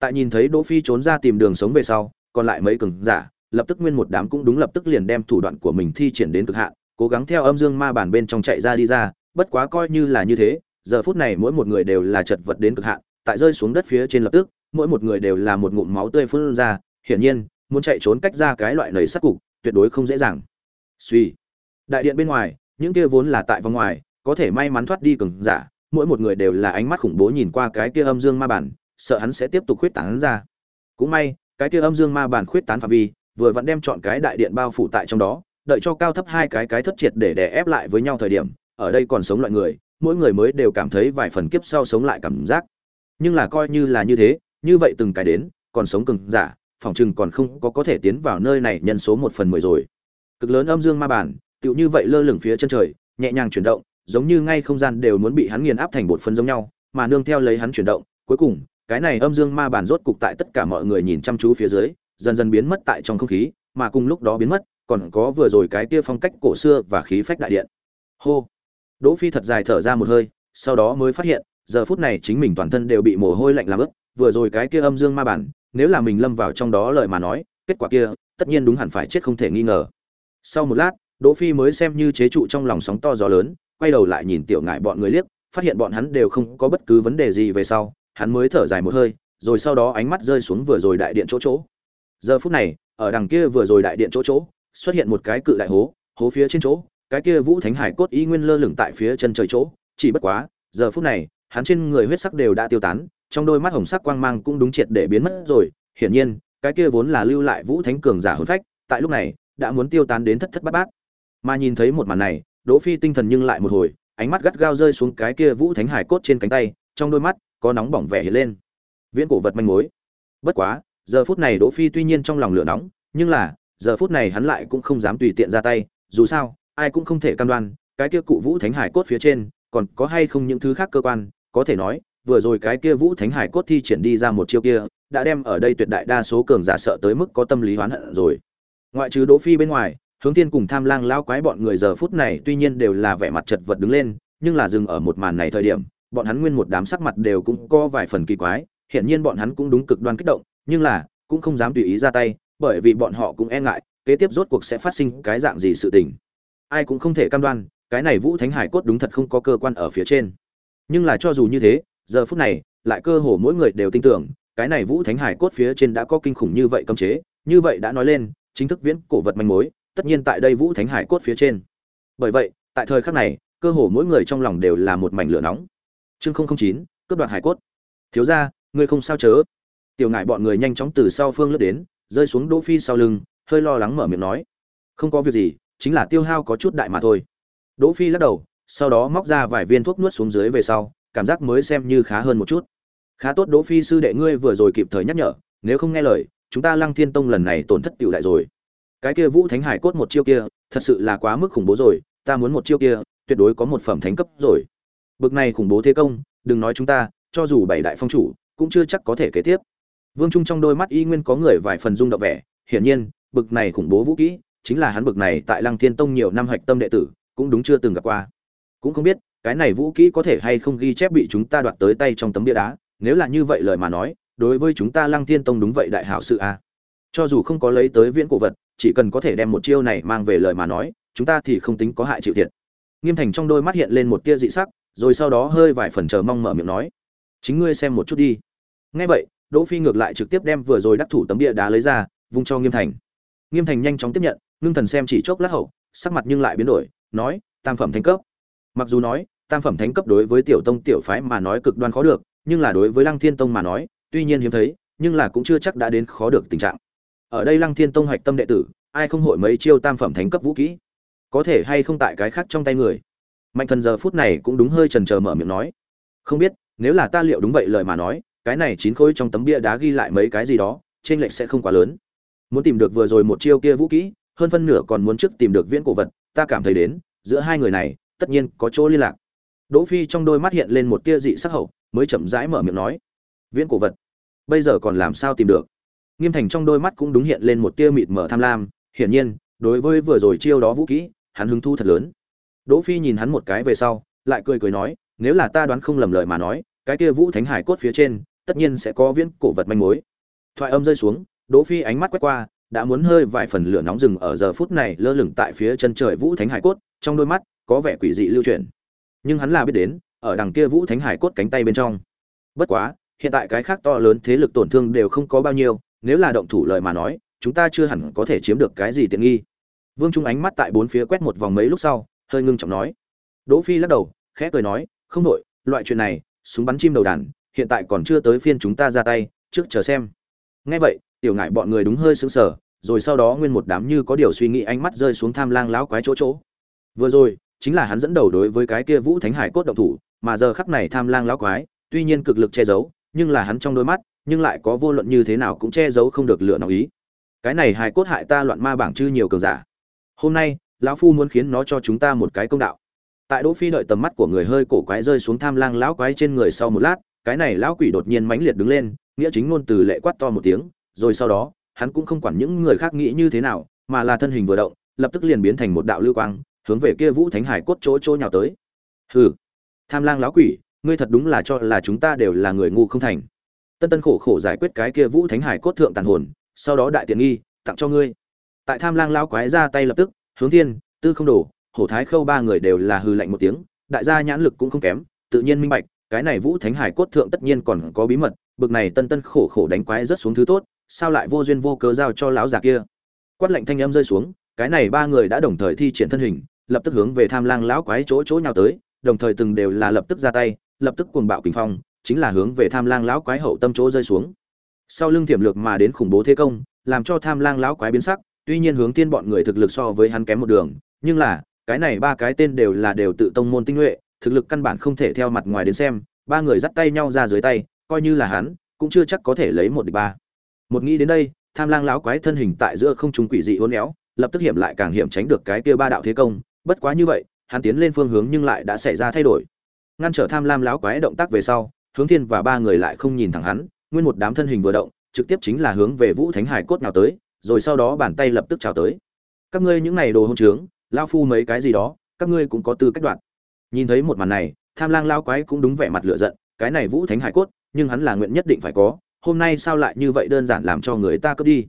tại nhìn thấy đỗ phi trốn ra tìm đường sống về sau, còn lại mấy cường giả, lập tức nguyên một đám cũng đúng lập tức liền đem thủ đoạn của mình thi triển đến cực hạn, cố gắng theo âm dương ma bản bên trong chạy ra đi ra, bất quá coi như là như thế, giờ phút này mỗi một người đều là chật vật đến cực hạn, tại rơi xuống đất phía trên lập tức, mỗi một người đều là một ngụm máu tươi phun ra, hiển nhiên, muốn chạy trốn cách ra cái loại nầy sắc cục, tuyệt đối không dễ dàng. Suy. Đại điện bên ngoài, những kia vốn là tại vòng ngoài, có thể may mắn thoát đi cường giả, mỗi một người đều là ánh mắt khủng bố nhìn qua cái kia âm dương ma bản sợ hắn sẽ tiếp tục khuyết tán ra. Cũng may, cái kia âm dương ma bản khuyết tán phạm vi, vừa vẫn đem chọn cái đại điện bao phủ tại trong đó, đợi cho cao thấp hai cái cái thất triệt để đè ép lại với nhau thời điểm, ở đây còn sống loại người, mỗi người mới đều cảm thấy vài phần kiếp sau sống lại cảm giác. Nhưng là coi như là như thế, như vậy từng cái đến, còn sống cường giả, phòng chừng còn không có có thể tiến vào nơi này nhân số một phần mười rồi. Cực lớn âm dương ma bản, tựu như vậy lơ lửng phía chân trời, nhẹ nhàng chuyển động, giống như ngay không gian đều muốn bị hắn nghiền áp thành bột phân giống nhau, mà nương theo lấy hắn chuyển động, cuối cùng cái này âm dương ma bản rốt cục tại tất cả mọi người nhìn chăm chú phía dưới, dần dần biến mất tại trong không khí, mà cùng lúc đó biến mất, còn có vừa rồi cái kia phong cách cổ xưa và khí phách đại điện. Hô! Đỗ phi thật dài thở ra một hơi, sau đó mới phát hiện, giờ phút này chính mình toàn thân đều bị mồ hôi lạnh làm ướt, vừa rồi cái kia âm dương ma bản, nếu là mình lâm vào trong đó lời mà nói, kết quả kia, tất nhiên đúng hẳn phải chết không thể nghi ngờ. Sau một lát, đỗ phi mới xem như chế trụ trong lòng sóng to gió lớn, quay đầu lại nhìn tiểu ngại bọn người liếc, phát hiện bọn hắn đều không có bất cứ vấn đề gì về sau hắn mới thở dài một hơi, rồi sau đó ánh mắt rơi xuống vừa rồi đại điện chỗ chỗ. Giờ phút này, ở đằng kia vừa rồi đại điện chỗ chỗ, xuất hiện một cái cự đại hố hố phía trên chỗ, cái kia vũ thánh hải cốt y nguyên lơ lửng tại phía chân trời chỗ. Chỉ bất quá, giờ phút này, hắn trên người huyết sắc đều đã tiêu tán, trong đôi mắt hồng sắc quang mang cũng đúng triệt để biến mất rồi. Hiển nhiên, cái kia vốn là lưu lại vũ thánh cường giả hồn phách, tại lúc này, đã muốn tiêu tán đến thất thất bát bát. Mà nhìn thấy một màn này, đỗ phi tinh thần nhưng lại một hồi, ánh mắt gắt gao rơi xuống cái kia vũ thánh hải cốt trên cánh tay, trong đôi mắt có nóng bỏng vẻ hiện lên. Viễn cổ vật manh mối. Bất quá, giờ phút này đỗ phi tuy nhiên trong lòng lửa nóng, nhưng là, giờ phút này hắn lại cũng không dám tùy tiện ra tay, dù sao, ai cũng không thể cam đoan, cái kia cụ vũ thánh hải cốt phía trên, còn có hay không những thứ khác cơ quan, có thể nói, vừa rồi cái kia vũ thánh hải cốt thi triển đi ra một chiêu kia, đã đem ở đây tuyệt đại đa số cường giả sợ tới mức có tâm lý hoán hận rồi. Ngoại trừ đỗ phi bên ngoài, hướng thiên cùng tham lang lao quái bọn người giờ phút này tuy nhiên đều là vẻ mặt chật vật đứng lên, nhưng là dừng ở một màn này thời điểm bọn hắn nguyên một đám sắc mặt đều cũng có vài phần kỳ quái hiện nhiên bọn hắn cũng đúng cực đoan kích động, nhưng là, cũng không dám tùy ý ra tay, bởi vì bọn họ cũng e ngại, kế tiếp rốt cuộc sẽ phát sinh cái dạng gì sự tình. Ai cũng không thể cam đoan, cái này vũ thánh hải cốt đúng thật không có cơ quan ở phía trên. Nhưng là cho dù như thế, giờ phút này, lại cơ hồ mỗi người đều tin tưởng, cái này vũ thánh hải cốt phía trên đã có kinh khủng như vậy cấm chế, như vậy đã nói lên, chính thức viễn cổ vật manh mối, tất nhiên tại đây vũ thánh hải cốt phía trên. Bởi vậy, tại thời khắc này, cơ hồ mỗi người trong lòng đều là một mảnh lửa nóng chương chín, cướp đoạt hải cốt. Thiếu ra ngươi không sao chớ. Tiểu ngại bọn người nhanh chóng từ sau phương lướt đến, rơi xuống đỗ phi sau lưng, hơi lo lắng mở miệng nói. Không có việc gì, chính là tiêu hao có chút đại mà thôi. Đỗ phi lắc đầu, sau đó móc ra vài viên thuốc nuốt xuống dưới về sau, cảm giác mới xem như khá hơn một chút. Khá tốt đỗ phi sư đệ ngươi vừa rồi kịp thời nhắc nhở, nếu không nghe lời, chúng ta lăng thiên tông lần này tổn thất tiểu đại rồi. Cái kia vũ thánh hải cốt một chiêu kia, thật sự là quá mức khủng bố rồi, ta muốn một chiêu kia, tuyệt đối có một phẩm thánh cấp rồi bực này khủng bố thế công, đừng nói chúng ta, cho dù bảy đại phong chủ, cũng chưa chắc có thể kế tiếp. Vương trung trong đôi mắt y nguyên có người vài phần rung động vẻ, hiển nhiên, bực này khủng bố vũ kỹ, chính là hắn bực này tại lăng thiên tông nhiều năm hạch tâm đệ tử, cũng đúng chưa từng gặp qua. Cũng không biết, cái này vũ kỹ có thể hay không ghi chép bị chúng ta đoạt tới tay trong tấm bia đá, nếu là như vậy lời mà nói, đối với chúng ta lăng thiên tông đúng vậy đại hảo sự a cho dù không có lấy tới viễn cổ vật, chỉ cần có thể đem một chiêu này mang về lời mà nói, chúng ta thì không tính có hại chịu thiệt. Nghiêm thành trong đôi mắt hiện lên một tia dị sắc rồi sau đó hơi vài phần chờ mong mở miệng nói, chính ngươi xem một chút đi. Ngay vậy, đỗ phi ngược lại trực tiếp đem vừa rồi đắc thủ tấm bia đá lấy ra, vung cho nghiêm thành. Nghiêm thành nhanh chóng tiếp nhận, ngưng thần xem chỉ chốc lát hậu, sắc mặt nhưng lại biến đổi, nói, tam phẩm thánh cấp. Mặc dù nói, tam phẩm thánh cấp đối với tiểu tông tiểu phái mà nói cực đoan khó được, nhưng là đối với lăng thiên tông mà nói, tuy nhiên hiếm thấy, nhưng là cũng chưa chắc đã đến khó được tình trạng. Ở đây lăng thiên tông hoạch tâm đệ tử, ai không hội mấy chiêu tam phẩm thánh cấp vũ kỹ? Có thể hay không tại cái khác trong tay người? Mạnh thần giờ phút này cũng đúng hơi trần trờ mở miệng nói, không biết, nếu là ta liệu đúng vậy lời mà nói, cái này chín khối trong tấm bia đá ghi lại mấy cái gì đó, trên lệch sẽ không quá lớn. Muốn tìm được vừa rồi một chiêu kia vũ kỹ, hơn phân nửa còn muốn trước tìm được viễn cổ vật, ta cảm thấy đến, giữa hai người này, tất nhiên có chỗ liên lạc. Đỗ phi trong đôi mắt hiện lên một tia dị sắc hậu, mới chậm rãi mở miệng nói, viễn cổ vật, bây giờ còn làm sao tìm được? Nghiêm thành trong đôi mắt cũng đúng hiện lên một tia mịt mở tham lam, hiển nhiên, đối với vừa rồi chiêu đó vũ kỹ, hắn hứng thu thật lớn đỗ phi nhìn hắn một cái về sau, lại cười cười nói, nếu là ta đoán không lầm lời mà nói, cái kia vũ thánh hải cốt phía trên, tất nhiên sẽ có viễn cổ vật manh mối. Thoại âm rơi xuống, đỗ phi ánh mắt quét qua, đã muốn hơi vài phần lửa nóng rừng ở giờ phút này lơ lửng tại phía chân trời vũ thánh hải cốt, trong đôi mắt có vẻ quỷ dị lưu chuyển. Nhưng hắn là biết đến, ở đằng kia vũ thánh hải cốt cánh tay bên trong. Bất quá, hiện tại cái khác to lớn thế lực tổn thương đều không có bao nhiêu, nếu là động thủ lời mà nói, chúng ta chưa hẳn có thể chiếm được cái gì tiện nghi. Vương trung ánh mắt tại bốn phía quét một vòng mấy lúc sau hơi ngưng trọng nói. Đỗ phi lắc đầu, khẽ cười nói, không đội loại chuyện này, súng bắn chim đầu đàn, hiện tại còn chưa tới phiên chúng ta ra tay, trước chờ xem. Nghe vậy, tiểu ngại bọn người đúng hơi sững sờ, rồi sau đó nguyên một đám như có điều suy nghĩ ánh mắt rơi xuống tham lang lão quái chỗ chỗ. Vừa rồi, chính là hắn dẫn đầu đối với cái kia vũ thánh hải cốt động thủ, mà giờ khắc này tham lang lão quái, tuy nhiên cực lực che giấu, nhưng là hắn trong đôi mắt, nhưng lại có vô luận như thế nào cũng che giấu không được lửa nào ý. Cái này hài cốt hại ta loạn ma bảng chư nhiều cường giả. Hôm nay lão phu muốn khiến nó cho chúng ta một cái công đạo. Tại đỗ phi đợi tầm mắt của người hơi cổ quái rơi xuống tham lang lão quái trên người sau một lát, cái này lão quỷ đột nhiên mãnh liệt đứng lên, nghĩa chính ngôn từ lệ quát to một tiếng, rồi sau đó, hắn cũng không quản những người khác nghĩ như thế nào, mà là thân hình vừa động, lập tức liền biến thành một đạo lưu quang, hướng về kia vũ thánh hải cốt chỗ chỗ nhào tới. Hừ, tham lang lão quỷ, ngươi thật đúng là cho là chúng ta đều là người ngu không thành. Tân tân khổ khổ giải quyết cái kia vũ thánh hải cốt thượng tàn hồn, sau đó đại tiện nghi, tặng cho ngươi. Tại tham lang lão quái ra tay lập tức hướng thiên, tư không đổ hổ thái khâu ba người đều là hư lạnh một tiếng, đại gia nhãn lực cũng không kém, tự nhiên minh bạch, cái này vũ thánh hải cốt thượng tất nhiên còn có bí mật, bực này tân tân khổ khổ đánh quái rất xuống thứ tốt, sao lại vô duyên vô cớ giao cho lão già kia? Quát lệnh thanh âm rơi xuống, cái này ba người đã đồng thời thi triển thân hình, lập tức hướng về tham lang lão quái chỗ chỗ nhau tới, đồng thời từng đều là lập tức ra tay, lập tức cuồng bạo kinh phong, chính là hướng về tham lang lão quái hậu tâm chỗ rơi xuống. Sau lưng tiềm lược mà đến khủng bố thế công, làm cho tham lang lão quái biến sắc tuy nhiên hướng tiên bọn người thực lực so với hắn kém một đường, nhưng là, cái này ba cái tên đều là đều tự tông môn tinh nhuệ, thực lực căn bản không thể theo mặt ngoài đến xem, ba người dắt tay nhau ra dưới tay, coi như là hắn, cũng chưa chắc có thể lấy một địch ba. Một nghĩ đến đây, tham lang lão quái thân hình tại giữa không trung quỷ dị uốn éo, lập tức hiểm lại càng hiểm tránh được cái kia ba đạo thế công, bất quá như vậy, hắn tiến lên phương hướng nhưng lại đã xảy ra thay đổi. Ngăn trở tham lam lão quái động tác về sau, hướng thiên và ba người lại không nhìn thẳng hắn, nguyên một đám thân hình vừa động, trực tiếp chính là hướng về vũ thánh hải cốt nào tới rồi sau đó bàn tay lập tức chào tới. Các ngươi những này đồ hôn trướng, lao phu mấy cái gì đó, các ngươi cũng có tư cách đoạn nhìn thấy một màn này, tham lang lao quái cũng đúng vẻ mặt lựa giận, cái này vũ thánh hải cốt, nhưng hắn là nguyện nhất định phải có, hôm nay sao lại như vậy đơn giản làm cho người ta cướp đi?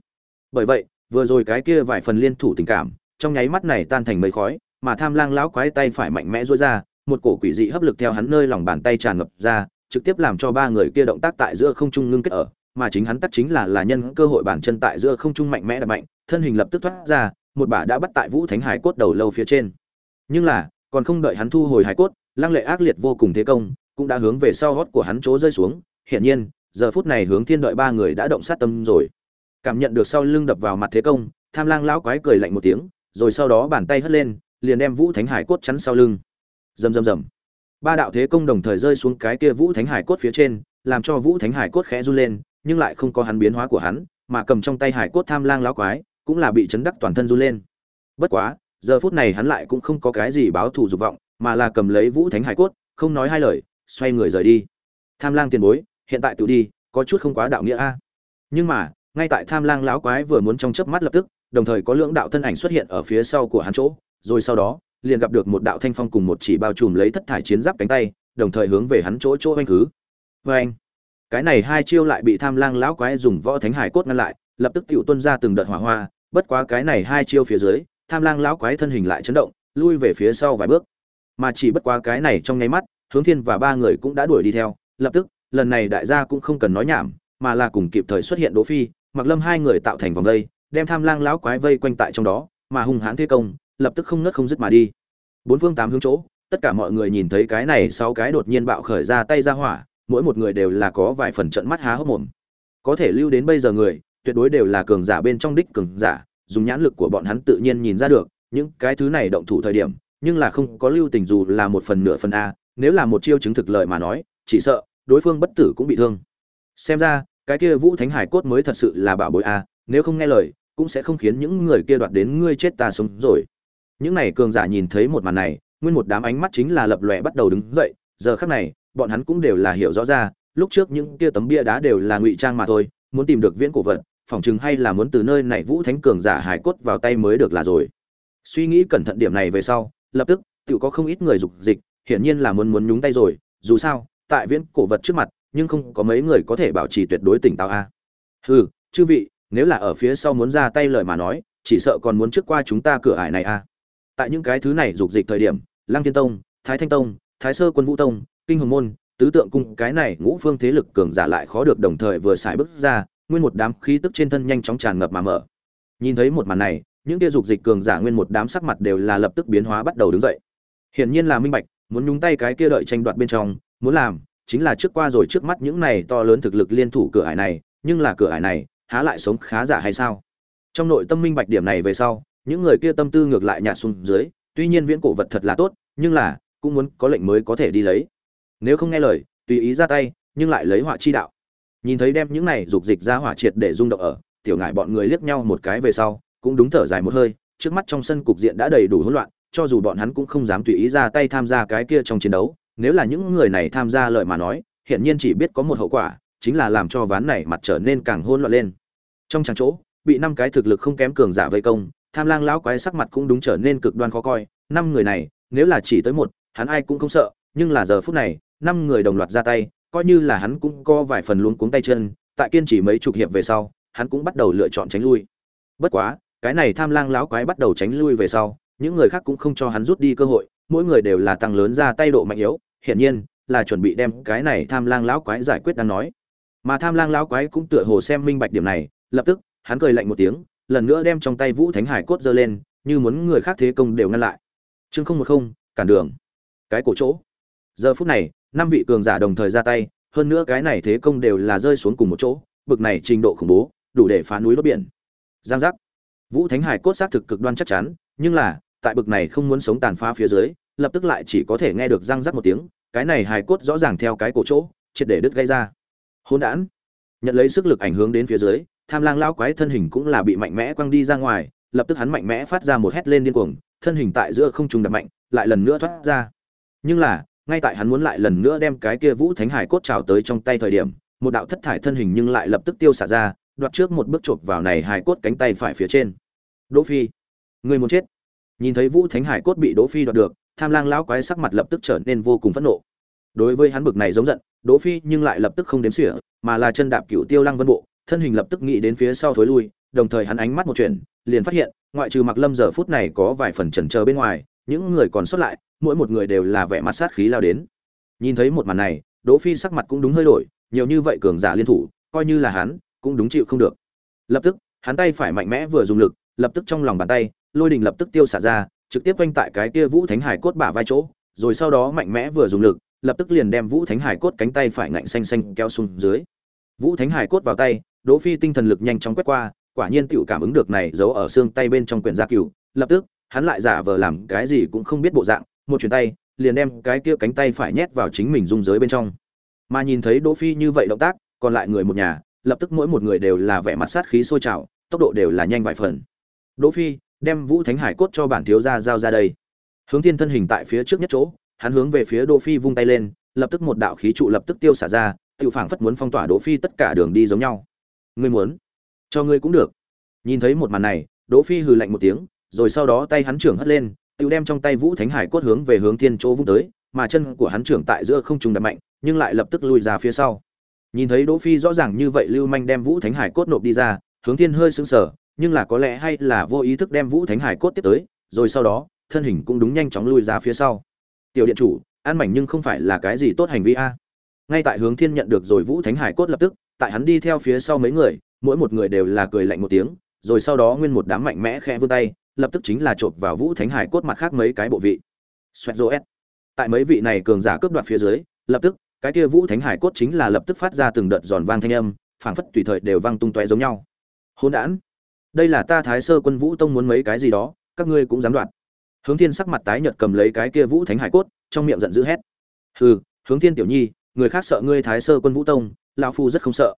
Bởi vậy, vừa rồi cái kia vài phần liên thủ tình cảm, trong nháy mắt này tan thành mây khói, mà tham lang lão quái tay phải mạnh mẽ duỗi ra, một cổ quỷ dị hấp lực theo hắn nơi lòng bàn tay tràn ngập ra, trực tiếp làm cho ba người kia động tác tại giữa không trung ngưng kết ở mà chính hắn tắc chính là là nhân cơ hội bản chân tại giữa không trung mạnh mẽ đập mạnh, thân hình lập tức thoát ra, một bả đã bắt tại vũ thánh hải cốt đầu lâu phía trên. Nhưng là, còn không đợi hắn thu hồi hải cốt, lăng lệ ác liệt vô cùng thế công cũng đã hướng về sau hót của hắn chỗ rơi xuống. Hiển nhiên, giờ phút này hướng thiên đợi ba người đã động sát tâm rồi. Cảm nhận được sau lưng đập vào mặt thế công, tham lang lão quái cười lạnh một tiếng, rồi sau đó bàn tay hất lên, liền đem vũ thánh hải cốt chắn sau lưng. Rầm rầm rầm. Ba đạo thế công đồng thời rơi xuống cái kia vũ thánh hải cốt phía trên, làm cho vũ thánh hải cốt khẽ run lên nhưng lại không có hắn biến hóa của hắn, mà cầm trong tay hải cốt tham lang lão quái, cũng là bị chấn đắc toàn thân run lên. Bất quá, giờ phút này hắn lại cũng không có cái gì báo thù dục vọng, mà là cầm lấy vũ thánh hải cốt, không nói hai lời, xoay người rời đi. Tham lang tiền bối, hiện tại tự đi, có chút không quá đạo nghĩa a. Nhưng mà, ngay tại tham lang lão quái vừa muốn trong chớp mắt lập tức, đồng thời có lưỡng đạo thân ảnh xuất hiện ở phía sau của hắn chỗ, rồi sau đó, liền gặp được một đạo thanh phong cùng một chỉ bao trùm lấy thất thải chiến giáp cánh tay, đồng thời hướng về hắn chỗ chỗ anh cứ. vê vâng! anh cái này hai chiêu lại bị tham lang lão quái dùng võ thánh hải cốt ngăn lại, lập tức tựu tuân ra từng đợt hỏa hoa, bất quá cái này hai chiêu phía dưới, tham lang lão quái thân hình lại chấn động, lui về phía sau vài bước. Mà chỉ bất quá cái này trong nháy mắt, hướng thiên và ba người cũng đã đuổi đi theo, lập tức, lần này đại gia cũng không cần nói nhảm, mà là cùng kịp thời xuất hiện đỗ phi mặc lâm hai người tạo thành vòng vây, đem tham lang lão quái vây quanh tại trong đó, mà hung hãn thế công, lập tức không ngớt không dứt mà đi. Bốn phương tám hướng chỗ, tất cả mọi người nhìn thấy cái này sáu cái đột nhiên bạo khởi ra tay ra hỏa mỗi một người đều là có vài phần trận mắt há hốc mồm. Có thể lưu đến bây giờ người, tuyệt đối đều là cường giả bên trong đích cường giả, dùng nhãn lực của bọn hắn tự nhiên nhìn ra được, những cái thứ này động thủ thời điểm, nhưng là không có lưu tình dù là một phần nửa phần a, nếu là một chiêu chứng thực lợi mà nói, chỉ sợ, đối phương bất tử cũng bị thương. Xem ra, cái kia vũ thánh hải cốt mới thật sự là bảo bối a, nếu không nghe lời, cũng sẽ không khiến những người kia đoạt đến ngươi chết ta sống rồi. Những này cường giả nhìn thấy một màn này, nguyên một đám ánh mắt chính là lập lòe bắt đầu đứng dậy, giờ khắc này bọn hắn cũng đều là hiểu rõ ra, lúc trước những kia tấm bia đá đều là ngụy trang mà thôi, muốn tìm được viễn cổ vật, phỏng chừng hay là muốn từ nơi này vũ thánh cường giả hải cốt vào tay mới được là rồi. Suy nghĩ cẩn thận điểm này về sau, lập tức tự có không ít người dục dịch, hiển nhiên là muốn muốn nhúng tay rồi, dù sao, tại viễn cổ vật trước mặt, nhưng không có mấy người có thể bảo trì tuyệt đối tỉnh táo a. Hừ, chư vị, nếu là ở phía sau muốn ra tay lời mà nói, chỉ sợ còn muốn trước qua chúng ta cửa ải này a. Tại những cái thứ này dục dịch thời điểm, lăng thiên tông, thái thanh tông, thái sơ quân vũ tông kinh hồng môn, tứ tượng cung, cái này ngũ phương thế lực cường giả lại khó được đồng thời vừa xài bước ra, nguyên một đám khí tức trên thân nhanh chóng tràn ngập mà mở. Nhìn thấy một màn này, những kia dục dịch cường giả nguyên một đám sắc mặt đều là lập tức biến hóa bắt đầu đứng dậy. Hiển nhiên là minh bạch, muốn nhúng tay cái kia đợi tranh đoạt bên trong, muốn làm, chính là trước qua rồi trước mắt những này to lớn thực lực liên thủ cửa ải này, nhưng là cửa ải này, há lại sống khá giả hay sao? Trong nội tâm minh bạch điểm này về sau, những người kia tâm tư ngược lại nhạt xuống dưới, tuy nhiên viễn cổ vật thật là tốt, nhưng là, cũng muốn có lệnh mới có thể đi lấy nếu không nghe lời, tùy ý ra tay, nhưng lại lấy họa chi đạo. Nhìn thấy đem những này dục dịch ra hỏa triệt để rung động ở, tiểu ngại bọn người liếc nhau một cái về sau, cũng đúng thở dài một hơi, trước mắt trong sân cục diện đã đầy đủ hỗn loạn, cho dù bọn hắn cũng không dám tùy ý ra tay tham gia cái kia trong chiến đấu, nếu là những người này tham gia lời mà nói hiện nhiên chỉ biết có một hậu quả, chính là làm cho ván này mặt trở nên càng hỗn loạn lên. Trong tràng chỗ, bị năm cái thực lực không kém cường giả vây công, tham lang lão quái sắc mặt cũng đúng trở nên cực đoan khó coi, năm người này, nếu là chỉ tới một, hắn ai cũng không sợ, nhưng là giờ phút này năm người đồng loạt ra tay, coi như là hắn cũng có vài phần luống cuống tay chân, tại kiên trì mấy chục hiệp về sau, hắn cũng bắt đầu lựa chọn tránh lui. Bất quá, cái này tham lang lão quái bắt đầu tránh lui về sau, những người khác cũng không cho hắn rút đi cơ hội, mỗi người đều là tăng lớn ra tay độ mạnh yếu, hiển nhiên là chuẩn bị đem cái này tham lang lão quái giải quyết đang nói. Mà tham lang lão quái cũng tựa hồ xem minh bạch điểm này, lập tức, hắn cười lạnh một tiếng, lần nữa đem trong tay vũ thánh hải cốt giơ lên, như muốn người khác thế công đều ngăn lại. Chương không một không, cản đường. Cái cổ chỗ. Giờ phút này năm vị cường giả đồng thời ra tay, hơn nữa cái này thế công đều là rơi xuống cùng một chỗ, bực này trình độ khủng bố, đủ để phá núi đốt biển. Giang giác. Vũ thánh hải cốt xác thực cực đoan chắc chắn, nhưng là, tại bực này không muốn sống tàn phá phía dưới, lập tức lại chỉ có thể nghe được răng rắc một tiếng, cái này hài cốt rõ ràng theo cái cổ chỗ, triệt để đứt gây ra. Hôn đản. Nhận lấy sức lực ảnh hưởng đến phía dưới, tham lang lão quái thân hình cũng là bị mạnh mẽ quăng đi ra ngoài, lập tức hắn mạnh mẽ phát ra một hét lên điên cuồng, thân hình tại giữa không trung đập mạnh, lại lần nữa thoát ra. Nhưng là ngay tại hắn muốn lại lần nữa đem cái kia vũ thánh hải cốt trào tới trong tay thời điểm, một đạo thất thải thân hình nhưng lại lập tức tiêu xả ra, đoạt trước một bước chộp vào này hải cốt cánh tay phải phía trên. Đỗ phi, người muốn chết. Nhìn thấy vũ thánh hải cốt bị đỗ phi đoạt được, tham lang lão quái sắc mặt lập tức trở nên vô cùng phẫn nộ. Đối với hắn bực này giống giận, đỗ phi nhưng lại lập tức không đếm xỉa, mà là chân đạp cửu tiêu lăng vân bộ, thân hình lập tức nghĩ đến phía sau thối lui, đồng thời hắn ánh mắt một chuyện liền phát hiện, ngoại trừ mặc lâm giờ phút này có vài phần chần chờ bên ngoài, những người còn sót lại mỗi một người đều là vẻ mặt sát khí lao đến. Nhìn thấy một màn này, đỗ phi sắc mặt cũng đúng hơi đổi, nhiều như vậy cường giả liên thủ, coi như là hắn, cũng đúng chịu không được. Lập tức, hắn tay phải mạnh mẽ vừa dùng lực, lập tức trong lòng bàn tay, lôi đình lập tức tiêu xả ra, trực tiếp quanh tại cái kia vũ thánh hải cốt bả vai chỗ, rồi sau đó mạnh mẽ vừa dùng lực, lập tức liền đem vũ thánh hải cốt cánh tay phải ngạnh xanh xanh kéo xuống dưới. Vũ thánh hải cốt vào tay, đỗ phi tinh thần lực nhanh chóng quét qua, quả nhiên tiểu cảm ứng được này giấu ở xương tay bên trong quyển gia cửu, lập tức, hắn lại giả vờ làm cái gì cũng không biết bộ dạng một chuyển tay, liền đem cái kia cánh tay phải nhét vào chính mình dung giới bên trong. Mà nhìn thấy đỗ phi như vậy động tác, còn lại người một nhà, lập tức mỗi một người đều là vẻ mặt sát khí sôi trào, tốc độ đều là nhanh vài phần. Đỗ phi, đem vũ thánh hải cốt cho bản thiếu gia giao ra đây. Hướng thiên thân hình tại phía trước nhất chỗ, hắn hướng về phía đỗ phi vung tay lên, lập tức một đạo khí trụ lập tức tiêu xả ra tiêu phảng phất muốn phong tỏa đỗ phi tất cả đường đi giống nhau. Ngươi muốn, cho ngươi cũng được. Nhìn thấy một màn này, đỗ phi hừ lạnh một tiếng, rồi sau đó tay hắn trưởng hất lên Tiểu đem trong tay vũ thánh hải cốt hướng về hướng thiên chỗ vung tới, mà chân của hắn trưởng tại giữa không trung đập mạnh, nhưng lại lập tức lùi ra phía sau. Nhìn thấy đỗ phi rõ ràng như vậy lưu manh đem vũ thánh hải cốt nộp đi ra, hướng thiên hơi sững sờ, nhưng là có lẽ hay là vô ý thức đem vũ thánh hải cốt tiếp tới, rồi sau đó, thân hình cũng đúng nhanh chóng lùi ra phía sau. Tiểu điện chủ an mảnh nhưng không phải là cái gì tốt hành vi a. Ngay tại hướng thiên nhận được rồi vũ thánh hải cốt lập tức, tại hắn đi theo phía sau mấy người, mỗi một người đều là cười lạnh một tiếng, rồi sau đó nguyên một đám mạnh mẽ khẽ vươn tay lập tức chính là chộp vào vũ thánh hải cốt mặt khác mấy cái bộ vị. Xoẹt rô s tại mấy vị này cường giả cướp đoạt phía dưới, lập tức, cái kia vũ thánh hải cốt chính là lập tức phát ra từng đợt giòn vang thanh âm, phảng phất tùy thời đều vang tung tóe giống nhau. Hôn đản, đây là ta thái sơ quân vũ tông muốn mấy cái gì đó, các ngươi cũng dám đoạt. Hướng thiên sắc mặt tái nhợt cầm lấy cái kia vũ thánh hải cốt, trong miệng giận dữ hét. Hừ, hướng thiên tiểu nhi, người khác sợ ngươi thái sơ quân vũ tông, lão phu rất không sợ.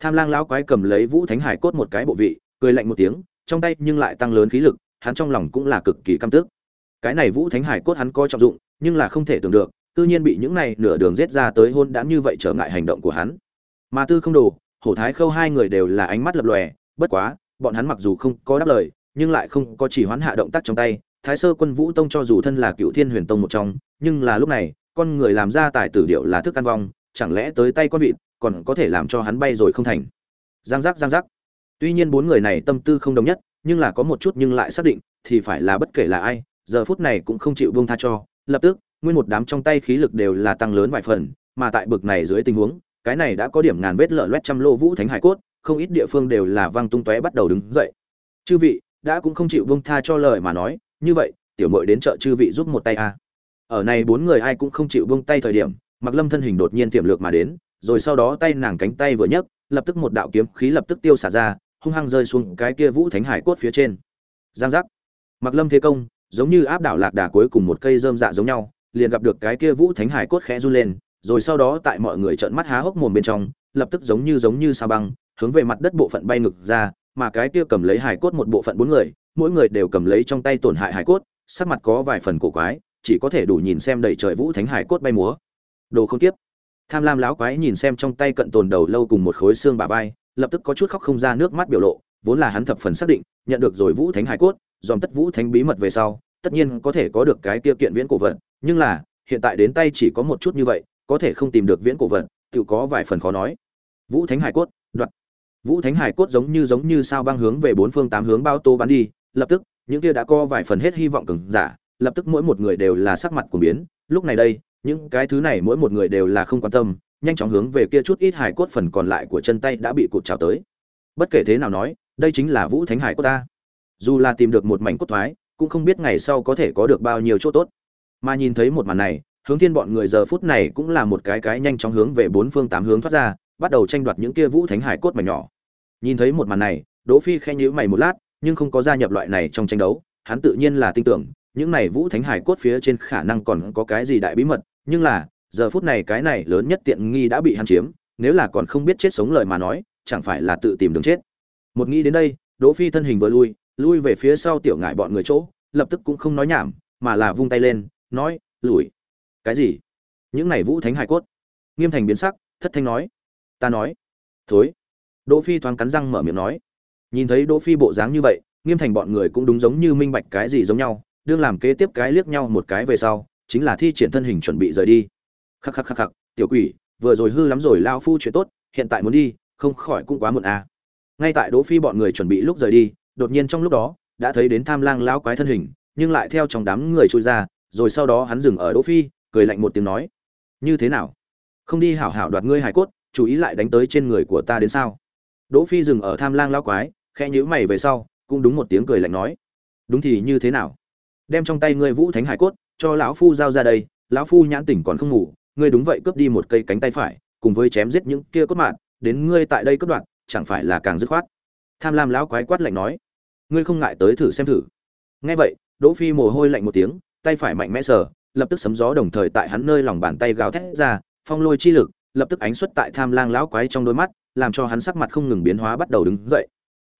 Tham lang lão quái cầm lấy vũ thánh hải cốt một cái bộ vị, cười lạnh một tiếng, trong tay nhưng lại tăng lớn khí lực hắn trong lòng cũng là cực kỳ căm tức. Cái này vũ thánh hải cốt hắn coi trọng dụng, nhưng là không thể tưởng được, tự nhiên bị những này nửa đường giết ra tới hôn đã như vậy trở ngại hành động của hắn. Mà tư không đồ, hổ thái khâu hai người đều là ánh mắt lập lòe, bất quá, bọn hắn mặc dù không có đáp lời, nhưng lại không có chỉ hoán hạ động tác trong tay. Thái sơ quân vũ tông cho dù thân là cựu thiên huyền tông một trong, nhưng là lúc này, con người làm ra tài tử điệu là thức ăn vong, chẳng lẽ tới tay con vịt, còn có thể làm cho hắn bay rồi không thành? Giang giác giang giác. Tuy nhiên bốn người này tâm tư không đồng nhất nhưng là có một chút nhưng lại xác định, thì phải là bất kể là ai, giờ phút này cũng không chịu buông tha cho. Lập tức, nguyên một đám trong tay khí lực đều là tăng lớn vài phần, mà tại bực này dưới tình huống, cái này đã có điểm ngàn vết lở loét trăm lô vũ thánh hải cốt, không ít địa phương đều là vang tung tóe bắt đầu đứng dậy. Chư vị, đã cũng không chịu buông tha cho lời mà nói, như vậy, tiểu mội đến chợ chư vị giúp một tay a. Ở này bốn người ai cũng không chịu buông tay thời điểm mặc lâm thân hình đột nhiên tiềm lược mà đến, rồi sau đó tay nàng cánh tay vừa nhấc, lập tức một đạo kiếm khí lập tức tiêu xả ra hung hăng rơi xuống cái kia vũ thánh hải cốt phía trên. Giang giác. Mặc lâm thế công, giống như áp đảo lạc đà cuối cùng một cây dơm dạ giống nhau, liền gặp được cái kia vũ thánh hải cốt khẽ run lên, rồi sau đó tại mọi người trợn mắt há hốc mồm bên trong, lập tức giống như giống như sao băng, hướng về mặt đất bộ phận bay ngực ra, mà cái kia cầm lấy hải cốt một bộ phận bốn người, mỗi người đều cầm lấy trong tay tổn hại hải cốt, sắc mặt có vài phần cổ quái, chỉ có thể đủ nhìn xem đầy trời vũ thánh hải cốt bay múa. Đồ không tiếp. Tham lam láo quái nhìn xem trong tay cận tồn đầu lâu cùng một khối xương bà vai lập tức có chút khóc không ra nước mắt biểu lộ, vốn là hắn thập phần xác định, nhận được rồi vũ thánh hải cốt, dòm tất vũ thánh bí mật về sau, tất nhiên có thể có được cái tiêu kiện viễn cổ vật, nhưng là, hiện tại đến tay chỉ có một chút như vậy, có thể không tìm được viễn cổ vật, tự có vài phần khó nói. Vũ thánh hải cốt đoạt vũ thánh hải cốt giống như giống như sao băng hướng về bốn phương tám hướng bao tô bắn đi, lập tức, những kia đã co vài phần hết hy vọng cứng giả, lập tức mỗi một người đều là sắc mặt của biến. Lúc này đây, những cái thứ này mỗi một người đều là không quan tâm nhanh chóng hướng về kia chút ít hải cốt phần còn lại của chân tay đã bị cụt trào tới. Bất kể thế nào nói, đây chính là vũ thánh hải cốt ta. Dù là tìm được một mảnh cốt thoái, cũng không biết ngày sau có thể có được bao nhiêu chỗ tốt. Mà nhìn thấy một màn này, hướng thiên bọn người giờ phút này cũng là một cái cái nhanh chóng hướng về bốn phương tám hướng thoát ra, bắt đầu tranh đoạt những kia vũ thánh hải cốt mảnh nhỏ. Nhìn thấy một màn này, đỗ phi khen nhíu mày một lát, nhưng không có gia nhập loại này trong tranh đấu, hắn tự nhiên là tin tưởng, những này vũ thánh hải cốt phía trên khả năng còn có cái gì đại bí mật, nhưng là giờ phút này cái này lớn nhất tiện nghi đã bị hắn chiếm, nếu là còn không biết chết sống lời mà nói, chẳng phải là tự tìm đường chết. Một nghĩ đến đây, đỗ phi thân hình vừa lui lui về phía sau tiểu ngại bọn người chỗ, lập tức cũng không nói nhảm, mà là vung tay lên, nói, lùi. Cái gì? Những này vũ thánh hải cốt. Nghiêm thành biến sắc, thất thanh nói. Ta nói. Thối. Đỗ phi thoáng cắn răng mở miệng nói. Nhìn thấy đỗ phi bộ dáng như vậy, nghiêm thành bọn người cũng đúng giống như minh bạch cái gì giống nhau, đương làm kế tiếp cái liếc nhau một cái về sau, chính là thi triển thân hình chuẩn bị rời đi khắc khắc khắc khắc, tiểu quỷ, vừa rồi hư lắm rồi, lao phu chuyện tốt, hiện tại muốn đi, không khỏi cũng quá muộn à. ngay tại đỗ phi bọn người chuẩn bị lúc rời đi, đột nhiên trong lúc đó, đã thấy đến tham lang lao quái thân hình, nhưng lại theo trong đám người trôi ra, rồi sau đó hắn dừng ở đỗ phi, cười lạnh một tiếng nói, như thế nào? Không đi hảo hảo đoạt ngươi hải cốt, chú ý lại đánh tới trên người của ta đến sao? Đỗ phi dừng ở tham lang lao quái, khẽ nhíu mày về sau, cũng đúng một tiếng cười lạnh nói, đúng thì như thế nào? Đem trong tay ngươi vũ thánh hải cốt, cho lão phu giao ra đây, lão phu nhãn tỉnh còn không ngủ ngươi đúng vậy cướp đi một cây cánh tay phải, cùng với chém giết những kia cốt mạng, đến ngươi tại đây cướp đoạt, chẳng phải là càng dứt khoát? Tham lam lão quái quát lạnh nói. Ngươi không ngại tới thử xem thử. Nghe vậy, đỗ phi mồ hôi lạnh một tiếng, tay phải mạnh mẽ sờ, lập tức sấm gió đồng thời tại hắn nơi lòng bàn tay gào thét ra, phong lôi chi lực, lập tức ánh xuất tại tham lang lão quái trong đôi mắt, làm cho hắn sắc mặt không ngừng biến hóa bắt đầu đứng dậy.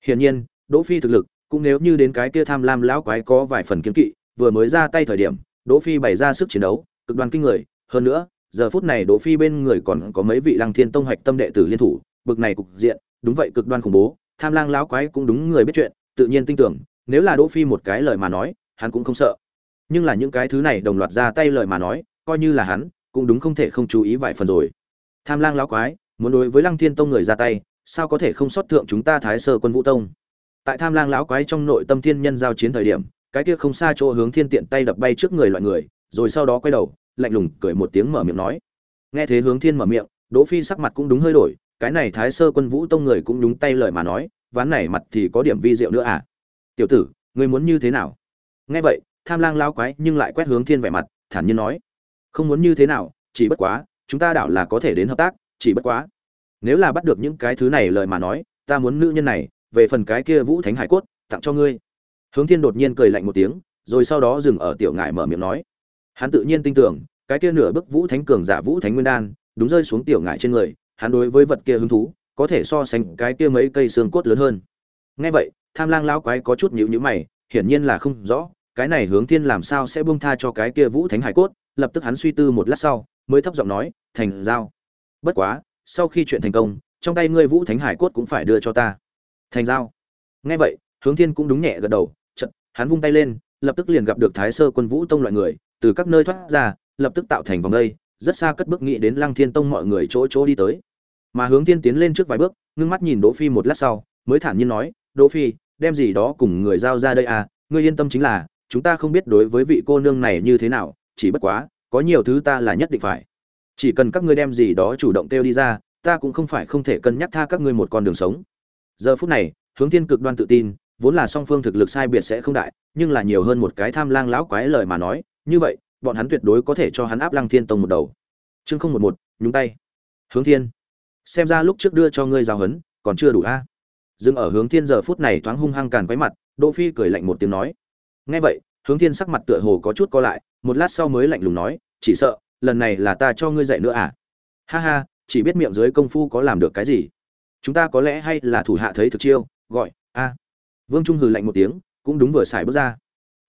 Hiển nhiên, đỗ phi thực lực, cũng nếu như đến cái kia tham lam lão quái có vài phần kiên kỵ, vừa mới ra tay thời điểm, đỗ phi bày ra sức chiến đấu, cực đoan kinh người, hơn nữa giờ phút này Đỗ Phi bên người còn có mấy vị Lăng Thiên Tông hoạch tâm đệ tử liên thủ, bực này cục diện, đúng vậy cực đoan khủng bố, Tham Lang lão quái cũng đúng người biết chuyện, tự nhiên tin tưởng, nếu là Đỗ Phi một cái lời mà nói, hắn cũng không sợ. Nhưng là những cái thứ này đồng loạt ra tay lời mà nói, coi như là hắn, cũng đúng không thể không chú ý vài phần rồi. Tham Lang lão quái, muốn đối với Lăng Thiên Tông người ra tay, sao có thể không sót thượng chúng ta Thái Sơ Quân Vũ Tông? Tại Tham Lang lão quái trong nội tâm thiên nhân giao chiến thời điểm, cái kia không xa chỗ hướng thiên tiện tay đập bay trước người loại người, rồi sau đó quay đầu, lạnh lùng cười một tiếng mở miệng nói. Nghe thế hướng thiên mở miệng, đỗ phi sắc mặt cũng đúng hơi đổi, cái này thái sơ quân vũ tông người cũng đúng tay lời mà nói, ván này mặt thì có điểm vi diệu nữa à? Tiểu tử ngươi muốn như thế nào? Nghe vậy, tham lang lao quái nhưng lại quét hướng thiên vẻ mặt, thản nhiên nói. Không muốn như thế nào, chỉ bất quá, chúng ta đảo là có thể đến hợp tác, chỉ bất quá. Nếu là bắt được những cái thứ này lời mà nói, ta muốn nữ nhân này, về phần cái kia vũ thánh hải cốt, tặng cho ngươi. Hướng thiên đột nhiên cười lạnh một tiếng, rồi sau đó dừng ở tiểu ngải mở miệng nói. Hắn tự nhiên tin tưởng, cái kia nửa bức vũ thánh cường giả vũ thánh nguyên đan, đúng rơi xuống tiểu ngải trên người, hắn đối với vật kia hứng thú, có thể so sánh cái kia mấy cây xương cốt lớn hơn. Nghe vậy, Tham Lang lão quái có chút nhíu nhíu mày, hiển nhiên là không rõ, cái này Hướng Thiên làm sao sẽ buông tha cho cái kia vũ thánh hải cốt, lập tức hắn suy tư một lát sau, mới thấp giọng nói, "Thành giao." Bất quá, sau khi chuyện thành công, trong tay ngươi vũ thánh hải cốt cũng phải đưa cho ta. Thành giao. Nghe vậy, Hướng Thiên cũng đúng nhẹ gật đầu, chợt, hắn vung tay lên, lập tức liền gặp được Thái Sơ Quân Vũ Tông loại người, từ các nơi thoát ra, lập tức tạo thành vòng đây, rất xa cất bước nghĩ đến lăng thiên tông mọi người chỗ chỗ đi tới. Mà hướng thiên tiến lên trước vài bước ngưng mắt nhìn đỗ phi một lát sau mới thản nhiên nói đỗ phi đem gì đó cùng người giao ra đây à ngươi yên tâm chính là chúng ta không biết đối với vị cô nương này như thế nào chỉ bất quá có nhiều thứ ta là nhất định phải. Chỉ cần các ngươi đem gì đó chủ động kêu đi ra ta cũng không phải không thể cân nhắc tha các ngươi một con đường sống. Giờ phút này hướng thiên cực đoan tự tin vốn là song phương thực lực sai biệt sẽ không đại nhưng là nhiều hơn một cái tham lang lão quái lời mà nói như vậy, bọn hắn tuyệt đối có thể cho hắn áp lăng thiên tông một đầu. Chương không một một, nhúng tay. Hướng thiên, xem ra lúc trước đưa cho ngươi giao hấn còn chưa đủ a. Dừng ở hướng thiên giờ phút này thoáng hung hăng càn quấy mặt, đỗ phi cười lạnh một tiếng nói. Nghe vậy, hướng thiên sắc mặt tựa hồ có chút co lại, một lát sau mới lạnh lùng nói, chỉ sợ, lần này là ta cho ngươi dạy nữa à? Ha ha, chỉ biết miệng dưới công phu có làm được cái gì? Chúng ta có lẽ hay là thủ hạ thấy thực chiêu, gọi, a. Vương trung hừ lạnh một tiếng, cũng đúng vừa xài bước ra.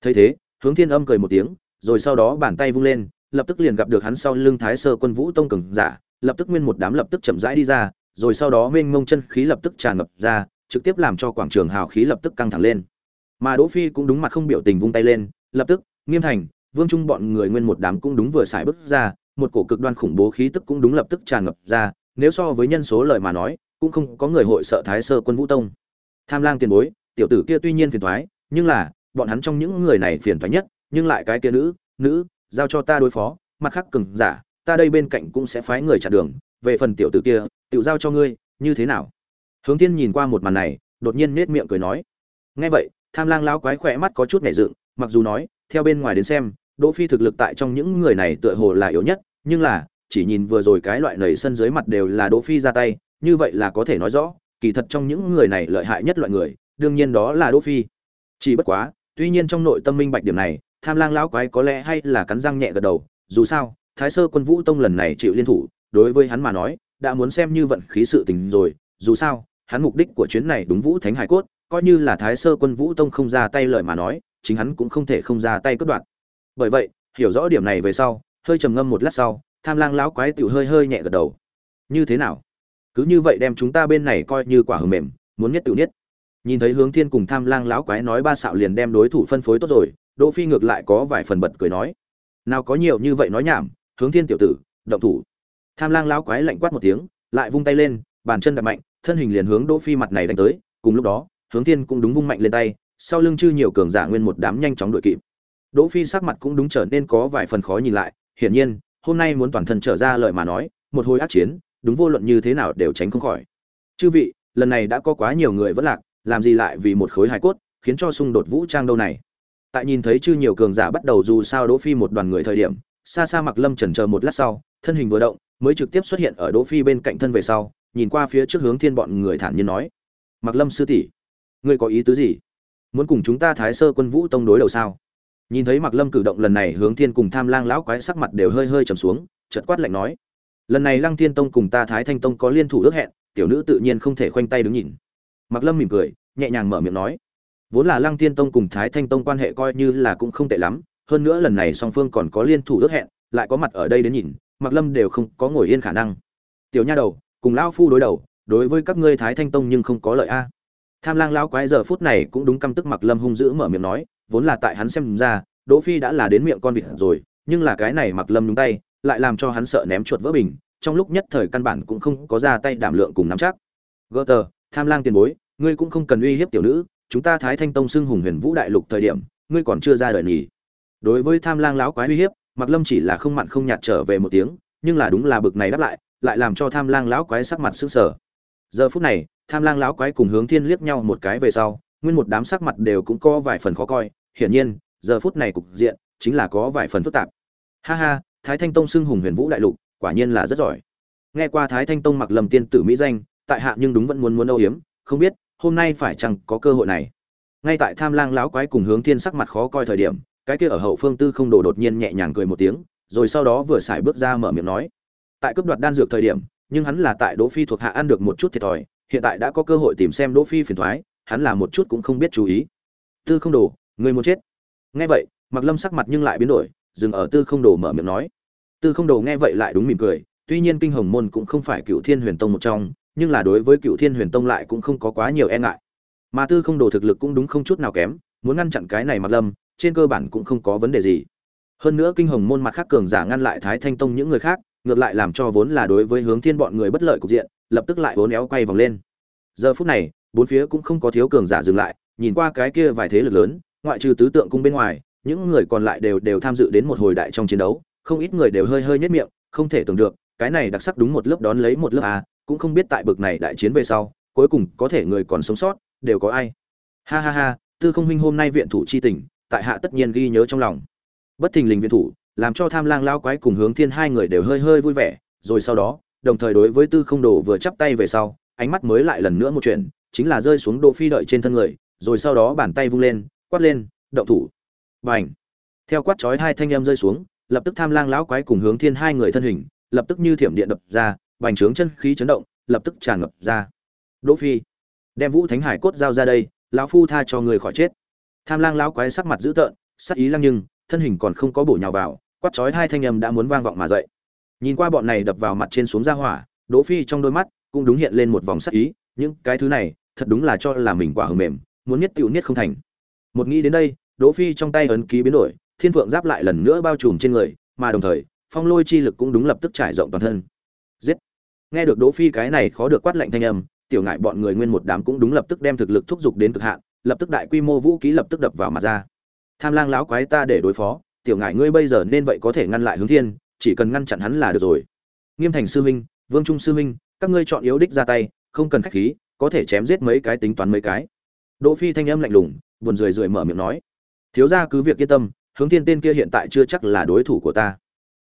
Thấy thế, hướng thiên âm cười một tiếng rồi sau đó bàn tay vung lên, lập tức liền gặp được hắn sau lưng thái sơ quân vũ tông cường giả, lập tức nguyên một đám lập tức chậm rãi đi ra, rồi sau đó mênh mông chân khí lập tức tràn ngập ra, trực tiếp làm cho quảng trường hào khí lập tức căng thẳng lên. Mà đỗ phi cũng đúng mặt không biểu tình vung tay lên, lập tức, nghiêm thành, vương trung bọn người nguyên một đám cũng đúng vừa xài bước ra, một cổ cực đoan khủng bố khí tức cũng đúng lập tức tràn ngập ra, nếu so với nhân số lời mà nói, cũng không có người hội sợ thái sơ quân vũ tông. Tham lang tiền bối, tiểu tử kia tuy nhiên phiền toái, nhưng là, bọn hắn trong những người này phiền toái nhất nhưng lại cái kia nữ nữ, giao cho ta đối phó, mặt khác cừng giả, ta đây bên cạnh cũng sẽ phái người chặn đường, về phần tiểu tử kia tự giao cho ngươi, như thế nào? Hướng thiên nhìn qua một màn này, đột nhiên nết miệng cười nói. Nghe vậy, tham lang lão quái khỏe mắt có chút nhảy dựng, mặc dù nói, theo bên ngoài đến xem, đỗ phi thực lực tại trong những người này tựa hồ là yếu nhất, nhưng là, chỉ nhìn vừa rồi cái loại nầy sân dưới mặt đều là đỗ phi ra tay, như vậy là có thể nói rõ, kỳ thật trong những người này lợi hại nhất loại người, đương nhiên đó là đỗ phi. Chỉ bất quá, tuy nhiên trong nội tâm minh bạch điểm này tham lang lão quái có lẽ hay là cắn răng nhẹ gật đầu, dù sao, thái sơ quân vũ tông lần này chịu liên thủ, đối với hắn mà nói, đã muốn xem như vận khí sự tình rồi, dù sao, hắn mục đích của chuyến này đúng vũ thánh hải cốt, coi như là thái sơ quân vũ tông không ra tay lời mà nói, chính hắn cũng không thể không ra tay cất đoạn bởi vậy, hiểu rõ điểm này về sau, hơi trầm ngâm một lát sau, tham lang lão quái tiểu hơi hơi nhẹ gật đầu. Như thế nào? Cứ như vậy đem chúng ta bên này coi như quả hờ mềm, muốn nhất tiểu nhất. Nhìn thấy hướng thiên cùng tham lang lão quái nói ba xạo liền đem đối thủ phân phối tốt rồi đỗ phi ngược lại có vài phần bật cười nói, nào có nhiều như vậy nói nhảm, hướng thiên tiểu tử, động thủ. Tham lang lão quái lạnh quát một tiếng, lại vung tay lên, bàn chân đạp mạnh, thân hình liền hướng đỗ phi mặt này đánh tới, cùng lúc đó, hướng thiên cũng đúng vung mạnh lên tay, sau lưng chư nhiều cường giả nguyên một đám nhanh chóng đuổi kịp. Đỗ phi sắc mặt cũng đúng trở nên có vài phần khó nhìn lại, hiển nhiên, hôm nay muốn toàn thân trở ra lợi mà nói, một hồi ác chiến, đúng vô luận như thế nào đều tránh không khỏi. Chư vị, lần này đã có quá nhiều người vẫn lạc, làm gì lại vì một khối hài cốt, khiến cho xung đột vũ trang đâu này? Tại nhìn thấy chư nhiều cường giả bắt đầu dù sao đỗ phi một đoàn người thời điểm xa xa mặc lâm chần chờ một lát sau, thân hình vừa động, mới trực tiếp xuất hiện ở đỗ phi bên cạnh thân về sau, nhìn qua phía trước hướng thiên bọn người thản nhiên nói mặc lâm sư tỷ, ngươi có ý tứ gì? Muốn cùng chúng ta thái sơ quân vũ tông đối đầu sao? Nhìn thấy mặc lâm cử động lần này hướng thiên cùng tham lang lão quái sắc mặt đều hơi hơi trầm xuống, chợt quát lạnh nói, lần này lăng thiên tông cùng ta thái thanh tông có liên thủ ước hẹn, tiểu nữ tự nhiên không thể khoanh tay đứng nhìn. Mặc lâm mỉm cười, nhẹ nhàng mở miệng nói vốn là lăng thiên tông cùng thái thanh tông quan hệ coi như là cũng không tệ lắm, hơn nữa lần này song phương còn có liên thủ ước hẹn, lại có mặt ở đây đến nhìn mặc lâm đều không có ngồi yên khả năng. Tiểu nha đầu, cùng lão phu đối đầu, đối với các ngươi thái thanh tông nhưng không có lợi a. Tham lang lão quái giờ phút này cũng đúng căm tức mặc lâm hung dữ mở miệng nói, vốn là tại hắn xem ra, đỗ phi đã là đến miệng con vịt rồi, nhưng là cái này mặc lâm nhúng tay, lại làm cho hắn sợ ném chuột vỡ bình, trong lúc nhất thời căn bản cũng không có ra tay đảm lượng cùng nắm chắc. Gỡ tờ, tham lang tiền bối, ngươi cũng không cần uy hiếp tiểu nữ chúng ta thái thanh tông xưng hùng huyền vũ đại lục thời điểm, ngươi còn chưa ra đời nhỉ? Đối với tham lang lão quái uy hiếp mặc lâm chỉ là không mặn không nhạt trở về một tiếng, nhưng là đúng là bực này đáp lại lại làm cho tham lang lão quái sắc mặt sững sờ. Giờ phút này, tham lang lão quái cùng hướng thiên liếc nhau một cái về sau, nguyên một đám sắc mặt đều cũng có vài phần khó coi, hiển nhiên, giờ phút này cục diện chính là có vài phần phức tạp. Ha ha, thái thanh tông xưng hùng huyền vũ đại lục, quả nhiên là rất giỏi. Nghe qua thái thanh tông mặc lầm tiên tử mỹ danh, tại hạ nhưng đúng vẫn muốn muốn âu hiếm không biết hôm nay phải chăng có cơ hội này? Ngay tại tham lang lão quái cùng hướng thiên sắc mặt khó coi thời điểm, cái kia ở hậu phương tư không đồ đột nhiên nhẹ nhàng cười một tiếng, rồi sau đó vừa xài bước ra mở miệng nói. Tại cướp đoạt đan dược thời điểm, nhưng hắn là tại đỗ phi thuộc hạ ăn được một chút thiệt thòi, hiện tại đã có cơ hội tìm xem đỗ phi phiền thoái, hắn là một chút cũng không biết chú ý. Tư không đồ, người muốn chết. Nghe vậy mặc lâm sắc mặt nhưng lại biến đổi, dừng ở tư không đồ mở miệng nói. Tư không đồ nghe vậy lại đúng mỉm cười, tuy nhiên kinh hồng môn cũng không phải cựu thiên huyền tông một trong nhưng là đối với cựu thiên huyền tông lại cũng không có quá nhiều e ngại. Mà tư không đồ thực lực cũng đúng không chút nào kém, muốn ngăn chặn cái này mặc lâm, trên cơ bản cũng không có vấn đề gì. Hơn nữa kinh hồng môn mặt khác cường giả ngăn lại thái thanh tông những người khác, ngược lại làm cho vốn là đối với hướng thiên bọn người bất lợi cục diện, lập tức lại vốn éo quay vòng lên. Giờ phút này, bốn phía cũng không có thiếu cường giả dừng lại, nhìn qua cái kia vài thế lực lớn, ngoại trừ tứ tượng cung bên ngoài, những người còn lại đều đều tham dự đến một hồi đại trong chiến đấu, không ít người đều hơi hơi nhất miệng, không thể tưởng được, cái này đặc sắc đúng một lớp đón lấy một lớp a cũng không biết tại bực này đại chiến về sau, cuối cùng có thể người còn sống sót, đều có ai. Ha ha ha, tư không huynh hôm nay viện thủ chi tỉnh tại hạ tất nhiên ghi nhớ trong lòng. Bất thình lình viện thủ, làm cho tham lang lao quái cùng hướng thiên hai người đều hơi hơi vui vẻ, rồi sau đó, đồng thời đối với tư không đồ vừa chắp tay về sau, ánh mắt mới lại lần nữa một chuyện chính là rơi xuống đỗ phi đợi trên thân người, rồi sau đó bàn tay vung lên, quát lên, động thủ. Bành! Theo quát chói hai thanh âm rơi xuống, lập tức tham lang lão quái cùng hướng thiên hai người thân hình, lập tức như thiểm điện đập ra bành trướng chân khí chấn động, lập tức tràn ngập ra. Đỗ phi, đem vũ thánh hải cốt giao ra đây, lão phu tha cho người khỏi chết. Tham lang lão quái sắc mặt dữ tợn, sắc ý lăng nhưng, thân hình còn không có bổ nhào vào, quát chói hai thanh âm đã muốn vang vọng mà dậy. Nhìn qua bọn này đập vào mặt trên xuống ra hỏa, đỗ phi trong đôi mắt cũng đúng hiện lên một vòng sắc ý, những cái thứ này, thật đúng là cho là mình quả hờ mềm, muốn nhất tiểu niết không thành. Một nghĩ đến đây, đỗ phi trong tay ấn ký biến đổi, thiên phượng giáp lại lần nữa bao trùm trên người, mà đồng thời, phong lôi chi lực cũng đúng lập tức trải rộng toàn thân. Giết! Nghe được đỗ phi cái này khó được quát lệnh thanh âm, tiểu ngại bọn người nguyên một đám cũng đúng lập tức đem thực lực thúc giục đến cực hạn, lập tức đại quy mô vũ khí lập tức đập vào mặt ra. Tham lang lão quái ta để đối phó, tiểu ngại ngươi bây giờ nên vậy có thể ngăn lại hướng thiên, chỉ cần ngăn chặn hắn là được rồi. Nghiêm thành sư huynh, vương trung sư huynh, các ngươi chọn yếu đích ra tay, không cần khách khí, có thể chém giết mấy cái tính toán mấy cái. Đỗ phi thanh âm lạnh lùng, buồn rười rượi mở miệng nói. Thiếu gia cứ việc yên tâm, hướng thiên tên kia hiện tại chưa chắc là đối thủ của ta.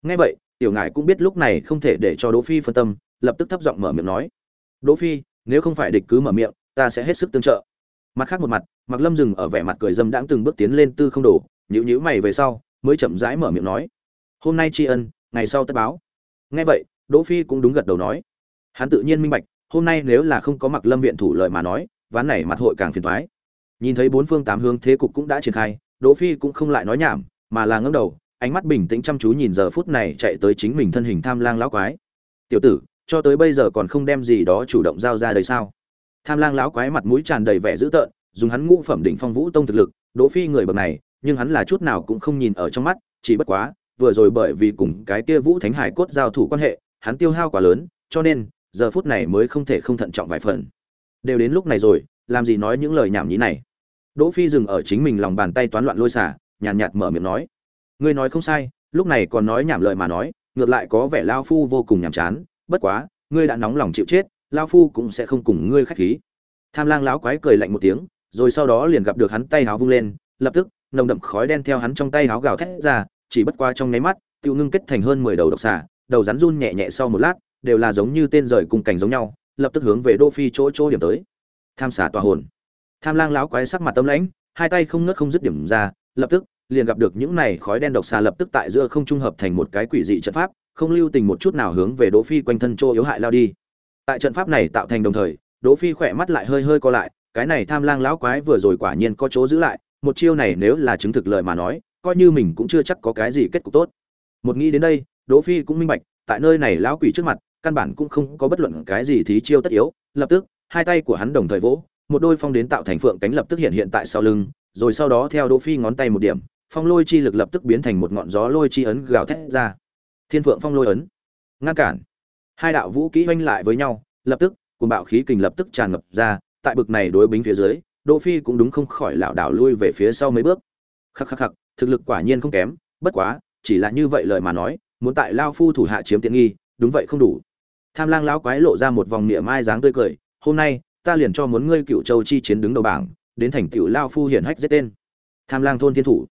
Nghe vậy, tiểu ngải cũng biết lúc này không thể để cho đỗ phi phân tâm lập tức thấp giọng mở miệng nói, đỗ phi, nếu không phải địch cứ mở miệng, ta sẽ hết sức tương trợ. Mặt khác một mặt mặc lâm dừng ở vẻ mặt cười dâm đãng từng bước tiến lên tư không đổ nhũ nhíu mày về sau, mới chậm rãi mở miệng nói, hôm nay tri ân, ngày sau tất báo. Nghe vậy, đỗ phi cũng đúng gật đầu nói, hắn tự nhiên minh bạch, hôm nay nếu là không có mặc lâm viện thủ lời mà nói, ván này mặt hội càng phiền toái. Nhìn thấy bốn phương tám hướng thế cục cũng đã triển khai, đỗ phi cũng không lại nói nhảm, mà là ngẩng đầu, ánh mắt bình tĩnh chăm chú nhìn giờ phút này chạy tới chính mình thân hình tham lang lão quái. Tiểu tử cho tới bây giờ còn không đem gì đó chủ động giao ra đây sao? Tham lang lão quái mặt mũi tràn đầy vẻ dữ tợn dùng hắn ngũ phẩm đỉnh phong vũ tông thực lực đỗ phi người bậc này nhưng hắn là chút nào cũng không nhìn ở trong mắt chỉ bất quá vừa rồi bởi vì cùng cái kia vũ thánh hải cốt giao thủ quan hệ hắn tiêu hao quá lớn cho nên giờ phút này mới không thể không thận trọng vài phần. Đều đến lúc này rồi làm gì nói những lời nhảm nhí này? Đỗ phi dừng ở chính mình lòng bàn tay toán loạn lôi xả nhàn nhạt, nhạt mở miệng nói ngươi nói không sai lúc này còn nói nhảm lời mà nói ngược lại có vẻ lao phu vô cùng nhàm chán bất quá, ngươi đã nóng lòng chịu chết lao phu cũng sẽ không cùng ngươi khách khí. Tham lang Láo quái cười lạnh một tiếng, rồi sau đó liền gặp được hắn tay háo vung lên, lập tức, nồng đậm khói đen theo hắn trong tay háo gào thét ra, chỉ bất qua trong nháy mắt tiêu ngưng kết thành hơn mười đầu độc xà, đầu rắn run nhẹ nhẹ sau một lát, đều là giống như tên rời cùng cảnh giống nhau, lập tức hướng về đô phi chỗ chỗ điểm tới. Tham xả tòa hồn. Tham lang Láo quái sắc mặt tâm lãnh, hai tay không ngớt không dứt điểm ra, lập tức, liền gặp được những này khói đen độc xà lập tức tại giữa không trung hợp thành một cái quỷ dị trận pháp không lưu tình một chút nào hướng về đỗ phi quanh thân chỗ yếu hại lao đi. Tại trận pháp này tạo thành đồng thời, đỗ phi khỏe mắt lại hơi hơi co lại, cái này tham lang lão quái vừa rồi quả nhiên có chỗ giữ lại, một chiêu này nếu là chứng thực lời mà nói, coi như mình cũng chưa chắc có cái gì kết cục tốt. Một nghĩ đến đây, đỗ phi cũng minh bạch, tại nơi này lão quỷ trước mặt, căn bản cũng không có bất luận cái gì thí chiêu tất yếu, lập tức, hai tay của hắn đồng thời vỗ, một đôi phong đến tạo thành phượng cánh lập tức hiện hiện tại sau lưng, rồi sau đó theo đỗ phi ngón tay một điểm, phong lôi chi lực lập tức biến thành một ngọn gió lôi chi ấn gào thét ra thiên phượng phong lôi ấn. Ngăn cản. Hai đạo vũ kỹ oanh lại với nhau, lập tức cùng bạo khí kình lập tức tràn ngập ra, tại bực này đối bính phía dưới, đỗ phi cũng đúng không khỏi lảo đảo lui về phía sau mấy bước. Khắc khắc khắc, thực lực quả nhiên không kém, bất quá, chỉ là như vậy lời mà nói, muốn tại lao phu thủ hạ chiếm tiện nghi, đúng vậy không đủ. Tham lang lão quái lộ ra một vòng niệm mai dáng tươi cười, hôm nay, ta liền cho muốn ngươi cựu châu chi chiến đứng đầu bảng, đến thành tiểu lao phu hiển hách giết tên. Tham lang thôn thiên thủ.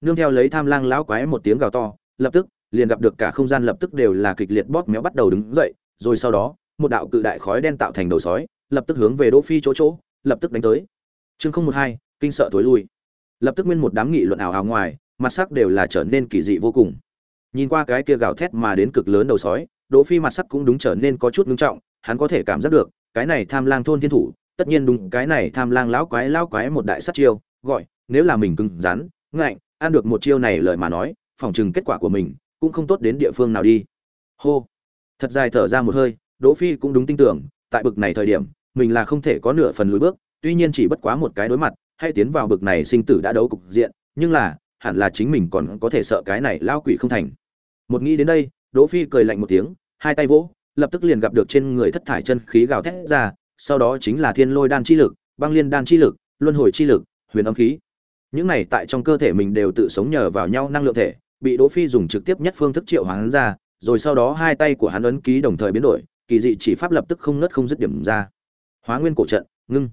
Nương theo lấy tham lang lão quái một tiếng gào to, lập tức liền gặp được cả không gian lập tức đều là kịch liệt bóp méo bắt đầu đứng dậy, rồi sau đó, một đạo cự đại khói đen tạo thành đầu sói, lập tức hướng về đỗ phi chỗ chỗ, lập tức đánh tới. Chương không một hai, kinh sợ tối lui. Lập tức nguyên một đám nghị luận ảo ảo ngoài, mặt sắc đều là trở nên kỳ dị vô cùng. Nhìn qua cái kia gào thét mà đến cực lớn đầu sói, đỗ phi mặt sắc cũng đúng trở nên có chút ngưng trọng, hắn có thể cảm giác được, cái này tham lang thôn thiên thủ, tất nhiên đúng, cái này tham lang lão quái lão quái một đại sát chiêu, gọi, nếu là mình cứng rắn, ngạnh, ăn được một chiêu này lời mà nói, phòng trừng kết quả của mình cũng không tốt đến địa phương nào đi. Hô. Thật dài thở ra một hơi, đỗ phi cũng đúng tin tưởng, tại bực này thời điểm, mình là không thể có nửa phần lùi bước, tuy nhiên chỉ bất quá một cái đối mặt, hay tiến vào bực này sinh tử đã đấu cục diện, nhưng là, hẳn là chính mình còn có thể sợ cái này lao quỷ không thành. Một nghĩ đến đây, đỗ phi cười lạnh một tiếng, hai tay vỗ, lập tức liền gặp được trên người thất thải chân khí gào thét ra, sau đó chính là thiên lôi đan chi lực, băng liên đan chi lực, luân hồi chi lực, huyền âm khí. Những này tại trong cơ thể mình đều tự sống nhờ vào nhau năng lượng thể bị đỗ phi dùng trực tiếp nhất phương thức triệu hoán ra, rồi sau đó hai tay của hắn ấn ký đồng thời biến đổi, kỳ dị chỉ pháp lập tức không ngớt không dứt điểm ra. Hóa nguyên cổ trận, ngưng.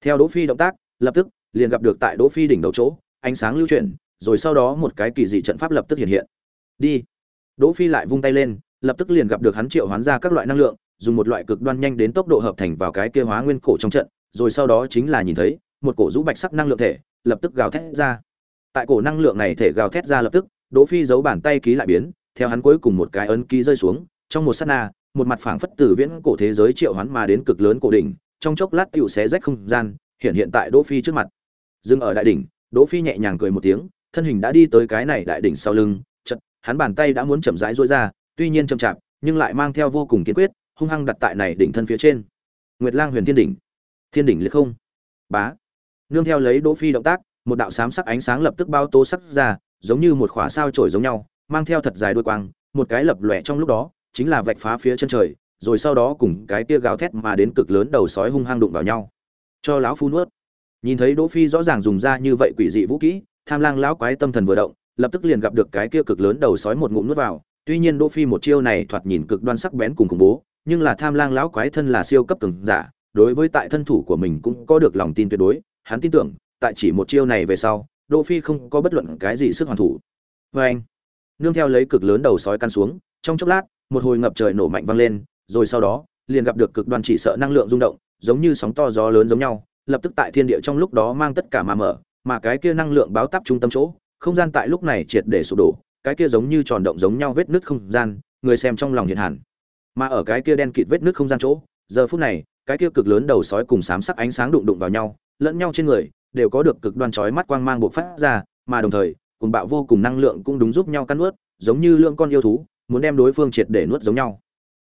Theo đỗ phi động tác, lập tức, liền gặp được tại đỗ phi đỉnh đầu chỗ, ánh sáng lưu chuyển, rồi sau đó một cái kỳ dị trận pháp lập tức hiện hiện. Đi. Đỗ phi lại vung tay lên, lập tức liền gặp được hắn triệu hoán ra các loại năng lượng, dùng một loại cực đoan nhanh đến tốc độ hợp thành vào cái kia hóa nguyên cổ trong trận, rồi sau đó chính là nhìn thấy, một cổ rũ bạch sắc năng lượng thể, lập tức gào thét ra. Tại cổ năng lượng này thể gào thét ra lập tức đỗ phi giấu bàn tay ký lại biến, theo hắn cuối cùng một cái ấn ký rơi xuống, trong một sát na, một mặt phảng phất từ viễn cổ thế giới triệu hoán mà đến cực lớn cổ đỉnh, trong chốc lát tiểu xé rách không gian, hiện hiện tại đỗ phi trước mặt. Dừng ở đại đỉnh, đỗ phi nhẹ nhàng cười một tiếng, thân hình đã đi tới cái này đại đỉnh sau lưng, chợt, hắn bàn tay đã muốn chậm rãi duỗi ra, tuy nhiên chậm chạp, nhưng lại mang theo vô cùng kiên quyết, hung hăng đặt tại này đỉnh thân phía trên. Nguyệt lang huyền thiên đỉnh. Thiên đỉnh liệt không. Bá. Nương theo lấy đỗ phi động tác, một đạo xám sắc ánh sáng lập tức bao tố sắc ra giống như một khỏa sao chổi giống nhau, mang theo thật dài đuôi quang, một cái lập lòe trong lúc đó, chính là vạch phá phía chân trời, rồi sau đó cùng cái tia gào thét mà đến cực lớn đầu sói hung hăng đụng vào nhau. Cho lão phu nuốt. Nhìn thấy đỗ phi rõ ràng dùng ra như vậy quỷ dị vũ kỹ, tham lang lão quái tâm thần vừa động, lập tức liền gặp được cái kia cực lớn đầu sói một ngụm nuốt vào. Tuy nhiên đỗ phi một chiêu này thoạt nhìn cực đoan sắc bén cùng khủng bố, nhưng là tham lang lão quái thân là siêu cấp cường giả, đối với tại thân thủ của mình cũng có được lòng tin tuyệt đối. Hắn tin tưởng, tại chỉ một chiêu này về sau đỗ phi không có bất luận cái gì sức hoàn thủ. Và anh, nương theo lấy cực lớn đầu sói căn xuống, trong chốc lát, một hồi ngập trời nổ mạnh vang lên, rồi sau đó, liền gặp được cực đoan chỉ sợ năng lượng rung động, giống như sóng to gió lớn giống nhau, lập tức tại thiên địa trong lúc đó mang tất cả mà mở, mà cái kia năng lượng báo táp trung tâm chỗ, không gian tại lúc này triệt để sụp đổ, cái kia giống như tròn động giống nhau vết nứt không gian, người xem trong lòng hiện hẳn. Mà ở cái kia đen kịt vết nứt không gian chỗ, giờ phút này, cái kia cực lớn đầu sói cùng xám sắc ánh sáng đụng đụng vào nhau, lẫn nhau trên người đều có được cực đoan chói mắt quang mang bộc phát ra, mà đồng thời, cùng bạo vô cùng năng lượng cũng đúng giúp nhau cắn nuốt, giống như lượng con yêu thú, muốn đem đối phương triệt để nuốt giống nhau.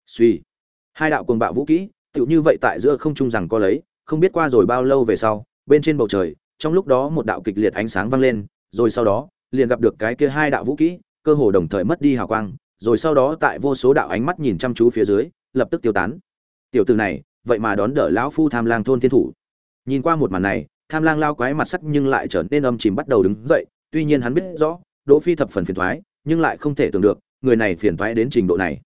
Suy hai đạo cuồng bạo vũ kỹ, tựu như vậy tại giữa không trung rằng có lấy, không biết qua rồi bao lâu về sau, bên trên bầu trời, trong lúc đó một đạo kịch liệt ánh sáng vang lên, rồi sau đó, liền gặp được cái kia hai đạo vũ kỹ, cơ hồ đồng thời mất đi hào quang, rồi sau đó tại vô số đạo ánh mắt nhìn chăm chú phía dưới, lập tức tiêu tán. Tiểu tử này, vậy mà đón đỡ lão phu tham lang thôn thiên thủ. Nhìn qua một màn này tham lang lao quái mặt sắc nhưng lại trở nên âm chìm bắt đầu đứng dậy, tuy nhiên hắn biết rõ, đỗ phi thập phần phiền thoái nhưng lại không thể tưởng được, người này phiền thoái đến trình độ này.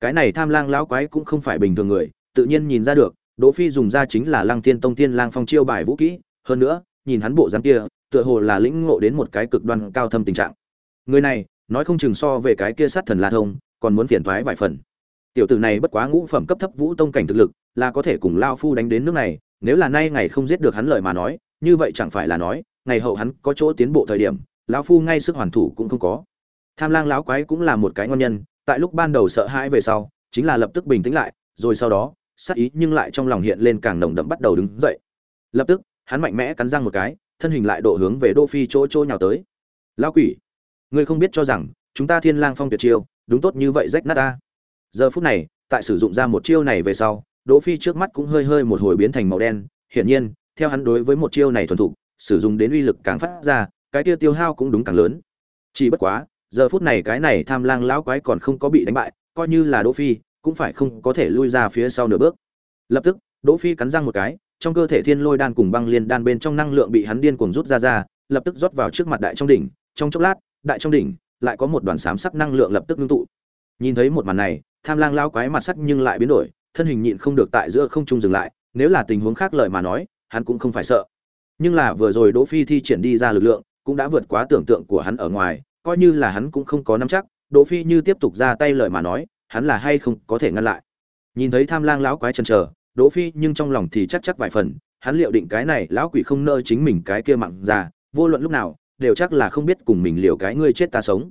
Cái này tham lang lao quái cũng không phải bình thường người, tự nhiên nhìn ra được, đỗ phi dùng ra chính là lăng tiên tông tiên lang phong chiêu bài vũ kỹ, hơn nữa, nhìn hắn bộ dáng kia, tựa hồ là lĩnh ngộ đến một cái cực đoan cao thâm tình trạng. Người này, nói không chừng so về cái kia sát thần la thông, còn muốn phiền thoái vài phần. Tiểu tử này bất quá ngũ phẩm cấp thấp vũ tông cảnh thực lực, là có thể cùng lao phu đánh đến nước này, nếu là nay ngày không giết được hắn lời mà nói như vậy chẳng phải là nói, ngày hậu hắn có chỗ tiến bộ thời điểm, lão phu ngay sức hoàn thủ cũng không có. Tham lang lão quái cũng là một cái ngon nhân, tại lúc ban đầu sợ hãi về sau, chính là lập tức bình tĩnh lại, rồi sau đó, sát ý nhưng lại trong lòng hiện lên càng nồng đậm bắt đầu đứng dậy. Lập tức, hắn mạnh mẽ cắn răng một cái, thân hình lại độ hướng về đô phi chỗ chỗ nhào tới. Lão quỷ, ngươi không biết cho rằng, chúng ta thiên lang phong tuyệt chiêu, đúng tốt như vậy rách nát ta. Giờ phút này, tại sử dụng ra một chiêu này về sau, đỗ phi trước mắt cũng hơi hơi một hồi biến thành màu đen, hiển nhiên theo hắn đối với một chiêu này thuần thục, sử dụng đến uy lực càng phát ra, cái kia tiêu hao cũng đúng càng lớn. Chỉ bất quá, giờ phút này cái này tham lang lão quái còn không có bị đánh bại, coi như là đỗ phi, cũng phải không có thể lui ra phía sau nửa bước. Lập tức, đỗ phi cắn răng một cái, trong cơ thể thiên lôi đan cùng băng liên đan bên trong năng lượng bị hắn điên cuồng rút ra ra, lập tức rót vào trước mặt đại trong đỉnh, trong chốc lát, đại trong đỉnh lại có một đoàn sám sắc năng lượng lập tức ngưng tụ. Nhìn thấy một màn này, tham lang lão quái mặt sắc nhưng lại biến đổi, thân hình nhịn không được tại giữa không trung dừng lại, nếu là tình huống khác lời mà nói hắn cũng không phải sợ. Nhưng là vừa rồi đỗ phi thi triển đi ra lực lượng, cũng đã vượt quá tưởng tượng của hắn ở ngoài, coi như là hắn cũng không có nắm chắc, đỗ phi như tiếp tục ra tay lời mà nói, hắn là hay không có thể ngăn lại. Nhìn thấy tham lang lão quái chần chờ, đỗ phi nhưng trong lòng thì chắc chắc vài phần, hắn liệu định cái này lão quỷ không nơ chính mình cái kia mặn già, vô luận lúc nào, đều chắc là không biết cùng mình liều cái ngươi chết ta sống.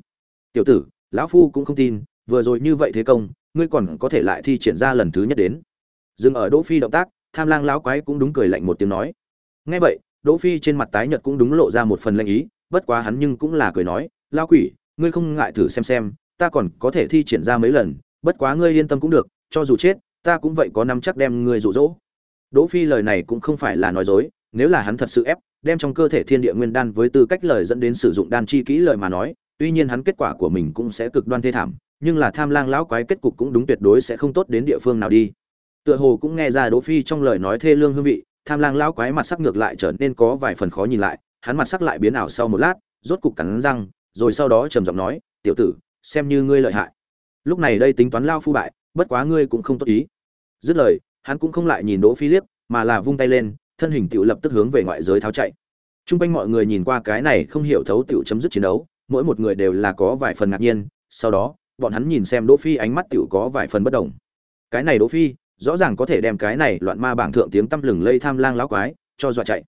Tiểu tử, lão phu cũng không tin, vừa rồi như vậy thế công, ngươi còn có thể lại thi triển ra lần thứ nhất đến. Dừng ở đỗ phi động tác tham lang lão quái cũng đúng cười lạnh một tiếng nói. Nghe vậy, đỗ phi trên mặt tái nhợt cũng đúng lộ ra một phần lanh ý, bất quá hắn nhưng cũng là cười nói, lão quỷ, ngươi không ngại thử xem xem, ta còn có thể thi triển ra mấy lần, bất quá ngươi yên tâm cũng được, cho dù chết, ta cũng vậy có nắm chắc đem ngươi dụ dỗ. Đỗ phi lời này cũng không phải là nói dối, nếu là hắn thật sự ép, đem trong cơ thể thiên địa nguyên đan với tư cách lời dẫn đến sử dụng đan chi kỹ lời mà nói, tuy nhiên hắn kết quả của mình cũng sẽ cực đoan thê thảm, nhưng là tham lang lão quái kết cục cũng đúng tuyệt đối sẽ không tốt đến địa phương nào đi tựa hồ cũng nghe ra đỗ phi trong lời nói thê lương hương vị, tham lang lão quái mặt sắc ngược lại trở nên có vài phần khó nhìn lại, hắn mặt sắc lại biến ảo sau một lát, rốt cục cắn răng, rồi sau đó trầm giọng nói, tiểu tử, xem như ngươi lợi hại. Lúc này đây tính toán lao phu bại, bất quá ngươi cũng không tốt ý. Dứt lời, hắn cũng không lại nhìn đỗ phi liếc, mà là vung tay lên, thân hình tiểu lập tức hướng về ngoại giới tháo chạy. Trung quanh mọi người nhìn qua cái này không hiểu thấu tiểu chấm dứt chiến đấu, mỗi một người đều là có vài phần ngạc nhiên, sau đó, bọn hắn nhìn xem đỗ phi ánh mắt tiểu có vài phần bất động cái này đỗ phi rõ ràng có thể đem cái này loạn ma bảng thượng tiếng tâm lừng lây tham lang lão quái, cho dọa chạy.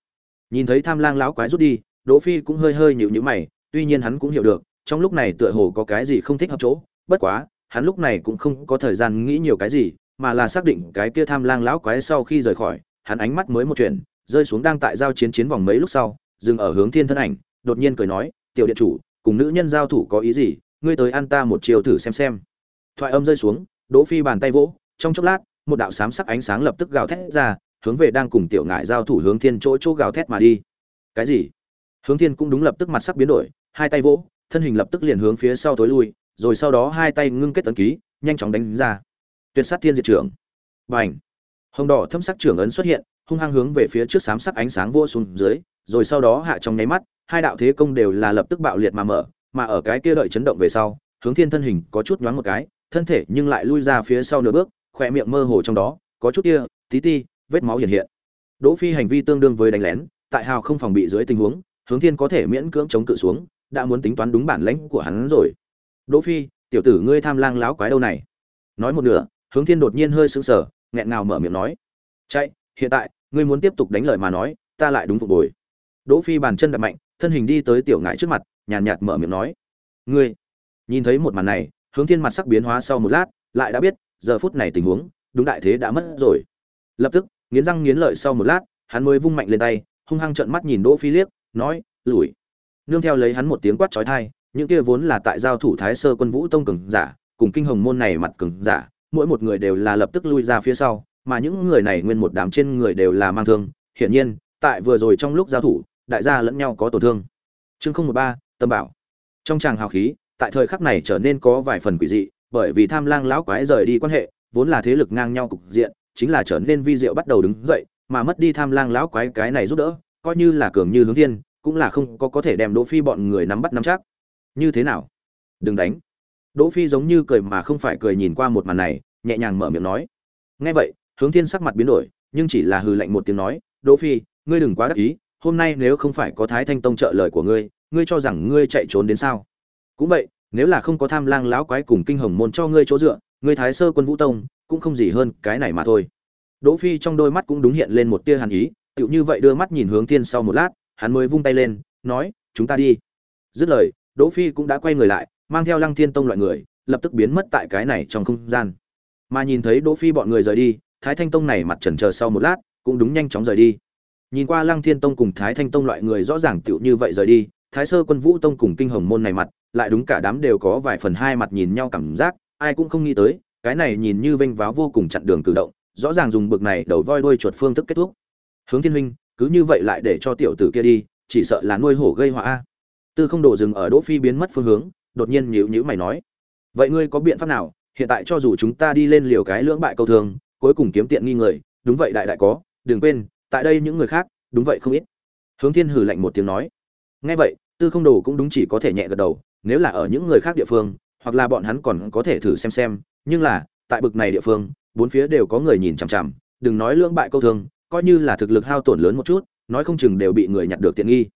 Nhìn thấy tham lang lão quái rút đi, đỗ phi cũng hơi hơi nhíu nhíu mày, tuy nhiên hắn cũng hiểu được, trong lúc này tựa hồ có cái gì không thích hợp chỗ, bất quá, hắn lúc này cũng không có thời gian nghĩ nhiều cái gì, mà là xác định cái kia tham lang lão quái sau khi rời khỏi, hắn ánh mắt mới một chuyện rơi xuống đang tại giao chiến chiến vòng mấy lúc sau, dừng ở hướng thiên thân ảnh, đột nhiên cười nói, tiểu điện chủ, cùng nữ nhân giao thủ có ý gì? Ngươi tới ăn ta một chiều thử xem xem. Thoại âm rơi xuống, đỗ phi bàn tay vỗ, trong chốc lát một đạo xám sắc ánh sáng lập tức gào thét ra, hướng về đang cùng tiểu ngải giao thủ hướng thiên chỗ chỗ gào thét mà đi. Cái gì? Hướng thiên cũng đúng lập tức mặt sắc biến đổi, hai tay vỗ, thân hình lập tức liền hướng phía sau tối lui, rồi sau đó hai tay ngưng kết tấn ký, nhanh chóng đánh ra. Tuyệt sát thiên diệt trưởng. Bành! Hồng đỏ thâm sắc trưởng ấn xuất hiện, hung hăng hướng về phía trước xám sắc ánh sáng vô xuống dưới, rồi sau đó hạ trong nháy mắt, hai đạo thế công đều là lập tức bạo liệt mà mở, mà ở cái kia đợi chấn động về sau, hướng thiên thân hình có chút nhoáng một cái, thân thể nhưng lại lui ra phía sau nửa bước khỏe miệng mơ hồ trong đó, có chút kia tí ti, vết máu hiện hiện. Đỗ phi hành vi tương đương với đánh lén, tại hào không phòng bị dưới tình huống, hướng thiên có thể miễn cưỡng chống cự xuống, đã muốn tính toán đúng bản lãnh của hắn rồi. Đỗ phi, tiểu tử ngươi tham lang láo quái đâu này? Nói một nửa, hướng thiên đột nhiên hơi sững sờ, nghẹn ngào mở miệng nói. Chạy, hiện tại, ngươi muốn tiếp tục đánh lời mà nói, ta lại đúng phục bồi đỗ phi bàn chân đập mạnh, thân hình đi tới tiểu ngải trước mặt, nhàn nhạt mở miệng nói. Ngươi. Nhìn thấy một màn này, hướng thiên mặt sắc biến hóa sau một lát, lại đã biết giờ phút này tình huống, đúng đại thế đã mất rồi. Lập tức, nghiến răng nghiến lợi sau một lát, hắn mới vung mạnh lên tay, hung hăng trợn mắt nhìn đỗ phi liếc, nói, lùi. Nương theo lấy hắn một tiếng quát chói tai, những kia vốn là tại giao thủ thái sơ quân vũ tông cường giả, cùng kinh hồng môn này mặt cường giả, mỗi một người đều là lập tức lui ra phía sau, mà những người này nguyên một đám trên người đều là mang thương. Hiển nhiên, tại vừa rồi trong lúc giao thủ, đại gia lẫn nhau có tổn thương. Chương không một ba, tâm bảo. Trong tràng hào khí, tại thời khắc này trở nên có vài phần quỷ dị bởi vì tham lang lão quái rời đi quan hệ, vốn là thế lực ngang nhau cục diện, chính là trở nên vi diệu bắt đầu đứng dậy, mà mất đi tham lang lão quái cái này giúp đỡ, coi như là cường như hướng thiên, cũng là không có có thể đem đỗ phi bọn người nắm bắt nắm chắc. Như thế nào? Đừng đánh. Đỗ phi giống như cười mà không phải cười nhìn qua một màn này, nhẹ nhàng mở miệng nói. Nghe vậy, hướng thiên sắc mặt biến đổi, nhưng chỉ là hừ lạnh một tiếng nói, đỗ phi, ngươi đừng quá đắc ý, hôm nay nếu không phải có thái thanh tông trợ lời của ngươi ngươi cho rằng ngươi chạy trốn đến sao? Cũng vậy nếu là không có tham lang lão quái cùng kinh hồng môn cho ngươi chỗ dựa, ngươi thái sơ quân vũ tông, cũng không gì hơn cái này mà thôi. Đỗ phi trong đôi mắt cũng đúng hiện lên một tia hàn ý, tựu như vậy đưa mắt nhìn hướng thiên sau một lát, hắn mới vung tay lên, nói, chúng ta đi. Dứt lời, đỗ phi cũng đã quay người lại, mang theo lăng thiên tông loại người, lập tức biến mất tại cái này trong không gian. Mà nhìn thấy đỗ phi bọn người rời đi, thái thanh tông này mặt trần chờ sau một lát, cũng đúng nhanh chóng rời đi. Nhìn qua lăng thiên tông cùng thái thanh tông loại người rõ ràng tựu như vậy rời đi thái sơ quân vũ tông cùng kinh hồng môn này mặt, lại đúng cả đám đều có vài phần hai mặt nhìn nhau cảm giác, ai cũng không nghĩ tới, cái này nhìn như vênh váo vô cùng chặn đường cử động, rõ ràng dùng bực này đầu voi đuôi chuột phương thức kết thúc. Hướng thiên huynh, cứ như vậy lại để cho tiểu tử kia đi, chỉ sợ là nuôi hổ gây họa a. Tư không đổ dừng ở đỗ phi biến mất phương hướng, đột nhiên nhíu nhíu mày nói, vậy ngươi có biện pháp nào? Hiện tại cho dù chúng ta đi lên liều cái lưỡng bại câu thường, cuối cùng kiếm tiện nghi người, đúng vậy đại đại có, đừng quên, tại đây những người khác, đúng vậy không ít. Hướng thiên hử lạnh một tiếng nói, nghe vậy tư không đồ cũng đúng chỉ có thể nhẹ gật đầu, nếu là ở những người khác địa phương, hoặc là bọn hắn còn có thể thử xem xem, nhưng là, tại bực này địa phương, bốn phía đều có người nhìn chằm chằm, đừng nói lưỡng bại câu thương, coi như là thực lực hao tổn lớn một chút, nói không chừng đều bị người nhặt được tiện nghi.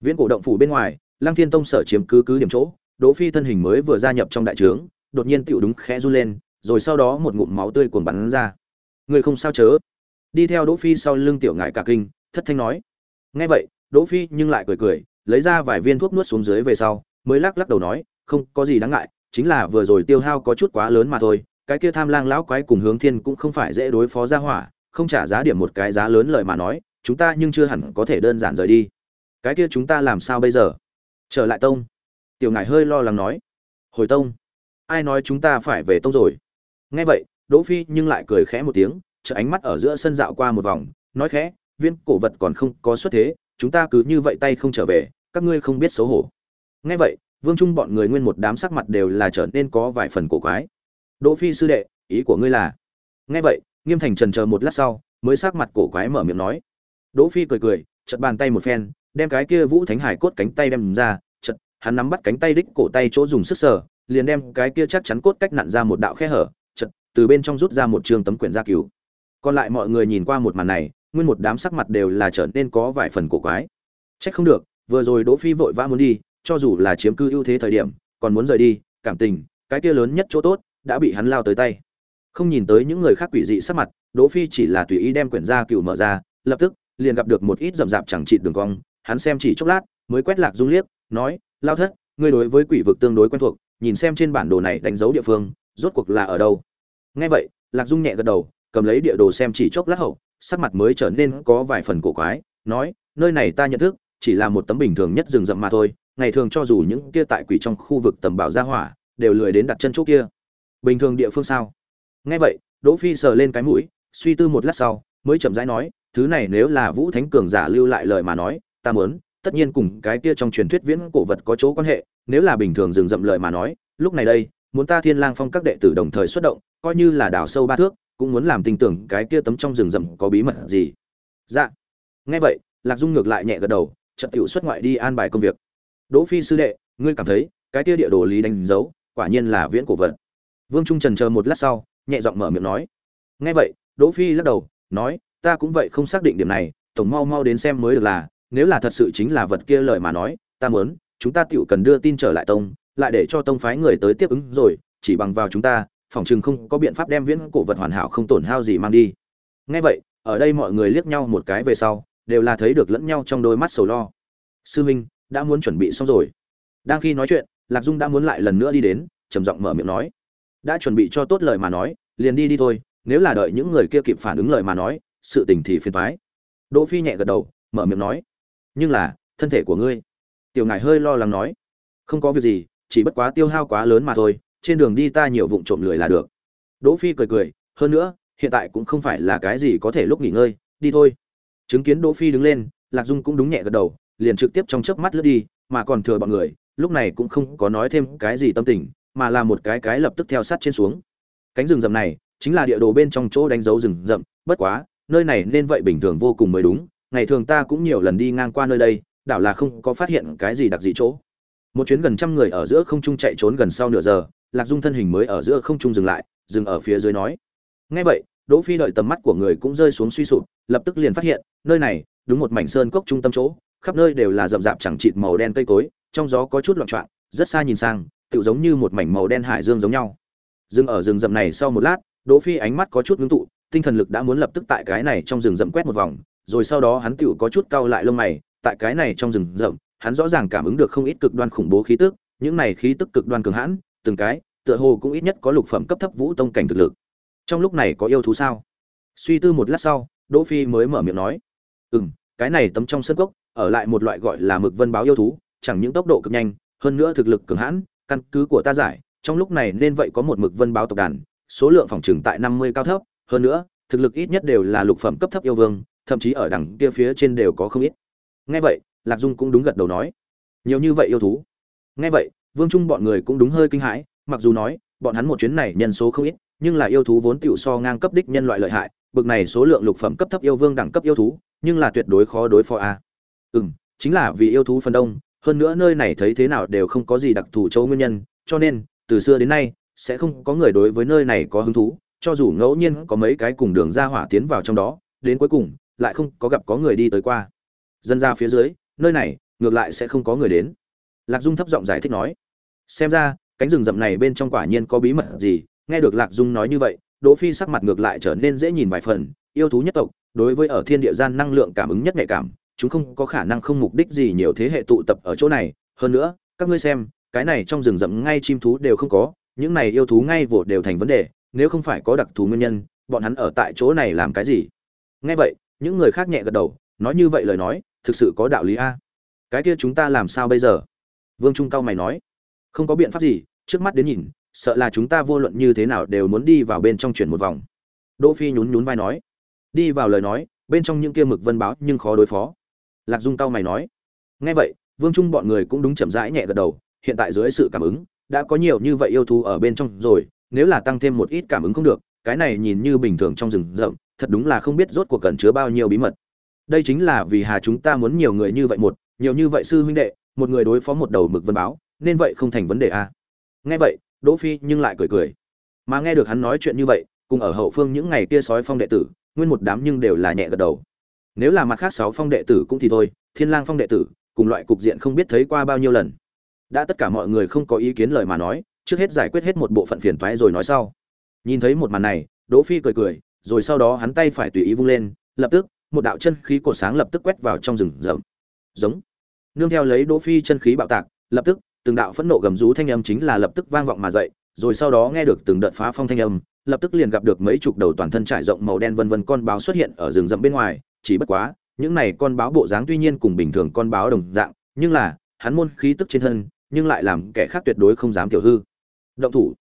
Viễn cổ động phủ bên ngoài, lăng thiên tông sở chiếm cứ cứ điểm chỗ, đỗ phi thân hình mới vừa gia nhập trong đại trướng, đột nhiên tiểu đúng khẽ run lên, rồi sau đó một ngụm máu tươi cuồn bắn ra. Người không sao chớ? Đi theo đỗ phi sau lưng tiểu ngải cả kinh, thất thanh nói. Nghe vậy, đỗ phi nhưng lại cười cười lấy ra vài viên thuốc nuốt xuống dưới về sau, mới lắc lắc đầu nói, không, có gì đáng ngại, chính là vừa rồi tiêu hao có chút quá lớn mà thôi, cái kia tham lang lão quái cùng hướng thiên cũng không phải dễ đối phó ra hỏa, không trả giá điểm một cái giá lớn lợi mà nói, chúng ta nhưng chưa hẳn có thể đơn giản rời đi. Cái kia chúng ta làm sao bây giờ? Trở lại tông. Tiểu ngài hơi lo lắng nói. Hồi tông? Ai nói chúng ta phải về tông rồi? Nghe vậy, đỗ phi nhưng lại cười khẽ một tiếng chợ ánh mắt ở giữa sân dạo qua một vòng, nói khẽ, viên cổ vật còn không có xuất thế, chúng ta cứ như vậy tay không trở về các ngươi không biết xấu hổ. Nghe vậy, vương trung bọn người nguyên một đám sắc mặt đều là trở nên có vài phần cổ quái. Đỗ phi sư đệ, ý của ngươi là? Nghe vậy, nghiêm thành trần chờ một lát sau, mới sắc mặt cổ quái mở miệng nói. Đỗ phi cười cười chật bàn tay một phen, đem cái kia vũ thánh hải cốt cánh tay đem ra chật hắn nắm bắt cánh tay đích cổ tay chỗ dùng sức sờ, liền đem cái kia chắc chắn cốt cách nặn ra một đạo khe hở chật từ bên trong rút ra một trường tấm quyển gia cứu còn lại mọi người nhìn qua một màn này, nguyên một đám sắc mặt đều là trở nên có vài phần cổ quái. Trách không được vừa rồi đỗ phi vội vã muốn đi, cho dù là chiếm cư ưu thế thời điểm, còn muốn rời đi, cảm tình, cái kia lớn nhất chỗ tốt, đã bị hắn lao tới tay. Không nhìn tới những người khác quỷ dị sắc mặt, đỗ phi chỉ là tùy ý đem quyển gia cựu mở ra, lập tức, liền gặp được một ít rậm rạp chẳng trị đường cong, hắn xem chỉ chốc lát, mới quét lạc dung liếc, nói, lao thất, ngươi đối với quỷ vực tương đối quen thuộc, nhìn xem trên bản đồ này đánh dấu địa phương, rốt cuộc là ở đâu? Nghe vậy, lạc dung nhẹ gật đầu, cầm lấy địa đồ xem chỉ chốc lát hậu, sắc mặt mới trở nên có vài phần cổ quái, nói, nơi này ta nhận thức chỉ là một tấm bình thường nhất rừng rậm mà thôi, ngày thường cho dù những kia tại quỷ trong khu vực tầm bảo gia hỏa, đều lười đến đặt chân chỗ kia. Bình thường địa phương sao? Nghe vậy, đỗ phi sờ lên cái mũi, suy tư một lát sau, mới chậm rãi nói, thứ này nếu là vũ thánh cường giả lưu lại lời mà nói, ta muốn, tất nhiên cùng cái kia trong truyền thuyết viễn cổ vật có chỗ quan hệ, nếu là bình thường rừng rậm lời mà nói, lúc này đây, muốn ta thiên lang phong các đệ tử đồng thời xuất động, coi như là đào sâu ba thước, cũng muốn làm tin tưởng cái kia tấm trong rừng rậm có bí mật gì. Dạ. Nghe vậy, lạc dung ngược lại nhẹ gật đầu trận tiểu xuất ngoại đi an bài công việc. Đỗ phi sư đệ, ngươi cảm thấy, cái kia địa đồ lý đánh dấu, quả nhiên là viễn cổ vật. Vương trung trần chờ một lát sau, nhẹ giọng mở miệng nói. Nghe vậy, đỗ phi lắc đầu, nói, ta cũng vậy không xác định điểm này, tổng mau mau đến xem mới được là, nếu là thật sự chính là vật kia lời mà nói, ta muốn, chúng ta tiểu cần đưa tin trở lại tông, lại để cho tông phái người tới tiếp ứng rồi, chỉ bằng vào chúng ta, phòng trường không có biện pháp đem viễn cổ vật hoàn hảo không tổn hao gì mang đi. Nghe vậy, ở đây mọi người liếc nhau một cái về sau đều là thấy được lẫn nhau trong đôi mắt sầu lo. Sư minh, đã muốn chuẩn bị xong rồi. Đang khi nói chuyện, lạc dung đã muốn lại lần nữa đi đến, trầm giọng mở miệng nói. Đã chuẩn bị cho tốt lời mà nói, liền đi đi thôi, nếu là đợi những người kia kịp phản ứng lời mà nói, sự tình thì phiền toái. Đỗ phi nhẹ gật đầu, mở miệng nói. Nhưng là, thân thể của ngươi. Tiểu ngài hơi lo lắng nói. Không có việc gì, chỉ bất quá tiêu hao quá lớn mà thôi, trên đường đi ta nhiều vụng trộm lười là được. Đỗ phi cười cười, hơn nữa, hiện tại cũng không phải là cái gì có thể lúc nghỉ ngơi, đi thôi chứng kiến đỗ phi đứng lên, lạc dung cũng đúng nhẹ gật đầu, liền trực tiếp trong chớp mắt lướt đi, mà còn thừa bọn người, lúc này cũng không có nói thêm cái gì tâm tình, mà là một cái cái lập tức theo sát trên xuống. Cánh rừng rậm này, chính là địa đồ bên trong chỗ đánh dấu rừng rậm, bất quá, nơi này nên vậy bình thường vô cùng mới đúng, ngày thường ta cũng nhiều lần đi ngang qua nơi đây, đảo là không có phát hiện cái gì đặc dị chỗ. Một chuyến gần trăm người ở giữa không trung chạy trốn gần sau nửa giờ, lạc dung thân hình mới ở giữa không trung dừng lại, dừng ở phía dưới nói. Ngay vậy, đỗ phi đợi tầm mắt của người cũng rơi xuống suy sụp lập tức liền phát hiện, nơi này, đúng một mảnh sơn cốc trung tâm chỗ, khắp nơi đều là rậm rạp chẳng chịt màu đen cây cối, trong gió có chút loạn trọn rất xa nhìn sang tự giống như một mảnh màu đen hải dương giống nhau. Dừng ở rừng rậm này sau một lát, đỗ phi ánh mắt có chút ngưng tụ, tinh thần lực đã muốn lập tức tại cái này trong rừng rậm quét một vòng, rồi sau đó hắn tựu có chút cau lại lông mày, tại cái này trong rừng rậm, hắn rõ ràng cảm ứng được không ít cực đoan khủng bố khí tức, những này khí tức cực đoan cường hãn, từng cái, tựa hồ cũng ít nhất có lục phẩm cấp thấp vũ tông cảnh thực lực. Trong lúc này có yêu thú sao? Suy tư một lát sau đỗ phi mới mở miệng nói. Ừm, cái này tấm trong sân cốc, ở lại một loại gọi là mực vân báo yêu thú, chẳng những tốc độ cực nhanh, hơn nữa thực lực cường hãn, căn cứ của ta giải, trong lúc này nên vậy có một mực vân báo tộc đàn, số lượng phòng trừng tại năm mươi cao thấp, hơn nữa, thực lực ít nhất đều là lục phẩm cấp thấp yêu vương, thậm chí ở đẳng kia phía trên đều có không ít. Nghe vậy, lạc dung cũng đúng gật đầu nói. Nhiều như vậy yêu thú? Nghe vậy, vương trung bọn người cũng đúng hơi kinh hãi, mặc dù nói, bọn hắn một chuyến này nhân số không ít nhưng là yêu thú vốn tiểu so ngang cấp đích nhân loại lợi hại, bực này số lượng lục phẩm cấp thấp yêu vương đẳng cấp yêu thú, nhưng là tuyệt đối khó đối phó a. Ừ chính là vì yêu thú phần đông, hơn nữa nơi này thấy thế nào đều không có gì đặc thù châu nguyên nhân, cho nên, từ xưa đến nay, sẽ không có người đối với nơi này có hứng thú, cho dù ngẫu nhiên có mấy cái cùng đường ra hỏa tiến vào trong đó, đến cuối cùng, lại không có gặp có người đi tới qua. Dân ra phía dưới, nơi này, ngược lại sẽ không có người đến. Lạc dung thấp giọng giải thích nói, xem ra, cánh rừng rậm này bên trong quả nhiên có bí mật gì nghe được lạc dung nói như vậy, đỗ phi sắc mặt ngược lại trở nên dễ nhìn vài phần, yêu thú nhất tộc, đối với ở thiên địa gian năng lượng cảm ứng nhất nhạy cảm, chúng không có khả năng không mục đích gì nhiều thế hệ tụ tập ở chỗ này. Hơn nữa, các ngươi xem, cái này trong rừng rậm ngay chim thú đều không có, những này yêu thú ngay vội đều thành vấn đề, nếu không phải có đặc thù nguyên nhân, bọn hắn ở tại chỗ này làm cái gì? Nghe vậy, những người khác nhẹ gật đầu, nói như vậy lời nói, thực sự có đạo lý a. Cái kia chúng ta làm sao bây giờ? Vương trung cao mày nói. Không có biện pháp gì, trước mắt đến nhìn sợ là chúng ta vô luận như thế nào đều muốn đi vào bên trong chuyển một vòng. Đỗ phi nhún nhún vai nói. Đi vào lời nói, bên trong những kia mực vân báo nhưng khó đối phó. Lạc dung cao mày nói. Nghe vậy, vương trung bọn người cũng đúng chậm rãi nhẹ gật đầu, hiện tại dưới sự cảm ứng, đã có nhiều như vậy yêu thú ở bên trong rồi, nếu là tăng thêm một ít cảm ứng không được, cái này nhìn như bình thường trong rừng rậm, thật đúng là không biết rốt cuộc cần chứa bao nhiêu bí mật. Đây chính là vì hà chúng ta muốn nhiều người như vậy một, nhiều như vậy sư huynh đệ, một người đối phó một đầu mực vân báo, nên vậy không thành vấn đề a à. nghe vậy đỗ phi nhưng lại cười cười. Mà nghe được hắn nói chuyện như vậy, cùng ở hậu phương những ngày kia sói phong đệ tử, nguyên một đám nhưng đều là nhẹ gật đầu. Nếu là mặt khác sáu phong đệ tử cũng thì thôi, thiên lang phong đệ tử, cùng loại cục diện không biết thấy qua bao nhiêu lần. Đã tất cả mọi người không có ý kiến lời mà nói, trước hết giải quyết hết một bộ phận phiền toái rồi nói sau. Nhìn thấy một màn này, đỗ phi cười cười, rồi sau đó hắn tay phải tùy ý vung lên, lập tức, một đạo chân khí cổ sáng lập tức quét vào trong rừng rậm. Giống. Nương theo lấy đỗ phi chân khí bạo tạc, lập tức từng đạo phẫn nộ gầm rú thanh âm chính là lập tức vang vọng mà dậy, rồi sau đó nghe được từng đợt phá phong thanh âm, lập tức liền gặp được mấy chục đầu toàn thân trải rộng màu đen vân vân con báo xuất hiện ở rừng rậm bên ngoài, chỉ bất quá, những này con báo bộ dáng tuy nhiên cùng bình thường con báo đồng dạng, nhưng là, hắn môn khí tức trên thân, nhưng lại làm kẻ khác tuyệt đối không dám tiểu hư. Động thủ.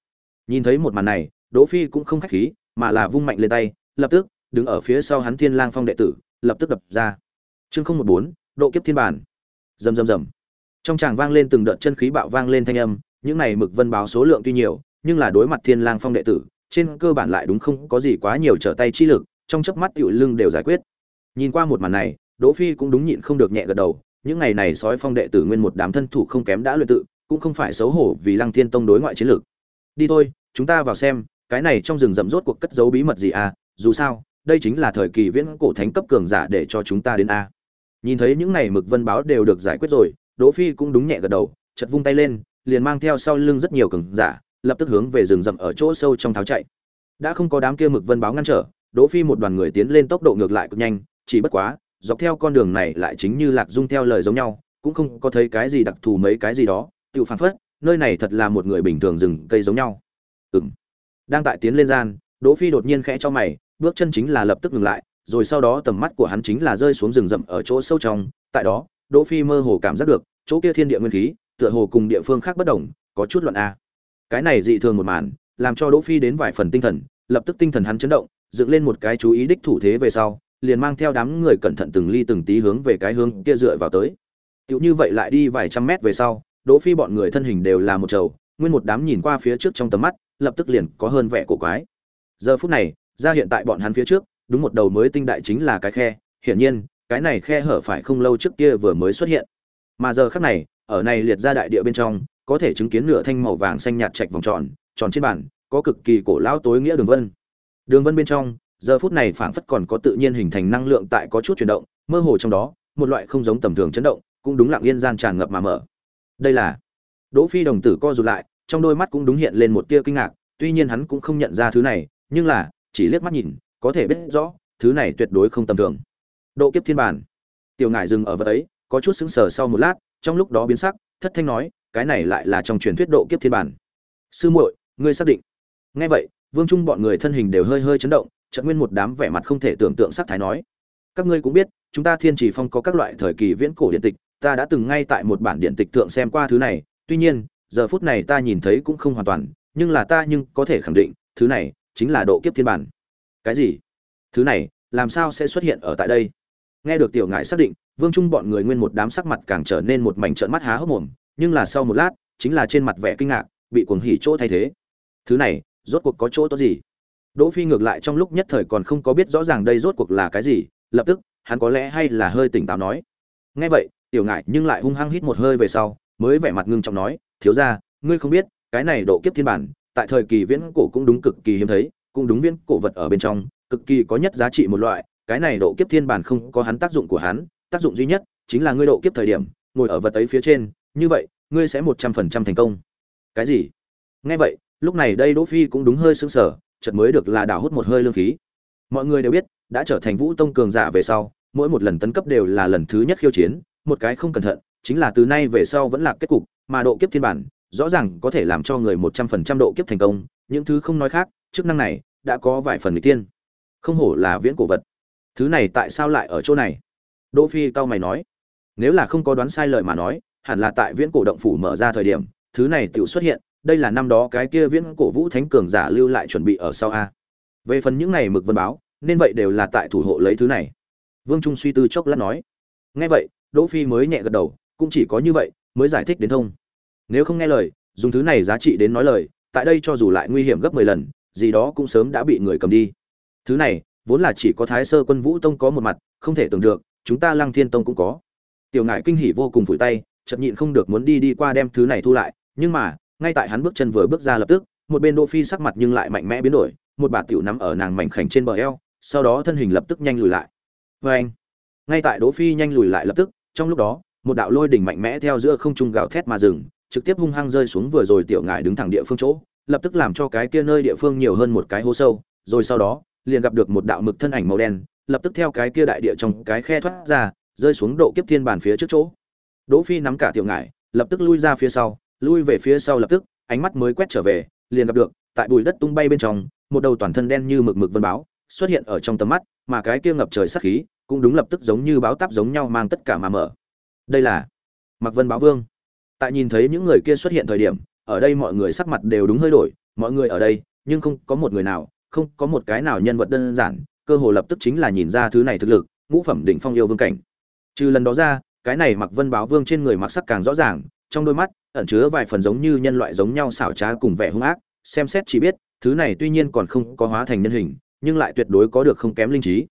Nhìn thấy một màn này, đỗ phi cũng không khách khí, mà là vung mạnh lên tay, lập tức, đứng ở phía sau hắn thiên lang phong đệ tử, lập tức đập ra. Chương không một bốn, độ kiếp thiên bản. Rầm rầm rầm trong tràng vang lên từng đợt chân khí bạo vang lên thanh âm, những này mực vân báo số lượng tuy nhiều, nhưng là đối mặt thiên lang phong đệ tử, trên cơ bản lại đúng không có gì quá nhiều trở tay chi lực, trong chớp mắt tiểu lưng đều giải quyết. Nhìn qua một màn này, đỗ phi cũng đúng nhịn không được nhẹ gật đầu, những ngày này sói phong đệ tử nguyên một đám thân thủ không kém đã luyện tự, cũng không phải xấu hổ vì lăng thiên tông đối ngoại chiến lược. Đi thôi, chúng ta vào xem, cái này trong rừng rậm rốt cuộc cất giấu bí mật gì à dù sao, đây chính là thời kỳ viễn cổ thánh cấp cường giả để cho chúng ta đến a. Nhìn thấy những này mực vân báo đều được giải quyết rồi đỗ phi cũng đúng nhẹ gật đầu, chợt vung tay lên, liền mang theo sau lưng rất nhiều cường giả, lập tức hướng về rừng rậm ở chỗ sâu trong tháo chạy. Đã không có đám kia mực vân báo ngăn trở, đỗ phi một đoàn người tiến lên tốc độ ngược lại cực nhanh, chỉ bất quá, dọc theo con đường này lại chính như lạc dung theo lời giống nhau, cũng không có thấy cái gì đặc thù mấy cái gì đó, tự phản phất, nơi này thật là một người bình thường rừng cây giống nhau. Ừm. Đang tại tiến lên gian, đỗ phi đột nhiên khẽ cho mày, bước chân chính là lập tức ngừng lại, rồi sau đó tầm mắt của hắn chính là rơi xuống rừng rậm ở chỗ sâu trong, tại đó đỗ phi mơ hồ cảm giác được, chỗ kia thiên địa nguyên khí, tựa hồ cùng địa phương khác bất đồng, có chút loạn a. Cái này dị thường một màn, làm cho đỗ phi đến vài phần tinh thần, lập tức tinh thần hắn chấn động, dựng lên một cái chú ý đích thủ thế về sau, liền mang theo đám người cẩn thận từng ly từng tí hướng về cái hướng kia dựa vào tới. Tiểu như vậy lại đi vài trăm mét về sau, đỗ phi bọn người thân hình đều là một trầu, nguyên một đám nhìn qua phía trước trong tầm mắt, lập tức liền có hơn vẻ cổ quái. Giờ phút này, ra hiện tại bọn hắn phía trước, đúng một đầu mới tinh đại chính là cái khe, hiển nhiên cái này khe hở phải không lâu trước kia vừa mới xuất hiện. Mà giờ khắc này, ở này liệt ra đại địa bên trong, có thể chứng kiến nửa thanh màu vàng xanh nhạt chạch vòng tròn tròn trên bản có cực kỳ cổ lão tối nghĩa đường vân. Đường vân bên trong, giờ phút này phảng phất còn có tự nhiên hình thành năng lượng tại có chút chuyển động, mơ hồ trong đó, một loại không giống tầm thường chấn động, cũng đúng lặng yên gian tràn ngập mà mở. Đây là đỗ phi đồng tử co rụt lại, trong đôi mắt cũng đúng hiện lên một tia kinh ngạc, tuy nhiên hắn cũng không nhận ra thứ này, nhưng là, chỉ liếc mắt nhìn, có thể biết rõ, thứ này tuyệt đối không tầm thường độ kiếp thiên bản tiểu ngải dừng ở vật ấy, có chút sững sờ sau một lát, trong lúc đó biến sắc, thất thanh nói, cái này lại là trong truyền thuyết độ kiếp thiên bản sư muội, ngươi xác định? Nghe vậy, vương trung bọn người thân hình đều hơi hơi chấn động trận nguyên một đám vẻ mặt không thể tưởng tượng sắc thái nói, các ngươi cũng biết, chúng ta thiên trì phong có các loại thời kỳ viễn cổ điện tịch, ta đã từng ngay tại một bản điện tịch thượng xem qua thứ này, tuy nhiên, giờ phút này ta nhìn thấy cũng không hoàn toàn, nhưng là ta nhưng có thể khẳng định, thứ này chính là độ kiếp thiên bản cái gì? Thứ này, làm sao sẽ xuất hiện ở tại đây? Nghe được tiểu ngại xác định, vương trung bọn người nguyên một đám sắc mặt càng trở nên một mảnh trợn mắt há hốc mồm, nhưng là sau một lát, chính là trên mặt vẻ kinh ngạc, bị cuồng hỉ chỗ thay thế. Thứ này, rốt cuộc có chỗ tốt gì? Đỗ phi ngược lại trong lúc nhất thời còn không có biết rõ ràng đây rốt cuộc là cái gì, lập tức, hắn có lẽ hay là hơi tỉnh táo nói. Nghe vậy, tiểu ngại nhưng lại hung hăng hít một hơi về sau, mới vẻ mặt ngưng trọng nói, thiếu gia, ngươi không biết, cái này độ kiếp thiên bản, tại thời kỳ viễn cổ cũng đúng cực kỳ hiếm thấy, cũng đúng viễn cổ vật ở bên trong, cực kỳ có nhất giá trị một loại cái này độ kiếp thiên bản không có hắn tác dụng của hắn, tác dụng duy nhất chính là ngươi độ kiếp thời điểm, ngồi ở vật ấy phía trên, như vậy, ngươi sẽ một trăm phần trăm thành công. Cái gì? Nghe vậy, lúc này đây đỗ phi cũng đúng hơi sững sờ, chợt mới được là đào hút một hơi lương khí. Mọi người đều biết, đã trở thành vũ tông cường giả về sau, mỗi một lần tấn cấp đều là lần thứ nhất khiêu chiến, một cái không cẩn thận, chính là từ nay về sau vẫn là kết cục, mà độ kiếp thiên bản rõ ràng có thể làm cho người một trăm phần trăm độ kiếp thành công, những thứ không nói khác, chức năng này đã có vài phần người tiên không hổ là viễn cổ vật thứ này tại sao lại ở chỗ này? Đỗ phi cao mày nói. Nếu là không có đoán sai lời mà nói, hẳn là tại viễn cổ động phủ mở ra thời điểm, thứ này tự xuất hiện, đây là năm đó cái kia viễn cổ vũ thánh cường giả lưu lại chuẩn bị ở sau a. Về phần những này mực vân báo, nên vậy đều là tại thủ hộ lấy thứ này. Vương trung suy tư chốc lát nói. Nghe vậy, đỗ phi mới nhẹ gật đầu, cũng chỉ có như vậy, mới giải thích đến thông. Nếu không nghe lời, dùng thứ này giá trị đến nói lời, tại đây cho dù lại nguy hiểm gấp 10 lần, gì đó cũng sớm đã bị người cầm đi. Thứ này vốn là chỉ có thái sơ quân vũ tông có một mặt, không thể tưởng được, chúng ta lăng thiên tông cũng có. Tiểu ngải kinh hỉ vô cùng phủi tay chậm nhịn không được muốn đi đi qua đem thứ này thu lại, nhưng mà, ngay tại hắn bước chân vừa bước ra lập tức, một bên đỗ phi sắc mặt nhưng lại mạnh mẽ biến đổi, một bà tiểu nắm ở nàng mảnh khảnh trên bờ eo, sau đó thân hình lập tức nhanh lùi lại. Với anh, ngay tại đỗ phi nhanh lùi lại lập tức, trong lúc đó, một đạo lôi đỉnh mạnh mẽ theo giữa không trung gào thét mà dừng, trực tiếp hung hăng rơi xuống vừa rồi tiểu ngải đứng thẳng địa phương chỗ, lập tức làm cho cái kia nơi địa phương nhiều hơn một cái hố sâu, rồi sau đó liền gặp được một đạo mực thân ảnh màu đen, lập tức theo cái kia đại địa trong cái khe thoát ra, rơi xuống độ kiếp thiên bàn phía trước chỗ. Đỗ phi nắm cả tiểu ngải, lập tức lui ra phía sau, lui về phía sau lập tức, ánh mắt mới quét trở về, liền gặp được, tại bụi đất tung bay bên trong, một đầu toàn thân đen như mực mực vân báo, xuất hiện ở trong tầm mắt, mà cái kia ngập trời sát khí, cũng đúng lập tức giống như báo táp giống nhau mang tất cả mà mở. Đây là mặc vân báo vương. Tại nhìn thấy những người kia xuất hiện thời điểm, ở đây mọi người sắc mặt đều đúng hơi đổi, mọi người ở đây, nhưng không có một người nào không có một cái nào nhân vật đơn giản, cơ hồ lập tức chính là nhìn ra thứ này thực lực, ngũ phẩm đỉnh phong yêu vương cảnh. Trừ lần đó ra, cái này mặc vân báo vương trên người mặc sắc càng rõ ràng, trong đôi mắt ẩn chứa vài phần giống như nhân loại giống nhau xảo trá cùng vẻ hung ác, xem xét chỉ biết, thứ này tuy nhiên còn không có hóa thành nhân hình, nhưng lại tuyệt đối có được không kém linh trí.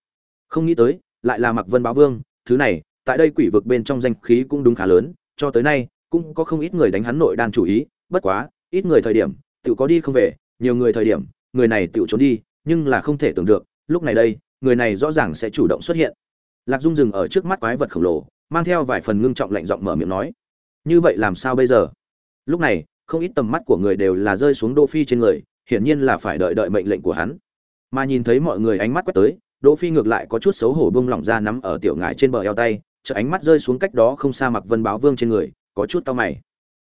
Không nghĩ tới, lại là mặc vân báo vương, thứ này, tại đây quỷ vực bên trong danh khí cũng đúng khá lớn, cho tới nay, cũng có không ít người đánh hắn nội đan chủ ý, bất quá, ít người thời điểm, tự có đi không về, nhiều người thời điểm người này tự trốn đi, nhưng là không thể tưởng được, lúc này đây, người này rõ ràng sẽ chủ động xuất hiện. Lạc dung dừng ở trước mắt quái vật khổng lồ, mang theo vài phần ngưng trọng lạnh giọng mở miệng nói, như vậy làm sao bây giờ? Lúc này, không ít tầm mắt của người đều là rơi xuống đỗ phi trên người, hiển nhiên là phải đợi đợi mệnh lệnh của hắn. Mà nhìn thấy mọi người ánh mắt quét tới, đỗ phi ngược lại có chút xấu hổ bung lỏng ra nắm ở tiểu ngải trên bờ eo tay chợ ánh mắt rơi xuống cách đó không xa mặc vân báo vương trên người, có chút cao mày.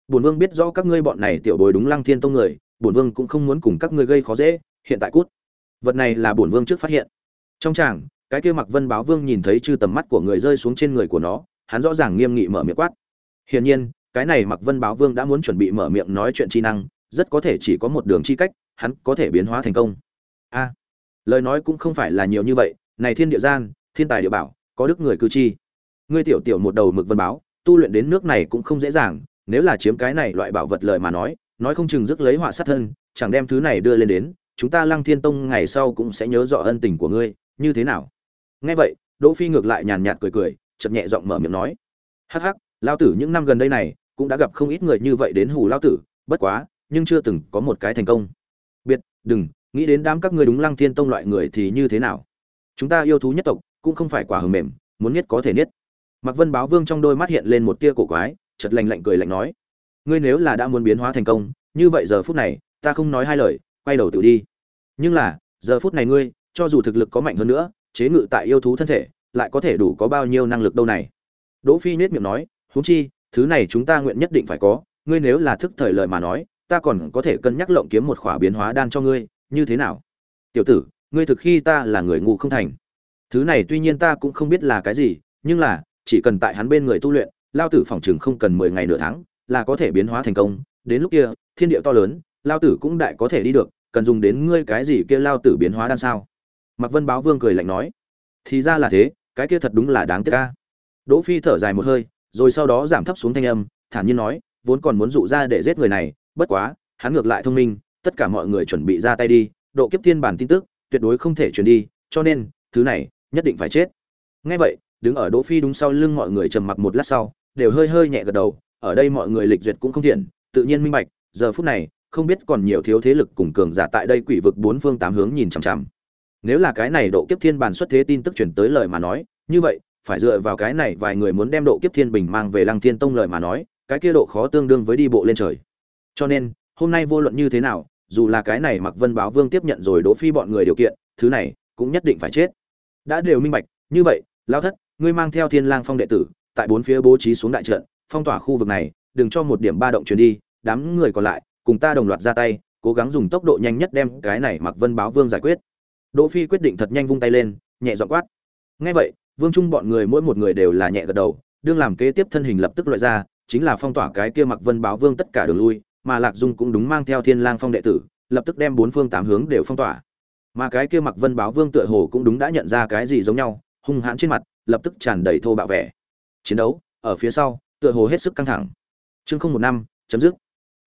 Bổn vương biết rõ các ngươi bọn này tiểu bối đúng lăng thiên tông người bổn vương cũng không muốn cùng các ngươi gây khó dễ, hiện tại cút. Vật này là bổn vương trước phát hiện. Trong tràng, cái kia mặc vân báo vương nhìn thấy chư tầm mắt của người rơi xuống trên người của nó, hắn rõ ràng nghiêm nghị mở miệng quát. Hiển nhiên, cái này mặc vân báo vương đã muốn chuẩn bị mở miệng nói chuyện chi năng, rất có thể chỉ có một đường chi cách, hắn có thể biến hóa thành công. A à, lời nói cũng không phải là nhiều như vậy, này thiên địa gian, thiên tài địa bảo, có đức người cư chi. Ngươi tiểu tiểu một đầu mực vân báo, tu luyện đến nước này cũng không dễ dàng, nếu là chiếm cái này loại bảo vật lời mà nói nói không chừng rước lấy họa sát thân, chẳng đem thứ này đưa lên đến, chúng ta lăng thiên tông ngày sau cũng sẽ nhớ rõ ân tình của ngươi, như thế nào? Nghe vậy, đỗ phi ngược lại nhàn nhạt cười cười chậm nhẹ giọng mở miệng nói. Hắc hắc lao tử những năm gần đây này, cũng đã gặp không ít người như vậy đến hù lao tử, bất quá, nhưng chưa từng có một cái thành công. Biệt, đừng, nghĩ đến đám các ngươi đúng lăng thiên tông loại người thì như thế nào? Chúng ta yêu thú nhất tộc, cũng không phải quả hờ mềm, muốn nhất có thể nhất mặc vân báo vương trong đôi mắt hiện lên một tia cổ quái, chợt lạnh lạnh cười lạnh nói ngươi nếu là đã muốn biến hóa thành công, như vậy giờ phút này, ta không nói hai lời, quay đầu tự đi. Nhưng là, giờ phút này ngươi, cho dù thực lực có mạnh hơn nữa, chế ngự tại yêu thú thân thể, lại có thể đủ có bao nhiêu năng lực đâu này? Đỗ phi nết miệng nói, huống chi, thứ này chúng ta nguyện nhất định phải có, ngươi nếu là thức thời lời mà nói, ta còn có thể cân nhắc lộng kiếm một khỏa biến hóa đan cho ngươi, như thế nào? Tiểu tử, ngươi thực khi ta là người ngu không thành. Thứ này tuy nhiên ta cũng không biết là cái gì, nhưng là, chỉ cần tại hắn bên người tu luyện, lao tử phòng chừng không cần mười ngày nửa tháng là có thể biến hóa thành công đến lúc kia thiên địa to lớn lao tử cũng đại có thể đi được cần dùng đến ngươi cái gì kia lao tử biến hóa đan sao Mạc Vân Báo Vương cười lạnh nói, thì ra là thế, cái kia thật đúng là đáng tiếc a. Đỗ Phi thở dài một hơi, rồi sau đó giảm thấp xuống thanh âm, thản nhiên nói, vốn còn muốn dụ ra để giết người này, bất quá, hắn ngược lại thông minh, tất cả mọi người chuẩn bị ra tay đi, độ kiếp thiên bản tin tức, tuyệt đối không thể truyền đi, cho nên, thứ này, nhất định phải chết. Nghe vậy, đứng ở Đỗ Phi đúng sau lưng mọi người trầm mặc một lát sau, đều hơi hơi nhẹ gật đầu, ở đây mọi người lịch duyệt cũng không thiện, tự nhiên minh bạch, giờ phút này, không biết còn nhiều thiếu thế lực cùng cường giả tại đây quỷ vực bốn phương tám hướng nhìn chằm chằm. Nếu là cái này độ kiếp thiên bản xuất thế tin tức truyền tới lời mà nói như vậy phải dựa vào cái này vài người muốn đem độ kiếp thiên bình mang về lăng thiên tông lời mà nói cái kia độ khó tương đương với đi bộ lên trời. Cho nên hôm nay vô luận như thế nào dù là cái này mặc vân báo vương tiếp nhận rồi đỗ phi bọn người điều kiện thứ này cũng nhất định phải chết. Đã đều minh bạch như vậy lão thất ngươi mang theo thiên lang phong đệ tử tại bốn phía bố trí xuống đại trận phong tỏa khu vực này đừng cho một điểm ba động truyền đi đám người còn lại cùng ta đồng loạt ra tay cố gắng dùng tốc độ nhanh nhất đem cái này mặc vân báo vương giải quyết Đỗ Phi quyết định thật nhanh vung tay lên, nhẹ giọng quát. Nghe vậy, Vương Trung bọn người mỗi một người đều là nhẹ gật đầu, đương làm kế tiếp thân hình lập tức loại ra, chính là phong tỏa cái kia Mặc Vân báo vương tất cả đường lui, mà Lạc Dung cũng đúng mang theo Thiên Lang Phong đệ tử, lập tức đem bốn phương tám hướng đều phong tỏa. Mà cái kia Mặc Vân báo vương tựa hồ cũng đúng đã nhận ra cái gì giống nhau, hung hãn trên mặt, lập tức tràn đầy thô bạo vẻ chiến đấu ở phía sau tựa hồ hết sức căng thẳng. Chương không một năm, chấm dứt.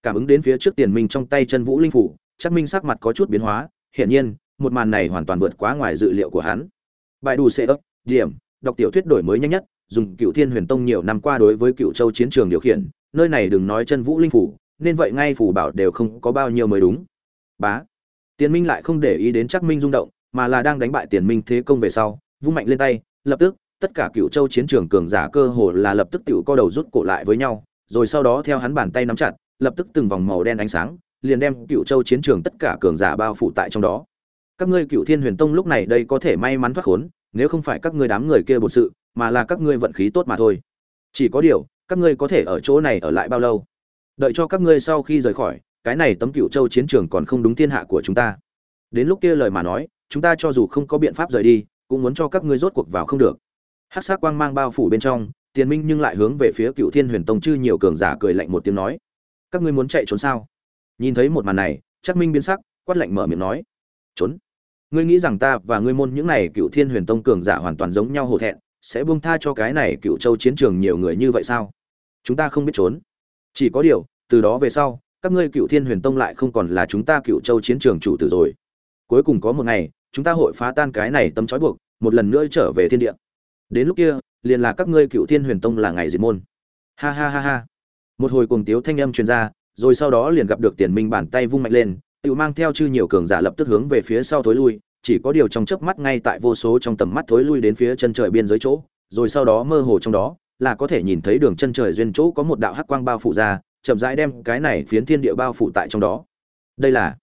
Cảm ứng đến phía trước tiền minh trong tay chân vũ linh phủ, chắc minh sắc mặt có chút biến hóa, hiển nhiên, một màn này hoàn toàn vượt quá ngoài dự liệu của hắn. Bài đủ xe ấp, điểm, đọc tiểu thuyết đổi mới nhanh nhất, dùng cựu thiên huyền tông nhiều năm qua đối với cựu châu chiến trường điều khiển, nơi này đừng nói chân vũ linh phủ, nên vậy ngay phủ bảo đều không có bao nhiêu mới đúng. Bá. Tiền minh lại không để ý đến chắc minh rung động, mà là đang đánh bại tiền minh thế công về sau, vung mạnh lên tay, lập tức tất cả cựu châu chiến trường cường giả cơ hồ là lập tức tiểu co đầu rút cổ lại với nhau, rồi sau đó theo hắn bàn tay nắm chặt, lập tức từng vòng màu đen ánh sáng, liền đem cựu châu chiến trường tất cả cường giả bao phủ tại trong đó. Các ngươi cựu thiên huyền tông lúc này đây có thể may mắn thoát khốn, nếu không phải các ngươi đám người kia bột sự, mà là các ngươi vận khí tốt mà thôi. Chỉ có điều, các ngươi có thể ở chỗ này ở lại bao lâu? Đợi cho các ngươi sau khi rời khỏi, cái này tấm cựu châu chiến trường còn không đúng thiên hạ của chúng ta. Đến lúc kia lời mà nói, chúng ta cho dù không có biện pháp rời đi, cũng muốn cho các ngươi rốt cuộc vào không được hát sắc quang mang bao phủ bên trong, tiền minh nhưng lại hướng về phía cựu thiên huyền tông chư nhiều cường giả cười lạnh một tiếng nói, các ngươi muốn chạy trốn sao? Nhìn thấy một màn này chắc minh biến sắc, quát lạnh mở miệng nói, trốn. Ngươi nghĩ rằng ta và ngươi môn những này cựu thiên huyền tông cường giả hoàn toàn giống nhau hổ thẹn, sẽ buông tha cho cái này cựu châu chiến trường nhiều người như vậy sao? Chúng ta không biết trốn. Chỉ có điều, từ đó về sau, các ngươi cựu thiên huyền tông lại không còn là chúng ta cựu châu chiến trường chủ tử rồi. Cuối cùng có một ngày, chúng ta hội phá tan cái này tấm trói buộc, một lần nữa trở về thiên địa đến lúc kia, liền là các ngươi cựu thiên huyền tông là ngày diệt môn. Ha ha ha ha. Một hồi cuồng tiếu thanh âm truyền ra, rồi sau đó liền gặp được tiền minh bàn tay vung mạnh lên tự mang theo chư nhiều cường giả lập tức hướng về phía sau thối lui, chỉ có điều trong chớp mắt ngay tại vô số trong tầm mắt thối lui đến phía chân trời biên giới chỗ, rồi sau đó mơ hồ trong đó, là có thể nhìn thấy đường chân trời duyên chỗ có một đạo hắc quang bao phủ ra, chậm rãi đem cái này phiến thiên địa bao phủ tại trong đó. Đây là,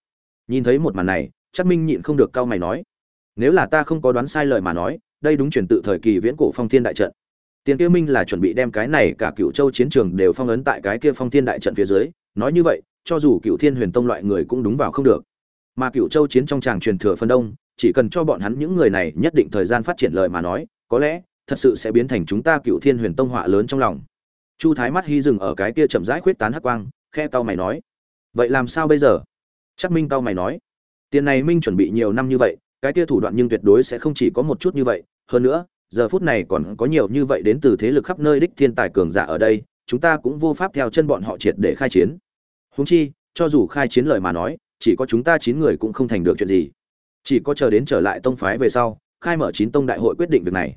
nhìn thấy một màn này chắc minh nhịn không được cau mày nói, nếu là ta không có đoán sai lời mà nói đây đúng truyền tự thời kỳ viễn cổ phong thiên đại trận. Tiền kia minh là chuẩn bị đem cái này cả cựu châu chiến trường đều phong ấn tại cái kia phong thiên đại trận phía dưới, nói như vậy, cho dù cựu thiên huyền tông loại người cũng đúng vào không được. Mà cựu châu chiến trong tràng truyền thừa phân đông, chỉ cần cho bọn hắn những người này nhất định thời gian phát triển lời mà nói, có lẽ, thật sự sẽ biến thành chúng ta cựu thiên huyền tông họa lớn trong lòng. Chu thái mắt hy dừng ở cái kia chậm rãi khuyết tán hắc quang, khe tao mày nói, vậy làm sao bây giờ? Chắc minh tao mày nói, tiền này minh chuẩn bị nhiều năm như vậy, cái kia thủ đoạn nhưng tuyệt đối sẽ không chỉ có một chút như vậy hơn nữa, giờ phút này còn có nhiều như vậy đến từ thế lực khắp nơi đích thiên tài cường giả ở đây, chúng ta cũng vô pháp theo chân bọn họ triệt để khai chiến. Húng chi, cho dù khai chiến lời mà nói, chỉ có chúng ta chín người cũng không thành được chuyện gì. Chỉ có chờ đến trở lại tông phái về sau, khai mở chín tông đại hội quyết định việc này.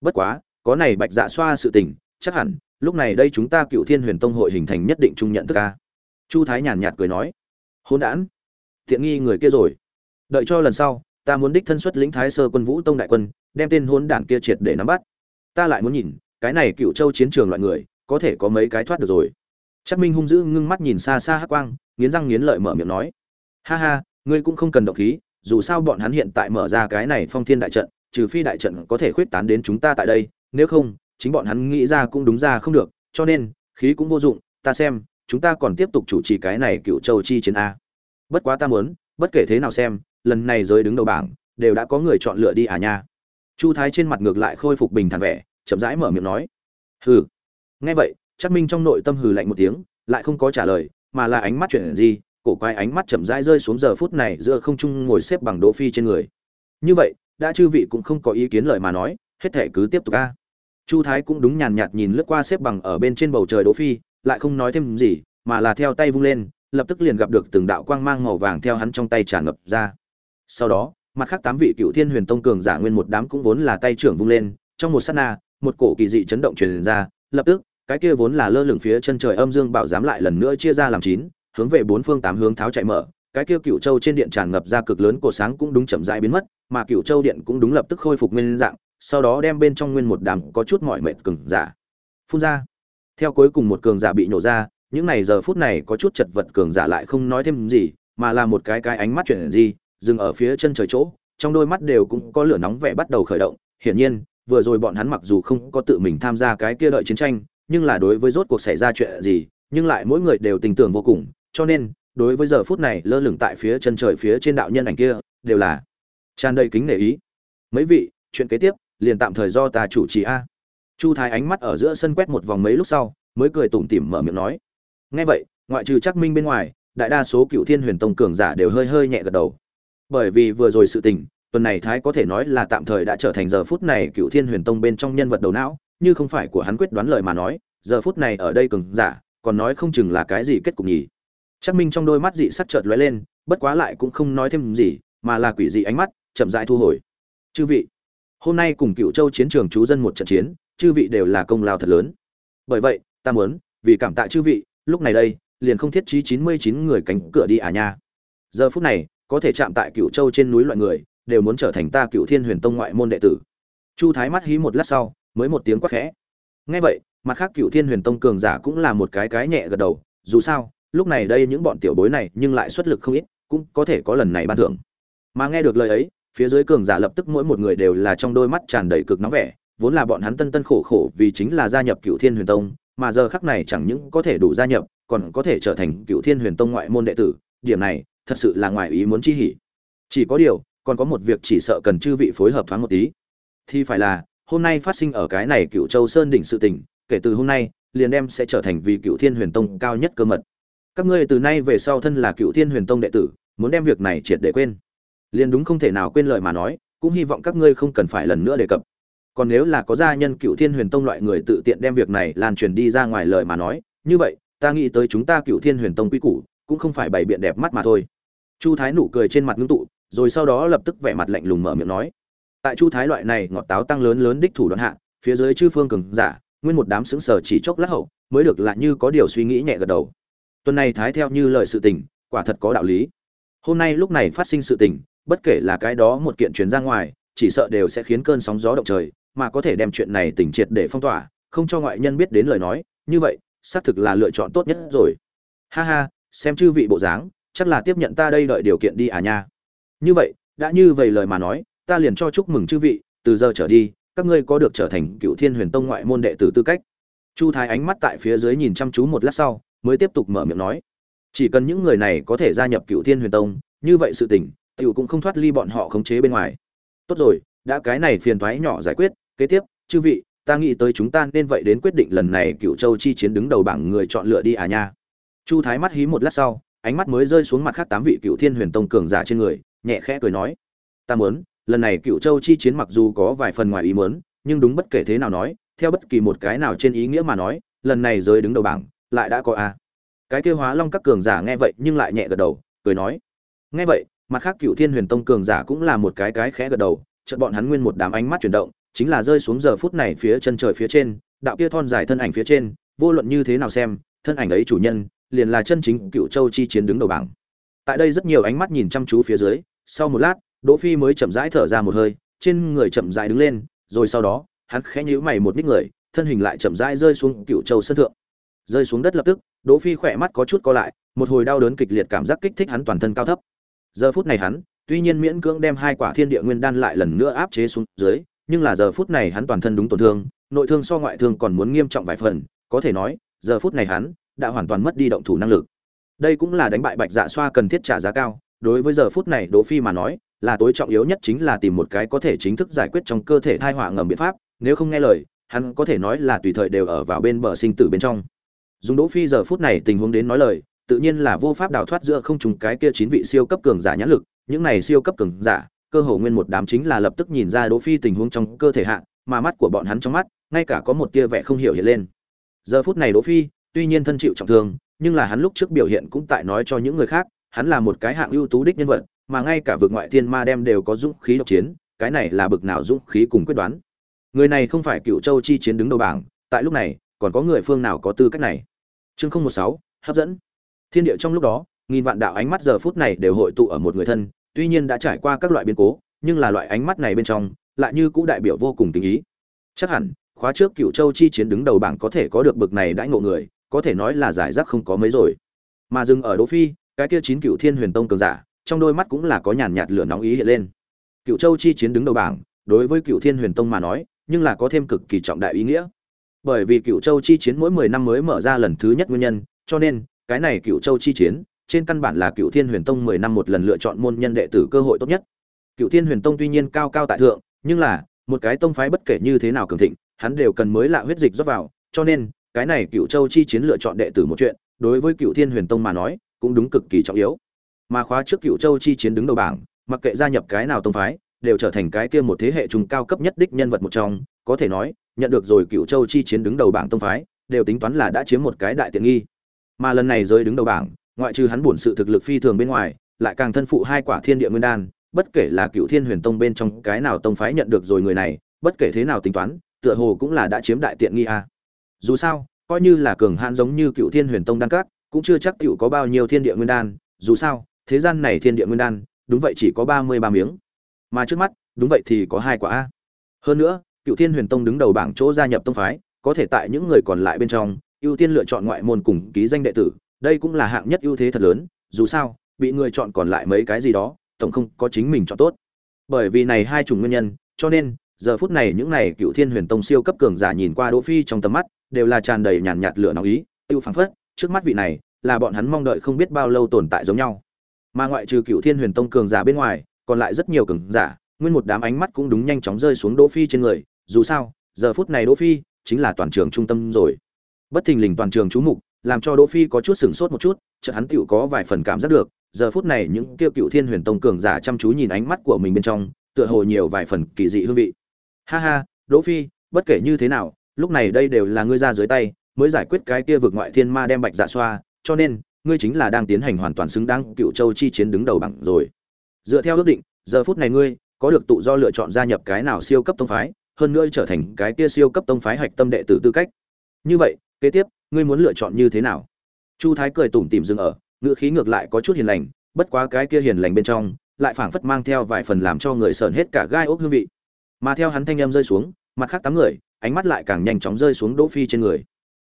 Bất quá, có này bạch dạ xoa sự tình, chắc hẳn, lúc này đây chúng ta cựu thiên huyền tông hội hình thành nhất định trung nhận thức ca chu thái nhàn nhạt cười nói hôn đản thiện nghi người kia rồi. Đợi cho lần sau ta muốn đích thân xuất lĩnh thái sơ quân vũ tông đại quân, đem tên hôn đản kia triệt để nắm bắt. Ta lại muốn nhìn, cái này cựu châu chiến trường loại người, có thể có mấy cái thoát được rồi. Chắc minh hung dữ ngưng mắt nhìn xa xa hắc quang, nghiến răng nghiến lợi mở miệng nói. Ha ha, ngươi cũng không cần động khí, dù sao bọn hắn hiện tại mở ra cái này phong thiên đại trận, trừ phi đại trận có thể khuyết tán đến chúng ta tại đây, nếu không, chính bọn hắn nghĩ ra cũng đúng ra không được, cho nên, khí cũng vô dụng, ta xem, chúng ta còn tiếp tục chủ trì cái này cựu châu chi chiến a. Bất quá ta muốn, bất kể thế nào xem lần này giới đứng đầu bảng, đều đã có người chọn lựa đi à nha. Chu thái trên mặt ngược lại khôi phục bình thản vẻ, chậm rãi mở miệng nói. Hừ. Nghe vậy chắc minh trong nội tâm hừ lạnh một tiếng, lại không có trả lời, mà là ánh mắt chuyện gì cổ quái ánh mắt chậm rãi rơi xuống giờ phút này giữa không trung ngồi xếp bằng đỗ phi trên người. Như vậy, đã chư vị cũng không có ý kiến lời mà nói, hết thể cứ tiếp tục a. Chu thái cũng đúng nhàn nhạt nhìn lướt qua xếp bằng ở bên trên bầu trời đỗ phi, lại không nói thêm gì, mà là theo tay vung lên, lập tức liền gặp được từng đạo quang mang màu vàng theo hắn trong tay tràn ngập ra sau đó, mặt khác tám vị cựu thiên huyền tông cường giả nguyên một đám cũng vốn là tay trưởng vung lên, trong một sát na, một cổ kỳ dị chấn động truyền ra, lập tức, cái kia vốn là lơ lửng phía chân trời âm dương bảo giám lại lần nữa chia ra làm chín, hướng về bốn phương tám hướng tháo chạy mở, cái kia cựu châu trên điện tràn ngập ra cực lớn cổ sáng cũng đúng chậm rãi biến mất, mà cựu châu điện cũng đúng lập tức khôi phục nguyên dạng, sau đó đem bên trong nguyên một đám có chút mỏi mệt cường giả phun ra. Theo cuối cùng một cường giả bị nổ ra, những này giờ phút này có chút chật vật cường giả lại không nói thêm gì, mà là một cái cái ánh mắt chuyển gì dừng ở phía chân trời chỗ, trong đôi mắt đều cũng có lửa nóng vẻ bắt đầu khởi động. Hiển nhiên, vừa rồi bọn hắn mặc dù không có tự mình tham gia cái kia đợi chiến tranh, nhưng là đối với rốt cuộc xảy ra chuyện gì, nhưng lại mỗi người đều tình tưởng vô cùng. Cho nên, đối với giờ phút này lơ lửng tại phía chân trời phía trên đạo nhân ảnh kia, đều là tràn đầy kính nể ý. Mấy vị, chuyện kế tiếp, liền tạm thời do ta chủ trì a. Chu thái ánh mắt ở giữa sân quét một vòng mấy lúc sau, mới cười tủm tỉm mở miệng nói. Nghe vậy, ngoại trừ chắc minh bên ngoài, đại đa số cựu thiên huyền tông cường giả đều hơi hơi nhẹ gật đầu bởi vì vừa rồi sự tình, tuần này thái có thể nói là tạm thời đã trở thành giờ phút này cựu thiên huyền tông bên trong nhân vật đầu não, như không phải của hắn quyết đoán lời mà nói, giờ phút này ở đây cường giả, còn nói không chừng là cái gì kết cục nhỉ. Chắc minh trong đôi mắt dị sắc chợt lóe lên, bất quá lại cũng không nói thêm gì, mà là quỷ dị ánh mắt, chậm rãi thu hồi. Chư vị, hôm nay cùng cựu châu chiến trường chú dân một trận chiến, chư vị đều là công lao thật lớn. Bởi vậy, ta muốn, vì cảm tạ chư vị, lúc này đây, liền không thiết trí chín mươi chín người cánh cửa đi à nha. Giờ phút này có thể chạm tại cựu châu trên núi loại người, đều muốn trở thành ta cựu thiên huyền tông ngoại môn đệ tử. Chu thái mắt hí một lát sau, mới một tiếng quát khẽ. Ngay vậy, mặt khác cựu thiên huyền tông cường giả cũng là một cái cái nhẹ gật đầu, dù sao, lúc này đây những bọn tiểu bối này nhưng lại xuất lực không ít, cũng có thể có lần này ban thưởng. Mà nghe được lời ấy, phía dưới cường giả lập tức mỗi một người đều là trong đôi mắt tràn đầy cực nóng vẻ, vốn là bọn hắn tân tân khổ khổ vì chính là gia nhập cựu thiên huyền tông, mà giờ khắc này chẳng những có thể đủ gia nhập, còn có thể trở thành cựu thiên huyền tông ngoại môn đệ tử. Điểm này thật sự là ngoài ý muốn chi hỉ. Chỉ có điều, còn có một việc chỉ sợ cần chư vị phối hợp thoáng một tí. Thì phải là, hôm nay phát sinh ở cái này cựu châu sơn đỉnh sự tình, kể từ hôm nay, liền đem sẽ trở thành vì cựu thiên huyền tông cao nhất cơ mật. Các ngươi từ nay về sau thân là cựu thiên huyền tông đệ tử, muốn đem việc này triệt để quên. Liền đúng không thể nào quên lời mà nói, cũng hy vọng các ngươi không cần phải lần nữa đề cập. Còn nếu là có gia nhân cựu thiên huyền tông loại người tự tiện đem việc này lan truyền đi ra ngoài lời mà nói, như vậy, ta nghĩ tới chúng ta cựu thiên huyền tông quy củ, cũng không phải bày biện đẹp mắt mà thôi chu thái nụ cười trên mặt ngưng tụ, rồi sau đó lập tức vẻ mặt lạnh lùng mở miệng nói. Tại chu thái loại này ngọt táo tăng lớn lớn đích thủ đoạn hạ, phía dưới chư phương cường giả, nguyên một đám sững sờ chỉ chốc lát hậu, mới được lại như có điều suy nghĩ nhẹ gật đầu. Tuần này thái theo như lời sự tình, quả thật có đạo lý. Hôm nay lúc này phát sinh sự tình, bất kể là cái đó một kiện chuyển ra ngoài, chỉ sợ đều sẽ khiến cơn sóng gió động trời, mà có thể đem chuyện này tỉnh triệt để phong tỏa, không cho ngoại nhân biết đến lời nói, như vậy, xác thực là lựa chọn tốt nhất rồi. Ha ha, xem chư vị bộ dáng chắc là tiếp nhận ta đây đợi điều kiện đi à nha. Như vậy, đã như vậy lời mà nói, ta liền cho chúc mừng chư vị, từ giờ trở đi, các ngươi có được trở thành cựu thiên huyền tông ngoại môn đệ tử tư cách. Chu thái ánh mắt tại phía dưới nhìn chăm chú một lát sau, mới tiếp tục mở miệng nói. Chỉ cần những người này có thể gia nhập cựu thiên huyền tông, như vậy sự tình, tiểu cũng không thoát ly bọn họ khống chế bên ngoài. Tốt rồi, đã cái này phiền toái nhỏ giải quyết, kế tiếp, chư vị, ta nghĩ tới chúng ta nên vậy đến quyết định lần này cựu châu chi chiến đứng đầu bảng người chọn lựa đi à nha. Chu thái mắt hí một lát sau ánh mắt mới rơi xuống mặt khác tám vị cựu thiên huyền tông cường giả trên người, nhẹ khẽ cười nói, ta muốn, lần này cựu châu chi chiến mặc dù có vài phần ngoài ý muốn, nhưng đúng bất kể thế nào nói, theo bất kỳ một cái nào trên ý nghĩa mà nói, lần này rơi đứng đầu bảng, lại đã có a. Cái kêu hóa long các cường giả nghe vậy nhưng lại nhẹ gật đầu, cười nói, nghe vậy, mặt khác cựu thiên huyền tông cường giả cũng là một cái cái khẽ gật đầu, chợt bọn hắn nguyên một đám ánh mắt chuyển động, chính là rơi xuống giờ phút này phía chân trời phía trên, đạo kia thon dài thân ảnh phía trên, vô luận như thế nào xem, thân ảnh ấy chủ nhân liền là chân chính cựu châu chi chiến đứng đầu bảng. Tại đây rất nhiều ánh mắt nhìn chăm chú phía dưới, sau một lát, đỗ phi mới chậm rãi thở ra một hơi, trên người chậm rãi đứng lên, rồi sau đó, hắn khẽ nhíu mày một ních người, thân hình lại chậm rãi rơi xuống cựu châu sân thượng. Rơi xuống đất lập tức, đỗ phi khỏe mắt có chút co lại, một hồi đau đớn kịch liệt cảm giác kích thích hắn toàn thân cao thấp. Giờ phút này hắn, tuy nhiên miễn cưỡng đem hai quả thiên địa nguyên đan lại lần nữa áp chế xuống dưới, nhưng là giờ phút này hắn toàn thân đúng tổn thương, nội thương so ngoại thương còn muốn nghiêm trọng vài phần, có thể nói, giờ phút này hắn đã hoàn toàn mất đi động thủ năng lực. Đây cũng là đánh bại bạch dạ xoa cần thiết trả giá cao. Đối với giờ phút này đỗ phi mà nói, là tối trọng yếu nhất chính là tìm một cái có thể chính thức giải quyết trong cơ thể thai họa ngầm biện pháp, nếu không nghe lời, hắn có thể nói là tùy thời đều ở vào bên bờ sinh tử bên trong. Dùng đỗ phi giờ phút này tình huống đến nói lời, tự nhiên là vô pháp đào thoát giữa không trùng cái kia chín vị siêu cấp cường giả nhãn lực. Những này siêu cấp cường giả, cơ hồ nguyên một đám chính là lập tức nhìn ra đỗ phi tình huống trong cơ thể hạ, mà mắt của bọn hắn trong mắt, ngay cả có một tia vẻ không hiểu hiện lên. Giờ phút này đỗ phi tuy nhiên thân chịu trọng thương, nhưng là hắn lúc trước biểu hiện cũng tại nói cho những người khác, hắn là một cái hạng ưu tú đích nhân vật, mà ngay cả vực ngoại thiên ma đem đều có dũng khí độc chiến, cái này là bực nào dũng khí cùng quyết đoán. Người này không phải cựu châu chi chiến đứng đầu bảng, tại lúc này, còn có người phương nào có tư cách này? Chương không một sáu, hấp dẫn. Thiên địa trong lúc đó, nghìn vạn đạo ánh mắt giờ phút này đều hội tụ ở một người thân, tuy nhiên đã trải qua các loại biến cố, nhưng là loại ánh mắt này bên trong, lại như cũ đại biểu vô cùng tình ý. Chắc hẳn, khóa trước cựu châu chi chiến đứng đầu bảng có thể có được bực này đãi ngộ người có thể nói là giải rác không có mấy rồi. Mà dừng ở đỗ phi, cái kia chín cựu thiên huyền tông cường giả, trong đôi mắt cũng là có nhàn nhạt lửa nóng ý hiện lên. Cựu châu chi chiến đứng đầu bảng, đối với cựu thiên huyền tông mà nói, nhưng là có thêm cực kỳ trọng đại ý nghĩa. Bởi vì cựu châu chi chiến mỗi mười năm mới mở ra lần thứ nhất nguyên nhân, cho nên, cái này cựu châu chi chiến, trên căn bản là cựu thiên huyền tông mười năm một lần lựa chọn môn nhân đệ tử cơ hội tốt nhất. Cựu thiên huyền tông tuy nhiên cao cao tại thượng, nhưng là, một cái tông phái bất kể như thế nào cường thịnh, hắn đều cần mới lạ huyết dịch rót vào, cho nên cái này cựu châu chi chiến lựa chọn đệ tử một chuyện, đối với cựu thiên huyền tông mà nói, cũng đúng cực kỳ trọng yếu. Mà khóa trước cựu châu chi chiến đứng đầu bảng, mặc kệ gia nhập cái nào tông phái, đều trở thành cái kia một thế hệ trung cao cấp nhất đích nhân vật một trong. Có thể nói, nhận được rồi cựu châu chi chiến đứng đầu bảng tông phái, đều tính toán là đã chiếm một cái đại tiện nghi. Mà lần này rơi đứng đầu bảng, ngoại trừ hắn buồn sự thực lực phi thường bên ngoài, lại càng thân phụ hai quả thiên địa nguyên đan, bất kể là cựu thiên huyền tông bên trong cái nào tông phái nhận được rồi người này, bất kể thế nào tính toán, tựa hồ cũng là đã chiếm đại tiện nghi a. à dù sao, coi như là cường hãn giống như cựu thiên huyền tông đan cát cũng chưa chắc cựu có bao nhiêu thiên địa nguyên đan, dù sao, thế gian này thiên địa nguyên đan, đúng vậy chỉ có ba mươi ba miếng. Mà trước mắt, đúng vậy thì có hai quả a. Hơn nữa, cựu thiên huyền tông đứng đầu bảng chỗ gia nhập tông phái, có thể tại những người còn lại bên trong, ưu tiên lựa chọn ngoại môn cùng ký danh đệ tử, đây cũng là hạng nhất ưu thế thật lớn, dù sao, bị người chọn còn lại mấy cái gì đó, tổng không có chính mình chọn tốt. Bởi vì này hai chủng nguyên nhân, cho nên, giờ phút này những này cựu thiên huyền tông siêu cấp cường giả nhìn qua đỗ phi trong tầm mắt đều là tràn đầy nhàn nhạt lửa nóng ý, tiêu phảng phất, trước mắt vị này, là bọn hắn mong đợi không biết bao lâu tồn tại giống nhau. Mà ngoại trừ cựu thiên huyền tông cường giả bên ngoài, còn lại rất nhiều cường giả, nguyên một đám ánh mắt cũng đúng nhanh chóng rơi xuống đỗ phi trên người. Dù sao, giờ phút này đỗ phi chính là toàn trường trung tâm rồi. Bất thình lình toàn trường chú mục, làm cho đỗ phi có chút sửng sốt một chút, chợt hắn tựu có vài phần cảm giác được, giờ phút này những kêu cựu thiên huyền tông cường giả chăm chú nhìn ánh mắt của mình bên trong, tựa hồ nhiều vài phần kỳ dị hương vị. Ha ha, đỗ phi, bất kể như thế nào lúc này đây đều là ngươi ra dưới tay, mới giải quyết cái kia vực ngoại thiên ma đem bạch dạ xoa, cho nên, ngươi chính là đang tiến hành hoàn toàn xứng đáng cựu châu chi chiến đứng đầu bằng rồi. Dựa theo ước định, giờ phút này ngươi, có được tự do lựa chọn gia nhập cái nào siêu cấp tông phái, hơn nữa trở thành cái kia siêu cấp tông phái hạch tâm đệ tử tư cách. Như vậy, kế tiếp, ngươi muốn lựa chọn như thế nào? Chu thái cười tủm tỉm dừng ở, ngữ khí ngược lại có chút hiền lành, bất quá cái kia hiền lành bên trong, lại phảng phất mang theo vài phần làm cho người sờn hết cả gai ốc hương vị. Mà theo hắn thanh em rơi xuống, mặt khác tám người ánh mắt lại càng nhanh chóng rơi xuống đỗ phi trên người.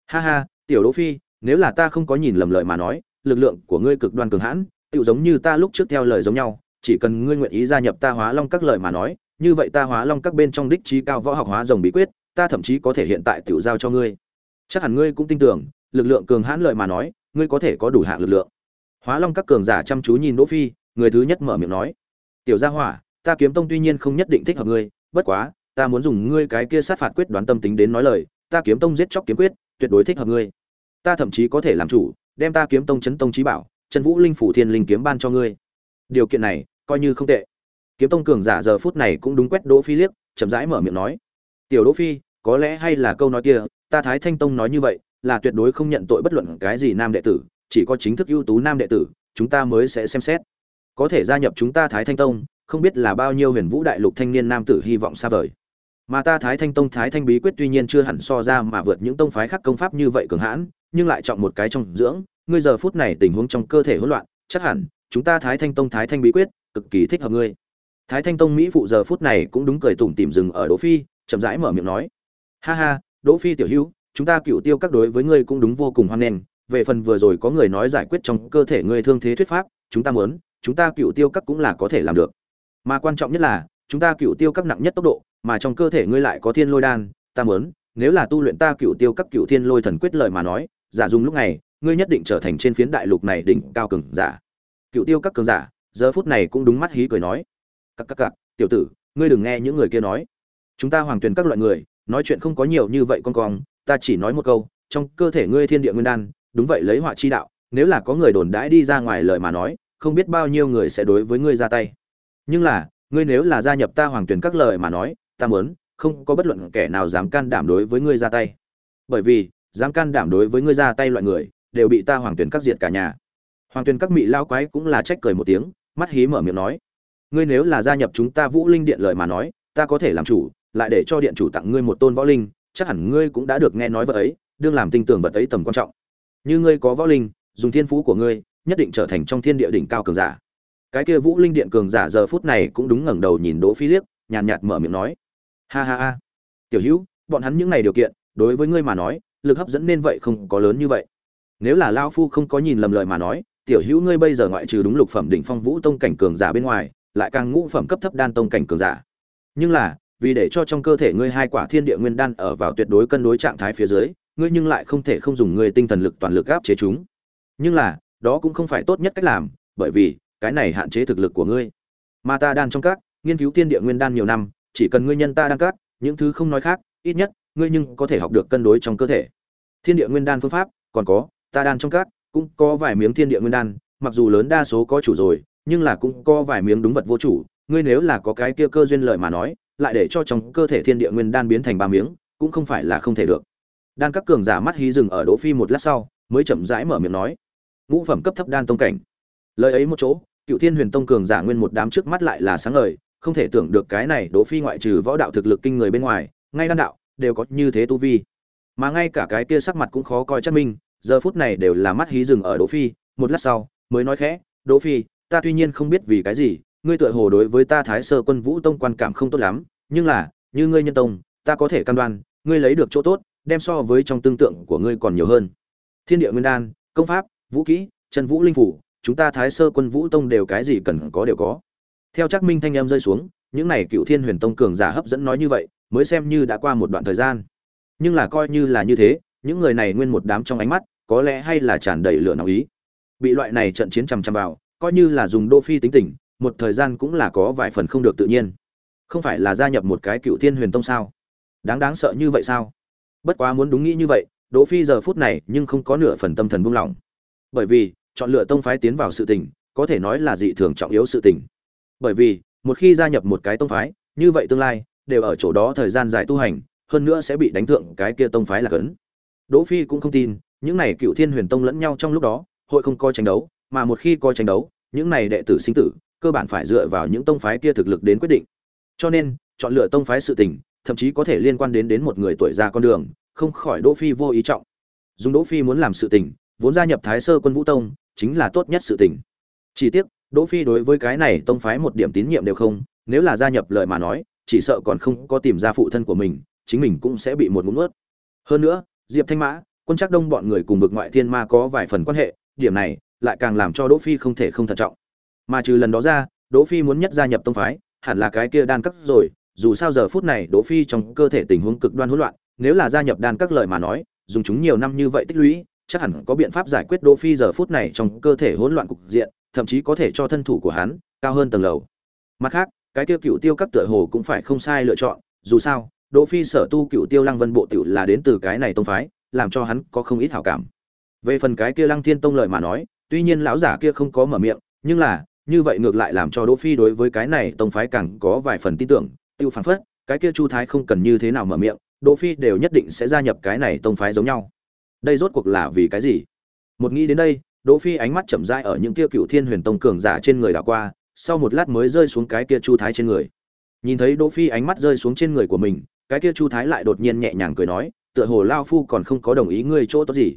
Ha ha, tiểu đỗ phi, nếu là ta không có nhìn lầm lời mà nói, lực lượng của ngươi cực đoan cường hãn, tựu giống như ta lúc trước theo lời giống nhau, chỉ cần ngươi nguyện ý gia nhập ta hóa long các lời mà nói, như vậy ta hóa long các bên trong đích trí cao võ học hóa rồng bí quyết, ta thậm chí có thể hiện tại tiểu giao cho ngươi. Chắc hẳn ngươi cũng tin tưởng, lực lượng cường hãn lời mà nói, ngươi có thể có đủ hạng lực lượng. Hóa long các cường giả chăm chú nhìn đỗ phi, người thứ nhất mở miệng nói, tiểu gia hỏa, ta kiếm tông tuy nhiên không nhất định thích hợp ngươi, bất quá ta muốn dùng ngươi cái kia sát phạt quyết đoán tâm tính đến nói lời, ta kiếm tông giết chóc kiếm quyết, tuyệt đối thích hợp ngươi. Ta thậm chí có thể làm chủ, đem ta kiếm tông chấn tông chí bảo, chân vũ linh phủ thiên linh kiếm ban cho ngươi. Điều kiện này, coi như không tệ. Kiếm tông cường giả giờ phút này cũng đúng quét đỗ phi liếc, chậm rãi mở miệng nói. Tiểu đỗ phi, có lẽ hay là câu nói kia, ta thái thanh tông nói như vậy, là tuyệt đối không nhận tội bất luận cái gì nam đệ tử, chỉ có chính thức ưu tú nam đệ tử, chúng ta mới sẽ xem xét. Có thể gia nhập chúng ta thái thanh tông, không biết là bao nhiêu huyền vũ đại lục thanh niên nam tử hy vọng xa vời mà ta thái thanh tông, thái thanh bí quyết tuy nhiên chưa hẳn so ra mà vượt những tông phái khác công pháp như vậy cường hãn, nhưng lại chọn một cái trong dưỡng. Ngươi giờ phút này tình huống trong cơ thể hỗn loạn, chắc hẳn chúng ta thái thanh tông, thái thanh bí quyết cực kỳ thích hợp ngươi. Thái thanh tông mỹ phụ giờ phút này cũng đúng cười tủm tỉm dừng ở đỗ phi, chậm rãi mở miệng nói. Ha ha, đỗ phi tiểu hữu, chúng ta cựu tiêu các đối với ngươi cũng đúng vô cùng hoan nghênh. Về phần vừa rồi có người nói giải quyết trong cơ thể ngươi thương thế thuyết pháp, chúng ta muốn, chúng ta cựu tiêu các cũng là có thể làm được. Mà quan trọng nhất là, chúng ta cựu tiêu các nặng nhất tốc độ mà trong cơ thể ngươi lại có thiên lôi đan, ta muốn, nếu là tu luyện ta cựu tiêu các cựu thiên lôi thần quyết lời mà nói, giả dùng lúc này, ngươi nhất định trở thành trên phiến đại lục này đỉnh cao cường giả. Cựu tiêu các cường giả, giờ phút này cũng đúng mắt hí cười nói. Các các cặc tiểu tử, ngươi đừng nghe những người kia nói. Chúng ta hoàng tuyền các loại người, nói chuyện không có nhiều như vậy con cong, ta chỉ nói một câu, trong cơ thể ngươi thiên địa nguyên đan, đúng vậy lấy họa chi đạo, nếu là có người đồn đãi đi ra ngoài lời mà nói, không biết bao nhiêu người sẽ đối với ngươi ra tay. Nhưng là, ngươi nếu là gia nhập ta hoàng tuyển các lời mà nói ta muốn, không có bất luận kẻ nào dám can đảm đối với ngươi ra tay. Bởi vì, dám can đảm đối với ngươi ra tay loại người, đều bị ta hoàng tuyển các diệt cả nhà. Hoàng tuyển các Mị lao quái cũng là trách cười một tiếng, mắt hí mở miệng nói, ngươi nếu là gia nhập chúng ta vũ linh điện lời mà nói, ta có thể làm chủ, lại để cho điện chủ tặng ngươi một tôn võ linh, chắc hẳn ngươi cũng đã được nghe nói vật ấy, đương làm tinh tưởng vật ấy tầm quan trọng. Như ngươi có võ linh, dùng thiên phú của ngươi, nhất định trở thành trong thiên địa đỉnh cao cường giả. Cái kia vũ linh điện cường giả giờ phút này cũng đúng ngẩng đầu nhìn đỗ phi liếc, nhàn nhạt mở miệng nói ha ha ha. Tiểu hữu, bọn hắn những này điều kiện, đối với ngươi mà nói, lực hấp dẫn nên vậy không có lớn như vậy. Nếu là lao phu không có nhìn lầm lời mà nói, tiểu hữu ngươi bây giờ ngoại trừ đúng lục phẩm đỉnh phong vũ tông cảnh cường giả bên ngoài, lại càng ngũ phẩm cấp thấp đan tông cảnh cường giả. Nhưng là, vì để cho trong cơ thể ngươi hai quả thiên địa nguyên đan ở vào tuyệt đối cân đối trạng thái phía dưới, ngươi nhưng lại không thể không dùng ngươi tinh thần lực toàn lực áp chế chúng. Nhưng là, đó cũng không phải tốt nhất cách làm, bởi vì, cái này hạn chế thực lực của ngươi. Mà ta đan trong các, nghiên cứu thiên địa nguyên đan nhiều năm chỉ cần ngươi nhân ta đang cắt những thứ không nói khác, ít nhất, ngươi nhưng có thể học được cân đối trong cơ thể. Thiên địa nguyên đan phương pháp, còn có, ta đan trong cát cũng có vài miếng thiên địa nguyên đan, mặc dù lớn đa số có chủ rồi, nhưng là cũng có vài miếng đúng vật vô chủ, ngươi nếu là có cái kia cơ duyên lợi mà nói, lại để cho trong cơ thể thiên địa nguyên đan biến thành ba miếng, cũng không phải là không thể được. Đan các cường giả mắt hí dừng ở đỗ phi một lát sau, mới chậm rãi mở miệng nói, ngũ phẩm cấp thấp đan tông cảnh. Lời ấy một chỗ, cựu thiên huyền tông cường giả nguyên một đám trước mắt lại là sáng ngời không thể tưởng được cái này đỗ phi ngoại trừ võ đạo thực lực kinh người bên ngoài, ngay đan đạo, đều có như thế tu vi. Mà ngay cả cái kia sắc mặt cũng khó coi chắc minh, giờ phút này đều là mắt hí dừng ở đỗ phi, một lát sau, mới nói khẽ, đỗ phi, ta tuy nhiên không biết vì cái gì, ngươi tựa hồ đối với ta thái sơ quân vũ tông quan cảm không tốt lắm, nhưng là, như ngươi nhân tông, ta có thể cam đoan, ngươi lấy được chỗ tốt, đem so với trong tương tượng của ngươi còn nhiều hơn. Thiên địa nguyên đan, công pháp, vũ kỹ, chân vũ linh phủ, chúng ta thái sơ quân vũ tông đều cái gì cần có đều có theo chắc minh thanh em rơi xuống, những này cựu thiên huyền tông cường giả hấp dẫn nói như vậy, mới xem như đã qua một đoạn thời gian. Nhưng là coi như là như thế, những người này nguyên một đám trong ánh mắt, có lẽ hay là tràn đầy lửa nóng ý. Bị loại này trận chiến chằm chằm vào, coi như là dùng đô phi tính tình, một thời gian cũng là có vài phần không được tự nhiên. Không phải là gia nhập một cái cựu thiên huyền tông sao? Đáng đáng sợ như vậy sao? Bất quá muốn đúng nghĩ như vậy, đỗ phi giờ phút này nhưng không có nửa phần tâm thần buông lỏng. Bởi vì, chọn lựa tông phái tiến vào sự tình, có thể nói là dị thường trọng yếu sự tình bởi vì, một khi gia nhập một cái tông phái, như vậy tương lai, đều ở chỗ đó thời gian dài tu hành, hơn nữa sẽ bị đánh thượng cái kia tông phái là cấn. Đỗ phi cũng không tin, những này cựu thiên huyền tông lẫn nhau trong lúc đó, hội không coi tranh đấu, mà một khi coi tranh đấu, những này đệ tử sinh tử, cơ bản phải dựa vào những tông phái kia thực lực đến quyết định. Cho nên, chọn lựa tông phái sự tình, thậm chí có thể liên quan đến đến một người tuổi già con đường, không khỏi đỗ phi vô ý trọng. Dùng đỗ phi muốn làm sự tình, vốn gia nhập thái sơ quân vũ tông, chính là tốt nhất sự tình. Chỉ tiếc đỗ phi đối với cái này tông phái một điểm tín nhiệm đều không, nếu là gia nhập lời mà nói, chỉ sợ còn không có tìm ra phụ thân của mình, chính mình cũng sẽ bị một ngụm nuốt. Hơn nữa, diệp thanh mã, quân chắc đông bọn người cùng vực ngoại thiên ma có vài phần quan hệ, điểm này lại càng làm cho đỗ phi không thể không thận trọng. Mà trừ lần đó ra, đỗ phi muốn nhất gia nhập tông phái, hẳn là cái kia đan cấp rồi, dù sao giờ phút này đỗ phi trong cơ thể tình huống cực đoan hỗn loạn, nếu là gia nhập đan các lời mà nói, dùng chúng nhiều năm như vậy tích lũy, chắc hẳn có biện pháp giải quyết đỗ phi giờ phút này trong cơ thể hỗn loạn cục diện thậm chí có thể cho thân thủ của hắn cao hơn tầng lầu. Mặt khác, cái tiêu cựu tiêu các tựa hồ cũng phải không sai lựa chọn, dù sao, đỗ phi sở tu cựu tiêu lăng vân bộ tiểu là đến từ cái này tông phái, làm cho hắn có không ít hảo cảm. Về phần cái kia lăng thiên tông lời mà nói, tuy nhiên lão giả kia không có mở miệng, nhưng là, như vậy ngược lại làm cho đỗ phi đối với cái này tông phái càng có vài phần tin tưởng, tiêu phản phất, cái kia chu thái không cần như thế nào mở miệng, đỗ phi đều nhất định sẽ gia nhập cái này tông phái giống nhau. Đây rốt cuộc là vì cái gì? Một nghĩ đến đây đỗ phi ánh mắt chậm rãi ở những kia cựu thiên huyền tông cường giả trên người đảo qua, sau một lát mới rơi xuống cái kia chu thái trên người. Nhìn thấy đỗ phi ánh mắt rơi xuống trên người của mình, cái kia chu thái lại đột nhiên nhẹ nhàng cười nói, tựa hồ lão phu còn không có đồng ý ngươi chỗ tốt gì.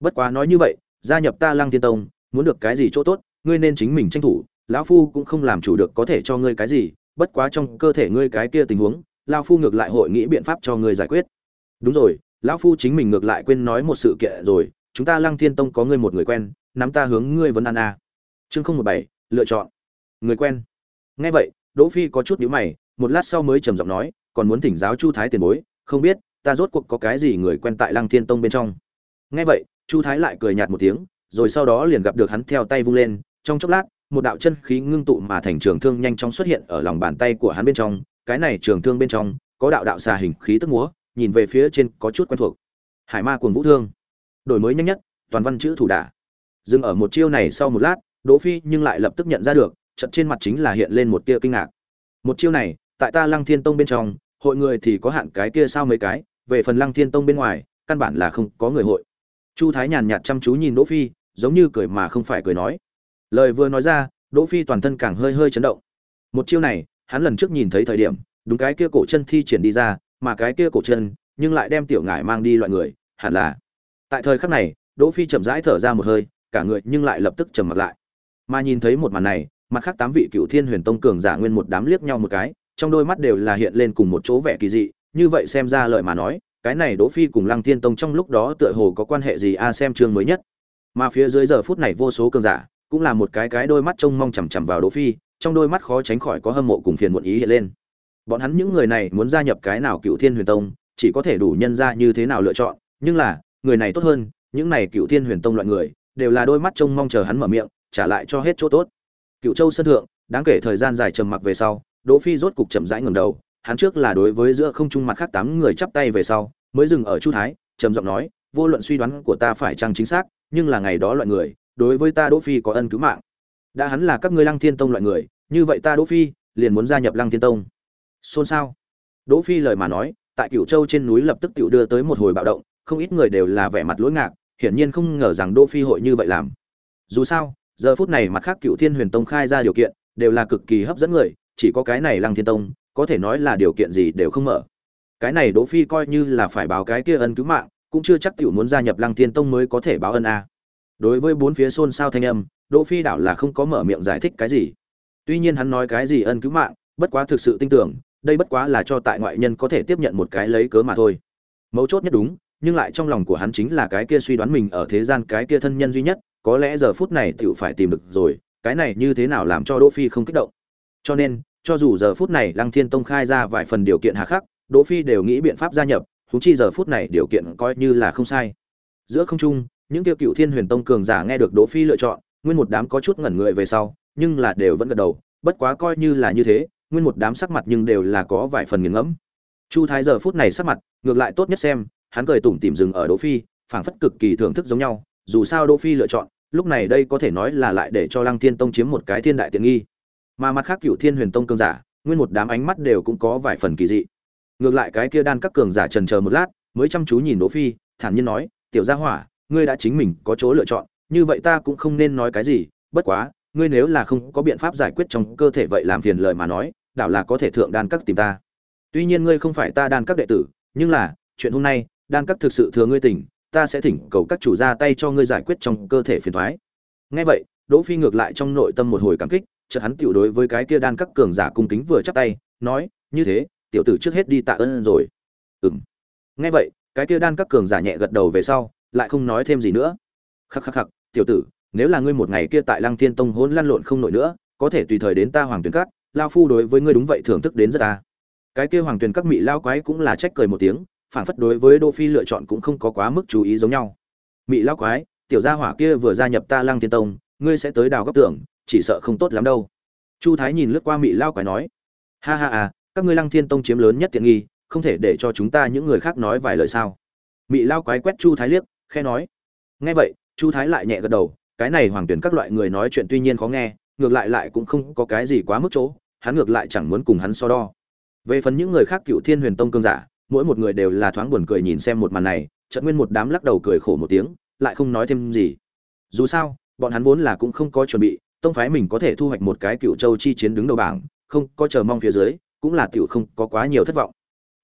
Bất quá nói như vậy, gia nhập ta lăng thiên tông, muốn được cái gì chỗ tốt, ngươi nên chính mình tranh thủ, lão phu cũng không làm chủ được có thể cho ngươi cái gì, bất quá trong cơ thể ngươi cái kia tình huống lão phu ngược lại hội nghĩ biện pháp cho ngươi giải quyết. Đúng rồi, lão phu chính mình ngược lại quên nói một sự kiện rồi chúng ta lăng thiên tông có ngươi một người quen, nắm ta hướng ngươi vấn an a. Chương không một bảy, lựa chọn. Người quen. Nghe vậy, đỗ phi có chút nhíu mày, một lát sau mới trầm giọng nói, còn muốn thỉnh giáo chu thái tiền bối, không biết, ta rốt cuộc có cái gì người quen tại lăng thiên tông bên trong. Nghe vậy, chu thái lại cười nhạt một tiếng, rồi sau đó liền gặp được hắn theo tay vung lên, trong chốc lát, một đạo chân khí ngưng tụ mà thành trường thương nhanh chóng xuất hiện ở lòng bàn tay của hắn bên trong, cái này trường thương bên trong, có đạo đạo xà hình khí tức múa, nhìn về phía trên có chút quen thuộc. Hải ma cuồng vũ thương đổi mới nhanh nhất, toàn văn chữ thủ đả dừng ở một chiêu này sau một lát, đỗ phi nhưng lại lập tức nhận ra được, trận trên mặt chính là hiện lên một tia kinh ngạc. Một chiêu này, tại ta lăng thiên tông bên trong, hội người thì có hạn cái kia sao mấy cái, về phần lăng thiên tông bên ngoài, căn bản là không có người hội. Chu thái nhàn nhạt chăm chú nhìn đỗ phi, giống như cười mà không phải cười nói. Lời vừa nói ra, đỗ phi toàn thân càng hơi hơi chấn động. Một chiêu này, hắn lần trước nhìn thấy thời điểm, đúng cái kia cổ chân thi triển đi ra, mà cái kia cổ chân, nhưng lại đem tiểu ngải mang đi loại người, hẳn là tại thời khắc này, đỗ phi chậm rãi thở ra một hơi, cả người nhưng lại lập tức trầm mặt lại. Mà nhìn thấy một màn này, mặt khác tám vị cựu thiên huyền tông cường giả nguyên một đám liếc nhau một cái, trong đôi mắt đều là hiện lên cùng một chỗ vẻ kỳ dị, như vậy xem ra lời mà nói, cái này đỗ phi cùng lăng thiên tông trong lúc đó tựa hồ có quan hệ gì a, xem chương mới nhất. Mà phía dưới giờ phút này vô số cường giả, cũng là một cái cái đôi mắt trông mong chằm chằm vào đỗ phi, trong đôi mắt khó tránh khỏi có hâm mộ cùng phiền muộn ý hiện lên. Bọn hắn những người này muốn gia nhập cái nào cựu thiên huyền tông, chỉ có thể đủ nhân ra như thế nào lựa chọn, nhưng là người này tốt hơn, những này cựu thiên huyền tông loại người, đều là đôi mắt trông mong chờ hắn mở miệng, trả lại cho hết chỗ tốt. Cựu châu sân thượng, đáng kể thời gian dài trầm mặc về sau, đỗ phi rốt cục chậm rãi ngẩng đầu, hắn trước là đối với giữa không trung mặt khác tám người chắp tay về sau, mới dừng ở chu thái, trầm giọng nói, vô luận suy đoán của ta phải chăng chính xác, nhưng là ngày đó loại người, đối với ta đỗ phi có ân cứu mạng. Đã hắn là các ngươi lăng thiên tông loại người, như vậy ta đỗ phi liền muốn gia nhập lăng thiên tông. Xôn xao. Đỗ phi lời mà nói, tại cửu châu trên núi lập tức tiểu đưa tới một hồi bạo động không ít người đều là vẻ mặt lỗi ngạc, hiển nhiên không ngờ rằng đỗ phi hội như vậy làm. Dù sao, giờ phút này mặt khác cựu thiên huyền tông khai ra điều kiện, đều là cực kỳ hấp dẫn người, chỉ có cái này lăng thiên tông, có thể nói là điều kiện gì đều không mở. Cái này đỗ phi coi như là phải báo cái kia ân cứu mạng, cũng chưa chắc tiểu muốn gia nhập lăng thiên tông mới có thể báo ân a. Đối với bốn phía xôn xao thanh âm, đỗ phi đảo là không có mở miệng giải thích cái gì. Tuy nhiên hắn nói cái gì ân cứu mạng, bất quá thực sự tin tưởng, đây bất quá là cho tại ngoại nhân có thể tiếp nhận một cái lấy cớ mà thôi. Mấu chốt nhất đúng nhưng lại trong lòng của hắn chính là cái kia suy đoán mình ở thế gian cái kia thân nhân duy nhất, có lẽ giờ phút này tiểu phải tìm được rồi, cái này như thế nào làm cho đỗ phi không kích động? Cho nên, cho dù giờ phút này lăng thiên tông khai ra vài phần điều kiện hà khắc, đỗ phi đều nghĩ biện pháp gia nhập, huống chi giờ phút này điều kiện coi như là không sai. Giữa không trung, những tiêu cựu thiên huyền tông cường giả nghe được đỗ phi lựa chọn, nguyên một đám có chút ngẩn người về sau, nhưng là đều vẫn gật đầu, bất quá coi như là như thế, nguyên một đám sắc mặt nhưng đều là có vài phần nghiền ngẫm. Chu thái giờ phút này sắc mặt, ngược lại tốt nhất xem hắn cười tủm tỉm dừng ở đỗ phi, phảng phất cực kỳ thưởng thức giống nhau, dù sao đỗ phi lựa chọn, lúc này đây có thể nói là lại để cho lăng thiên tông chiếm một cái thiên đại tiện nghi. Mà mặt khác cựu thiên huyền tông cường giả, nguyên một đám ánh mắt đều cũng có vài phần kỳ dị. Ngược lại cái kia đan các cường giả trần chờ một lát, mới chăm chú nhìn đỗ phi, thản nhiên nói, tiểu gia hỏa, ngươi đã chính mình có chỗ lựa chọn, như vậy ta cũng không nên nói cái gì, bất quá, ngươi nếu là không có biện pháp giải quyết trong cơ thể vậy làm phiền lời mà nói, đảo là có thể thượng đan các tìm ta. Tuy nhiên ngươi không phải ta đan các đệ tử, nhưng là, chuyện hôm nay đan các thực sự thừa ngươi tỉnh, ta sẽ thỉnh cầu các chủ ra tay cho ngươi giải quyết trong cơ thể phiền thoái. Ngay vậy, đỗ phi ngược lại trong nội tâm một hồi cảm kích, chợt hắn tiểu đối với cái kia đan các cường giả cung kính vừa chắp tay, nói, như thế, tiểu tử trước hết đi tạ ơn rồi. Ừm. Ngay vậy, cái kia đan các cường giả nhẹ gật đầu về sau, lại không nói thêm gì nữa. Khắc khắc khắc, tiểu tử, nếu là ngươi một ngày kia tại lăng thiên tông hỗn lăn lộn không nổi nữa, có thể tùy thời đến ta hoàng tuyển các, lao phu đối với ngươi đúng vậy thưởng thức đến rất ta cái kia hoàng tuyển các mị lao quái cũng là trách cười một tiếng phản phất đối với đỗ phi lựa chọn cũng không có quá mức chú ý giống nhau. Mị Lão quái, tiểu gia hỏa kia vừa gia nhập ta lăng thiên tông, ngươi sẽ tới đào góc tưởng chỉ sợ không tốt lắm đâu. Chu thái nhìn lướt qua Mị Lão quái nói, ha ha à các ngươi lăng thiên tông chiếm lớn nhất tiện nghi, không thể để cho chúng ta những người khác nói vài lời sao? Mị Lão quái quét chu thái liếc, khẽ nói, nghe vậy, chu thái lại nhẹ gật đầu, cái này hoàng tuyển các loại người nói chuyện tuy nhiên khó nghe, ngược lại lại cũng không có cái gì quá mức chỗ, hắn ngược lại chẳng muốn cùng hắn so đo. Về phần những người khác cựu thiên huyền tông cương giả mỗi một người đều là thoáng buồn cười nhìn xem một màn này trận nguyên một đám lắc đầu cười khổ một tiếng, lại không nói thêm gì. Dù sao, bọn hắn vốn là cũng không có chuẩn bị, tông phái mình có thể thu hoạch một cái cựu châu chi chiến đứng đầu bảng, không có chờ mong phía dưới, cũng là tiểu không có quá nhiều thất vọng.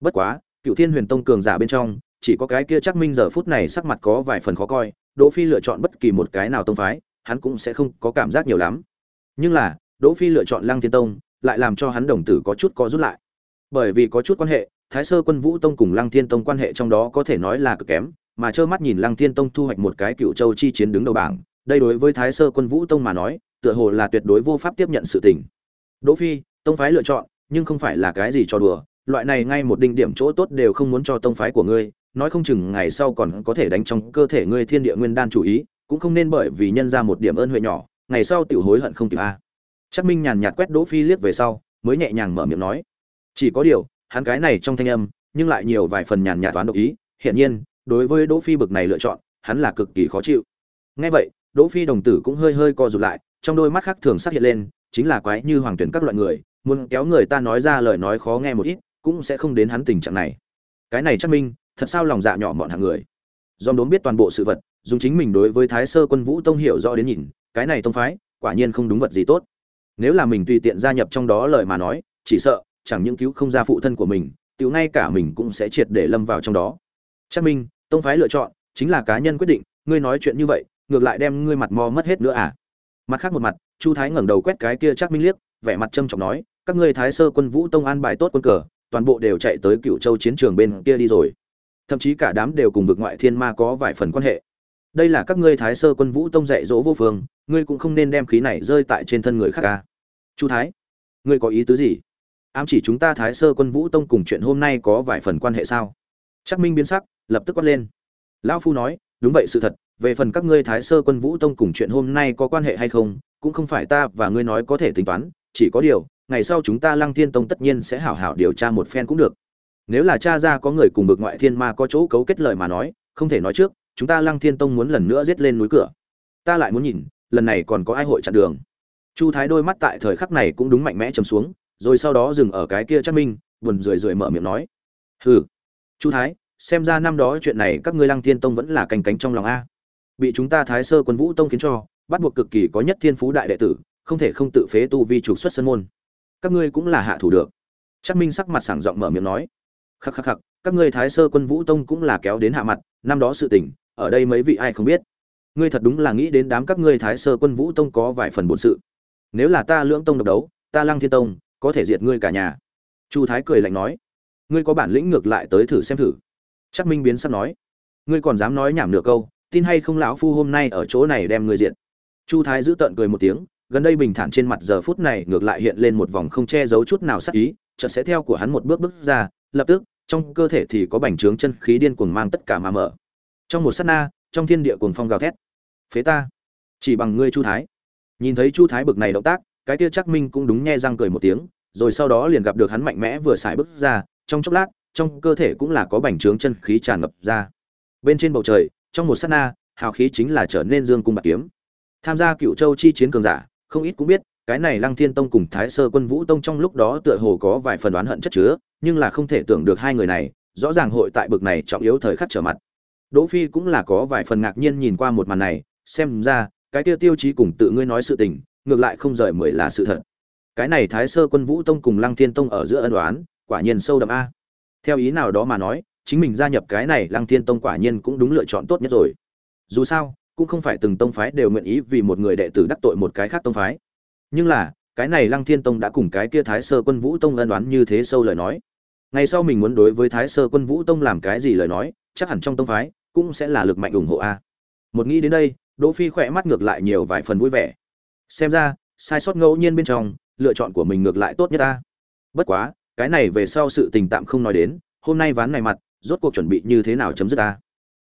Bất quá, cựu thiên huyền tông cường giả bên trong, chỉ có cái kia chắc minh giờ phút này sắc mặt có vài phần khó coi, đỗ phi lựa chọn bất kỳ một cái nào tông phái, hắn cũng sẽ không có cảm giác nhiều lắm. Nhưng là, đỗ phi lựa chọn lăng thiên tông, lại làm cho hắn đồng tử có chút có rút lại. Bởi vì có chút quan hệ thái sơ quân vũ tông cùng lăng thiên tông quan hệ trong đó có thể nói là cực kém, mà trơ mắt nhìn lăng thiên tông thu hoạch một cái cựu châu chi chiến đứng đầu bảng, đây đối với thái sơ quân vũ tông mà nói, tựa hồ là tuyệt đối vô pháp tiếp nhận sự tình. Đỗ phi, tông phái lựa chọn, nhưng không phải là cái gì cho đùa, loại này ngay một đinh điểm chỗ tốt đều không muốn cho tông phái của ngươi, nói không chừng ngày sau còn có thể đánh trong cơ thể ngươi thiên địa nguyên đan chủ ý, cũng không nên bởi vì nhân ra một điểm ơn huệ nhỏ, ngày sau tiểu hối hận không kịp a. Trác minh nhàn nhạt quét đỗ phi liếc về sau, mới nhẹ nhàng mở miệng nói, chỉ có điều hắn cái này trong thanh âm, nhưng lại nhiều vài phần nhàn nhạt toán độc ý, hiển nhiên, đối với đỗ phi bực này lựa chọn, hắn là cực kỳ khó chịu. Nghe vậy, đỗ phi đồng tử cũng hơi hơi co rụt lại, trong đôi mắt khác thường sắc hiện lên, chính là quái như hoàng tuyển các loại người, muốn kéo người ta nói ra lời nói khó nghe một ít, cũng sẽ không đến hắn tình trạng này. Cái này chắc minh, thật sao lòng dạ nhỏ mọn hạng người. Do đốn biết toàn bộ sự vật, dùng chính mình đối với thái sơ quân vũ tông hiểu rõ đến nhìn, cái này tông phái, quả nhiên không đúng vật gì tốt. Nếu là mình tùy tiện gia nhập trong đó lời mà nói, chỉ sợ chẳng những cứu không ra phụ thân của mình, tiểu ngay cả mình cũng sẽ triệt để lâm vào trong đó. Chắc minh, tông phái lựa chọn chính là cá nhân quyết định, ngươi nói chuyện như vậy, ngược lại đem ngươi mặt mò mất hết nữa à? Mặt khác một mặt, chu thái ngẩng đầu quét cái kia chắc minh liếc, vẻ mặt trâm trọng nói, các ngươi thái sơ quân vũ tông an bài tốt quân cờ, toàn bộ đều chạy tới cựu châu chiến trường bên kia đi rồi. Thậm chí cả đám đều cùng vực ngoại thiên ma có vài phần quan hệ. Đây là các ngươi thái sơ quân vũ tông dạy dỗ vô phương, ngươi cũng không nên đem khí này rơi tại trên thân người khác ca chu thái, ngươi có ý tứ gì? Ám chỉ chúng ta thái sơ quân vũ tông cùng chuyện hôm nay có vài phần quan hệ sao? Chắc minh biến sắc, lập tức quát lên. Lão phu nói, đúng vậy sự thật, về phần các ngươi thái sơ quân vũ tông cùng chuyện hôm nay có quan hệ hay không, cũng không phải ta và ngươi nói có thể tính toán, chỉ có điều, ngày sau chúng ta lăng thiên tông tất nhiên sẽ hảo hảo điều tra một phen cũng được. Nếu là cha ra có người cùng bực ngoại thiên ma có chỗ cấu kết lời mà nói, không thể nói trước, chúng ta lăng thiên tông muốn lần nữa giết lên núi cửa. Ta lại muốn nhìn, lần này còn có ai hội chặn đường. Chu thái đôi mắt tại thời khắc này cũng đúng mạnh mẽ chầm xuống rồi sau đó dừng ở cái kia chắc minh, buồn rười rượi mở miệng nói. Hừ, chu thái, xem ra năm đó chuyện này các ngươi lăng thiên tông vẫn là canh cánh trong lòng a. Bị chúng ta thái sơ quân vũ tông khiến cho, bắt buộc cực kỳ có nhất thiên phú đại đệ tử, không thể không tự phế tu vi trục xuất sân môn. Các ngươi cũng là hạ thủ được. Chắc minh sắc mặt sảng giọng mở miệng nói. Khắc khắc khắc, các ngươi thái sơ quân vũ tông cũng là kéo đến hạ mặt, năm đó sự tình, ở đây mấy vị ai không biết. Ngươi thật đúng là nghĩ đến đám các ngươi thái sơ quân vũ tông có vài phần bổn sự. Nếu là ta lưỡng tông độc đấu, ta lăng thiên tông có thể diệt ngươi cả nhà. Chu thái cười lạnh nói, ngươi có bản lĩnh ngược lại tới thử xem thử. Chắc minh biến sắp nói, ngươi còn dám nói nhảm nửa câu, tin hay không lão phu hôm nay ở chỗ này đem ngươi diện chu thái giữ tợn cười một tiếng, gần đây bình thản trên mặt giờ phút này ngược lại hiện lên một vòng không che giấu chút nào sắc ý, chợt sẽ theo của hắn một bước bước ra, lập tức, trong cơ thể thì có bành trướng chân khí điên cuồng mang tất cả mà mở. Trong một sát na, trong thiên địa cuồng phong gào thét. Phế ta. Chỉ bằng ngươi chu thái. Nhìn thấy chu thái bực này động tác cái kia chắc minh cũng đúng nhe răng cười một tiếng, rồi sau đó liền gặp được hắn mạnh mẽ vừa xài bước ra, trong chốc lát, trong cơ thể cũng là có bành trướng chân khí tràn ngập ra. Bên trên bầu trời, trong một sát na, hào khí chính là trở nên dương cung bạc kiếm. Tham gia cựu châu chi chiến cường giả, không ít cũng biết, cái này lăng thiên tông cùng thái sơ quân vũ tông trong lúc đó tựa hồ có vài phần đoán hận chất chứa, nhưng là không thể tưởng được hai người này, rõ ràng hội tại bực này trọng yếu thời khắc trở mặt. Đỗ phi cũng là có vài phần ngạc nhiên nhìn qua một màn này, xem ra, cái kia tiêu chí cùng tự ngươi nói sự tình ngược lại không rời mười là sự thật. Cái này thái sơ quân vũ tông cùng lăng thiên tông ở giữa ân đoán quả nhiên sâu đậm a. Theo ý nào đó mà nói, chính mình gia nhập cái này lăng thiên tông quả nhiên cũng đúng lựa chọn tốt nhất rồi. Dù sao, cũng không phải từng tông phái đều nguyện ý vì một người đệ tử đắc tội một cái khác tông phái. Nhưng là, cái này lăng thiên tông đã cùng cái kia thái sơ quân vũ tông ân đoán như thế sâu lời nói. Ngày sau mình muốn đối với thái sơ quân vũ tông làm cái gì lời nói, chắc hẳn trong tông phái cũng sẽ là lực mạnh ủng hộ a. Một nghĩ đến đây, đỗ phi khỏe mắt ngược lại nhiều vài phần vui vẻ xem ra, sai sót ngẫu nhiên bên trong, lựa chọn của mình ngược lại tốt nhất ta. Bất quá, cái này về sau sự tình tạm không nói đến, hôm nay ván này mặt, rốt cuộc chuẩn bị như thế nào chấm dứt ta?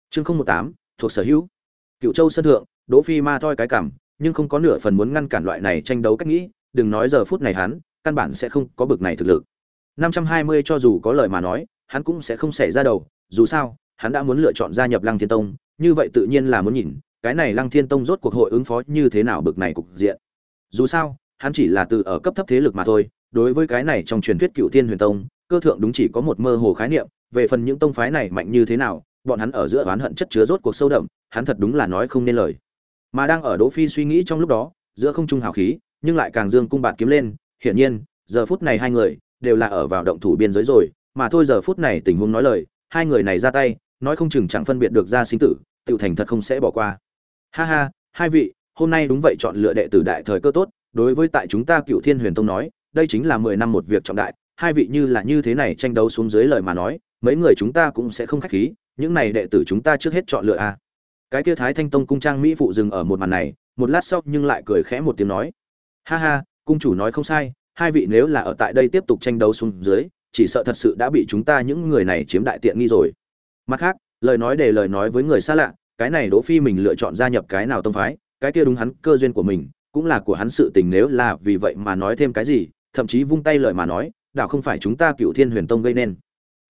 Chương không một tám, thuộc sở hữu. Cựu châu sân thượng, đỗ phi ma thoi cái cảm, nhưng không có nửa phần muốn ngăn cản loại này tranh đấu cách nghĩ, đừng nói giờ phút này hắn, căn bản sẽ không có bực này thực lực. 520 cho dù có lời mà nói, hắn cũng sẽ không xảy ra đầu, dù sao, hắn đã muốn lựa chọn gia nhập lăng thiên tông, như vậy tự nhiên là muốn nhìn cái này lăng thiên tông rốt cuộc hội ứng phó như thế nào bực này cục diện. Dù sao, hắn chỉ là từ ở cấp thấp thế lực mà thôi, đối với cái này trong truyền thuyết cựu thiên huyền tông, cơ thượng đúng chỉ có một mơ hồ khái niệm, về phần những tông phái này mạnh như thế nào, bọn hắn ở giữa oán hận chất chứa rốt cuộc sâu đậm, hắn thật đúng là nói không nên lời. Mà đang ở đỗ phi suy nghĩ trong lúc đó, giữa không trung hào khí, nhưng lại càng dương cung bạt kiếm lên, hiển nhiên, giờ phút này hai người đều là ở vào động thủ biên giới rồi, mà thôi giờ phút này tình huống nói lời, hai người này ra tay, nói không chừng chẳng phân biệt được ra sinh tử tiểu thành thật không sẽ bỏ qua ha ha, hai vị, hôm nay đúng vậy chọn lựa đệ tử đại thời cơ tốt, đối với tại chúng ta cựu thiên huyền tông nói, đây chính là mười năm một việc trọng đại, hai vị như là như thế này tranh đấu xuống dưới lời mà nói, mấy người chúng ta cũng sẽ không khách khí, những này đệ tử chúng ta trước hết chọn lựa a. Cái kia thái thanh tông cung trang mỹ phụ dừng ở một màn này, một lát sau nhưng lại cười khẽ một tiếng nói. Ha ha, cung chủ nói không sai, hai vị nếu là ở tại đây tiếp tục tranh đấu xuống dưới, chỉ sợ thật sự đã bị chúng ta những người này chiếm đại tiện nghi rồi. Mặt khác, lời nói để lời nói với người xa lạ cái này đỗ phi mình lựa chọn gia nhập cái nào tông phái, cái kia đúng hắn, cơ duyên của mình, cũng là của hắn sự tình nếu là vì vậy mà nói thêm cái gì, thậm chí vung tay lời mà nói, đảo không phải chúng ta cựu thiên huyền tông gây nên.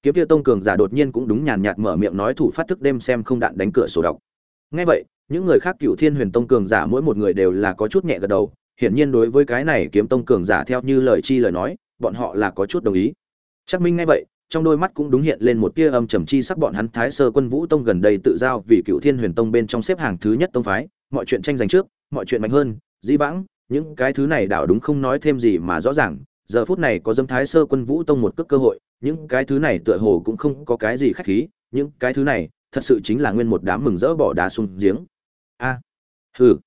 Kiếm kia tông cường giả đột nhiên cũng đúng nhàn nhạt mở miệng nói thủ phát thức đêm xem không đạn đánh cửa sổ đọc. Nghe vậy, những người khác cựu thiên huyền tông cường giả mỗi một người đều là có chút nhẹ gật đầu, hiển nhiên đối với cái này kiếm tông cường giả theo như lời chi lời nói, bọn họ là có chút đồng ý. Chắc minh nghe vậy trong đôi mắt cũng đúng hiện lên một tia âm trầm chi sắc bọn hắn thái sơ quân vũ tông gần đây tự giao vì cựu thiên huyền tông bên trong xếp hàng thứ nhất tông phái, mọi chuyện tranh giành trước, mọi chuyện mạnh hơn, dĩ vãng, những cái thứ này đảo đúng không nói thêm gì mà rõ ràng, giờ phút này có dâm thái sơ quân vũ tông một cước cơ hội, những cái thứ này tựa hồ cũng không có cái gì khách khí, những cái thứ này, thật sự chính là nguyên một đám mừng rỡ bỏ đá xuống giếng. A, hừ.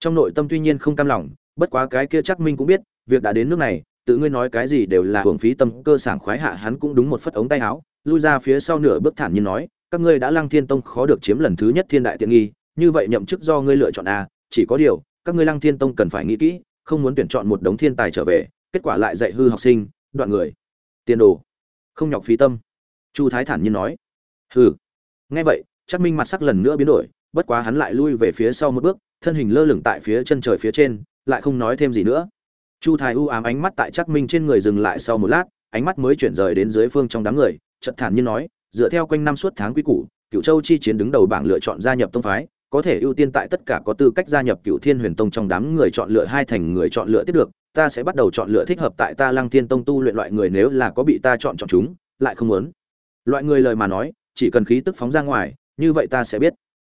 Trong nội tâm tuy nhiên không cam lòng, bất quá cái kia chắc minh cũng biết, việc đã đến nước này tự ngươi nói cái gì đều là hưởng phí tâm cơ sảng khoái hạ hắn cũng đúng một phất ống tay áo, lui ra phía sau nửa bước thản nhiên nói, các ngươi đã lăng thiên tông khó được chiếm lần thứ nhất thiên đại tiện nghi, như vậy nhậm chức do ngươi lựa chọn a chỉ có điều, các ngươi lăng thiên tông cần phải nghĩ kỹ, không muốn tuyển chọn một đống thiên tài trở về, kết quả lại dạy hư học sinh, đoạn người. Tiền đồ. Không nhọc phí tâm. Chu thái thản nhiên nói. Hừ. Nghe vậy chắc minh mặt sắc lần nữa biến đổi, bất quá hắn lại lui về phía sau một bước, thân hình lơ lửng tại phía chân trời phía trên, lại không nói thêm gì nữa chu thái u ám ánh mắt tại chắc minh trên người dừng lại sau một lát ánh mắt mới chuyển rời đến dưới phương trong đám người chật thản như nói dựa theo quanh năm suốt tháng quý củ cựu châu chi chiến đứng đầu bảng lựa chọn gia nhập tông phái có thể ưu tiên tại tất cả có tư cách gia nhập cựu thiên huyền tông trong đám người chọn lựa hai thành người chọn lựa tiếp được ta sẽ bắt đầu chọn lựa thích hợp tại ta Lăng Thiên Tông tu luyện loại người nếu là có bị ta chọn chọn chúng, lại không muốn. Loại người lời mà nói, chỉ cần khí tức phóng ra ngoài, như vậy ta sẽ biết.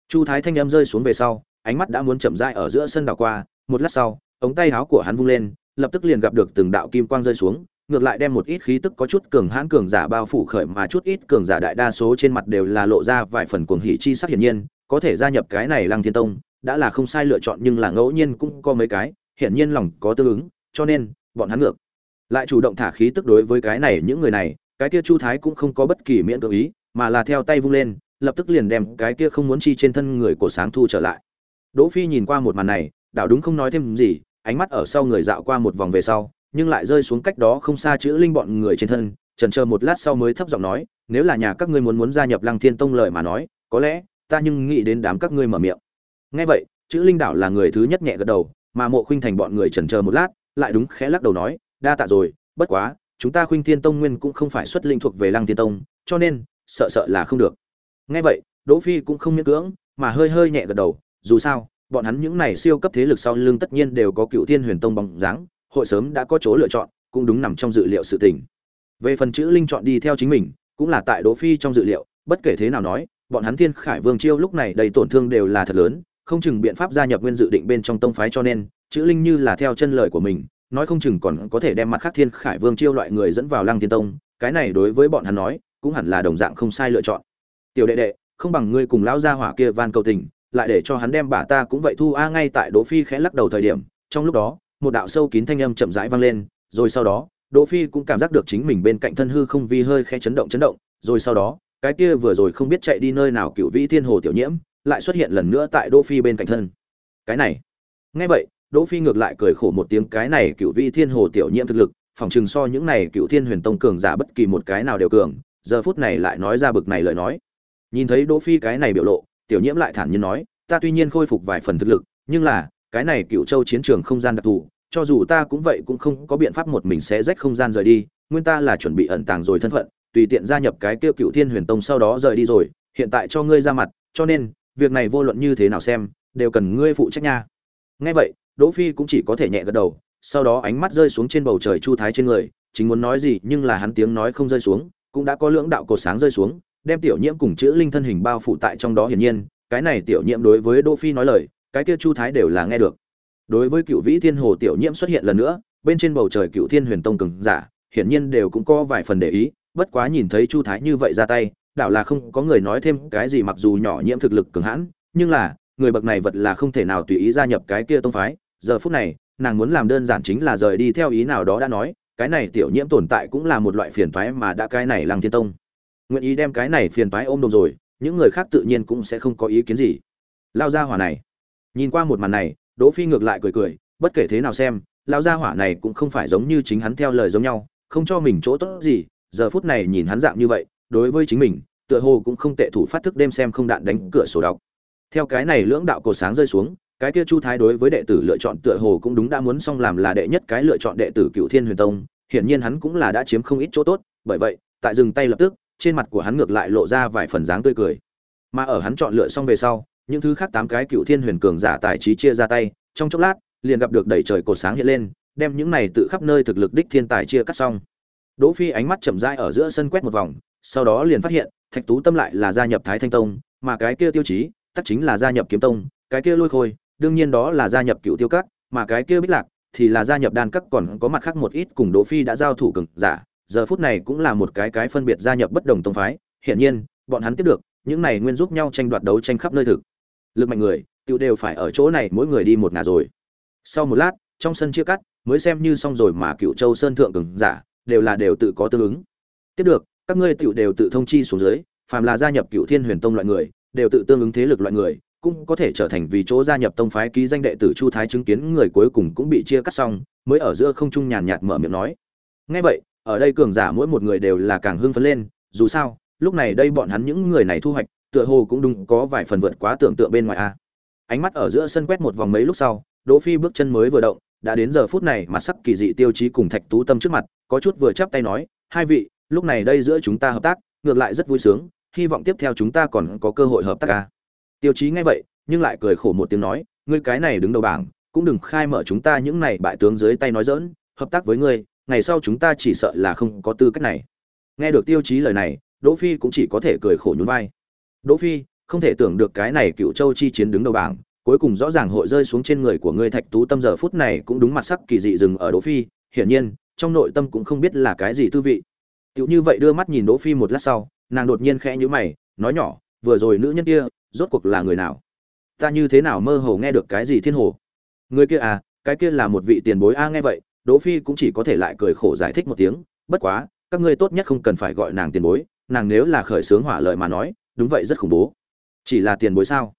Chu Thái thanh âm rơi xuống về sau, ánh mắt đã muốn chậm rãi ở giữa sân đảo qua, một lát sau, ống tay áo của hắn vung lên, lập tức liền gặp được từng đạo kim quang rơi xuống, ngược lại đem một ít khí tức có chút cường hãn cường giả bao phủ khởi mà chút ít cường giả đại đa số trên mặt đều là lộ ra vài phần cuồng hỉ chi sắc hiển nhiên, có thể gia nhập cái này Lăng Thiên Tông, đã là không sai lựa chọn nhưng là ngẫu nhiên cũng có mấy cái, hiển nhiên lòng có tương ứng, cho nên bọn hắn ngược lại chủ động thả khí tức đối với cái này những người này, cái kia Chu Thái cũng không có bất kỳ miễn cưỡng ý, mà là theo tay vung lên, lập tức liền đem cái kia không muốn chi trên thân người của sáng thu trở lại. Đỗ Phi nhìn qua một màn này, đảo đúng không nói thêm gì, ánh mắt ở sau người dạo qua một vòng về sau, nhưng lại rơi xuống cách đó không xa chữ linh bọn người trên thân, trần chờ một lát sau mới thấp giọng nói, nếu là nhà các ngươi muốn muốn gia nhập Lăng Thiên Tông lời mà nói, có lẽ ta nhưng nghĩ đến đám các ngươi mở miệng. Nghe vậy, chữ linh đảo là người thứ nhất nhẹ gật đầu, mà Mộ Khuynh Thành bọn người trần chờ một lát, lại đúng khẽ lắc đầu nói, đa tạ rồi, bất quá, chúng ta Khuynh Thiên Tông nguyên cũng không phải xuất linh thuộc về Lăng Thiên Tông, cho nên sợ sợ là không được. Nghe vậy, Đỗ Phi cũng không miễn cưỡng, mà hơi hơi nhẹ gật đầu, dù sao, bọn hắn những này siêu cấp thế lực sau lưng tất nhiên đều có Cựu Thiên Huyền Tông bóng dáng, hội sớm đã có chỗ lựa chọn, cũng đúng nằm trong dự liệu sự tình. Về phần chữ linh chọn đi theo chính mình, cũng là tại Đỗ Phi trong dự liệu, bất kể thế nào nói, bọn hắn Thiên Khải Vương chiêu lúc này đầy tổn thương đều là thật lớn, không chừng biện pháp gia nhập nguyên dự định bên trong tông phái cho nên, chữ linh như là theo chân lời của mình, nói không chừng còn có thể đem mặt khác Thiên Khải Vương chiêu loại người dẫn vào Lăng Thiên Tông, cái này đối với bọn hắn nói, cũng hẳn là đồng dạng không sai lựa chọn. Tiểu đệ đệ, không bằng ngươi cùng lão gia hỏa kia van cầu tình, lại để cho hắn đem bà ta cũng vậy thu a ngay tại Đỗ Phi khẽ lắc đầu thời điểm, trong lúc đó, một đạo sâu kín thanh âm chậm rãi vang lên, rồi sau đó, Đỗ Phi cũng cảm giác được chính mình bên cạnh thân hư không vi hơi khẽ chấn động chấn động, rồi sau đó, cái kia vừa rồi không biết chạy đi nơi nào cựu vĩ thiên hồ tiểu nhiễm, lại xuất hiện lần nữa tại Đỗ Phi bên cạnh thân. Cái này, nghe vậy, Đỗ Phi ngược lại cười khổ một tiếng cái này cựu vĩ thiên hồ tiểu nhiễm thực lực, phòng trường so những này cựu thiên huyền tông cường giả bất kỳ một cái nào đều cường, giờ phút này lại nói ra bực này lời nói. Nhìn thấy Đỗ Phi cái này biểu lộ, tiểu nhiễm lại thản nhiên nói, ta tuy nhiên khôi phục vài phần thực lực, nhưng là, cái này cựu châu chiến trường không gian đặc thù, cho dù ta cũng vậy cũng không có biện pháp một mình sẽ rách không gian rời đi, nguyên ta là chuẩn bị ẩn tàng rồi thân phận, tùy tiện gia nhập cái kia Cựu Thiên Huyền Tông sau đó rời đi rồi, hiện tại cho ngươi ra mặt, cho nên, việc này vô luận như thế nào xem, đều cần ngươi phụ trách nha. Nghe vậy, Đỗ Phi cũng chỉ có thể nhẹ gật đầu, sau đó ánh mắt rơi xuống trên bầu trời Chu Thái trên người, chính muốn nói gì nhưng là hắn tiếng nói không rơi xuống, cũng đã có lưỡng đạo cột sáng rơi xuống, đem tiểu nhiễm cùng chữ linh thân hình bao phủ tại trong đó hiển nhiên, cái này tiểu nhiễm đối với Đỗ Phi nói lời, cái kia Chu Thái đều là nghe được. Đối với cựu vĩ thiên hồ tiểu nhiễm xuất hiện lần nữa bên trên bầu trời cựu thiên huyền tông cường giả hiển nhiên đều cũng có vài phần để ý bất quá nhìn thấy chu thái như vậy ra tay đảo là không có người nói thêm cái gì mặc dù nhỏ nhiễm thực lực cường hãn nhưng là người bậc này vật là không thể nào tùy ý gia nhập cái kia tông phái. Giờ phút này nàng muốn làm đơn giản chính là rời đi theo ý nào đó đã nói cái này tiểu nhiễm tồn tại cũng là một loại phiền toái mà đã cái này lăng thiên tông nguyện ý đem cái này phiền toái ôm đồm rồi những người khác tự nhiên cũng sẽ không có ý kiến gì lao ra hỏa này nhìn qua một màn này Đỗ Phi ngược lại cười cười, bất kể thế nào xem, lão gia hỏa này cũng không phải giống như chính hắn theo lời giống nhau, không cho mình chỗ tốt gì, giờ phút này nhìn hắn dạng như vậy, đối với chính mình, tựa hồ cũng không tệ thủ phát thức đêm xem không đạn đánh cửa sổ đọc. Theo cái này lưỡng đạo cổ sáng rơi xuống, cái kia Chu Thái đối với đệ tử lựa chọn tựa hồ cũng đúng đã muốn xong làm là đệ nhất cái lựa chọn đệ tử Cựu Thiên Huyền Tông, hiển nhiên hắn cũng là đã chiếm không ít chỗ tốt, bởi vậy, tại dừng tay lập tức, trên mặt của hắn ngược lại lộ ra vài phần dáng tươi cười. Mà ở hắn chọn lựa xong về sau, những thứ khác tám cái cựu thiên huyền cường giả tài trí chia ra tay trong chốc lát liền gặp được đẩy trời cột sáng hiện lên đem những này tự khắp nơi thực lực đích thiên tài chia cắt xong đỗ phi ánh mắt chậm rãi ở giữa sân quét một vòng sau đó liền phát hiện thạch tú tâm lại là gia nhập thái thanh tông mà cái kia tiêu chí tất chính là gia nhập kiếm tông cái kia lôi khôi đương nhiên đó là gia nhập cựu tiêu cát, mà cái kia bích lạc thì là gia nhập đan cắt còn có mặt khác một ít cùng đỗ phi đã giao thủ cường giả giờ phút này cũng là một cái cái phân biệt gia nhập bất đồng tông phái, hiển nhiên, bọn hắn tiếp được, những này nguyên giúp nhau tranh đoạt đấu tranh khắp nơi thực. Lực mạnh người tự đều phải ở chỗ này, mỗi người đi một ngả rồi. Sau một lát, trong sân chia cắt, mới xem như xong rồi mà cựu châu sơn thượng cường giả, đều là đều tự có tương ứng. Tiếp được, các ngươi tự đều tự thông chi xuống dưới, phàm là gia nhập cựu thiên huyền tông loại người, đều tự tương ứng thế lực loại người, cũng có thể trở thành vì chỗ gia nhập tông phái ký danh đệ tử chu thái chứng kiến người cuối cùng cũng bị chia cắt xong, mới ở giữa không trung nhàn nhạt mở miệng nói. Ngay vậy ở đây cường giả mỗi một người đều là càng hưng phấn lên, dù sao, lúc này đây bọn hắn những người này thu hoạch, tựa hồ cũng đúng có vài phần vượt quá tưởng tượng bên ngoài a. Ánh mắt ở giữa sân quét một vòng mấy lúc sau, đỗ phi bước chân mới vừa động, đã đến giờ phút này mặt sắc kỳ dị tiêu chí cùng thạch tú tâm trước mặt, có chút vừa chắp tay nói, hai vị, lúc này đây giữa chúng ta hợp tác, ngược lại rất vui sướng, hy vọng tiếp theo chúng ta còn có cơ hội hợp tác a. Tiêu chí nghe vậy, nhưng lại cười khổ một tiếng nói, ngươi cái này đứng đầu bảng, cũng đừng khai mở chúng ta những này bại tướng dưới tay nói dỡn hợp tác với ngươi ngày sau chúng ta chỉ sợ là không có tư cách này. Nghe được tiêu chí lời này, đỗ phi cũng chỉ có thể cười khổ nhún vai. Đỗ phi, không thể tưởng được cái này cựu châu chi chiến đứng đầu bảng, cuối cùng rõ ràng hội rơi xuống trên người của ngươi thạch tú tâm giờ phút này cũng đúng mặt sắc kỳ dị dừng ở đỗ phi, hiển nhiên, trong nội tâm cũng không biết là cái gì tư vị. Tiểu như vậy đưa mắt nhìn đỗ phi một lát sau, nàng đột nhiên khẽ nhíu mày, nói nhỏ, vừa rồi nữ nhân kia, rốt cuộc là người nào? Ta như thế nào mơ hồ nghe được cái gì thiên hồ? Người kia à cái kia là một vị tiền bối a nghe vậy đỗ phi cũng chỉ có thể lại cười khổ giải thích một tiếng, bất quá, các ngươi tốt nhất không cần phải gọi nàng tiền bối, nàng nếu là khởi sướng hỏa lợi mà nói, đúng vậy rất khủng bố. Chỉ là tiền bối sao?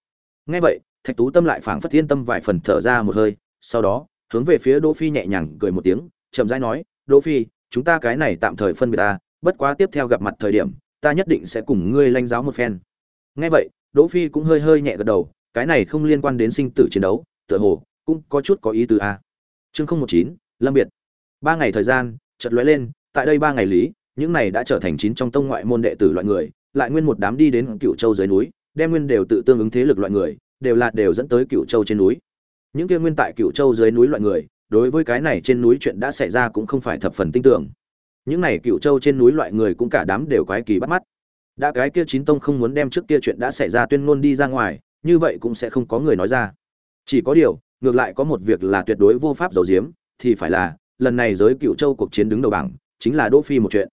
Nghe vậy, thạch tú tâm lại phảng phất thiên tâm vài phần thở ra một hơi, sau đó, hướng về phía đỗ phi nhẹ nhàng cười một tiếng, chậm rãi nói, đỗ phi, chúng ta cái này tạm thời phân biệt ta, bất quá tiếp theo gặp mặt thời điểm, ta nhất định sẽ cùng ngươi lãnh giáo một phen. Nghe vậy, đỗ phi cũng hơi hơi nhẹ gật đầu, cái này không liên quan đến sinh tử chiến đấu, tựa hồ cũng có chút có ý tứ a. Chương không một chín lâm biệt. Ba ngày thời gian, chợt lóe lên, tại đây ba ngày lý, những này đã trở thành chín trong tông ngoại môn đệ tử loại người, lại nguyên một đám đi đến cựu châu dưới núi, đem nguyên đều tự tương ứng thế lực loại người, đều là đều dẫn tới cựu châu trên núi. Những kia nguyên tại cựu châu dưới núi loại người, đối với cái này trên núi chuyện đã xảy ra cũng không phải thập phần tin tưởng. Những này cựu châu trên núi loại người cũng cả đám đều quái kỳ bắt mắt. Đã cái kia chín tông không muốn đem trước kia chuyện đã xảy ra tuyên ngôn đi ra ngoài, như vậy cũng sẽ không có người nói ra. Chỉ có điều, ngược lại có một việc là tuyệt đối vô pháp giấu giếm thì phải là, lần này giới cựu châu cuộc chiến đứng đầu bảng, chính là đỗ phi một chuyện.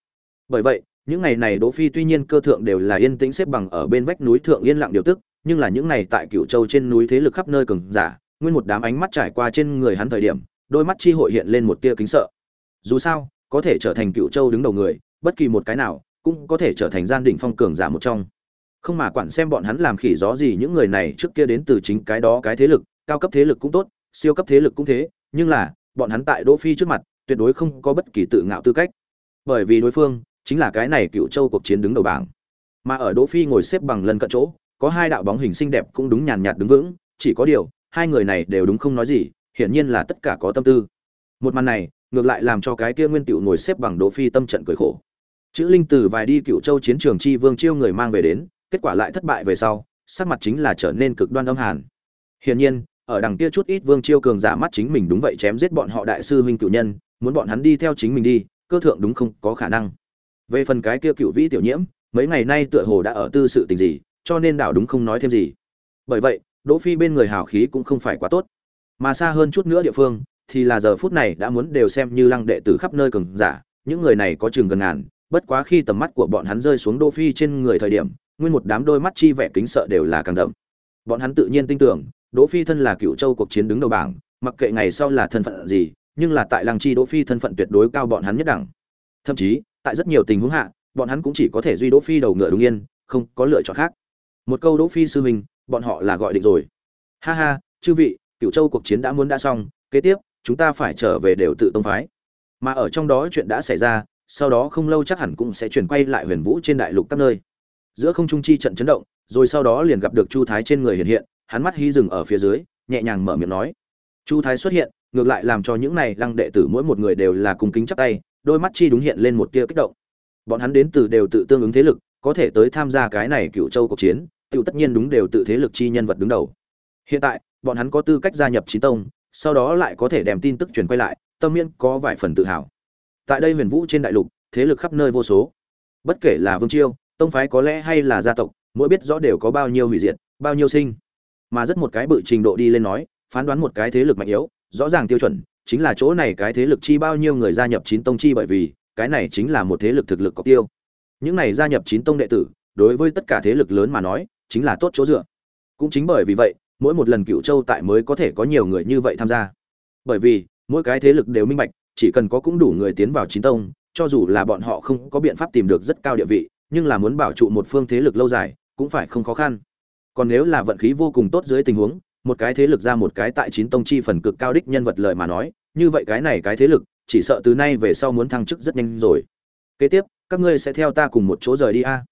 Bởi vậy, những ngày này đỗ phi tuy nhiên cơ thượng đều là yên tĩnh xếp bằng ở bên vách núi thượng yên lặng điều tức, nhưng là những ngày tại cựu châu trên núi thế lực khắp nơi cường giả, nguyên một đám ánh mắt trải qua trên người hắn thời điểm, đôi mắt chi hội hiện lên một tia kính sợ. Dù sao, có thể trở thành cựu châu đứng đầu người, bất kỳ một cái nào cũng có thể trở thành gian đỉnh phong cường giả một trong. Không mà quản xem bọn hắn làm khỉ gió gì những người này trước kia đến từ chính cái đó cái thế lực, cao cấp thế lực cũng tốt, siêu cấp thế lực cũng thế, nhưng là bọn hắn tại đỗ phi trước mặt, tuyệt đối không có bất kỳ tự ngạo tư cách. Bởi vì đối phương chính là cái này cựu châu cuộc chiến đứng đầu bảng. Mà ở đỗ phi ngồi xếp bằng lần cận chỗ, có hai đạo bóng hình xinh đẹp cũng đúng nhàn nhạt đứng vững, chỉ có điều, hai người này đều đúng không nói gì, hiển nhiên là tất cả có tâm tư. Một màn này, ngược lại làm cho cái kia nguyên tiểu ngồi xếp bằng đỗ phi tâm trận cười khổ. Chữ linh tử vài đi cựu châu chiến trường chi vương chiêu người mang về đến, kết quả lại thất bại về sau, sắc mặt chính là trở nên cực đoan âm hàn. Hiển nhiên ở đằng kia chút ít vương chiêu cường giả mắt chính mình đúng vậy chém giết bọn họ đại sư huynh cựu nhân, muốn bọn hắn đi theo chính mình đi, cơ thượng đúng không có khả năng. Về phần cái kia cựu vĩ tiểu nhiễm, mấy ngày nay tựa hồ đã ở tư sự tình gì, cho nên đảo đúng không nói thêm gì. Bởi vậy, đỗ phi bên người hào khí cũng không phải quá tốt. Mà xa hơn chút nữa địa phương, thì là giờ phút này đã muốn đều xem như lăng đệ tử khắp nơi cường giả, những người này có chừng gần ngàn, bất quá khi tầm mắt của bọn hắn rơi xuống đỗ phi trên người thời điểm, nguyên một đám đôi mắt chi vẻ kính sợ đều là càng đậm. Bọn hắn tự nhiên tin tưởng đỗ phi thân là cựu châu cuộc chiến đứng đầu bảng, mặc kệ ngày sau là thân phận gì, nhưng là tại lăng chi đỗ phi thân phận tuyệt đối cao bọn hắn nhất đẳng. Thậm chí, tại rất nhiều tình huống hạ, bọn hắn cũng chỉ có thể duy đỗ phi đầu ngựa đúng yên, không có lựa chọn khác. Một câu đỗ phi sư huynh, bọn họ là gọi định rồi. Ha ha, chư vị, cựu châu cuộc chiến đã muốn đã xong, kế tiếp, chúng ta phải trở về đều tự tông phái. Mà ở trong đó chuyện đã xảy ra, sau đó không lâu chắc hẳn cũng sẽ chuyển quay lại huyền vũ trên đại lục các nơi. Giữa không trung chi trận chấn động, rồi sau đó liền gặp được chu thái trên người hiện hiện hắn mắt hy dừng ở phía dưới, nhẹ nhàng mở miệng nói. Chu thái xuất hiện, ngược lại làm cho những này lăng đệ tử mỗi một người đều là cùng kính chắp tay, đôi mắt chi đúng hiện lên một tia kích động. Bọn hắn đến từ đều tự tương ứng thế lực, có thể tới tham gia cái này cựu châu cuộc chiến, tự tất nhiên đúng đều tự thế lực chi nhân vật đứng đầu. Hiện tại, bọn hắn có tư cách gia nhập chín tông, sau đó lại có thể đem tin tức truyền quay lại, tâm miên có vài phần tự hào. Tại đây huyền vũ trên đại lục, thế lực khắp nơi vô số. Bất kể là vương chiêu tông phái có lẽ hay là gia tộc, mỗi biết rõ đều có bao nhiêu hủy diệt, bao nhiêu sinh mà rất một cái bự trình độ đi lên nói, phán đoán một cái thế lực mạnh yếu, rõ ràng tiêu chuẩn, chính là chỗ này cái thế lực chi bao nhiêu người gia nhập chín tông chi bởi vì, cái này chính là một thế lực thực lực có tiêu. Những này gia nhập chín tông đệ tử, đối với tất cả thế lực lớn mà nói, chính là tốt chỗ dựa. Cũng chính bởi vì vậy, mỗi một lần cựu châu tại mới có thể có nhiều người như vậy tham gia. Bởi vì, mỗi cái thế lực đều minh bạch, chỉ cần có cũng đủ người tiến vào chín tông, cho dù là bọn họ không có biện pháp tìm được rất cao địa vị, nhưng là muốn bảo trụ một phương thế lực lâu dài, cũng phải không khó khăn còn nếu là vận khí vô cùng tốt dưới tình huống, một cái thế lực ra một cái tại chín tông chi phần cực cao đích nhân vật lợi mà nói, như vậy cái này cái thế lực, chỉ sợ từ nay về sau muốn thăng chức rất nhanh rồi. Kế tiếp, các ngươi sẽ theo ta cùng một chỗ rời đi a.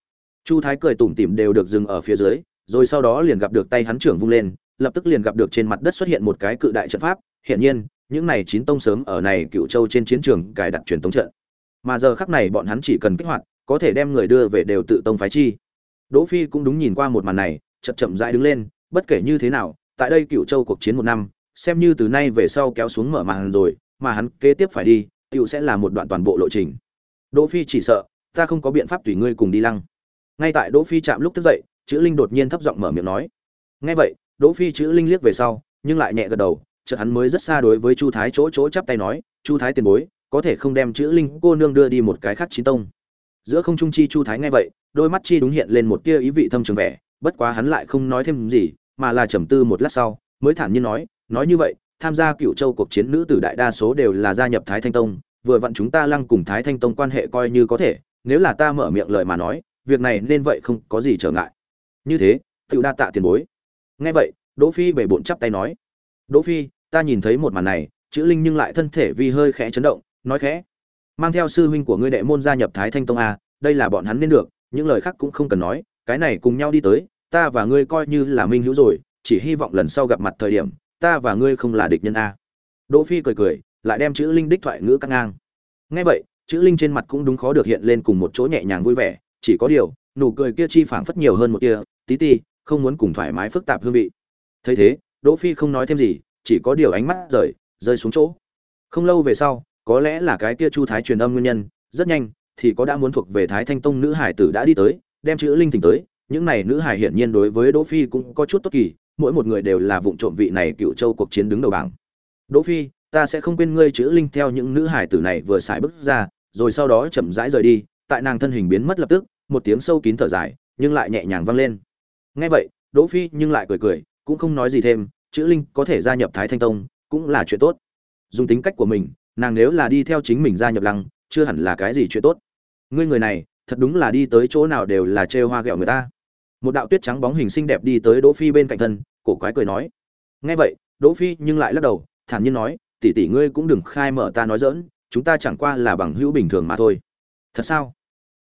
Chu thái cười tủm tỉm đều được dừng ở phía dưới, rồi sau đó liền gặp được tay hắn trưởng vung lên, lập tức liền gặp được trên mặt đất xuất hiện một cái cự đại trận pháp. Hiển nhiên, những này chín tông sớm ở này cựu châu trên chiến trường cài đặt truyền tống trận. Mà giờ khắc này bọn hắn chỉ cần kích hoạt, có thể đem người đưa về đều tự tông phái chi. Đỗ phi cũng đúng nhìn qua một màn này chậm chậm rãi đứng lên, bất kể như thế nào, tại đây cựu châu cuộc chiến một năm, xem như từ nay về sau kéo xuống mở màn rồi, mà hắn kế tiếp phải đi tựu sẽ là một đoạn toàn bộ lộ trình. Đỗ phi chỉ sợ, ta không có biện pháp tùy ngươi cùng đi lăng. Ngay tại đỗ phi chạm lúc thức dậy, chữ linh đột nhiên thấp giọng mở miệng nói. Nghe vậy, đỗ phi chữ linh liếc về sau, nhưng lại nhẹ gật đầu, chợt hắn mới rất xa đối với chu thái chỗ chỗ chắp tay nói, chu thái tiền bối, có thể không đem chữ linh cô nương đưa đi một cái khác chín tông? Giữa không trung chi chu thái nghe vậy, đôi mắt chi đúng hiện lên một tia ý vị thâm trường vẻ bất quá hắn lại không nói thêm gì, mà là trầm tư một lát sau, mới thản nhiên nói nói như vậy, tham gia cựu châu cuộc chiến nữ tử đại đa số đều là gia nhập thái thanh tông, vừa vặn chúng ta lăng cùng thái thanh tông quan hệ coi như có thể, nếu là ta mở miệng lời mà nói, việc này nên vậy không có gì trở ngại. Như thế tự đa tạ tiền bối. Nghe vậy, đỗ phi bể bộn chắp tay nói, đỗ phi, ta nhìn thấy một màn này, chữ linh nhưng lại thân thể vi hơi khẽ chấn động, nói khẽ, mang theo sư huynh của ngươi đệ môn gia nhập thái thanh tông a đây là bọn hắn nên được, những lời khác cũng không cần nói, cái này cùng nhau đi tới ta và ngươi coi như là minh hữu rồi, chỉ hy vọng lần sau gặp mặt thời điểm, ta và ngươi không là địch nhân a. Đỗ phi cười cười, lại đem chữ linh đích thoại ngữ cắt ngang. Nghe vậy, chữ linh trên mặt cũng đúng khó được hiện lên cùng một chỗ nhẹ nhàng vui vẻ, chỉ có điều, nụ cười kia chi phảng phất nhiều hơn một kia tí ti, không muốn cùng thoải mái phức tạp hương vị. Thấy thế, đỗ phi không nói thêm gì, chỉ có điều ánh mắt rời, rơi xuống chỗ. Không lâu về sau, có lẽ là cái kia chu thái truyền âm nguyên nhân, rất nhanh, thì có đã muốn thuộc về thái thanh tông nữ hải tử đã đi tới, đem chữ linh tỉnh tới những này nữ hải hiển nhiên đối với đỗ phi cũng có chút tốt kỳ, mỗi một người đều là vụng trộm vị này cựu châu cuộc chiến đứng đầu bảng. Đỗ phi, ta sẽ không quên ngươi chữ linh theo những nữ hải tử này vừa xài bước ra, rồi sau đó chậm rãi rời đi, tại nàng thân hình biến mất lập tức, một tiếng sâu kín thở dài, nhưng lại nhẹ nhàng vang lên. Nghe vậy, đỗ phi nhưng lại cười cười, cũng không nói gì thêm, chữ linh có thể gia nhập thái thanh tông, cũng là chuyện tốt. Dùng tính cách của mình, nàng nếu là đi theo chính mình gia nhập lăng, chưa hẳn là cái gì chuyện tốt. Ngươi người này thật đúng là đi tới chỗ nào đều là trêu hoa ghẹo người ta. Một đạo tuyết trắng bóng hình xinh đẹp đi tới đỗ phi bên cạnh thân, cổ quái cười nói. Nghe vậy, đỗ phi nhưng lại lắc đầu, thản nhiên nói, tỷ tỷ ngươi cũng đừng khai mở ta nói dỡn chúng ta chẳng qua là bằng hữu bình thường mà thôi. Thật sao?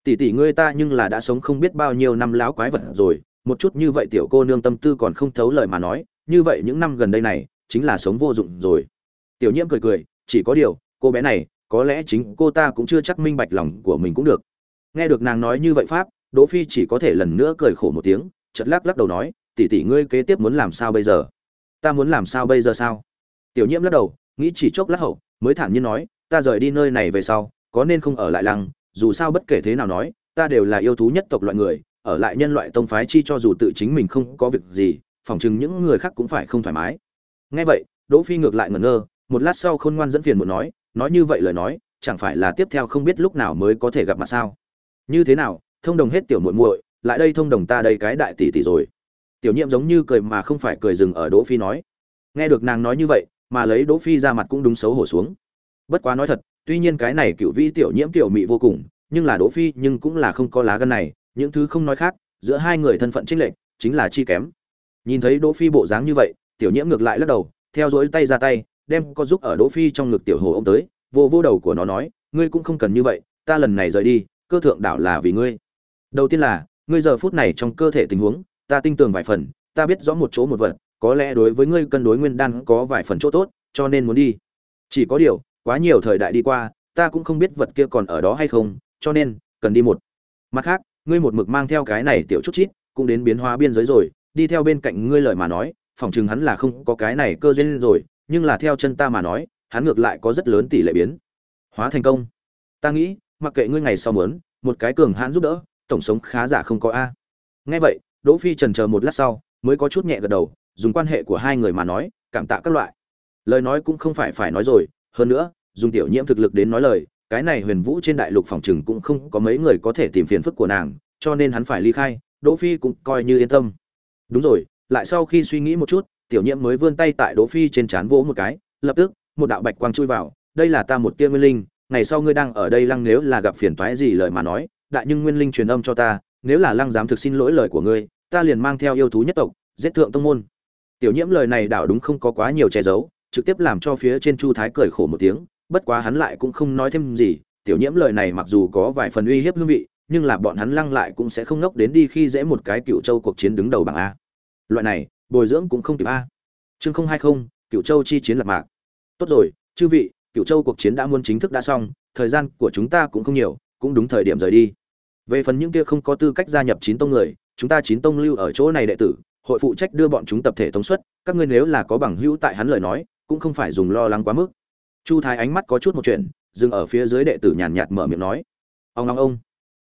Tỷ tỷ ngươi ta nhưng là đã sống không biết bao nhiêu năm láo quái vật rồi, một chút như vậy tiểu cô nương tâm tư còn không thấu lời mà nói, như vậy những năm gần đây này, chính là sống vô dụng rồi. Tiểu nhiễm cười cười, chỉ có điều, cô bé này, có lẽ chính cô ta cũng chưa chắc minh bạch lòng của mình cũng được nghe được nàng nói như vậy pháp, đỗ phi chỉ có thể lần nữa cười khổ một tiếng, chợt lắc lắc đầu nói, tỷ tỷ ngươi kế tiếp muốn làm sao bây giờ? Ta muốn làm sao bây giờ sao? Tiểu nhiễm lắc đầu, nghĩ chỉ chốc lát hậu, mới thản nhiên nói, ta rời đi nơi này về sau, có nên không ở lại lăng? Dù sao bất kể thế nào nói, ta đều là yêu thú nhất tộc loại người, ở lại nhân loại tông phái chi cho dù tự chính mình không có việc gì, phỏng chừng những người khác cũng phải không thoải mái. Nghe vậy, đỗ phi ngược lại ngẩn ngơ, một lát sau khôn ngoan dẫn phiền một nói nói như vậy lời nói, chẳng phải là tiếp theo không biết lúc nào mới có thể gặp mặt sao? Như thế nào, thông đồng hết tiểu muội muội, lại đây thông đồng ta đây cái đại tỷ tỷ rồi. Tiểu nhiệm giống như cười mà không phải cười dừng ở đỗ phi nói. Nghe được nàng nói như vậy, mà lấy đỗ phi ra mặt cũng đúng xấu hổ xuống. Bất quá nói thật, tuy nhiên cái này cựu vi tiểu nhiễm tiểu mị vô cùng, nhưng là đỗ phi nhưng cũng là không có lá gan này, những thứ không nói khác, giữa hai người thân phận chính lệch, chính là chi kém. Nhìn thấy đỗ phi bộ dáng như vậy, tiểu nhiễm ngược lại lắc đầu, theo dõi tay ra tay, đem có giúp ở đỗ phi trong ngực tiểu hồ ông tới, vô vô đầu của nó nói, ngươi cũng không cần như vậy, ta lần này rời đi cơ thượng đảo là vì ngươi. Đầu tiên là, ngươi giờ phút này trong cơ thể tình huống, ta tin tưởng vài phần, ta biết rõ một chỗ một vật, có lẽ đối với ngươi cân đối nguyên đan có vài phần chỗ tốt, cho nên muốn đi. Chỉ có điều, quá nhiều thời đại đi qua, ta cũng không biết vật kia còn ở đó hay không, cho nên, cần đi một. Mặt khác, ngươi một mực mang theo cái này tiểu chút chít, cũng đến biến hóa biên giới rồi, đi theo bên cạnh ngươi lời mà nói phỏng chừng hắn là không có cái này cơ duyên rồi, nhưng là theo chân ta mà nói, hắn ngược lại có rất lớn tỷ lệ biến. Hóa thành công. Ta nghĩ mặc kệ ngươi ngày sau muốn, một cái cường hãn giúp đỡ, tổng sống khá giả không có a. Nghe vậy, đỗ phi trần chờ một lát sau, mới có chút nhẹ gật đầu, dùng quan hệ của hai người mà nói, cảm tạ các loại. Lời nói cũng không phải phải nói rồi, hơn nữa, dùng tiểu nhiễm thực lực đến nói lời, cái này huyền vũ trên đại lục phòng trừng cũng không có mấy người có thể tìm phiền phức của nàng, cho nên hắn phải ly khai, đỗ phi cũng coi như yên tâm. Đúng rồi, lại sau khi suy nghĩ một chút, tiểu nhiễm mới vươn tay tại đỗ phi trên chán vỗ một cái, lập tức, một đạo bạch quang chui vào, đây là ta một tiên nguyên linh ngày sau ngươi đang ở đây lăng nếu là gặp phiền toái gì lời mà nói, đại nhưng nguyên linh truyền âm cho ta, nếu là lăng dám thực xin lỗi lời của ngươi, ta liền mang theo yêu thú nhất tộc, giết thượng tông môn. Tiểu nhiễm lời này đảo đúng không có quá nhiều che giấu, trực tiếp làm cho phía trên chu thái cười khổ một tiếng, bất quá hắn lại cũng không nói thêm gì. Tiểu nhiễm lời này mặc dù có vài phần uy hiếp hương vị, nhưng là bọn hắn lăng lại cũng sẽ không nốc đến đi khi dễ một cái cựu châu cuộc chiến đứng đầu bảng a. Loại này, bồi dưỡng cũng không kịp a. Chương không hai không, cựu châu chi chiến lạc mạc. Tốt rồi, chư vị cựu châu cuộc chiến đã muốn chính thức đã xong, thời gian của chúng ta cũng không nhiều, cũng đúng thời điểm rời đi. Về phần những kia không có tư cách gia nhập chín tông người, chúng ta chín tông lưu ở chỗ này đệ tử, hội phụ trách đưa bọn chúng tập thể thống suất các ngươi nếu là có bằng hữu tại hắn lời nói, cũng không phải dùng lo lắng quá mức. Chu thái ánh mắt có chút một chuyện, dừng ở phía dưới đệ tử nhàn nhạt mở miệng nói. Ông long ông.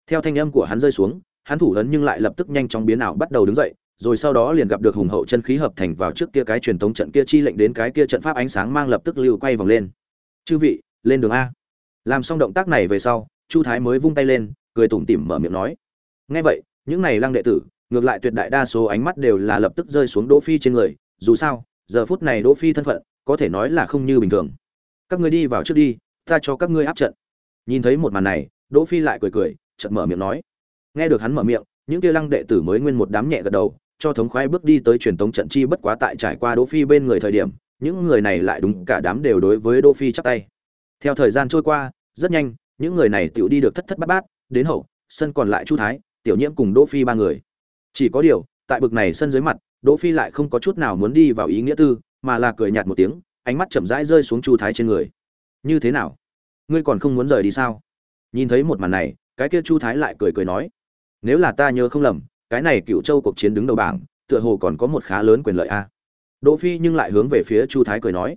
Theo thanh âm của hắn rơi xuống, hắn thủ lớn nhưng lại lập tức nhanh chóng biến ảo bắt đầu đứng dậy, rồi sau đó liền gặp được hùng hậu chân khí hợp thành vào trước kia cái truyền tống trận kia chi lệnh đến cái kia trận pháp ánh sáng mang lập tức lưu quay vòng lên chư vị, lên đường a. Làm xong động tác này về sau, chu thái mới vung tay lên, cười tủm tỉm mở miệng nói, nghe vậy, những này lăng đệ tử, ngược lại tuyệt đại đa số ánh mắt đều là lập tức rơi xuống đỗ phi trên người, dù sao, giờ phút này đỗ phi thân phận, có thể nói là không như bình thường. Các ngươi đi vào trước đi, ta cho các ngươi áp trận. Nhìn thấy một màn này, đỗ phi lại cười cười, chợt mở miệng nói. Nghe được hắn mở miệng, những kia lăng đệ tử mới nguyên một đám nhẹ gật đầu, cho thống khoái bước đi tới truyền tống trận chi bất quá tại trải qua đỗ phi bên người thời điểm những người này lại đúng cả đám đều đối với đỗ phi chắp tay. Theo thời gian trôi qua, rất nhanh, những người này tiểu đi được thất thất bát bát, đến hậu, sân còn lại chu thái, tiểu nhiễm cùng đỗ phi ba người. Chỉ có điều, tại bực này sân dưới mặt, đỗ phi lại không có chút nào muốn đi vào ý nghĩa tư, mà là cười nhạt một tiếng, ánh mắt chậm rãi rơi xuống chu thái trên người. Như thế nào? Ngươi còn không muốn rời đi sao? Nhìn thấy một màn này, cái kia chu thái lại cười cười nói, nếu là ta nhớ không lầm, cái này cựu châu cuộc chiến đứng đầu bảng, tựa hồ còn có một khá lớn quyền lợi a đỗ phi nhưng lại hướng về phía chu thái cười nói,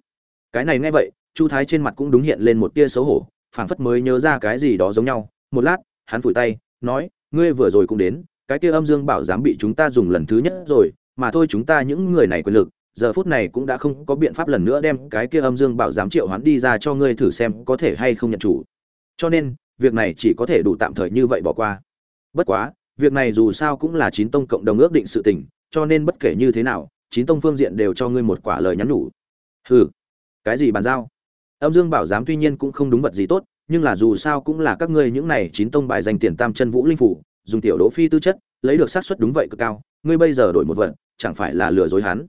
cái này nghe vậy, chu thái trên mặt cũng đúng hiện lên một tia xấu hổ, phảng phất mới nhớ ra cái gì đó giống nhau. Một lát, hắn phủi tay, nói, ngươi vừa rồi cũng đến, cái kia âm dương bảo dám bị chúng ta dùng lần thứ nhất rồi, mà thôi chúng ta những người này quyền lực, giờ phút này cũng đã không có biện pháp lần nữa đem cái kia âm dương bảo giám triệu hoán đi ra cho ngươi thử xem có thể hay không nhận chủ. Cho nên, việc này chỉ có thể đủ tạm thời như vậy bỏ qua. Bất quá, việc này dù sao cũng là chín tông cộng đồng ước định sự tình, cho nên bất kể như thế nào chín tông phương diện đều cho ngươi một quả lời nhắn nhủ. Hừ, cái gì bàn giao? Âm dương bảo giám tuy nhiên cũng không đúng vật gì tốt, nhưng là dù sao cũng là các ngươi những này chín tông bài danh tiền tam chân vũ linh phủ, dùng tiểu đỗ phi tư chất, lấy được xác suất đúng vậy cực cao, ngươi bây giờ đổi một vật chẳng phải là lừa dối hắn?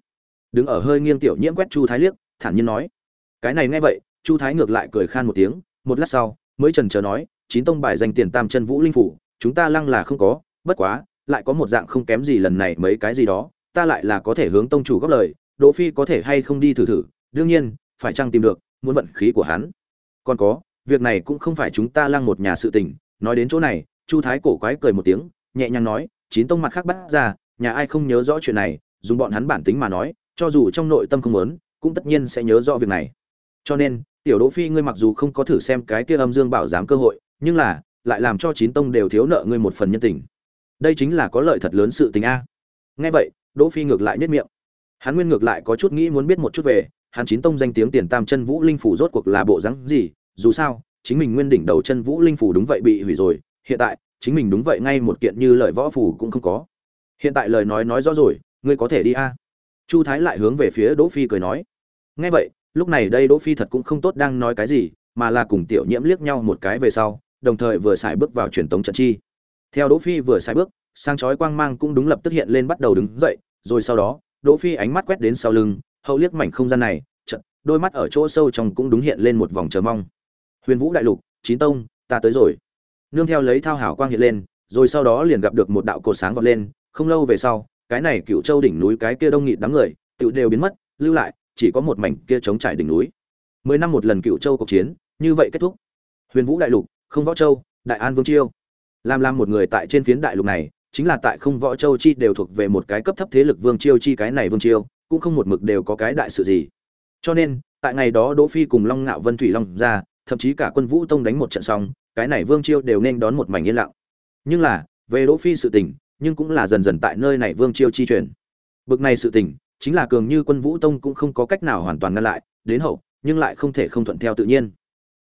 Đứng ở hơi nghiêng tiểu nhiễm quét chu thái liếc, thản nhiên nói. Cái này nghe vậy, chu thái ngược lại cười khan một tiếng, một lát sau, mới trần chờ nói, chín tông bài danh tiền tam chân vũ linh phủ, chúng ta lăng là không có, bất quá, lại có một dạng không kém gì lần này mấy cái gì đó ta lại là có thể hướng tông chủ góp lời, đỗ phi có thể hay không đi thử thử, đương nhiên, phải chăng tìm được, muốn vận khí của hắn. Còn có, việc này cũng không phải chúng ta lăng một nhà sự tình, nói đến chỗ này, chu thái cổ quái cười một tiếng, nhẹ nhàng nói, chín tông mặt khác bắt ra, nhà ai không nhớ rõ chuyện này, dùng bọn hắn bản tính mà nói, cho dù trong nội tâm không muốn, cũng tất nhiên sẽ nhớ rõ việc này. Cho nên, tiểu đỗ phi ngươi mặc dù không có thử xem cái kia âm dương bảo giám cơ hội, nhưng là, lại làm cho chín tông đều thiếu nợ ngươi một phần nhân tình. Đây chính là có lợi thật lớn sự tình a. Nghe vậy đỗ phi ngược lại nhất miệng. Hắn nguyên ngược lại có chút nghĩ muốn biết một chút về, hắn chín tông danh tiếng tiền tam chân vũ linh phủ rốt cuộc là bộ dáng gì, dù sao, chính mình nguyên đỉnh đầu chân vũ linh phủ đúng vậy bị hủy rồi, hiện tại, chính mình đúng vậy ngay một kiện như lời võ phủ cũng không có. Hiện tại lời nói nói rõ rồi, ngươi có thể đi a. Chu thái lại hướng về phía đỗ phi cười nói. Nghe vậy, lúc này đây đỗ phi thật cũng không tốt đang nói cái gì, mà là cùng tiểu nhiễm liếc nhau một cái về sau, đồng thời vừa xài bước vào truyền tống trận chi. Theo đỗ phi vừa xài bước sang chói quang mang cũng đúng lập tức hiện lên bắt đầu đứng dậy, rồi sau đó, đỗ phi ánh mắt quét đến sau lưng, hậu liếc mảnh không gian này, chợt, đôi mắt ở chỗ sâu trong cũng đúng hiện lên một vòng chờ mong. Huyền vũ đại lục, chín tông, ta tới rồi. Nương theo lấy thao hảo quang hiện lên, rồi sau đó liền gặp được một đạo cột sáng vọt lên, không lâu về sau, cái này cựu châu đỉnh núi cái kia đông nghịt đám người tự đều biến mất, lưu lại, chỉ có một mảnh kia chống trải đỉnh núi. Mười năm một lần cựu châu cuộc chiến, như vậy kết thúc. Huyền vũ đại lục, không võ châu, đại an vương chiêu. Làm làm một người tại trên phiến đại lục này chính là tại không võ châu chi đều thuộc về một cái cấp thấp thế lực vương chiêu chi cái này vương chiêu, cũng không một mực đều có cái đại sự gì. Cho nên, tại ngày đó đỗ phi cùng long ngạo vân thủy long ra, thậm chí cả quân vũ tông đánh một trận xong, cái này vương chiêu đều nên đón một mảnh yên lặng. Nhưng là, về đỗ phi sự tình, nhưng cũng là dần dần tại nơi này vương chiêu chi truyền. Bực này sự tình, chính là cường như quân vũ tông cũng không có cách nào hoàn toàn ngăn lại, đến hậu, nhưng lại không thể không thuận theo tự nhiên.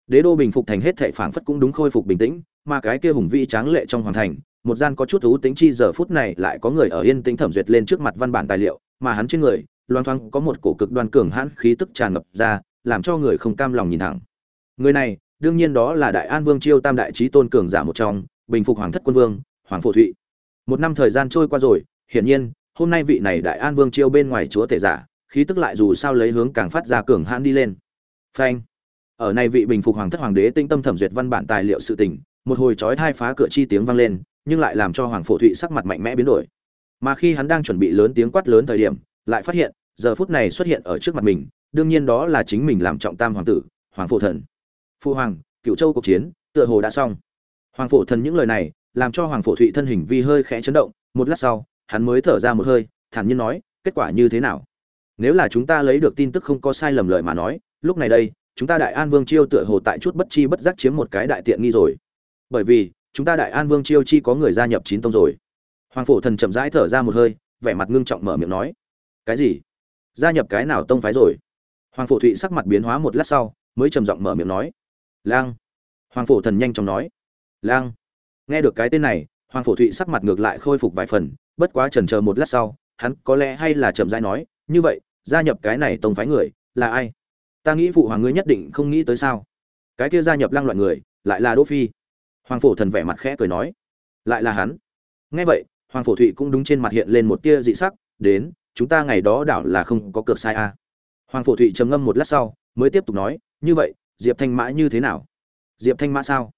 Đế đô bình phục thành hết thệ phảng phất cũng đúng khôi phục bình tĩnh, mà cái kia hùng vĩ tráng lệ trong hoàng thành một gian có chút thú tính chi giờ phút này lại có người ở yên tĩnh thẩm duyệt lên trước mặt văn bản tài liệu, mà hắn trên người, loang thoáng có một cổ cực đoan cường hãn khí tức tràn ngập ra, làm cho người không cam lòng nhìn thẳng. Người này, đương nhiên đó là đại an vương chiêu tam đại trí tôn cường giả một trong, bình phục hoàng thất quân vương, hoàng phổ thụy. Một năm thời gian trôi qua rồi, hiển nhiên, hôm nay vị này đại an vương chiêu bên ngoài chúa tể giả, khí tức lại dù sao lấy hướng càng phát ra cường hãn đi lên. Phanh. Ở này vị bình phục hoàng thất hoàng đế tinh tâm thẩm duyệt văn bản tài liệu sự tình, một hồi chói thai phá cửa chi tiếng vang lên nhưng lại làm cho hoàng phổ thụy sắc mặt mạnh mẽ biến đổi. Mà khi hắn đang chuẩn bị lớn tiếng quát lớn thời điểm, lại phát hiện, giờ phút này xuất hiện ở trước mặt mình, đương nhiên đó là chính mình làm trọng tam hoàng tử, hoàng phổ thần. Phu hoàng, cựu châu cuộc chiến, tựa hồ đã xong. Hoàng phổ thần những lời này, làm cho hoàng phổ thụy thân hình vi hơi khẽ chấn động, một lát sau, hắn mới thở ra một hơi, thản nhiên nói, kết quả như thế nào? Nếu là chúng ta lấy được tin tức không có sai lầm lời mà nói, lúc này đây, chúng ta đại an vương chiêu tựa hồ tại chút bất chi bất giác chiếm một cái đại tiện nghi rồi. Bởi vì chúng ta đại an vương chiêu chi có người gia nhập chín tông rồi. Hoàng phổ thần chậm rãi thở ra một hơi, vẻ mặt ngưng trọng mở miệng nói. Cái gì? Gia nhập cái nào tông phái rồi? Hoàng phổ thụy sắc mặt biến hóa một lát sau, mới trầm giọng mở miệng nói. Lang. Hoàng phổ thần nhanh chóng nói. Lang. Nghe được cái tên này, hoàng phổ thụy sắc mặt ngược lại khôi phục vài phần, bất quá chần chờ một lát sau, hắn có lẽ hay là chậm rãi nói, như vậy, gia nhập cái này tông phái người là ai? Ta nghĩ phụ hoàng ngươi nhất định không nghĩ tới sao? Cái kia gia nhập lang loạn người lại là đỗ phi hoàng phổ thần vẻ mặt khẽ cười nói, lại là hắn. Nghe vậy, hoàng phổ thụy cũng đúng trên mặt hiện lên một tia dị sắc, đến, chúng ta ngày đó đảo là không có cược sai a. À. hoàng phổ thụy trầm ngâm một lát sau, mới tiếp tục nói, như vậy, diệp thanh mã như thế nào? Diệp thanh mã sao?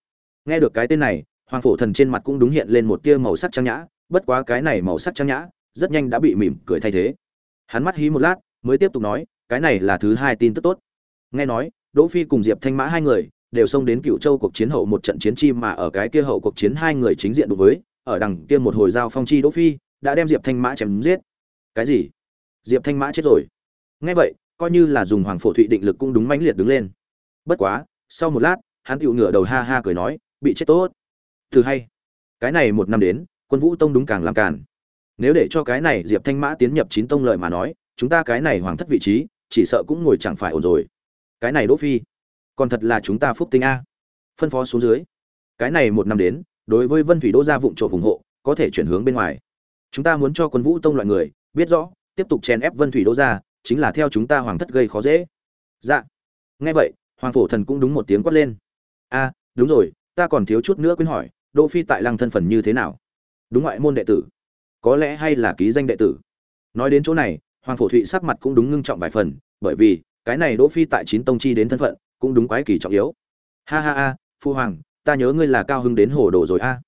Nghe được cái tên này, hoàng phổ thần trên mặt cũng đúng hiện lên một tia màu sắc trang nhã, bất quá cái này màu sắc trang nhã, rất nhanh đã bị mỉm cười thay thế. Hắn mắt hí một lát, mới tiếp tục nói, cái này là thứ hai tin tức tốt. Nghe nói, đỗ phi cùng diệp thanh mã hai người đều xông đến cựu châu cuộc chiến hậu một trận chiến chi mà ở cái kia hậu cuộc chiến hai người chính diện đối với, ở đằng kia một hồi giao phong chi đỗ phi, đã đem diệp thanh mã chém giết. Cái gì? Diệp thanh mã chết rồi. Nghe vậy, coi như là dùng hoàng phổ thụy định lực cũng đúng mãnh liệt đứng lên. Bất quá, sau một lát, hắn tựu ngửa đầu ha ha cười nói, bị chết tốt. Từ hay. Cái này một năm đến, quân vũ tông đúng càng làm càn nếu để cho cái này diệp thanh mã tiến nhập chín tông lợi mà nói, chúng ta cái này hoàng thất vị trí, chỉ sợ cũng ngồi chẳng phải ổn rồi. Cái này đỗ phi còn thật là chúng ta phúc tinh a. Phân phó xuống dưới. Cái này một năm đến, đối với vân thủy đỗ gia vụng trộm ủng hộ, có thể chuyển hướng bên ngoài. Chúng ta muốn cho quân vũ tông loại người, biết rõ, tiếp tục chèn ép vân thủy đỗ gia, chính là theo chúng ta hoàng thất gây khó dễ. Dạ. Nghe vậy, hoàng phổ thần cũng đúng một tiếng quát lên. A, đúng rồi, ta còn thiếu chút nữa quên hỏi đỗ phi tại lăng thân phần như thế nào? Đúng ngoại môn đệ tử. Có lẽ hay là ký danh đệ tử. Nói đến chỗ này, hoàng phổ thụy sắc mặt cũng đúng ngưng trọng vài phần, bởi vì, cái này đỗ phi tại chín tông chi đến thân phận cũng đúng quái kỳ trọng yếu. Ha ha ha, phu hoàng, ta nhớ ngươi là cao hưng đến hồ đồ rồi a.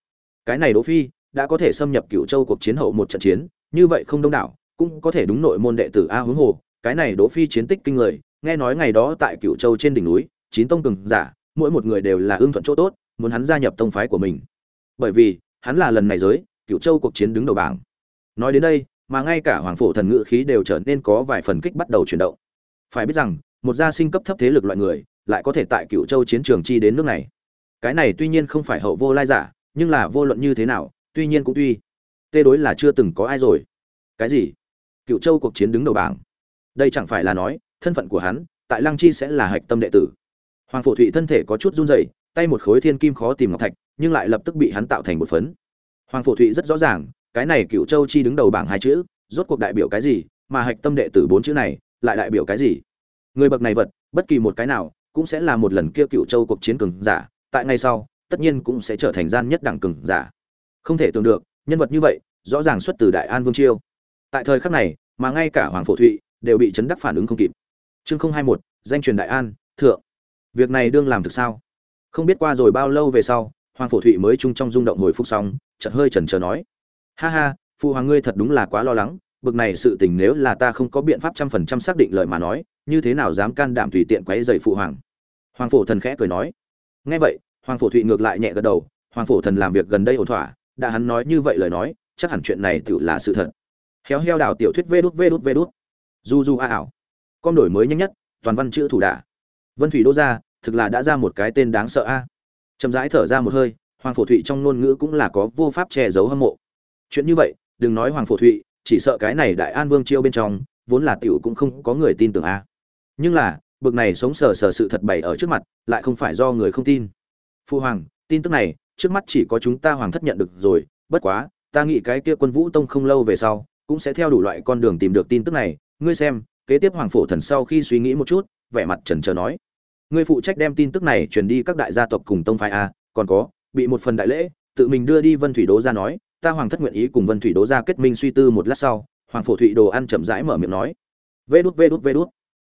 Cái này đỗ phi đã có thể xâm nhập cựu châu cuộc chiến hậu một trận chiến, như vậy không đông đảo, cũng có thể đúng nội môn đệ tử a huống hồ. Cái này đỗ phi chiến tích kinh người, nghe nói ngày đó tại cựu châu trên đỉnh núi, chín tông cường giả, mỗi một người đều là ưng thuận chỗ tốt, muốn hắn gia nhập tông phái của mình. Bởi vì, hắn là lần này giới cựu châu cuộc chiến đứng đầu bảng. Nói đến đây, mà ngay cả hoàng phổ thần ngự khí đều trở nên có vài phần kích bắt đầu chuyển động. Phải biết rằng, một gia sinh cấp thấp thế lực loại người lại có thể tại cựu châu chiến trường chi đến nước này. Cái này tuy nhiên không phải hậu vô lai giả, nhưng là vô luận như thế nào, tuy nhiên cũng tuy. Tê đối là chưa từng có ai rồi. Cái gì? Cựu châu cuộc chiến đứng đầu bảng. Đây chẳng phải là nói, thân phận của hắn, tại lăng chi sẽ là hạch tâm đệ tử. Hoàng phổ thụy thân thể có chút run rẩy, tay một khối thiên kim khó tìm ngọc thạch, nhưng lại lập tức bị hắn tạo thành một phấn. Hoàng phổ thụy rất rõ ràng, cái này cựu châu chi đứng đầu bảng hai chữ, rốt cuộc đại biểu cái gì, mà hạch tâm đệ tử bốn chữ này, lại đại biểu cái gì? Người bậc này vật, bất kỳ một cái nào cũng sẽ là một lần kia cựu châu cuộc chiến cường giả, tại ngay sau, tất nhiên cũng sẽ trở thành gian nhất đẳng cường giả. Không thể tưởng được, nhân vật như vậy, rõ ràng xuất từ đại an vương chiêu. Tại thời khắc này, mà ngay cả hoàng phổ thụy đều bị chấn đắc phản ứng không kịp. Chương không hai một danh truyền đại an, thượng. Việc này đương làm thực sao? Không biết qua rồi bao lâu về sau, hoàng phổ thụy mới chung trong rung động hồi phục xong chật hơi chần chờ nói. Ha ha, phụ hoàng ngươi thật đúng là quá lo lắng, bực này sự tình nếu là ta không có biện pháp trăm phần trăm xác định lời mà nói, như thế nào dám can đảm tùy tiện quấy dày phụ hoàng? Hoàng phổ thần khẽ cười nói, nghe vậy, hoàng phổ thụy ngược lại nhẹ gật đầu, hoàng phổ thần làm việc gần đây ổn thỏa, đã hắn nói như vậy lời nói, chắc hẳn chuyện này tự là sự thật. Khéo heo đảo tiểu thuyết vê đút vê đút vê đút. Du du a ảo. Con đổi mới nhanh nhất, toàn văn chữ thủ đả. Vân thủy đô ra thực là đã ra một cái tên đáng sợ a. Chậm rãi thở ra một hơi, hoàng phổ thụy trong ngôn ngữ cũng là có vô pháp che giấu hâm mộ. Chuyện như vậy, đừng nói hoàng phổ thụy, chỉ sợ cái này đại an vương chiêu bên trong, vốn là tiểu cũng không có người tin tưởng a. Nhưng là bực này sống sờ sờ sự thật bày ở trước mặt, lại không phải do người không tin. Phu hoàng, tin tức này, trước mắt chỉ có chúng ta hoàng thất nhận được rồi, bất quá, ta nghĩ cái kia quân vũ tông không lâu về sau, cũng sẽ theo đủ loại con đường tìm được tin tức này. Ngươi xem, kế tiếp hoàng phổ thần sau khi suy nghĩ một chút, vẻ mặt trần trờ nói. Ngươi phụ trách đem tin tức này truyền đi các đại gia tộc cùng tông phái a, còn có, bị một phần đại lễ, tự mình đưa đi vân thủy đố ra nói, ta hoàng thất nguyện ý cùng vân thủy đố ra kết minh suy tư một lát sau, hoàng phổ thụy đồ ăn chậm rãi mở miệng nói. Vê đút vê đút vê đút.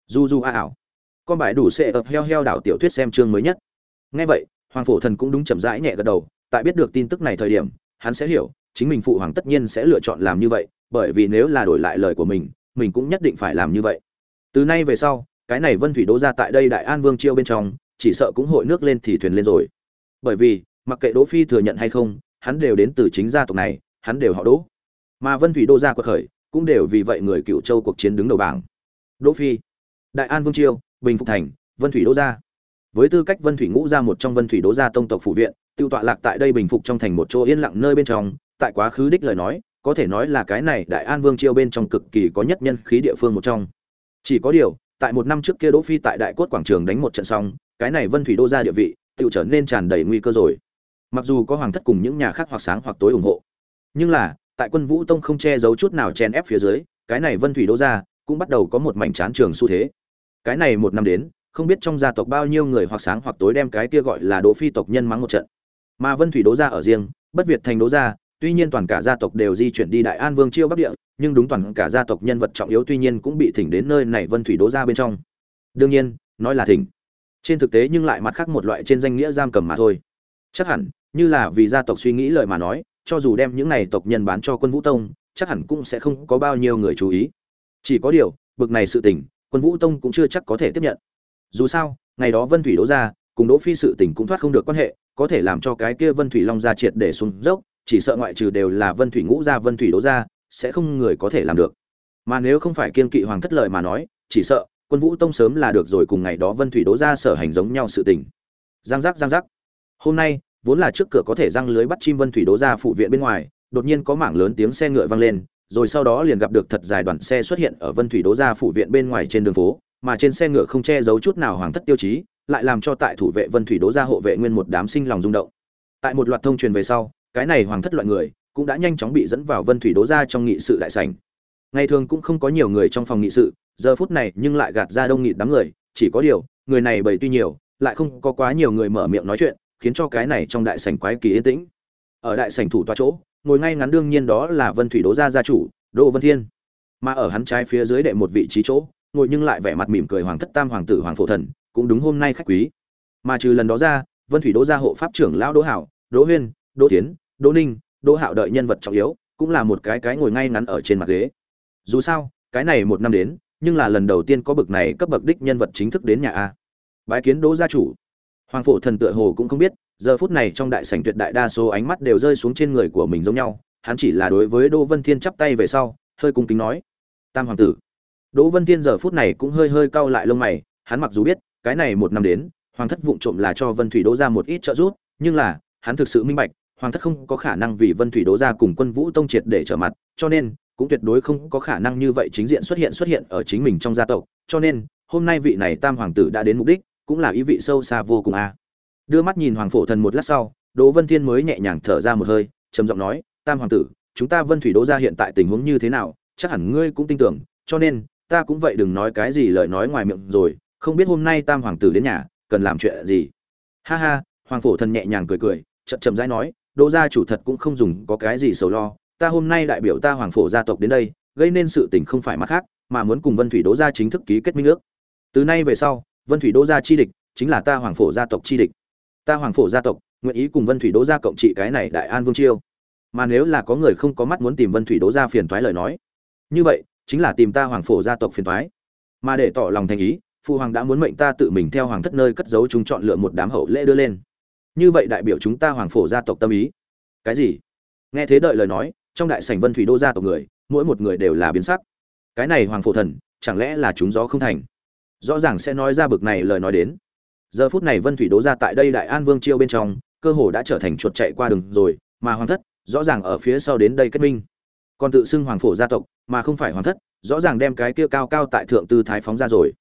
Du du a ảo con bài đủ sẽ ập heo heo đảo tiểu thuyết xem chương mới nhất. Nghe vậy, hoàng phổ thần cũng đúng chậm rãi nhẹ gật đầu, tại biết được tin tức này thời điểm, hắn sẽ hiểu, chính mình phụ hoàng tất nhiên sẽ lựa chọn làm như vậy, bởi vì nếu là đổi lại lời của mình mình cũng nhất định phải làm như vậy. Từ nay về sau, cái này vân thủy đỗ ra tại đây đại an vương chiêu bên trong, chỉ sợ cũng hội nước lên thì thuyền lên rồi. Bởi vì, mặc kệ đỗ phi thừa nhận hay không, hắn đều đến từ chính gia tộc này, hắn đều họ đỗ. Mà vân thủy đô gia quật khởi, cũng đều vì vậy người cựu châu cuộc chiến đứng đầu bảng. Đỗ phi, đại an vương chiêu bình phục thành, vân thủy đỗ gia. Với tư cách vân thủy ngũ gia một trong vân thủy đỗ gia tông tộc phủ viện, tiêu tọa lạc tại đây bình phục trong thành một chỗ yên lặng nơi bên trong. Tại quá khứ đích lời nói, có thể nói là cái này đại an vương chiêu bên trong cực kỳ có nhất nhân khí địa phương một trong. Chỉ có điều, tại một năm trước kia đỗ phi tại đại cốt quảng trường đánh một trận xong, cái này vân thủy đô gia địa vị tự trở nên tràn đầy nguy cơ rồi. Mặc dù có hoàng thất cùng những nhà khác hoặc sáng hoặc tối ủng hộ, nhưng là, tại quân vũ tông không che giấu chút nào chen ép phía dưới, cái này vân thủy đô gia cũng bắt đầu có một mảnh chán trường xu thế cái này một năm đến, không biết trong gia tộc bao nhiêu người hoặc sáng hoặc tối đem cái kia gọi là đỗ phi tộc nhân mắng một trận. Mà vân thủy đỗ gia ở riêng, bất việt thành đỗ gia, tuy nhiên toàn cả gia tộc đều di chuyển đi đại an vương chiêu bắc địa, nhưng đúng toàn cả gia tộc nhân vật trọng yếu tuy nhiên cũng bị thỉnh đến nơi này vân thủy đỗ gia bên trong. Đương nhiên, nói là thỉnh. Trên thực tế nhưng lại mặt khác một loại trên danh nghĩa giam cầm mà thôi. Chắc hẳn, như là vì gia tộc suy nghĩ lời mà nói, cho dù đem những này tộc nhân bán cho quân vũ tông, chắc hẳn cũng sẽ không có bao nhiêu người chú ý. Chỉ có điều, bực này sự tình quân vũ tông cũng chưa chắc có thể tiếp nhận. Dù sao, ngày đó vân thủy đỗ gia cùng đỗ phi sự tình cũng thoát không được quan hệ, có thể làm cho cái kia vân thủy long gia triệt để xuống dốc, chỉ sợ ngoại trừ đều là vân thủy ngũ gia, vân thủy đỗ gia, sẽ không người có thể làm được. Mà nếu không phải kiên kỵ hoàng thất lợi mà nói, chỉ sợ quân vũ tông sớm là được rồi cùng ngày đó vân thủy đỗ gia sở hành giống nhau sự tình. Giang giác giang giác. Hôm nay, vốn là trước cửa có thể răng lưới bắt chim vân thủy đỗ gia phụ viện bên ngoài, đột nhiên có mảng lớn tiếng xe ngựa vang lên rồi sau đó liền gặp được thật dài đoàn xe xuất hiện ở vân thủy đỗ gia phủ viện bên ngoài trên đường phố, mà trên xe ngựa không che giấu chút nào hoàng thất tiêu chí, lại làm cho tại thủ vệ vân thủy đỗ gia hộ vệ nguyên một đám sinh lòng rung động. Tại một loạt thông truyền về sau, cái này hoàng thất loại người cũng đã nhanh chóng bị dẫn vào vân thủy đỗ gia trong nghị sự đại sảnh. Ngày thường cũng không có nhiều người trong phòng nghị sự, giờ phút này nhưng lại gạt ra đông nghịt đám người, chỉ có điều, người này bầy tuy nhiều, lại không có quá nhiều người mở miệng nói chuyện, khiến cho cái này trong đại sảnh quái kỳ yên tĩnh. Ở đại sảnh thủ tòa chỗ ngồi ngay ngắn đương nhiên đó là vân thủy đỗ gia gia chủ, đỗ vân thiên. Mà ở hắn trái phía dưới đệ một vị trí chỗ, ngồi nhưng lại vẻ mặt mỉm cười hoàng thất tam hoàng tử hoàng phổ thần, cũng đúng hôm nay khách quý. Mà trừ lần đó ra, vân thủy đỗ gia hộ pháp trưởng lão đỗ hảo đỗ huyên, đỗ tiến đỗ ninh, đỗ hạo đợi nhân vật trọng yếu, cũng là một cái cái ngồi ngay ngắn ở trên mặt ghế. Dù sao, cái này một năm đến, nhưng là lần đầu tiên có bậc này cấp bậc đích nhân vật chính thức đến nhà a. Bái kiến đỗ gia chủ. Hoàng phổ thần tựa hồ cũng không biết giờ phút này trong đại sảnh tuyệt đại đa số ánh mắt đều rơi xuống trên người của mình giống nhau, hắn chỉ là đối với đỗ vân thiên chắp tay về sau, hơi cung kính nói, tam hoàng tử. Đỗ vân thiên giờ phút này cũng hơi hơi cau lại lông mày, hắn mặc dù biết, cái này một năm đến, hoàng thất vụng trộm là cho vân thủy đỗ ra một ít trợ giúp, nhưng là, hắn thực sự minh bạch, hoàng thất không có khả năng vì vân thủy đỗ ra cùng quân vũ tông triệt để trở mặt, cho nên, cũng tuyệt đối không có khả năng như vậy chính diện xuất hiện xuất hiện ở chính mình trong gia tộc, cho nên, hôm nay vị này tam hoàng tử đã đến mục đích, cũng là ý vị sâu xa vô cùng a đưa mắt nhìn hoàng phổ thần một lát sau, đỗ vân thiên mới nhẹ nhàng thở ra một hơi, trầm giọng nói, tam hoàng tử, chúng ta vân thủy đỗ ra hiện tại tình huống như thế nào, chắc hẳn ngươi cũng tin tưởng, cho nên, ta cũng vậy đừng nói cái gì lời nói ngoài miệng rồi, không biết hôm nay tam hoàng tử đến nhà, cần làm chuyện gì? Ha ha, hoàng phổ thần nhẹ nhàng cười cười, chậm chậm rãi nói, đỗ gia chủ thật cũng không dùng có cái gì sầu lo, ta hôm nay đại biểu ta hoàng phổ gia tộc đến đây, gây nên sự tình không phải mặt khác, mà muốn cùng vân thủy đỗ gia chính thức ký kết minh ước. Từ nay về sau, vân thủy đỗ gia chi địch chính là ta hoàng phổ gia tộc chi địch ta hoàng phổ gia tộc, nguyện ý cùng vân thủy đỗ gia cộng trị cái này đại an vương chiêu. Mà nếu là có người không có mắt muốn tìm vân thủy đỗ gia phiền toái lời nói, như vậy, chính là tìm ta hoàng phổ gia tộc phiền toái. Mà để tỏ lòng thành ý phụ hoàng đã muốn mệnh ta tự mình theo hoàng thất nơi cất giấu chúng chọn lựa một đám hậu lễ đưa lên. Như vậy đại biểu chúng ta hoàng phổ gia tộc tâm ý. Cái gì? Nghe thế đợi lời nói, trong đại sảnh vân thủy đô gia tộc người, mỗi một người đều là biến sắc. Cái này hoàng phổ thần, chẳng lẽ là chúng gió không thành? Rõ ràng sẽ nói ra bực này lời nói đến giờ phút này vân thủy đố ra tại đây đại an vương chiêu bên trong, cơ hồ đã trở thành chuột chạy qua đường rồi, mà hoàng thất rõ ràng ở phía sau đến đây kết minh. Còn tự xưng hoàng phổ gia tộc, mà không phải hoàng thất, rõ ràng đem cái kia cao cao tại thượng tư thái phóng ra rồi.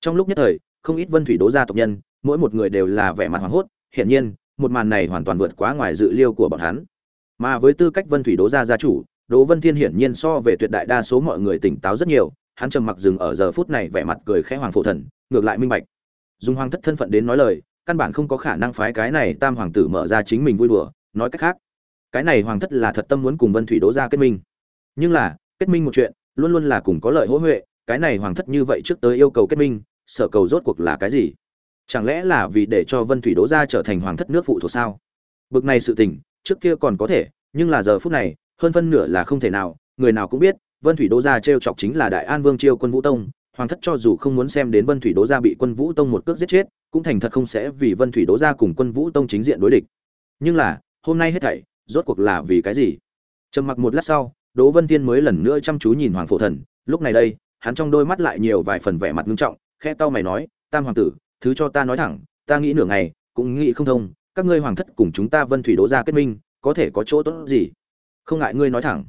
Trong lúc nhất thời, không ít vân thủy đố gia tộc nhân, mỗi một người đều là vẻ mặt hoảng hốt, hiển nhiên, một màn này hoàn toàn vượt quá ngoài dự liêu của bọn hắn. Mà với tư cách vân thủy đố gia gia chủ đố vân thiên hiển nhiên so về tuyệt đại đa số mọi người tỉnh táo rất nhiều, hắn trầm mặc dừng ở giờ phút này vẻ mặt cười khẽ hoàng phổ thần, ngược lại minh bạch dùng hoàng thất thân phận đến nói lời, căn bản không có khả năng phái cái này tam hoàng tử mở ra chính mình vui đùa, nói cách khác, cái này hoàng thất là thật tâm muốn cùng vân thủy đố gia kết minh. Nhưng là, kết minh một chuyện, luôn luôn là cùng có lợi hỗ huệ, cái này hoàng thất như vậy trước tới yêu cầu kết minh sở cầu rốt cuộc là cái gì? Chẳng lẽ là vì để cho vân thủy đố gia trở thành hoàng thất nước phụ thuộc sao? Bực này sự tình, trước kia còn có thể, nhưng là giờ phút này, hơn phân nửa là không thể nào, người nào cũng biết, vân thủy đố gia t chọc chính là đại an vương chiêu quân vũ tông hoàng thất cho dù không muốn xem đến vân thủy đố gia bị quân vũ tông một cước giết chết, cũng thành thật không sẽ vì vân thủy đố gia cùng quân vũ tông chính diện đối địch. Nhưng là, hôm nay hết thảy, rốt cuộc là vì cái gì? Trầm mặc một lát sau, đỗ vân thiên mới lần nữa chăm chú nhìn hoàng phổ thần. Lúc này đây, hắn trong đôi mắt lại nhiều vài phần vẻ mặt nghiêm trọng, khẽ cau mày nói, tam hoàng tử, thứ cho ta nói thẳng, ta nghĩ nửa ngày, cũng nghĩ không thông, các ngươi hoàng thất cùng chúng ta vân thủy đố gia kết minh, có thể có chỗ tốt gì? Không ngại ngươi nói thẳng.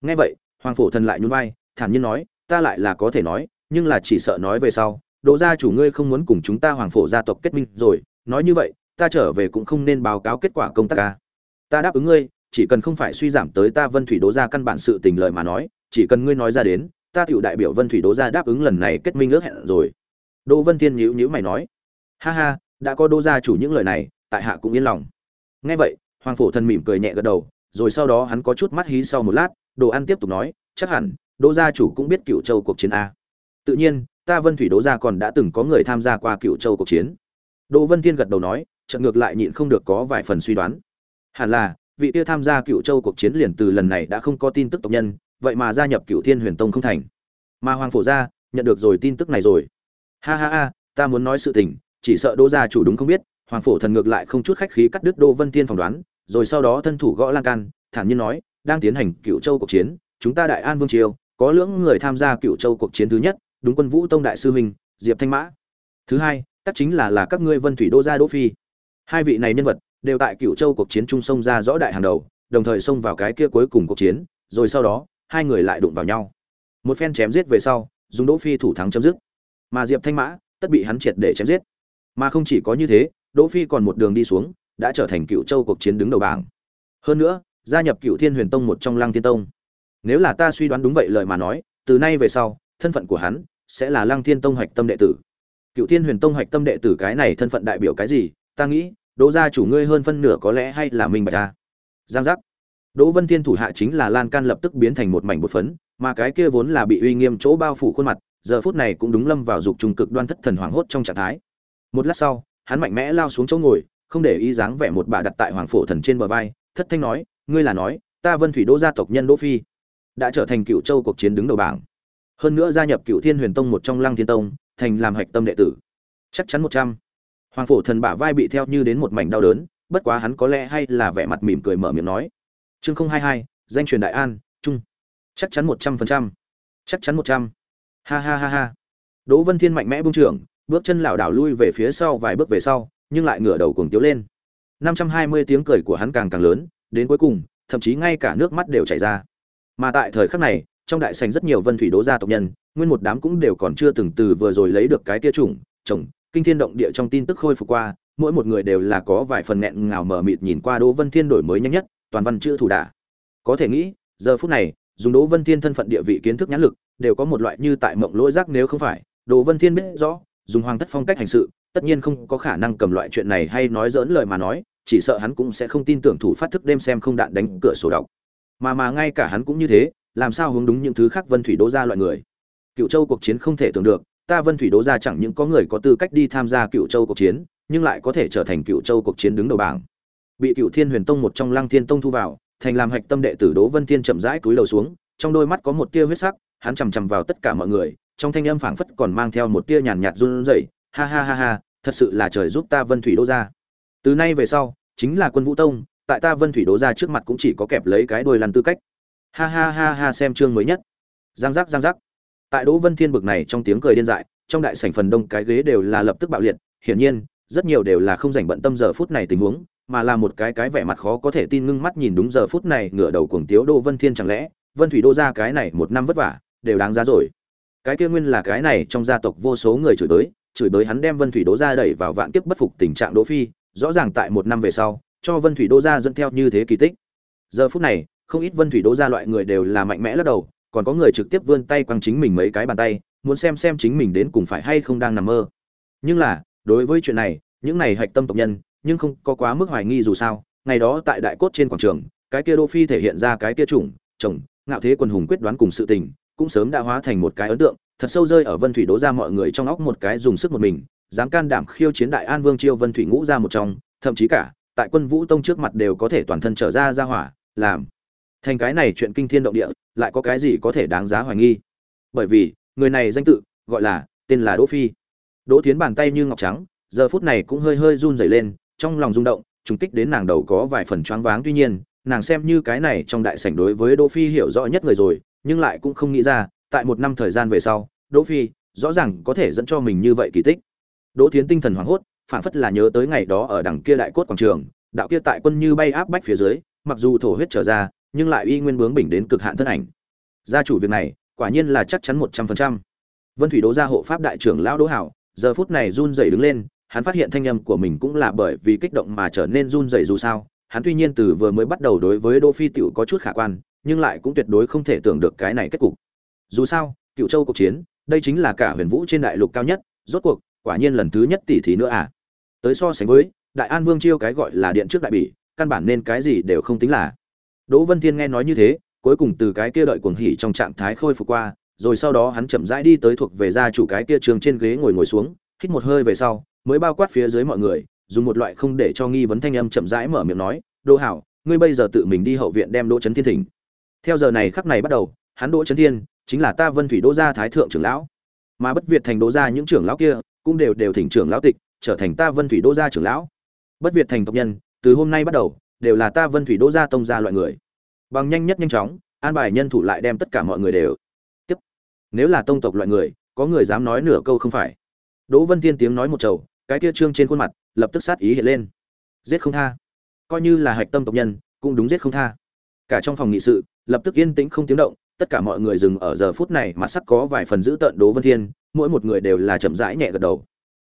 Nghe vậy, hoàng phổ thần lại nhún vai, thản nhiên nói, ta lại là có thể nói nhưng là chỉ sợ nói về sau, đỗ gia chủ ngươi không muốn cùng chúng ta hoàng phổ gia tộc kết minh rồi, nói như vậy, ta trở về cũng không nên báo cáo kết quả công tác ca. Ta đáp ứng ngươi, chỉ cần không phải suy giảm tới ta vân thủy đỗ gia căn bản sự tình lời mà nói, chỉ cần ngươi nói ra đến, ta tựu đại biểu vân thủy đỗ gia đáp ứng lần này kết minh ước hẹn rồi. Đỗ vân thiên nhíu nhíu mày nói, ha ha, đã có đỗ gia chủ những lời này, tại hạ cũng yên lòng. Nghe vậy, hoàng phổ thần mỉm cười nhẹ gật đầu, rồi sau đó hắn có chút mắt hí sau một lát, đồ ăn tiếp tục nói, chắc hẳn, đỗ gia chủ cũng biết cựu châu cuộc chiến a tự nhiên, ta vân thủy đỗ gia còn đã từng có người tham gia qua cựu châu cuộc chiến. Đỗ vân thiên gật đầu nói trận ngược lại nhịn không được có vài phần suy đoán. Hẳn là, vị kia tham gia cựu châu cuộc chiến liền từ lần này đã không có tin tức tộc nhân, vậy mà gia nhập cựu thiên huyền tông không thành. Mà hoàng phổ gia, nhận được rồi tin tức này rồi. Ha ha ha, ta muốn nói sự tình, chỉ sợ đỗ gia chủ đúng không biết, hoàng phổ thần ngược lại không chút khách khí cắt đứt đỗ vân thiên phỏng đoán, rồi sau đó thân thủ gõ lan can, thản nhiên nói, đang tiến hành cựu châu cuộc chiến, chúng ta đại an vương triều, có lưỡng người tham gia cựu châu cuộc chiến thứ nhất đúng quân vũ tông đại sư huynh, diệp thanh mã. Thứ hai tất chính là là các ngươi vân thủy đô gia đỗ phi. Hai vị này nhân vật đều tại cựu châu cuộc chiến trung sông ra rõ đại hàng đầu, đồng thời xông vào cái kia cuối cùng cuộc chiến, rồi sau đó, hai người lại đụng vào nhau. Một phen chém giết về sau, dùng đỗ phi thủ thắng chấm dứt. Mà diệp thanh mã, tất bị hắn triệt để chém giết. Mà không chỉ có như thế, đỗ phi còn một đường đi xuống, đã trở thành cựu châu cuộc chiến đứng đầu bảng. Hơn nữa, gia nhập cựu thiên huyền tông một trong lăng thiên tông. Nếu là ta suy đoán đúng vậy lời mà nói, từ nay về sau, thân phận của hắn sẽ là lăng thiên tông hoạch tâm đệ tử. Cựu thiên huyền tông hoạch tâm đệ tử cái này thân phận đại biểu cái gì? Ta nghĩ, đỗ gia chủ ngươi hơn phân nửa có lẽ hay là minh bạch A. giang giác. Đỗ vân thiên thủ hạ chính là lan can lập tức biến thành một mảnh bột phấn, mà cái kia vốn là bị uy nghiêm chỗ bao phủ khuôn mặt, giờ phút này cũng đúng lâm vào dục trùng cực đoan thất thần hoảng hốt trong trạng thái. Một lát sau, hắn mạnh mẽ lao xuống chỗ ngồi, không để ý dáng vẻ một bà đặt tại hoàng phổ thần trên bờ vai, thất thanh nói, ngươi là nói, ta vân thủy đỗ gia tộc nhân đỗ phi đã trở thành cựu châu cuộc chiến đứng đầu bảng hơn nữa gia nhập cựu thiên huyền tông một trong lăng thiên tông, thành làm hạch tâm đệ tử. Chắc chắn một trăm. Hoàng phổ thần bả vai bị theo như đến một mảnh đau đớn, bất quá hắn có lẽ hay là vẻ mặt mỉm cười mở miệng nói. Chương không hai hai, danh truyền đại an trung chắc chắn một trăm phần trăm. Chắc chắn một trăm. Ha ha ha ha. Đỗ vân thiên mạnh mẽ bung trưởng, bước chân lảo đảo lui về phía sau vài bước về sau, nhưng lại ngửa đầu cuồng tiếu lên. năm trăm hai mươi tiếng cười của hắn càng càng lớn, đến cuối cùng, thậm chí ngay cả nước mắt đều chảy ra. Mà tại thời khắc này trong đại sảnh rất nhiều vân thủy đố gia tộc nhân, nguyên một đám cũng đều còn chưa từng từ vừa rồi lấy được cái tia chủng, chồng, kinh thiên động địa trong tin tức khôi phục qua, mỗi một người đều là có vài phần nghẹn ngào mờ mịt nhìn qua đỗ vân thiên đổi mới nhanh nhất, toàn văn chữ thủ đả. Có thể nghĩ, giờ phút này, dùng đỗ vân thiên thân phận địa vị kiến thức nhãn lực, đều có một loại như tại mộng lỗi giác nếu không phải, đỗ vân thiên biết rõ, dùng hoàng thất phong cách hành sự, tất nhiên không có khả năng cầm loại chuyện này hay nói dỡn lời mà nói, chỉ sợ hắn cũng sẽ không tin tưởng thủ phát thức đêm xem không đạn đánh cửa sổ đọc. Mà mà ngay cả hắn cũng như thế làm sao hướng đúng những thứ khác vân thủy đỗ gia loại người? Cựu châu cuộc chiến không thể tưởng được, ta vân thủy đỗ gia chẳng những có người có tư cách đi tham gia cựu châu cuộc chiến, nhưng lại có thể trở thành cựu châu cuộc chiến đứng đầu bảng. Bị cựu thiên huyền tông một trong lăng thiên tông thu vào, thành làm hạch tâm đệ tử đỗ vân thiên chậm rãi cúi đầu xuống, trong đôi mắt có một tia huyết sắc, hắn chằm chằm vào tất cả mọi người, trong thanh âm phảng phất còn mang theo một tia nhàn nhạt run rẩy, ha ha ha ha, thật sự là trời giúp ta vân thủy đỗ gia. Từ nay về sau, chính là quân vũ tông, tại ta vân thủy đỗ gia trước mặt cũng chỉ có kẹp lấy cái đuôi lăn tư cách ha ha ha ha xem chương mới nhất. Giang giác giang giác. Tại đỗ vân thiên bực này trong tiếng cười điên dại, trong đại sảnh phần đông cái ghế đều là lập tức bạo liệt, hiển nhiên, rất nhiều đều là không dành bận tâm giờ phút này tình huống, mà là một cái cái vẻ mặt khó có thể tin ngưng mắt nhìn đúng giờ phút này ngửa đầu cuồng tiếu đỗ vân thiên chẳng lẽ, vân thủy đô ra cái này một năm vất vả, đều đáng giá rồi. Cái kia nguyên là cái này trong gia tộc vô số người chửi tới chửi tới hắn đem vân thủy đô ra đẩy vào vạn kiếp bất phục tình trạng đỗ phi, rõ ràng tại một năm về sau, cho vân thủy đô ra dẫn theo như thế kỳ tích. Giờ phút này không ít vân thủy đỗ ra loại người đều là mạnh mẽ lắc đầu, còn có người trực tiếp vươn tay quăng chính mình mấy cái bàn tay, muốn xem xem chính mình đến cùng phải hay không đang nằm mơ. Nhưng là, đối với chuyện này, những này hạch tâm tộc nhân, nhưng không có quá mức hoài nghi dù sao, ngày đó tại đại cốt trên quảng trường, cái kia đô phi thể hiện ra cái kia chủng, chồng, ngạo thế quần hùng quyết đoán cùng sự tình, cũng sớm đã hóa thành một cái ấn tượng, thật sâu rơi ở vân thủy đố ra mọi người trong óc một cái dùng sức một mình, dám can đảm khiêu chiến đại an vương chiêu vân thủy ngũ ra một trong, thậm chí cả, tại quân vũ tông trước mặt đều có thể toàn thân trở ra ra hỏa, làm thành cái này chuyện kinh thiên động địa, lại có cái gì có thể đáng giá hoài nghi? Bởi vì, người này danh tự, gọi là, tên là đỗ phi. Đỗ tiến bàn tay như ngọc trắng, giờ phút này cũng hơi hơi run rẩy lên, trong lòng rung động, trùng kích đến nàng đầu có vài phần choáng váng. Tuy nhiên, nàng xem như cái này trong đại sảnh đối với đỗ phi hiểu rõ nhất người rồi, nhưng lại cũng không nghĩ ra, tại một năm thời gian về sau, đỗ phi rõ ràng có thể dẫn cho mình như vậy kỳ tích. Đỗ thiến tinh thần hoảng hốt, phảng phất là nhớ tới ngày đó ở đằng kia đại cốt quảng trường, đạo kia tại quân như bay áp bách phía dưới, mặc dù thổ huyết trở ra nhưng lại uy nguyên bướng bỉnh đến cực hạn thân ảnh. Gia chủ việc này, quả nhiên là chắc chắn một trăm phần trăm. Vân thủy đấu gia hộ pháp đại trưởng lão đỗ hảo, giờ phút này run rẩy đứng lên, hắn phát hiện thanh âm của mình cũng là bởi vì kích động mà trở nên run rẩy dù sao. Hắn tuy nhiên từ vừa mới bắt đầu đối với đỗ phi tiểu có chút khả quan, nhưng lại cũng tuyệt đối không thể tưởng được cái này kết cục. Dù sao cựu châu cuộc chiến, đây chính là cả huyền vũ trên đại lục cao nhất, rốt cuộc, quả nhiên lần thứ nhất tỷ thí nữa à. Tới so sánh với, đại an vương chiêu cái gọi là điện trước đại bỉ, căn bản nên cái gì đều không tính là đỗ vân thiên nghe nói như thế, cuối cùng từ cái kia đợi cuồng hỉ trong trạng thái khôi phục qua, rồi sau đó hắn chậm rãi đi tới thuộc về gia chủ cái kia trường trên ghế ngồi ngồi xuống, hít một hơi về sau, mới bao quát phía dưới mọi người, dùng một loại không để cho nghi vấn thanh âm chậm rãi mở miệng nói, đỗ hảo, ngươi bây giờ tự mình đi hậu viện đem đỗ chấn thiên thỉnh. Theo giờ này khắc này bắt đầu, hắn đỗ chấn thiên chính là ta vân thủy đỗ gia thái thượng trưởng lão. Mà bất việt thành đỗ gia những trưởng lão kia cũng đều đều thỉnh trưởng lão tịch, trở thành ta vân thủy đỗ gia trưởng lão. Bất việt thành tộc nhân, từ hôm nay bắt đầu, đều là ta vân thủy đỗ gia tông gia loại người bằng nhanh nhất nhanh chóng, an bài nhân thủ lại đem tất cả mọi người đều. Tiếp. Nếu là tông tộc loại người, có người dám nói nửa câu không phải. Đỗ vân thiên tiếng nói một trầu, cái kia trương trên khuôn mặt, lập tức sát ý hiện lên. Giết không tha. Coi như là hạch tâm tộc nhân, cũng đúng giết không tha. Cả trong phòng nghị sự, lập tức yên tĩnh không tiếng động, tất cả mọi người dừng ở giờ phút này mà sắc có vài phần giữ tợn đỗ vân thiên, mỗi một người đều là chậm rãi nhẹ gật đầu.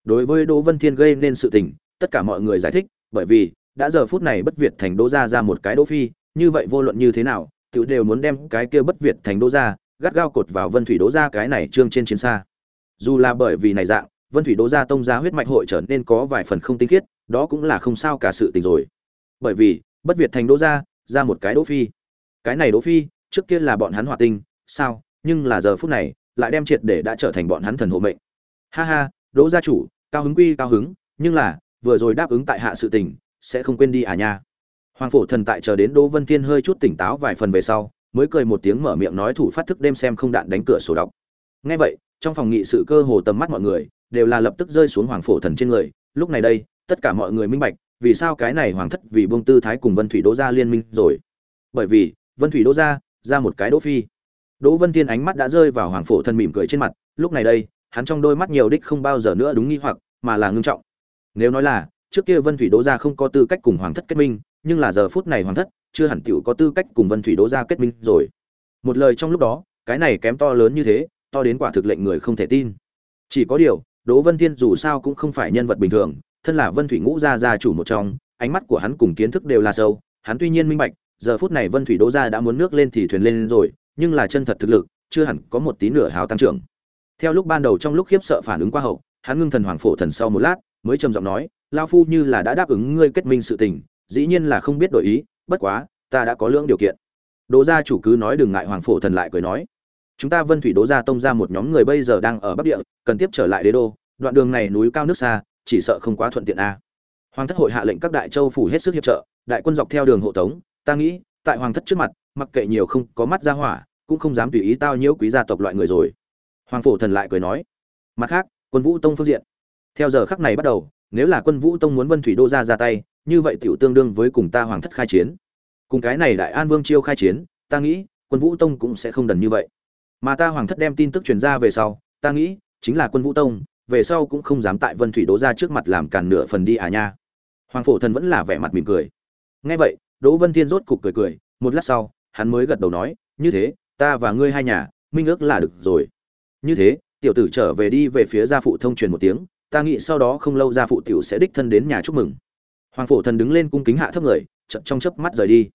Đối với đỗ vân thiên gây nên sự tình, tất cả mọi người giải thích, bởi vì, đã giờ phút này bất việt thành đỗ gia ra một cái đỗ phi như vậy vô luận như thế nào, tiểu đều muốn đem cái kia bất việt thành đô gia, gắt gao cột vào vân thủy đỗ gia cái này trương trên chiến xa. Dù là bởi vì này dạng, vân thủy đỗ gia tông gia huyết mạch hội trở nên có vài phần không tinh khiết, đó cũng là không sao cả sự tình rồi. Bởi vì, bất việt thành đỗ gia, ra một cái đỗ phi. Cái này đỗ phi, trước kia là bọn hắn hỏa tinh, sao, nhưng là giờ phút này, lại đem triệt để đã trở thành bọn hắn thần hộ mệnh. Ha ha đỗ gia chủ, cao hứng quy cao hứng, nhưng là, vừa rồi đáp ứng tại hạ sự tình, sẽ không quên đi à nha hoàng phổ thần tại chờ đến đỗ vân thiên hơi chút tỉnh táo vài phần về sau, mới cười một tiếng mở miệng nói thủ phát thức đêm xem không đạn đánh cửa sổ đọc. Nghe vậy, trong phòng nghị sự cơ hồ tầm mắt mọi người đều là lập tức rơi xuống hoàng phổ thần trên người. Lúc này đây, tất cả mọi người minh bạch, vì sao cái này hoàng thất vì buông tư thái cùng vân thủy đỗ gia liên minh rồi. Bởi vì, vân thủy đỗ gia ra một cái đỗ phi. Đỗ vân thiên ánh mắt đã rơi vào hoàng phổ thần mỉm cười trên mặt, lúc này đây, hắn trong đôi mắt nhiều đích không bao giờ nữa đúng nghi hoặc, mà là ngưng trọng. Nếu nói là trước kia vân thủy đỗ gia không có tư cách cùng hoàng thất kết minh, nhưng là giờ phút này hoàng thất chưa hẳn tiểu có tư cách cùng vân thủy đỗ gia kết minh rồi. Một lời trong lúc đó, cái này kém to lớn như thế, to đến quả thực lệnh người không thể tin. Chỉ có điều, đỗ vân thiên dù sao cũng không phải nhân vật bình thường, thân là vân thủy ngũ gia gia chủ một trong, ánh mắt của hắn cùng kiến thức đều là sâu, hắn tuy nhiên minh bạch, giờ phút này vân thủy đỗ gia đã muốn nước lên thì thuyền lên rồi, nhưng là chân thật thực lực, chưa hẳn có một tí nửa hào tăng trưởng. Theo lúc ban đầu trong lúc khiếp sợ phản ứng qua hậu, hắn ngưng thần hoàng phổ thần sau một lát mới trầm giọng nói lao phu như là đã đáp ứng ngươi kết minh sự tình, dĩ nhiên là không biết đổi ý, bất quá, ta đã có lưỡng điều kiện. Đỗ gia chủ cứ nói đừng ngại, hoàng phổ thần lại cười nói, chúng ta vân thủy đỗ gia tông ra một nhóm người bây giờ đang ở bắc địa, cần tiếp trở lại đế đô, đoạn đường này núi cao nước xa, chỉ sợ không quá thuận tiện a. Hoàng thất hội hạ lệnh các đại châu phủ hết sức hiệp trợ, đại quân dọc theo đường hộ tống, ta nghĩ, tại hoàng thất trước mặt, mặc kệ nhiều không có mắt ra hỏa, cũng không dám tùy ý tao nhiễu quý gia tộc loại người rồi. Hoàng phổ thần lại cười nói, mặt khác, quân vũ tông phương diện theo giờ khắc này bắt đầu, nếu là quân vũ tông muốn vân thủy đô ra ra tay, như vậy tiểu tương đương với cùng ta hoàng thất khai chiến. Cùng cái này đại an vương chiêu khai chiến, ta nghĩ, quân vũ tông cũng sẽ không đần như vậy. Mà ta hoàng thất đem tin tức truyền ra về sau, ta nghĩ, chính là quân vũ tông, về sau cũng không dám tại vân thủy đố ra trước mặt làm càn nửa phần đi à nha. Hoàng phổ thần vẫn là vẻ mặt mỉm cười. Nghe vậy, đỗ vân thiên rốt cục cười cười, một lát sau, hắn mới gật đầu nói, như thế, ta và ngươi hai nhà, minh ước là được rồi. Như thế, tiểu tử trở về đi về phía gia phụ thông truyền một tiếng ta nghĩ sau đó không lâu gia phụ tiểu sẽ đích thân đến nhà chúc mừng. Hoàng phổ thần đứng lên cung kính hạ thấp người chậm trong chớp mắt rời đi.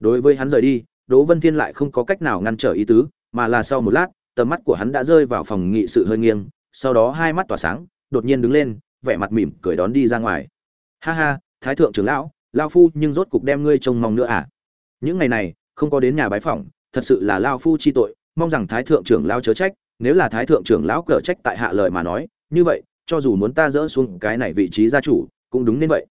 Đối với hắn rời đi, đỗ vân thiên lại không có cách nào ngăn trở ý tứ, mà là sau một lát, tầm mắt của hắn đã rơi vào phòng nghị sự hơi nghiêng, sau đó hai mắt tỏa sáng, đột nhiên đứng lên, vẻ mặt mỉm cười đón đi ra ngoài. Ha ha, thái thượng trưởng lão lao phu nhưng rốt cục đem ngươi trông mong nữa à? Những ngày này, không có đến nhà bái phỏng, thật sự là lao phu chi tội, mong rằng thái thượng trưởng lao chớ trách, nếu là thái thượng trưởng lão cở trách tại hạ lời mà nói, như vậy cho dù muốn ta dỡ xuống cái này vị trí gia chủ, cũng đúng nên vậy.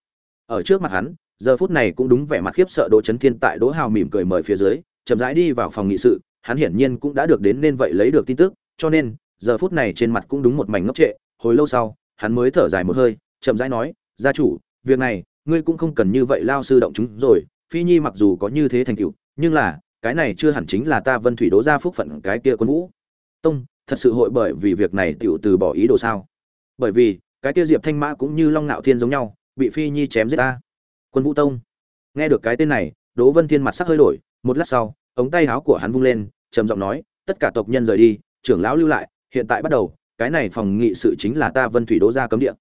Ở trước mặt hắn, giờ phút này cũng đúng vẻ mặt khiếp sợ đỗ chấn thiên tại đỗ hào mỉm cười mời phía dưới, chậm rãi đi vào phòng nghị sự, hắn hiển nhiên cũng đã được đến nên vậy lấy được tin tức, cho nên, giờ phút này trên mặt cũng đúng một mảnh ngốc trệ, hồi lâu sau, hắn mới thở dài một hơi, chậm rãi nói, gia chủ, việc này, ngươi cũng không cần như vậy lao sư động chúng rồi, phi nhi mặc dù có như thế thành tựu, nhưng là, cái này chưa hẳn chính là ta vân thủy đố gia phúc phận cái kia quân vũ. Tông, thật sự hội bởi vì việc này tiểu từ bỏ ý đồ sao? Bởi vì, cái kia diệp thanh mã cũng như long nạo thiên giống nhau, bị phi nhi chém giết ta. Quân vũ tông. Nghe được cái tên này, đỗ vân thiên mặt sắc hơi đổi, một lát sau, ống tay áo của hắn vung lên, trầm giọng nói, tất cả tộc nhân rời đi, trưởng lão lưu lại, hiện tại bắt đầu, cái này phòng nghị sự chính là ta vân thủy đỗ gia cấm địa.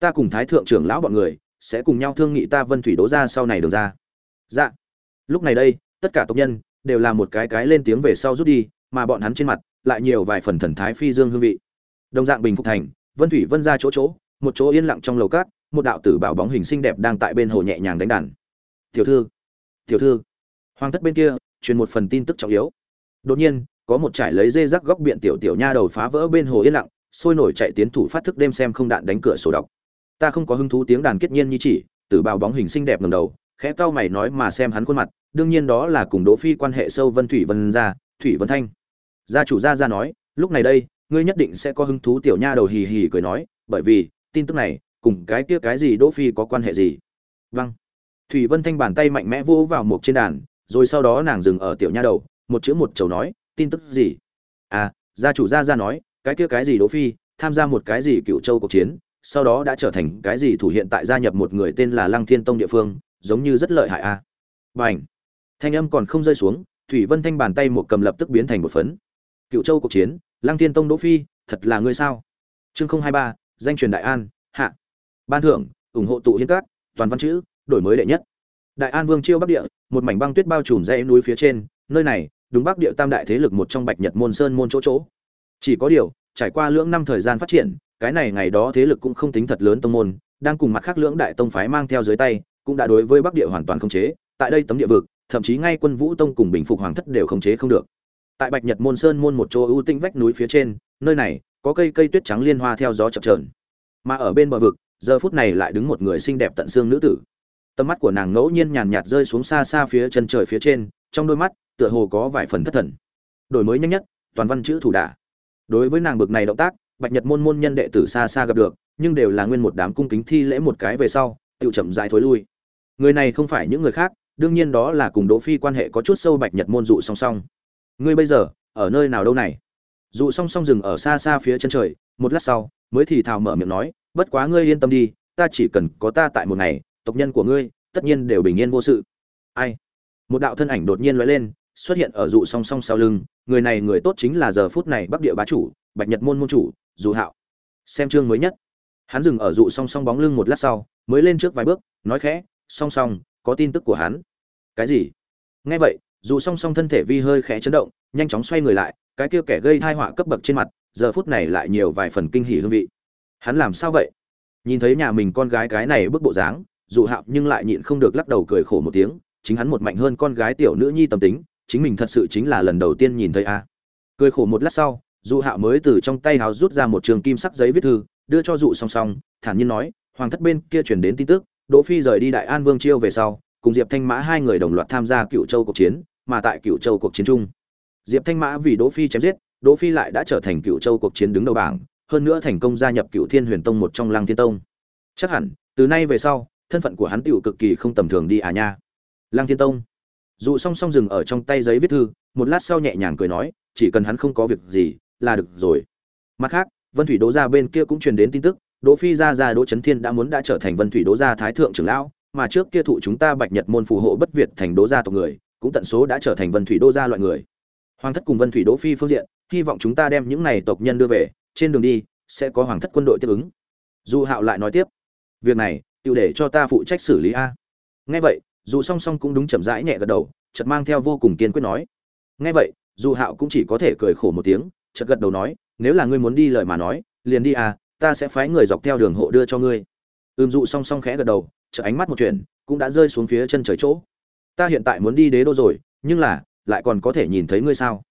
Ta cùng thái thượng trưởng lão bọn người sẽ cùng nhau thương nghị ta vân thủy đỗ gia sau này đường ra. Dạ. Lúc này đây, tất cả tộc nhân đều là một cái cái lên tiếng về sau rút đi, mà bọn hắn trên mặt lại nhiều vài phần thần thái phi dương hương vị. Đồng dạng bình phục thành vân thủy vân ra chỗ chỗ, một chỗ yên lặng trong lầu cát, một đạo tử bảo bóng hình xinh đẹp đang tại bên hồ nhẹ nhàng đánh đàn. Tiểu thư tiểu thư. Hoàng thất bên kia, truyền một phần tin tức trọng yếu. Đột nhiên, có một trải lấy dê rắc góc biện tiểu tiểu nha đầu phá vỡ bên hồ yên lặng, sôi nổi chạy tiến thủ phát thức đêm xem không đạn đánh cửa sổ đọc. Ta không có hứng thú tiếng đàn kết nhiên như chỉ, tử bào bóng hình xinh đẹp ngầm đầu, khẽ cau mày nói mà xem hắn khuôn mặt, đương nhiên đó là cùng đỗ phi quan hệ sâu vân thủy vân gia thủy vân thanh. Gia chủ gia gia nói, lúc này đây ngươi nhất định sẽ có hứng thú tiểu nha đầu hì hì cười nói, bởi vì, tin tức này, cùng cái kia cái gì đỗ phi có quan hệ gì? Vâng. Thủy vân thanh bàn tay mạnh mẽ vỗ vào một trên đàn, rồi sau đó nàng dừng ở tiểu nha đầu, một chữ một chầu nói, tin tức gì? À gia chủ gia gia nói, cái kia cái gì đỗ phi, tham gia một cái gì cựu châu cuộc chiến, sau đó đã trở thành cái gì thủ hiện tại gia nhập một người tên là lăng thiên tông địa phương, giống như rất lợi hại a à. bảnh thanh âm còn không rơi xuống, thủy vân thanh bàn tay một cầm lập tức biến thành một phấn. Cựu châu cuộc chiến lăng thiên tông đỗ phi thật là ngươi sao? Chương không hai ba danh truyền đại an hạ. Ban thưởng ủng hộ tụ hiến các, toàn văn chữ đổi mới đệ nhất. Đại an vương chiêu bắc địa một mảnh băng tuyết bao trùm dãy núi phía trên nơi này đúng bắc địa tam đại thế lực một trong bạch nhật môn sơn môn chỗ chỗ. Chỉ có điều trải qua lưỡng năm thời gian phát triển cái này ngày đó thế lực cũng không tính thật lớn tông môn đang cùng mặt khác lưỡng đại tông phái mang theo dưới tay cũng đã đối với bắc địa hoàn toàn không chế tại đây tấm địa vực thậm chí ngay quân vũ tông cùng bình phục hoàng thất đều không chế không được tại bạch nhật môn sơn môn một chỗ ưu tinh vách núi phía trên, nơi này có cây cây tuyết trắng liên hoa theo gió chập trờn mà ở bên bờ vực, giờ phút này lại đứng một người xinh đẹp tận xương nữ tử. Tầm mắt của nàng ngẫu nhiên nhàn nhạt rơi xuống xa xa phía chân trời phía trên, trong đôi mắt, tựa hồ có vài phần thất thần. Đổi mới nhanh nhất, toàn văn chữ thủ đả. Đối với nàng bực này động tác, bạch nhật môn môn nhân đệ tử xa xa gặp được, nhưng đều là nguyên một đám cung kính thi lễ một cái về sau, tự chậm dài thối lui. Người này không phải những người khác, đương nhiên đó là cùng đỗ phi quan hệ có chút sâu bạch nhật môn dụ song song ngươi bây giờ, ở nơi nào đâu này? Dụ song song dừng ở xa xa phía chân trời, một lát sau, mới thì thào mở miệng nói, bất quá ngươi yên tâm đi, ta chỉ cần có ta tại một ngày, tộc nhân của ngươi, tất nhiên đều bình yên vô sự. Ai? Một đạo thân ảnh đột nhiên lóe lên, xuất hiện ở dụ song song sau lưng, người này người tốt chính là giờ phút này bắc địa bá chủ, bạch nhật môn môn chủ dù hạo. Xem chương mới nhất. Hắn dừng ở dụ song song bóng lưng một lát sau, mới lên trước vài bước, nói khẽ, song song, có tin tức của hắn. Cái gì? Nghe vậy dù song song thân thể vi hơi khẽ chấn động, nhanh chóng xoay người lại, cái kia kẻ gây thai họa cấp bậc trên mặt, giờ phút này lại nhiều vài phần kinh hỉ hương vị. Hắn làm sao vậy? Nhìn thấy nhà mình con gái cái này bức bộ dáng dụ hạo nhưng lại nhịn không được lắc đầu cười khổ một tiếng, chính hắn một mạnh hơn con gái tiểu nữ nhi tâm tính, chính mình thật sự chính là lần đầu tiên nhìn thấy a. Cười khổ một lát sau dụ hạo mới từ trong tay hào rút ra một trường kim sắc giấy viết thư, đưa cho dụ song song, thản nhiên nói, hoàng thất bên kia chuyển đến tin tức, đỗ phi rời đi đại an vương chiêu về sau cùng diệp thanh mã hai người đồng loạt tham gia cựu châu cuộc chiến, mà tại cựu châu cuộc chiến chung, diệp thanh mã vì đỗ phi chém giết, đỗ phi lại đã trở thành cựu châu cuộc chiến đứng đầu bảng, hơn nữa thành công gia nhập cựu thiên huyền tông một trong lăng thiên tông. Chắc hẳn, từ nay về sau, thân phận của hắn tựu cực kỳ không tầm thường đi à nha. Lăng thiên tông. Dù song song dừng ở trong tay giấy viết thư, một lát sau nhẹ nhàng cười nói, chỉ cần hắn không có việc gì, là được rồi. Mặt khác, vân thủy đỗ gia bên kia cũng truyền đến tin tức, đỗ phi gia gia đỗ chấn thiên đã muốn đã trở thành vân thủy đỗ gia thái thượng trưởng lão mà trước kia thụ chúng ta bạch nhật môn phù hộ bất việt thành đô gia tộc người, cũng tận số đã trở thành vân thủy đô gia loại người. Hoàng thất cùng vân thủy đỗ phi phương diện, hy vọng chúng ta đem những này tộc nhân đưa về, trên đường đi, sẽ có hoàng thất quân đội tiếp ứng. Du hạo lại nói tiếp, việc này tự để cho ta phụ trách xử lý a. Nghe vậy, dù song song cũng đúng chậm rãi nhẹ gật đầu, chợt mang theo vô cùng kiên quyết nói, nghe vậy Du hạo cũng chỉ có thể cười khổ một tiếng, chợt gật đầu nói, nếu là ngươi muốn đi lời mà nói, liền đi à ta sẽ phái người dọc theo đường hộ đưa cho ngươi. Ưm dụ song song khẽ gật đầu chợ ánh mắt một chuyện, cũng đã rơi xuống phía chân trời chỗ. Ta hiện tại muốn đi đế đô rồi, nhưng là, lại còn có thể nhìn thấy ngươi sao?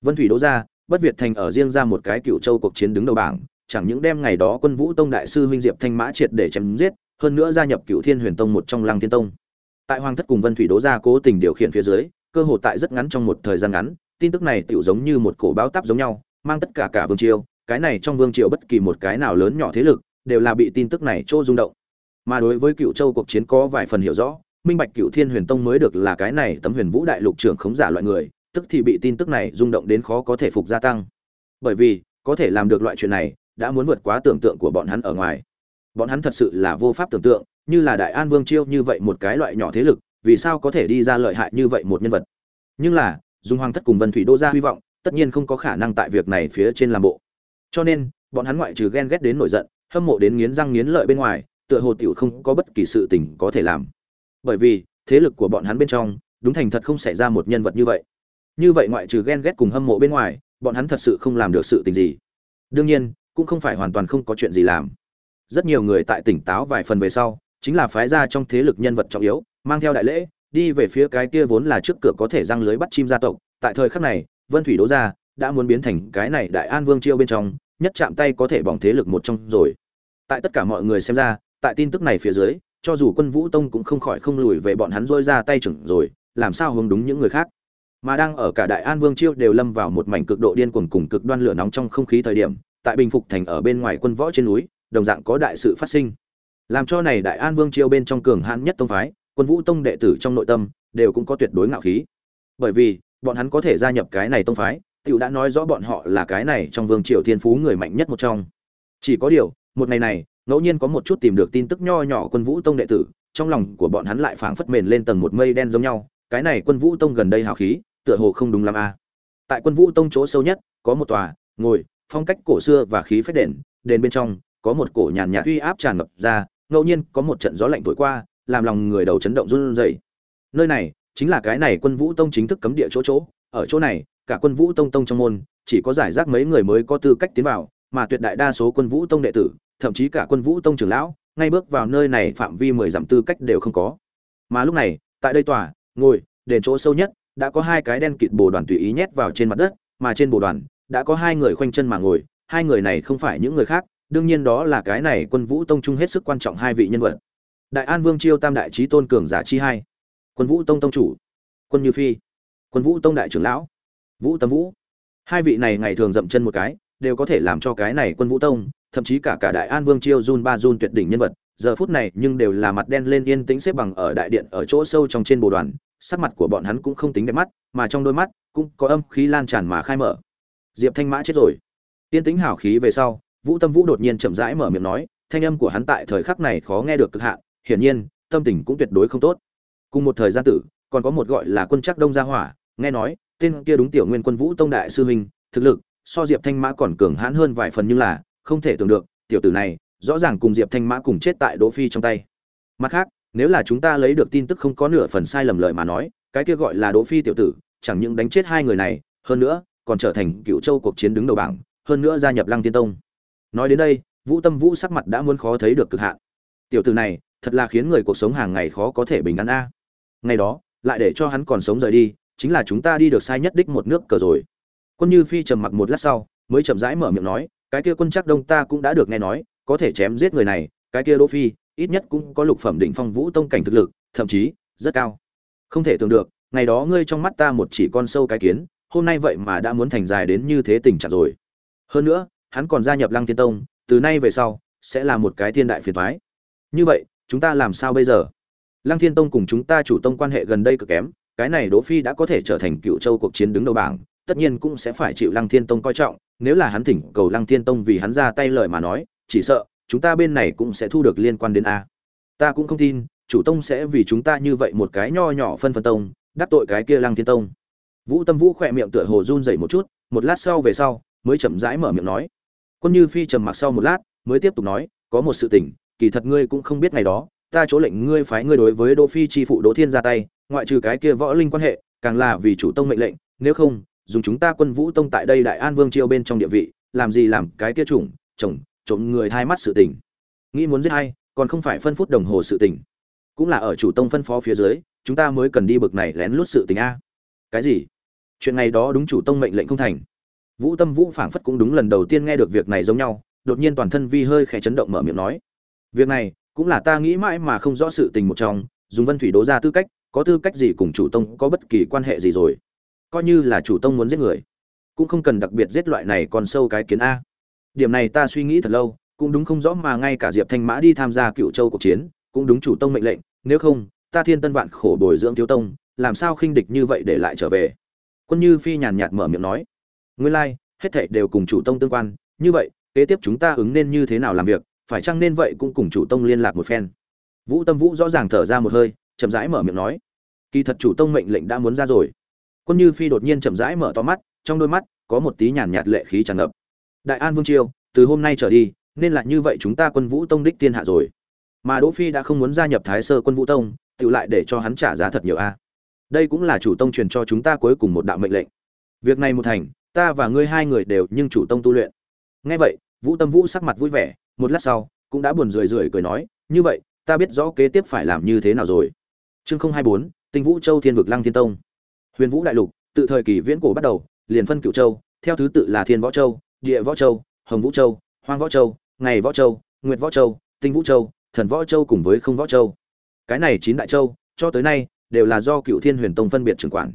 Vân thủy đỗ ra, bất việt thành ở riêng ra một cái cựu châu cuộc chiến đứng đầu bảng, chẳng những đem ngày đó quân vũ tông đại sư huynh diệp thanh mã triệt để chém giết, hơn nữa gia nhập cựu thiên huyền tông một trong lăng thiên tông. Tại hoàng thất cùng vân thủy đỗ gia cố tình điều khiển phía dưới, cơ hội tại rất ngắn trong một thời gian ngắn, tin tức này tựu giống như một cổ báo táp giống nhau, mang tất cả cả vương triều, cái này trong vương triều bất kỳ một cái nào lớn nhỏ thế lực, đều là bị tin tức này chỗ rung động mà đối với cựu châu cuộc chiến có vài phần hiểu rõ, minh bạch cựu thiên huyền tông mới được là cái này tấm huyền vũ đại lục trưởng khống giả loại người, tức thì bị tin tức này rung động đến khó có thể phục gia tăng. Bởi vì, có thể làm được loại chuyện này, đã muốn vượt quá tưởng tượng của bọn hắn ở ngoài. Bọn hắn thật sự là vô pháp tưởng tượng, như là đại an vương chiêu như vậy một cái loại nhỏ thế lực, vì sao có thể đi ra lợi hại như vậy một nhân vật. Nhưng là dùng hoàng thất cùng vân thủy đô ra hy vọng, tất nhiên không có khả năng tại việc này phía trên làm bộ. Cho nên, bọn hắn ngoại trừ ghen ghét đến nổi giận, hâm mộ đến nghiến răng nghiến lợi bên ngoài tựa hồ tiểu không có bất kỳ sự tình có thể làm. Bởi vì, thế lực của bọn hắn bên trong, đúng thành thật không xảy ra một nhân vật như vậy. Như vậy ngoại trừ ghen ghét cùng hâm mộ bên ngoài, bọn hắn thật sự không làm được sự tình gì. Đương nhiên, cũng không phải hoàn toàn không có chuyện gì làm. Rất nhiều người tại tỉnh táo vài phần về sau, chính là phái ra trong thế lực nhân vật trọng yếu, mang theo đại lễ, đi về phía cái kia vốn là trước cửa có thể răng lưới bắt chim gia tộc. Tại thời khắc này, vân thủy đỗ gia đã muốn biến thành cái này đại an vương chiêu bên trong, nhất chạm tay có thể bỏng thế lực một trong rồi. Tại tất cả mọi người xem ra tại tin tức này phía dưới, cho dù quân vũ tông cũng không khỏi không lùi về bọn hắn rôi ra tay chừng rồi, làm sao hướng đúng những người khác. Mà đang ở cả đại an vương chiêu đều lâm vào một mảnh cực độ điên cuồng cùng cực đoan lửa nóng trong không khí thời điểm, tại bình phục thành ở bên ngoài quân võ trên núi, đồng dạng có đại sự phát sinh. Làm cho này đại an vương chiêu bên trong cường hãn nhất tông phái, quân vũ tông đệ tử trong nội tâm đều cũng có tuyệt đối ngạo khí. Bởi vì, bọn hắn có thể gia nhập cái này tông phái, tiểu đã nói rõ bọn họ là cái này trong vương triều thiên phú người mạnh nhất một trong. Chỉ có điều, một ngày này ngẫu nhiên có một chút tìm được tin tức nho nhỏ quân vũ tông đệ tử, trong lòng của bọn hắn lại phảng phất mền lên tầng một mây đen giống nhau, cái này quân vũ tông gần đây hào khí, tựa hồ không đúng lắm a tại quân vũ tông chỗ sâu nhất, có một tòa, ngồi, phong cách cổ xưa và khí phách đền đền bên trong, có một cổ nhàn nhạt uy áp tràn ngập ra, ngẫu nhiên có một trận gió lạnh thổi qua, làm lòng người đầu chấn động run rẩy. Nơi này, chính là cái này quân vũ tông chính thức cấm địa chỗ chỗ, ở chỗ này, cả quân vũ tông tông trong môn, chỉ có giải rác mấy người mới có tư cách tiến vào, mà tuyệt đại đa số quân vũ tông đệ tử thậm chí cả quân vũ tông trưởng lão, ngay bước vào nơi này phạm vi mười dặm tư cách đều không có. Mà lúc này, tại đây tòa, ngồi, đền chỗ sâu nhất, đã có hai cái đen kịt bồ đoàn tùy ý nhét vào trên mặt đất, mà trên bồ đoàn, đã có hai người khoanh chân mà ngồi, hai người này không phải những người khác, đương nhiên đó là cái này quân vũ tông trung hết sức quan trọng hai vị nhân vật. Đại an vương chiêu tam đại trí tôn cường giả chi hai, quân vũ tông tông chủ, quân như phi, quân vũ tông đại trưởng lão, vũ tâm vũ. Hai vị này ngày thường dậm chân một cái, đều có thể làm cho cái này quân vũ tông thậm chí cả cả đại an vương chiêu jun ba jun tuyệt đỉnh nhân vật, giờ phút này nhưng đều là mặt đen lên yên tĩnh xếp bằng ở đại điện ở chỗ sâu trong trên bồ đoàn, sắc mặt của bọn hắn cũng không tính đẹp mắt, mà trong đôi mắt cũng có âm khí lan tràn mà khai mở. Diệp thanh mã chết rồi. Yên tĩnh hào khí về sau, vũ tâm vũ đột nhiên chậm rãi mở miệng nói, thanh âm của hắn tại thời khắc này khó nghe được cực hạn, hiển nhiên, tâm tình cũng tuyệt đối không tốt. Cùng một thời gian tử, còn có một gọi là quân chắc đông gia hỏa, nghe nói, tên kia đúng tiểu nguyên quân vũ tông đại sư huynh, thực lực, so diệp thanh mã còn cường hãn hơn vài phần nhưng là không thể tưởng được, tiểu tử này, rõ ràng cùng diệp thanh mã cùng chết tại đỗ phi trong tay. Mặt khác, nếu là chúng ta lấy được tin tức không có nửa phần sai lầm lời mà nói, cái kia gọi là đỗ phi tiểu tử, chẳng những đánh chết hai người này, hơn nữa, còn trở thành cựu châu cuộc chiến đứng đầu bảng, hơn nữa gia nhập lăng tiên tông. Nói đến đây, vũ tâm vũ sắc mặt đã muốn khó thấy được cực hạn. Tiểu tử này, thật là khiến người cuộc sống hàng ngày khó có thể bình an a. Ngày đó, lại để cho hắn còn sống rời đi, chính là chúng ta đi được sai nhất đích một nước cờ rồi. Quân như phi trầm mặc một lát sau, mới chậm rãi mở miệng nói cái kia quân chắc đông ta cũng đã được nghe nói, có thể chém giết người này, cái kia đỗ phi, ít nhất cũng có lục phẩm đỉnh phong vũ tông cảnh thực lực, thậm chí, rất cao. Không thể tưởng được, ngày đó ngươi trong mắt ta một chỉ con sâu cái kiến, hôm nay vậy mà đã muốn thành dài đến như thế tình trạng rồi. Hơn nữa, hắn còn gia nhập lăng thiên tông, từ nay về sau, sẽ là một cái thiên đại phiền toái. Như vậy, chúng ta làm sao bây giờ? Lăng thiên tông cùng chúng ta chủ tông quan hệ gần đây cực kém, cái này đỗ phi đã có thể trở thành cựu châu cuộc chiến đứng đầu bảng tất nhiên cũng sẽ phải chịu lăng thiên tông coi trọng, nếu là hắn thỉnh cầu lăng thiên tông vì hắn ra tay lời mà nói, chỉ sợ, chúng ta bên này cũng sẽ thu được liên quan đến a. Ta cũng không tin, chủ tông sẽ vì chúng ta như vậy một cái nho nhỏ phân phân tông, đắc tội cái kia lăng thiên tông. Vũ tâm vũ khỏe miệng tựa hồ run rẩy một chút, một lát sau về sau, mới chậm rãi mở miệng nói. Quân như phi trầm mặc sau một lát, mới tiếp tục nói, có một sự tình, kỳ thật ngươi cũng không biết ngày đó, ta chỗ lệnh ngươi phái ngươi đối với đỗ phi chi phụ đỗ thiên ra tay, ngoại trừ cái kia võ linh quan hệ, càng là vì chủ tông mệnh lệnh, nếu không dùng chúng ta quân vũ tông tại đây đại an vương triều bên trong địa vị, làm gì làm cái kia chủng, chồng, trộm người hai mắt sự tình. Nghĩ muốn giết hay còn không phải phân phút đồng hồ sự tình. Cũng là ở chủ tông phân phó phía dưới, chúng ta mới cần đi bực này lén lút sự tình a. Cái gì? Chuyện này đó đúng chủ tông mệnh lệnh không thành. Vũ tâm vũ phảng phất cũng đúng lần đầu tiên nghe được việc này giống nhau, đột nhiên toàn thân vi hơi khẽ chấn động mở miệng nói. Việc này, cũng là ta nghĩ mãi mà không rõ sự tình một trong, dùng vân thủy đố ra tư cách, có tư cách gì cùng chủ tông có bất kỳ quan hệ gì rồi? Coi như là chủ tông muốn giết người, cũng không cần đặc biệt giết loại này còn sâu cái kiến a. Điểm này ta suy nghĩ thật lâu, cũng đúng không rõ mà ngay cả diệp thanh mã đi tham gia cựu châu cuộc chiến, cũng đúng chủ tông mệnh lệnh, nếu không, ta thiên tân vạn khổ bồi dưỡng thiếu tông, làm sao khinh địch như vậy để lại trở về? Quân như phi nhàn nhạt mở miệng nói, nguyên lai, hết thảy đều cùng chủ tông tương quan, như vậy, kế tiếp chúng ta ứng nên như thế nào làm việc, phải chăng nên vậy cũng cùng chủ tông liên lạc một phen? Vũ tâm vũ rõ ràng thở ra một hơi, chậm rãi mở miệng nói, kỳ thật chủ tông mệnh lệnh đã muốn ra rồi quân như phi đột nhiên chậm rãi mở to mắt, trong đôi mắt có một tí nhàn nhạt lệ khí tràn ngập. Đại an vương triều, từ hôm nay trở đi, nên là như vậy chúng ta quân vũ tông đích tiên hạ rồi. Mà đỗ phi đã không muốn gia nhập thái sơ quân vũ tông, tự lại để cho hắn trả giá thật nhiều a. Đây cũng là chủ tông truyền cho chúng ta cuối cùng một đạo mệnh lệnh. Việc này một thành, ta và ngươi hai người đều nhưng chủ tông tu luyện. Nghe vậy, vũ tâm vũ sắc mặt vui vẻ, một lát sau, cũng đã buồn rười rượi cười nói, như vậy, ta biết rõ kế tiếp phải làm như thế nào rồi. Chương không hai bốn, tinh vũ châu thiên vực lăng thiên tông huyền vũ đại lục, tự thời kỳ viễn cổ bắt đầu, liền phân cửu châu, theo thứ tự là thiên võ châu, địa võ châu, hồng vũ châu, hoang võ châu, ngày võ châu, nguyệt võ châu, tinh vũ châu, thần võ châu cùng với không võ châu. Cái này chín đại châu, cho tới nay, đều là do cựu thiên huyền tông phân biệt trưởng quản.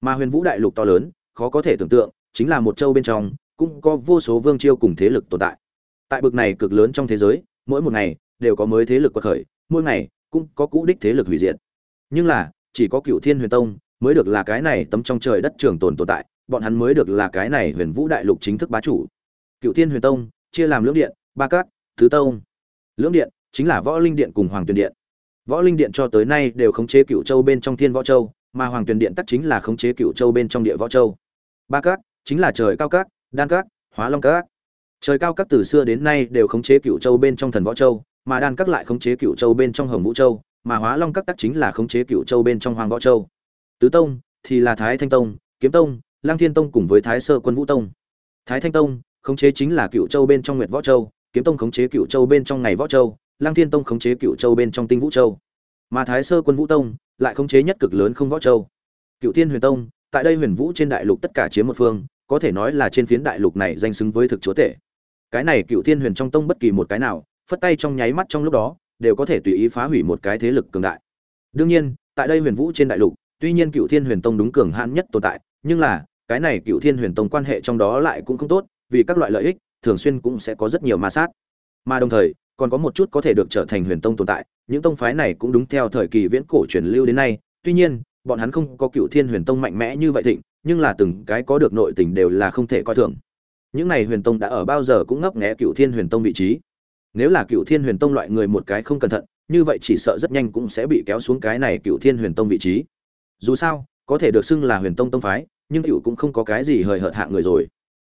Mà huyền vũ đại lục to lớn, khó có thể tưởng tượng, chính là một châu bên trong, cũng có vô số vương chiêu cùng thế lực tồn tại. Tại bực này cực lớn trong thế giới, mỗi một ngày, đều có mới thế lực quật khởi, mỗi ngày, cũng có cũ đích thế lực hủy diệt. Nhưng là, chỉ có cựu thiên huyền tông mới được là cái này tấm trong trời đất trường tồn tồn tại, bọn hắn mới được là cái này huyền vũ đại lục chính thức bá chủ. Cựu thiên huyền tông, chia làm lưỡng điện, ba cát thứ tông. Lưỡng điện chính là võ linh điện cùng hoàng tuyền điện. Võ linh điện cho tới nay đều khống chế cựu châu bên trong thiên võ châu, mà hoàng tuyền điện tắc chính là khống chế cựu châu bên trong địa võ châu. Ba cát chính là trời cao cát đan cát hóa long cát trời cao cát từ xưa đến nay đều khống chế cựu châu bên trong thần võ châu, mà đan cát lại khống chế cựu châu bên trong hồng vũ châu, mà hóa long cát tắc chính là khống chế cựu châu bên trong hoàng võ châu tứ tông thì là thái thanh tông, kiếm tông lang thiên tông cùng với thái sơ quân vũ tông. Thái thanh tông, khống chế chính là cựu châu bên trong nguyệt võ châu, kiếm tông khống chế cựu châu bên trong ngày võ châu lang thiên tông khống chế cựu châu bên trong tinh vũ châu. Mà thái sơ quân vũ tông lại khống chế nhất cực lớn không võ châu. Cựu thiên huyền tông, tại đây huyền vũ trên đại lục tất cả chiếm một phương, có thể nói là trên phiến đại lục này danh xứng với thực chúa tể. Cái này cựu thiên huyền trong tông bất kỳ một cái nào, phất tay trong nháy mắt trong lúc đó, đều có thể tùy ý phá hủy một cái thế lực cường đại. Đương nhiên, tại đây huyền vũ trên đại lục tuy nhiên cựu thiên huyền tông đúng cường hãn nhất tồn tại, nhưng là, cái này cựu thiên huyền tông quan hệ trong đó lại cũng không tốt, vì các loại lợi ích, thường xuyên cũng sẽ có rất nhiều ma sát. Mà đồng thời, còn có một chút có thể được trở thành huyền tông tồn tại, những tông phái này cũng đúng theo thời kỳ viễn cổ truyền lưu đến nay. Tuy nhiên, bọn hắn không có cựu thiên huyền tông mạnh mẽ như vậy thịnh, nhưng là từng cái có được nội tình đều là không thể coi thường. Những này huyền tông đã ở bao giờ cũng ngấp nghé cựu thiên huyền tông vị trí. Nếu là cựu thiên huyền tông loại người một cái không cẩn thận, như vậy chỉ sợ rất nhanh cũng sẽ bị kéo xuống cái này cựu thiên huyền tông vị trí dù sao, có thể được xưng là huyền tông tông phái, nhưng cựu cũng không có cái gì hời hợt hạ người rồi.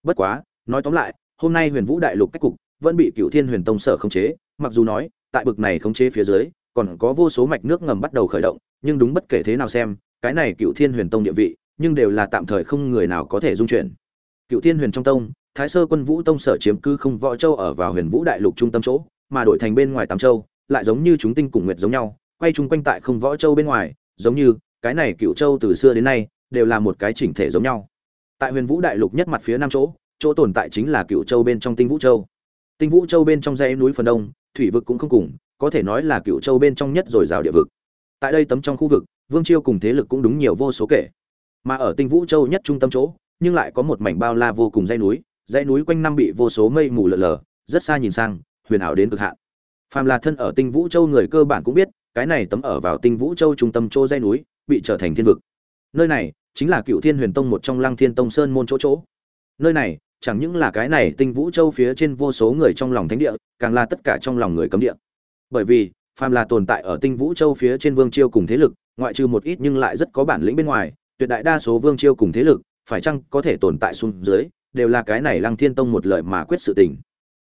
Bất quá, nói tóm lại, hôm nay huyền vũ đại lục cách cục vẫn bị cựu thiên huyền tông sở khống chế, mặc dù nói, tại bực này khống chế phía dưới, còn có vô số mạch nước ngầm bắt đầu khởi động, nhưng đúng bất kể thế nào xem, cái này cựu thiên huyền tông địa vị, nhưng đều là tạm thời không người nào có thể dung chuyển. Cựu thiên huyền trong tông, thái sơ quân vũ tông sở chiếm cư không võ châu ở vào huyền vũ đại lục trung tâm chỗ, mà đổi thành bên ngoài tám châu, lại giống như chúng tinh cùng nguyệt giống nhau, quay chung quanh tại không võ châu bên ngoài, giống như cái này cựu châu từ xưa đến nay đều là một cái chỉnh thể giống nhau. Tại huyền vũ đại lục nhất mặt phía nam chỗ chỗ tồn tại chính là cựu châu bên trong tinh vũ châu. Tinh vũ châu bên trong dãy núi phần đông, thủy vực cũng không cùng, có thể nói là cựu châu bên trong nhất rồi rào địa vực. Tại đây tấm trong khu vực, vương chiêu cùng thế lực cũng đúng nhiều vô số kể. Mà ở tinh vũ châu nhất trung tâm chỗ, nhưng lại có một mảnh bao la vô cùng dãy núi dãy núi quanh năm bị vô số mây mù lờ lờ rất xa nhìn sang, huyền ảo đến cực hạn. Phàm là thân ở tinh vũ châu người cơ bản cũng biết cái này tấm ở vào tinh vũ châu trung tâm chỗ dãy núi, bị trở thành thiên vực. Nơi này chính là cựu thiên huyền tông một trong lăng thiên tông sơn môn chỗ chỗ. Nơi này chẳng những là cái này tinh vũ châu phía trên vô số người trong lòng thánh địa, càng là tất cả trong lòng người cấm địa. Bởi vì, phàm là tồn tại ở tinh vũ châu phía trên vương chiêu cùng thế lực, ngoại trừ một ít nhưng lại rất có bản lĩnh bên ngoài, tuyệt đại đa số vương chiêu cùng thế lực, phải chăng có thể tồn tại xuống dưới, đều là cái này lăng thiên tông một lời mà quyết sự tình.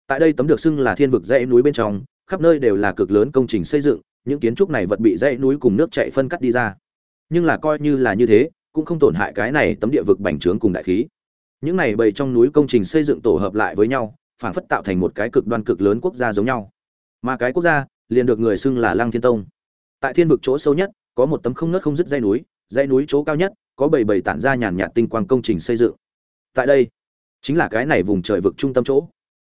Tại đây tấm được xưng là thiên vực dãy núi bên trong, khắp nơi đều là cực lớn công trình xây dựng những kiến trúc này vật bị dãy núi cùng nước chảy phân cắt đi ra. Nhưng là coi như là như thế, cũng không tổn hại cái này tấm địa vực bành trướng cùng đại khí. Những này bầy trong núi công trình xây dựng tổ hợp lại với nhau phản phất tạo thành một cái cực đoan cực lớn quốc gia giống nhau. Mà cái quốc gia, liền được người xưng là lăng thiên tông. Tại thiên vực chỗ sâu nhất, có một tấm không ngớt không dứt dãy núi dãy núi chỗ cao nhất, có bảy bảy tản ra nhàn nhạt tinh quang công trình xây dựng. Tại đây, chính là cái này vùng trời vực trung tâm chỗ.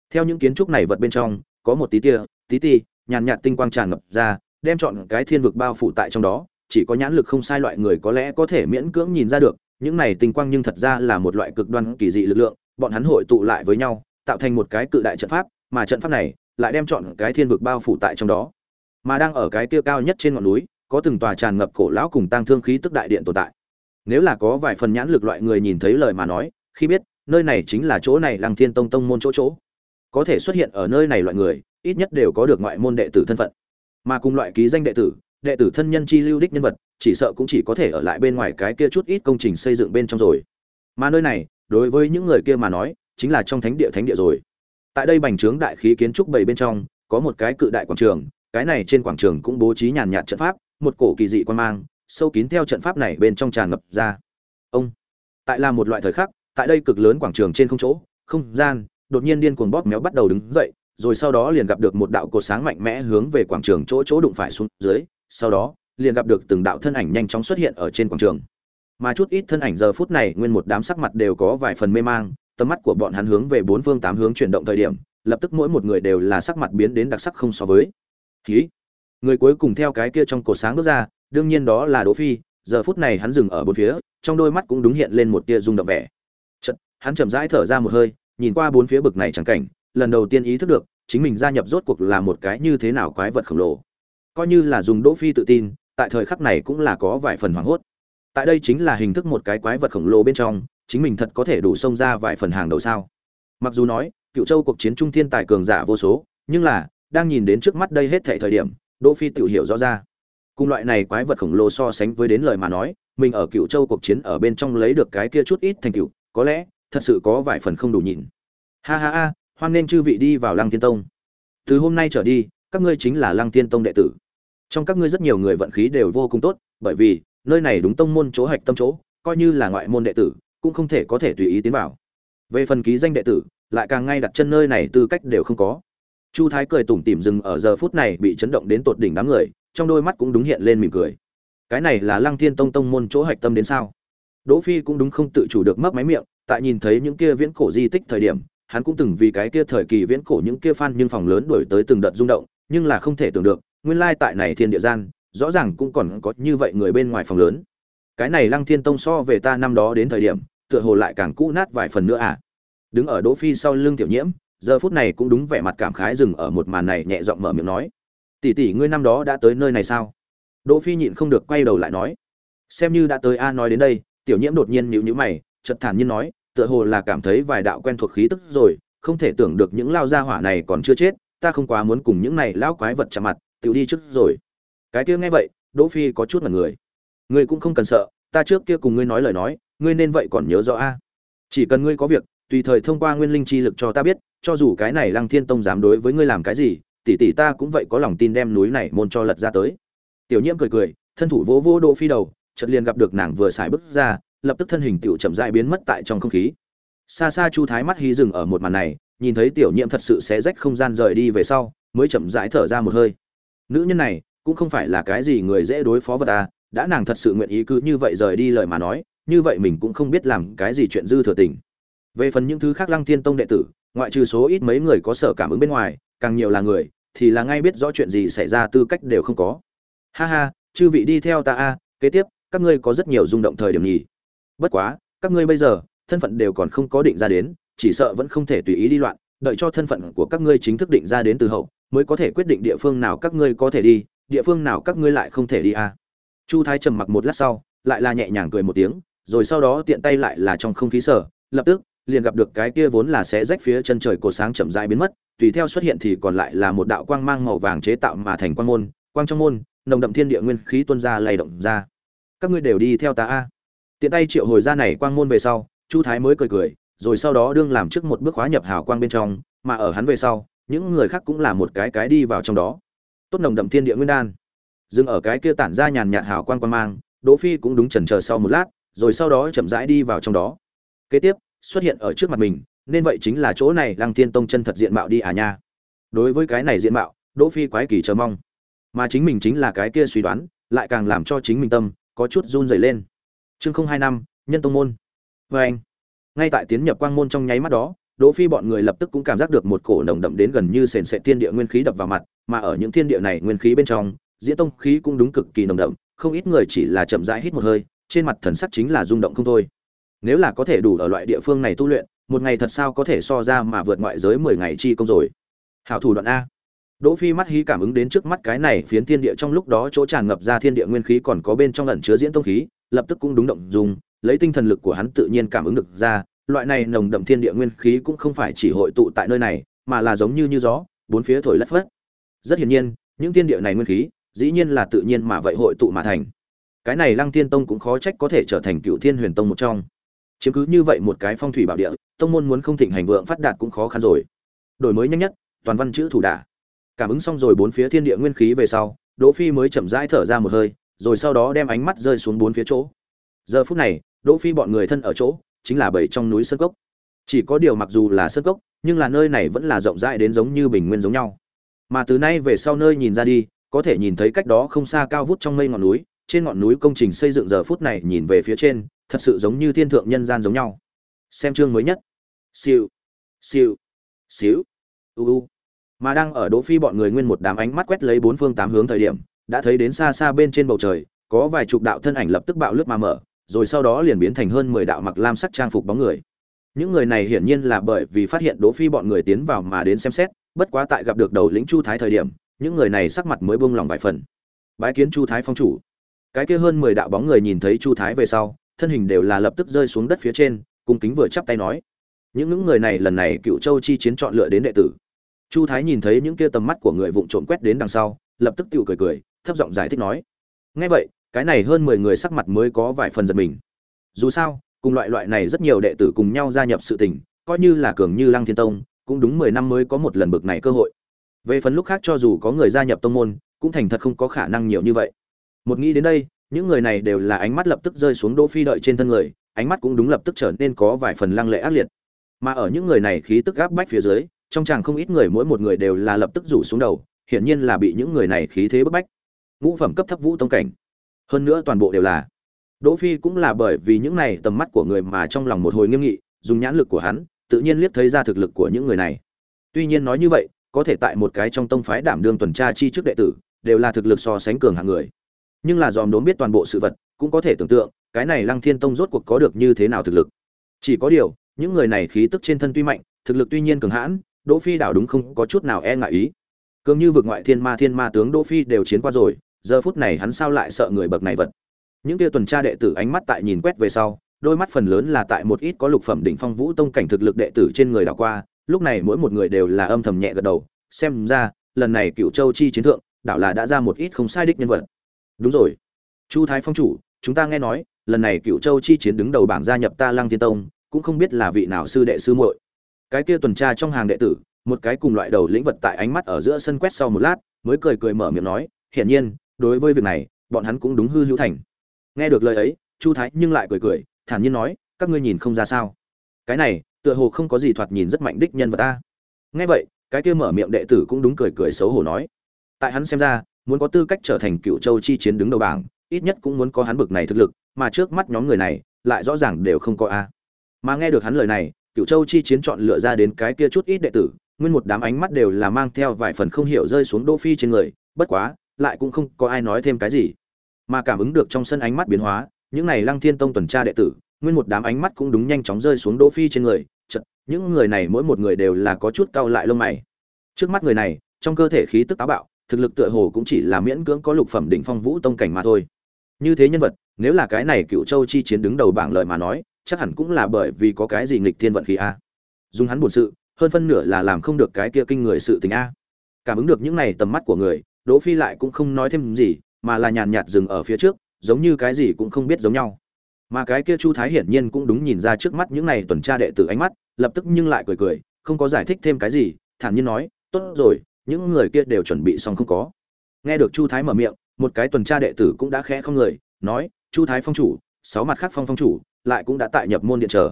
Theo những kiến trúc này vật bên trong, có một tí tia, tí ti, nhàn nhạt tinh quang tràn ngập ra đem chọn cái thiên vực bao phủ tại trong đó, chỉ có nhãn lực không sai loại người có lẽ có thể miễn cưỡng nhìn ra được, những này tinh quang nhưng thật ra là một loại cực đoan kỳ dị lực lượng, bọn hắn hội tụ lại với nhau, tạo thành một cái cự đại trận pháp, mà trận pháp này lại đem chọn cái thiên vực bao phủ tại trong đó. Mà đang ở cái kia cao nhất trên ngọn núi, có từng tòa tràn ngập cổ lão cùng tăng thương khí tức đại điện tồn tại. Nếu là có vài phần nhãn lực loại người nhìn thấy lời mà nói, khi biết, nơi này chính là chỗ này lăng thiên tông tông môn chỗ chỗ. Có thể xuất hiện ở nơi này loại người, ít nhất đều có được ngoại môn đệ tử thân phận mà cùng loại ký danh đệ tử đệ tử thân nhân chi lưu đích nhân vật, chỉ sợ cũng chỉ có thể ở lại bên ngoài cái kia chút ít công trình xây dựng bên trong rồi. Mà nơi này, đối với những người kia mà nói, chính là trong thánh địa thánh địa rồi. Tại đây bành trướng đại khí kiến trúc bảy bên trong, có một cái cự đại quảng trường, cái này trên quảng trường cũng bố trí nhàn nhạt trận pháp, một cổ kỳ dị quan mang, sâu kín theo trận pháp này bên trong tràn ngập ra. Ông, tại là một loại thời khắc, tại đây cực lớn quảng trường trên không chỗ, không gian, đột nhiên điên cuồng bóp méo bắt đầu đứng dậy rồi sau đó liền gặp được một đạo cột sáng mạnh mẽ hướng về quảng trường chỗ chỗ đụng phải xuống dưới, sau đó, liền gặp được từng đạo thân ảnh nhanh chóng xuất hiện ở trên quảng trường. Mà chút ít thân ảnh giờ phút này nguyên một đám sắc mặt đều có vài phần mê mang, tầm mắt của bọn hắn hướng về bốn phương tám hướng chuyển động thời điểm, lập tức mỗi một người đều là sắc mặt biến đến đặc sắc không so với. Khí người cuối cùng theo cái kia trong cột sáng bước ra, đương nhiên đó là đỗ phi, giờ phút này hắn dừng ở bốn phía, trong đôi mắt cũng đúng hiện lên một tia rung động vẻ. Chợt, hắn chậm rãi thở ra một hơi, nhìn qua bốn phía bực này chẳng cảnh lần đầu tiên ý thức được, chính mình gia nhập rốt cuộc là một cái như thế nào quái vật khổng lồ. Coi như là dùng đỗ phi tự tin, tại thời khắc này cũng là có vài phần hoảng hốt. Tại đây chính là hình thức một cái quái vật khổng lồ bên trong, chính mình thật có thể đủ xông ra vài phần hàng đầu sao. Mặc dù nói, cựu châu cuộc chiến trung thiên tài cường giả vô số, nhưng là, đang nhìn đến trước mắt đây hết thảy thời điểm, đỗ phi tự hiểu rõ ra. Cùng loại này quái vật khổng lồ so sánh với đến lời mà nói, mình ở cựu châu cuộc chiến ở bên trong lấy được cái kia chút ít thành tựu, có lẽ, thật sự có vài phần không đủ nhìn. Ha ha ha hoan nên chư vị đi vào lăng thiên tông. Từ hôm nay trở đi, các ngươi chính là lăng thiên tông đệ tử. Trong các ngươi rất nhiều người vận khí đều vô cùng tốt, bởi vì, nơi này đúng tông môn chỗ hạch tâm chỗ, coi như là ngoại môn đệ tử, cũng không thể có thể tùy ý tiến vào. Về phần ký danh đệ tử, lại càng ngay đặt chân nơi này tư cách đều không có. Chu thái cười tủm tỉm dừng ở giờ phút này bị chấn động đến tột đỉnh đám người, trong đôi mắt cũng đúng hiện lên mỉm cười. Cái này là lăng thiên tông tông môn chỗ hạch tâm đến sao? Đỗ phi cũng đúng không tự chủ được mấp máy miệng, tại nhìn thấy những kia viễn cổ di tích thời điểm hắn cũng từng vì cái kia thời kỳ viễn cổ những kia fan nhưng phòng lớn đổi tới từng đợt rung động, nhưng là không thể tưởng được, nguyên lai tại này thiên địa gian, rõ ràng cũng còn có như vậy người bên ngoài phòng lớn. Cái này lăng thiên tông so về ta năm đó đến thời điểm, tựa hồ lại càng cũ nát vài phần nữa à. Đứng ở đỗ phi sau lưng tiểu nhiễm, giờ phút này cũng đúng vẻ mặt cảm khái dừng ở một màn này nhẹ giọng mở miệng nói. Tỷ tỷ, ngươi năm đó đã tới nơi này sao? Đỗ phi nhịn không được quay đầu lại nói. Xem như đã tới a, nói đến đây. Tiểu nhiễm đột nhiên nhíu nhíu mày, chợt thản nhiên nói tựa hồ là cảm thấy vài đạo quen thuộc khí tức rồi, không thể tưởng được những lao gia hỏa này còn chưa chết, ta không quá muốn cùng những này lão quái vật chạm mặt, tiểu đi trước rồi. Cái kia nghe vậy, đỗ phi có chút mặt người. Ngươi cũng không cần sợ, ta trước kia cùng ngươi nói lời nói, ngươi nên vậy còn nhớ rõ a. Chỉ cần ngươi có việc, tùy thời thông qua nguyên linh chi lực cho ta biết, cho dù cái này lăng thiên tông dám đối với ngươi làm cái gì, tỷ tỷ ta cũng vậy có lòng tin đem núi này môn cho lật ra tới. Tiểu nhiễm cười cười, thân thủ vỗ vỗ đỗ phi đầu, chợt liền gặp được nàng vừa xài bước ra lập tức thân hình tiểu chậm rãi biến mất tại trong không khí. Xa xa chu thái mắt hí dừng ở một màn này, nhìn thấy tiểu nhiễm thật sự sẽ rách không gian rời đi về sau, mới chậm rãi thở ra một hơi. Nữ nhân này, cũng không phải là cái gì người dễ đối phó vật à đã nàng thật sự nguyện ý cứ như vậy rời đi lời mà nói, như vậy mình cũng không biết làm cái gì chuyện dư thừa tình. Về phần những thứ khác lăng thiên tông đệ tử, ngoại trừ số ít mấy người có sở cảm ứng bên ngoài, càng nhiều là người, thì là ngay biết rõ chuyện gì xảy ra tư cách đều không có. Ha ha, chư vị đi theo ta a, kế tiếp, các ngươi có rất nhiều rung động thời điểm nhỉ bất quá, các ngươi bây giờ, thân phận đều còn không có định ra đến, chỉ sợ vẫn không thể tùy ý đi loạn, đợi cho thân phận của các ngươi chính thức định ra đến từ hậu, mới có thể quyết định địa phương nào các ngươi có thể đi, địa phương nào các ngươi lại không thể đi a chu thái trầm mặc một lát sau, lại là nhẹ nhàng cười một tiếng, rồi sau đó tiện tay lại là trong không khí sở, lập tức, liền gặp được cái kia vốn là sẽ rách phía chân trời cột sáng chậm rãi biến mất, tùy theo xuất hiện thì còn lại là một đạo quang mang màu vàng chế tạo mà thành quang môn, quang trong môn, nồng đậm thiên địa nguyên khí tuôn ra lay động ra. Các ngươi đều đi theo ta a tiện tay triệu hồi ra này quang môn về sau, chu thái mới cười cười, rồi sau đó đương làm trước một bước khóa nhập hào quang bên trong, mà ở hắn về sau, những người khác cũng là một cái cái đi vào trong đó. Tốt nồng đậm thiên địa nguyên đan. Dừng ở cái kia tản ra nhàn nhạt hào quang quang mang, đỗ phi cũng đúng chần chờ sau một lát, rồi sau đó chậm rãi đi vào trong đó. Kế tiếp, xuất hiện ở trước mặt mình, nên vậy chính là chỗ này lăng thiên tông chân thật diện mạo đi à nha. Đối với cái này diện mạo, đỗ phi quái kỳ chờ mong. Mà chính mình chính là cái kia suy đoán, lại càng làm cho chính mình tâm có chút run rẩy lên chương không hai năm, nhân tông môn. Vê anh, ngay tại tiến nhập quang môn trong nháy mắt đó, đỗ phi bọn người lập tức cũng cảm giác được một cổ nồng đậm đến gần như sền sệt thiên địa nguyên khí đập vào mặt, mà ở những thiên địa này nguyên khí bên trong diễn tông khí cũng đúng cực kỳ nồng đậm, không ít người chỉ là chậm rãi hít một hơi, trên mặt thần sắc chính là rung động không thôi. Nếu là có thể đủ ở loại địa phương này tu luyện, một ngày thật sao có thể so ra mà vượt ngoại giới mười ngày chi công rồi. Hảo thủ đoạn a. Đỗ phi mắt hí cảm ứng đến trước mắt cái này phiến thiên địa trong lúc đó chỗ tràn ngập ra thiên địa nguyên khí còn có bên trong ẩn chứa diễn tông khí lập tức cũng đúng động dùng lấy tinh thần lực của hắn tự nhiên cảm ứng được ra, loại này nồng đậm thiên địa nguyên khí cũng không phải chỉ hội tụ tại nơi này, mà là giống như như gió, bốn phía thổi lất phất. Rất hiển nhiên, những thiên địa này nguyên khí, dĩ nhiên là tự nhiên mà vậy hội tụ mà thành. Cái này lăng thiên tông cũng khó trách có thể trở thành cựu thiên huyền tông một trong. Chiếm cứ như vậy một cái phong thủy bảo địa, tông môn muốn không thịnh hành vượng phát đạt cũng khó khăn rồi. Đổi mới nhanh nhất, toàn văn chữ thủ đả. Cảm ứng xong rồi bốn phía thiên địa nguyên khí về sau, đỗ phi mới chậm rãi thở ra một hơi rồi sau đó đem ánh mắt rơi xuống bốn phía chỗ. Giờ phút này, đỗ phi bọn người thân ở chỗ, chính là bầy trong núi sơn cốc. Chỉ có điều mặc dù là sơn cốc, nhưng là nơi này vẫn là rộng rãi đến giống như bình nguyên giống nhau. Mà từ nay về sau nơi nhìn ra đi, có thể nhìn thấy cách đó không xa cao vút trong mây ngọn núi, trên ngọn núi công trình xây dựng giờ phút này nhìn về phía trên, thật sự giống như thiên thượng nhân gian giống nhau. Xem chương mới nhất. Siêu siêu xíu, u u. Mà đang ở đỗ phi bọn người nguyên một đám ánh mắt quét lấy bốn phương tám hướng thời điểm đã thấy đến xa xa bên trên bầu trời, có vài chục đạo thân ảnh lập tức bạo lướt mà mở, rồi sau đó liền biến thành hơn mười đạo mặc lam sắc trang phục bóng người. Những người này hiển nhiên là bởi vì phát hiện đỗ phi bọn người tiến vào mà đến xem xét, bất quá tại gặp được đầu lĩnh chu thái thời điểm, những người này sắc mặt mới buông lòng vài phần. Bái kiến chu thái phong chủ. Cái kia hơn mười đạo bóng người nhìn thấy chu thái về sau, thân hình đều là lập tức rơi xuống đất phía trên, cung kính vừa chắp tay nói. Những những người này lần này cựu châu chi chiến chọn lựa đến đệ tử. Chu thái nhìn thấy những kia tầm mắt của người vụng trộm quét đến đằng sau, lập tức tự cười cười thấp giọng giải thích nói. Ngay vậy, cái này hơn mười người sắc mặt mới có vài phần giật mình. Dù sao, cùng loại loại này rất nhiều đệ tử cùng nhau gia nhập sự tình, coi như là cường như lăng thiên tông, cũng đúng mười năm mới có một lần bực này cơ hội. Về phần lúc khác cho dù có người gia nhập tông môn, cũng thành thật không có khả năng nhiều như vậy. Một nghĩ đến đây, những người này đều là ánh mắt lập tức rơi xuống đỗ phi đợi trên thân người, ánh mắt cũng đúng lập tức trở nên có vài phần lăng lệ ác liệt. Mà ở những người này khí tức gáp bách phía dưới, trong chàng không ít người mỗi một người đều là lập tức rủ xuống đầu, hiển nhiên là bị những người này khí thế bức bách ngũ phẩm cấp thấp vũ tông cảnh. Hơn nữa toàn bộ đều là. Đỗ phi cũng là bởi vì những này tầm mắt của người mà trong lòng một hồi nghiêm nghị, dùng nhãn lực của hắn, tự nhiên liếc thấy ra thực lực của những người này. Tuy nhiên nói như vậy, có thể tại một cái trong tông phái đảm đương tuần tra chi trước đệ tử, đều là thực lực so sánh cường hạng người. Nhưng là dòm đốn biết toàn bộ sự vật, cũng có thể tưởng tượng, cái này lăng thiên tông rốt cuộc có được như thế nào thực lực. Chỉ có điều, những người này khí tức trên thân tuy mạnh, thực lực tuy nhiên cường hãn, đỗ phi đảo đúng không có chút nào e ngại ý cường như vực ngoại thiên ma thiên ma tướng đỗ phi đều chiến qua rồi, giờ phút này hắn sao lại sợ người bậc này vật? Những kia tuần tra đệ tử ánh mắt tại nhìn quét về sau, đôi mắt phần lớn là tại một ít có lục phẩm đỉnh phong vũ tông cảnh thực lực đệ tử trên người đảo qua, lúc này mỗi một người đều là âm thầm nhẹ gật đầu, xem ra, lần này cựu châu chi chiến thượng, đảo là đã ra một ít không sai đích nhân vật. Đúng rồi. Chu thái phong chủ, chúng ta nghe nói, lần này cựu châu chi chiến đứng đầu bảng gia nhập ta lăng thiên tông, cũng không biết là vị nào sư đệ sư muội. Cái kia tuần tra trong hàng đệ tử một cái cùng loại đầu lĩnh vật tại ánh mắt ở giữa sân quét sau một lát, mới cười cười mở miệng nói, hiển nhiên, đối với việc này, bọn hắn cũng đúng hư hữu thành. Nghe được lời ấy, chu thái nhưng lại cười cười, thản nhiên nói, các ngươi nhìn không ra sao. Cái này, tựa hồ không có gì thoạt nhìn rất mạnh đích nhân vật ta. Nghe vậy, cái kia mở miệng đệ tử cũng đúng cười cười xấu hổ nói, tại hắn xem ra, muốn có tư cách trở thành cựu châu chi chiến đứng đầu bảng, ít nhất cũng muốn có hắn bực này thực lực, mà trước mắt nhóm người này, lại rõ ràng đều không có a. Mà nghe được hắn lời này, cựu châu chi chiến chọn lựa ra đến cái kia chút ít đệ tử nguyên một đám ánh mắt đều là mang theo vài phần không hiểu rơi xuống đỗ phi trên người bất quá lại cũng không có ai nói thêm cái gì. Mà cảm ứng được trong sân ánh mắt biến hóa những này lăng thiên tông tuần tra đệ tử nguyên một đám ánh mắt cũng đúng nhanh chóng rơi xuống đỗ phi trên người chợt, những người này mỗi một người đều là có chút cau lại lông mày. Trước mắt người này trong cơ thể khí tức táo bạo thực lực tựa hồ cũng chỉ là miễn cưỡng có lục phẩm đỉnh phong vũ tông cảnh mà thôi. Như thế nhân vật nếu là cái này cựu châu chi chiến đứng đầu bảng lợi mà nói chắc hẳn cũng là bởi vì có cái gì nghịch thiên vận khí a. Dùng hắn buồn sự hơn phân nửa là làm không được cái kia kinh người sự tình a. Cảm ứng được những này tầm mắt của người, đỗ phi lại cũng không nói thêm gì, mà là nhàn nhạt dừng ở phía trước, giống như cái gì cũng không biết giống nhau. Mà cái kia chu thái hiển nhiên cũng đúng nhìn ra trước mắt những này tuần tra đệ tử ánh mắt, lập tức nhưng lại cười cười, không có giải thích thêm cái gì, thản nhiên nói, tốt rồi, những người kia đều chuẩn bị xong không có. Nghe được chu thái mở miệng, một cái tuần tra đệ tử cũng đã khẽ không người, nói, chu thái phong chủ, sáu mặt khác phong phong chủ, lại cũng đã tại nhập môn điện chờ.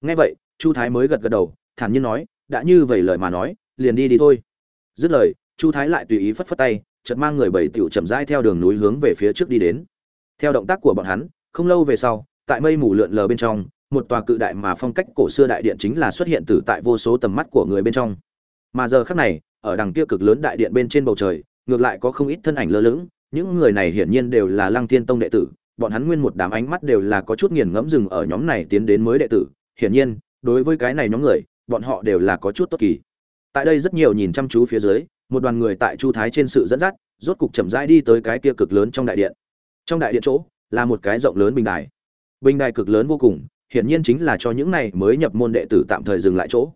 Nghe vậy, chu thái mới gật gật đầu, thản nhiên nói đã như vậy lời mà nói, liền đi đi thôi. Dứt lời, chu thái lại tùy ý phất phất tay, chợt mang người bảy tiểu chậm rãi theo đường núi hướng về phía trước đi đến. Theo động tác của bọn hắn, không lâu về sau, tại mây mù lượn lờ bên trong, một tòa cự đại mà phong cách cổ xưa đại điện chính là xuất hiện từ tại vô số tầm mắt của người bên trong. Mà giờ khắc này, ở đằng kia cực lớn đại điện bên trên bầu trời, ngược lại có không ít thân ảnh lơ lửng, những người này hiển nhiên đều là lăng thiên tông đệ tử, bọn hắn nguyên một đám ánh mắt đều là có chút nghiền ngẫm dừng ở nhóm này tiến đến mới đệ tử. Hiển nhiên, đối với cái này nhóm người bọn họ đều là có chút tốt kỳ. Tại đây rất nhiều nhìn chăm chú phía dưới, một đoàn người tại chu thái trên sự dẫn dắt, rốt cục chậm rãi đi tới cái kia cực lớn trong đại điện. Trong đại điện chỗ, là một cái rộng lớn bình đài. Bình đài cực lớn vô cùng, hiển nhiên chính là cho những này mới nhập môn đệ tử tạm thời dừng lại chỗ.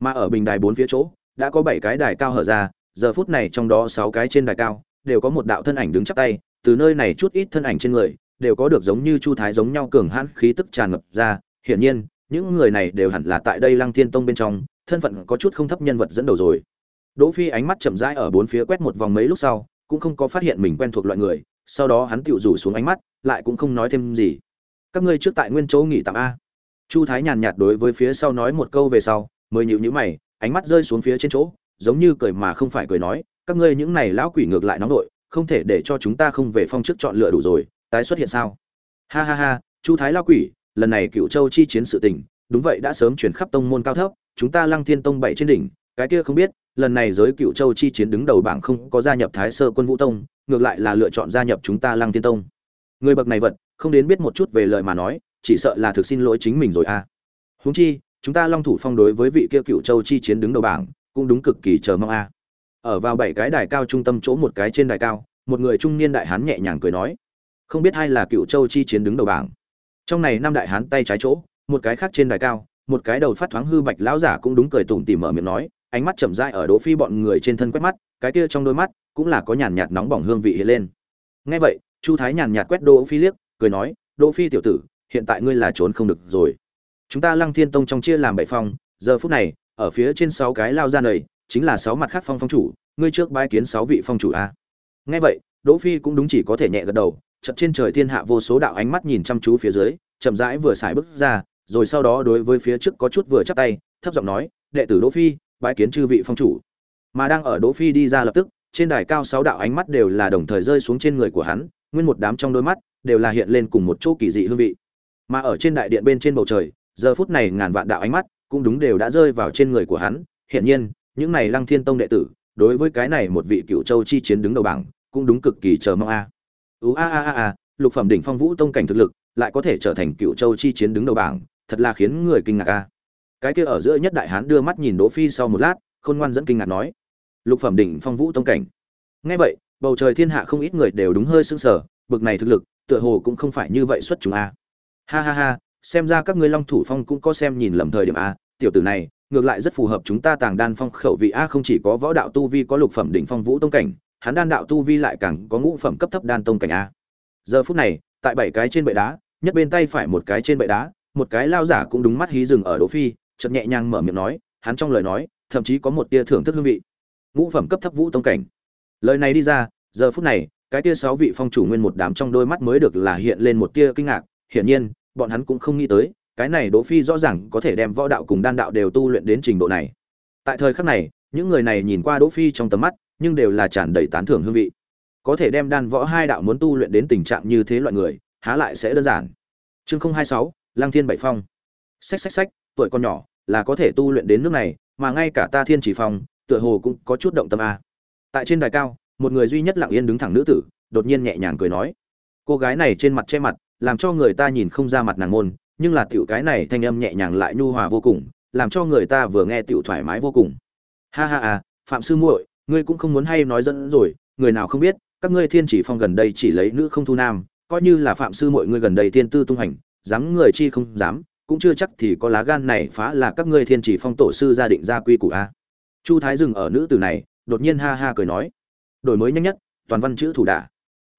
Mà ở bình đài bốn phía chỗ, đã có bảy cái đài cao hở ra, giờ phút này trong đó sáu cái trên đài cao, đều có một đạo thân ảnh đứng chắp tay, từ nơi này chút ít thân ảnh trên người, đều có được giống như chu thái giống nhau cường hãn khí tức tràn ngập ra, hiển nhiên những người này đều hẳn là tại đây lăng thiên tông bên trong thân phận có chút không thấp nhân vật dẫn đầu rồi. Đỗ phi ánh mắt chậm rãi ở bốn phía quét một vòng mấy lúc sau cũng không có phát hiện mình quen thuộc loại người sau đó hắn tiểu rủ xuống ánh mắt lại cũng không nói thêm gì. Các ngươi trước tại nguyên chỗ nghỉ tạm a. Chu thái nhàn nhạt đối với phía sau nói một câu về sau mới nhíu nhíu mày ánh mắt rơi xuống phía trên chỗ giống như cười mà không phải cười nói các ngươi những này lão quỷ ngược lại nóng nội, không thể để cho chúng ta không về phong chức chọn lựa đủ rồi tái xuất hiện sao? Ha ha ha chu thái lão quỷ lần này cựu châu chi chiến sự tình, đúng vậy đã sớm chuyển khắp tông môn cao thấp, chúng ta lăng thiên tông bảy trên đỉnh, cái kia không biết, lần này giới cựu châu chi chiến đứng đầu bảng không có gia nhập thái sơ quân vũ tông, ngược lại là lựa chọn gia nhập chúng ta lăng thiên tông. Người bậc này vật, không đến biết một chút về lời mà nói, chỉ sợ là thực xin lỗi chính mình rồi à. Huống chi, chúng ta long thủ phong đối với vị kia cựu châu chi chiến đứng đầu bảng, cũng đúng cực kỳ chờ mong a ở vào bảy cái đài cao trung tâm chỗ một cái trên đài cao, một người trung niên đại hán nhẹ nhàng cười nói, không biết ai là cựu châu chi chiến đứng đầu bảng trong này năm đại hán tay trái chỗ, một cái khác trên đài cao, một cái đầu phát thoáng hư bạch lão giả cũng đúng cười tủm tỉm mở miệng nói, ánh mắt chậm rãi ở đỗ phi bọn người trên thân quét mắt, cái kia trong đôi mắt cũng là có nhàn nhạt nóng bỏng hương vị hiện lên. Nghe vậy, chu thái nhàn nhạt quét đỗ phi liếc, cười nói, đỗ phi tiểu tử, hiện tại ngươi là trốn không được rồi. Chúng ta lăng thiên tông trong chia làm bảy phong giờ phút này, ở phía trên sáu cái lao ra nầy chính là sáu mặt khác phong phong chủ, ngươi trước bái kiến sáu vị phong chủ a. Nghe vậy, đỗ phi cũng đúng chỉ có thể nhẹ gật đầu chợt trên trời thiên hạ vô số đạo ánh mắt nhìn chăm chú phía dưới, chậm rãi vừa xài bước ra, rồi sau đó đối với phía trước có chút vừa chắp tay, thấp giọng nói, đệ tử đỗ phi, bái kiến chư vị phong chủ. Mà đang ở đỗ phi đi ra lập tức, trên đài cao sáu đạo ánh mắt đều là đồng thời rơi xuống trên người của hắn, nguyên một đám trong đôi mắt đều là hiện lên cùng một chỗ kỳ dị hương vị. Mà ở trên đại điện bên trên bầu trời, giờ phút này ngàn vạn đạo ánh mắt cũng đúng đều đã rơi vào trên người của hắn. Hiển nhiên, những này lăng thiên tông đệ tử, đối với cái này một vị cựu châu chi chiến đứng đầu bảng, cũng đúng cực kỳ chờ mong a ú a a a a, lục phẩm đỉnh phong vũ tông cảnh thực lực, lại có thể trở thành cựu châu chi chiến đứng đầu bảng, thật là khiến người kinh ngạc a. Cái kia ở giữa nhất đại hán đưa mắt nhìn đỗ phi sau một lát, khôn ngoan dẫn kinh ngạc nói, lục phẩm đỉnh phong vũ tông cảnh. Nghe vậy, bầu trời thiên hạ không ít người đều đúng hơi sững sờ, bực này thực lực, tựa hồ cũng không phải như vậy xuất chúng a. Ha ha ha, xem ra các ngươi long thủ phong cũng có xem nhìn lầm thời điểm a, tiểu tử này, ngược lại rất phù hợp chúng ta tàng đan phong khẩu vị a, không chỉ có võ đạo tu vi có lục phẩm đỉnh phong vũ tông cảnh hắn đan đạo tu vi lại càng có ngũ phẩm cấp thấp đan tông cảnh a. Giờ phút này, tại bảy cái trên bệ đá, nhất bên tay phải một cái trên bệ đá, một cái lao giả cũng đúng mắt hí dừng ở đỗ phi, chợt nhẹ nhàng mở miệng nói, hắn trong lời nói, thậm chí có một tia thưởng thức hương vị. Ngũ phẩm cấp thấp vũ tông cảnh. Lời này đi ra, giờ phút này, cái tia sáu vị phong chủ nguyên một đám trong đôi mắt mới được là hiện lên một tia kinh ngạc. Hiển nhiên, bọn hắn cũng không nghĩ tới, cái này đỗ phi rõ ràng có thể đem võ đạo cùng đan đạo đều tu luyện đến trình độ này. Tại thời khắc này, những người này nhìn qua đỗ phi trong tầm mắt nhưng đều là tràn đầy tán thưởng hương vị. Có thể đem đan võ hai đạo muốn tu luyện đến tình trạng như thế loại người, há lại sẽ đơn giản. Chương không hai sáu lang thiên bảy phong. Sách sách sách tuổi con nhỏ, là có thể tu luyện đến nước này, mà ngay cả ta thiên chỉ phong, tựa hồ cũng có chút động tâm a. Tại trên đài cao, một người duy nhất lặng yên đứng thẳng nữ tử, đột nhiên nhẹ nhàng cười nói. Cô gái này trên mặt che mặt, làm cho người ta nhìn không ra mặt nàng môn, nhưng là tiểu cái này thanh âm nhẹ nhàng lại nhu hòa vô cùng, làm cho người ta vừa nghe tiểu thoải mái vô cùng. Ha ha à phạm sư muội ngươi cũng không muốn hay nói dẫn rồi, người nào không biết, các ngươi thiên chỉ phong gần đây chỉ lấy nữ không thu nam, coi như là phạm sư mọi ngươi gần đây tiên tư tung hành dám người chi không dám, cũng chưa chắc thì có lá gan này phá là các ngươi thiên chỉ phong tổ sư gia định gia quy củ a. Chu thái dừng ở nữ tử này, đột nhiên ha ha cười nói, đổi mới nhanh nhất, toàn văn chữ thủ đả.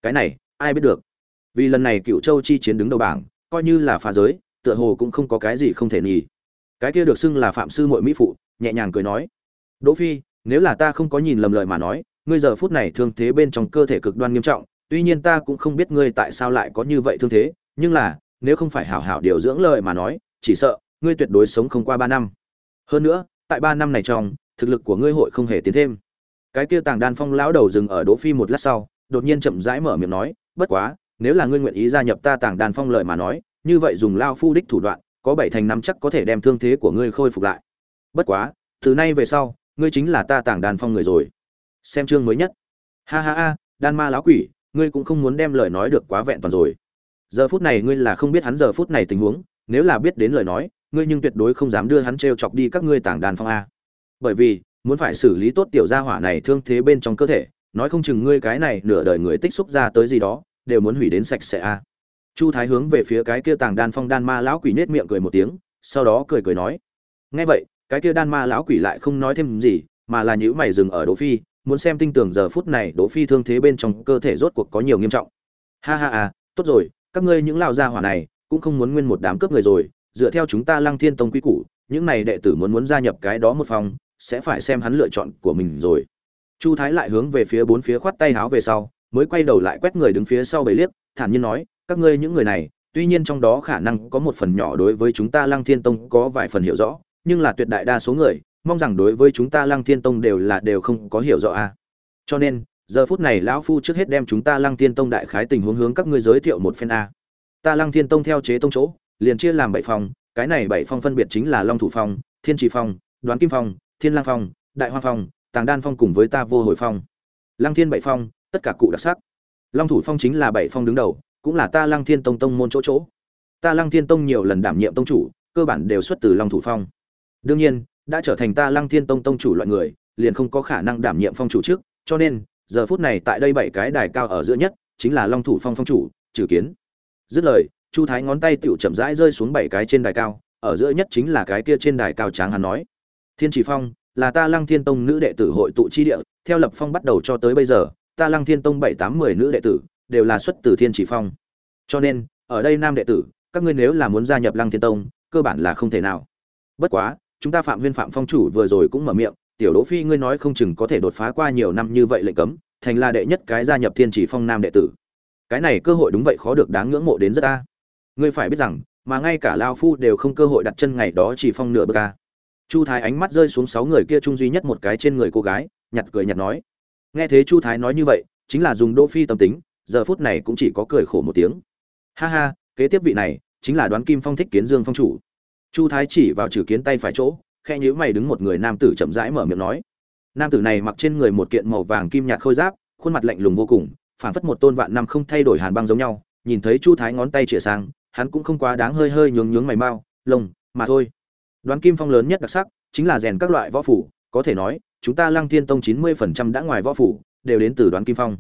Cái này, ai biết được? Vì lần này cựu châu chi chiến đứng đầu bảng, coi như là phá giới, tựa hồ cũng không có cái gì không thể nghỉ cái kia được xưng là phạm sư muội mỹ phụ, nhẹ nhàng cười nói, đỗ phi nếu là ta không có nhìn lầm lời mà nói, ngươi giờ phút này thương thế bên trong cơ thể cực đoan nghiêm trọng, tuy nhiên ta cũng không biết ngươi tại sao lại có như vậy thương thế, nhưng là, nếu không phải hảo hảo điều dưỡng lời mà nói, chỉ sợ, ngươi tuyệt đối sống không qua ba năm. Hơn nữa, tại ba năm này trong, thực lực của ngươi hội không hề tiến thêm. Cái kia tàng đan phong lão đầu dừng ở đỗ phi một lát sau, đột nhiên chậm rãi mở miệng nói, bất quá, nếu là ngươi nguyện ý gia nhập ta tàng đan phong lời mà nói, như vậy dùng lao phu đích thủ đoạn, có bảy thành năm chắc có thể đem thương thế của ngươi khôi phục lại. Bất quá, từ nay về sau ngươi chính là ta tàng đan phong người rồi. Xem chương mới nhất. Ha ha ha, đan ma lão quỷ, ngươi cũng không muốn đem lời nói được quá vẹn toàn rồi. Giờ phút này ngươi là không biết hắn giờ phút này tình huống, nếu là biết đến lời nói, ngươi nhưng tuyệt đối không dám đưa hắn t chọc đi các ngươi tàng đàn phong a. Bởi vì, muốn phải xử lý tốt tiểu gia hỏa này thương thế bên trong cơ thể, nói không chừng ngươi cái này nửa đời người tích xúc ra tới gì đó, đều muốn hủy đến sạch sẽ a. Chu thái hướng về phía cái kia tàng đan phong đan ma lão quỷ nết miệng cười một tiếng, sau đó cười cười nói, nghe vậy cái kia đan ma lão quỷ lại không nói thêm gì, mà là nhữ mày dừng ở đỗ phi, muốn xem tinh tường giờ phút này đỗ phi thương thế bên trong cơ thể rốt cuộc có nhiều nghiêm trọng. Ha ha à tốt rồi, các ngươi những lao gia hỏa này cũng không muốn nguyên một đám cướp người rồi, dựa theo chúng ta lăng thiên tông quý củ, những này đệ tử muốn muốn gia nhập cái đó một phòng, sẽ phải xem hắn lựa chọn của mình rồi. Chu thái lại hướng về phía bốn phía khoát tay háo về sau, mới quay đầu lại quét người đứng phía sau bầy liếc, thản nhiên nói, các ngươi những người này, tuy nhiên trong đó khả năng có một phần nhỏ đối với chúng ta lăng thiên tông có vài phần hiểu rõ nhưng là tuyệt đại đa số người, mong rằng đối với chúng ta lăng thiên tông đều là đều không có hiểu rõ a à. cho nên, giờ phút này lão phu trước hết đem chúng ta lăng thiên tông đại khái tình huống hướng các ngươi giới thiệu một phen a ta lăng thiên tông theo chế tông chỗ, liền chia làm bảy phòng, cái này bảy phong phân biệt chính là long thủ phong, thiên trì phong, đoán kim phong, thiên lang phong, đại hoa phong, tàng đan phong cùng với ta vô hồi phong. Lăng thiên bảy phong, tất cả cụ đặc sắc. Long thủ phong chính là bảy phong đứng đầu, cũng là ta lăng thiên tông tông môn chỗ chỗ. Ta lăng thiên tông nhiều lần đảm nhiệm tông chủ, cơ bản đều xuất từ long thủ phong đương nhiên, đã trở thành ta lăng thiên tông tông chủ loại người, liền không có khả năng đảm nhiệm phong chủ trước, cho nên, giờ phút này tại đây bảy cái đài cao ở giữa nhất, chính là long thủ phong phong chủ, trừ kiến. Dứt lời, chu thái ngón tay tựu chậm rãi rơi xuống bảy cái trên đài cao, ở giữa nhất chính là cái kia trên đài cao tráng hắn nói. Thiên chỉ phong, là ta lăng thiên tông nữ đệ tử hội tụ chi địa, theo lập phong bắt đầu cho tới bây giờ, ta lăng thiên tông bảy tám mười nữ đệ tử, đều là xuất từ thiên chỉ phong. Cho nên, ở đây nam đệ tử, các ngươi nếu là muốn gia nhập lăng thiên tông, cơ bản là không thể nào. Bất quá chúng ta phạm viên phạm phong chủ vừa rồi cũng mở miệng, tiểu đỗ phi, ngươi nói không chừng có thể đột phá qua nhiều năm như vậy lệnh cấm, thành là đệ nhất cái gia nhập thiên chỉ phong nam đệ tử. Cái này cơ hội đúng vậy khó được đáng ngưỡng mộ đến rất ta ngươi phải biết rằng, mà ngay cả lao phu đều không cơ hội đặt chân ngày đó chỉ phong nửa bậc ca chu thái ánh mắt rơi xuống sáu người kia trung duy nhất một cái trên người cô gái, nhặt cười nhặt nói. Nghe thế chu thái nói như vậy, chính là dùng đỗ phi tâm tính, giờ phút này cũng chỉ có cười khổ một tiếng. Ha ha, kế tiếp vị này, chính là đoán kim phong thích kiến dương phong chủ chu thái chỉ vào trừ kiến tay phải chỗ khe nhữ mày đứng một người nam tử chậm rãi mở miệng nói. Nam tử này mặc trên người một kiện màu vàng kim nhạt khôi giáp, khuôn mặt lạnh lùng vô cùng, phảng phất một tôn vạn năm không thay đổi hàn băng giống nhau, nhìn thấy chu thái ngón tay chĩa sang, hắn cũng không quá đáng hơi hơi nhướng nhướng mày mau, lông, mà thôi. Đoán kim phong lớn nhất đặc sắc chính là rèn các loại võ phủ, có thể nói, chúng ta lăng thiên tông chín mươi phần trăm đã ngoài võ phủ, đều đến từ đoán kim phong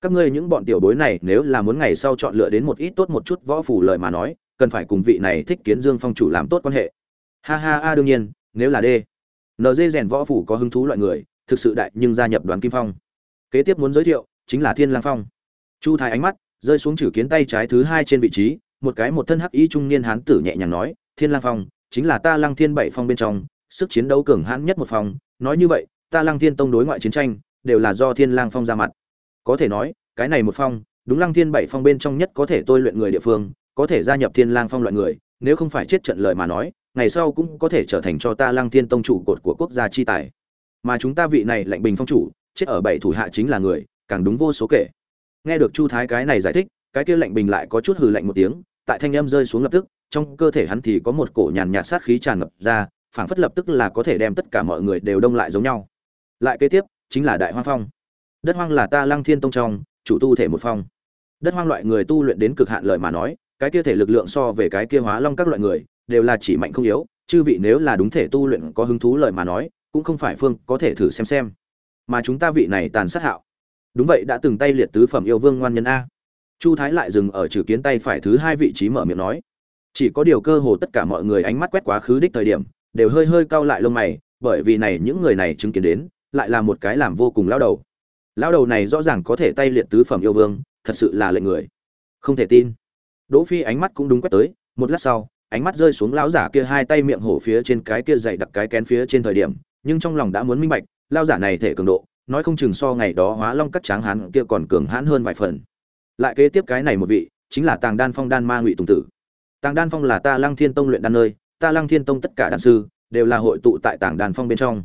các ngươi những bọn tiểu bối này nếu là muốn ngày sau chọn lựa đến một ít tốt một chút võ phủ lời mà nói, cần phải cùng vị này thích kiến dương phong chủ làm tốt quan hệ. Ha ha, a, đương nhiên, nếu là d nd rèn võ phủ có hứng thú loại người, thực sự đại nhưng gia nhập đoàn kim phong. Kế tiếp muốn giới thiệu, chính là thiên lang phong. Chu thái ánh mắt rơi xuống chử kiến tay trái thứ hai trên vị trí, một cái một thân hắc y trung niên hán tử nhẹ nhàng nói, thiên lang phong, chính là ta lăng thiên bảy phong bên trong, sức chiến đấu cường hãn nhất một phòng nói như vậy, ta lăng thiên tông đối ngoại chiến tranh, đều là do thiên lang phong ra mặt có thể nói, cái này một phong, đúng lăng thiên bảy phong bên trong nhất có thể tôi luyện người địa phương, có thể gia nhập thiên lang phong loại người, nếu không phải chết trận lợi mà nói, ngày sau cũng có thể trở thành cho ta lăng thiên tông chủ cột của quốc gia chi tài. Mà chúng ta vị này lệnh bình phong chủ, chết ở bảy thủ hạ chính là người, càng đúng vô số kể. Nghe được chu thái cái này giải thích, cái kia lệnh bình lại có chút hừ lạnh một tiếng, tại thanh âm rơi xuống lập tức, trong cơ thể hắn thì có một cổ nhàn nhạt sát khí tràn ngập ra, phảng phất lập tức là có thể đem tất cả mọi người đều đông lại giống nhau. Lại kế tiếp, chính là đại hoa phong đất hoang là ta lăng thiên tông trong, chủ tu thể một phong. Đất hoang loại người tu luyện đến cực hạn lợi mà nói, cái kia thể lực lượng so về cái kia hóa long các loại người, đều là chỉ mạnh không yếu, chư vị nếu là đúng thể tu luyện có hứng thú lợi mà nói, cũng không phải phương có thể thử xem xem. Mà chúng ta vị này tàn sát hạo. Đúng vậy, đã từng tay liệt tứ phẩm yêu vương ngoan nhân a. Chu thái lại dừng ở trừ kiến tay phải thứ hai vị trí mở miệng nói. Chỉ có điều cơ hồ tất cả mọi người ánh mắt quét quá khứ đích thời điểm, đều hơi hơi cau lại lông mày, bởi vì này những người này chứng kiến đến, lại là một cái làm vô cùng lao đầu lao đầu này rõ ràng có thể tay liệt tứ phẩm yêu vương, thật sự là lệnh người. Không thể tin. Đỗ phi ánh mắt cũng đúng quét tới, một lát sau, ánh mắt rơi xuống lão giả kia hai tay miệng hổ phía trên cái kia dày đặc cái kén phía trên thời điểm, nhưng trong lòng đã muốn minh bạch lao giả này thể cường độ, nói không chừng so ngày đó hóa long cắt tráng hán kia còn cường hãn hơn vài phần. Lại kế tiếp cái này một vị, chính là tàng đan phong đan ma ngụy tùng tử. Tàng đan phong là ta lăng thiên tông luyện đan nơi, ta lăng thiên tông tất cả đan sư, đều là hội tụ tại tàng đan phong bên trong.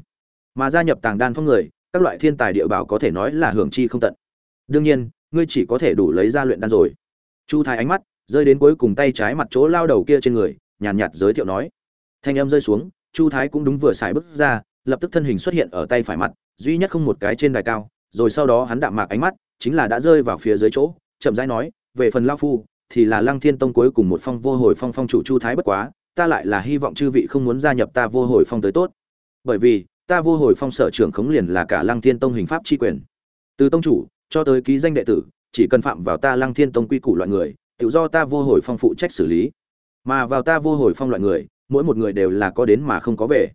Mà gia nhập tàng đan phong người các loại thiên tài địa bảo có thể nói là hưởng chi không tận. Đương nhiên ngươi chỉ có thể đủ lấy ra luyện đan rồi. Chu thái ánh mắt rơi đến cuối cùng tay trái mặt chỗ lao đầu kia trên người nhàn nhạt, nhạt giới thiệu nói. Thanh âm rơi xuống chu thái cũng đúng vừa xài bước ra lập tức thân hình xuất hiện ở tay phải mặt duy nhất không một cái trên đài cao rồi sau đó hắn đạm mạc ánh mắt chính là đã rơi vào phía dưới chỗ chậm rãi nói về phần lão phu thì là lăng thiên tông cuối cùng một phong vô hồi phong phong chủ chu thái bất quá ta lại là hy vọng chư vị không muốn gia nhập ta vô hồi phong tới tốt. Bởi vì ta vô hồi phong sở trưởng khống liền là cả lăng thiên tông hình pháp chi quyền. Từ tông chủ cho tới ký danh đệ tử, chỉ cần phạm vào ta lăng thiên tông quy củ loại người, tự do ta vô hồi phong phụ trách xử lý. Mà vào ta vô hồi phong loại người, mỗi một người đều là có đến mà không có về.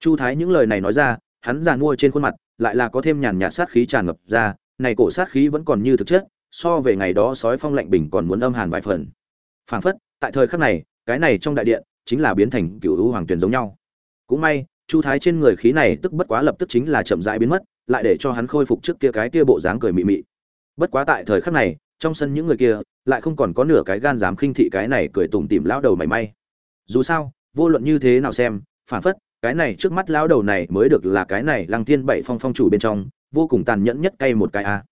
Chu thái những lời này nói ra, hắn giàn mua trên khuôn mặt, lại là có thêm nhàn nhạt sát khí tràn ngập ra, này cổ sát khí vẫn còn như thực chất, so về ngày đó sói phong lạnh bình còn muốn âm hàn vài phần. Phảng phất, tại thời khắc này, cái này trong đại điện, chính là biến thành cựu hữu hoàng tuyền giống nhau. Cũng may chu thái trên người khí này tức bất quá lập tức chính là chậm rãi biến mất, lại để cho hắn khôi phục trước kia cái kia bộ dáng cười mị mị. Bất quá tại thời khắc này, trong sân những người kia lại không còn có nửa cái gan dám khinh thị cái này cười tủm tỉm lão đầu mảy may. Dù sao, vô luận như thế nào xem, phản phất, cái này trước mắt lão đầu này mới được là cái này lăng thiên bảy phong phong chủ bên trong, vô cùng tàn nhẫn nhất cay một cái a.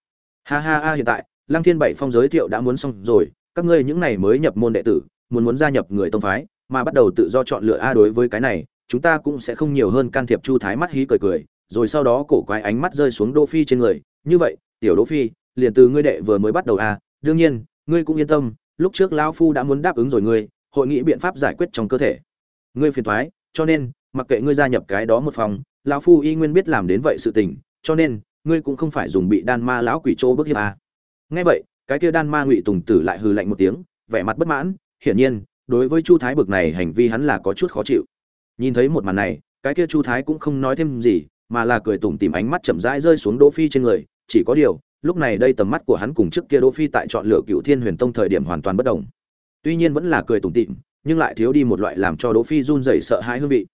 Ha ha ha, hiện tại, lăng thiên bảy phong giới thiệu đã muốn xong rồi, các ngươi những này mới nhập môn đệ tử, muốn muốn gia nhập người tông phái, mà bắt đầu tự do chọn lựa a đối với cái này chúng ta cũng sẽ không nhiều hơn can thiệp chu thái mắt hí cười cười, rồi sau đó cổ quái ánh mắt rơi xuống đỗ phi trên người. Như vậy, tiểu đỗ phi, liền từ ngươi đệ vừa mới bắt đầu à? Đương nhiên, ngươi cũng yên tâm, lúc trước lão phu đã muốn đáp ứng rồi ngươi, hội nghị biện pháp giải quyết trong cơ thể. Ngươi phiền thoái, cho nên, mặc kệ ngươi gia nhập cái đó một phòng, lão phu y nguyên biết làm đến vậy sự tình, cho nên, ngươi cũng không phải dùng bị đan ma lão quỷ trô bức hiếp à. nghe vậy, cái kia đan ma ngụy tùng tử lại hừ lạnh một tiếng, vẻ mặt bất mãn, hiển nhiên, đối với chu thái bực này hành vi hắn là có chút khó chịu nhìn thấy một màn này, cái kia chu thái cũng không nói thêm gì, mà là cười tủm tìm ánh mắt chậm rãi rơi xuống đỗ phi trên người. Chỉ có điều, lúc này đây tầm mắt của hắn cùng trước kia đỗ phi tại chọn lựa cựu thiên huyền tông thời điểm hoàn toàn bất đồng. Tuy nhiên vẫn là cười tủm tỉm, nhưng lại thiếu đi một loại làm cho đỗ phi run rẩy sợ hãi hương vị.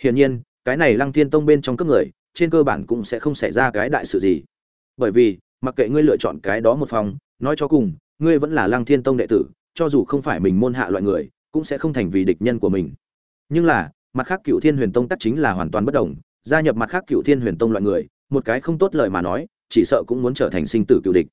Hiển nhiên, cái này lăng thiên tông bên trong cấp người, trên cơ bản cũng sẽ không xảy ra cái đại sự gì. Bởi vì, mặc kệ ngươi lựa chọn cái đó một phòng, nói cho cùng, ngươi vẫn là lăng thiên tông đệ tử, cho dù không phải mình môn hạ loại người, cũng sẽ không thành vì địch nhân của mình. Nhưng là mặt khác cựu thiên huyền tông tắc chính là hoàn toàn bất đồng, gia nhập mặt khác cựu thiên huyền tông loại người, một cái không tốt lời mà nói, chỉ sợ cũng muốn trở thành sinh tử cựu địch.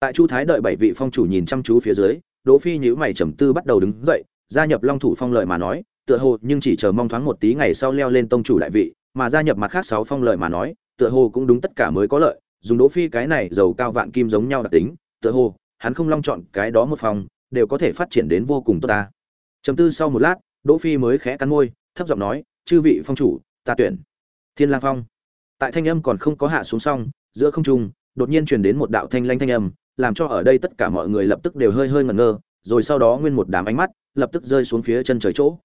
Tại chu thái đợi bảy vị phong chủ nhìn chăm chú phía dưới, đỗ phi nhíu mày trầm tư bắt đầu đứng dậy, gia nhập long thủ phong lợi mà nói, tựa hồ nhưng chỉ chờ mong thoáng một tí ngày sau leo lên tông chủ đại vị, mà gia nhập mặt khác sáu phong lợi mà nói, tựa hồ cũng đúng tất cả mới có lợi, dùng đỗ phi cái này giàu cao vạn kim giống nhau đặc tính, tựa hồ, hắn không long chọn cái đó một phòng, đều có thể phát triển đến vô cùng tốt ta. Trầm tư sau một lát, đỗ phi mới khẽ cắn môi thấp giọng nói, chư vị phong chủ, ta tuyển. Thiên lang phong. Tại thanh âm còn không có hạ xuống xong, giữa không trung, đột nhiên truyền đến một đạo thanh lanh thanh âm, làm cho ở đây tất cả mọi người lập tức đều hơi hơi ngẩn ngơ, rồi sau đó nguyên một đám ánh mắt lập tức rơi xuống phía chân trời chỗ.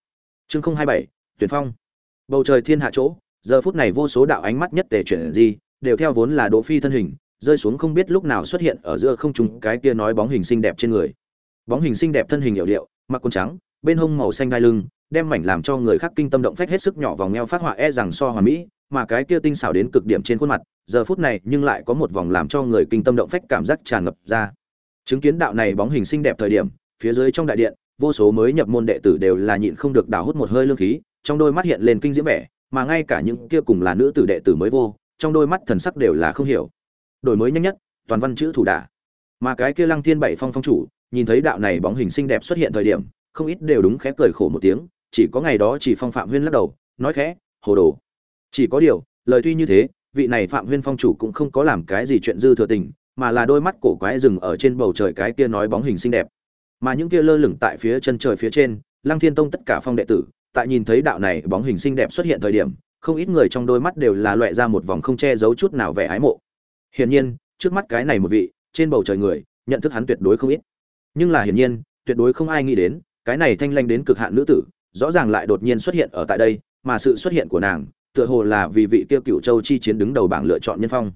Chương không hai bảy, tuyển phong. Bầu trời thiên hạ chỗ, giờ phút này vô số đạo ánh mắt nhất tề chuyển gì đều theo vốn là đỗ phi thân hình, rơi xuống không biết lúc nào xuất hiện ở giữa không trung cái kia nói bóng hình xinh đẹp trên người. Bóng hình xinh đẹp thân hình hiệu điệu, mặc quần trắng, bên hông màu xanh đai lưng đem mảnh làm cho người khác kinh tâm động phách hết sức nhỏ vòng eo phát họa e rằng so hoàn mỹ, mà cái kia tinh xảo đến cực điểm trên khuôn mặt, giờ phút này nhưng lại có một vòng làm cho người kinh tâm động phách cảm giác tràn ngập ra. Chứng kiến đạo này bóng hình xinh đẹp thời điểm, phía dưới trong đại điện, vô số mới nhập môn đệ tử đều là nhịn không được đào hút một hơi lương khí, trong đôi mắt hiện lên kinh diễm vẻ, mà ngay cả những kia cùng là nữ tử đệ tử mới vô, trong đôi mắt thần sắc đều là không hiểu. Đổi mới nhanh nhất, toàn văn chữ thủ đả. Mà cái kia lăng thiên bảy phong phong chủ, nhìn thấy đạo này bóng hình xinh đẹp xuất hiện thời điểm, không ít đều đúng khẽ cười khổ một tiếng chỉ có ngày đó chỉ phong phạm huyên lắc đầu, nói khẽ, hồ đồ. Chỉ có điều, lời tuy như thế, vị này phạm huyên phong chủ cũng không có làm cái gì chuyện dư thừa tình, mà là đôi mắt cổ quái rừng ở trên bầu trời cái kia nói bóng hình xinh đẹp. Mà những kia lơ lửng tại phía chân trời phía trên, lăng thiên tông tất cả phong đệ tử, tại nhìn thấy đạo này bóng hình xinh đẹp xuất hiện thời điểm, không ít người trong đôi mắt đều là loẹ ra một vòng không che giấu chút nào vẻ ái mộ. Hiển nhiên, trước mắt cái này một vị, trên bầu trời người, nhận thức hắn tuyệt đối không ít. Nhưng là hiển nhiên, tuyệt đối không ai nghĩ đến, cái này thanh lanh đến cực hạn nữ tử rõ ràng lại đột nhiên xuất hiện ở tại đây, mà sự xuất hiện của nàng, tựa hồ là vì vị kia cựu châu chi chiến đứng đầu bảng lựa chọn nhân phong.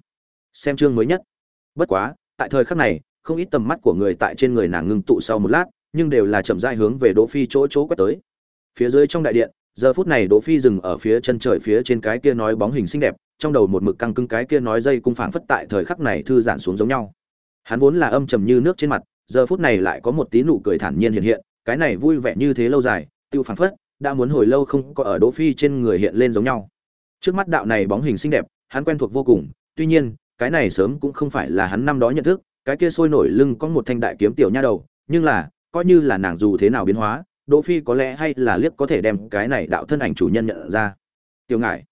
Xem chương mới nhất. Bất quá, tại thời khắc này, không ít tầm mắt của người tại trên người nàng ngưng tụ sau một lát, nhưng đều là chậm rãi hướng về đỗ phi chỗ chỗ quét tới. Phía dưới trong đại điện, giờ phút này đỗ phi dừng ở phía chân trời phía trên cái kia nói bóng hình xinh đẹp, trong đầu một mực căng cứng cái kia nói dây cung phảng phất tại thời khắc này thư giãn xuống giống nhau. Hắn vốn là âm trầm như nước trên mặt, giờ phút này lại có một tí nụ cười thản nhiên hiện hiện, cái này vui vẻ như thế lâu dài tiêu phảng phất, đã muốn hồi lâu không có ở đỗ phi trên người hiện lên giống nhau. Trước mắt đạo này bóng hình xinh đẹp, hắn quen thuộc vô cùng, tuy nhiên, cái này sớm cũng không phải là hắn năm đó nhận thức, cái kia sôi nổi lưng có một thanh đại kiếm tiểu nha đầu, nhưng là, coi như là nàng dù thế nào biến hóa, đỗ phi có lẽ hay là liếc có thể đem cái này đạo thân ảnh chủ nhân nhận ra. Tiểu ngải,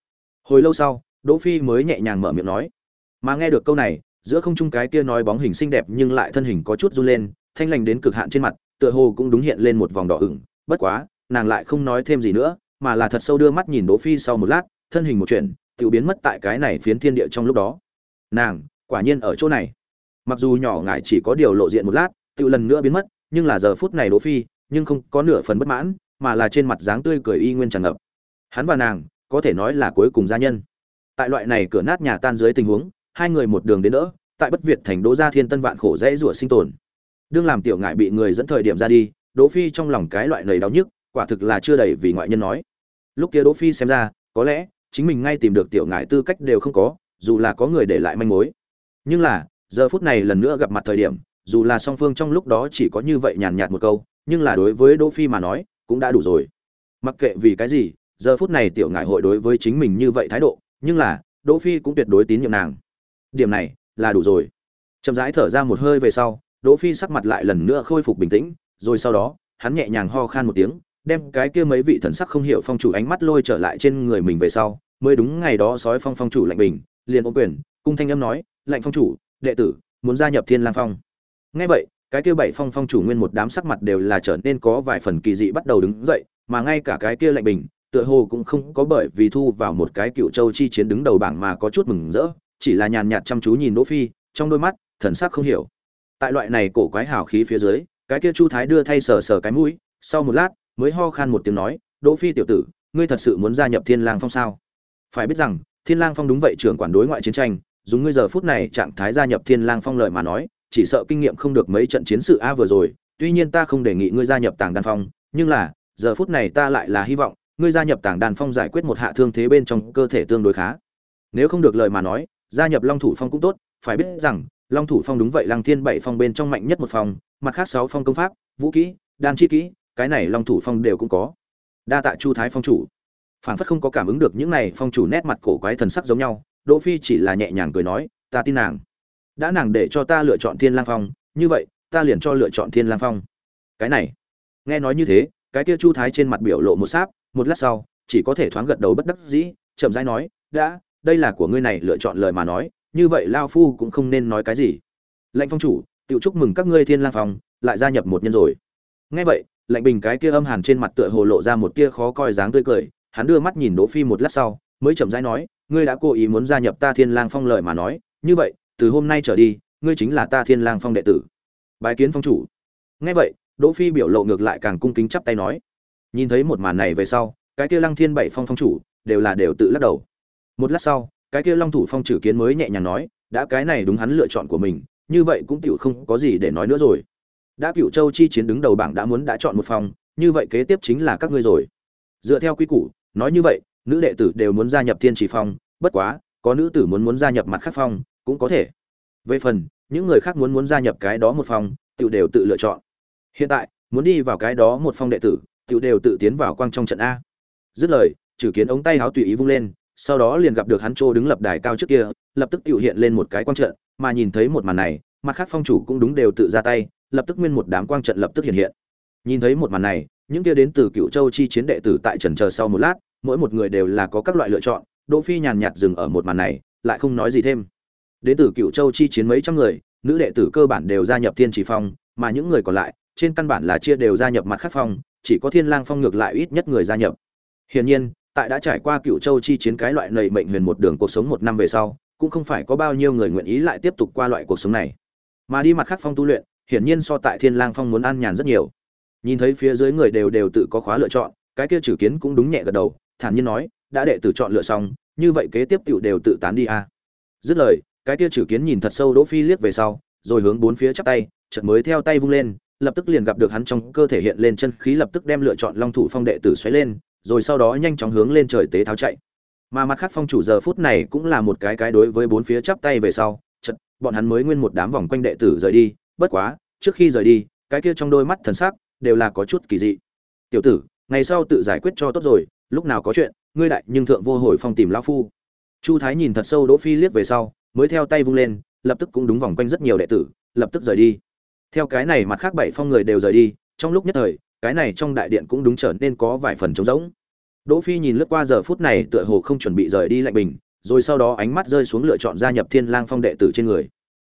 hồi lâu sau, đỗ phi mới nhẹ nhàng mở miệng nói, mà nghe được câu này, giữa không trung cái kia nói bóng hình xinh đẹp nhưng lại thân hình có chút run lên, thanh lành đến cực hạn trên mặt, tựa hồ cũng đúng hiện lên một vòng đỏ ửng, bất quá nàng lại không nói thêm gì nữa mà là thật sâu đưa mắt nhìn đỗ phi sau một lát thân hình một chuyển, tự biến mất tại cái này phiến thiên địa trong lúc đó. Nàng quả nhiên ở chỗ này. Mặc dù nhỏ ngại chỉ có điều lộ diện một lát tự lần nữa biến mất nhưng là giờ phút này đỗ phi nhưng không có nửa phần bất mãn mà là trên mặt dáng tươi cười y nguyên tràn ngập. Hắn và nàng có thể nói là cuối cùng gia nhân. Tại loại này cửa nát nhà tan dưới tình huống hai người một đường đến đỡ tại bất việt thành đỗ gia thiên tân vạn khổ dễ rủa sinh tồn. Đương làm tiểu ngại bị người dẫn thời điểm ra đi đỗ phi trong lòng cái loại lầy đau nhức quả thực là chưa đầy vì ngoại nhân nói. Lúc kia đỗ phi xem ra, có lẽ chính mình ngay tìm được tiểu ngải tư cách đều không có, dù là có người để lại manh mối. Nhưng là, giờ phút này lần nữa gặp mặt thời điểm, dù là song phương trong lúc đó chỉ có như vậy nhàn nhạt một câu, nhưng là đối với đỗ phi mà nói, cũng đã đủ rồi. Mặc kệ vì cái gì, giờ phút này tiểu ngải hội đối với chính mình như vậy thái độ, nhưng là, đỗ phi cũng tuyệt đối tín nhiệm nàng. Điểm này, là đủ rồi. Chậm rãi thở ra một hơi về sau, đỗ phi sắc mặt lại lần nữa khôi phục bình tĩnh, rồi sau đó, hắn nhẹ nhàng ho khan một tiếng đem cái kia mấy vị thần sắc không hiểu phong chủ ánh mắt lôi trở lại trên người mình về sau, mới đúng ngày đó sói phong phong chủ lạnh bình, liền ô quyền, cung thanh âm nói, lạnh phong chủ, đệ tử, muốn gia nhập thiên lang phong. Nghe vậy, cái kia bảy phong phong chủ nguyên một đám sắc mặt đều là trở nên có vài phần kỳ dị bắt đầu đứng dậy, mà ngay cả cái kia lạnh bình, tựa hồ cũng không có bởi vì thu vào một cái cựu châu chi chiến đứng đầu bảng mà có chút mừng rỡ, chỉ là nhàn nhạt chăm chú nhìn đỗ phi, trong đôi mắt, thần sắc không hiểu. Tại loại này cổ quái hào khí phía dưới, cái kia chu thái đưa thay sờ sờ cái mũi, sau một lát mới ho khan một tiếng nói, đỗ phi tiểu tử, ngươi thật sự muốn gia nhập thiên lang phong sao? Phải biết rằng, thiên lang phong đúng vậy trưởng quản đối ngoại chiến tranh, dùng ngươi giờ phút này trạng thái gia nhập thiên lang phong lợi mà nói, chỉ sợ kinh nghiệm không được mấy trận chiến sự a vừa rồi, tuy nhiên ta không đề nghị ngươi gia nhập tàng đan phong, nhưng là, giờ phút này ta lại là hy vọng, ngươi gia nhập tàng đan phong giải quyết một hạ thương thế bên trong cơ thể tương đối khá. Nếu không được lời mà nói, gia nhập long thủ phong cũng tốt, phải biết rằng, long thủ phong đúng vậy lăng thiên bảy phong bên trong mạnh nhất một phòng, mặt khác sáu phong công pháp, vũ kỹ, đan chi kỹ cái này long thủ phong đều cũng có. Đa tạ chu thái phong chủ. Phản phất không có cảm ứng được những này phong chủ nét mặt cổ quái thần sắc giống nhau, đỗ phi chỉ là nhẹ nhàng cười nói, ta tin nàng. Đã nàng để cho ta lựa chọn thiên lang phong, như vậy, ta liền cho lựa chọn thiên lang phong. Cái này, nghe nói như thế, cái kia chu thái trên mặt biểu lộ một sáp, một lát sau, chỉ có thể thoáng gật đầu bất đắc dĩ, chậm rãi nói, đã, đây là của ngươi này lựa chọn lời mà nói, như vậy lao phu cũng không nên nói cái gì. Lệnh phong chủ, tiểu chúc mừng các ngươi thiên lang phong, lại gia nhập một nhân rồi. Nghe vậy lệnh bình cái kia âm hàn trên mặt tựa hồ lộ ra một tia khó coi dáng tươi cười, hắn đưa mắt nhìn đỗ phi một lát sau, mới chậm rãi nói, ngươi đã cố ý muốn gia nhập ta thiên lang phong lời mà nói, như vậy, từ hôm nay trở đi, ngươi chính là ta thiên lang phong đệ tử. Bái kiến phong chủ. Nghe vậy, đỗ phi biểu lộ ngược lại càng cung kính chắp tay nói. Nhìn thấy một màn này về sau, cái kia lăng thiên bảy phong phong chủ đều là đều tự lắc đầu. Một lát sau, cái kia long thủ phong trừ kiến mới nhẹ nhàng nói, đã cái này đúng hắn lựa chọn của mình, như vậy cũng tiểu không có gì để nói nữa rồi đã cựu châu chi chiến đứng đầu bảng đã muốn đã chọn một phòng, như vậy kế tiếp chính là các ngươi rồi. Dựa theo quy củ, nói như vậy, nữ đệ tử đều muốn gia nhập thiên trì phong, bất quá, có nữ tử muốn muốn gia nhập mặt khác phong, cũng có thể. Về phần, những người khác muốn muốn gia nhập cái đó một phong tự đều tự lựa chọn. Hiện tại, muốn đi vào cái đó một phong đệ tử tự đều tự tiến vào quang trong trận a. Dứt lời trừ kiến ống tay háo tùy ý vung lên, sau đó liền gặp được hắn trô đứng lập đài cao trước kia, lập tức tự hiện lên một cái quang trận, mà nhìn thấy một màn này, mặt khác phong chủ cũng đúng đều tự ra tay lập tức nguyên một đám quang trận lập tức hiện hiện. Nhìn thấy một màn này, những kia đến từ cựu châu chi chiến đệ tử tại trần chờ sau một lát, mỗi một người đều là có các loại lựa chọn, đỗ phi nhàn nhạt dừng ở một màn này, lại không nói gì thêm. Đến từ cựu châu chi chiến mấy trăm người, nữ đệ tử cơ bản đều gia nhập thiên chỉ phong, mà những người còn lại, trên căn bản là chia đều gia nhập mặt khác phong, chỉ có thiên lang phong ngược lại ít nhất người gia nhập. Hiển nhiên, tại đã trải qua cựu châu chi chiến cái loại nầy mệnh huyền một đường cuộc sống một năm về sau, cũng không phải có bao nhiêu người nguyện ý lại tiếp tục qua loại cuộc sống này. Mà đi mặt khác phong tu luyện hiển nhiên so tại thiên lang phong muốn an nhàn rất nhiều nhìn thấy phía dưới người đều đều tự có khóa lựa chọn, cái kia trừ kiến cũng đúng nhẹ gật đầu, thản nhiên nói, đã đệ tử chọn lựa xong, như vậy kế tiếp tiểu đều tự tán đi a à. dứt lời, cái kia trừ kiến nhìn thật sâu đỗ phi liếc về sau, rồi hướng bốn phía chắp tay, chợt mới theo tay vung lên, lập tức liền gặp được hắn trong cơ thể hiện lên chân khí lập tức đem lựa chọn long thủ phong đệ tử xoáy lên, rồi sau đó nhanh chóng hướng lên trời tế tháo chạy mà mặt khác phong chủ giờ phút này cũng là một cái cái đối với bốn phía chắp tay về sau chật bọn hắn mới nguyên một đám vòng quanh đệ tử rời đi bất quá, trước khi rời đi, cái kia trong đôi mắt thần sắc đều là có chút kỳ dị. Tiểu tử, ngày sau tự giải quyết cho tốt rồi, lúc nào có chuyện, ngươi đại nhưng thượng vô hồi phong tìm lão phu. Chu thái nhìn thật sâu đỗ phi liếc về sau, mới theo tay vung lên, lập tức cũng đúng vòng quanh rất nhiều đệ tử, lập tức rời đi. Theo cái này mặt khác bảy phong người đều rời đi, trong lúc nhất thời, cái này trong đại điện cũng đúng trở nên có vài phần trống rỗng. Đỗ phi nhìn lướt qua giờ phút này tựa hồ không chuẩn bị rời đi lạnh bình, rồi sau đó ánh mắt rơi xuống lựa chọn gia nhập thiên lang phong đệ tử trên người.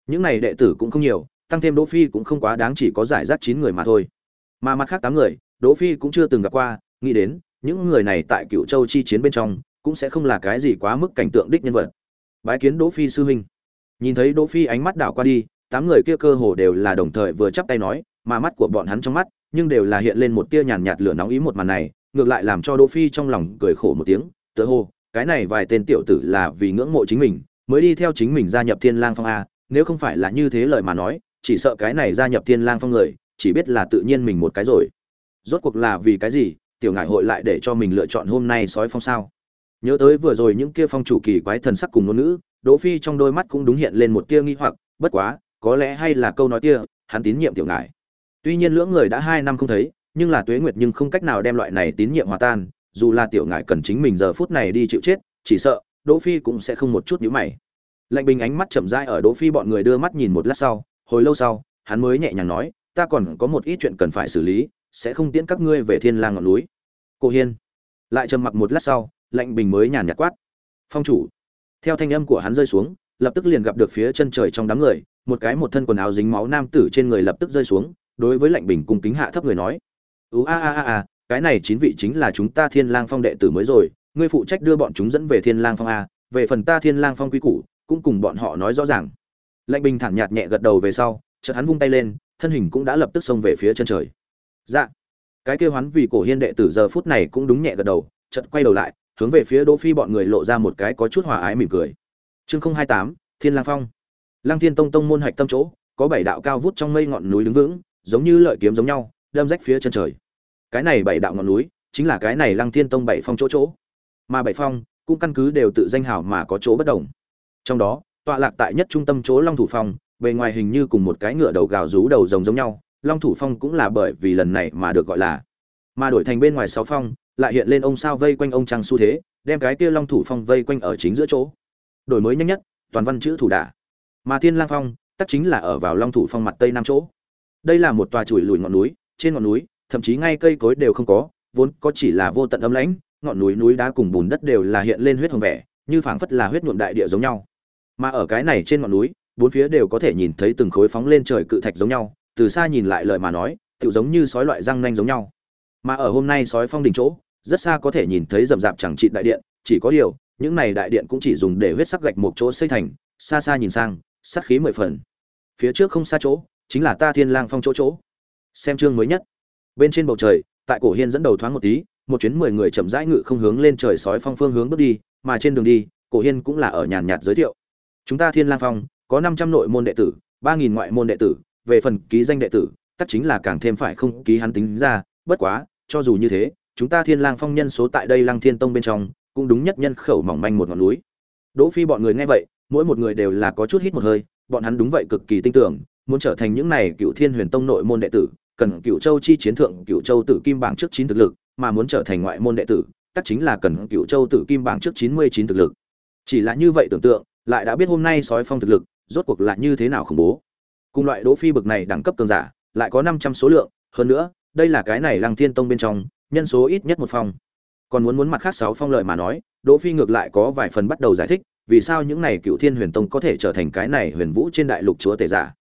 Những này đệ tử cũng không nhiều tăng thêm đỗ phi cũng không quá đáng chỉ có giải rác chín người mà thôi. Mà mặt khác tám người, đỗ phi cũng chưa từng gặp qua, nghĩ đến, những người này tại cựu châu chi chiến bên trong, cũng sẽ không là cái gì quá mức cảnh tượng đích nhân vật. Bái kiến đỗ phi sư huynh. Nhìn thấy đỗ phi ánh mắt đảo qua đi, tám người kia cơ hồ đều là đồng thời vừa chắp tay nói, mà mắt của bọn hắn trong mắt, nhưng đều là hiện lên một tia nhàn nhạt lửa nóng ý một màn này, ngược lại làm cho đỗ phi trong lòng cười khổ một tiếng, tựa hồ, cái này vài tên tiểu tử là vì ngưỡng mộ chính mình, mới đi theo chính mình gia nhập thiên lang phong a, nếu không phải là như thế lời mà nói chỉ sợ cái này gia nhập thiên lang phong người, chỉ biết là tự nhiên mình một cái rồi. Rốt cuộc là vì cái gì? Tiểu ngải hội lại để cho mình lựa chọn hôm nay sói phong sao? Nhớ tới vừa rồi những kia phong chủ kỳ quái thần sắc cùng ngôn ngữ, đỗ phi trong đôi mắt cũng đúng hiện lên một tia nghi hoặc, bất quá, có lẽ hay là câu nói kia, hắn tín nhiệm tiểu ngải. Tuy nhiên lưỡng người đã hai năm không thấy, nhưng là tuế nguyệt nhưng không cách nào đem loại này tín nhiệm hòa tan, dù là tiểu ngải cần chính mình giờ phút này đi chịu chết, chỉ sợ, đỗ phi cũng sẽ không một chút nhíu mày. Lạnh bình ánh mắt chậm rãi ở đỗ phi bọn người đưa mắt nhìn một lát sau hồi lâu sau, hắn mới nhẹ nhàng nói, ta còn có một ít chuyện cần phải xử lý, sẽ không tiễn các ngươi về thiên lang ngọn núi. Cô hiên lại trầm mặc một lát sau, lạnh bình mới nhàn nhạt quát, phong chủ. Theo thanh âm của hắn rơi xuống, lập tức liền gặp được phía chân trời trong đám người, một cái một thân quần áo dính máu nam tử trên người lập tức rơi xuống, đối với lạnh bình cung kính hạ thấp người nói, ú a a a a, cái này chín vị chính là chúng ta thiên lang phong đệ tử mới rồi, ngươi phụ trách đưa bọn chúng dẫn về thiên lang phong a, về phần ta thiên lang phong quy củ, cũng cùng bọn họ nói rõ ràng lạnh bình thản nhạt nhẹ gật đầu về sau, chợt hắn vung tay lên, thân hình cũng đã lập tức xông về phía chân trời. Dạ. Cái kêu hắn vì cổ hiên đệ tử giờ phút này cũng đúng nhẹ gật đầu, chợt quay đầu lại, hướng về phía đỗ phi bọn người lộ ra một cái có chút hòa ái mỉm cười. Chương không hai tám, thiên lang phong. Lang thiên tông tông môn hạch tâm chỗ, có bảy đạo cao vút trong mây ngọn núi đứng vững, giống như lợi kiếm giống nhau, đâm rách phía chân trời. Cái này bảy đạo ngọn núi, chính là cái này Lang thiên tông bảy phong chỗ chỗ. Mà bảy phong, cũng căn cứ đều tự danh hào mà có chỗ bất đồng. Trong đó tọa lạc tại nhất trung tâm chỗ long thủ phong, bề ngoài hình như cùng một cái ngựa đầu gào rú đầu rồng giống nhau, long thủ phong cũng là bởi vì lần này mà được gọi là mà đổi thành bên ngoài sáu phong, lại hiện lên ông sao vây quanh ông trăng xu thế, đem cái kia long thủ phong vây quanh ở chính giữa chỗ. Đổi mới nhanh nhất, toàn văn chữ thủ đả. Mà thiên lang phong, tất chính là ở vào long thủ phong mặt tây nam chỗ. Đây là một tòa chùi lùi ngọn núi, trên ngọn núi, thậm chí ngay cây cối đều không có, vốn có chỉ là vô tận âm lãnh, ngọn núi núi đá cùng bùn đất đều là hiện lên huyết hồng vẻ, như phảng phất là huyết nhuộm đại địa giống nhau mà ở cái này trên ngọn núi, bốn phía đều có thể nhìn thấy từng khối phóng lên trời cự thạch giống nhau, từ xa nhìn lại lời mà nói tự giống như sói loại răng nanh giống nhau. Mà ở hôm nay sói phong đỉnh chỗ, rất xa có thể nhìn thấy rậm rạp chẳng trị đại điện, chỉ có điều, những này đại điện cũng chỉ dùng để huyết sắc gạch một chỗ xây thành, xa xa nhìn sang, sát khí mười phần. Phía trước không xa chỗ, chính là ta thiên lang phong chỗ chỗ. Xem chương mới nhất. Bên trên bầu trời, tại cổ hiên dẫn đầu thoáng một tí, một chuyến mười người chậm rãi ngự không hướng lên trời sói phong phương hướng bước đi, mà trên đường đi, cổ hiên cũng là ở nhàn nhạt giới thiệu chúng ta thiên lang phong, có năm trăm nội môn đệ tử, ba nghìn ngoại môn đệ tử, về phần ký danh đệ tử, tất chính là càng thêm phải không ký hắn tính ra. Bất quá, cho dù như thế, chúng ta thiên lang phong nhân số tại đây lang thiên tông bên trong, cũng đúng nhất nhân khẩu mỏng manh một ngọn núi. Đỗ phi bọn người nghe vậy, mỗi một người đều là có chút hít một hơi, bọn hắn đúng vậy cực kỳ tin tưởng, muốn trở thành những này cựu thiên huyền tông nội môn đệ tử, cần cựu châu chi chiến thượng cựu châu tử kim bảng trước chín thực lực, mà muốn trở thành ngoại môn đệ tử, tất chính là cần cựu châu tử kim bảng trước chín mươi chín thực lực. Chỉ là như vậy tưởng tượng lại đã biết hôm nay sói phong thực lực, rốt cuộc là như thế nào khủng bố. Cùng loại đỗ phi bực này đẳng cấp cường giả, lại có năm trăm số lượng, hơn nữa, đây là cái này lăng thiên tông bên trong, nhân số ít nhất một phong. Còn muốn muốn mặt khác sáu phong lợi mà nói, đỗ phi ngược lại có vài phần bắt đầu giải thích, vì sao những này cựu thiên huyền tông có thể trở thành cái này huyền vũ trên đại lục chúa tể giả.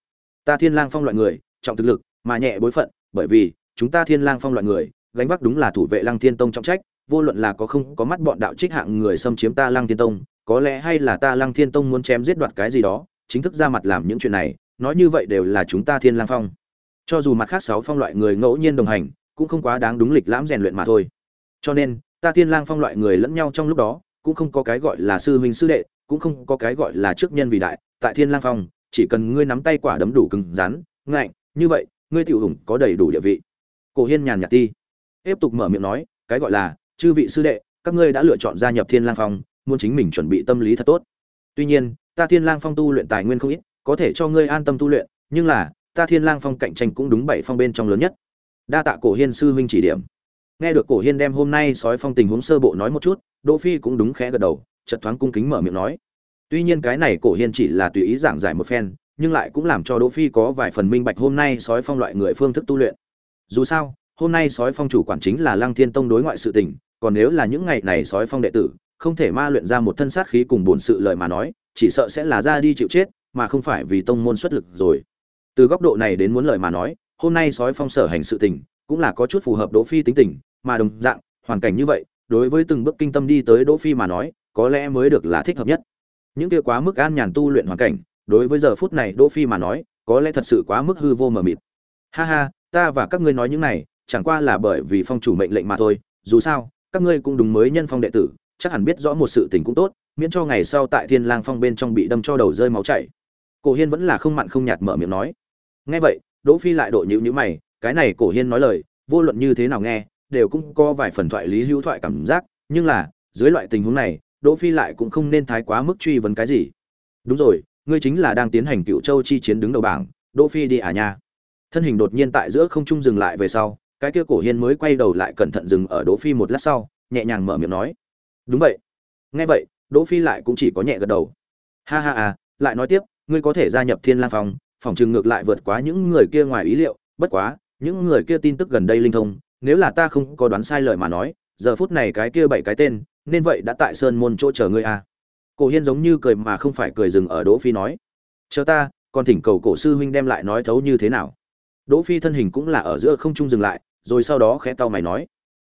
Ta thiên lang phong loại người, trọng thực lực, mà nhẹ bối phận, bởi vì, chúng ta thiên lang phong loại người, gánh vác đúng là thủ vệ lăng thiên tông trọng trách, vô luận là có không có mắt bọn đạo trích hạng người xâm chiếm ta lăng thiên tông có lẽ hay là ta lăng thiên tông muốn chém giết đoạt cái gì đó, chính thức ra mặt làm những chuyện này, nói như vậy đều là chúng ta thiên lang phong. Cho dù mặt khác sáu phong loại người ngẫu nhiên đồng hành, cũng không quá đáng đúng lịch lãm rèn luyện mà thôi. Cho nên, ta thiên lang phong loại người lẫn nhau trong lúc đó, cũng không có cái gọi là sư huynh sư đệ, cũng không có cái gọi là trước nhân vì đại, tại thiên lang phong, chỉ cần ngươi nắm tay quả đấm đủ cứng rắn, ngạnh, như vậy, ngươi tiểu hùng có đầy đủ địa vị. Cổ hiên nhàn nhạt ti. Tiếp tục mở miệng nói, cái gọi là chư vị sư đệ, các ngươi đã lựa chọn gia nhập thiên lang phong muốn chính mình chuẩn bị tâm lý thật tốt. Tuy nhiên, ta thiên lang phong tu luyện tài nguyên không ít, có thể cho ngươi an tâm tu luyện, nhưng là, ta thiên lang phong cạnh tranh cũng đúng bảy phong bên trong lớn nhất. Đa tạ cổ hiên sư huynh chỉ điểm. Nghe được cổ hiên đem hôm nay sói phong tình huống sơ bộ nói một chút, đỗ phi cũng đúng khẽ gật đầu, chợt thoáng cung kính mở miệng nói. Tuy nhiên cái này cổ hiên chỉ là tùy ý giảng giải một phen, nhưng lại cũng làm cho đỗ phi có vài phần minh bạch hôm nay sói phong loại người phương thức tu luyện. Dù sao, hôm nay sói phong chủ quản chính là lăng thiên tông đối ngoại sự tình, còn nếu là những ngày này sói phong đệ tử không thể ma luyện ra một thân sát khí cùng bổn sự lời mà nói, chỉ sợ sẽ là ra đi chịu chết, mà không phải vì tông môn xuất lực rồi. Từ góc độ này đến muốn lời mà nói, hôm nay sói phong sở hành sự tình, cũng là có chút phù hợp đỗ phi tính tình, mà đồng dạng, hoàn cảnh như vậy, đối với từng bước kinh tâm đi tới đỗ phi mà nói, có lẽ mới được là thích hợp nhất. Những kia quá mức an nhàn tu luyện hoàn cảnh, đối với giờ phút này đỗ phi mà nói, có lẽ thật sự quá mức hư vô mờ mịt. Ha ha, ta và các ngươi nói những này, chẳng qua là bởi vì phong chủ mệnh lệnh mà thôi, dù sao, các ngươi cũng đúng mới nhân phong đệ tử chắc hẳn biết rõ một sự tình cũng tốt, miễn cho ngày sau tại thiên lang phong bên trong bị đâm cho đầu rơi máu chảy. Cổ hiên vẫn là không mặn không nhạt mở miệng nói. Nghe vậy, đỗ phi lại độ nhíu nhíu mày, cái này cổ hiên nói lời, vô luận như thế nào nghe, đều cũng có vài phần thoại lý hữu thoại cảm giác, nhưng là, dưới loại tình huống này, đỗ phi lại cũng không nên thái quá mức truy vấn cái gì. Đúng rồi, ngươi chính là đang tiến hành cựu châu chi chiến đứng đầu bảng, đỗ phi đi à nha. Thân hình đột nhiên tại giữa không trung dừng lại về sau, cái kia cổ hiên mới quay đầu lại cẩn thận dừng ở đỗ phi một lát sau, nhẹ nhàng mở miệng nói đúng vậy. Nghe vậy, đỗ phi lại cũng chỉ có nhẹ gật đầu. Ha ha à lại nói tiếp, ngươi có thể gia nhập thiên lang phòng phòng trường ngược lại vượt quá những người kia ngoài ý liệu, bất quá, những người kia tin tức gần đây linh thông, nếu là ta không có đoán sai lời mà nói, giờ phút này cái kia bảy cái tên, nên vậy đã tại sơn môn chỗ chờ ngươi à. Cổ hiên giống như cười mà không phải cười dừng ở đỗ phi nói, chờ ta, còn thỉnh cầu cổ sư huynh đem lại nói thấu như thế nào. Đỗ phi thân hình cũng là ở giữa không trung dừng lại, rồi sau đó khẽ tao mày nói,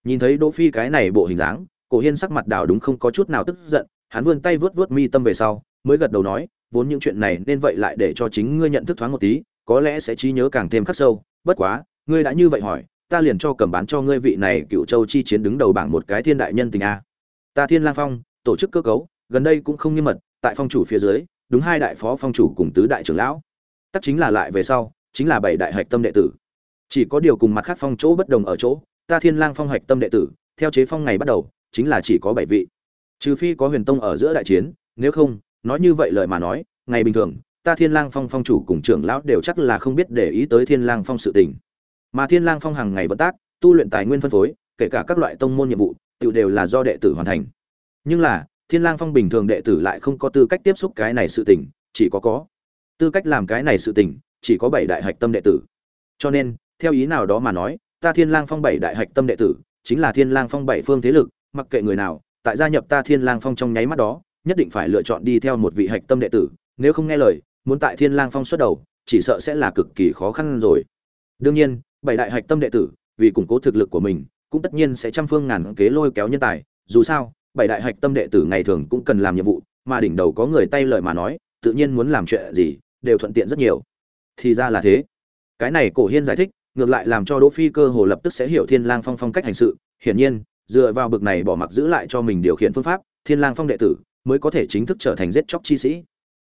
nhìn thấy đỗ phi cái này bộ hình dáng cổ hiên sắc mặt đảo đúng không có chút nào tức giận, hắn vươn tay vớt vớt mi tâm về sau, mới gật đầu nói, vốn những chuyện này nên vậy lại để cho chính ngươi nhận thức thoáng một tí, có lẽ sẽ trí nhớ càng thêm khắc sâu. Bất quá, ngươi đã như vậy hỏi, ta liền cho cầm bán cho ngươi vị này cựu châu chi chiến đứng đầu bảng một cái thiên đại nhân tình a. Ta thiên lang phong, tổ chức cơ cấu, gần đây cũng không nghiêm mật, tại phong chủ phía dưới, đúng hai đại phó phong chủ cùng tứ đại trưởng lão. Tất chính là lại về sau, chính là bảy đại hạch tâm đệ tử. Chỉ có điều cùng mặt khác phong chỗ bất đồng ở chỗ, ta thiên lang phong hạch tâm đệ tử, theo chế phong ngày bắt đầu chính là chỉ có bảy vị. Trừ phi có huyền tông ở giữa đại chiến, nếu không, nói như vậy lời mà nói, ngày bình thường, ta thiên lang phong phong chủ cùng trưởng lão đều chắc là không biết để ý tới thiên lang phong sự tình. Mà thiên lang phong hàng ngày vận tác, tu luyện tài nguyên phân phối, kể cả các loại tông môn nhiệm vụ tự đều là do đệ tử hoàn thành. Nhưng là, thiên lang phong bình thường đệ tử lại không có tư cách tiếp xúc cái này sự tình, chỉ có có. Tư cách làm cái này sự tình, chỉ có bảy đại hạch tâm đệ tử. Cho nên, theo ý nào đó mà nói, ta thiên lang phong bảy đại hạch tâm đệ tử, chính là thiên lang phong bảy phương thế lực mặc kệ người nào, tại gia nhập ta thiên lang phong trong nháy mắt đó, nhất định phải lựa chọn đi theo một vị hạch tâm đệ tử, nếu không nghe lời, muốn tại thiên lang phong xuất đầu, chỉ sợ sẽ là cực kỳ khó khăn rồi. Đương nhiên, bảy đại hạch tâm đệ tử, vì củng cố thực lực của mình, cũng tất nhiên sẽ trăm phương ngàn kế lôi kéo nhân tài. Dù sao, bảy đại hạch tâm đệ tử ngày thường cũng cần làm nhiệm vụ, mà đỉnh đầu có người tay lời mà nói, tự nhiên muốn làm chuyện gì, đều thuận tiện rất nhiều. Thì ra là thế. Cái này cổ hiên giải thích, ngược lại làm cho đỗ phi cơ hồ lập tức sẽ hiểu thiên lang phong phong cách hành sự. Hiển nhiên dựa vào bực này bỏ mặc giữ lại cho mình điều khiển phương pháp, thiên lang phong đệ tử mới có thể chính thức trở thành giết chóc chi sĩ.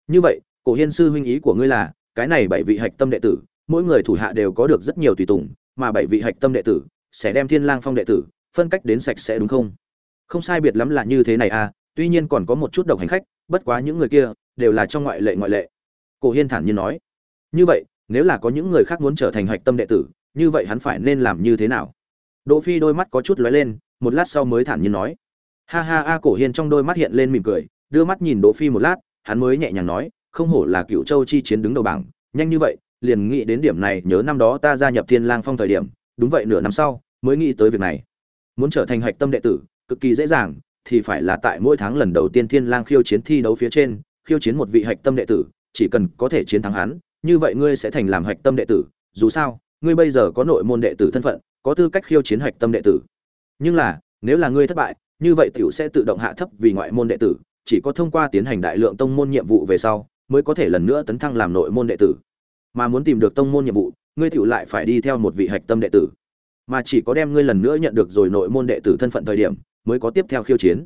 Như vậy, cổ hiên sư huynh ý của ngươi là, cái này bảy vị hạch tâm đệ tử, mỗi người thủ hạ đều có được rất nhiều tùy tùng, mà bảy vị hạch tâm đệ tử sẽ đem thiên lang phong đệ tử phân cách đến sạch sẽ đúng không? Không sai biệt lắm là như thế này à tuy nhiên còn có một chút độc hành khách, bất quá những người kia đều là trong ngoại lệ ngoại lệ. Cổ hiên thản nhiên nói. Như vậy, nếu là có những người khác muốn trở thành hạch tâm đệ tử, như vậy hắn phải nên làm như thế nào? Đỗ phi đôi mắt có chút lóe lên, một lát sau mới thản nhiên nói. Ha ha, a cổ hiên trong đôi mắt hiện lên mỉm cười, đưa mắt nhìn đỗ phi một lát, hắn mới nhẹ nhàng nói, không hổ là cựu châu chi chiến đứng đầu bảng, nhanh như vậy, liền nghĩ đến điểm này, nhớ năm đó ta gia nhập thiên lang phong thời điểm, đúng vậy nửa năm sau, mới nghĩ tới việc này. Muốn trở thành hạch tâm đệ tử, cực kỳ dễ dàng, thì phải là tại mỗi tháng lần đầu tiên thiên lang khiêu chiến thi đấu phía trên, khiêu chiến một vị hạch tâm đệ tử, chỉ cần có thể chiến thắng hắn, như vậy ngươi sẽ thành làm hạch tâm đệ tử, dù sao, ngươi bây giờ có nội môn đệ tử thân phận có tư cách khiêu chiến hạch tâm đệ tử. Nhưng là, nếu là ngươi thất bại, như vậy tiểu sẽ tự động hạ thấp vì ngoại môn đệ tử, chỉ có thông qua tiến hành đại lượng tông môn nhiệm vụ về sau, mới có thể lần nữa tấn thăng làm nội môn đệ tử. Mà muốn tìm được tông môn nhiệm vụ, ngươi tiểu lại phải đi theo một vị hạch tâm đệ tử. Mà chỉ có đem ngươi lần nữa nhận được rồi nội môn đệ tử thân phận thời điểm, mới có tiếp theo khiêu chiến.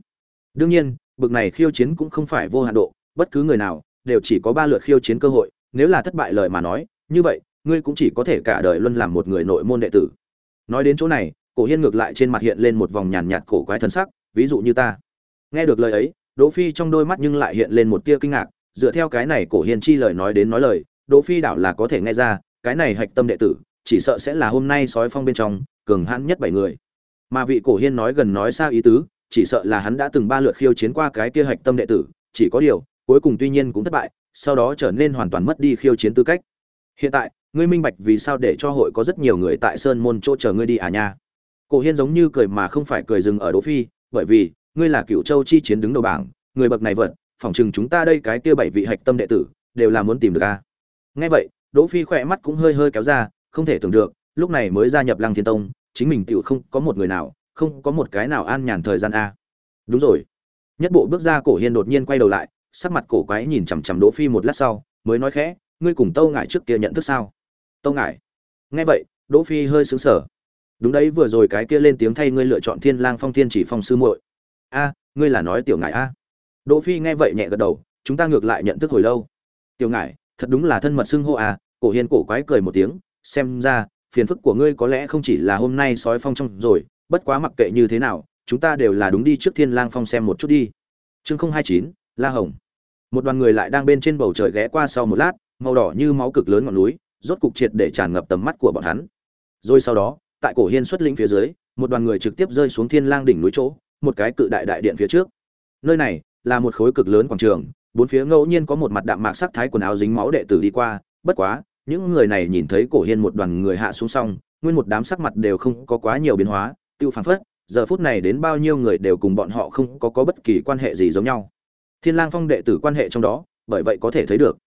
Đương nhiên, bực này khiêu chiến cũng không phải vô hạn độ, bất cứ người nào, đều chỉ có ba lượt khiêu chiến cơ hội, nếu là thất bại lời mà nói, như vậy, ngươi cũng chỉ có thể cả đời luôn làm một người nội môn đệ tử nói đến chỗ này, cổ hiên ngược lại trên mặt hiện lên một vòng nhàn nhạt cổ quái thân sắc, ví dụ như ta. Nghe được lời ấy, đỗ phi trong đôi mắt nhưng lại hiện lên một tia kinh ngạc, dựa theo cái này cổ hiên chi lời nói đến nói lời, đỗ phi đảo là có thể nghe ra, cái này hạch tâm đệ tử, chỉ sợ sẽ là hôm nay sói phong bên trong, cường hãn nhất bảy người. Mà vị cổ hiên nói gần nói xa ý tứ, chỉ sợ là hắn đã từng ba lượt khiêu chiến qua cái kia hạch tâm đệ tử, chỉ có điều, cuối cùng tuy nhiên cũng thất bại, sau đó trở nên hoàn toàn mất đi khiêu chiến tư cách. Hiện tại ngươi minh bạch vì sao để cho hội có rất nhiều người tại sơn môn chỗ chờ ngươi đi à nha. Cổ hiên giống như cười mà không phải cười dừng ở đỗ phi, bởi vì, ngươi là cựu châu chi chiến đứng đầu bảng, người bậc này vật phỏng chừng chúng ta đây cái kia bảy vị hạch tâm đệ tử, đều là muốn tìm được a. Nghe vậy, đỗ phi khỏe mắt cũng hơi hơi kéo ra, không thể tưởng được, lúc này mới gia nhập lăng thiên tông, chính mình tựu không có một người nào, không có một cái nào an nhàn thời gian a. Đúng rồi. Nhất bộ bước ra cổ hiên đột nhiên quay đầu lại, sắc mặt cổ quái nhìn chằm chằm đỗ phi một lát sau, mới nói khẽ, ngươi cùng tâu ngại trước kia nhận thức sao? Tâu ngải. Nghe vậy, đỗ phi hơi sững sờ. Đúng đấy, vừa rồi cái kia lên tiếng thay ngươi lựa chọn thiên lang phong thiên chỉ phong sư muội. A, ngươi là nói tiểu ngải a. Đỗ phi nghe vậy nhẹ gật đầu, chúng ta ngược lại nhận thức hồi lâu. Tiểu ngải, thật đúng là thân mật xưng hô à cổ hiên cổ quái cười một tiếng, xem ra, phiền phức của ngươi có lẽ không chỉ là hôm nay sói phong trong rồi, bất quá mặc kệ như thế nào, chúng ta đều là đúng đi trước thiên lang phong xem một chút đi. Chương không hai chín, la hồng. Một đoàn người lại đang bên trên bầu trời ghé qua sau một lát, màu đỏ như máu cực lớn ngọn núi rốt cục triệt để tràn ngập tầm mắt của bọn hắn. Rồi sau đó, tại cổ hiên xuất lĩnh phía dưới, một đoàn người trực tiếp rơi xuống thiên lang đỉnh núi chỗ, một cái cự đại đại điện phía trước. Nơi này là một khối cực lớn quảng trường, bốn phía ngẫu nhiên có một mặt đạm mạc sắc thái quần áo dính máu đệ tử đi qua, bất quá, những người này nhìn thấy cổ hiên một đoàn người hạ xuống xong, nguyên một đám sắc mặt đều không có quá nhiều biến hóa, tiêu phán phất, giờ phút này đến bao nhiêu người đều cùng bọn họ không có có bất kỳ quan hệ gì giống nhau. Thiên lang phong đệ tử quan hệ trong đó, bởi vậy có thể thấy được.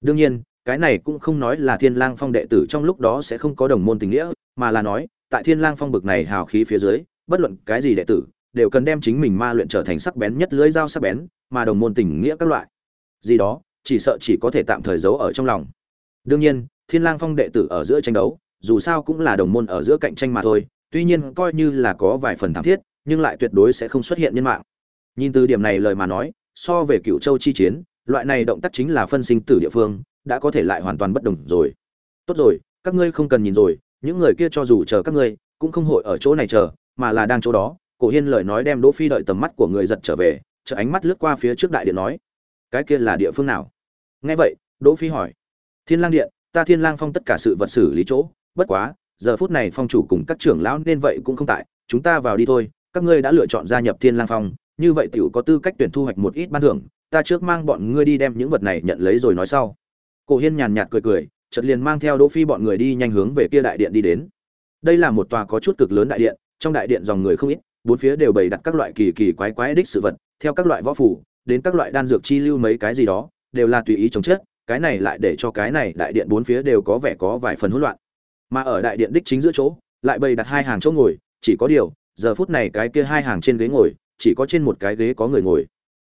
Đương nhiên cái này cũng không nói là thiên lang phong đệ tử trong lúc đó sẽ không có đồng môn tình nghĩa, mà là nói, tại thiên lang phong bực này hào khí phía dưới, bất luận cái gì đệ tử, đều cần đem chính mình ma luyện trở thành sắc bén nhất lưỡi dao sắc bén, mà đồng môn tình nghĩa các loại. Gì đó, chỉ sợ chỉ có thể tạm thời giấu ở trong lòng. Đương nhiên, thiên lang phong đệ tử ở giữa tranh đấu, dù sao cũng là đồng môn ở giữa cạnh tranh mà thôi, tuy nhiên coi như là có vài phần thảm thiết, nhưng lại tuyệt đối sẽ không xuất hiện nhân mạng. Nhìn từ điểm này lời mà nói, so về cựu châu chi chiến loại này động tác chính là phân sinh tử địa phương, đã có thể lại hoàn toàn bất đồng rồi. Tốt rồi, các ngươi không cần nhìn rồi, những người kia cho dù chờ các ngươi, cũng không hội ở chỗ này chờ, mà là đang chỗ đó. Cổ hiên lời nói đem đỗ phi đợi tầm mắt của người giật trở về, chợt ánh mắt lướt qua phía trước đại điện nói, cái kia là địa phương nào? Nghe vậy, đỗ phi hỏi, thiên lang điện, ta thiên lang phong tất cả sự vật xử lý chỗ, bất quá, giờ phút này phong chủ cùng các trưởng lão nên vậy cũng không tại, chúng ta vào đi thôi, các ngươi đã lựa chọn gia nhập thiên lang phong, như vậy tiểu có tư cách tuyển thu hoạch một ít ban thưởng ta trước mang bọn ngươi đi đem những vật này nhận lấy rồi nói sau. Cổ hiên nhàn nhạt cười cười, chợt liền mang theo đỗ phi bọn người đi nhanh hướng về kia đại điện đi đến. Đây là một tòa có chút cực lớn đại điện, trong đại điện dòng người không ít, bốn phía đều bày đặt các loại kỳ kỳ quái quái đích sự vật, theo các loại võ phủ đến các loại đan dược chi lưu mấy cái gì đó, đều là tùy ý chống chết cái này lại để cho cái này đại điện bốn phía đều có vẻ có vài phần hỗn loạn. Mà ở đại điện đích chính giữa chỗ, lại bày đặt hai hàng chỗ ngồi, chỉ có điều, giờ phút này cái kia hai hàng trên ghế ngồi, chỉ có trên một cái ghế có người ngồi.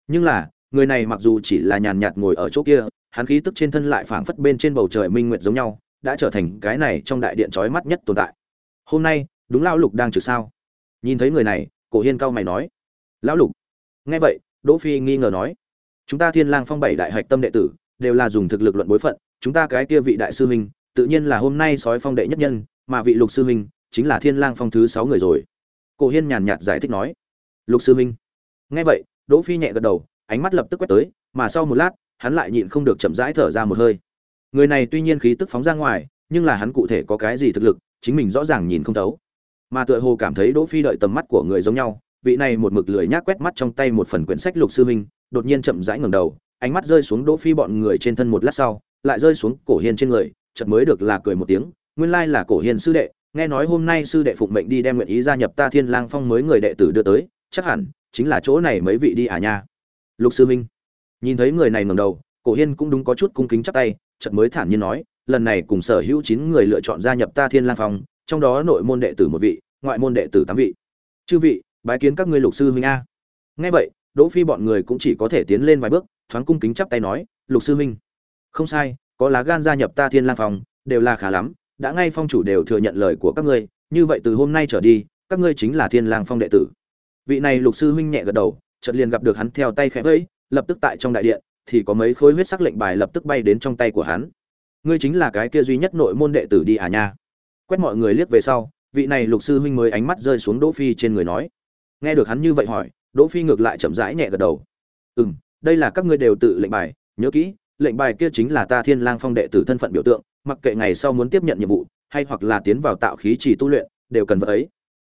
Nhưng là người này mặc dù chỉ là nhàn nhạt ngồi ở chỗ kia, hắn khí tức trên thân lại phảng phất bên trên bầu trời minh nguyệt giống nhau, đã trở thành cái này trong đại điện trói mắt nhất tồn tại. Hôm nay, đúng lão lục đang trực sao? Nhìn thấy người này, cổ hiên cao mày nói. Lão lục. Nghe vậy, đỗ phi nghi ngờ nói. Chúng ta thiên lang phong bảy đại hạch tâm đệ tử, đều là dùng thực lực luận bối phận, chúng ta cái kia vị đại sư huynh, tự nhiên là hôm nay sói phong đệ nhất nhân, mà vị lục sư huynh, chính là thiên lang phong thứ sáu người rồi. Cổ hiên nhàn nhạt giải thích nói. Lục sư huynh. Nghe vậy, đỗ phi nhẹ gật đầu ánh mắt lập tức quét tới, mà sau một lát, hắn lại nhịn không được chậm rãi thở ra một hơi. Người này tuy nhiên khí tức phóng ra ngoài, nhưng là hắn cụ thể có cái gì thực lực, chính mình rõ ràng nhìn không thấu. Mà tựa hồ cảm thấy đỗ phi đợi tầm mắt của người giống nhau, vị này một mực lười nhác quét mắt trong tay một phần quyển sách lục sư huynh, đột nhiên chậm rãi ngẩng đầu, ánh mắt rơi xuống đỗ phi bọn người trên thân một lát sau, lại rơi xuống cổ hiên trên người, chợt mới được là cười một tiếng, nguyên lai là cổ hiên sư đệ, nghe nói hôm nay sư đệ phụng mệnh đi đem nguyện ý gia nhập ta thiên lang phong mới người đệ tử đưa tới, chắc hẳn, chính là chỗ này mấy vị đi à nha lục sư minh. Nhìn thấy người này ngẩng đầu, cổ hiên cũng đúng có chút cung kính chắp tay, chợt mới thản nhiên nói, lần này cùng sở hữu chín người lựa chọn gia nhập ta thiên lang phong, trong đó nội môn đệ tử một vị, ngoại môn đệ tử tám vị. Chư vị, bái kiến các ngươi lục sư huynh a. Nghe vậy, đỗ phi bọn người cũng chỉ có thể tiến lên vài bước, thoáng cung kính chắp tay nói, lục sư huynh. Không sai, có lá gan gia nhập ta thiên lang phong, đều là khá lắm, đã ngay phong chủ đều thừa nhận lời của các ngươi, như vậy từ hôm nay trở đi, các ngươi chính là thiên lang phong đệ tử. Vị này lục sư huynh nhẹ gật đầu chợt liền gặp được hắn theo tay khẽ vẫy, lập tức tại trong đại điện, thì có mấy khối huyết sắc lệnh bài lập tức bay đến trong tay của hắn. Ngươi chính là cái kia duy nhất nội môn đệ tử đi à nha? Quét mọi người liếc về sau, vị này lục sư huynh mới ánh mắt rơi xuống đỗ phi trên người nói. Nghe được hắn như vậy hỏi, đỗ phi ngược lại chậm rãi nhẹ gật đầu. Ừm, đây là các ngươi đều tự lệnh bài, nhớ kỹ, lệnh bài kia chính là ta thiên lang phong đệ tử thân phận biểu tượng, mặc kệ ngày sau muốn tiếp nhận nhiệm vụ, hay hoặc là tiến vào tạo khí chỉ tu luyện, đều cần vật ấy.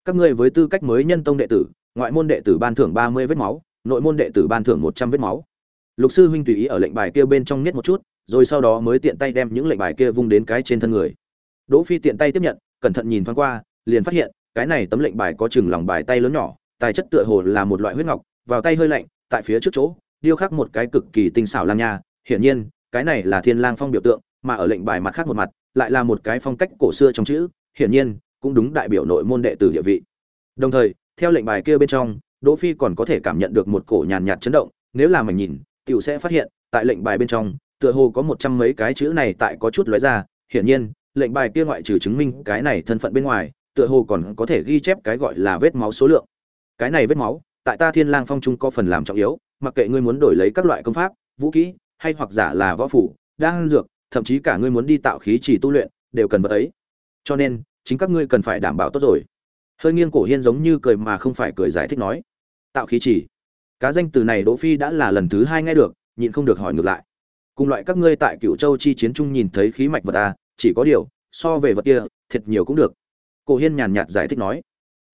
Các ngươi với tư cách mới nhân tông đệ tử ngoại môn đệ tử ban thưởng ba mươi vết máu, nội môn đệ tử ban thưởng một trăm vết máu. Lục sư huynh tùy ý ở lệnh bài kia bên trong niết một chút, rồi sau đó mới tiện tay đem những lệnh bài kia vung đến cái trên thân người. Đỗ phi tiện tay tiếp nhận, cẩn thận nhìn thoáng qua, liền phát hiện, cái này tấm lệnh bài có chừng lòng bài tay lớn nhỏ, tài chất tựa hồ là một loại huyết ngọc, vào tay hơi lạnh, tại phía trước chỗ, điêu khắc một cái cực kỳ tinh xảo lang nha. Hiển nhiên, cái này là thiên lang phong biểu tượng, mà ở lệnh bài mặt khác một mặt, lại là một cái phong cách cổ xưa trong chữ. Hiển nhiên, cũng đúng đại biểu nội môn đệ tử địa vị. Đồng thời theo lệnh bài kia bên trong, đỗ phi còn có thể cảm nhận được một cổ nhàn nhạt chấn động, nếu là mình nhìn, tiểu sẽ phát hiện, tại lệnh bài bên trong, tựa hồ có một trăm mấy cái chữ này tại có chút lóe ra, hiển nhiên, lệnh bài kia ngoại trừ chứng minh cái này thân phận bên ngoài, tựa hồ còn có thể ghi chép cái gọi là vết máu số lượng. Cái này vết máu, tại ta thiên lang phong trung có phần làm trọng yếu, mặc kệ ngươi muốn đổi lấy các loại công pháp, vũ kỹ hay hoặc giả là võ phủ, đan dược, thậm chí cả ngươi muốn đi tạo khí chỉ tu luyện, đều cần vật ấy. Cho nên, chính các ngươi cần phải đảm bảo tốt rồi hơi nghiêng cổ hiên giống như cười mà không phải cười giải thích nói. Tạo khí chỉ. Cá danh từ này đỗ phi đã là lần thứ hai nghe được, nhịn không được hỏi ngược lại. Cùng loại các ngươi tại cựu châu chi chiến trung nhìn thấy khí mạch vật à chỉ có điều, so về vật kia, thiệt nhiều cũng được. Cổ hiên nhàn nhạt giải thích nói.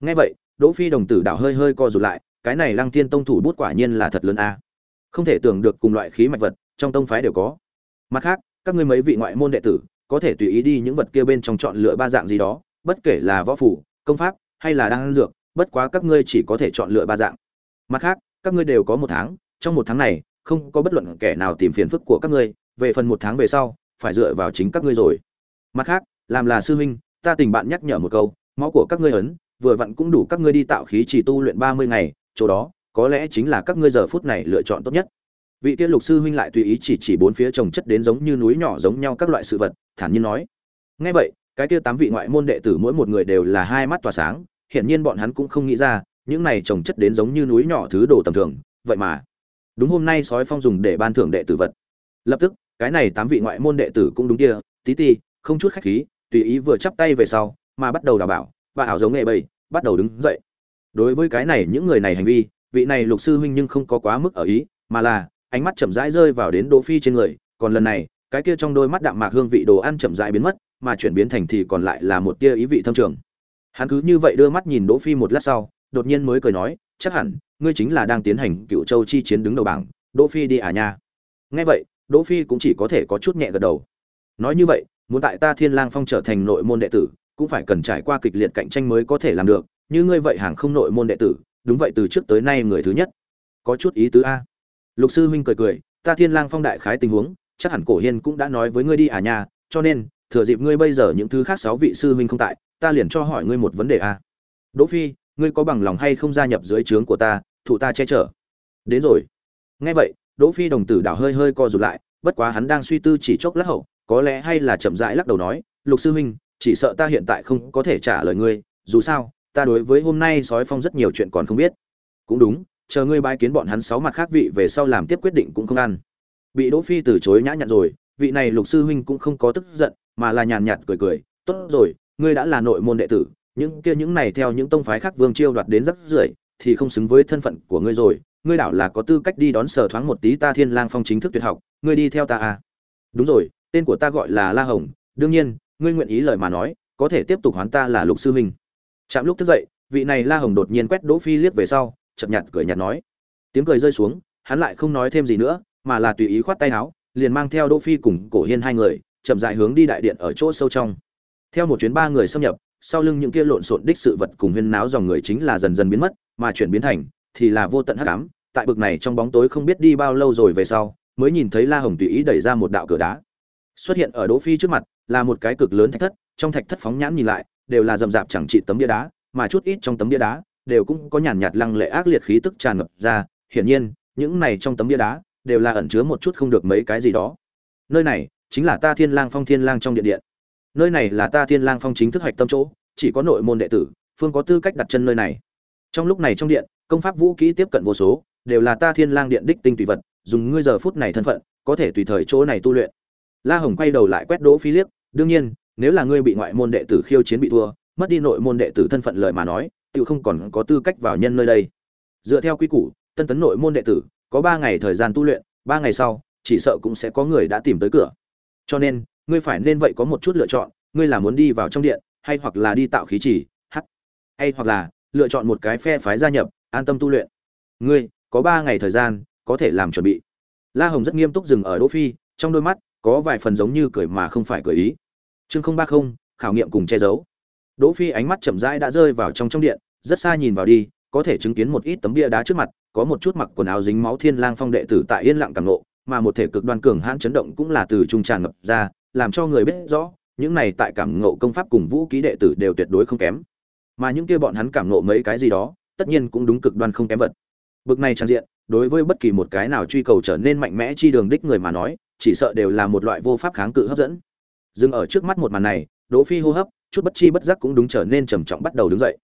Nghe vậy, đỗ phi đồng tử đảo hơi hơi co rụt lại, cái này lăng thiên tông thủ bút quả nhiên là thật lớn a. Không thể tưởng được cùng loại khí mạch vật, trong tông phái đều có. Mặt khác, các ngươi mấy vị ngoại môn đệ tử, có thể tùy ý đi những vật kia bên trong chọn lựa ba dạng gì đó, bất kể là võ phủ, công pháp hay là đang ăn dược, bất quá các ngươi chỉ có thể chọn lựa ba dạng. Mặt khác, các ngươi đều có một tháng, trong một tháng này, không có bất luận kẻ nào tìm phiền phức của các ngươi, về phần một tháng về sau, phải dựa vào chính các ngươi rồi. Mặt khác, làm là sư huynh, ta tình bạn nhắc nhở một câu, máu của các ngươi ấn, vừa vặn cũng đủ các ngươi đi tạo khí chỉ tu luyện ba mươi ngày, chỗ đó, có lẽ chính là các ngươi giờ phút này lựa chọn tốt nhất. Vị tiên lục sư huynh lại tùy ý chỉ chỉ bốn phía trồng chất đến giống như núi nhỏ giống nhau các loại sự vật, thản nhiên nói. Ngay vậy cái kia tám vị ngoại môn đệ tử mỗi một người đều là hai mắt tỏa sáng, hiển nhiên bọn hắn cũng không nghĩ ra, những này trồng chất đến giống như núi nhỏ thứ đồ tầm thường, vậy mà. Đúng hôm nay sói phong dùng để ban thưởng đệ tử vật. Lập tức, cái này tám vị ngoại môn đệ tử cũng đúng kia, tí ti, không chút khách khí, tùy ý vừa chắp tay về sau, mà bắt đầu đào bảo, và ảo giống nghệ bầy, bắt đầu đứng dậy. Đối với cái này, những người này hành vi, vị này lục sư huynh nhưng không có quá mức ở ý, mà là, ánh mắt chậm rãi rơi vào đến đỗ phi trên người, còn lần này, cái kia trong đôi mắt đạm mạc hương vị đồ ăn chậm rãi biến mất mà chuyển biến thành thì còn lại là một tia ý vị thâm trường. Hắn cứ như vậy đưa mắt nhìn đỗ phi một lát sau, đột nhiên mới cười nói, chắc hẳn, ngươi chính là đang tiến hành cựu châu chi chiến đứng đầu bảng, đỗ phi đi à nha. Nghe vậy, đỗ phi cũng chỉ có thể có chút nhẹ gật đầu. Nói như vậy, muốn tại ta thiên lang phong trở thành nội môn đệ tử, cũng phải cần trải qua kịch liệt cạnh tranh mới có thể làm được, như ngươi vậy hàng không nội môn đệ tử, đúng vậy từ trước tới nay người thứ nhất. Có chút ý tứ a. Lục sư huynh cười cười, ta thiên lang phong đại khái tình huống, chắc hẳn cổ hiên cũng đã nói với ngươi đi à nha, cho nên thừa dịp ngươi bây giờ những thứ khác sáu vị sư huynh không tại, ta liền cho hỏi ngươi một vấn đề a. Đỗ phi, ngươi có bằng lòng hay không gia nhập dưới trướng của ta, thụ ta che chở? Đến rồi. Nghe vậy, đỗ phi đồng tử đảo hơi hơi co rụt lại, bất quá hắn đang suy tư chỉ chốc lát hậu, có lẽ hay là chậm rãi lắc đầu nói, lục sư huynh, chỉ sợ ta hiện tại không có thể trả lời ngươi, dù sao, ta đối với hôm nay sói phong rất nhiều chuyện còn không biết. Cũng đúng, chờ ngươi bái kiến bọn hắn sáu mặt khác vị về sau làm tiếp quyết định cũng không ăn. Bị đỗ phi từ chối nhã nhặn rồi vị này lục sư huynh cũng không có tức giận, mà là nhàn nhạt cười cười, tốt rồi, ngươi đã là nội môn đệ tử, những kia những này theo những tông phái khác vương chiêu đoạt đến rất rưởi thì không xứng với thân phận của ngươi rồi, ngươi đảo là có tư cách đi đón sở thoáng một tí ta thiên lang phong chính thức tuyệt học, ngươi đi theo ta à? Đúng rồi, tên của ta gọi là la hồng, đương nhiên, ngươi nguyện ý lời mà nói, có thể tiếp tục hoán ta là lục sư huynh. Chạm lúc thức dậy, vị này la hồng đột nhiên quét đỗ phi liếc về sau, chậm nhạt cười nhạt nói. Tiếng cười rơi xuống, hắn lại không nói thêm gì nữa, mà là tùy ý khoát tay áo liền mang theo đỗ phi cùng cổ hiên hai người, chậm rãi hướng đi đại điện ở chỗ sâu trong. Theo một chuyến ba người xâm nhập, sau lưng những kia lộn xộn đích sự vật cùng huyên náo dòng người chính là dần dần biến mất, mà chuyển biến thành, thì là vô tận hắc ám, tại bực này trong bóng tối không biết đi bao lâu rồi về sau, mới nhìn thấy la hồng tùy ý đẩy ra một đạo cửa đá. Xuất hiện ở đỗ phi trước mặt, là một cái cực lớn thạch thất, trong thạch thất phóng nhãn nhìn lại, đều là rậm rạp chẳng trị tấm bia đá, mà chút ít trong tấm bia đá, đều cũng có nhàn nhạt lăng lệ ác liệt khí tức tràn ngập ra. Hiển nhiên, những này trong tấm bia đá đều là ẩn chứa một chút không được mấy cái gì đó. Nơi này chính là ta thiên lang phong thiên lang trong điện điện. Nơi này là ta thiên lang phong chính thức hoạch tâm chỗ, chỉ có nội môn đệ tử, phương có tư cách đặt chân nơi này. Trong lúc này trong điện, công pháp vũ kỹ tiếp cận vô số, đều là ta thiên lang điện đích tinh tùy vật, dùng ngươi giờ phút này thân phận, có thể tùy thời chỗ này tu luyện. La hồng quay đầu lại quét đỗ phi liếc, đương nhiên, nếu là ngươi bị ngoại môn đệ tử khiêu chiến bị thua, mất đi nội môn đệ tử thân phận lời mà nói tự không còn có tư cách vào nhân nơi đây. Dựa theo quy củ, tân tấn nội môn đệ tử có ba ngày thời gian tu luyện, ba ngày sau, chỉ sợ cũng sẽ có người đã tìm tới cửa. Cho nên, ngươi phải nên vậy có một chút lựa chọn, ngươi là muốn đi vào trong điện, hay hoặc là đi tạo khí chỉ hắc hay hoặc là lựa chọn một cái phe phái gia nhập, an tâm tu luyện. Ngươi, có ba ngày thời gian, có thể làm chuẩn bị. La hồng rất nghiêm túc dừng ở đỗ phi, trong đôi mắt, có vài phần giống như cười mà không phải cười ý. Chương không ba không, khảo nghiệm cùng che giấu. Đỗ phi ánh mắt chậm rãi đã rơi vào trong trong điện, rất xa nhìn vào đi có thể chứng kiến một ít tấm bia đá trước mặt có một chút mặc quần áo dính máu thiên lang phong đệ tử tại yên lặng cảm ngộ, mà một thể cực đoan cường hãn chấn động cũng là từ trung tràn ngập ra làm cho người biết rõ những này tại cảm ngộ công pháp cùng vũ ký đệ tử đều tuyệt đối không kém. Mà những kia bọn hắn cảm ngộ mấy cái gì đó tất nhiên cũng đúng cực đoan không kém vật. Bực này trang diện đối với bất kỳ một cái nào truy cầu trở nên mạnh mẽ chi đường đích người mà nói chỉ sợ đều là một loại vô pháp kháng cự hấp dẫn. Dừng ở trước mắt một màn này đỗ phi hô hấp chút bất chi bất giác cũng đúng trở nên trầm trọng bắt đầu đứng dậy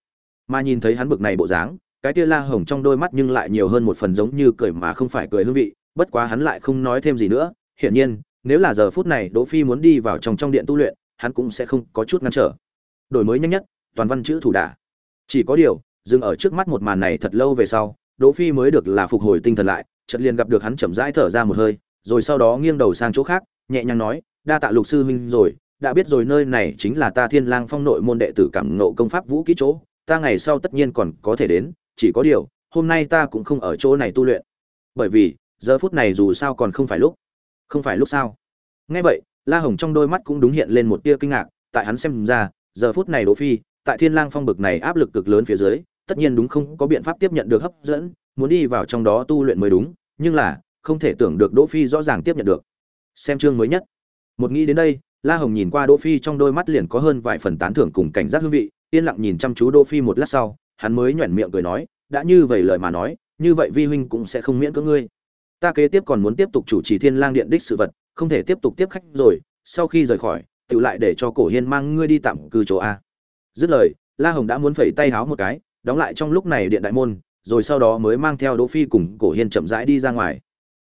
mà nhìn thấy hắn bực này bộ dáng, cái tia la hồng trong đôi mắt nhưng lại nhiều hơn một phần giống như cười mà không phải cười hương vị, bất quá hắn lại không nói thêm gì nữa. Hiển nhiên, nếu là giờ phút này đỗ phi muốn đi vào trong trong điện tu luyện, hắn cũng sẽ không có chút ngăn trở. Đổi mới nhanh nhất, toàn văn chữ thủ đả. Chỉ có điều, dừng ở trước mắt một màn này thật lâu về sau, đỗ phi mới được là phục hồi tinh thần lại, chợt liền gặp được hắn chậm rãi thở ra một hơi, rồi sau đó nghiêng đầu sang chỗ khác, nhẹ nhàng nói, đa tạ lục sư huynh rồi, đã biết rồi, nơi này chính là ta thiên lang phong nội môn đệ tử cảm ngộ công pháp vũ kỹ chỗ ta ngày sau tất nhiên còn có thể đến, chỉ có điều, hôm nay ta cũng không ở chỗ này tu luyện. Bởi vì, giờ phút này dù sao còn không phải lúc. Không phải lúc sao? Nghe vậy, la hồng trong đôi mắt cũng đúng hiện lên một tia kinh ngạc, tại hắn xem ra, giờ phút này đỗ phi, tại thiên lang phong bực này áp lực cực lớn phía dưới, tất nhiên đúng không có biện pháp tiếp nhận được hấp dẫn, muốn đi vào trong đó tu luyện mới đúng, nhưng là, không thể tưởng được đỗ phi rõ ràng tiếp nhận được. Xem chương mới nhất. Một nghĩ đến đây, la hồng nhìn qua đỗ phi trong đôi mắt liền có hơn vài phần tán thưởng cùng cảnh giác hương vị yên lặng nhìn chăm chú đỗ phi một lát sau, hắn mới nhuyễn miệng cười nói, đã như vậy lời mà nói, như vậy vi huynh cũng sẽ không miễn cưỡng ngươi. Ta kế tiếp còn muốn tiếp tục chủ trì thiên lang điện đích sự vật, không thể tiếp tục tiếp khách rồi, sau khi rời khỏi tự lại để cho cổ hiên mang ngươi đi tạm cư chỗ a. Dứt lời, la hồng đã muốn phẩy tay háo một cái, đóng lại trong lúc này điện đại môn, rồi sau đó mới mang theo đỗ phi cùng cổ hiên chậm rãi đi ra ngoài.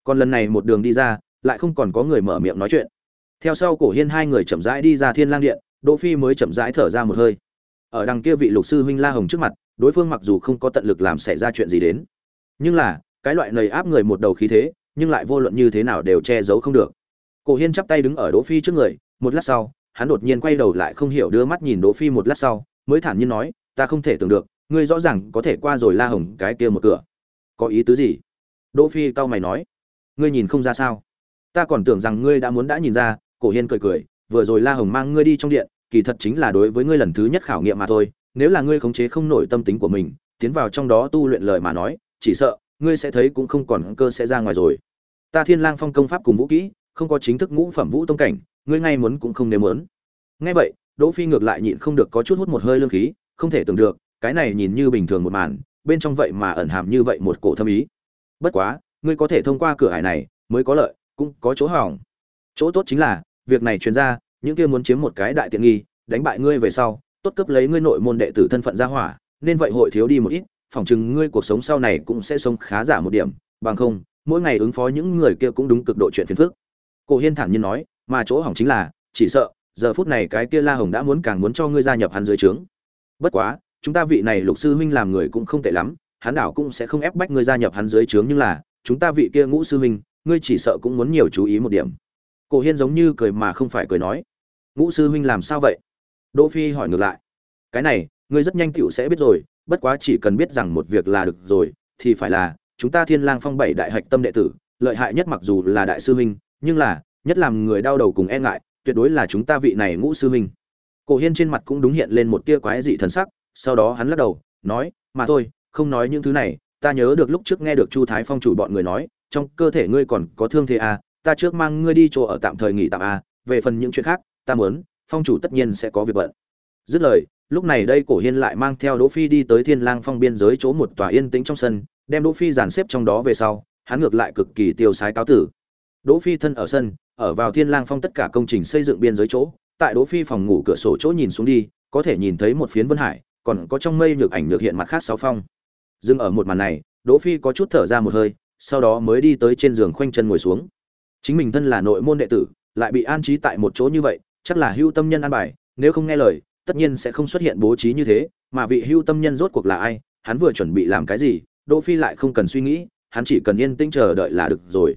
Còn lần này một đường đi ra, lại không còn có người mở miệng nói chuyện. Theo sau cổ hiên hai người chậm rãi đi ra thiên lang điện, đỗ phi mới chậm rãi thở ra một hơi ở đằng kia vị lục sư huynh la hồng trước mặt, đối phương mặc dù không có tận lực làm xảy ra chuyện gì đến, nhưng là, cái loại nầy áp người một đầu khí thế, nhưng lại vô luận như thế nào đều che giấu không được. Cổ hiên chắp tay đứng ở đỗ phi trước người, một lát sau, hắn đột nhiên quay đầu lại không hiểu đưa mắt nhìn đỗ phi một lát sau, mới thản nhiên nói, ta không thể tưởng được, ngươi rõ ràng có thể qua rồi la hồng cái kia một cửa. Có ý tứ gì? Đỗ phi cau mày nói, ngươi nhìn không ra sao? Ta còn tưởng rằng ngươi đã muốn đã nhìn ra. Cổ hiên cười cười, vừa rồi la hồng mang ngươi đi trong điện kỳ thật chính là đối với ngươi lần thứ nhất khảo nghiệm mà thôi, nếu là ngươi khống chế không nổi tâm tính của mình, tiến vào trong đó tu luyện lời mà nói, chỉ sợ, ngươi sẽ thấy cũng không còn cơ sẽ ra ngoài rồi. Ta thiên lang phong công pháp cùng vũ kỹ, không có chính thức ngũ phẩm vũ tông cảnh, ngươi ngay muốn cũng không nếm muốn. Nghe vậy, đỗ phi ngược lại nhịn không được có chút hút một hơi lương khí, không thể tưởng được, cái này nhìn như bình thường một màn, bên trong vậy mà ẩn hàm như vậy một cổ thâm ý. Bất quá, ngươi có thể thông qua cửa hải này, mới có lợi, cũng có chỗ hỏng. Chỗ tốt chính là, việc này truyền ra những kia muốn chiếm một cái đại tiện nghi, đánh bại ngươi về sau, tốt cấp lấy ngươi nội môn đệ tử thân phận ra hỏa, nên vậy hội thiếu đi một ít, phỏng chừng ngươi cuộc sống sau này cũng sẽ sống khá giả một điểm, bằng không, mỗi ngày ứng phó những người kia cũng đúng cực độ chuyện phiền phức. Cổ hiên thản nhiên nói, mà chỗ hỏng chính là, chỉ sợ, giờ phút này cái kia la hồng đã muốn càng muốn cho ngươi gia nhập hắn dưới trướng. Bất quá, chúng ta vị này lục sư huynh làm người cũng không tệ lắm, hắn đảo cũng sẽ không ép bách ngươi gia nhập hắn dưới trướng nhưng là, chúng ta vị kia ngũ sư huynh, ngươi chỉ sợ cũng muốn nhiều chú ý một điểm. Cổ hiên giống như cười mà không phải cười nói ngũ sư huynh làm sao vậy? Đỗ phi hỏi ngược lại. Cái này ngươi rất nhanh tựu sẽ biết rồi bất quá chỉ cần biết rằng một việc là được rồi thì phải là chúng ta thiên lang phong bảy đại hạch tâm đệ tử lợi hại nhất mặc dù là đại sư huynh nhưng là nhất làm người đau đầu cùng e ngại tuyệt đối là chúng ta vị này ngũ sư huynh. Cổ hiên trên mặt cũng đúng hiện lên một tia quái dị thần sắc sau đó hắn lắc đầu nói mà thôi không nói những thứ này ta nhớ được lúc trước nghe được chu thái phong chủ bọn người nói trong cơ thể ngươi còn có thương thế à, ta trước mang ngươi đi chỗ ở tạm thời nghỉ tạm à, về phần những chuyện khác ta muốn, phong chủ tất nhiên sẽ có việc bận. Dứt lời, lúc này đây cổ hiên lại mang theo đỗ phi đi tới thiên lang phong biên giới chỗ một tòa yên tĩnh trong sân, đem đỗ phi dàn xếp trong đó về sau, hắn ngược lại cực kỳ tiêu sái cáo tử. Đỗ phi thân ở sân, ở vào thiên lang phong tất cả công trình xây dựng biên giới chỗ, tại đỗ phi phòng ngủ cửa sổ chỗ nhìn xuống đi, có thể nhìn thấy một phiến vân hải, còn có trong mây nhược ảnh nhược hiện mặt khác sáu phong. Dừng ở một màn này, đỗ phi có chút thở ra một hơi, sau đó mới đi tới trên giường khoanh chân ngồi xuống. Chính mình thân là nội môn đệ tử, lại bị an trí tại một chỗ như vậy chắc là hưu tâm nhân an bài, nếu không nghe lời, tất nhiên sẽ không xuất hiện bố trí như thế, mà vị hưu tâm nhân rốt cuộc là ai, hắn vừa chuẩn bị làm cái gì, đỗ phi lại không cần suy nghĩ, hắn chỉ cần yên tĩnh chờ đợi là được rồi.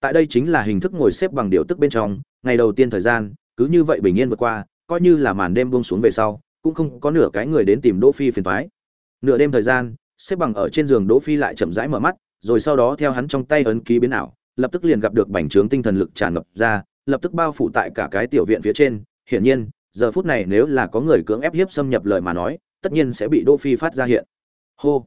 Tại đây chính là hình thức ngồi xếp bằng điều tức bên trong, ngày đầu tiên thời gian, cứ như vậy bình yên vượt qua, coi như là màn đêm buông xuống về sau, cũng không có nửa cái người đến tìm đỗ phi phiền toái. Nửa đêm thời gian, xếp bằng ở trên giường đỗ phi lại chậm rãi mở mắt, rồi sau đó theo hắn trong tay ấn ký biến ảo, lập tức liền gặp được bành trướng tinh thần lực tràn ngập ra lập tức bao phủ tại cả cái tiểu viện phía trên. Hiển nhiên, giờ phút này nếu là có người cưỡng ép hiếp xâm nhập lời mà nói, tất nhiên sẽ bị đỗ phi phát ra hiện. Hô.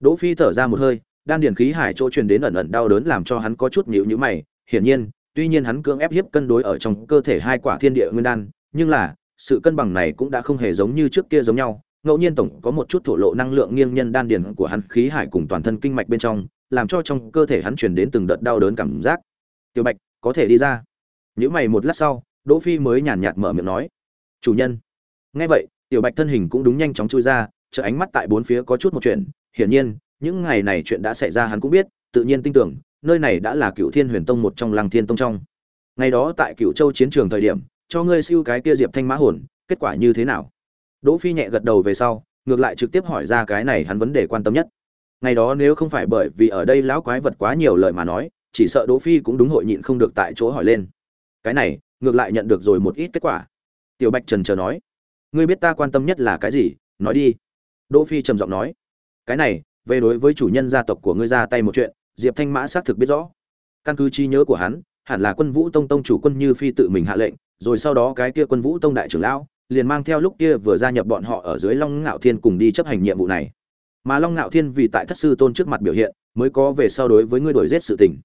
Đỗ phi thở ra một hơi, đan điền khí hải chỗ truyền đến ẩn ẩn đau đớn làm cho hắn có chút nhíu nhíu mày. Hiển nhiên, tuy nhiên hắn cưỡng ép hiếp cân đối ở trong cơ thể hai quả thiên địa nguyên đan, nhưng là, sự cân bằng này cũng đã không hề giống như trước kia giống nhau. Ngẫu nhiên tổng có một chút thổ lộ năng lượng nghiêng nhân đan điền của hắn khí hải cùng toàn thân kinh mạch bên trong, làm cho trong cơ thể hắn truyền đến từng đợt đau đớn cảm giác. Tiểu bạch, có thể đi ra nhíu mày một lát sau, đỗ phi mới nhàn nhạt mở miệng nói. Chủ nhân. Nghe vậy, tiểu bạch thân hình cũng đúng nhanh chóng chui ra chợ ánh mắt tại bốn phía có chút một chuyện. Hiển nhiên, những ngày này chuyện đã xảy ra hắn cũng biết, tự nhiên tin tưởng, nơi này đã là cựu thiên huyền tông một trong lăng thiên tông trong. Ngày đó tại cựu châu chiến trường thời điểm, cho ngươi siêu cái kia diệp thanh mã hồn, kết quả như thế nào? Đỗ phi nhẹ gật đầu về sau, ngược lại trực tiếp hỏi ra cái này hắn vấn đề quan tâm nhất. Ngày đó nếu không phải bởi vì ở đây lão quái vật quá nhiều lời mà nói, chỉ sợ đỗ phi cũng đúng hội nhịn không được tại chỗ hỏi lên cái này, ngược lại nhận được rồi một ít kết quả. Tiểu bạch trần chờ nói, ngươi biết ta quan tâm nhất là cái gì? Nói đi. Đỗ phi trầm giọng nói, cái này, về đối với chủ nhân gia tộc của ngươi ra tay một chuyện, diệp thanh mã xác thực biết rõ. Căn cứ trí nhớ của hắn, hẳn là quân vũ tông tông chủ quân như phi tự mình hạ lệnh, rồi sau đó cái kia quân vũ tông đại trưởng lão liền mang theo lúc kia vừa gia nhập bọn họ ở dưới long ngạo thiên cùng đi chấp hành nhiệm vụ này. Mà long ngạo thiên vì tại thất sư tôn trước mặt biểu hiện, mới có về sau đối với ngươi đổi giết sự tình.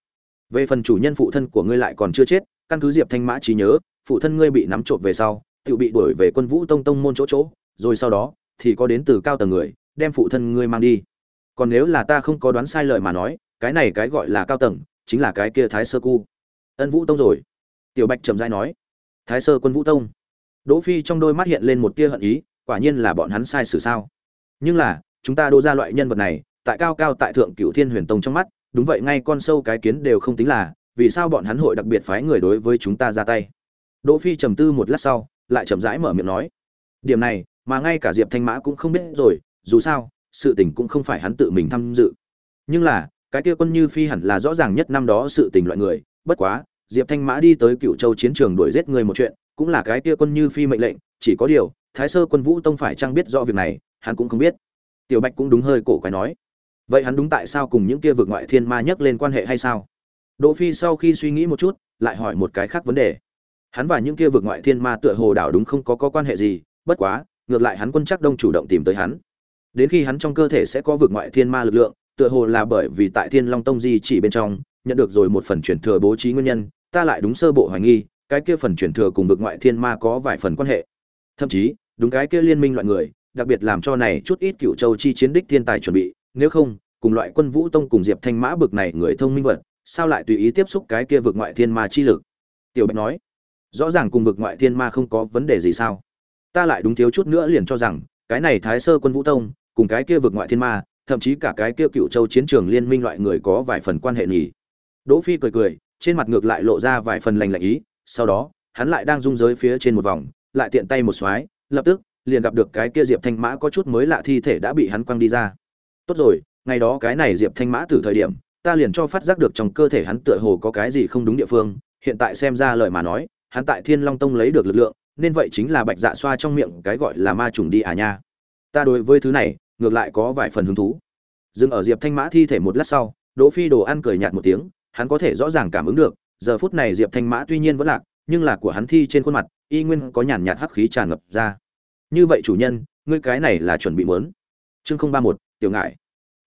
Về phần chủ nhân phụ thân của ngươi lại còn chưa chết căn cứ diệp thanh mã trí nhớ, phụ thân ngươi bị nắm trộm về sau tự bị đuổi về quân vũ tông tông môn chỗ chỗ, rồi sau đó thì có đến từ cao tầng người, đem phụ thân ngươi mang đi. Còn nếu là ta không có đoán sai lời mà nói, cái này cái gọi là cao tầng, chính là cái kia thái sơ cu. Ân vũ tông rồi. Tiểu bạch trầm dai nói. Thái sơ quân vũ tông. Đỗ phi trong đôi mắt hiện lên một tia hận ý, quả nhiên là bọn hắn sai xử sao. Nhưng là, chúng ta đô ra loại nhân vật này, tại cao cao tại thượng cửu thiên huyền tông trong mắt, đúng vậy, ngay con sâu cái kiến đều không tính là vì sao bọn hắn hội đặc biệt phái người đối với chúng ta ra tay? Đỗ phi trầm tư một lát sau, lại chậm rãi mở miệng nói, điểm này mà ngay cả diệp thanh mã cũng không biết rồi, dù sao, sự tình cũng không phải hắn tự mình tham dự. Nhưng là, cái kia quân như phi hẳn là rõ ràng nhất năm đó sự tình loại người, bất quá, diệp thanh mã đi tới cựu châu chiến trường đuổi giết người một chuyện, cũng là cái kia quân như phi mệnh lệnh, chỉ có điều, thái sơ quân vũ tông phải chăng biết rõ việc này, hắn cũng không biết. Tiểu bạch cũng đúng hơi cổ quái nói, vậy hắn đúng tại sao cùng những kia vực ngoại thiên ma nhắc lên quan hệ hay sao? Đỗ phi sau khi suy nghĩ một chút, lại hỏi một cái khác vấn đề. Hắn và những kia vực ngoại thiên ma tựa hồ đảo đúng không có có quan hệ gì, bất quá, ngược lại hắn quân chắc đông chủ động tìm tới hắn. Đến khi hắn trong cơ thể sẽ có vực ngoại thiên ma lực lượng, tựa hồ là bởi vì tại thiên long tông di chỉ bên trong, nhận được rồi một phần truyền thừa bố trí nguyên nhân, ta lại đúng sơ bộ hoài nghi, cái kia phần truyền thừa cùng vực ngoại thiên ma có vài phần quan hệ. Thậm chí, đúng cái kia liên minh loại người, đặc biệt làm cho này chút ít cựu châu chi chiến đích thiên tài chuẩn bị, nếu không, cùng loại quân vũ tông cùng diệp thanh mã bực này người thông minh vật sao lại tùy ý tiếp xúc cái kia vực ngoại thiên ma chi lực? Tiểu bạch nói, rõ ràng cùng vực ngoại thiên ma không có vấn đề gì sao? Ta lại đúng thiếu chút nữa liền cho rằng, cái này thái sơ quân vũ tông, cùng cái kia vực ngoại thiên ma, thậm chí cả cái kia cựu châu chiến trường liên minh loại người có vài phần quan hệ nhỉ? Đỗ phi cười cười, trên mặt ngược lại lộ ra vài phần lành lạnh ý, sau đó, hắn lại đang rung giới phía trên một vòng, lại tiện tay một xoáy, lập tức, liền gặp được cái kia diệp thanh mã có chút mới lạ thi thể đã bị hắn quăng đi ra. Tốt rồi, ngày đó cái này diệp thanh mã từ thời điểm ta liền cho phát giác được trong cơ thể hắn tựa hồ có cái gì không đúng địa phương, hiện tại xem ra lời mà nói, hắn tại thiên long tông lấy được lực lượng, nên vậy chính là bạch dạ xoa trong miệng cái gọi là ma trùng đi à nha. Ta đối với thứ này, ngược lại có vài phần hứng thú. Dừng ở diệp thanh mã thi thể một lát sau, đỗ phi đồ ăn cười nhạt một tiếng, hắn có thể rõ ràng cảm ứng được, giờ phút này diệp thanh mã tuy nhiên vẫn lạc, nhưng là của hắn thi trên khuôn mặt, y nguyên có nhàn nhạt hắc khí tràn ngập ra. Như vậy chủ nhân, ngươi cái này là chuẩn bị muốn. Chương không ba một, tiểu ngại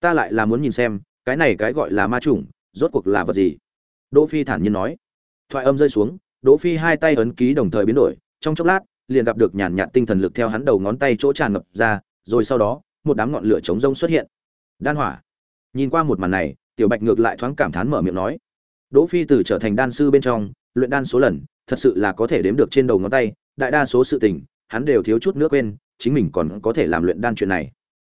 ta lại là muốn nhìn xem cái này cái gọi là ma trùng rốt cuộc là vật gì? Đỗ phi thản nhiên nói. Thoại âm rơi xuống, đỗ phi hai tay ấn ký đồng thời biến đổi, trong chốc lát, liền gặp được nhàn nhạt tinh thần lực theo hắn đầu ngón tay chỗ tràn ngập ra, rồi sau đó, một đám ngọn lửa chống rông xuất hiện. Đan hỏa. Nhìn qua một màn này, tiểu bạch ngược lại thoáng cảm thán mở miệng nói. Đỗ phi từ trở thành đan sư bên trong, luyện đan số lần, thật sự là có thể đếm được trên đầu ngón tay, đại đa số sự tình, hắn đều thiếu chút nữa quên, chính mình còn có thể làm luyện đan chuyện này.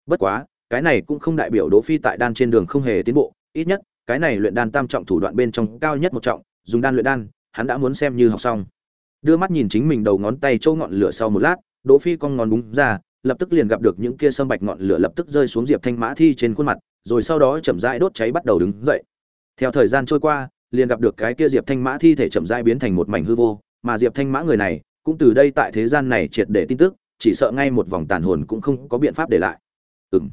Bất quá cái này cũng không đại biểu đỗ phi tại đan trên đường không hề tiến bộ, ít nhất, cái này luyện đan tam trọng thủ đoạn bên trong cao nhất một trọng, dùng đan luyện đan, hắn đã muốn xem như học xong. Đưa mắt nhìn chính mình đầu ngón tay châu ngọn lửa sau một lát, đỗ phi cong ngón đúng ra, lập tức liền gặp được những kia sâm bạch ngọn lửa lập tức rơi xuống diệp thanh mã thi trên khuôn mặt, rồi sau đó chậm rãi đốt cháy bắt đầu đứng dậy. Theo thời gian trôi qua, liền gặp được cái kia diệp thanh mã thi thể chậm rãi biến thành một mảnh hư vô, mà diệp thanh mã người này, cũng từ đây tại thế gian này triệt để tin tức, chỉ sợ ngay một vòng tàn hồn cũng không có biện pháp để lại. Ừm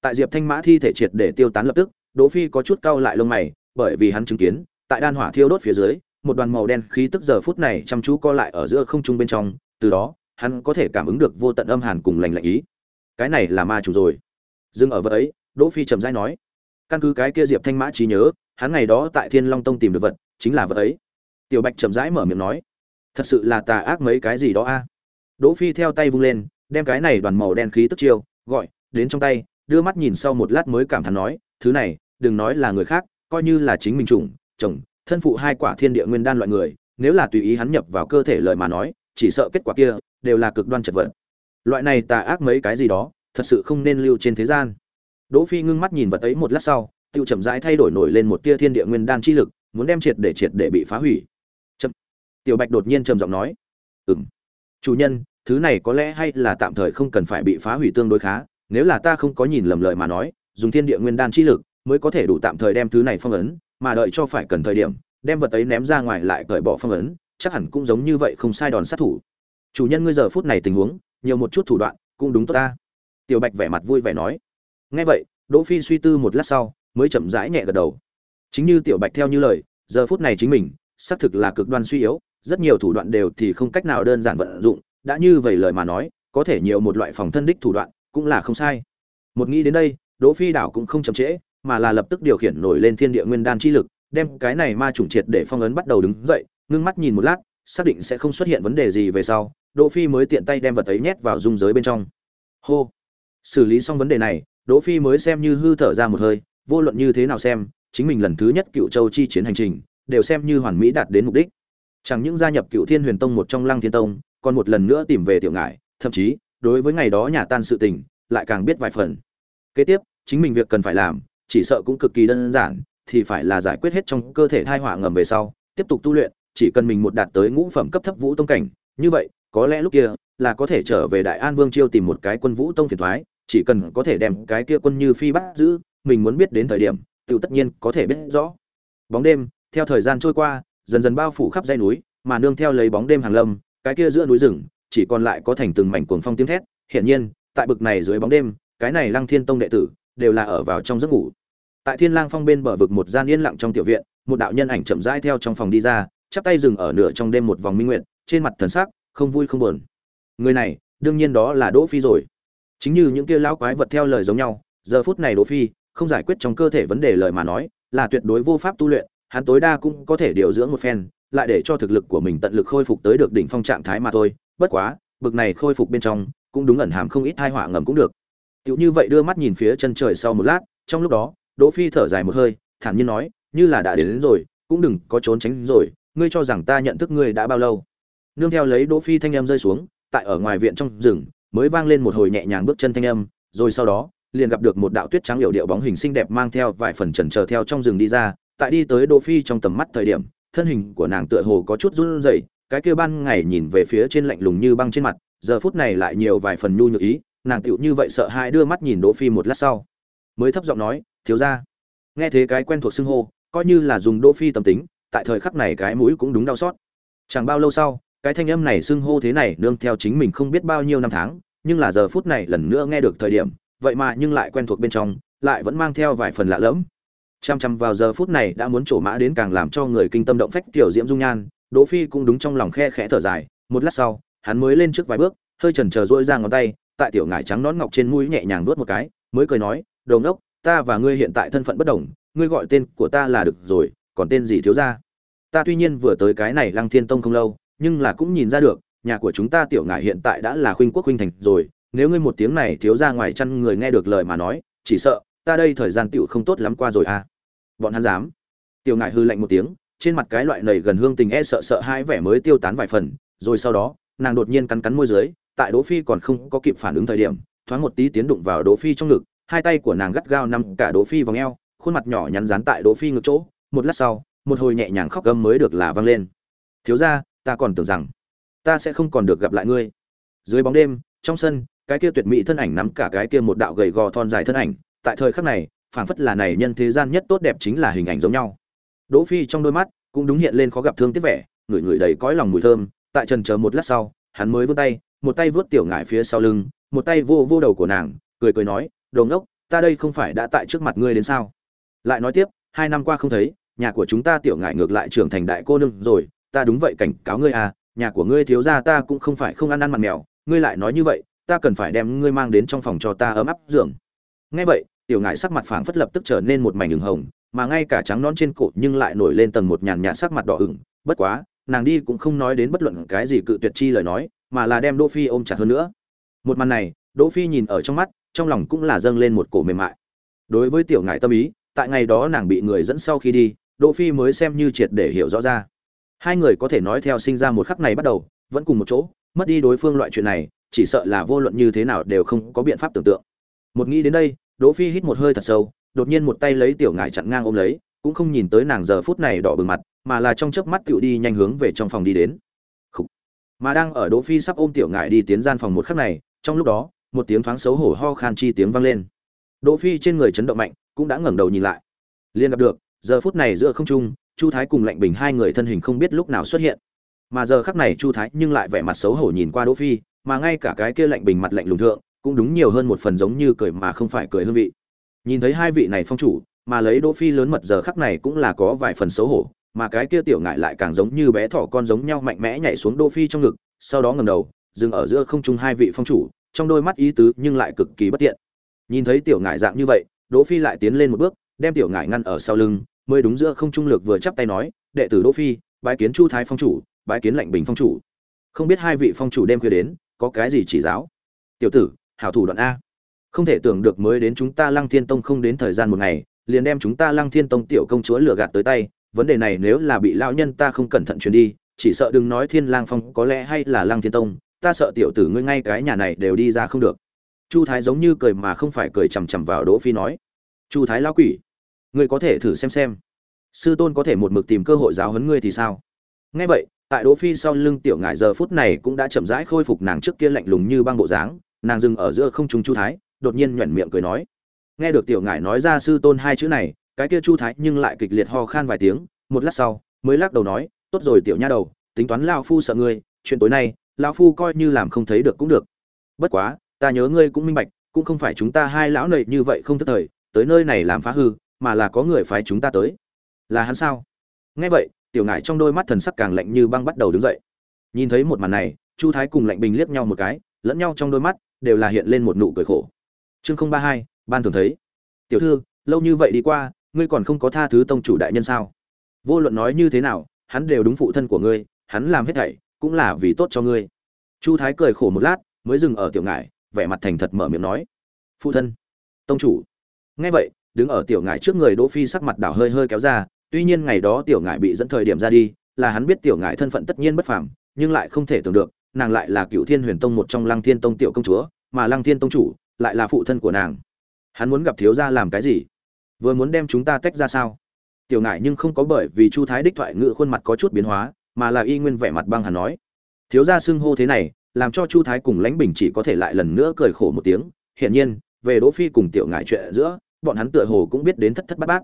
tại diệp thanh mã thi thể triệt để tiêu tán lập tức, đỗ phi có chút cau lại lông mày, bởi vì hắn chứng kiến, tại đan hỏa thiêu đốt phía dưới, một đoàn màu đen khí tức giờ phút này chăm chú co lại ở giữa không trung bên trong, từ đó, hắn có thể cảm ứng được vô tận âm hàn cùng lành lạnh ý. Cái này là ma chủ rồi. Dừng ở vật ấy, đỗ phi trầm rãi nói, căn cứ cái kia diệp thanh mã trí nhớ, hắn ngày đó tại thiên long tông tìm được vật, chính là vật ấy. Tiểu bạch trầm rãi mở miệng nói, thật sự là tà ác mấy cái gì đó a? Đỗ phi theo tay vung lên, đem cái này đoàn màu đen khí tức chiêu, gọi, đến trong tay đưa mắt nhìn sau một lát mới cảm thán nói, thứ này, đừng nói là người khác, coi như là chính mình trùng chồng, thân phụ hai quả thiên địa nguyên đan loại người, nếu là tùy ý hắn nhập vào cơ thể lời mà nói, chỉ sợ kết quả kia đều là cực đoan chật vật. Loại này tà ác mấy cái gì đó, thật sự không nên lưu trên thế gian. Đỗ phi ngưng mắt nhìn vật ấy một lát sau, tiêu chậm rãi thay đổi nổi lên một tia thiên địa nguyên đan chi lực, muốn đem triệt để triệt để bị phá hủy. Chậm. Tiểu bạch đột nhiên trầm giọng nói, ừm. Chủ nhân, thứ này có lẽ hay là tạm thời không cần phải bị phá hủy tương đối khá nếu là ta không có nhìn lầm lời mà nói, dùng thiên địa nguyên đan chi lực mới có thể đủ tạm thời đem thứ này phong ấn, mà đợi cho phải cần thời điểm, đem vật ấy ném ra ngoài lại cởi bỏ phong ấn, chắc hẳn cũng giống như vậy không sai đòn sát thủ. Chủ nhân ngươi giờ phút này tình huống, nhiều một chút thủ đoạn, cũng đúng tốt ta. Tiểu bạch vẻ mặt vui vẻ nói. Nghe vậy, đỗ phi suy tư một lát sau, mới chậm rãi nhẹ gật đầu. Chính như tiểu bạch theo như lời, giờ phút này chính mình, xác thực là cực đoan suy yếu, rất nhiều thủ đoạn đều thì không cách nào đơn giản vận dụng, đã như vậy lời mà nói, có thể nhiều một loại phòng thân đích thủ đoạn cũng là không sai. Một nghĩ đến đây, đỗ phi đảo cũng không chậm trễ, mà là lập tức điều khiển nổi lên thiên địa nguyên đan chi lực, đem cái này ma trùng triệt để phong ấn bắt đầu đứng dậy, ngưng mắt nhìn một lát, xác định sẽ không xuất hiện vấn đề gì về sau, đỗ phi mới tiện tay đem vật ấy nhét vào dung giới bên trong. Hô! Xử lý xong vấn đề này, đỗ phi mới xem như hư thở ra một hơi, vô luận như thế nào xem, chính mình lần thứ nhất cựu châu chi chiến hành trình, đều xem như hoàn mỹ đạt đến mục đích. Chẳng những gia nhập cựu thiên huyền tông một trong lăng thiên tông, còn một lần nữa tìm về tiểu ngải, thậm chí đối với ngày đó nhà tan sự tình, lại càng biết vài phần. Kế tiếp, chính mình việc cần phải làm, chỉ sợ cũng cực kỳ đơn giản, thì phải là giải quyết hết trong cơ thể thai hỏa ngầm về sau, tiếp tục tu luyện, chỉ cần mình một đạt tới ngũ phẩm cấp thấp vũ tông cảnh, như vậy, có lẽ lúc kia, là có thể trở về đại an vương chiêu tìm một cái quân vũ tông phiền thoái, chỉ cần có thể đem cái kia quân như phi bắt giữ, mình muốn biết đến thời điểm, tự tất nhiên có thể biết rõ. Bóng đêm, theo thời gian trôi qua, dần dần bao phủ khắp dãy núi, mà nương theo lấy bóng đêm hàng lâm, cái kia giữa núi rừng chỉ còn lại có thành từng mảnh cuồng phong tiếng thét. Hiển nhiên, tại bực này dưới bóng đêm, cái này lăng thiên tông đệ tử đều là ở vào trong giấc ngủ. Tại thiên lang phong bên bờ vực một gian yên lặng trong tiểu viện, một đạo nhân ảnh chậm rãi theo trong phòng đi ra, chắp tay dừng ở nửa trong đêm một vòng minh nguyện, trên mặt thần sắc không vui không buồn. Người này, đương nhiên đó là đỗ phi rồi. Chính như những kia lão quái vật theo lời giống nhau, giờ phút này đỗ phi không giải quyết trong cơ thể vấn đề lời mà nói, là tuyệt đối vô pháp tu luyện, hắn tối đa cũng có thể điều dưỡng một phen, lại để cho thực lực của mình tận lực khôi phục tới được đỉnh phong trạng thái mà thôi bất quá bực này khôi phục bên trong cũng đúng ẩn hàm không ít thai họa ngầm cũng được tựu như vậy đưa mắt nhìn phía chân trời sau một lát, trong lúc đó, Đỗ Phi thở dài một hơi, thản nhiên nói, như là đã đến, đến rồi, cũng đừng có trốn tránh rồi, ngươi cho rằng ta nhận thức ngươi đã bao lâu? Nương theo lấy Đỗ Phi thanh âm rơi xuống, tại ở ngoài viện trong rừng, mới vang lên một hồi nhẹ nhàng bước chân thanh âm, rồi sau đó, liền gặp được một đạo tuyết trắng hiểu điệu bóng hình xinh đẹp mang theo vài phần trần chờ theo trong rừng đi ra, tại đi tới Đỗ Phi trong tầm mắt thời điểm, thân hình của nàng tựa hồ có chút run rẩy, cái kia ban ngày nhìn về phía trên lạnh lùng như băng trên mặt, giờ phút này lại nhiều vài phần nhu nhược ý, nàng tựu như vậy sợ hãi đưa mắt nhìn Đỗ Phi một lát sau, mới thấp giọng nói, "Thiếu gia." Nghe thế cái quen thuộc xưng hô, coi như là dùng Đỗ Phi tâm tính, tại thời khắc này cái mũi cũng đúng đau xót. Chẳng bao lâu sau, cái thanh âm này xưng hô thế này nương theo chính mình không biết bao nhiêu năm tháng, nhưng là giờ phút này lần nữa nghe được thời điểm, vậy mà nhưng lại quen thuộc bên trong, lại vẫn mang theo vài phần lạ lẫm. Chăm chăm vào giờ phút này đã muốn trổ mã đến càng làm cho người kinh tâm động phách tiểu diễm dung nhan, Đỗ Phi cũng đúng trong lòng khe khẽ thở dài, một lát sau, hắn mới lên trước vài bước, hơi chần chờ duỗi ra ngón tay, tại tiểu ngải trắng nón ngọc trên mũi nhẹ nhàng nuốt một cái, mới cười nói, "Đồng đốc, ta và ngươi hiện tại thân phận bất đồng, ngươi gọi tên của ta là được rồi, còn tên gì thiếu gia?" Ta tuy nhiên vừa tới cái này Lăng Thiên Tông không lâu, nhưng là cũng nhìn ra được, nhà của chúng ta tiểu ngải hiện tại đã là khuynh quốc khuynh thành rồi, nếu ngươi một tiếng này thiếu gia ngoài chăn người nghe được lời mà nói, chỉ sợ ta đây thời gian tiểu không tốt lắm qua rồi à. Bọn hắn dám. Tiểu ngải hư lạnh một tiếng, trên mặt cái loại nầy gần hương tình e sợ sợ hai vẻ mới tiêu tán vài phần, rồi sau đó, nàng đột nhiên cắn cắn môi dưới, tại Đỗ Phi còn không có kịp phản ứng thời điểm, thoáng một tí tiến đụng vào Đỗ Phi trong ngực, hai tay của nàng gắt gao nắm cả Đỗ Phi vòng eo, khuôn mặt nhỏ nhắn dán tại Đỗ Phi ngực chỗ, một lát sau, một hồi nhẹ nhàng khóc gầm mới được là vang lên. "Thiếu gia, ta còn tưởng rằng ta sẽ không còn được gặp lại ngươi." Dưới bóng đêm, trong sân, cái kia tuyệt mỹ thân ảnh nắm cả cái kia một đạo gầy gò thon dài thân ảnh, tại thời khắc này, phảng phất là này nhân thế gian nhất tốt đẹp chính là hình ảnh giống nhau. Đỗ Phi trong đôi mắt cũng đúng hiện lên khó gặp thương tiếc vẻ, người người đầy cõi lòng mùi thơm, tại trần chờ một lát sau, hắn mới vươn tay, một tay vuốt tiểu ngải phía sau lưng một tay vô vô đầu của nàng cười cười nói đồ ngốc ta đây không phải đã tại trước mặt ngươi đến sao? Lại nói tiếp hai năm qua không thấy nhà của chúng ta tiểu ngải ngược lại trưởng thành đại cô nương rồi ta đúng vậy cảnh cáo ngươi à nhà của ngươi thiếu gia ta cũng không phải không ăn ăn mặn mèo ngươi lại nói như vậy ta cần phải đem ngươi mang đến trong phòng cho ta ấm áp giường nghe vậy tiểu ngải sắc mặt phảng phất lập tức trở nên một mảnh ửng hồng mà ngay cả trắng nón trên cổ nhưng lại nổi lên tầng một nhàn nhạt sắc mặt đỏ ửng bất quá nàng đi cũng không nói đến bất luận cái gì cự tuyệt chi lời nói mà là đem Đỗ Phi ôm chặt hơn nữa. Một màn này, Đỗ Phi nhìn ở trong mắt, trong lòng cũng là dâng lên một cổ mềm mại. Đối với tiểu ngải tâm ý, tại ngày đó nàng bị người dẫn sau khi đi, Đỗ Phi mới xem như triệt để hiểu rõ ra. Hai người có thể nói theo sinh ra một khắc này bắt đầu, vẫn cùng một chỗ mất đi đối phương loại chuyện này chỉ sợ là vô luận như thế nào đều không có biện pháp tưởng tượng một nghĩ đến đây đỗ phi hít một hơi thật sâu đột nhiên một tay lấy tiểu ngải chặn ngang ôm lấy, cũng không nhìn tới nàng giờ phút này đỏ bừng mặt, mà là trong chớp mắt tựu đi nhanh hướng về trong phòng đi đến. Khủ. mà đang ở đỗ phi sắp ôm tiểu ngải đi tiến gian phòng một khắc này, trong lúc đó, một tiếng thoáng xấu hổ ho khan chi tiếng vang lên. Đỗ phi trên người chấn động mạnh, cũng đã ngẩng đầu nhìn lại. Liền gặp được, giờ phút này giữa không trung, chu thái cùng lạnh bình hai người thân hình không biết lúc nào xuất hiện. Mà giờ khắc này chu thái nhưng lại vẻ mặt xấu hổ nhìn qua đỗ phi, mà ngay cả cái kia lạnh bình mặt lạnh lùng thượng, cũng đúng nhiều hơn một phần giống như cười mà không phải cười hương vị nhìn thấy hai vị này phong chủ, mà lấy đỗ phi lớn mật giờ khắc này cũng là có vài phần xấu hổ, mà cái kia tiểu ngại lại càng giống như bé thỏ con giống nhau mạnh mẽ nhảy xuống đỗ phi trong ngực, sau đó ngẩng đầu, dừng ở giữa không trung hai vị phong chủ, trong đôi mắt ý tứ nhưng lại cực kỳ bất tiện. Nhìn thấy tiểu ngại dạng như vậy, đỗ phi lại tiến lên một bước, đem tiểu ngại ngăn ở sau lưng, mới đúng giữa không trung lược vừa chắp tay nói, đệ tử đỗ phi, bái kiến chu thái phong chủ, bái kiến lạnh bình phong chủ. Không biết hai vị phong chủ đêm khuya đến, có cái gì chỉ giáo? Tiểu tử, hảo thủ đoạn a không thể tưởng được mới đến chúng ta lăng thiên tông không đến thời gian một ngày, liền đem chúng ta lăng thiên tông tiểu công chúa lừa gạt tới tay. Vấn đề này nếu là bị lão nhân ta không cẩn thận truyền đi, chỉ sợ đừng nói thiên lang phong, có lẽ hay là lăng thiên tông, ta sợ tiểu tử ngươi ngay cái nhà này đều đi ra không được. Chu thái giống như cười mà không phải cười chằm chằm vào đỗ phi nói, chu thái lão quỷ, ngươi có thể thử xem xem. Sư tôn có thể một mực tìm cơ hội giáo huấn ngươi thì sao? Nghe vậy, tại đỗ phi sau lưng tiểu ngải giờ phút này cũng đã chậm rãi khôi phục nàng trước kia lạnh lùng như băng bộ dáng, nàng dừng ở giữa không trung chu thái đột nhiên nhoẻn miệng cười nói. Nghe được tiểu ngải nói ra sư tôn hai chữ này, cái kia chu thái nhưng lại kịch liệt ho khan vài tiếng, một lát sau, mới lắc đầu nói, tốt rồi tiểu nha đầu, tính toán lao phu sợ ngươi, chuyện tối nay lao phu coi như làm không thấy được cũng được. Bất quá, ta nhớ ngươi cũng minh bạch, cũng không phải chúng ta hai lão nầy như vậy không thức thời, tới nơi này làm phá hư, mà là có người phái chúng ta tới. Là hắn sao? Nghe vậy, tiểu ngải trong đôi mắt thần sắc càng lạnh như băng bắt đầu đứng dậy. Nhìn thấy một màn này, chu thái cùng lạnh bình liếc nhau một cái, lẫn nhau trong đôi mắt, đều là hiện lên một nụ cười khổ chương không ba hai, ban thường thấy. Tiểu thư, lâu như vậy đi qua, ngươi còn không có tha thứ tông chủ đại nhân sao? Vô luận nói như thế nào, hắn đều đúng phụ thân của ngươi, hắn làm hết thảy cũng là vì tốt cho ngươi. Chu thái cười khổ một lát, mới dừng ở tiểu ngải, vẻ mặt thành thật mở miệng nói. Phụ thân, tông chủ. Nghe vậy, đứng ở tiểu ngải trước người đỗ phi sắc mặt đảo hơi hơi kéo ra, tuy nhiên ngày đó tiểu ngải bị dẫn thời điểm ra đi, là hắn biết tiểu ngải thân phận tất nhiên bất phàm, nhưng lại không thể tưởng được, nàng lại là cựu thiên huyền tông một trong lăng thiên tông tiểu công chúa, mà lăng thiên tông chủ lại là phụ thân của nàng. Hắn muốn gặp thiếu gia làm cái gì? Vừa muốn đem chúng ta tách ra sao? Tiểu ngại nhưng không có bởi vì chu thái đích thoại ngự khuôn mặt có chút biến hóa, mà là y nguyên vẻ mặt băng hắn nói. Thiếu gia xưng hô thế này, làm cho chu thái cùng lãnh bình chỉ có thể lại lần nữa cười khổ một tiếng. Hiển nhiên, về đỗ phi cùng tiểu ngại chuyện giữa, bọn hắn tựa hồ cũng biết đến thất thất bát bát.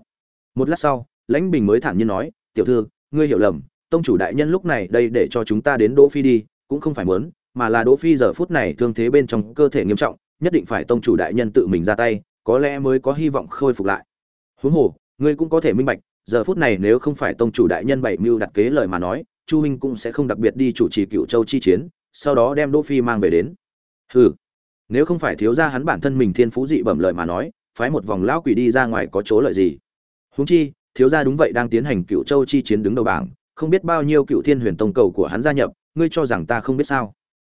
Một lát sau, lãnh bình mới thản nhiên nói, tiểu thư, ngươi hiểu lầm, tông chủ đại nhân lúc này đây để cho chúng ta đến đỗ phi đi, cũng không phải muốn, mà là đỗ phi giờ phút này thương thế bên trong cơ thể nghiêm trọng nhất định phải tông chủ đại nhân tự mình ra tay, có lẽ mới có hy vọng khôi phục lại. Huống hồ, ngươi cũng có thể minh bạch, giờ phút này nếu không phải tông chủ đại nhân bảy mưu đặt kế lời mà nói, chu minh cũng sẽ không đặc biệt đi chủ trì cựu châu chi chiến, sau đó đem đỗ phi mang về đến. Hừ, nếu không phải thiếu gia hắn bản thân mình thiên phú dị bẩm lời mà nói, phái một vòng lão quỷ đi ra ngoài có chỗ lợi gì? Huống chi, thiếu gia đúng vậy đang tiến hành cựu châu chi chiến đứng đầu bảng, không biết bao nhiêu cựu thiên huyền tông cầu của hắn gia nhập, ngươi cho rằng ta không biết sao?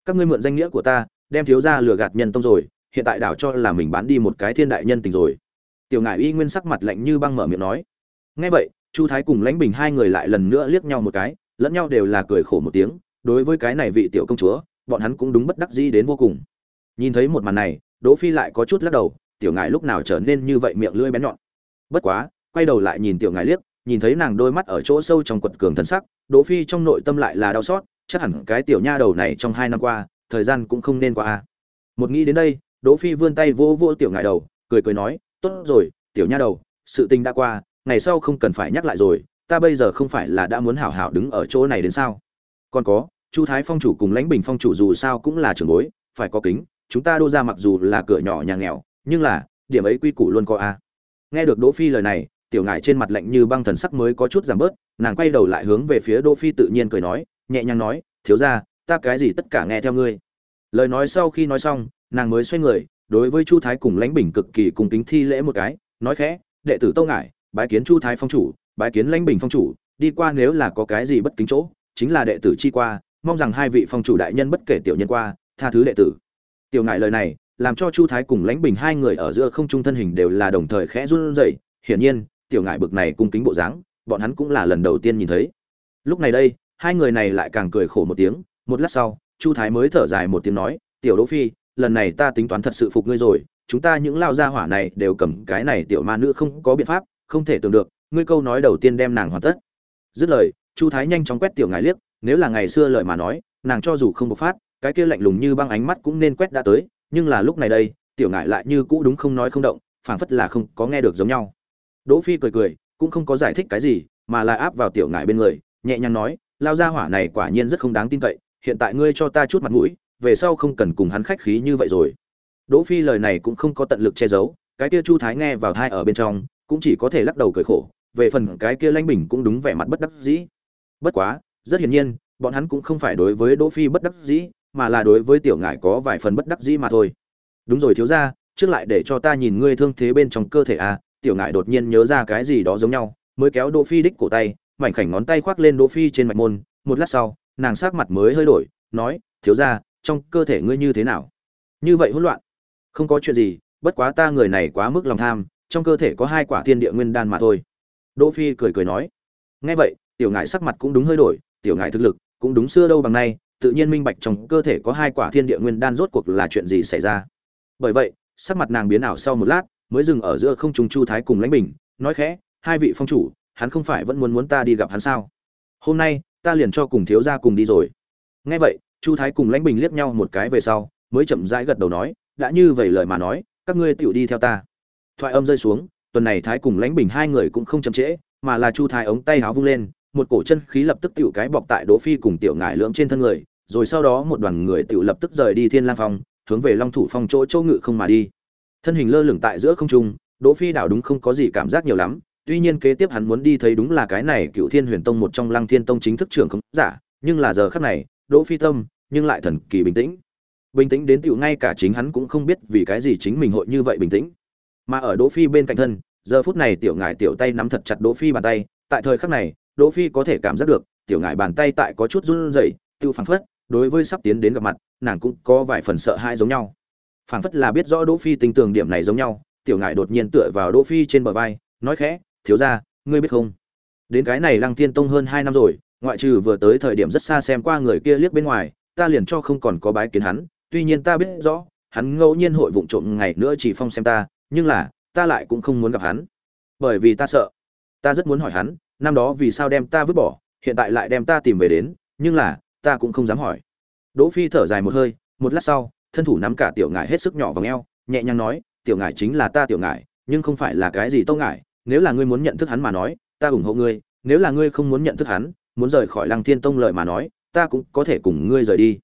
Các ngươi mượn danh nghĩa của ta đem thiếu gia lừa gạt nhân tông rồi, hiện tại đảo cho là mình bán đi một cái thiên đại nhân tình rồi. Tiểu ngải y nguyên sắc mặt lạnh như băng mở miệng nói. Nghe vậy, chu thái cùng lãnh bình hai người lại lần nữa liếc nhau một cái, lẫn nhau đều là cười khổ một tiếng, đối với cái này vị tiểu công chúa, bọn hắn cũng đúng bất đắc dĩ đến vô cùng. Nhìn thấy một màn này, đỗ phi lại có chút lắc đầu, tiểu ngải lúc nào trở nên như vậy miệng lưỡi bén nhọn. Bất quá, quay đầu lại nhìn tiểu ngải liếc, nhìn thấy nàng đôi mắt ở chỗ sâu trong quật cường thần sắc, đỗ phi trong nội tâm lại là đau xót, chắc hẳn cái tiểu nha đầu này trong hai năm qua thời gian cũng không nên qua a. Một nghĩ đến đây, đỗ phi vươn tay vỗ vỗ tiểu ngải đầu, cười cười nói, tốt rồi, tiểu nha đầu, sự tình đã qua, ngày sau không cần phải nhắc lại rồi, ta bây giờ không phải là đã muốn hảo hảo đứng ở chỗ này đến sao? Còn có, chu thái phong chủ cùng lãnh bình phong chủ dù sao cũng là trưởng bối, phải có kính, chúng ta đô ra mặc dù là cửa nhỏ nhà nghèo, nhưng là, điểm ấy quy củ luôn có a. Nghe được đỗ phi lời này, tiểu ngải trên mặt lạnh như băng thần sắc mới có chút giảm bớt, nàng quay đầu lại hướng về phía đỗ phi tự nhiên cười nói, nhẹ nhàng nói, thiếu gia ta cái gì tất cả nghe theo ngươi. Lời nói sau khi nói xong, nàng mới xoay người, đối với chu thái cùng lãnh bình cực kỳ cùng kính thi lễ một cái, nói khẽ, đệ tử tâu ngải, bái kiến chu thái phong chủ, bái kiến lãnh bình phong chủ, đi qua nếu là có cái gì bất kính chỗ, chính là đệ tử chi qua, mong rằng hai vị phong chủ đại nhân bất kể tiểu nhân qua, tha thứ đệ tử. Tiểu ngải lời này, làm cho chu thái cùng lãnh bình hai người ở giữa không trung thân hình đều là đồng thời khẽ run rẩy. Hiển nhiên, tiểu ngải bực này cung kính bộ dáng, bọn hắn cũng là lần đầu tiên nhìn thấy. Lúc này đây, hai người này lại càng cười khổ một tiếng một lát sau, chu thái mới thở dài một tiếng nói, tiểu đỗ phi, lần này ta tính toán thật sự phục ngươi rồi, chúng ta những lao gia hỏa này đều cầm cái này tiểu ma nữ không có biện pháp, không thể tưởng được, ngươi câu nói đầu tiên đem nàng hoàn tất. Dứt lời, chu thái nhanh chóng quét tiểu ngài liếc, nếu là ngày xưa lời mà nói, nàng cho dù không bộc phát, cái kia lạnh lùng như băng ánh mắt cũng nên quét đã tới, nhưng là lúc này đây, tiểu ngài lại như cũ đúng không nói không động, phảng phất là không có nghe được giống nhau. Đỗ phi cười cười, cũng không có giải thích cái gì, mà là áp vào tiểu ngài bên người, nhẹ nhàng nói lao gia hỏa này quả nhiên rất không đáng tin cậy hiện tại ngươi cho ta chút mặt mũi, về sau không cần cùng hắn khách khí như vậy rồi. Đỗ phi lời này cũng không có tận lực che giấu, cái kia chu thái nghe vào thai ở bên trong, cũng chỉ có thể lắc đầu cười khổ, về phần cái kia lãnh bình cũng đúng vẻ mặt bất đắc dĩ. Bất quá, rất hiển nhiên, bọn hắn cũng không phải đối với đỗ phi bất đắc dĩ, mà là đối với tiểu ngải có vài phần bất đắc dĩ mà thôi. Đúng rồi thiếu gia, trước lại để cho ta nhìn ngươi thương thế bên trong cơ thể à tiểu ngải đột nhiên nhớ ra cái gì đó giống nhau, mới kéo đỗ phi đích cổ tay, mảnh khảnh ngón tay khoác lên đỗ phi trên mạch môn, một lát sau nàng sắc mặt mới hơi đổi, nói, thiếu gia, trong cơ thể ngươi như thế nào? Như vậy hỗn loạn. Không có chuyện gì, bất quá ta người này quá mức lòng tham, trong cơ thể có hai quả thiên địa nguyên đan mà thôi. Đỗ phi cười cười nói. Nghe vậy, tiểu ngải sắc mặt cũng đúng hơi đổi, tiểu ngải thực lực cũng đúng xưa đâu bằng nay, tự nhiên minh bạch trong cơ thể có hai quả thiên địa nguyên đan rốt cuộc là chuyện gì xảy ra. Bởi vậy, sắc mặt nàng biến ảo sau một lát, mới dừng ở giữa không trung chu thái cùng lãnh bình, nói khẽ, hai vị phong chủ, hắn không phải vẫn muốn muốn ta đi gặp hắn sao? Hôm nay ta liền cho cùng thiếu gia cùng đi rồi. Nghe vậy, chu thái cùng lãnh bình liếc nhau một cái về sau, mới chậm rãi gật đầu nói, đã như vậy lời mà nói, các ngươi tựu đi theo ta. Thoại âm rơi xuống, tuần này thái cùng lãnh bình hai người cũng không chậm trễ, mà là chu thái ống tay háo vung lên, một cổ chân khí lập tức tựu cái bọc tại đỗ phi cùng tiểu ngải lưỡng trên thân người, rồi sau đó một đoàn người tựu lập tức rời đi thiên lang phong, hướng về long thủ phong chỗ châu ngự không mà đi. Thân hình lơ lửng tại giữa không trung, đỗ phi đảo đúng không có gì cảm giác nhiều lắm tuy nhiên kế tiếp hắn muốn đi thấy đúng là cái này cựu thiên huyền tông một trong lăng thiên tông chính thức trưởng không giả, nhưng là giờ khắc này, đỗ phi tâm, nhưng lại thần kỳ bình tĩnh. Bình tĩnh đến tựu ngay cả chính hắn cũng không biết vì cái gì chính mình hội như vậy bình tĩnh. Mà ở đỗ phi bên cạnh thân, giờ phút này tiểu ngải tiểu tay nắm thật chặt đỗ phi bàn tay, tại thời khắc này, đỗ phi có thể cảm giác được, tiểu ngải bàn tay tại có chút run rẩy tiêu phảng phất, đối với sắp tiến đến gặp mặt, nàng cũng có vài phần sợ hãi giống nhau. Phảng phất là biết rõ đỗ phi tình tường điểm này giống nhau, tiểu ngải đột nhiên tựa vào đỗ phi trên bờ vai, nói khẽ thiếu gia, ngươi biết không? Đến cái này lăng thiên tông hơn hai năm rồi, ngoại trừ vừa tới thời điểm rất xa xem qua người kia liếc bên ngoài, ta liền cho không còn có bái kiến hắn, tuy nhiên ta biết rõ, hắn ngẫu nhiên hội vụng trộm ngày nữa chỉ phong xem ta, nhưng là, ta lại cũng không muốn gặp hắn. Bởi vì ta sợ, ta rất muốn hỏi hắn, năm đó vì sao đem ta vứt bỏ, hiện tại lại đem ta tìm về đến, nhưng là, ta cũng không dám hỏi. Đỗ phi thở dài một hơi, một lát sau, thân thủ nắm cả tiểu ngải hết sức nhỏ vào ngheo nhẹ nhàng nói, tiểu ngải chính là ta tiểu ngải, nhưng không phải là cái gì tông ngải nếu là ngươi muốn nhận thức hắn mà nói, ta ủng hộ ngươi, nếu là ngươi không muốn nhận thức hắn, muốn rời khỏi lăng thiên tông lợi mà nói, ta cũng có thể cùng ngươi rời đi.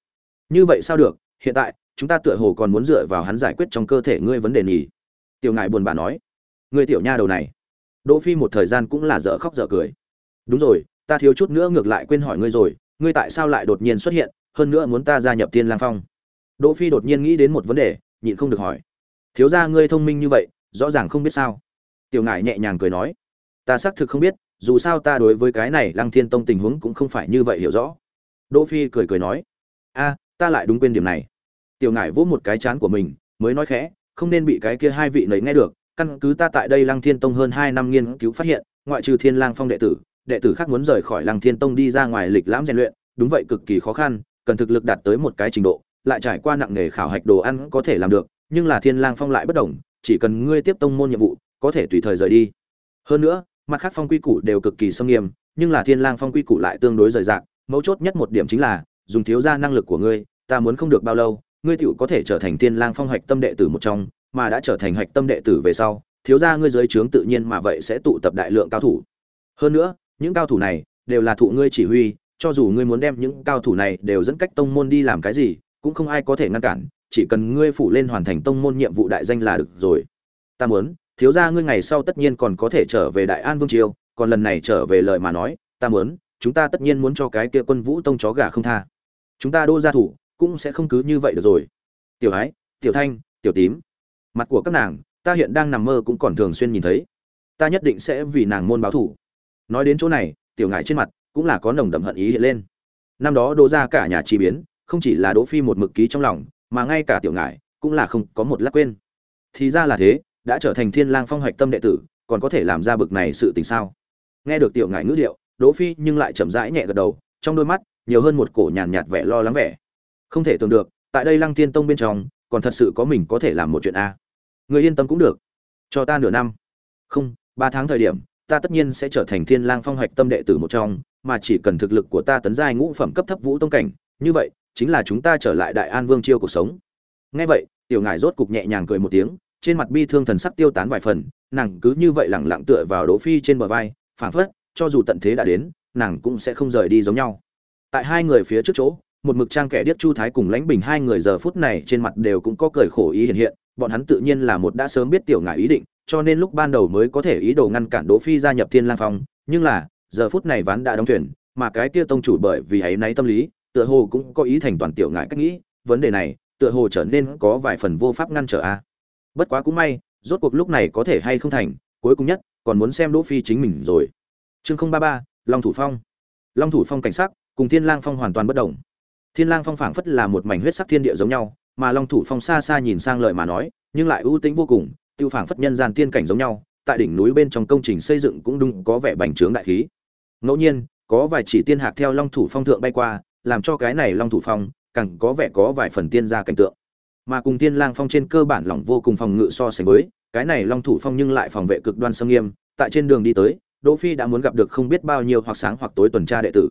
Như vậy sao được? Hiện tại, chúng ta tựa hồ còn muốn dựa vào hắn giải quyết trong cơ thể ngươi vấn đề nhỉ? Tiểu ngải buồn bã nói. Ngươi tiểu nha đầu này. Đỗ phi một thời gian cũng là dở khóc dở cười. Đúng rồi, ta thiếu chút nữa ngược lại quên hỏi ngươi rồi, ngươi tại sao lại đột nhiên xuất hiện, hơn nữa muốn ta gia nhập tiên lang phong? Đỗ phi đột nhiên nghĩ đến một vấn đề, nhịn không được hỏi. Thiếu gia ngươi thông minh như vậy, rõ ràng không biết sao tiểu ngải nhẹ nhàng cười nói, ta xác thực không biết, dù sao ta đối với cái này lăng thiên tông tình huống cũng không phải như vậy hiểu rõ. Đỗ phi cười cười nói, a, ta lại đúng quên điểm này. Tiểu ngải vỗ một cái chán của mình, mới nói khẽ, không nên bị cái kia hai vị nấy nghe được, căn cứ ta tại đây lăng thiên tông hơn hai năm nghiên cứu phát hiện, ngoại trừ thiên lang phong đệ tử đệ tử khác muốn rời khỏi lăng thiên tông đi ra ngoài lịch lãm rèn luyện, đúng vậy cực kỳ khó khăn, cần thực lực đạt tới một cái trình độ, lại trải qua nặng nghề khảo hạch đồ ăn có thể làm được, nhưng là thiên lang phong lại bất đồng, chỉ cần ngươi tiếp tông môn nhiệm vụ có thể tùy thời rời đi. Hơn nữa, mặt khác phong quy củ đều cực kỳ sâm nghiêm, nhưng là thiên lang phong quy củ lại tương đối rời rạc, mấu chốt nhất một điểm chính là, dùng thiếu gia năng lực của ngươi, ta muốn không được bao lâu, ngươi tiểu có thể trở thành thiên lang phong hoạch tâm đệ tử một trong, mà đã trở thành hoạch tâm đệ tử về sau, thiếu gia ngươi dưới trướng tự nhiên mà vậy sẽ tụ tập đại lượng cao thủ. Hơn nữa, những cao thủ này đều là thụ ngươi chỉ huy, cho dù ngươi muốn đem những cao thủ này đều dẫn cách tông môn đi làm cái gì, cũng không ai có thể ngăn cản, chỉ cần ngươi phủ lên hoàn thành tông môn nhiệm vụ đại danh là được rồi. Ta muốn thiếu gia ngươi ngày sau tất nhiên còn có thể trở về đại an vương triều, còn lần này trở về lời mà nói, ta muốn, chúng ta tất nhiên muốn cho cái kia quân vũ tông chó gà không tha. Chúng ta đô gia thủ, cũng sẽ không cứ như vậy được rồi. Tiểu ái, tiểu thanh, tiểu tím, mặt của các nàng, ta hiện đang nằm mơ cũng còn thường xuyên nhìn thấy. Ta nhất định sẽ vì nàng môn báo thủ. Nói đến chỗ này, tiểu ngải trên mặt cũng là có nồng đậm hận ý hiện lên. Năm đó đỗ ra cả nhà chi biến, không chỉ là đỗ phi một mực ký trong lòng, mà ngay cả tiểu ngải cũng là không có một lát quên. Thì ra là thế đã trở thành thiên lang phong hoạch tâm đệ tử còn có thể làm ra bực này sự tình sao? Nghe được tiểu ngải ngữ điệu đỗ phi nhưng lại chậm rãi nhẹ gật đầu trong đôi mắt nhiều hơn một cổ nhàn nhạt, vẻ lo lắng vẻ. Không thể tưởng được tại đây lăng tiên tông bên trong còn thật sự có mình có thể làm một chuyện a. Người yên tâm cũng được. Cho ta nửa năm. Không ba tháng thời điểm ta tất nhiên sẽ trở thành thiên lang phong hoạch tâm đệ tử một trong mà chỉ cần thực lực của ta tấn giai ngũ phẩm cấp thấp vũ tông cảnh như vậy chính là chúng ta trở lại đại an vương chiêu cuộc sống. Nghe vậy tiểu ngải rốt cục nhẹ nhàng cười một tiếng trên mặt bi thương thần sắc tiêu tán vài phần, nàng cứ như vậy lẳng lặng tựa vào đỗ phi trên bờ vai, phảng phất, cho dù tận thế đã đến, nàng cũng sẽ không rời đi giống nhau. Tại hai người phía trước chỗ, một mực trang kẻ điếc chu thái cùng lãnh bình hai người giờ phút này trên mặt đều cũng có cười khổ ý hiện hiện, bọn hắn tự nhiên là một đã sớm biết tiểu ngải ý định, cho nên lúc ban đầu mới có thể ý đồ ngăn cản đỗ phi gia nhập thiên lang phong, nhưng là, giờ phút này ván đã đóng thuyền, mà cái kia tông chủ bởi vì ấy náy tâm lý, tựa hồ cũng có ý thành toàn tiểu ngải cách nghĩ, vấn đề này, tựa hồ trở nên có vài phần vô pháp ngăn trở a bất quá cũng may, rốt cuộc lúc này có thể hay không thành, cuối cùng nhất, còn muốn xem đỗ phi chính mình rồi. Chương không ba ba, long thủ phong. Long thủ phong cảnh sắc, cùng thiên lang phong hoàn toàn bất động thiên lang phong phảng phất là một mảnh huyết sắc thiên địa giống nhau, mà long thủ phong xa xa nhìn sang lời mà nói, nhưng lại ưu tĩnh vô cùng, tiêu phảng phất nhân gian tiên cảnh giống nhau, tại đỉnh núi bên trong công trình xây dựng cũng đúng có vẻ bành trướng đại khí. Ngẫu nhiên, có vài chỉ tiên hạc theo long thủ phong thượng bay qua, làm cho cái này long thủ phong, càng có vẻ có vài phần tiên gia cảnh tượng mà cùng tiên lang phong trên cơ bản lỏng vô cùng phòng ngự so sánh với, cái này long thủ phong nhưng lại phòng vệ cực đoan sâm nghiêm, tại trên đường đi tới, đỗ phi đã muốn gặp được không biết bao nhiêu hoặc sáng hoặc tối tuần tra đệ tử.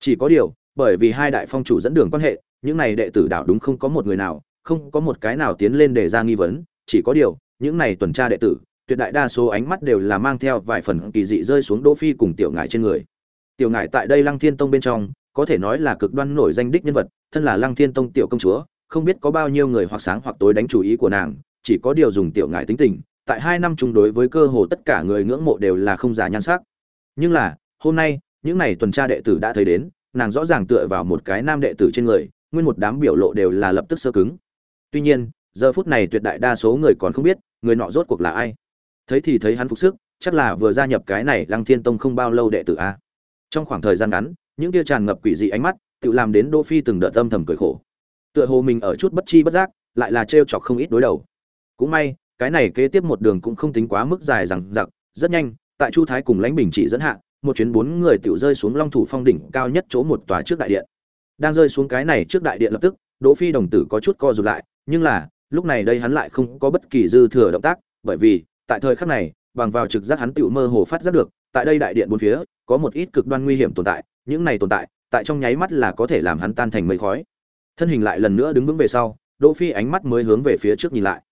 Chỉ có điều, bởi vì hai đại phong chủ dẫn đường quan hệ, những này đệ tử đảo đúng không có một người nào, không có một cái nào tiến lên để ra nghi vấn, chỉ có điều, những này tuần tra đệ tử, tuyệt đại đa số ánh mắt đều là mang theo vài phần kỳ dị rơi xuống đỗ phi cùng tiểu ngải trên người. Tiểu ngải tại đây lăng thiên tông bên trong, có thể nói là cực đoan nổi danh đích nhân vật, thân là lăng thiên tông tiểu công chúa không biết có bao nhiêu người hoặc sáng hoặc tối đánh chủ ý của nàng, chỉ có điều dùng tiểu ngải tính tình, tại hai năm chung đối với cơ hồ tất cả người ngưỡng mộ đều là không giả nhan sắc. Nhưng là, hôm nay, những này tuần tra đệ tử đã thấy đến, nàng rõ ràng tựa vào một cái nam đệ tử trên người, nguyên một đám biểu lộ đều là lập tức sơ cứng. Tuy nhiên, giờ phút này tuyệt đại đa số người còn không biết, người nọ rốt cuộc là ai. Thấy thì thấy hắn phục sức, chắc là vừa gia nhập cái này lăng thiên tông không bao lâu đệ tử a. Trong khoảng thời gian ngắn, những tia tràn ngập quỷ dị ánh mắt, tự làm đến đỗ phi từng đợt âm thầm cười khổ tựa hồ mình ở chút bất chi bất giác, lại là trêu chọc không ít đối đầu. Cũng may, cái này kế tiếp một đường cũng không tính quá mức dài rằng giặc rất nhanh, tại chu thái cùng lãnh bình chỉ dẫn hạ, một chuyến bốn người tiểu rơi xuống long thủ phong đỉnh cao nhất chỗ một tòa trước đại điện. Đang rơi xuống cái này trước đại điện lập tức, đỗ phi đồng tử có chút co rụt lại, nhưng là, lúc này đây hắn lại không có bất kỳ dư thừa động tác, bởi vì, tại thời khắc này, bằng vào trực giác hắn tiểu mơ hồ phát giác được, tại đây đại điện bốn phía, có một ít cực đoan nguy hiểm tồn tại, những này tồn tại tại trong nháy mắt là có thể làm hắn tan thành mây khói thân hình lại lần nữa đứng vững về sau, đỗ phi ánh mắt mới hướng về phía trước nhìn lại.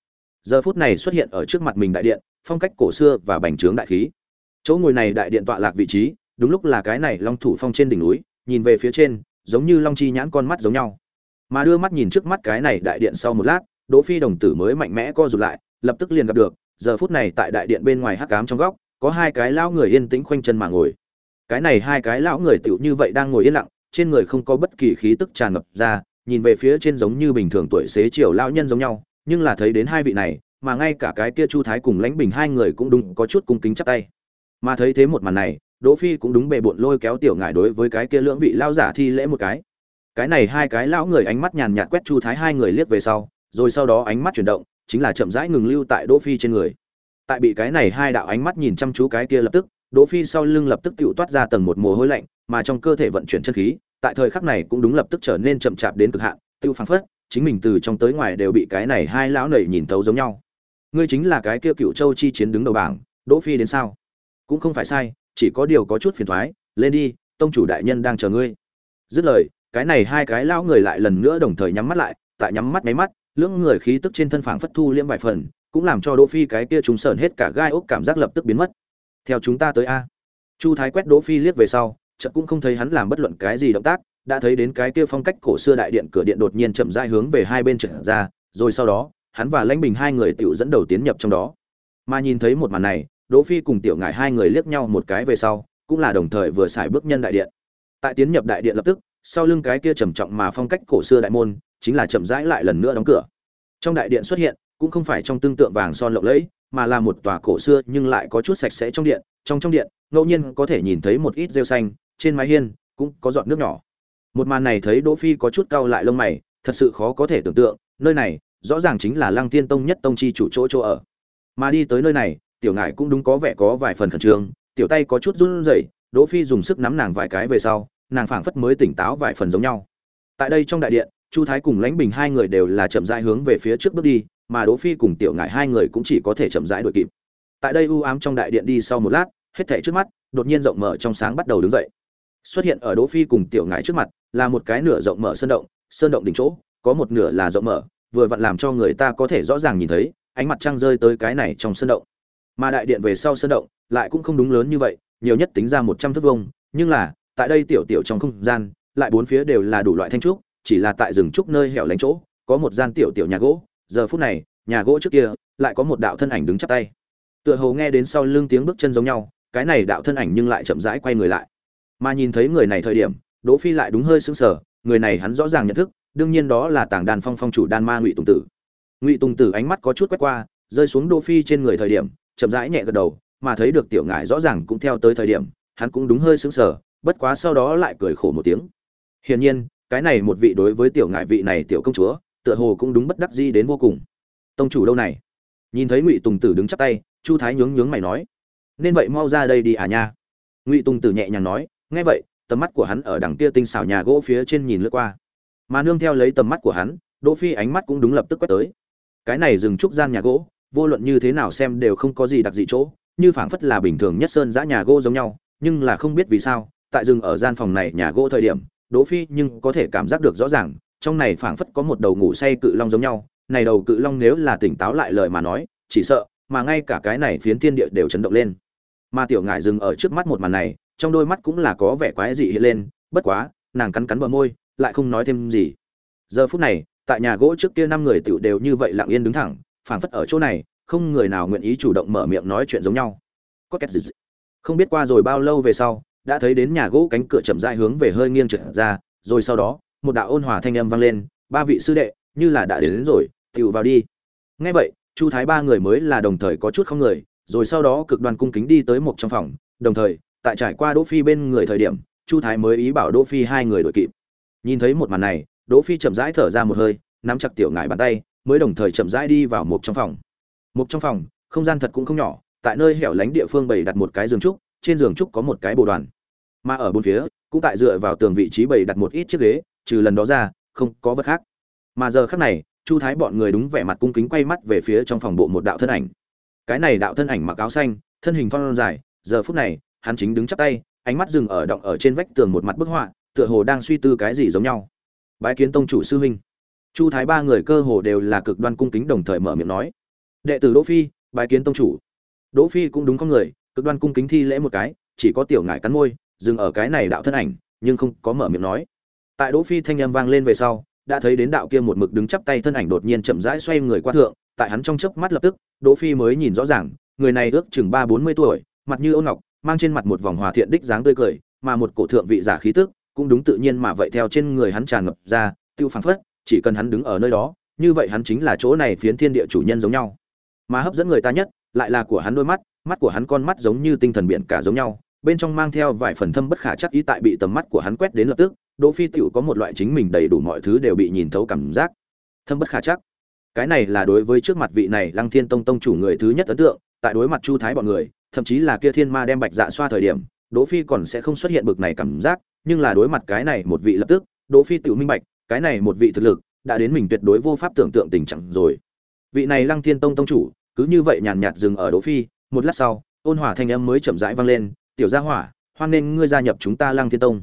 Giờ phút này xuất hiện ở trước mặt mình đại điện, phong cách cổ xưa và bành trướng đại khí. Chỗ ngồi này đại điện tọa lạc vị trí, đúng lúc là cái này long thủ phong trên đỉnh núi, nhìn về phía trên, giống như long chi nhãn con mắt giống nhau. Mà đưa mắt nhìn trước mắt cái này đại điện sau một lát, đỗ phi đồng tử mới mạnh mẽ co rụt lại, lập tức liền gặp được, giờ phút này tại đại điện bên ngoài hắc ám trong góc, có hai cái lão người yên tĩnh khoanh chân mà ngồi. Cái này hai cái lão người tựu như vậy đang ngồi yên lặng, trên người không có bất kỳ khí tức tràn ngập ra nhìn về phía trên giống như bình thường tuổi xế chiều lão nhân giống nhau, nhưng là thấy đến hai vị này, mà ngay cả cái kia chu thái cùng lãnh bình hai người cũng đúng có chút cung kính chắp tay. Mà thấy thế một màn này, đỗ phi cũng đúng bề bộn lôi kéo tiểu ngải đối với cái kia lưỡng vị lão giả thi lễ một cái. Cái này hai cái lão người ánh mắt nhàn nhạt quét chu thái hai người liếc về sau, rồi sau đó ánh mắt chuyển động, chính là chậm rãi ngừng lưu tại đỗ phi trên người. Tại bị cái này hai đạo ánh mắt nhìn chăm chú cái kia lập tức, đỗ phi sau lưng lập tức tựu toát ra tầng một mồ hôi lạnh, mà trong cơ thể vận chuyển chân khí tại thời khắc này cũng đúng lập tức trở nên chậm chạp đến cực hạn, tiêu phảng phất, chính mình từ trong tới ngoài đều bị cái này hai lão nảy nhìn thấu giống nhau. Ngươi chính là cái kia cựu châu chi chiến đứng đầu bảng, đỗ phi đến sao? Cũng không phải sai, chỉ có điều có chút phiền toái lên đi, tông chủ đại nhân đang chờ ngươi. Dứt lời, cái này hai cái lão người lại lần nữa đồng thời nhắm mắt lại, tại nhắm mắt mấy mắt, lưỡng người khí tức trên thân phảng phất thu liễm vài phần, cũng làm cho đỗ phi cái kia trùng sởn hết cả gai ốc cảm giác lập tức biến mất. Theo chúng ta tới a. Chu thái quét đỗ phi liếc về sau chợt cũng không thấy hắn làm bất luận cái gì động tác, đã thấy đến cái kia phong cách cổ xưa đại điện cửa điện đột nhiên chậm rãi hướng về hai bên trở ra, rồi sau đó, hắn và lãnh bình hai người tiểu dẫn đầu tiến nhập trong đó. Mà nhìn thấy một màn này, đỗ phi cùng tiểu ngải hai người liếc nhau một cái về sau, cũng là đồng thời vừa xài bước nhân đại điện. Tại tiến nhập đại điện lập tức, sau lưng cái kia trầm trọng mà phong cách cổ xưa đại môn, chính là chậm rãi lại lần nữa đóng cửa. Trong đại điện xuất hiện, cũng không phải trong tương tượng vàng son lộng lẫy, mà là một tòa cổ xưa nhưng lại có chút sạch sẽ trong điện, trong trong điện, ngẫu nhiên có thể nhìn thấy một ít rêu xanh trên mái hiên cũng có giọt nước nhỏ. Một màn này thấy đỗ phi có chút cau lại lông mày, thật sự khó có thể tưởng tượng, nơi này rõ ràng chính là lăng thiên tông nhất tông chi chủ chỗ chỗ ở. Mà đi tới nơi này, tiểu ngải cũng đúng có vẻ có vài phần khẩn trương, tiểu tay có chút run rẩy, đỗ phi dùng sức nắm nàng vài cái về sau, nàng phảng phất mới tỉnh táo vài phần giống nhau. Tại đây trong đại điện, chu thái cùng lãnh bình hai người đều là chậm rãi hướng về phía trước bước đi, mà đỗ phi cùng tiểu ngải hai người cũng chỉ có thể chậm rãi đuổi kịp. Tại đây u ám trong đại điện đi sau một lát, hết thảy trước mắt đột nhiên rộng mở trong sáng bắt đầu đứng dậy xuất hiện ở đỗ phi cùng tiểu ngải trước mặt, là một cái nửa rộng mở sơn động sơn động đỉnh chỗ, có một nửa là rộng mở, vừa vặn làm cho người ta có thể rõ ràng nhìn thấy, ánh mặt trăng rơi tới cái này trong sơn động. Mà đại điện về sau sơn động, lại cũng không đúng lớn như vậy, nhiều nhất tính ra một trăm thước vuông, nhưng là, tại đây tiểu tiểu trong không gian, lại bốn phía đều là đủ loại thanh trúc, chỉ là tại rừng trúc nơi hẻo lánh chỗ, có một gian tiểu tiểu nhà gỗ, giờ phút này, nhà gỗ trước kia, lại có một đạo thân ảnh đứng chắp tay. Tựa hồ nghe đến sau lưng tiếng bước chân giống nhau, cái này đạo thân ảnh nhưng lại chậm rãi quay người lại mà nhìn thấy người này thời điểm, đỗ phi lại đúng hơi sững sờ, người này hắn rõ ràng nhận thức, đương nhiên đó là tàng đàn phong phong chủ đan ma ngụy tùng tử. Ngụy tùng tử ánh mắt có chút quét qua, rơi xuống đỗ phi trên người thời điểm, chậm rãi nhẹ gật đầu, mà thấy được tiểu ngải rõ ràng cũng theo tới thời điểm, hắn cũng đúng hơi sững sờ, bất quá sau đó lại cười khổ một tiếng. Hiển nhiên, cái này một vị đối với tiểu ngải vị này tiểu công chúa, tựa hồ cũng đúng bất đắc dĩ đến vô cùng. Tông chủ đâu này? Nhìn thấy ngụy tùng tử đứng chắp tay, chu thái nhướng nhướng mày nói. Nên vậy mau ra đây đi à nha. Ngụy tùng tử nhẹ nhàng nói nghe vậy, tầm mắt của hắn ở đằng kia tinh xảo nhà gỗ phía trên nhìn lướt qua. Mà nương theo lấy tầm mắt của hắn, đỗ phi ánh mắt cũng đúng lập tức quét tới. Cái này rừng trúc gian nhà gỗ, vô luận như thế nào xem đều không có gì đặc dị chỗ, như phảng phất là bình thường nhất sơn dã nhà gỗ giống nhau, nhưng là không biết vì sao, tại rừng ở gian phòng này nhà gỗ thời điểm, đỗ phi nhưng có thể cảm giác được rõ ràng, trong này phảng phất có một đầu ngủ say cự long giống nhau. Này đầu cự long nếu là tỉnh táo lại lời mà nói, chỉ sợ, mà ngay cả cái này phiến thiên địa đều chấn động lên. Mà tiểu ngải dừng ở trước mắt một màn này trong đôi mắt cũng là có vẻ quái dị hiện lên bất quá nàng cắn cắn bờ môi lại không nói thêm gì. Giờ phút này tại nhà gỗ trước kia năm người tựu đều như vậy lặng yên đứng thẳng phảng phất ở chỗ này không người nào nguyện ý chủ động mở miệng nói chuyện giống nhau. Có két gì không biết qua rồi bao lâu về sau đã thấy đến nhà gỗ cánh cửa chậm rãi hướng về hơi nghiêng trượt ra rồi sau đó một đạo ôn hòa thanh âm vang lên ba vị sư đệ như là đã đến, đến rồi tựu vào đi. Nghe vậy chu thái ba người mới là đồng thời có chút không người rồi sau đó cực đoan cung kính đi tới một trong phòng đồng thời tại trải qua đỗ phi bên người thời điểm, chu thái mới ý bảo đỗ phi hai người đuổi kịp. Nhìn thấy một màn này, đỗ phi chậm rãi thở ra một hơi, nắm chặt tiểu ngải bàn tay, mới đồng thời chậm rãi đi vào một trong phòng. Một trong phòng, không gian thật cũng không nhỏ, tại nơi hẻo lánh địa phương bày đặt một cái giường trúc, trên giường trúc có một cái bồ đoàn. Mà ở bốn phía, cũng tại dựa vào tường vị trí bày đặt một ít chiếc ghế, trừ lần đó ra, không có vật khác. Mà giờ khắc này, chu thái bọn người đúng vẻ mặt cung kính quay mắt về phía trong phòng bộ một đạo thân ảnh. Cái này đạo thân ảnh mặc áo xanh, thân hình thon dài, giờ phút này hắn chính đứng chắp tay, ánh mắt dừng ở động ở trên vách tường một mặt bức họa, tựa hồ đang suy tư cái gì giống nhau. Bái kiến tông chủ sư huynh. Chu thái ba người cơ hồ đều là cực đoan cung kính đồng thời mở miệng nói. Đệ tử đỗ phi, bái kiến tông chủ. Đỗ phi cũng đúng con người, cực đoan cung kính thi lễ một cái, chỉ có tiểu ngải cắn môi, dừng ở cái này đạo thân ảnh, nhưng không có mở miệng nói. Tại đỗ phi thanh âm vang lên về sau, đã thấy đến đạo kia một mực đứng chắp tay thân ảnh đột nhiên chậm rãi xoay người qua thượng, tại hắn trong chớp mắt lập tức, đỗ phi mới nhìn rõ ràng, người này ước chừng ba bốn mươi tuổi, mặt như ôn ngọc mang trên mặt một vòng hòa thiện đích dáng tươi cười, mà một cổ thượng vị giả khí tức cũng đúng tự nhiên mà vậy theo trên người hắn tràn ngập ra, tiêu phảng phất, chỉ cần hắn đứng ở nơi đó, như vậy hắn chính là chỗ này phiến thiên địa chủ nhân giống nhau. Mà hấp dẫn người ta nhất, lại là của hắn đôi mắt mắt của hắn con mắt giống như tinh thần biển cả giống nhau, bên trong mang theo vài phần thâm bất khả chắc ý tại bị tầm mắt của hắn quét đến lập tức, đỗ phi tiểu có một loại chính mình đầy đủ mọi thứ đều bị nhìn thấu cảm giác. Thâm bất khả chắc. Cái này là đối với trước mặt vị này lăng thiên tông tông chủ người thứ nhất ấn tượng, tại đối mặt chu thái bọn người thậm chí là kia thiên ma đem bạch dạ xoa thời điểm, đỗ phi còn sẽ không xuất hiện bực này cảm giác, nhưng là đối mặt cái này một vị lập tức, đỗ phi tự minh bạch, cái này một vị thực lực, đã đến mình tuyệt đối vô pháp tưởng tượng tình trạng rồi. Vị này lăng thiên tông tông chủ, cứ như vậy nhàn nhạt dừng ở đỗ phi, một lát sau, ôn hòa thanh âm mới chậm rãi vang lên, tiểu gia hỏa, hoan nên ngươi gia nhập chúng ta lăng thiên tông.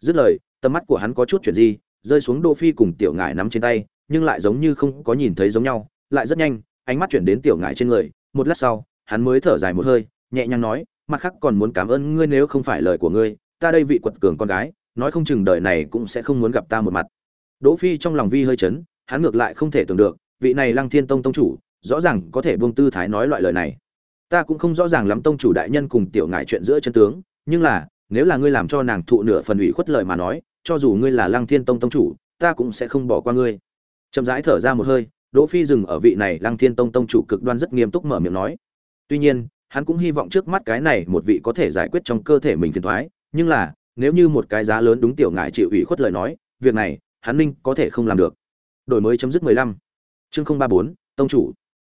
Dứt lời, tầm mắt của hắn có chút chuyển gì rơi xuống đỗ phi cùng tiểu ngải nắm trên tay, nhưng lại giống như không có nhìn thấy giống nhau, lại rất nhanh, ánh mắt chuyển đến tiểu ngải trên người, một lát sau, hắn mới thở dài một hơi nhẹ nhàng nói, mặt khác còn muốn cảm ơn ngươi nếu không phải lời của ngươi, ta đây vị quật cường con gái, nói không chừng đời này cũng sẽ không muốn gặp ta một mặt. Đỗ phi trong lòng vi hơi chấn, hắn ngược lại không thể tưởng được, vị này lăng thiên tông tông chủ, rõ ràng có thể buông tư thái nói loại lời này. Ta cũng không rõ ràng lắm tông chủ đại nhân cùng tiểu ngải chuyện giữa chân tướng, nhưng là, nếu là ngươi làm cho nàng thụ nửa phần ủy khuất lời mà nói, cho dù ngươi là lăng thiên tông tông chủ, ta cũng sẽ không bỏ qua ngươi. Chậm rãi thở ra một hơi, đỗ phi dừng ở vị này lăng thiên tông tông chủ cực đoan rất nghiêm túc mở miệng nói. Tuy nhiên hắn cũng hy vọng trước mắt cái này một vị có thể giải quyết trong cơ thể mình phiền thoái, nhưng là, nếu như một cái giá lớn đúng tiểu ngải chịu ủy khuất lời nói, việc này, hắn ninh có thể không làm được. Đổi mới chấm dứt mười lăm. Chương không ba bốn, tông chủ.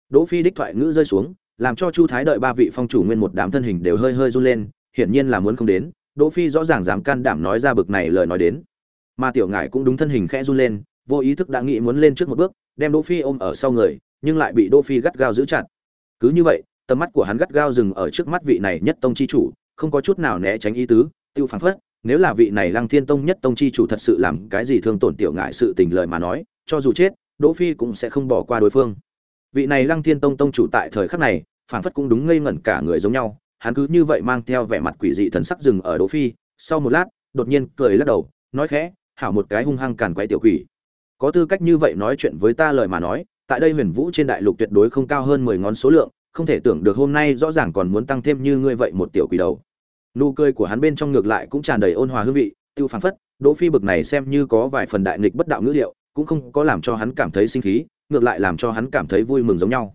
Đỗ phi đích thoại ngữ rơi xuống, làm cho chu thái đợi ba vị phong chủ nguyên một đám thân hình đều hơi hơi run lên, hiển nhiên là muốn không đến, đỗ phi rõ ràng dám can đảm nói ra bực này lời nói đến. Mà tiểu ngải cũng đúng thân hình khẽ run lên, vô ý thức đã nghĩ muốn lên trước một bước, đem đỗ phi ôm ở sau người, nhưng lại bị đỗ phi gắt gao giữ chặt. Cứ như vậy tầm mắt của hắn gắt gao dừng ở trước mắt vị này nhất tông chi chủ, không có chút nào né tránh ý tứ, tiêu phảng phất, nếu là vị này lăng thiên tông nhất tông chi chủ thật sự làm cái gì thương tổn tiểu ngại sự tình lời mà nói, cho dù chết, đỗ phi cũng sẽ không bỏ qua đối phương. Vị này lăng thiên tông tông chủ tại thời khắc này, phảng phất cũng đúng ngây ngẩn cả người giống nhau, hắn cứ như vậy mang theo vẻ mặt quỷ dị thần sắc dừng ở đỗ phi, sau một lát, đột nhiên cười lắc đầu, nói khẽ, hảo một cái hung hăng càn quấy tiểu quỷ. Có tư cách như vậy nói chuyện với ta lời mà nói, tại đây huyền vũ trên đại lục tuyệt đối không cao hơn mười ngón số lượng không thể tưởng được hôm nay rõ ràng còn muốn tăng thêm như ngươi vậy một tiểu quỷ đầu. Nụ cười của hắn bên trong ngược lại cũng tràn đầy ôn hòa hương vị, tiêu phán phất, đỗ phi bực này xem như có vài phần đại nghịch bất đạo ngữ liệu, cũng không có làm cho hắn cảm thấy sinh khí, ngược lại làm cho hắn cảm thấy vui mừng giống nhau.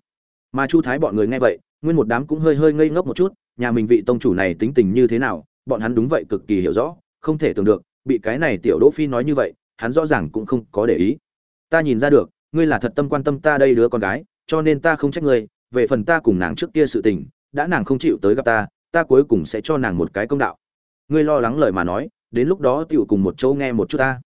Mà chu thái bọn người nghe vậy, nguyên một đám cũng hơi hơi ngây ngốc một chút, nhà mình vị tông chủ này tính tình như thế nào, bọn hắn đúng vậy cực kỳ hiểu rõ, không thể tưởng được, bị cái này tiểu đỗ phi nói như vậy, hắn rõ ràng cũng không có để ý. Ta nhìn ra được, ngươi là thật tâm quan tâm ta đây đứa con gái, cho nên ta không trách ngươi về phần ta cùng nàng trước kia sự tình, đã nàng không chịu tới gặp ta ta cuối cùng sẽ cho nàng một cái công đạo. Ngươi lo lắng lời mà nói, đến lúc đó tiểu cùng một chỗ nghe một chút ta.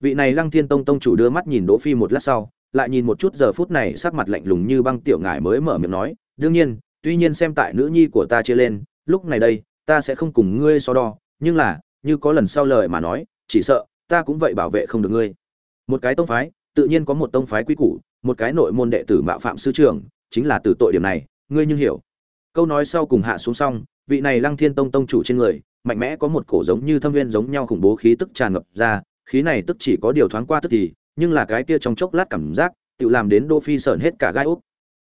Vị này lăng thiên tông tông chủ đưa mắt nhìn đỗ phi một lát sau, lại nhìn một chút giờ phút này sắc mặt lạnh lùng như băng tiểu ngải mới mở miệng nói, đương nhiên, tuy nhiên xem tại nữ nhi của ta chia lên, lúc này đây, ta sẽ không cùng ngươi so đo, nhưng là, như có lần sau lời mà nói, chỉ sợ, ta cũng vậy bảo vệ không được ngươi. Một cái tông phái, tự nhiên có một tông phái quý củ, một cái nội môn đệ tử mạo phạm sư trưởng chính là từ tội điểm này, ngươi như hiểu. Câu nói sau cùng hạ xuống xong, vị này lăng thiên tông tông chủ trên người, mạnh mẽ có một cổ giống như thâm viên giống nhau khủng bố khí tức tràn ngập ra, khí này tức chỉ có điều thoáng qua tức thì, nhưng là cái kia trong chốc lát cảm giác, tự làm đến đô phi sởn hết cả gai úc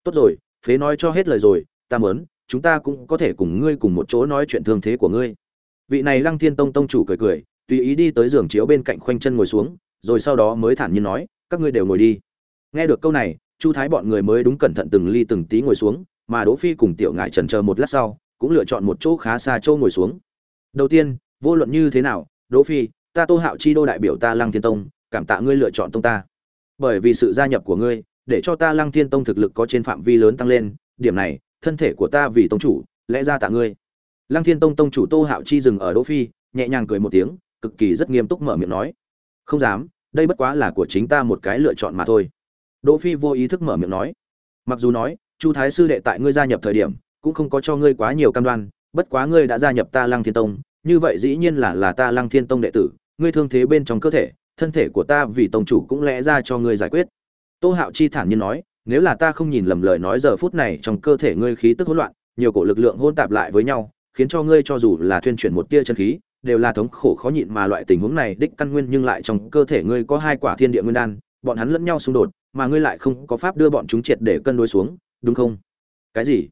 tốt rồi, phế nói cho hết lời rồi, ta mớn chúng ta cũng có thể cùng ngươi cùng một chỗ nói chuyện thương thế của ngươi. Vị này lăng thiên tông tông chủ cười cười, tùy ý đi tới giường chiếu bên cạnh khoanh chân ngồi xuống, rồi sau đó mới thản nhiên nói, các ngươi đều ngồi đi. Nghe được câu này chu thái bọn người mới đúng cẩn thận từng ly từng tí ngồi xuống, mà đỗ phi cùng tiểu ngải trần chờ một lát sau, cũng lựa chọn một chỗ khá xa chỗ ngồi xuống. Đầu tiên, vô luận như thế nào, đỗ phi, ta tô hạo chi đô đại biểu ta lăng thiên tông, cảm tạ ngươi lựa chọn tông ta. Bởi vì sự gia nhập của ngươi, để cho ta lăng thiên tông thực lực có trên phạm vi lớn tăng lên, điểm này, thân thể của ta vì tông chủ, lẽ ra tạ ngươi. Lăng thiên tông tông chủ tô hạo chi dừng ở đỗ phi, nhẹ nhàng cười một tiếng, cực kỳ rất nghiêm túc mở miệng nói, không dám, đây bất quá là của chính ta một cái lựa chọn mà thôi đỗ phi vô ý thức mở miệng nói. Mặc dù nói, chu thái sư đệ tại ngươi gia nhập thời điểm, cũng không có cho ngươi quá nhiều cam đoan, bất quá ngươi đã gia nhập ta lăng thiên tông, như vậy dĩ nhiên là là ta lăng thiên tông đệ tử, ngươi thương thế bên trong cơ thể, thân thể của ta vì tông chủ cũng lẽ ra cho ngươi giải quyết. Tô hạo chi thản nhiên nói, nếu là ta không nhìn lầm lời nói giờ phút này trong cơ thể ngươi khí tức hỗn loạn, nhiều cổ lực lượng hỗn tạp lại với nhau, khiến cho ngươi cho dù là thuyên chuyển một tia chân khí, đều là thống khổ khó nhịn mà loại tình huống này đích căn nguyên nhưng lại trong cơ thể ngươi có hai quả thiên địa nguyên đan, bọn hắn lẫn nhau xung đột mà ngươi lại không có pháp đưa bọn chúng triệt để cân đối xuống, đúng không? Cái gì?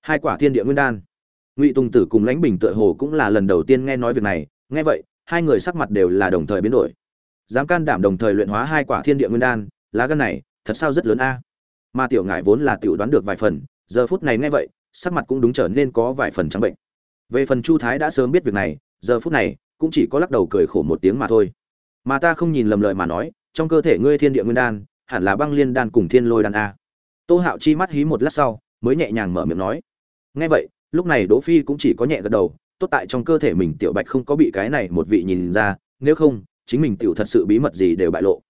Hai quả thiên địa nguyên đan. Ngụy tùng tử cùng lãnh bình tựa hồ cũng là lần đầu tiên nghe nói việc này, nghe vậy, hai người sắc mặt đều là đồng thời biến đổi. Dám can đảm đồng thời luyện hóa hai quả thiên địa nguyên đan, lá gan này, thật sao rất lớn a? Mà tiểu ngải vốn là tiểu đoán được vài phần, giờ phút này nghe vậy, sắc mặt cũng đúng trở nên có vài phần trắng bệnh. Về phần chu thái đã sớm biết việc này, giờ phút này, cũng chỉ có lắc đầu cười khổ một tiếng mà thôi. Mà ta không nhìn lầm lời mà nói, trong cơ thể ngươi thiên địa nguyên đan hẳn là băng liên đan cùng thiên lôi đan a. Tô hạo chi mắt hí một lát sau, mới nhẹ nhàng mở miệng nói. Nghe vậy, lúc này đỗ phi cũng chỉ có nhẹ gật đầu, tốt tại trong cơ thể mình tiểu bạch không có bị cái này một vị nhìn ra, nếu không, chính mình tiểu thật sự bí mật gì đều bại lộ.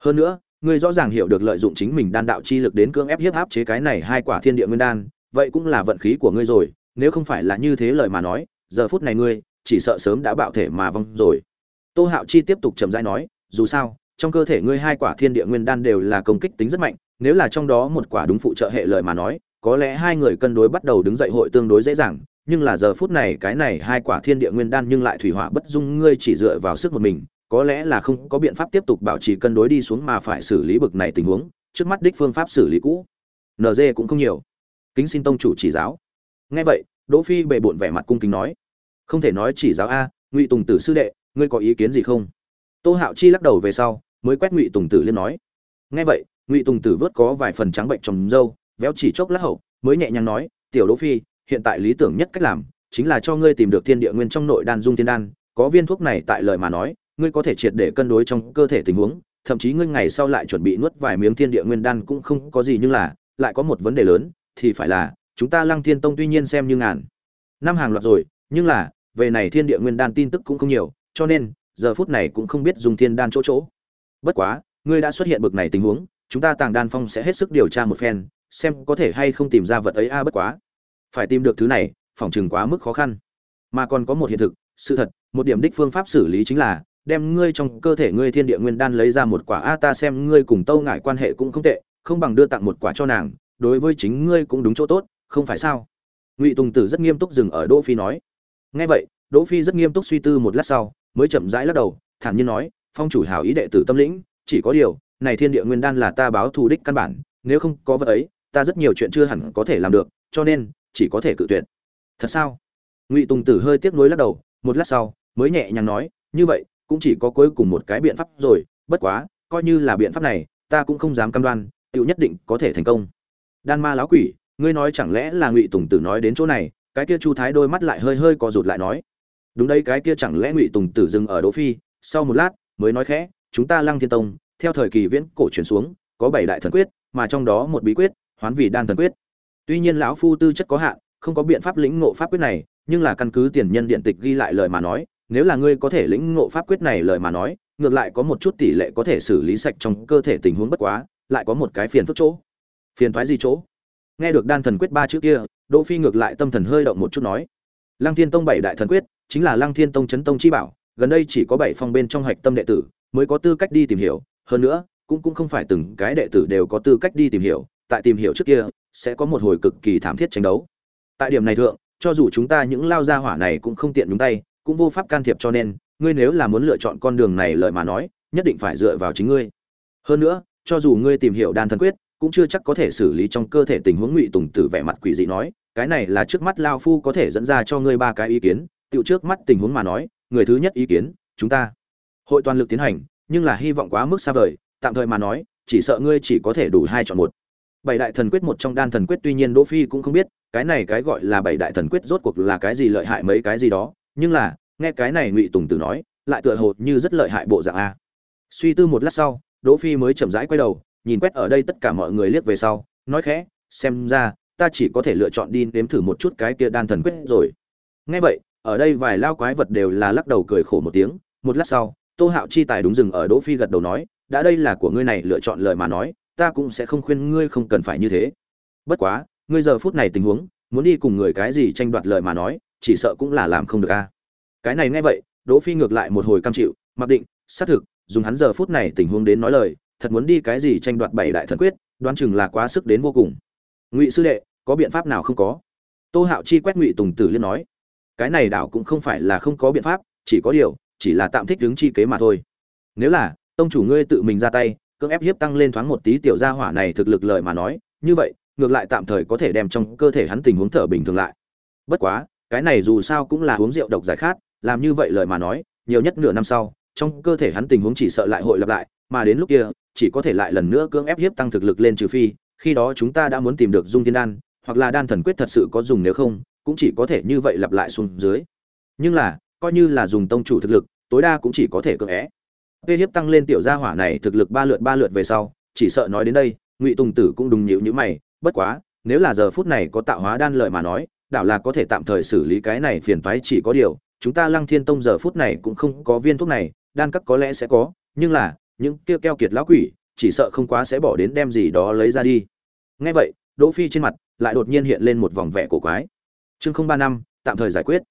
Hơn nữa, ngươi rõ ràng hiểu được lợi dụng chính mình đan đạo chi lực đến cưỡng ép hiếp áp chế cái này hai quả thiên địa nguyên đan, vậy cũng là vận khí của ngươi rồi, nếu không phải là như thế lời mà nói, giờ phút này ngươi chỉ sợ sớm đã bạo thể mà vong rồi. Tô hạo chi tiếp tục chậm rãi nói, dù sao trong cơ thể ngươi hai quả thiên địa nguyên đan đều là công kích tính rất mạnh, nếu là trong đó một quả đúng phụ trợ hệ lời mà nói, có lẽ hai người cân đối bắt đầu đứng dậy hội tương đối dễ dàng, nhưng là giờ phút này cái này hai quả thiên địa nguyên đan nhưng lại thủy hỏa bất dung ngươi chỉ dựa vào sức một mình, có lẽ là không có biện pháp tiếp tục bảo trì cân đối đi xuống mà phải xử lý bực này tình huống, trước mắt đích phương pháp xử lý cũ. Nd cũng không nhiều. Kính xin tông chủ chỉ giáo. Nghe vậy, đỗ phi bệ bộn vẻ mặt cung kính nói. Không thể nói chỉ giáo a, ngụy tùng tử sư đệ, ngươi có ý kiến gì không? Tô hạo chi lắc đầu về sau mới quét ngụy tùng tử liên nói. Nghe vậy, ngụy tùng tử vớt có vài phần trắng bệnh trong râu, véo chỉ chốc lát hậu, mới nhẹ nhàng nói, tiểu đỗ phi, hiện tại lý tưởng nhất cách làm, chính là cho ngươi tìm được thiên địa nguyên trong nội đan dung thiên đan, có viên thuốc này tại lời mà nói, ngươi có thể triệt để cân đối trong cơ thể tình huống, thậm chí ngươi ngày sau lại chuẩn bị nuốt vài miếng thiên địa nguyên đan cũng không có gì nhưng là, lại có một vấn đề lớn, thì phải là, chúng ta lăng thiên tông tuy nhiên xem như ngàn năm hàng loạt rồi, nhưng là, về này thiên địa nguyên đan tin tức cũng không nhiều, cho nên, giờ phút này cũng không biết dùng thiên đan chỗ chỗ bất quá, ngươi đã xuất hiện bực này tình huống, chúng ta tàng đan phong sẽ hết sức điều tra một phen, xem có thể hay không tìm ra vật ấy a, bất quá. Phải tìm được thứ này phỏng chừng quá mức khó khăn. Mà còn có một hiện thực, sự thật, một điểm đích phương pháp xử lý chính là, đem ngươi trong cơ thể ngươi thiên địa nguyên đan lấy ra một quả a, ta xem ngươi cùng tâu ngại quan hệ cũng không tệ, không bằng đưa tặng một quả cho nàng, đối với chính ngươi cũng đúng chỗ tốt, không phải sao? Ngụy tùng tử rất nghiêm túc dừng ở đỗ phi nói. Nghe vậy, đỗ phi rất nghiêm túc suy tư một lát sau, mới chậm rãi lắc đầu, thản nhiên nói phong chủ hảo ý đệ tử tâm lĩnh, chỉ có điều, này thiên địa nguyên đan là ta báo thù đích căn bản, nếu không có vật ấy, ta rất nhiều chuyện chưa hẳn có thể làm được, cho nên, chỉ có thể cự tuyệt. Thật sao? Ngụy tùng tử hơi tiếc nuối lắc đầu, một lát sau, mới nhẹ nhàng nói, như vậy, cũng chỉ có cuối cùng một cái biện pháp rồi, bất quá, coi như là biện pháp này, ta cũng không dám cam đoan tự nhất định có thể thành công. Đan ma lão quỷ, ngươi nói chẳng lẽ là ngụy tùng tử nói đến chỗ này, cái kia chu thái đôi mắt lại hơi hơi co rụt lại nói. Đúng đây cái kia chẳng lẽ ngụy tùng tử dừng ở đỗ phi, sau một lát mới nói khẽ, chúng ta lăng thiên tông, theo thời kỳ viễn cổ truyền xuống, có bảy đại thần quyết, mà trong đó một bí quyết, hoán vì đan thần quyết. Tuy nhiên lão phu tư chất có hạn, không có biện pháp lĩnh ngộ pháp quyết này, nhưng là căn cứ tiền nhân điện tịch ghi lại lời mà nói, nếu là ngươi có thể lĩnh ngộ pháp quyết này lời mà nói, ngược lại có một chút tỷ lệ có thể xử lý sạch trong cơ thể tình huống bất quá, lại có một cái phiền phức chỗ. Phiền thoái gì chỗ? Nghe được đan thần quyết ba chữ kia, đỗ phi ngược lại tâm thần hơi động một chút nói, lăng thiên tông bảy đại thần quyết, chính là lăng thiên tông chấn tông chi bảo gần đây chỉ có bảy phong bên trong hạch tâm đệ tử, mới có tư cách đi tìm hiểu. Hơn nữa, cũng cũng không phải từng cái đệ tử đều có tư cách đi tìm hiểu. Tại tìm hiểu trước kia, sẽ có một hồi cực kỳ thảm thiết tranh đấu. Tại điểm này thượng, cho dù chúng ta những lao gia hỏa này cũng không tiện nhúng tay, cũng vô pháp can thiệp cho nên, ngươi nếu là muốn lựa chọn con đường này lợi mà nói, nhất định phải dựa vào chính ngươi. Hơn nữa, cho dù ngươi tìm hiểu đan thần quyết, cũng chưa chắc có thể xử lý trong cơ thể tình huống ngụy tùng tử vẻ mặt quỷ dị nói, cái này là trước mắt lao phu có thể dẫn ra cho ngươi ba cái ý kiến, tựu trước mắt tình huống mà nói người thứ nhất ý kiến, chúng ta. Hội toàn lực tiến hành, nhưng là hy vọng quá mức xa vời, tạm thời mà nói, chỉ sợ ngươi chỉ có thể đủ hai chọn một. Bảy đại thần quyết một trong đan thần quyết tuy nhiên đỗ phi cũng không biết, cái này cái gọi là bảy đại thần quyết rốt cuộc là cái gì lợi hại mấy cái gì đó, nhưng là, nghe cái này ngụy tùng tử nói, lại tựa hồ như rất lợi hại bộ dạng a. Suy tư một lát sau, đỗ phi mới chậm rãi quay đầu, nhìn quét ở đây tất cả mọi người liếc về sau, nói khẽ, xem ra, ta chỉ có thể lựa chọn đi nếm thử một chút cái kia đan thần quyết rồi. Nghe vậy ở đây vài lao quái vật đều là lắc đầu cười khổ một tiếng. Một lát sau, tô hạo chi tài đúng dừng ở đỗ phi gật đầu nói, đã đây là của ngươi này, lựa chọn lời mà nói, ta cũng sẽ không khuyên ngươi không cần phải như thế. Bất quá, ngươi giờ phút này tình huống, muốn đi cùng người cái gì tranh đoạt lời mà nói, chỉ sợ cũng là làm không được a. Cái này nghe vậy, đỗ phi ngược lại một hồi cam chịu, mặc định, xác thực, dùng hắn giờ phút này tình huống đến nói lời, thật muốn đi cái gì tranh đoạt bảy đại thần quyết, đoán chừng là quá sức đến vô cùng. Ngụy sư đệ, có biện pháp nào không có? Tô hạo chi quét ngụy tùng tử liên nói cái này đảo cũng không phải là không có biện pháp, chỉ có điều, chỉ là tạm thích đứng chi kế mà thôi. Nếu là, tông chủ ngươi tự mình ra tay, cưỡng ép hiếp tăng lên thoáng một tí tiểu gia hỏa này thực lực lợi mà nói, như vậy, ngược lại tạm thời có thể đem trong cơ thể hắn tình huống thở bình thường lại. Bất quá, cái này dù sao cũng là uống rượu độc giải khát, làm như vậy lời mà nói, nhiều nhất nửa năm sau, trong cơ thể hắn tình huống chỉ sợ lại hội lặp lại, mà đến lúc kia, chỉ có thể lại lần nữa cưỡng ép hiếp tăng thực lực lên trừ phi, khi đó chúng ta đã muốn tìm được dung thiên đan, hoặc là đan thần quyết thật sự có dùng nếu không cũng chỉ có thể như vậy lặp lại xuống dưới nhưng là coi như là dùng tông chủ thực lực tối đa cũng chỉ có thể cưỡng é Tê hiếp tăng lên tiểu gia hỏa này thực lực ba lượt ba lượt về sau, chỉ sợ nói đến đây, Ngụy Tùng Tử cũng đùng nhịu nhữ mày, bất quá, nếu là giờ phút này có tạo hóa đan lợi mà nói, đảo là có thể tạm thời xử lý cái này phiền toái chỉ có điều, chúng ta Lăng Thiên Tông giờ phút này cũng không có viên thuốc này, đan cắt có lẽ sẽ có, nhưng là, những kia keo kiệt lão quỷ, chỉ sợ không quá sẽ bỏ đến đem gì đó lấy ra đi. Nghe vậy, Đỗ Phi trên mặt lại đột nhiên hiện lên một vòng vẻ cổ quái. Chương không ba năm, tạm thời giải quyết.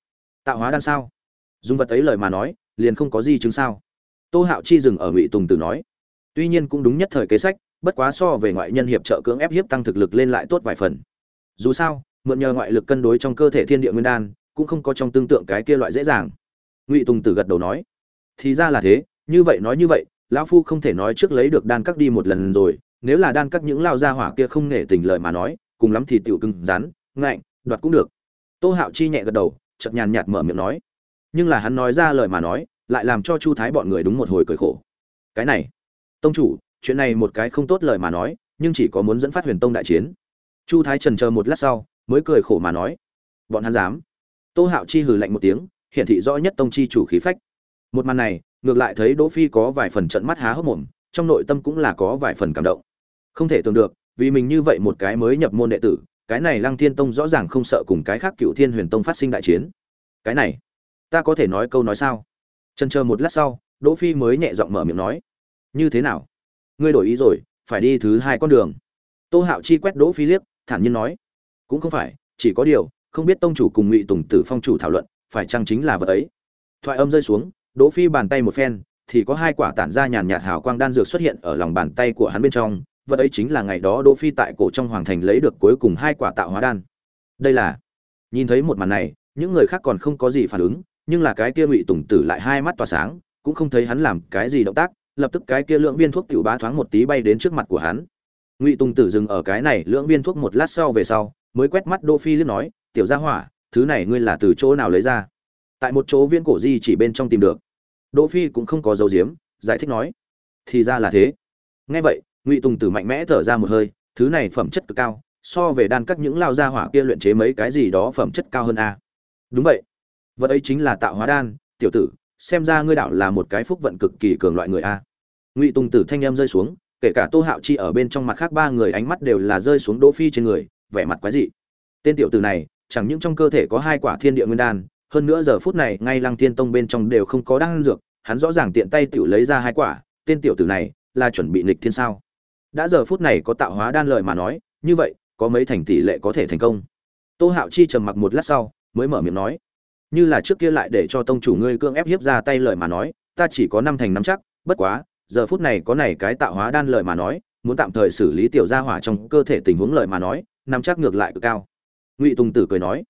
Tạo hóa đan sao? Dùng vật ấy lời mà nói, liền không có gì chứng sao? tô hạo chi dừng ở ngụy tùng tử nói tuy nhiên cũng đúng nhất thời kế sách bất quá so về ngoại nhân hiệp trợ cưỡng ép hiếp tăng thực lực lên lại tốt vài phần dù sao mượn nhờ ngoại lực cân đối trong cơ thể thiên địa nguyên đan cũng không có trong tương tượng cái kia loại dễ dàng ngụy tùng tử gật đầu nói thì ra là thế như vậy nói như vậy lão phu không thể nói trước lấy được đan cắt đi một lần rồi nếu là đan cắt những lao gia hỏa kia không nể tình lời mà nói cùng lắm thì tiểu cưng rắn ngạnh đoạt cũng được tô hạo chi nhẹ gật đầu, chợt nhàn nhạt mở miệng nói. Nhưng là hắn nói ra lời mà nói, lại làm cho chu thái bọn người đúng một hồi cười khổ. Cái này, tông chủ, chuyện này một cái không tốt lời mà nói, nhưng chỉ có muốn dẫn phát huyền tông đại chiến. Chu thái trần chờ một lát sau, mới cười khổ mà nói. Bọn hắn dám. Tô hạo chi hừ lạnh một tiếng, hiển thị rõ nhất tông chi chủ khí phách. Một màn này, ngược lại thấy đỗ phi có vài phần trận mắt há hốc mồm, trong nội tâm cũng là có vài phần cảm động. Không thể tưởng được, vì mình như vậy một cái mới nhập môn đệ tử cái này lăng thiên tông rõ ràng không sợ cùng cái khác cựu thiên huyền tông phát sinh đại chiến. Cái này, ta có thể nói câu nói sao? Chần chờ một lát sau, đỗ phi mới nhẹ giọng mở miệng nói, như thế nào? Ngươi đổi ý rồi, phải đi thứ hai con đường. Tô hạo chi quét đỗ phi liếc, thản nhiên nói, cũng không phải, chỉ có điều, không biết tông chủ cùng ngụy tùng tử phong chủ thảo luận, phải chăng chính là vật ấy? Thoại âm rơi xuống, đỗ phi bàn tay một phen, thì có hai quả tản ra nhàn nhạt hào quang đan dược xuất hiện ở lòng bàn tay của hắn bên trong vật ấy chính là ngày đó đỗ phi tại cổ trong hoàng thành lấy được cuối cùng hai quả tạo hóa đan. Đây là, nhìn thấy một màn này, những người khác còn không có gì phản ứng, nhưng là cái kia ngụy tùng tử lại hai mắt tỏa sáng, cũng không thấy hắn làm cái gì động tác, lập tức cái kia lượng viên thuốc tiểu bá thoáng một tí bay đến trước mặt của hắn. Ngụy tùng tử dừng ở cái này lượng viên thuốc một lát sau về sau, mới quét mắt đỗ phi liếc nói, tiểu gia hỏa, thứ này ngươi là từ chỗ nào lấy ra? Tại một chỗ viên cổ di chỉ bên trong tìm được. Đỗ phi cũng không có dấu diếm, giải thích nói, thì ra là thế. Nghe vậy ngụy tùng tử mạnh mẽ thở ra một hơi, thứ này phẩm chất cực cao, so về đan các những lao gia hỏa kia luyện chế mấy cái gì đó phẩm chất cao hơn a. Đúng vậy. Vật ấy chính là tạo hóa đan, tiểu tử, xem ra ngươi đạo là một cái phúc vận cực kỳ cường loại người a. Ngụy tùng tử thanh em rơi xuống, kể cả tô hạo chi ở bên trong mặt khác ba người ánh mắt đều là rơi xuống đỗ phi trên người, vẻ mặt quái dị. Tên tiểu tử này, chẳng những trong cơ thể có hai quả thiên địa nguyên đan, hơn nữa giờ phút này ngay lăng thiên tông bên trong đều không có đan dược, hắn rõ ràng tiện tay tiểu lấy ra hai quả, tên tiểu tử này là chuẩn bị nghịch thiên sao? Đã giờ phút này có tạo hóa đan lời mà nói, như vậy, có mấy thành tỷ lệ có thể thành công? Tô hạo chi trầm mặc một lát sau, mới mở miệng nói. Như là trước kia lại để cho tông chủ ngươi cương ép hiếp ra tay lời mà nói, ta chỉ có năm thành năm chắc, bất quá, giờ phút này có này cái tạo hóa đan lời mà nói, muốn tạm thời xử lý tiểu gia hỏa trong cơ thể tình huống lời mà nói năm chắc ngược lại cực cao. Ngụy tùng tử cười nói.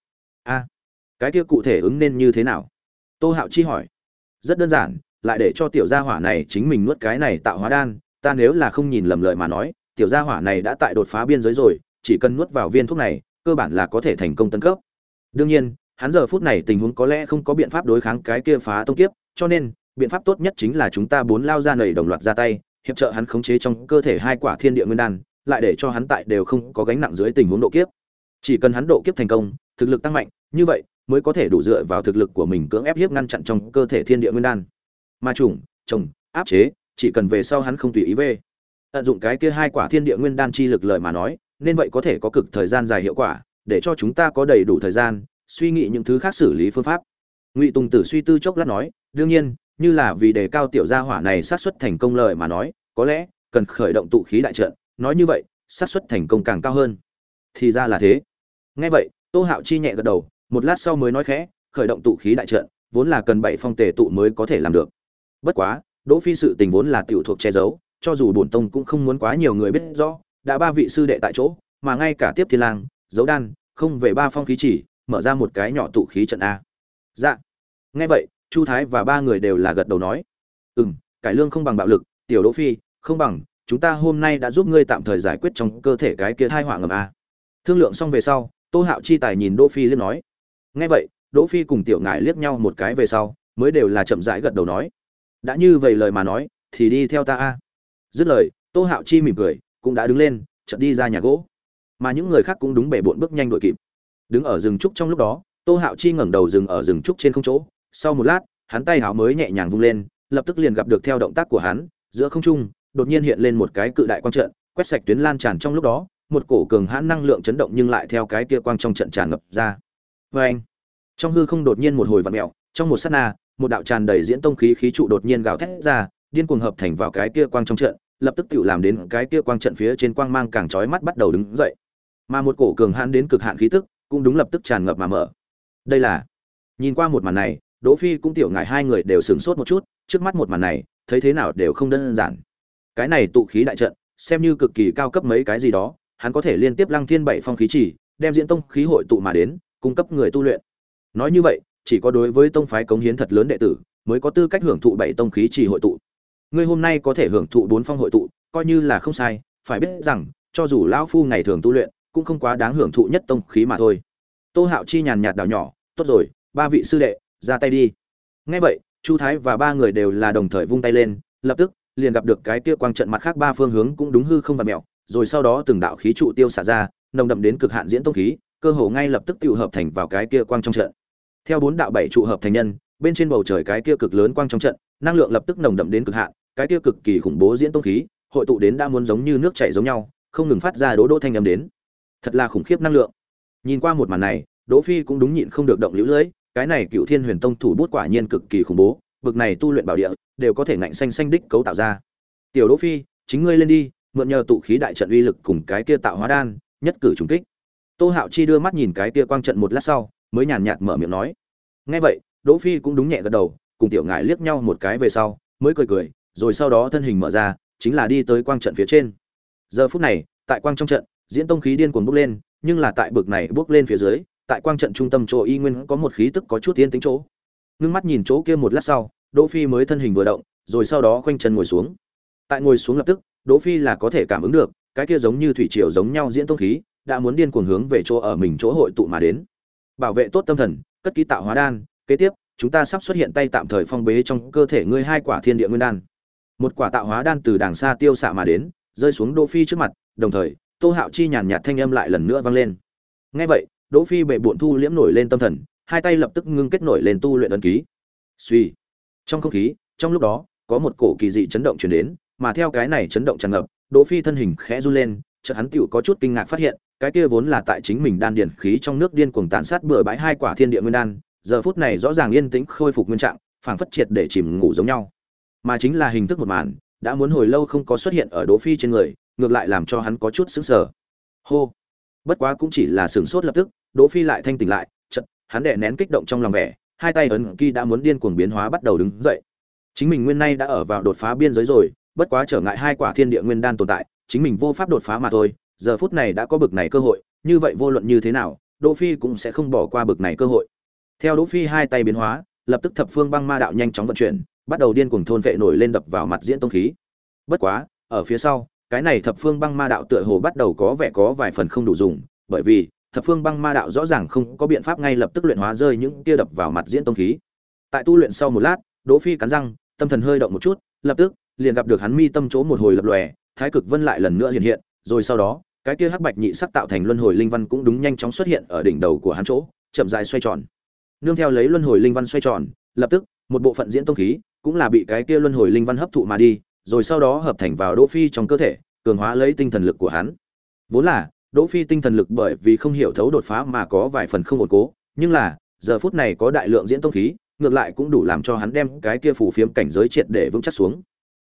A, cái kia cụ thể ứng nên như thế nào? Tô hạo chi hỏi. Rất đơn giản, lại để cho tiểu gia hỏa này chính mình nuốt cái này tạo hóa đan ta nếu là không nhìn lầm lời mà nói, tiểu gia hỏa này đã tại đột phá biên giới rồi, chỉ cần nuốt vào viên thuốc này, cơ bản là có thể thành công tấn cấp. Đương nhiên, hắn giờ phút này tình huống có lẽ không có biện pháp đối kháng cái kia phá tông kiếp, cho nên, biện pháp tốt nhất chính là chúng ta bốn lao ra nầy đồng loạt ra tay, hiệp trợ hắn khống chế trong cơ thể hai quả thiên địa nguyên đan, lại để cho hắn tại đều không có gánh nặng dưới tình huống độ kiếp. Chỉ cần hắn độ kiếp thành công, thực lực tăng mạnh, như vậy, mới có thể đủ dựa vào thực lực của mình cưỡng ép hiếp ngăn chặn trong cơ thể thiên địa nguyên đan. Ma trùng trồng áp chế chỉ cần về sau hắn không tùy ý về. Tận dụng cái kia hai quả thiên địa nguyên đan chi lực lợi mà nói, nên vậy có thể có cực thời gian dài hiệu quả, để cho chúng ta có đầy đủ thời gian suy nghĩ những thứ khác xử lý phương pháp. Ngụy tùng tử suy tư chốc lát nói, đương nhiên, như là vì đề cao tiểu gia hỏa này sát xuất thành công lợi mà nói, có lẽ cần khởi động tụ khí đại trận, nói như vậy sát xuất thành công càng cao hơn. Thì ra là thế. Nghe vậy, tô hạo chi nhẹ gật đầu, một lát sau mới nói khẽ, khởi động tụ khí đại trận vốn là cần bảy phong tề tụ mới có thể làm được. Bất quá đỗ phi sự tình vốn là tiểu thuộc che giấu, cho dù bổn tông cũng không muốn quá nhiều người biết rõ, đã ba vị sư đệ tại chỗ, mà ngay cả tiếp thiên lang, dấu đan, không về ba phong khí chỉ, mở ra một cái nhỏ tụ khí trận a. Dạ. Nghe vậy, chu thái và ba người đều là gật đầu nói. Ừm, cải lương không bằng bạo lực, tiểu đỗ phi, không bằng, chúng ta hôm nay đã giúp ngươi tạm thời giải quyết trong cơ thể cái kia thai họa ngầm a. Thương lượng xong về sau, tô hạo chi tài nhìn đỗ phi liếc nói. Nghe vậy, đỗ phi cùng tiểu ngải liếc nhau một cái về sau, mới đều là chậm rãi gật đầu nói đã như vậy lời mà nói, thì đi theo ta a. Dứt lời, tô hạo chi mỉm cười, cũng đã đứng lên, chợt đi ra nhà gỗ. Mà những người khác cũng đúng bể bộn bước nhanh đuổi kịp. Đứng ở rừng trúc trong lúc đó, tô hạo chi ngẩng đầu dừng ở rừng trúc trên không chỗ. Sau một lát, hắn tay háo mới nhẹ nhàng vung lên, lập tức liền gặp được theo động tác của hắn, giữa không trung, đột nhiên hiện lên một cái cự đại quang trận, quét sạch tuyến lan tràn trong lúc đó, một cổ cường hãn năng lượng chấn động nhưng lại theo cái kia quang trong trận tràn ngập ra. Vê anh trong hư không đột nhiên một hồi vặn mèo, trong một sát na một đạo tràn đầy diễn tông khí khí trụ đột nhiên gào thét ra, điên cuồng hợp thành vào cái kia quang trong trận, lập tức tự làm đến cái kia quang trận phía trên quang mang càng chói mắt bắt đầu đứng dậy. Mà một cổ cường hãn đến cực hạn khí tức cũng đúng lập tức tràn ngập mà mở. Đây là, nhìn qua một màn này, đỗ phi cũng tiểu ngài hai người đều sửng sốt một chút, trước mắt một màn này, thấy thế nào đều không đơn giản. Cái này tụ khí đại trận, xem như cực kỳ cao cấp mấy cái gì đó, hắn có thể liên tiếp lăng thiên bảy phong khí chỉ, đem diễn tông khí hội tụ mà đến, cung cấp người tu luyện. Nói như vậy chỉ có đối với tông phái cống hiến thật lớn đệ tử, mới có tư cách hưởng thụ bảy tông khí trì hội tụ. Ngươi hôm nay có thể hưởng thụ bốn phong hội tụ, coi như là không sai, phải biết rằng, cho dù lão phu ngày thường tu luyện, cũng không quá đáng hưởng thụ nhất tông khí mà thôi. Tô hạo chi nhàn nhạt đảo nhỏ, tốt rồi, ba vị sư đệ, ra tay đi. Ngay vậy, chu thái và ba người đều là đồng thời vung tay lên, lập tức, liền gặp được cái kia quang trận mặt khác ba phương hướng cũng đúng hư không và mẹo, rồi sau đó từng đạo khí trụ tiêu xả ra, nồng đậm đến cực hạn diễn tông khí, cơ hồ ngay lập tức tiêu hợp thành vào cái kia quang trong trận theo bốn đạo bảy trụ hợp thành nhân, bên trên bầu trời cái kia cực lớn quang trong trận, năng lượng lập tức nồng đậm đến cực hạn, cái kia cực kỳ khủng bố diễn tông khí, hội tụ đến đã muốn giống như nước chảy giống nhau, không ngừng phát ra đố đỗ thanh âm đến. Thật là khủng khiếp năng lượng. Nhìn qua một màn này, đỗ phi cũng đúng nhịn không được động liễu lưỡi cái này cựu thiên huyền tông thủ bút quả nhiên cực kỳ khủng bố, bực này tu luyện bảo địa, đều có thể ngạnh xanh xanh đích cấu tạo ra. Tiểu đỗ phi, chính ngươi lên đi, mượn nhờ tụ khí đại trận uy lực cùng cái kia tạo hóa đan, nhất cử trùng kích. Tô hạo chi đưa mắt nhìn cái kia quang trận một lát sau mới nhàn nhạt mở miệng nói. Nghe vậy, đỗ phi cũng đúng nhẹ gật đầu, cùng tiểu ngải liếc nhau một cái về sau, mới cười cười, rồi sau đó thân hình mở ra, chính là đi tới quang trận phía trên. Giờ phút này, tại quang trong trận, diễn tông khí điên cuồng bốc lên, nhưng là tại bực này bốc lên phía dưới, tại quang trận trung tâm chỗ y nguyên có một khí tức có chút tiến tính chỗ. Ngưng mắt nhìn chỗ kia một lát sau, đỗ phi mới thân hình vừa động, rồi sau đó khoanh chân ngồi xuống. Tại ngồi xuống lập tức, đỗ phi là có thể cảm ứng được, cái kia giống như thủy triều giống nhau diễn tông khí, đã muốn điên cuồng hướng về chỗ ở mình chỗ hội tụ mà đến bảo vệ tốt tâm thần, cất ký tạo hóa đan, kế tiếp, chúng ta sắp xuất hiện tay tạm thời phong bế trong cơ thể ngươi hai quả thiên địa nguyên đan. Một quả tạo hóa đan từ đàng xa tiêu xạ mà đến, rơi xuống đỗ phi trước mặt, đồng thời, tô hạo chi nhàn nhạt thanh âm lại lần nữa vang lên. Nghe vậy, đỗ phi bệ bộn thu liễm nổi lên tâm thần, hai tay lập tức ngưng kết nổi lên tu luyện ấn ký. Suy trong không khí, trong lúc đó, có một cổ kỳ dị chấn động truyền đến, mà theo cái này chấn động tràn ngập, đỗ phi thân hình khẽ run lên, chợt hắn tựu có chút kinh ngạc phát hiện cái kia vốn là tại chính mình đan điển khí trong nước điên cuồng tàn sát bừa bãi hai quả thiên địa nguyên đan, giờ phút này rõ ràng yên tĩnh khôi phục nguyên trạng, phảng phất triệt để chìm ngủ giống nhau. Mà chính là hình thức một màn, đã muốn hồi lâu không có xuất hiện ở đỗ phi trên người, ngược lại làm cho hắn có chút sững sờ. Hô! Bất quá cũng chỉ là sửng sốt lập tức, đỗ phi lại thanh tỉnh lại, chợt, hắn đè nén kích động trong lòng vẻ, hai tay ấn kỳ đã muốn điên cuồng biến hóa bắt đầu đứng dậy. Chính mình nguyên nay đã ở vào đột phá biên giới rồi, bất quá trở ngại hai quả thiên địa nguyên đan tồn tại, chính mình vô pháp đột phá mà thôi giờ phút này đã có bực này cơ hội, như vậy vô luận như thế nào, đỗ phi cũng sẽ không bỏ qua bực này cơ hội. Theo đỗ phi hai tay biến hóa, lập tức thập phương băng ma đạo nhanh chóng vận chuyển, bắt đầu điên cuồng thôn vệ nổi lên đập vào mặt diễn tông khí. Bất quá, ở phía sau, cái này thập phương băng ma đạo tựa hồ bắt đầu có vẻ có vài phần không đủ dùng, bởi vì thập phương băng ma đạo rõ ràng không có biện pháp ngay lập tức luyện hóa rơi những kia đập vào mặt diễn tông khí. Tại tu luyện sau một lát, đỗ phi cắn răng, tâm thần hơi động một chút, lập tức liền gặp được hắn mi tâm chỗ một hồi lập lòe, thái cực vân lại lần nữa hiện hiện rồi sau đó, cái kia hắc bạch nhị sắc tạo thành luân hồi linh văn cũng đúng nhanh chóng xuất hiện ở đỉnh đầu của hắn chỗ, chậm dài xoay tròn. Nương theo lấy luân hồi linh văn xoay tròn, lập tức, một bộ phận diễn tông khí cũng là bị cái kia luân hồi linh văn hấp thụ mà đi, rồi sau đó hợp thành vào đỗ phi trong cơ thể, cường hóa lấy tinh thần lực của hắn. Vốn là, đỗ phi tinh thần lực bởi vì không hiểu thấu đột phá mà có vài phần không ổn cố, nhưng là, giờ phút này có đại lượng diễn tông khí, ngược lại cũng đủ làm cho hắn đem cái kia phủ phiếm cảnh giới triệt để vững chắc xuống.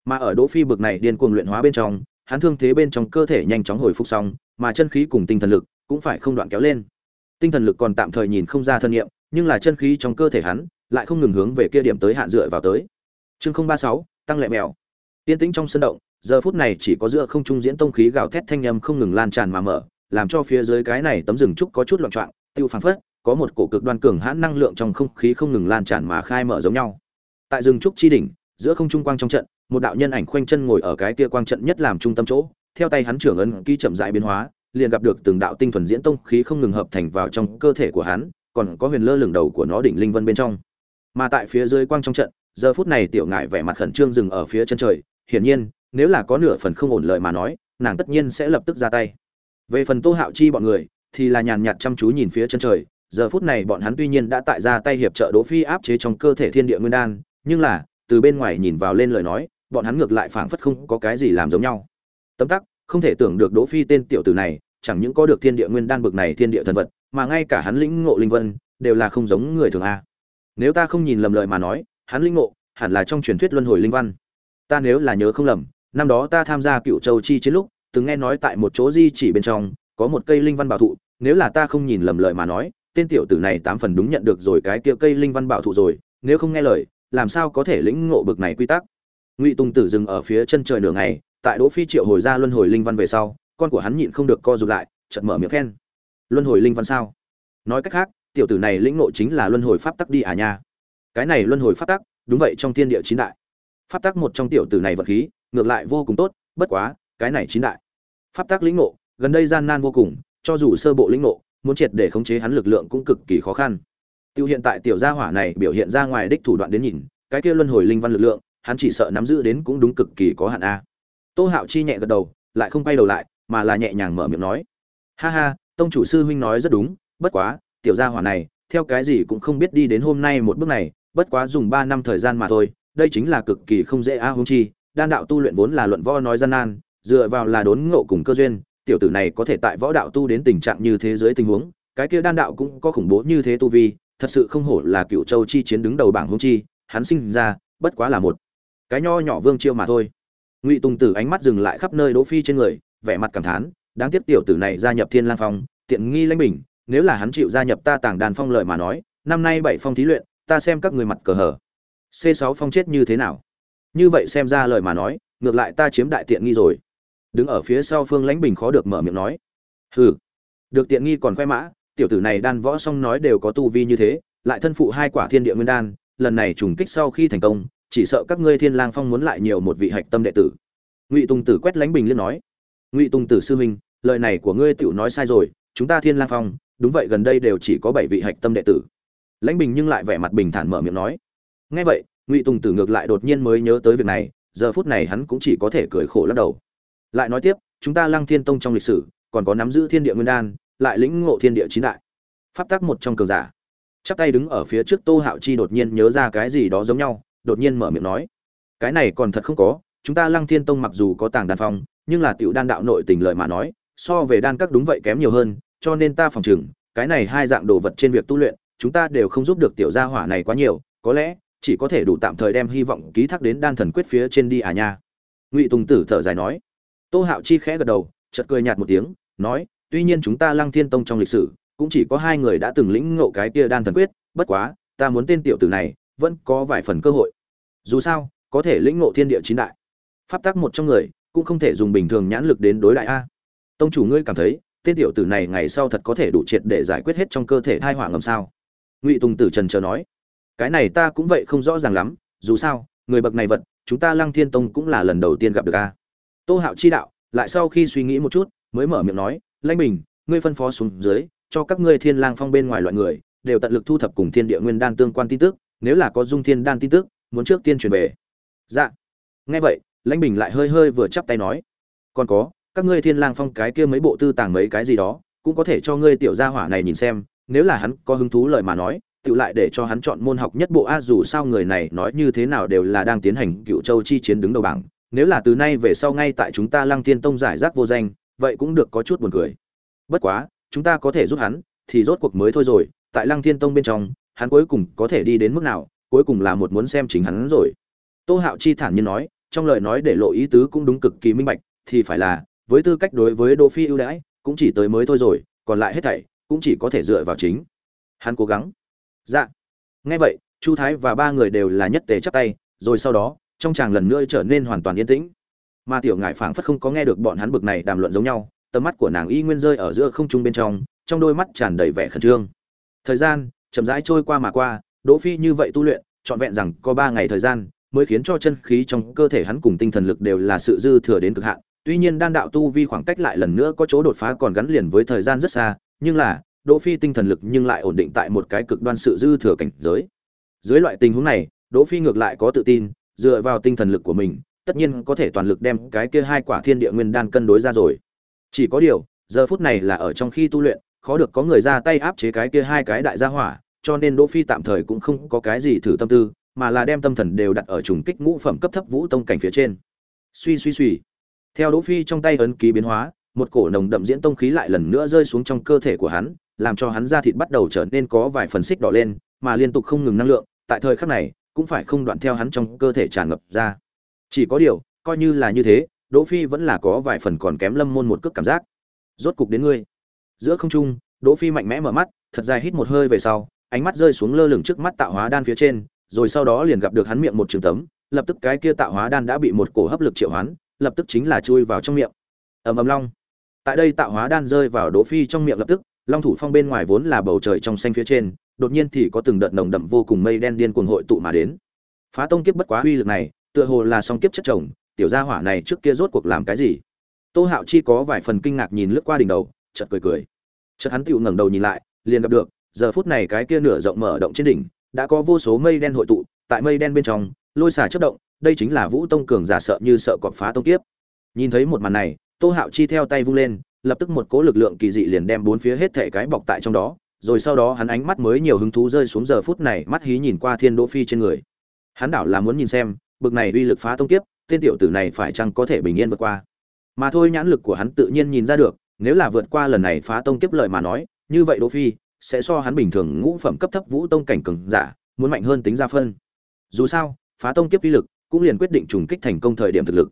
Mà ở đỗ phi bực này điên cuồng luyện hóa bên trong hắn thương thế bên trong cơ thể nhanh chóng hồi phục xong mà chân khí cùng tinh thần lực cũng phải không đoạn kéo lên. Tinh thần lực còn tạm thời nhìn không ra thân nghiệm, nhưng là chân khí trong cơ thể hắn lại không ngừng hướng về kia điểm tới hạn dựa vào tới. Chương không ba sáu tăng lệ mèo. Tiên tĩnh trong sân động giờ phút này chỉ có giữa không trung diễn tông khí gào thét thanh âm không ngừng lan tràn mà mở làm cho phía dưới cái này tấm rừng trúc có chút loạn choạng, tiêu phảng phất có một cổ cực đoan cường hãn năng lượng trong không khí không ngừng lan tràn mà khai mở giống nhau. Tại rừng trúc chi đỉnh giữa không trung quang trong trận một đạo nhân ảnh khoanh chân ngồi ở cái kia quang trận nhất làm trung tâm chỗ, theo tay hắn trưởng ấn ký chậm rãi biến hóa, liền gặp được từng đạo tinh thuần diễn tông khí không ngừng hợp thành vào trong cơ thể của hắn, còn có huyền lơ lửng đầu của nó đỉnh linh vân bên trong. Mà tại phía dưới quang trong trận, giờ phút này tiểu ngại vẻ mặt khẩn trương dừng ở phía chân trời, hiển nhiên, nếu là có nửa phần không ổn lợi mà nói, nàng tất nhiên sẽ lập tức ra tay. Về phần tô hạo chi bọn người, thì là nhàn nhạt chăm chú nhìn phía chân trời, giờ phút này bọn hắn tuy nhiên đã tại ra tay hiệp trợ đỗ phi áp chế trong cơ thể thiên địa nguyên đan, nhưng là, từ bên ngoài nhìn vào lên lời nói bọn hắn ngược lại phảng phất không có cái gì làm giống nhau. Tấm tắc, không thể tưởng được đỗ phi tên tiểu tử này, chẳng những có được thiên địa nguyên đan bực này thiên địa thần vật, mà ngay cả hắn lĩnh ngộ linh vân, đều là không giống người thường a. Nếu ta không nhìn lầm lời mà nói, hắn lĩnh ngộ, hẳn là trong truyền thuyết luân hồi linh văn. Ta nếu là nhớ không lầm, năm đó ta tham gia cựu châu chi chiến lúc, từng nghe nói tại một chỗ di chỉ bên trong, có một cây linh văn bảo thụ, nếu là ta không nhìn lầm lời mà nói, tên tiểu tử này tám phần đúng nhận được rồi cái kia cây linh văn bảo thụ rồi, nếu không nghe lời, làm sao có thể lĩnh ngộ bực này quy tắc? Ngụy tùng tử dừng ở phía chân trời nửa ngày, tại đỗ phi triệu hồi ra luân hồi linh văn về sau, con của hắn nhịn không được co rụt lại, chợt mở miệng khen. Luân hồi linh văn sao? Nói cách khác, tiểu tử này lĩnh ngộ chính là luân hồi pháp tắc đi à nha. Cái này luân hồi pháp tắc, đúng vậy trong thiên địa chín đại. Pháp tắc một trong tiểu tử này vật khí, ngược lại vô cùng tốt, bất quá, cái này chín đại. Pháp tắc lĩnh ngộ, gần đây gian nan vô cùng, cho dù sơ bộ lĩnh ngộ, muốn triệt để khống chế hắn lực lượng cũng cực kỳ khó khăn. Tiêu hiện tại tiểu gia hỏa này biểu hiện ra ngoài đích thủ đoạn đến nhìn, cái kia luân hồi linh văn lực lượng hắn chỉ sợ nắm giữ đến cũng đúng cực kỳ có hạn a. Tô hạo chi nhẹ gật đầu, lại không quay đầu lại, mà là nhẹ nhàng mở miệng nói. Ha ha, tông chủ sư huynh nói rất đúng, bất quá, tiểu gia hỏa này, theo cái gì cũng không biết đi đến hôm nay một bước này, bất quá dùng ba năm thời gian mà thôi, đây chính là cực kỳ không dễ a à chi, đan đạo tu luyện vốn là luận võ nói gian nan, dựa vào là đốn ngộ cùng cơ duyên, tiểu tử này có thể tại võ đạo tu đến tình trạng như thế giới tình huống, cái kia đan đạo cũng có khủng bố như thế tu vi, thật sự không hổ là cựu châu chi chiến đứng đầu bảng huống chi, hắn sinh ra, bất quá là một cái nho nhỏ vương chiêu mà thôi. Ngụy tùng tử ánh mắt dừng lại khắp nơi đỗ phi trên người, vẻ mặt cảm thán, đáng tiếc tiểu tử này gia nhập thiên lang phong, tiện nghi lãnh bình, nếu là hắn chịu gia nhập ta tàng đàn phong lợi mà nói, năm nay bảy phong thí luyện, ta xem các người mặt cờ hở c 6 phong chết như thế nào? Như vậy xem ra lời mà nói, ngược lại ta chiếm đại tiện nghi rồi. Đứng ở phía sau phương lãnh bình khó được mở miệng nói, hừ, được tiện nghi còn khoe mã, tiểu tử này đan võ xong nói đều có tu vi như thế, lại thân phụ hai quả thiên địa nguyên đan, lần này trùng kích sau khi thành công chỉ sợ các ngươi thiên lang phong muốn lại nhiều một vị hạch tâm đệ tử. Ngụy tùng tử quét lãnh bình liên nói, ngụy tùng tử sư huynh, lời này của ngươi tiểu nói sai rồi, chúng ta thiên lang phong, đúng vậy gần đây đều chỉ có bảy vị hạch tâm đệ tử. Lãnh bình nhưng lại vẻ mặt bình thản mở miệng nói, nghe vậy, ngụy tùng tử ngược lại đột nhiên mới nhớ tới việc này, giờ phút này hắn cũng chỉ có thể cười khổ lắc đầu. Lại nói tiếp, chúng ta lăng thiên tông trong lịch sử, còn có nắm giữ thiên địa nguyên đan, lại lĩnh ngộ thiên địa chín đại. Pháp tắc một trong cường giả. Chắp tay đứng ở phía trước tô hạo chi đột nhiên nhớ ra cái gì đó giống nhau đột nhiên mở miệng nói, cái này còn thật không có, chúng ta lăng thiên tông mặc dù có tàng đan phong, nhưng là tiểu đan đạo nội tình lợi mà nói, so về đan các đúng vậy kém nhiều hơn, cho nên ta phòng chừng cái này hai dạng đồ vật trên việc tu luyện, chúng ta đều không giúp được tiểu gia hỏa này quá nhiều, có lẽ, chỉ có thể đủ tạm thời đem hy vọng ký thác đến đan thần quyết phía trên đi à nha. Ngụy tùng tử thở dài nói. Tô hạo chi khẽ gật đầu, chợt cười nhạt một tiếng, nói, tuy nhiên chúng ta lăng thiên tông trong lịch sử, cũng chỉ có hai người đã từng lĩnh ngộ cái kia đan thần quyết, bất quá, ta muốn tên tiểu tử này, vẫn có vài phần cơ hội dù sao, có thể lĩnh ngộ thiên địa chín đại. Pháp tắc một trong người, cũng không thể dùng bình thường nhãn lực đến đối đại a. Tông chủ ngươi cảm thấy, tên tiểu tử này ngày sau thật có thể đủ triệt để giải quyết hết trong cơ thể thai hỏa ngầm sao? Ngụy tùng tử trần chờ nói, cái này ta cũng vậy không rõ ràng lắm, dù sao, người bậc này vật, chúng ta lăng thiên tông cũng là lần đầu tiên gặp được a. Tô hạo chi đạo, lại sau khi suy nghĩ một chút, mới mở miệng nói, lãnh bình, ngươi phân phó xuống dưới, cho các ngươi thiên lang phong bên ngoài loại người, đều tận lực thu thập cùng thiên địa nguyên đan tương quan tin tức, nếu là có dung thiên đan tin tức muốn trước tiên truyền về. Dạ. Nghe vậy, lãnh bình lại hơi hơi vừa chắp tay nói. Còn có, các ngươi thiên lang phong cái kia mấy bộ tư tàng mấy cái gì đó, cũng có thể cho ngươi tiểu gia hỏa này nhìn xem, nếu là hắn có hứng thú lời mà nói tự lại để cho hắn chọn môn học nhất bộ a, dù sao người này nói như thế nào đều là đang tiến hành cựu châu chi chiến đứng đầu bảng. Nếu là từ nay về sau ngay tại chúng ta lăng thiên tông giải rác vô danh, vậy cũng được có chút buồn cười. Bất quá, chúng ta có thể giúp hắn, thì rốt cuộc mới thôi rồi, tại lăng thiên tông bên trong, hắn cuối cùng có thể đi đến mức nào cuối cùng là một muốn xem chính hắn rồi. Tô hạo chi thản nhiên nói, trong lời nói để lộ ý tứ cũng đúng cực kỳ minh bạch, thì phải là, với tư cách đối với đỗ phi ưu đãi, cũng chỉ tới mới thôi rồi, còn lại hết thảy, cũng chỉ có thể dựa vào chính. Hắn cố gắng. Dạ. Nghe vậy, chu thái và ba người đều là nhất tề chắp tay, rồi sau đó, trong chàng lần nữa trở nên hoàn toàn yên tĩnh. Mà tiểu ngải phảng phất không có nghe được bọn hắn bực này đàm luận giống nhau, tầm mắt của nàng y nguyên rơi ở giữa không trung bên trong trong đôi mắt tràn đầy vẻ khẩn trương. Thời gian chậm rãi trôi qua mà qua đỗ phi như vậy tu luyện, trọn vẹn rằng có ba ngày thời gian, mới khiến cho chân khí trong cơ thể hắn cùng tinh thần lực đều là sự dư thừa đến cực hạn. Tuy nhiên đan đạo tu vi khoảng cách lại lần nữa có chỗ đột phá còn gắn liền với thời gian rất xa, nhưng là, đỗ phi tinh thần lực nhưng lại ổn định tại một cái cực đoan sự dư thừa cảnh giới. Dưới loại tình huống này, đỗ phi ngược lại có tự tin, dựa vào tinh thần lực của mình, tất nhiên có thể toàn lực đem cái kia hai quả thiên địa nguyên đan cân đối ra rồi. Chỉ có điều, giờ phút này là ở trong khi tu luyện, khó được có người ra tay áp chế cái kia hai cái đại gia hỏa cho nên đỗ phi tạm thời cũng không có cái gì thử tâm tư, mà là đem tâm thần đều đặt ở trùng kích ngũ phẩm cấp thấp vũ tông cảnh phía trên. Suy suy suy. Theo đỗ phi trong tay ấn ký biến hóa, một cổ nồng đậm diễn tông khí lại lần nữa rơi xuống trong cơ thể của hắn, làm cho hắn da thịt bắt đầu trở nên có vài phần xích đỏ lên, mà liên tục không ngừng năng lượng, tại thời khắc này, cũng phải không đoạn theo hắn trong cơ thể tràn ngập ra. Chỉ có điều, coi như là như thế, đỗ phi vẫn là có vài phần còn kém lâm môn một cước cảm giác. Rốt cục đến ngươi. Giữa không trung, đỗ phi mạnh mẽ mở mắt, thật dài hít một hơi về sau ánh mắt rơi xuống lơ lửng trước mắt tạo hóa đan phía trên, rồi sau đó liền gặp được hắn miệng một trường tấm, lập tức cái kia tạo hóa đan đã bị một cổ hấp lực triệu hoán, lập tức chính là chui vào trong miệng. Ầm ầm long. Tại đây tạo hóa đan rơi vào đỗ phi trong miệng lập tức, long thủ phong bên ngoài vốn là bầu trời trong xanh phía trên, đột nhiên thì có từng đợt nồng đậm vô cùng mây đen điên cuồng hội tụ mà đến. Phá tông kiếp bất quá uy lực này, tựa hồ là song kiếp chất chồng, tiểu gia hỏa này trước kia rốt cuộc làm cái gì? Tô hạo chi có vài phần kinh ngạc nhìn lướt qua đỉnh đầu, chợt cười cười. Chợt hắn tiểu ngẩng đầu nhìn lại, liền gặp được giờ phút này cái kia nửa rộng mở động trên đỉnh, đã có vô số mây đen hội tụ, tại mây đen bên trong, lôi xả chớp động, đây chính là vũ tông cường giả sợ như sợ cọp phá tông kiếp. Nhìn thấy một màn này, tô hạo chi theo tay vung lên, lập tức một cỗ lực lượng kỳ dị liền đem bốn phía hết thể cái bọc tại trong đó, rồi sau đó hắn ánh mắt mới nhiều hứng thú rơi xuống giờ phút này mắt hí nhìn qua thiên đỗ phi trên người. Hắn đảo là muốn nhìn xem, bực này uy lực phá tông kiếp, tên tiểu tử này phải chăng có thể bình yên vượt qua. Mà thôi nhãn lực của hắn tự nhiên nhìn ra được, nếu là vượt qua lần này phá tông kiếp lợi mà nói, như vậy đỗ phi sẽ so hắn bình thường ngũ phẩm cấp thấp vũ tông cảnh cường giả, muốn mạnh hơn tính ra phân. Dù sao, phá tông kiếp uy lực cũng liền quyết định trùng kích thành công thời điểm thực lực.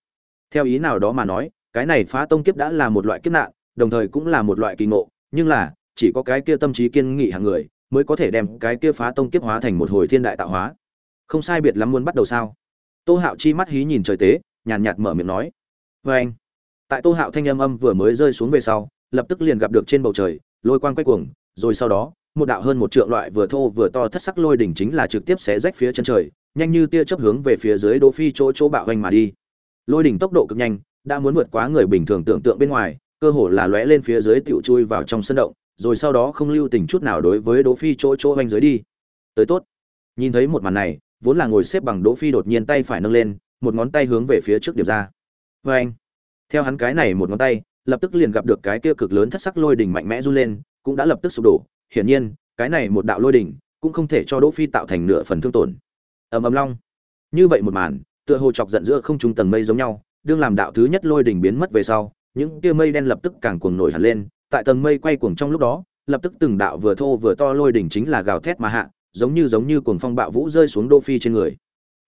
Theo ý nào đó mà nói, cái này phá tông kiếp đã là một loại kiếp nạn, đồng thời cũng là một loại kỳ ngộ, nhưng là, chỉ có cái kia tâm trí kiên nghị hàng người mới có thể đem cái kia phá tông kiếp hóa thành một hồi thiên đại tạo hóa. Không sai biệt lắm muốn bắt đầu sao? Tô hạo chi mắt hí nhìn trời tế, nhàn nhạt mở miệng nói. Vê anh, tại tô hạo thanh âm âm vừa mới rơi xuống về sau, lập tức liền gặp được trên bầu trời, lôi quang quay cuồng rồi sau đó, một đạo hơn một trượng loại vừa thô vừa to thất sắc lôi đỉnh chính là trực tiếp xé rách phía chân trời, nhanh như tia chớp hướng về phía dưới đỗ phi chỗ chỗ bạo hoành mà đi. Lôi đỉnh tốc độ cực nhanh, đã muốn vượt quá người bình thường tưởng tượng bên ngoài, cơ hồ là lóe lên phía dưới tiểu chui vào trong sân động, rồi sau đó không lưu tình chút nào đối với đỗ phi chỗ chỗ hoành dưới đi. Tới tốt. Nhìn thấy một màn này, vốn là ngồi xếp bằng đỗ phi đột nhiên tay phải nâng lên, một ngón tay hướng về phía trước điểm ra. Với anh theo hắn cái này một ngón tay, lập tức liền gặp được cái kia cực lớn thất sắc lôi đỉnh mạnh mẽ du lên cũng đã lập tức sụp đổ. Hiển nhiên, cái này một đạo lôi đỉnh cũng không thể cho đỗ phi tạo thành nửa phần thương tổn. Ầm ầm long. Như vậy một màn, tựa hồ chọc giận giữa không trung tầng mây giống nhau, đương làm đạo thứ nhất lôi đỉnh biến mất về sau, những kia mây đen lập tức càng cuồng nổi hẳn lên. Tại tầng mây quay cuồng trong lúc đó, lập tức từng đạo vừa thô vừa to lôi đỉnh chính là gào thét mà hạ, giống như giống như cuồng phong bạo vũ rơi xuống đỗ phi trên người.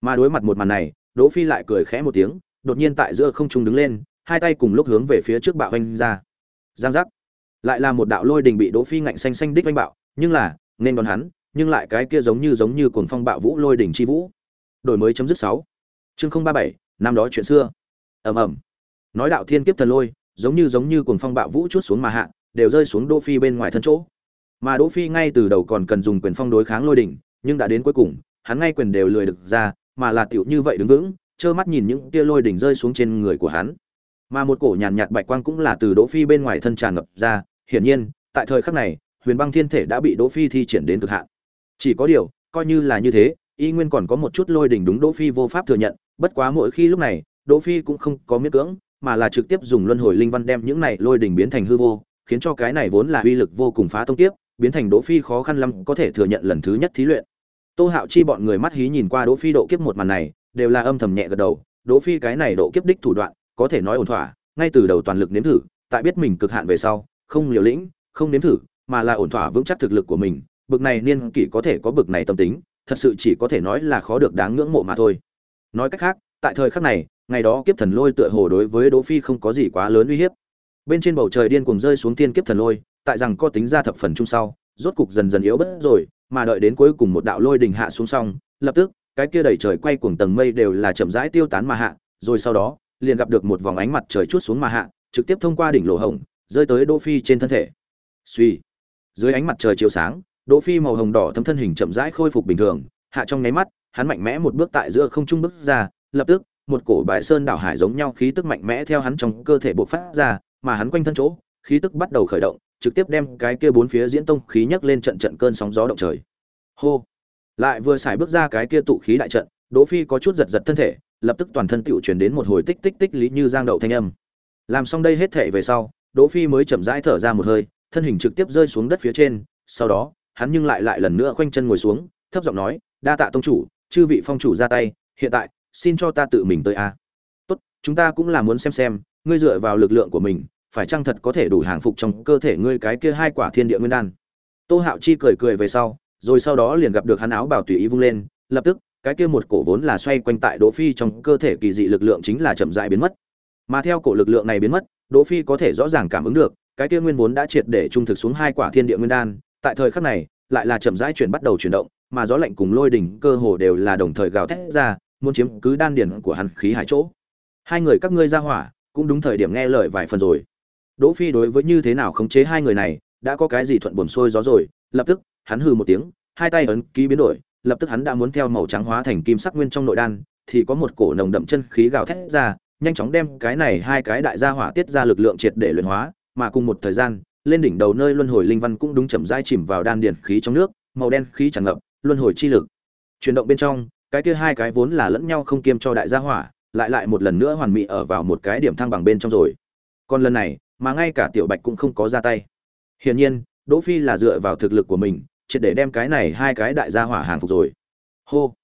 Mà đối mặt một màn này, đỗ phi lại cười khẽ một tiếng, đột nhiên tại giữa không trung đứng lên, hai tay cùng lúc hướng về phía trước bạo anh ra. Giang giác lại là một đạo lôi đỉnh bị đỗ phi ngạnh xanh xanh đích vanh bạo, nhưng là, nên đón hắn, nhưng lại cái kia giống như giống như cuồng phong bạo vũ lôi đỉnh chi vũ. Đổi mới chấm dứt sáu. Chương không ba bảy, năm đó chuyện xưa. Ầm ầm. Nói đạo thiên kiếp thần lôi, giống như giống như cuồng phong bạo vũ chút xuống mà hạ, đều rơi xuống đỗ phi bên ngoài thân chỗ. Mà đỗ phi ngay từ đầu còn cần dùng quyền phong đối kháng lôi đỉnh nhưng đã đến cuối cùng, hắn ngay quyền đều lười được ra, mà là tiểu như vậy đứng vững, trơ mắt nhìn những tia lôi đỉnh rơi xuống trên người của hắn. Mà một cổ nhàn nhạt bạch quang cũng là từ đỗ phi bên ngoài thân tràn ngập ra hiển nhiên, tại thời khắc này, huyền băng thiên thể đã bị đỗ phi thi triển đến cực hạn. Chỉ có điều, coi như là như thế, y nguyên còn có một chút lôi đỉnh đúng đỗ phi vô pháp thừa nhận, bất quá mỗi khi lúc này, đỗ phi cũng không có miễn cưỡng, mà là trực tiếp dùng luân hồi linh văn đem những này lôi đỉnh biến thành hư vô, khiến cho cái này vốn là uy lực vô cùng phá tông tiếp biến thành đỗ phi khó khăn lắm có thể thừa nhận lần thứ nhất thí luyện. Tô hạo chi bọn người mắt hí nhìn qua đỗ phi độ kiếp một màn này, đều là âm thầm nhẹ gật đầu, đỗ phi cái này độ kiếp đích thủ đoạn, có thể nói ổn thỏa, ngay từ đầu toàn lực nếm thử, tại biết mình cực hạn về sau không liều lĩnh, không nếm thử, mà là ổn thỏa vững chắc thực lực của mình. Bực này niên kỷ có thể có bực này tâm tính, thật sự chỉ có thể nói là khó được đáng ngưỡng mộ mà thôi. Nói cách khác, tại thời khắc này, ngày đó kiếp thần lôi tựa hồ đối với đỗ phi không có gì quá lớn uy hiếp. Bên trên bầu trời điên cuồng rơi xuống tiên kiếp thần lôi, tại rằng có tính ra thập phần chung sau, rốt cục dần dần yếu bớt rồi, mà đợi đến cuối cùng một đạo lôi đình hạ xuống xong, lập tức, cái kia đầy trời quay cuồng tầng mây đều là chậm rãi tiêu tán mà hạ, rồi sau đó, liền gặp được một vòng ánh mặt trời chút xuống mà hạ, trực tiếp thông qua đỉnh lỗ hồng rơi tới đỗ phi trên thân thể. Suy dưới ánh mặt trời chiếu sáng, đỗ phi màu hồng đỏ thấm thân hình chậm rãi khôi phục bình thường, hạ trong nháy mắt, hắn mạnh mẽ một bước tại giữa không trung bước ra, lập tức, một cổ bài sơn đảo hải giống nhau khí tức mạnh mẽ theo hắn trong cơ thể bộc phát ra, mà hắn quanh thân chỗ, khí tức bắt đầu khởi động, trực tiếp đem cái kia bốn phía diễn tông khí nhấc lên trận trận cơn sóng gió động trời. Hô. Lại vừa xài bước ra cái kia tụ khí đại trận, đỗ phi có chút giật giật thân thể, lập tức toàn thân tựu truyền đến một hồi tích tích tích lý như giang đậu thanh âm. Làm xong đây hết thể về sau đỗ phi mới chậm rãi thở ra một hơi, thân hình trực tiếp rơi xuống đất phía trên, sau đó, hắn nhưng lại lại lần nữa khoanh chân ngồi xuống, thấp giọng nói, đa tạ tông chủ, chư vị phong chủ ra tay, hiện tại, xin cho ta tự mình tới a. Tốt, chúng ta cũng là muốn xem xem, ngươi dựa vào lực lượng của mình, phải chăng thật có thể đủ hàng phục trong cơ thể ngươi cái kia hai quả thiên địa nguyên đan? Tô hạo chi cười cười về sau, rồi sau đó liền gặp được hắn áo bào tùy ý vung lên, lập tức, cái kia một cổ vốn là xoay quanh tại đỗ phi trong cơ thể kỳ dị lực lượng chính là chậm rãi biến mất. Mà theo cổ lực lượng này biến mất đỗ phi có thể rõ ràng cảm ứng được, cái kia nguyên vốn đã triệt để trung thực xuống hai quả thiên địa nguyên đan, tại thời khắc này, lại là chậm rãi chuyển bắt đầu chuyển động, mà gió lạnh cùng lôi đỉnh cơ hồ đều là đồng thời gào thét ra, muốn chiếm cứ đan điển của hắn khí hải chỗ. Hai người các ngươi ra hỏa, cũng đúng thời điểm nghe lời vài phần rồi. Đỗ phi đối với như thế nào khống chế hai người này, đã có cái gì thuận buồm xuôi gió rồi, lập tức, hắn hừ một tiếng, hai tay ấn ký biến đổi, lập tức hắn đã muốn theo màu trắng hóa thành kim sắc nguyên trong nội đan, thì có một cổ nồng đậm chân khí gào thét ra nhanh chóng đem cái này hai cái đại gia hỏa tiết ra lực lượng triệt để luyện hóa, mà cùng một thời gian, lên đỉnh đầu nơi luân hồi linh văn cũng đúng chậm rãi chìm vào đan điển khí trong nước, màu đen khí tràn ngập, luân hồi chi lực. Chuyển động bên trong, cái kia hai cái vốn là lẫn nhau không kiêm cho đại gia hỏa, lại lại một lần nữa hoàn mỹ ở vào một cái điểm thăng bằng bên trong rồi. Còn lần này, mà ngay cả tiểu bạch cũng không có ra tay. Hiển nhiên, đỗ phi là dựa vào thực lực của mình, triệt để đem cái này hai cái đại gia hỏa hàng phục rồi. Hô.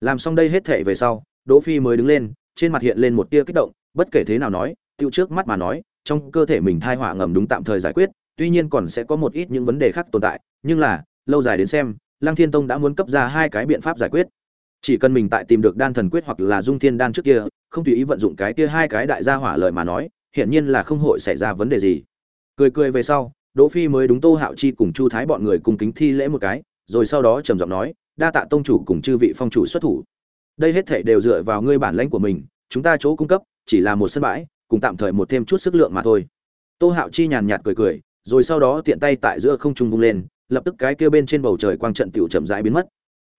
Làm xong đây hết thảy về sau, đỗ phi mới đứng lên trên mặt hiện lên một tia kích động, bất kể thế nào nói, tiêu trước mắt mà nói, trong cơ thể mình thai hỏa ngầm đúng tạm thời giải quyết, tuy nhiên còn sẽ có một ít những vấn đề khác tồn tại, nhưng là, lâu dài đến xem, lăng thiên tông đã muốn cấp ra hai cái biện pháp giải quyết. Chỉ cần mình tại tìm được đan thần quyết hoặc là dung thiên đan trước kia, không tùy ý vận dụng cái kia hai cái đại gia hỏa lợi mà nói, hiển nhiên là không hội xảy ra vấn đề gì. Cười cười về sau, đỗ phi mới đúng tô hạo chi cùng chu thái bọn người cùng kính thi lễ một cái, rồi sau đó trầm giọng nói, đa tạ tông chủ cùng chư vị phong chủ xuất thủ đây hết thảy đều dựa vào ngươi bản lãnh của mình chúng ta chỗ cung cấp chỉ là một sân bãi cùng tạm thời một thêm chút sức lượng mà thôi. Tô hạo chi nhàn nhạt cười cười rồi sau đó tiện tay tại giữa không trung vung lên lập tức cái kia bên trên bầu trời quang trận tiểu chậm rãi biến mất.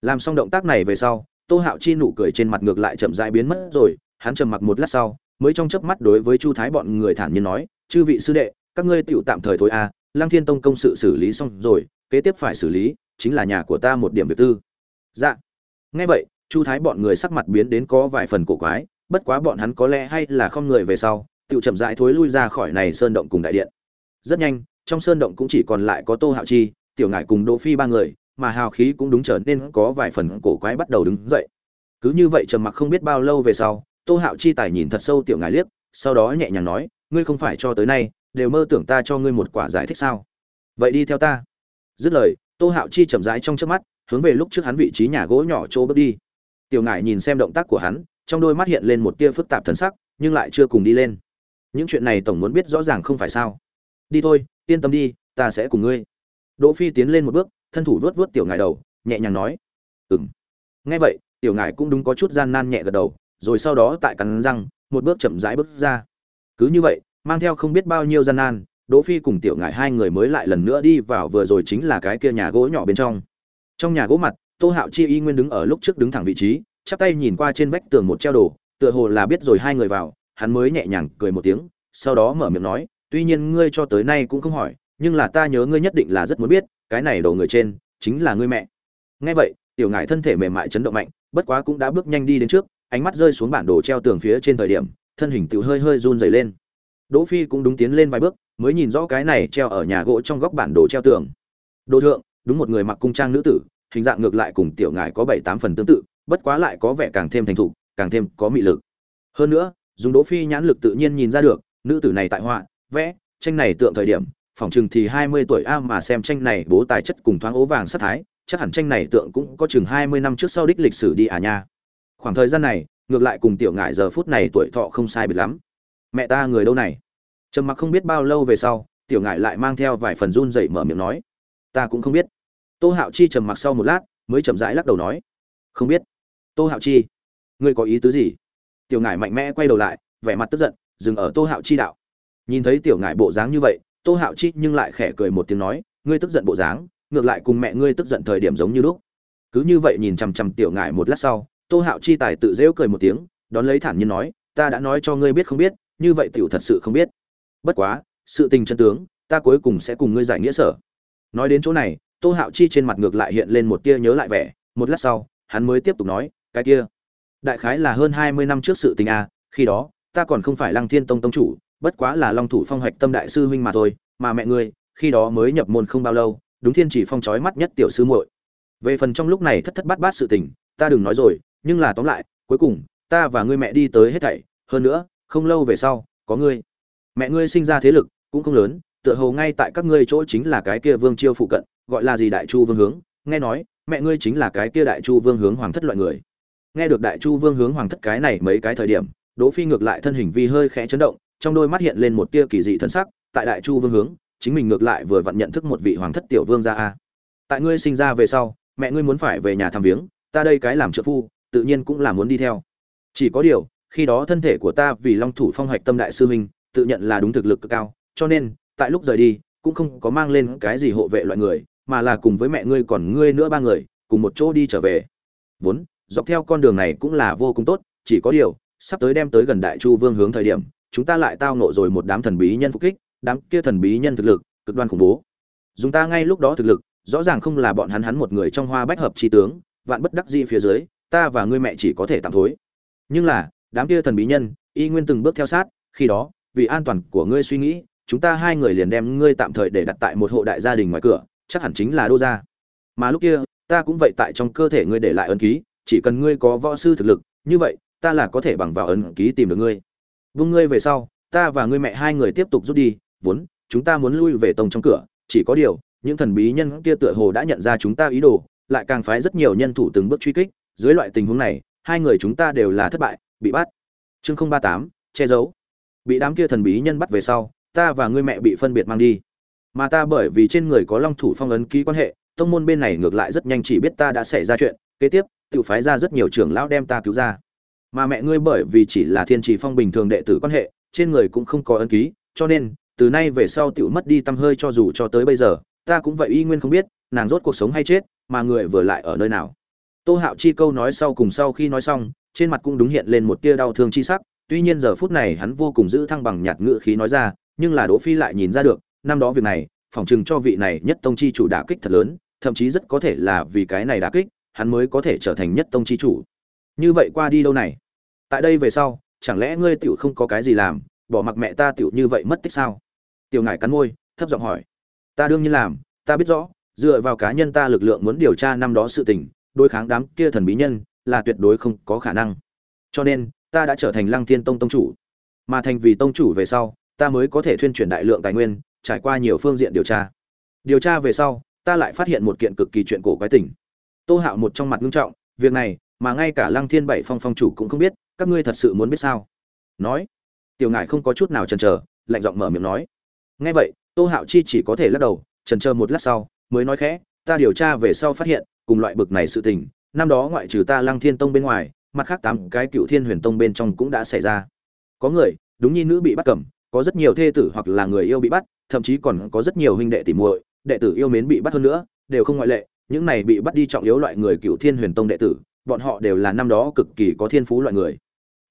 Làm xong động tác này về sau tô hạo chi nụ cười trên mặt ngược lại chậm rãi biến mất rồi hắn trầm mặc một lát sau mới trong chớp mắt đối với chu thái bọn người thản nhiên nói chư vị sư đệ các ngươi tiểu tạm thời thôi a à, lăng thiên tông công sự xử lý xong rồi kế tiếp phải xử lý chính là nhà của ta một điểm việc tư. Dạ. Nghe vậy chu thái bọn người sắc mặt biến đến có vài phần cổ quái, bất quá bọn hắn có lẽ hay là không người về sau tự chậm rãi thối lui ra khỏi này sơn động cùng đại điện. Rất nhanh, trong sơn động cũng chỉ còn lại có tô hạo chi, tiểu ngải cùng đỗ phi ba người, mà hào khí cũng đúng trở nên có vài phần cổ quái bắt đầu đứng dậy. Cứ như vậy trầm mặc không biết bao lâu về sau, tô hạo chi tài nhìn thật sâu tiểu ngải liếc, sau đó nhẹ nhàng nói, ngươi không phải cho tới nay đều mơ tưởng ta cho ngươi một quả giải thích sao? Vậy đi theo ta. Dứt lời, tô hạo chi chậm rãi trong trước mắt, hướng về lúc trước hắn vị trí nhà gỗ nhỏ chỗ bước đi tiểu ngải nhìn xem động tác của hắn, trong đôi mắt hiện lên một tia phức tạp thần sắc, nhưng lại chưa cùng đi lên. Những chuyện này tổng muốn biết rõ ràng không phải sao? Đi thôi, yên tâm đi, ta sẽ cùng ngươi. Đỗ phi tiến lên một bước, thân thủ vuốt vuốt tiểu ngải đầu, nhẹ nhàng nói. Ừm. Nghe vậy, tiểu ngải cũng đúng có chút gian nan nhẹ gật đầu, rồi sau đó tại cắn răng, một bước chậm rãi bước ra. Cứ như vậy, mang theo không biết bao nhiêu gian nan, đỗ phi cùng tiểu ngải hai người mới lại lần nữa đi vào vừa rồi chính là cái kia nhà gỗ nhỏ bên trong. Trong nhà gỗ mặt tô hạo chi y nguyên đứng ở lúc trước đứng thẳng vị trí, chắp tay nhìn qua trên vách tường một treo đồ, tựa hồ là biết rồi hai người vào, hắn mới nhẹ nhàng cười một tiếng, sau đó mở miệng nói, tuy nhiên ngươi cho tới nay cũng không hỏi, nhưng là ta nhớ ngươi nhất định là rất muốn biết, cái này đồ người trên, chính là ngươi mẹ. Nghe vậy, tiểu ngải thân thể mềm mại chấn động mạnh, bất quá cũng đã bước nhanh đi đến trước, ánh mắt rơi xuống bản đồ treo tường phía trên thời điểm, thân hình tự hơi hơi run rẩy lên. Đỗ phi cũng đúng tiến lên vài bước, mới nhìn rõ cái này treo ở nhà gỗ trong góc bản đồ treo tường. Đồ thượng, đúng một người mặc cung trang nữ tử hình dạng ngược lại cùng tiểu ngải có bảy tám phần tương tự, bất quá lại có vẻ càng thêm thành thục, càng thêm có mị lực. Hơn nữa, dùng đỗ phi nhãn lực tự nhiên nhìn ra được, nữ tử này tại họa, vẽ, tranh này tượng thời điểm, phỏng chừng thì 20 tuổi a mà xem tranh này bố tài chất cùng thoáng ố vàng sắt thái, chắc hẳn tranh này tượng cũng có chừng 20 năm trước sau đích lịch sử đi à nha. Khoảng thời gian này, ngược lại cùng tiểu ngải giờ phút này tuổi thọ không sai biệt lắm. Mẹ ta người đâu này? Trầm mặc không biết bao lâu về sau, tiểu ngải lại mang theo vài phần run dậy mở miệng nói. Ta cũng không biết tô hạo chi trầm mặc sau một lát, mới chậm rãi lắc đầu nói, không biết. Tô hạo chi, ngươi có ý tứ gì? Tiểu ngải mạnh mẽ quay đầu lại, vẻ mặt tức giận, dừng ở tô hạo chi đạo. Nhìn thấy tiểu ngải bộ dáng như vậy, tô hạo chi nhưng lại khẽ cười một tiếng nói, ngươi tức giận bộ dáng, ngược lại cùng mẹ ngươi tức giận thời điểm giống như lúc. Cứ như vậy nhìn chằm chằm tiểu ngải một lát sau, tô hạo chi tài tự dễu cười một tiếng, đón lấy thản nhiên nói, ta đã nói cho ngươi biết không biết, như vậy tiểu thật sự không biết. Bất quá, sự tình chân tướng, ta cuối cùng sẽ cùng ngươi giải nghĩa sở. Nói đến chỗ này tô hạo chi trên mặt ngược lại hiện lên một tia nhớ lại vẻ, một lát sau, hắn mới tiếp tục nói, cái kia, đại khái là hơn hai mươi năm trước sự tình a khi đó, ta còn không phải lăng thiên tông tông chủ, bất quá là long thủ phong hoạch tâm đại sư huynh mà thôi, mà mẹ ngươi, khi đó mới nhập môn không bao lâu, đúng thiên chỉ phong trói mắt nhất tiểu sư muội. Về phần trong lúc này thất thất bát bát sự tình, ta đừng nói rồi, nhưng là tóm lại, cuối cùng, ta và ngươi mẹ đi tới hết thảy, hơn nữa, không lâu về sau, có ngươi. Mẹ ngươi sinh ra thế lực cũng không lớn, tựa hồ ngay tại các ngươi chỗ chính là cái kia vương chiêu phụ cận gọi là gì đại chu vương hướng? Nghe nói, mẹ ngươi chính là cái kia đại chu vương hướng hoàng thất loại người. Nghe được đại chu vương hướng hoàng thất cái này mấy cái thời điểm, đỗ phi ngược lại thân hình vi hơi khẽ chấn động, trong đôi mắt hiện lên một tia kỳ dị thân sắc, tại đại chu vương hướng, chính mình ngược lại vừa vặn nhận thức một vị hoàng thất tiểu vương gia a. Tại ngươi sinh ra về sau, mẹ ngươi muốn phải về nhà thăm viếng, ta đây cái làm trợ phu, tự nhiên cũng là muốn đi theo. Chỉ có điều, khi đó thân thể của ta vì long thủ phong hoạch tâm đại sư huynh tự nhận là đúng thực lực cực cao, cho nên, tại lúc rời đi, cũng không có mang lên cái gì hộ vệ loại người mà là cùng với mẹ ngươi còn ngươi nữa ba người, cùng một chỗ đi trở về. Vốn, dọc theo con đường này cũng là vô cùng tốt, chỉ có điều, sắp tới đem tới gần đại chu vương hướng thời điểm, chúng ta lại tao nộ rồi một đám thần bí nhân phục kích, đám kia thần bí nhân thực lực, cực đoan khủng bố. Dùng ta ngay lúc đó thực lực, rõ ràng không là bọn hắn hắn một người trong hoa bách hợp chi tướng, vạn bất đắc dĩ phía dưới, ta và ngươi mẹ chỉ có thể tạm thối. Nhưng là, đám kia thần bí nhân, y nguyên từng bước theo sát, khi đó, vì an toàn của ngươi suy nghĩ, chúng ta hai người liền đem ngươi tạm thời để đặt tại một hộ đại gia đình ngoài cửa chắc hẳn chính là đô gia. Mà lúc kia, ta cũng vậy tại trong cơ thể ngươi để lại ấn ký, chỉ cần ngươi có võ sư thực lực, như vậy, ta là có thể bằng vào ấn ký tìm được ngươi. Vung ngươi về sau, ta và ngươi mẹ hai người tiếp tục rút đi, vốn, chúng ta muốn lui về tông trong cửa, chỉ có điều, những thần bí nhân kia tựa hồ đã nhận ra chúng ta ý đồ, lại càng phái rất nhiều nhân thủ từng bước truy kích, dưới loại tình huống này, hai người chúng ta đều là thất bại, bị bắt. Chương không ba tám, che giấu. Bị đám kia thần bí nhân bắt về sau, ta và ngươi mẹ bị phân biệt mang đi mà ta bởi vì trên người có long thủ phong ấn ký quan hệ, tông môn bên này ngược lại rất nhanh chỉ biết ta đã xảy ra chuyện, kế tiếp tự phái ra rất nhiều trưởng lão đem ta cứu ra. Mà mẹ ngươi bởi vì chỉ là thiên trì phong bình thường đệ tử quan hệ, trên người cũng không có ấn ký, cho nên, từ nay về sau tự mất đi tâm hơi cho dù cho tới bây giờ, ta cũng vậy y nguyên không biết, nàng rốt cuộc sống hay chết, mà người vừa lại ở nơi nào. Tô hạo chi câu nói sau cùng sau khi nói xong, trên mặt cũng đúng hiện lên một tia đau thương chi sắc, tuy nhiên giờ phút này hắn vô cùng giữ thăng bằng nhạt ngự khí nói ra, nhưng là đỗ phi lại nhìn ra được năm đó việc này phòng chừng cho vị này nhất tông chi chủ đả kích thật lớn, thậm chí rất có thể là vì cái này đả kích, hắn mới có thể trở thành nhất tông chi chủ. Như vậy qua đi đâu này, tại đây về sau, chẳng lẽ ngươi tiểu không có cái gì làm, bỏ mặc mẹ ta tiểu như vậy mất tích sao? Tiểu ngải cắn môi, thấp giọng hỏi. Ta đương nhiên làm, ta biết rõ, dựa vào cá nhân ta lực lượng muốn điều tra năm đó sự tình, đối kháng đám kia thần bí nhân, là tuyệt đối không có khả năng. Cho nên, ta đã trở thành lăng thiên tông tông chủ. Mà thành vì tông chủ về sau, ta mới có thể thuyên chuyển đại lượng tài nguyên trải qua nhiều phương diện điều tra. Điều tra về sau, ta lại phát hiện một kiện cực kỳ chuyện cổ quái tình. Tô hạo một trong mặt ngưng trọng, việc này mà ngay cả lăng thiên bảy phong phong chủ cũng không biết, các ngươi thật sự muốn biết sao? Nói. Tiểu ngải không có chút nào chần chờ, lạnh giọng mở miệng nói. Nghe vậy, tô hạo chi chỉ có thể lắc đầu, chần chờ một lát sau, mới nói khẽ, ta điều tra về sau phát hiện, cùng loại bực này sự tình, năm đó ngoại trừ ta lăng thiên tông bên ngoài, mặt khác tám cái cựu thiên huyền tông bên trong cũng đã xảy ra. Có người, đúng như nữ bị bắt cầm, có rất nhiều thê tử hoặc là người yêu bị bắt thậm chí còn có rất nhiều huynh đệ tỉ muội, đệ tử yêu mến bị bắt hơn nữa, đều không ngoại lệ, những này bị bắt đi trọng yếu loại người cựu thiên huyền tông đệ tử, bọn họ đều là năm đó cực kỳ có thiên phú loại người.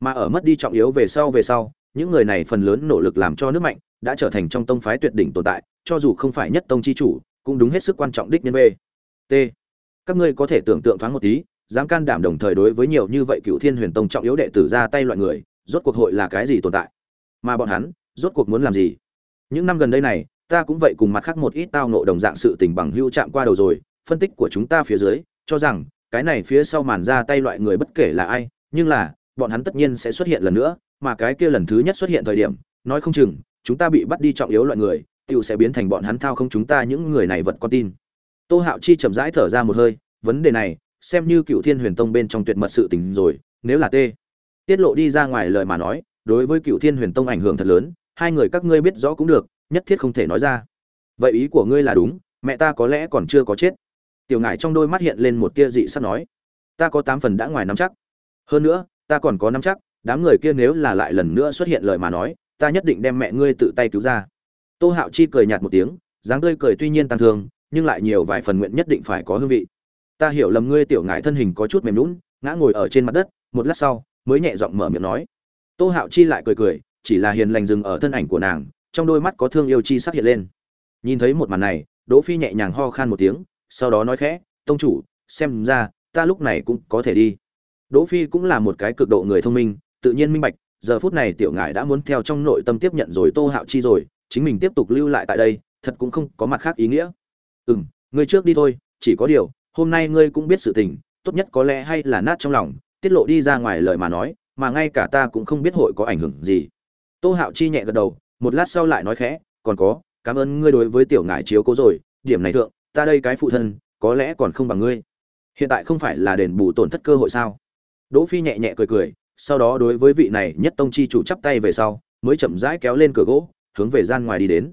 Mà ở mất đi trọng yếu về sau về sau, những người này phần lớn nỗ lực làm cho nước mạnh, đã trở thành trong tông phái tuyệt đỉnh tồn tại, cho dù không phải nhất tông chi chủ, cũng đúng hết sức quan trọng đích nhân v t. Các ngươi có thể tưởng tượng thoáng một tí, dám can đảm đồng thời đối với nhiều như vậy cựu thiên huyền tông trọng yếu đệ tử ra tay loại người, rốt cuộc hội là cái gì tồn tại? Mà bọn hắn, rốt cuộc muốn làm gì? Những năm gần đây này, ta cũng vậy cùng mặt khác một ít tao ngộ đồng dạng sự tình bằng hữu chạm qua đầu rồi, phân tích của chúng ta phía dưới, cho rằng, cái này phía sau màn ra tay loại người bất kể là ai, nhưng là, bọn hắn tất nhiên sẽ xuất hiện lần nữa, mà cái kia lần thứ nhất xuất hiện thời điểm, nói không chừng, chúng ta bị bắt đi trọng yếu loại người, tiểu sẽ biến thành bọn hắn thao không chúng ta những người này vật con tin. Tô hạo chi chậm rãi thở ra một hơi, vấn đề này, xem như cựu thiên huyền tông bên trong tuyệt mật sự tình rồi, nếu là t. Tiết lộ đi ra ngoài lời mà nói, đối với cựu thiên huyền tông ảnh hưởng thật lớn hai người các ngươi biết rõ cũng được, nhất thiết không thể nói ra. Vậy ý của ngươi là đúng, mẹ ta có lẽ còn chưa có chết. Tiểu ngải trong đôi mắt hiện lên một tia dị sắc nói, ta có tám phần đã ngoài nắm chắc. Hơn nữa, ta còn có nắm chắc, đám người kia nếu là lại lần nữa xuất hiện lời mà nói, ta nhất định đem mẹ ngươi tự tay cứu ra. Tô hạo chi cười nhạt một tiếng, dáng tươi cười tuy nhiên tăng thương, nhưng lại nhiều vài phần nguyện nhất định phải có hương vị. Ta hiểu lầm ngươi tiểu ngải thân hình có chút mềm lún ngã ngồi ở trên mặt đất, một lát sau, mới nhẹ giọng mở miệng nói. Tô hạo chi lại cười cười chỉ là hiền lành dừng ở thân ảnh của nàng, trong đôi mắt có thương yêu chi sắc hiện lên. Nhìn thấy một màn này, đỗ phi nhẹ nhàng ho khan một tiếng, sau đó nói khẽ, tông chủ, xem ra, ta lúc này cũng có thể đi. Đỗ phi cũng là một cái cực độ người thông minh, tự nhiên minh bạch, giờ phút này tiểu ngải đã muốn theo trong nội tâm tiếp nhận rồi tô hạo chi rồi, chính mình tiếp tục lưu lại tại đây, thật cũng không có mặt khác ý nghĩa. Ừm, ngươi trước đi thôi, chỉ có điều, hôm nay ngươi cũng biết sự tình, tốt nhất có lẽ hay là nát trong lòng, tiết lộ đi ra ngoài lời mà nói, mà ngay cả ta cũng không biết hội có ảnh hưởng gì tô hạo chi nhẹ gật đầu, một lát sau lại nói khẽ, còn có, cảm ơn ngươi đối với tiểu ngải chiếu cố rồi, điểm này thượng, ta đây cái phụ thân, có lẽ còn không bằng ngươi. Hiện tại không phải là đền bù tổn thất cơ hội sao? Đỗ phi nhẹ nhẹ cười cười, sau đó đối với vị này nhất tông chi chủ chắp tay về sau, mới chậm rãi kéo lên cửa gỗ, hướng về gian ngoài đi đến.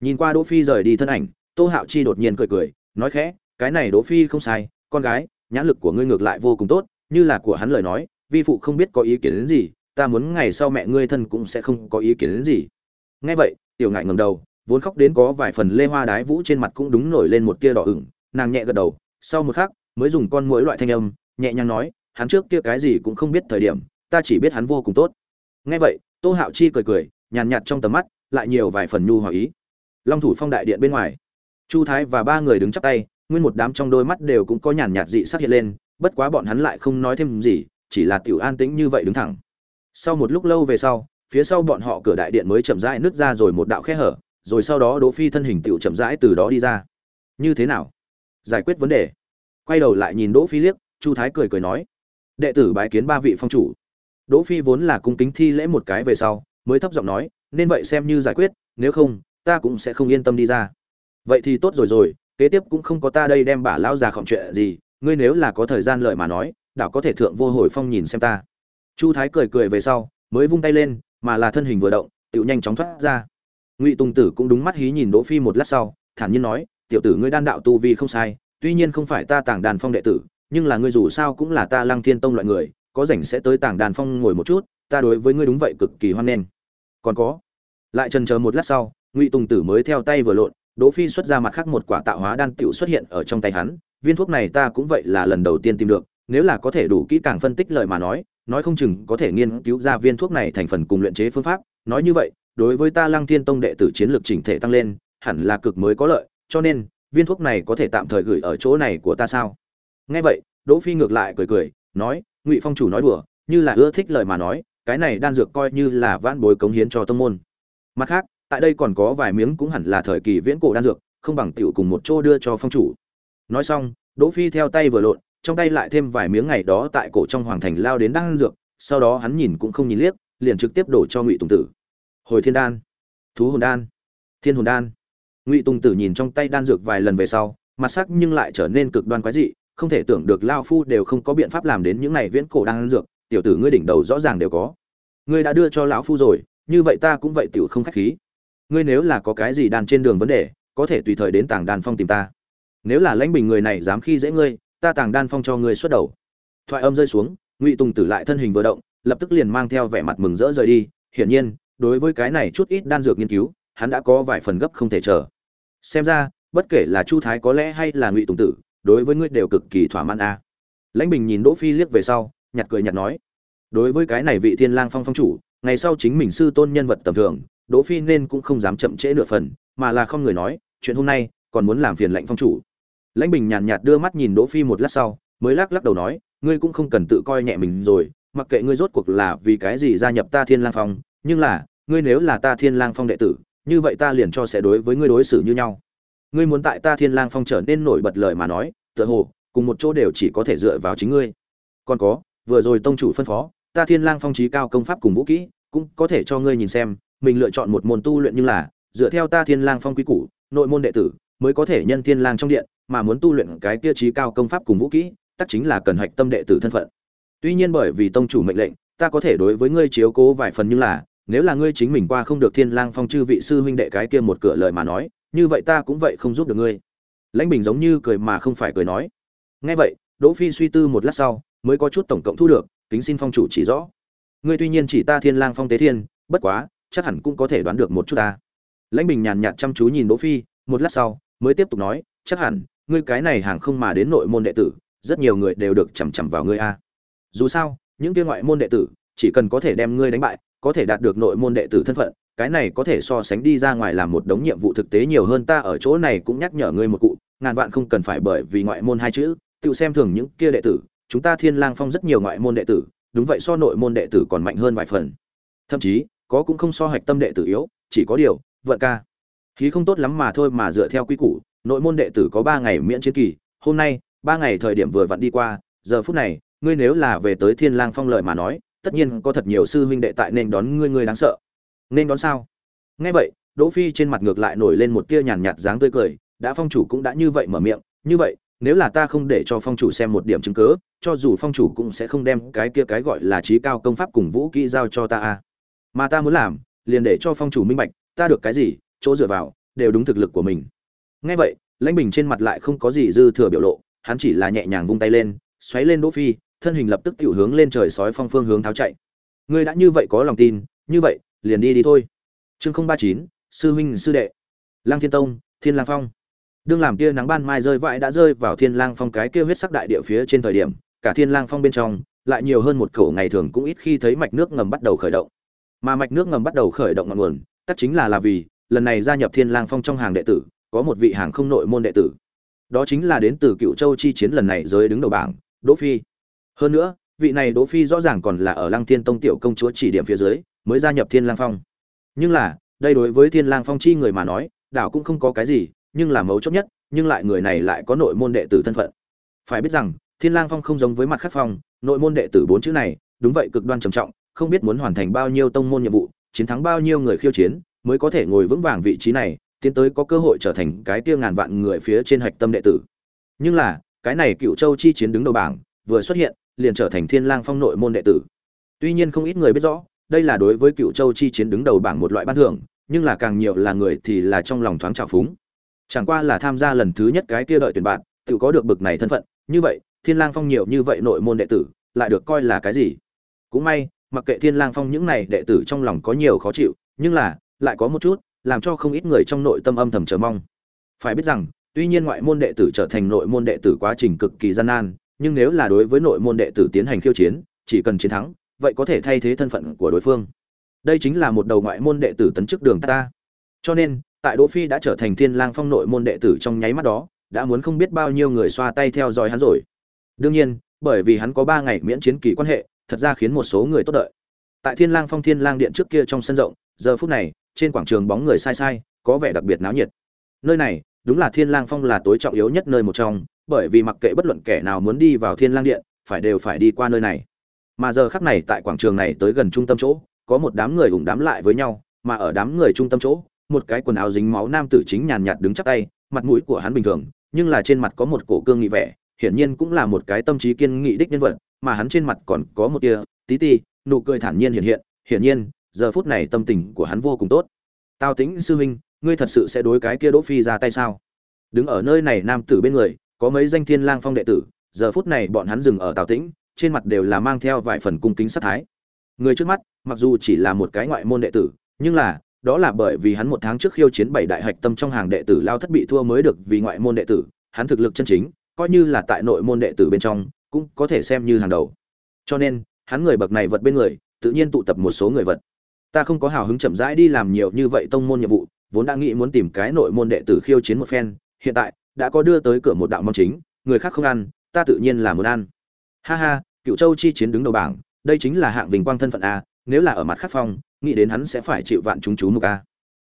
Nhìn qua đỗ phi rời đi thân ảnh, tô hạo chi đột nhiên cười cười, nói khẽ, cái này đỗ phi không sai, con gái, nhãn lực của ngươi ngược lại vô cùng tốt, như là của hắn lời nói, vi phụ không biết có ý kiến đến gì ta muốn ngày sau mẹ ngươi thân cũng sẽ không có ý kiến đến gì. Nghe vậy, tiểu ngại ngầm đầu, vốn khóc đến có vài phần lê hoa đái vũ trên mặt cũng đúng nổi lên một tia đỏ ửng, nàng nhẹ gật đầu, sau một khắc, mới dùng con mũi loại thanh âm, nhẹ nhàng nói, hắn trước kia cái gì cũng không biết thời điểm, ta chỉ biết hắn vô cùng tốt. Nghe vậy, tô hạo chi cười cười, nhàn nhạt trong tầm mắt, lại nhiều vài phần nhu hòa ý. Long thủ phong đại điện bên ngoài, chu thái và ba người đứng chắp tay, nguyên một đám trong đôi mắt đều cũng có nhàn nhạt dị sắc hiện lên, bất quá bọn hắn lại không nói thêm gì, chỉ là tiểu an tĩnh như vậy đứng thẳng sau một lúc lâu về sau, phía sau bọn họ cửa đại điện mới chậm rãi nứt ra rồi một đạo khe hở, rồi sau đó đỗ phi thân hình tiểu chậm rãi từ đó đi ra. Như thế nào? Giải quyết vấn đề. Quay đầu lại nhìn đỗ phi liếc, chu thái cười cười nói. Đệ tử bái kiến ba vị phong chủ. Đỗ phi vốn là cung kính thi lễ một cái về sau, mới thấp giọng nói, nên vậy xem như giải quyết, nếu không, ta cũng sẽ không yên tâm đi ra. Vậy thì tốt rồi rồi, kế tiếp cũng không có ta đây đem bả lão già khỏng chuyện gì, ngươi nếu là có thời gian lợi mà nói, đảo có thể thượng vô hồi phong nhìn xem ta chu thái cười cười về sau, mới vung tay lên, mà là thân hình vừa động tự nhanh chóng thoát ra. Ngụy tùng tử cũng đúng mắt hí nhìn đỗ phi một lát sau, thản nhiên nói, tiểu tử ngươi đan đạo tu vi không sai, tuy nhiên không phải ta tàng đàn phong đệ tử, nhưng là ngươi dù sao cũng là ta lăng thiên tông loại người, có rảnh sẽ tới tàng đàn phong ngồi một chút, ta đối với ngươi đúng vậy cực kỳ hoan nghênh. Còn có? Lại trần chờ một lát sau, ngụy tùng tử mới theo tay vừa lộn, đỗ phi xuất ra mặt khác một quả tạo hóa đan tiểu xuất hiện ở trong tay hắn, viên thuốc này ta cũng vậy là lần đầu tiên tìm được, nếu là có thể đủ kỹ càng phân tích lời mà nói nói không chừng có thể nghiên cứu ra viên thuốc này thành phần cùng luyện chế phương pháp. Nói như vậy, đối với ta lăng thiên tông đệ tử chiến lược chỉnh thể tăng lên, hẳn là cực mới có lợi, cho nên, viên thuốc này có thể tạm thời gửi ở chỗ này của ta sao? Nghe vậy, đỗ phi ngược lại cười cười, nói, ngụy phong chủ nói đùa, như là ưa thích lời mà nói, cái này đan dược coi như là vãn bối cống hiến cho tông môn. Mặt khác, tại đây còn có vài miếng cũng hẳn là thời kỳ viễn cổ đan dược, không bằng tiểu cùng một chỗ đưa cho phong chủ. Nói xong, đỗ phi theo tay vừa lộn trong tay lại thêm vài miếng ngày đó tại cổ trong hoàng thành lao đến đan dược, sau đó hắn nhìn cũng không nhìn liếc, liền trực tiếp đổ cho ngụy tùng tử. Hồi thiên đan, thú hồn đan, thiên hồn đan. Ngụy tùng tử nhìn trong tay đan dược vài lần về sau, mặt sắc nhưng lại trở nên cực đoan quái dị, không thể tưởng được lao phu đều không có biện pháp làm đến những này viễn cổ đan dược, tiểu tử ngươi đỉnh đầu rõ ràng đều có. Ngươi đã đưa cho lão phu rồi, như vậy ta cũng vậy tiểu không khách khí. Ngươi nếu là có cái gì đan trên đường vấn đề, có thể tùy thời đến tàng đan phong tìm ta. Nếu là lãnh bình người này dám khi dễ ngươi ta tàng đan phong cho ngươi xuất đầu. Thoại âm rơi xuống, ngụy tùng tử lại thân hình vừa động, lập tức liền mang theo vẻ mặt mừng rỡ rời đi. Hiển nhiên, đối với cái này chút ít đan dược nghiên cứu, hắn đã có vài phần gấp không thể chờ. Xem ra, bất kể là chu thái có lẽ hay là ngụy tùng tử, đối với ngươi đều cực kỳ thỏa mãn a. Lãnh bình nhìn đỗ phi liếc về sau, nhặt cười nhặt nói, đối với cái này vị thiên lang phong phong chủ, ngày sau chính mình sư tôn nhân vật tầm thường, đỗ phi nên cũng không dám chậm trễ nửa phần, mà là không người nói, chuyện hôm nay còn muốn làm phiền lãnh phong chủ lãnh bình nhàn nhạt đưa mắt nhìn đỗ phi một lát sau, mới lắc lắc đầu nói, ngươi cũng không cần tự coi nhẹ mình rồi, mặc kệ ngươi rốt cuộc là vì cái gì gia nhập ta thiên lang phong, nhưng là, ngươi nếu là ta thiên lang phong đệ tử, như vậy ta liền cho sẽ đối với ngươi đối xử như nhau. Ngươi muốn tại ta thiên lang phong trở nên nổi bật lời mà nói, tựa hồ, cùng một chỗ đều chỉ có thể dựa vào chính ngươi. Còn có, vừa rồi tông chủ phân phó, ta thiên lang phong trí cao công pháp cùng vũ kỹ, cũng có thể cho ngươi nhìn xem, mình lựa chọn một môn tu luyện nhưng là, dựa theo ta thiên lang phong quý củ, nội môn đệ tử mới có thể nhân thiên lang trong điện, mà muốn tu luyện cái kia trí cao công pháp cùng vũ kỹ tất chính là cần hạch tâm đệ tử thân phận. Tuy nhiên bởi vì tông chủ mệnh lệnh, ta có thể đối với ngươi chiếu cố vài phần nhưng là, nếu là ngươi chính mình qua không được thiên lang phong chư vị sư huynh đệ cái kia một cửa lời mà nói, như vậy ta cũng vậy không giúp được ngươi. Lãnh bình giống như cười mà không phải cười nói. Nghe vậy, đỗ phi suy tư một lát sau, mới có chút tổng cộng thu được, kính xin phong chủ chỉ rõ. Ngươi tuy nhiên chỉ ta thiên lang phong tế thiên, bất quá, chắc hẳn cũng có thể đoán được một chút ta. Lãnh bình nhàn nhạt chăm chú nhìn đỗ phi, một lát sau mới tiếp tục nói, chắc hẳn, ngươi cái này hàng không mà đến nội môn đệ tử, rất nhiều người đều được chằm chằm vào ngươi a. Dù sao, những kia ngoại môn đệ tử, chỉ cần có thể đem ngươi đánh bại, có thể đạt được nội môn đệ tử thân phận, cái này có thể so sánh đi ra ngoài làm một đống nhiệm vụ thực tế nhiều hơn ta ở chỗ này cũng nhắc nhở ngươi một cụ, ngàn vạn không cần phải bởi vì ngoại môn hai chữ, tự xem thường những kia đệ tử, chúng ta thiên lang phong rất nhiều ngoại môn đệ tử, đúng vậy so nội môn đệ tử còn mạnh hơn vài phần. Thậm chí, có cũng không so hạch tâm đệ tử yếu, chỉ có điều, vận ca khí không tốt lắm mà thôi mà dựa theo quy củ, nội môn đệ tử có ba ngày miễn chiến kỳ, hôm nay, ba ngày thời điểm vừa vặn đi qua, giờ phút này, ngươi nếu là về tới thiên lang phong lợi mà nói, tất nhiên có thật nhiều sư huynh đệ tại nên đón ngươi ngươi đáng sợ. Nên đón sao? Nghe vậy, đỗ phi trên mặt ngược lại nổi lên một tia nhàn nhạt dáng tươi cười, đã phong chủ cũng đã như vậy mở miệng, như vậy, nếu là ta không để cho phong chủ xem một điểm chứng cứ, cho dù phong chủ cũng sẽ không đem cái kia cái gọi là trí cao công pháp cùng vũ kỹ giao cho ta a mà ta muốn làm, liền để cho phong chủ minh bạch, ta được cái gì chỗ dựa vào, đều đúng thực lực của mình. Ngay vậy, lãnh bình trên mặt lại không có gì dư thừa biểu lộ, hắn chỉ là nhẹ nhàng vung tay lên, xoáy lên đỗ phi, thân hình lập tức tiểu hướng lên trời sói phong phương hướng tháo chạy. Ngươi đã như vậy có lòng tin, như vậy, liền đi đi thôi. Chương không ba chín, sư huynh, sư đệ. Lang thiên tông, thiên lang phong. Đương làm kia nắng ban mai rơi vãi đã rơi vào thiên lang phong cái kia huyết sắc đại địa phía trên thời điểm, cả thiên lang phong bên trong, lại nhiều hơn một khẩu ngày thường cũng ít khi thấy mạch nước ngầm bắt đầu khởi động. Mà mạch nước ngầm bắt đầu khởi động ngọn nguồn, tất chính là là vì lần này gia nhập thiên lang phong trong hàng đệ tử, có một vị hàng không nội môn đệ tử. Đó chính là đến từ cựu châu chi chiến lần này giới đứng đầu bảng, đỗ phi. Hơn nữa, vị này đỗ phi rõ ràng còn là ở lăng thiên tông tiểu công chúa chỉ điểm phía dưới, mới gia nhập thiên lang phong. Nhưng là, đây đối với thiên lang phong chi người mà nói, đảo cũng không có cái gì, nhưng là mấu chốt nhất, nhưng lại người này lại có nội môn đệ tử thân phận. Phải biết rằng, thiên lang phong không giống với mặt khác phong, nội môn đệ tử bốn chữ này, đúng vậy cực đoan trầm trọng, không biết muốn hoàn thành bao nhiêu tông môn nhiệm vụ, chiến thắng bao nhiêu người khiêu chiến mới có thể ngồi vững vàng vị trí này, tiến tới có cơ hội trở thành cái kia ngàn vạn người phía trên hạch tâm đệ tử. Nhưng là, cái này cựu châu chi chiến đứng đầu bảng, vừa xuất hiện, liền trở thành thiên lang phong nội môn đệ tử. Tuy nhiên không ít người biết rõ, đây là đối với cựu châu chi chiến đứng đầu bảng một loại ban thưởng, nhưng là càng nhiều là người thì là trong lòng thoáng trào phúng. Chẳng qua là tham gia lần thứ nhất cái kia đợi tuyển bạn, tự có được bực này thân phận, như vậy, thiên lang phong nhiều như vậy nội môn đệ tử, lại được coi là cái gì? Cũng may, mặc kệ thiên lang phong những này đệ tử trong lòng có nhiều khó chịu, nhưng là lại có một chút, làm cho không ít người trong nội tâm âm thầm chờ mong. Phải biết rằng, tuy nhiên ngoại môn đệ tử trở thành nội môn đệ tử quá trình cực kỳ gian nan, nhưng nếu là đối với nội môn đệ tử tiến hành khiêu chiến, chỉ cần chiến thắng, vậy có thể thay thế thân phận của đối phương. Đây chính là một đầu ngoại môn đệ tử tấn chức đường ta. Cho nên, tại đỗ phi đã trở thành thiên lang phong nội môn đệ tử trong nháy mắt đó, đã muốn không biết bao nhiêu người xoa tay theo dõi hắn rồi. Đương nhiên, bởi vì hắn có ba ngày miễn chiến kỳ quan hệ, thật ra khiến một số người tốt đợi. Tại thiên lang phong thiên lang điện trước kia trong sân rộng, giờ phút này trên quảng trường bóng người sai sai, có vẻ đặc biệt náo nhiệt. Nơi này, đúng là thiên lang phong là tối trọng yếu nhất nơi một trong, bởi vì mặc kệ bất luận kẻ nào muốn đi vào thiên lang điện, phải đều phải đi qua nơi này. Mà giờ khắc này tại quảng trường này tới gần trung tâm chỗ, có một đám người ủng đám lại với nhau, mà ở đám người trung tâm chỗ, một cái quần áo dính máu nam tử chính nhàn nhạt đứng chắp tay, mặt mũi của hắn bình thường, nhưng là trên mặt có một cổ cương nghị vẻ, hiển nhiên cũng là một cái tâm trí kiên nghị đích nhân vật, mà hắn trên mặt còn có một tia, tí ti, nụ cười thản nhiên hiện hiện, hiển nhiên giờ phút này tâm tình của hắn vô cùng tốt. Tào tĩnh sư huynh, ngươi thật sự sẽ đối cái kia đỗ phi ra tay sao? Đứng ở nơi này nam tử bên người, có mấy danh thiên lang phong đệ tử, giờ phút này bọn hắn dừng ở tào tĩnh, trên mặt đều là mang theo vài phần cung kính sát thái. Người trước mắt, mặc dù chỉ là một cái ngoại môn đệ tử, nhưng là, đó là bởi vì hắn một tháng trước khiêu chiến bảy đại hạch tâm trong hàng đệ tử lao thất bị thua mới được vì ngoại môn đệ tử, hắn thực lực chân chính, coi như là tại nội môn đệ tử bên trong, cũng có thể xem như hàng đầu. Cho nên, hắn người bậc này vật bên người, tự nhiên tụ tập một số người vật ta không có hào hứng chậm rãi đi làm nhiều như vậy tông môn nhiệm vụ, vốn đã nghĩ muốn tìm cái nội môn đệ tử khiêu chiến một phen, hiện tại, đã có đưa tới cửa một đạo mong chính, người khác không ăn, ta tự nhiên là muốn ăn. Ha ha cựu châu chi chiến đứng đầu bảng, đây chính là hạng vinh quang thân phận a, nếu là ở mặt khắc phong, nghĩ đến hắn sẽ phải chịu vạn chúng chú mục a.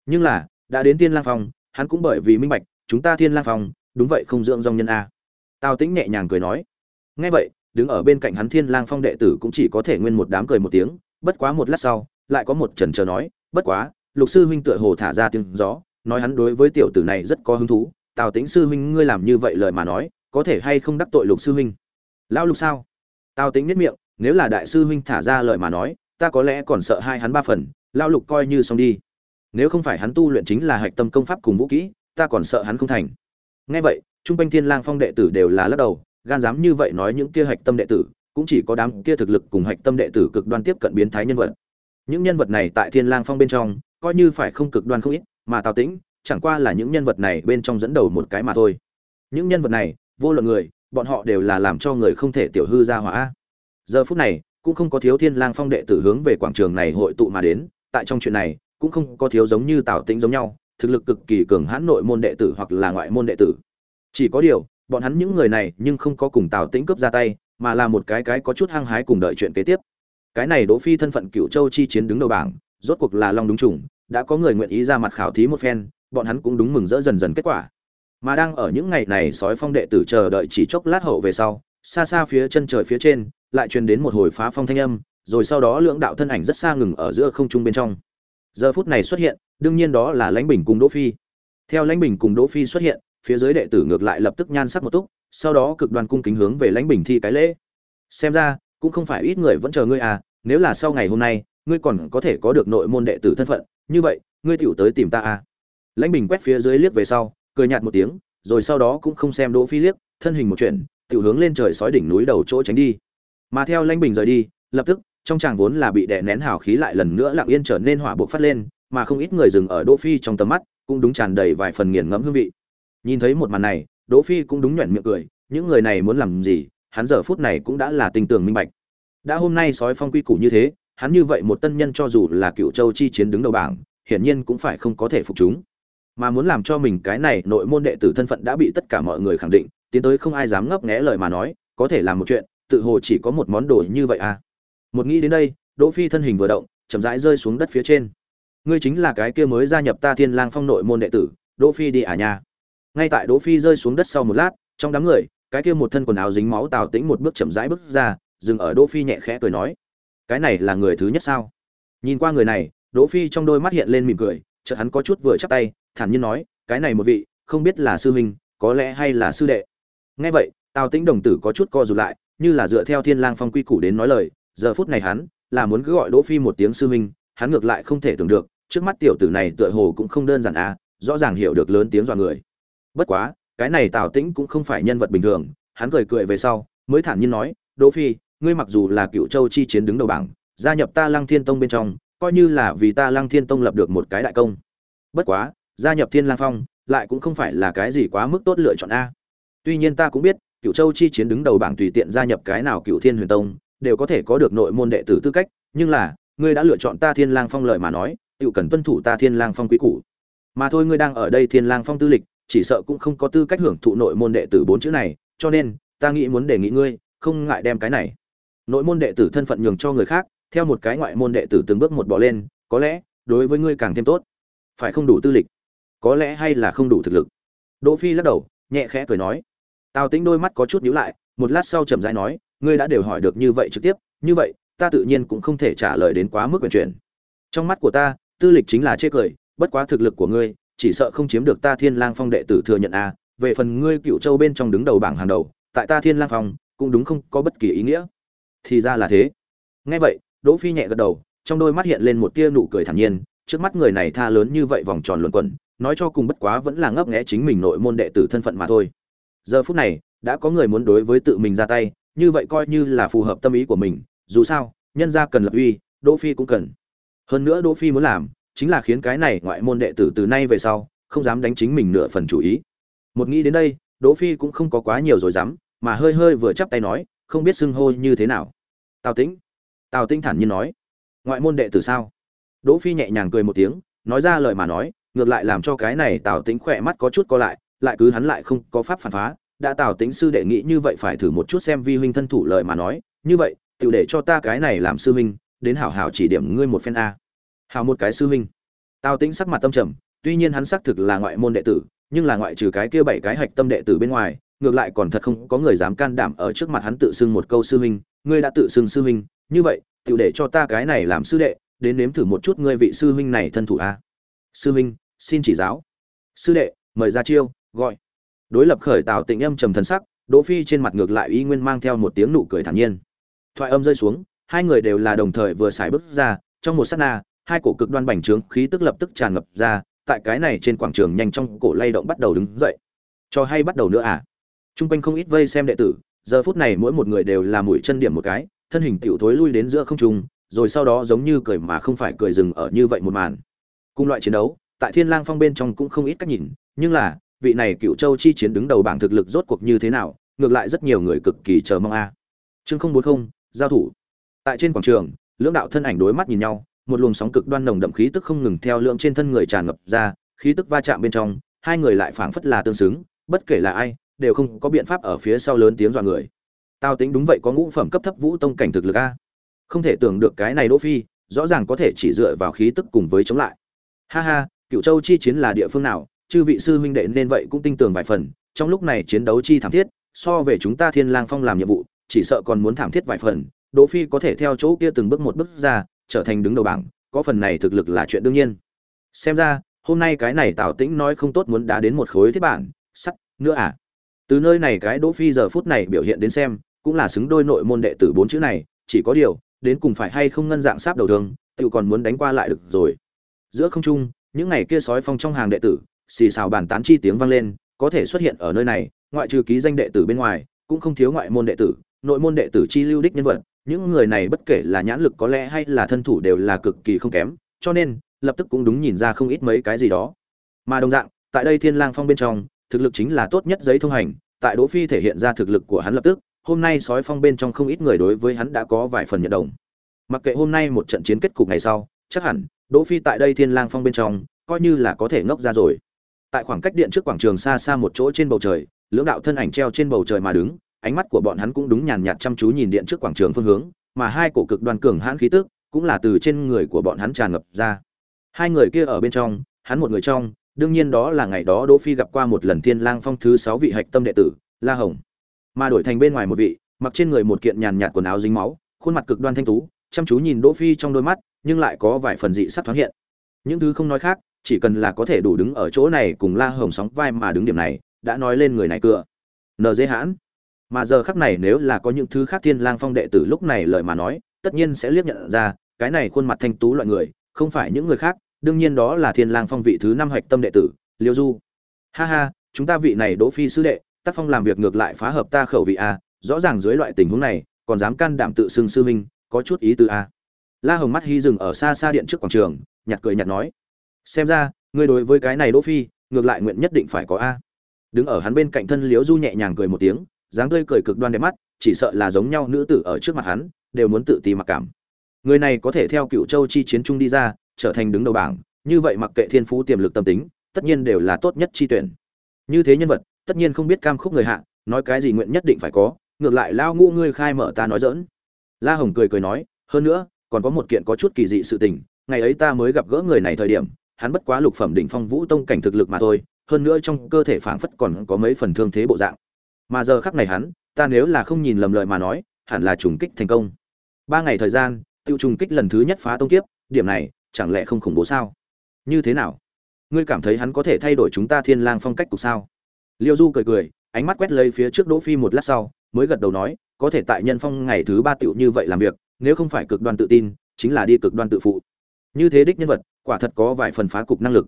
Nhưng là, đã đến thiên lang phong, hắn cũng bởi vì minh bạch, chúng ta thiên lang phong, đúng vậy không dưỡng dòng nhân a. Tào tĩnh nhẹ nhàng cười nói. Nghe vậy, đứng ở bên cạnh hắn thiên lang phong đệ tử cũng chỉ có thể nguyên một đám cười một tiếng, bất quá một lát sau lại có một trần chờ nói, bất quá, lục sư huynh tựa hồ thả ra tiếng gió, nói hắn đối với tiểu tử này rất có hứng thú. Tào tĩnh sư huynh ngươi làm như vậy lời mà nói, có thể hay không đắc tội lục sư huynh? Lão lục sao? Tào tĩnh nhất miệng, nếu là đại sư huynh thả ra lời mà nói, ta có lẽ còn sợ hai hắn ba phần, lão lục coi như xong đi. Nếu không phải hắn tu luyện chính là hạch tâm công pháp cùng vũ kỹ, ta còn sợ hắn không thành. Nghe vậy, trung quanh thiên lang phong đệ tử đều là lắc đầu, gan dám như vậy nói những kia hạch tâm đệ tử, cũng chỉ có đám kia thực lực cùng hạch tâm đệ tử cực đoan tiếp cận biến thái nhân vật những nhân vật này tại thiên lang phong bên trong, coi như phải không cực đoan không ít, mà tào tĩnh, chẳng qua là những nhân vật này bên trong dẫn đầu một cái mà thôi. Những nhân vật này, vô luận người, bọn họ đều là làm cho người không thể tiểu hư ra hỏa. Giờ phút này, cũng không có thiếu thiên lang phong đệ tử hướng về quảng trường này hội tụ mà đến, tại trong chuyện này, cũng không có thiếu giống như tào tĩnh giống nhau, thực lực cực kỳ cường hãn nội môn đệ tử hoặc là ngoại môn đệ tử. Chỉ có điều, bọn hắn những người này nhưng không có cùng tào tĩnh cướp ra tay, mà là một cái cái có chút hăng hái cùng đợi chuyện kế tiếp cái này đỗ phi thân phận cựu châu chi chiến đứng đầu bảng, rốt cuộc là long đúng trùng, đã có người nguyện ý ra mặt khảo thí một phen, bọn hắn cũng đúng mừng rỡ dần dần kết quả. Mà đang ở những ngày này sói phong đệ tử chờ đợi chỉ chốc lát hậu về sau, xa xa phía chân trời phía trên, lại truyền đến một hồi phá phong thanh âm, rồi sau đó lưỡng đạo thân ảnh rất xa ngừng ở giữa không trung bên trong. Giờ phút này xuất hiện, đương nhiên đó là lãnh bình cùng đỗ phi. Theo lãnh bình cùng đỗ phi xuất hiện, phía dưới đệ tử ngược lại lập tức nhan sắc một túc, sau đó cực đoan cung kính hướng về lãnh bình thi cái lễ. Xem ra cũng không phải ít người vẫn chờ ngươi à nếu là sau ngày hôm nay, ngươi còn có thể có được nội môn đệ tử thân phận, như vậy, ngươi tiểu tới tìm ta à. Lãnh bình quét phía dưới liếc về sau, cười nhạt một tiếng, rồi sau đó cũng không xem đỗ phi liếc, thân hình một chuyện tiểu hướng lên trời sói đỉnh núi đầu chỗ tránh đi. Mà theo lãnh bình rời đi, lập tức, trong chàng vốn là bị đè nén hào khí lại lần nữa lặng yên trở nên hỏa bộc phát lên, mà không ít người dừng ở đỗ phi trong tầm mắt, cũng đúng tràn đầy vài phần nghiền ngẫm hương vị. Nhìn thấy một màn này, đỗ phi cũng đúng nhuyễn miệng cười, những người này muốn làm gì hắn giờ phút này cũng đã là tình tưởng minh bạch. Đã hôm nay sói phong quy củ như thế, hắn như vậy một tân nhân cho dù là cựu châu chi chiến đứng đầu bảng, hiển nhiên cũng phải không có thể phục chúng. Mà muốn làm cho mình cái này nội môn đệ tử thân phận đã bị tất cả mọi người khẳng định, tiến tới không ai dám ngấp nghé lời mà nói, có thể làm một chuyện, tự hồ chỉ có một món đồ như vậy à. Một nghĩ đến đây, đỗ phi thân hình vừa động, chậm rãi rơi xuống đất phía trên. Ngươi chính là cái kia mới gia nhập ta thiên lang phong nội môn đệ tử, đỗ phi đi à nha. Ngay tại đỗ phi rơi xuống đất sau một lát, trong đám người cái kia một thân quần áo dính máu tào tĩnh một bước chậm rãi bước ra, dừng ở đỗ phi nhẹ khẽ cười nói, cái này là người thứ nhất sao? Nhìn qua người này, đỗ phi trong đôi mắt hiện lên mỉm cười, chợt hắn có chút vừa chắp tay, thản nhiên nói, cái này một vị, không biết là sư huynh, có lẽ hay là sư đệ. Nghe vậy, tào tĩnh đồng tử có chút co rụt lại, như là dựa theo thiên lang phong quy củ đến nói lời, giờ phút này hắn là muốn cứ gọi đỗ phi một tiếng sư huynh, hắn ngược lại không thể tưởng được, trước mắt tiểu tử này tựa hồ cũng không đơn giản à rõ ràng hiểu được lớn tiếng dọa người. Bất quá cái này tào tĩnh cũng không phải nhân vật bình thường, hắn cười cười về sau, mới thản nhiên nói, đỗ phi, ngươi mặc dù là cựu châu chi chiến đứng đầu bảng, gia nhập ta lăng thiên tông bên trong, coi như là vì ta lăng thiên tông lập được một cái đại công. Bất quá, gia nhập thiên lang phong, lại cũng không phải là cái gì quá mức tốt lựa chọn a. Tuy nhiên ta cũng biết cựu châu chi chiến đứng đầu bảng tùy tiện gia nhập cái nào cựu thiên huyền tông, đều có thể có được nội môn đệ tử tư cách, nhưng là, ngươi đã lựa chọn ta thiên lang phong lợi mà nói tự cần tuân thủ ta thiên lang phong quý củ. Mà thôi ngươi đang ở đây thiên lang phong tư lịch chỉ sợ cũng không có tư cách hưởng thụ nội môn đệ tử bốn chữ này, cho nên, ta nghĩ muốn đề nghị ngươi, không ngại đem cái này. Nội môn đệ tử thân phận nhường cho người khác, theo một cái ngoại môn đệ tử từng bước một bỏ lên, có lẽ, đối với ngươi càng thêm tốt. Phải không đủ tư lịch? Có lẽ hay là không đủ thực lực? Đỗ phi lắc đầu, nhẹ khẽ cười nói. Tào tĩnh đôi mắt có chút nhíu lại, một lát sau chậm rãi nói, ngươi đã đều hỏi được như vậy trực tiếp, như vậy, ta tự nhiên cũng không thể trả lời đến quá mức quyền chuyển. Trong mắt của ta, tư lịch chính là chê cười, bất quá thực lực của ngươi chỉ sợ không chiếm được ta thiên lang phong đệ tử thừa nhận a về phần ngươi cựu châu bên trong đứng đầu bảng hàng đầu, tại ta thiên lang phong, cũng đúng không có bất kỳ ý nghĩa. Thì ra là thế. Nghe vậy, đỗ phi nhẹ gật đầu, trong đôi mắt hiện lên một tia nụ cười thản nhiên, trước mắt người này tha lớn như vậy vòng tròn luẩn quẩn, nói cho cùng bất quá vẫn là ngấp nghé chính mình nội môn đệ tử thân phận mà thôi. Giờ phút này, đã có người muốn đối với tự mình ra tay, như vậy coi như là phù hợp tâm ý của mình, dù sao, nhân gia cần lập uy, đỗ phi cũng cần. Hơn nữa đỗ phi muốn làm chính là khiến cái này ngoại môn đệ tử từ nay về sau, không dám đánh chính mình nửa phần chủ ý. Một nghĩ đến đây, đỗ phi cũng không có quá nhiều rồi dám, mà hơi hơi vừa chắp tay nói, không biết xưng hô như thế nào. Tào tĩnh tào tĩnh thản nhiên nói, ngoại môn đệ tử sao? Đỗ phi nhẹ nhàng cười một tiếng, nói ra lời mà nói, ngược lại làm cho cái này tào tĩnh khỏe mắt có chút co lại lại cứ hắn lại không có pháp phản phá. Đã tào tĩnh sư đệ nghĩ như vậy phải thử một chút xem vi huynh thân thủ lời mà nói, như vậy tự để cho ta cái này làm sư huynh, đến hảo hảo chỉ điểm ngươi một phen a hảo một cái sư huynh. Tào tĩnh sắc mặt tâm trầm, tuy nhiên hắn xác thực là ngoại môn đệ tử, nhưng là ngoại trừ cái kia bảy cái hạch tâm đệ tử bên ngoài, ngược lại còn thật không có người dám can đảm ở trước mặt hắn tự xưng một câu sư huynh, ngươi đã tự xưng sư huynh, như vậy tự để cho ta cái này làm sư đệ, đến nếm thử một chút ngươi vị sư huynh này thân thủ a. Sư huynh, xin chỉ giáo. Sư đệ, mời ra chiêu, gọi. Đối lập khởi tào tịnh âm trầm thần sắc, đỗ phi trên mặt ngược lại y nguyên mang theo một tiếng nụ cười thản nhiên. Thoại âm rơi xuống, hai người đều là đồng thời vừa xài bước ra, trong một sát na hai cổ cực đoan bành trướng khí tức lập tức tràn ngập ra, tại cái này trên quảng trường nhanh trong cổ lay động bắt đầu đứng dậy. Cho hay bắt đầu nữa à? Trung quanh không ít vây xem đệ tử, giờ phút này mỗi một người đều là mũi chân điểm một cái, thân hình tiểu thối lui đến giữa không trung, rồi sau đó giống như cười mà không phải cười dừng ở như vậy một màn. Cùng loại chiến đấu, tại thiên lang phong bên trong cũng không ít cách nhìn, nhưng là, vị này cựu châu chi chiến đứng đầu bảng thực lực rốt cuộc như thế nào, ngược lại rất nhiều người cực kỳ chờ mong a. À. chương không bốn không, giao thủ. Tại trên quảng trường, lưỡng đạo thân ảnh đối mắt nhìn nhau một luồng sóng cực đoan nồng đậm khí tức không ngừng theo lượng trên thân người tràn ngập ra, khí tức va chạm bên trong, hai người lại phảng phất là tương xứng, bất kể là ai, đều không có biện pháp ở phía sau lớn tiếng dọa người. Tao tính đúng vậy có ngũ phẩm cấp thấp vũ tông cảnh thực lực a. Không thể tưởng được cái này đỗ phi, rõ ràng có thể chỉ dựa vào khí tức cùng với chống lại. Ha ha, cựu châu chi chiến là địa phương nào, chư vị sư huynh đệ nên vậy cũng tin tưởng vài phần, trong lúc này chiến đấu chi thảm thiết, so về chúng ta thiên lang phong làm nhiệm vụ, chỉ sợ còn muốn thảm thiết vài phần, đỗ phi có thể theo chỗ kia từng bước một bước ra trở thành đứng đầu bảng, có phần này thực lực là chuyện đương nhiên. Xem ra, hôm nay cái này tào tĩnh nói không tốt muốn đá đến một khối thiết bản, sắt, nữa à? Từ nơi này cái đỗ phi giờ phút này biểu hiện đến xem, cũng là xứng đôi nội môn đệ tử bốn chữ này, chỉ có điều, đến cùng phải hay không ngân dạng sáp đầu thường tự còn muốn đánh qua lại được rồi. Giữa không trung, những ngày kia sói phong trong hàng đệ tử, xì xào bàn tán chi tiếng vang lên, có thể xuất hiện ở nơi này, ngoại trừ ký danh đệ tử bên ngoài, cũng không thiếu ngoại môn đệ tử, nội môn đệ tử chi lưu đích nhân vật những người này bất kể là nhãn lực có lẽ hay là thân thủ đều là cực kỳ không kém, cho nên, lập tức cũng đúng nhìn ra không ít mấy cái gì đó. Mà đồng dạng, tại đây thiên lang phong bên trong, thực lực chính là tốt nhất giấy thông hành, tại đỗ phi thể hiện ra thực lực của hắn lập tức, hôm nay sói phong bên trong không ít người đối với hắn đã có vài phần nhận đồng. Mặc kệ hôm nay một trận chiến kết cục ngày sau, chắc hẳn, đỗ phi tại đây thiên lang phong bên trong, coi như là có thể ngốc ra rồi. Tại khoảng cách điện trước quảng trường xa xa một chỗ trên bầu trời, lưỡng đạo thân ảnh treo trên bầu trời mà đứng ánh mắt của bọn hắn cũng đúng nhàn nhạt chăm chú nhìn điện trước quảng trường phương hướng mà hai cổ cực đoan cường hãn khí tức cũng là từ trên người của bọn hắn tràn ngập ra hai người kia ở bên trong hắn một người trong đương nhiên đó là ngày đó đỗ phi gặp qua một lần thiên lang phong thứ sáu vị hạch tâm đệ tử la hồng mà đổi thành bên ngoài một vị mặc trên người một kiện nhàn nhạt quần áo dính máu khuôn mặt cực đoan thanh tú chăm chú nhìn đỗ phi trong đôi mắt nhưng lại có vài phần dị sắc thoáng hiện những thứ không nói khác chỉ cần là có thể đủ đứng ở chỗ này cùng La Hồng sóng vai mà đứng điểm này, đã nói lên người này cửa. NG hãn. Mà giờ khắc này nếu là có những thứ khác Thiên Lang Phong đệ tử lúc này lời mà nói, tất nhiên sẽ liếc nhận ra, cái này khuôn mặt thanh tú loại người, không phải những người khác, đương nhiên đó là Thiên Lang Phong vị thứ năm hoạch tâm đệ tử, Liêu Du. Ha ha, chúng ta vị này Đỗ Phi sư đệ, tác phong làm việc ngược lại phá hợp ta khẩu vị a, rõ ràng dưới loại tình huống này, còn dám can đảm tự xưng sư minh có chút ý tứ a. La Hồng mắt hy dừng ở xa xa điện trước quảng trường, nhạt cười nhạt nói: "Xem ra, ngươi đối với cái này Đỗ Phi, ngược lại nguyện nhất định phải có a." Đứng ở hắn bên cạnh thân Liễu Du nhẹ nhàng cười một tiếng, dáng tươi cười cực đoan đẹp mắt, chỉ sợ là giống nhau nữ tử ở trước mặt hắn, đều muốn tự ti mặc cảm. Người này có thể theo Cựu Châu chi chiến trung đi ra, trở thành đứng đầu bảng, như vậy mặc kệ thiên phú tiềm lực tâm tính, tất nhiên đều là tốt nhất chi tuyển. Như thế nhân vật, tất nhiên không biết cam khúc người hạ, nói cái gì nguyện nhất định phải có, ngược lại lao ngu ngươi khai mở ta nói giỡn. La Hồng cười cười nói, hơn nữa, còn có một kiện có chút kỳ dị sự tình, ngày ấy ta mới gặp gỡ người này thời điểm, hắn bất quá lục phẩm đỉnh phong vũ tông cảnh thực lực mà thôi, hơn nữa trong cơ thể phảng phất còn có mấy phần thương thế bộ dạng. Mà giờ khắc này hắn, ta nếu là không nhìn lầm lời mà nói, hẳn là trùng kích thành công. Ba ngày thời gian, tiêu trùng kích lần thứ nhất phá tông kiếp, điểm này, chẳng lẽ không khủng bố sao? Như thế nào? Ngươi cảm thấy hắn có thể thay đổi chúng ta Thiên Lang phong cách cục sao? Liêu Du cười cười, ánh mắt quét lấy phía trước Đỗ Phi một lát sau, mới gật đầu nói, có thể tại nhân phong ngày thứ ba tiểu như vậy làm việc, nếu không phải cực đoan tự tin, chính là đi cực đoan tự phụ. Như thế đích nhân vật, quả thật có vài phần phá cục năng lực.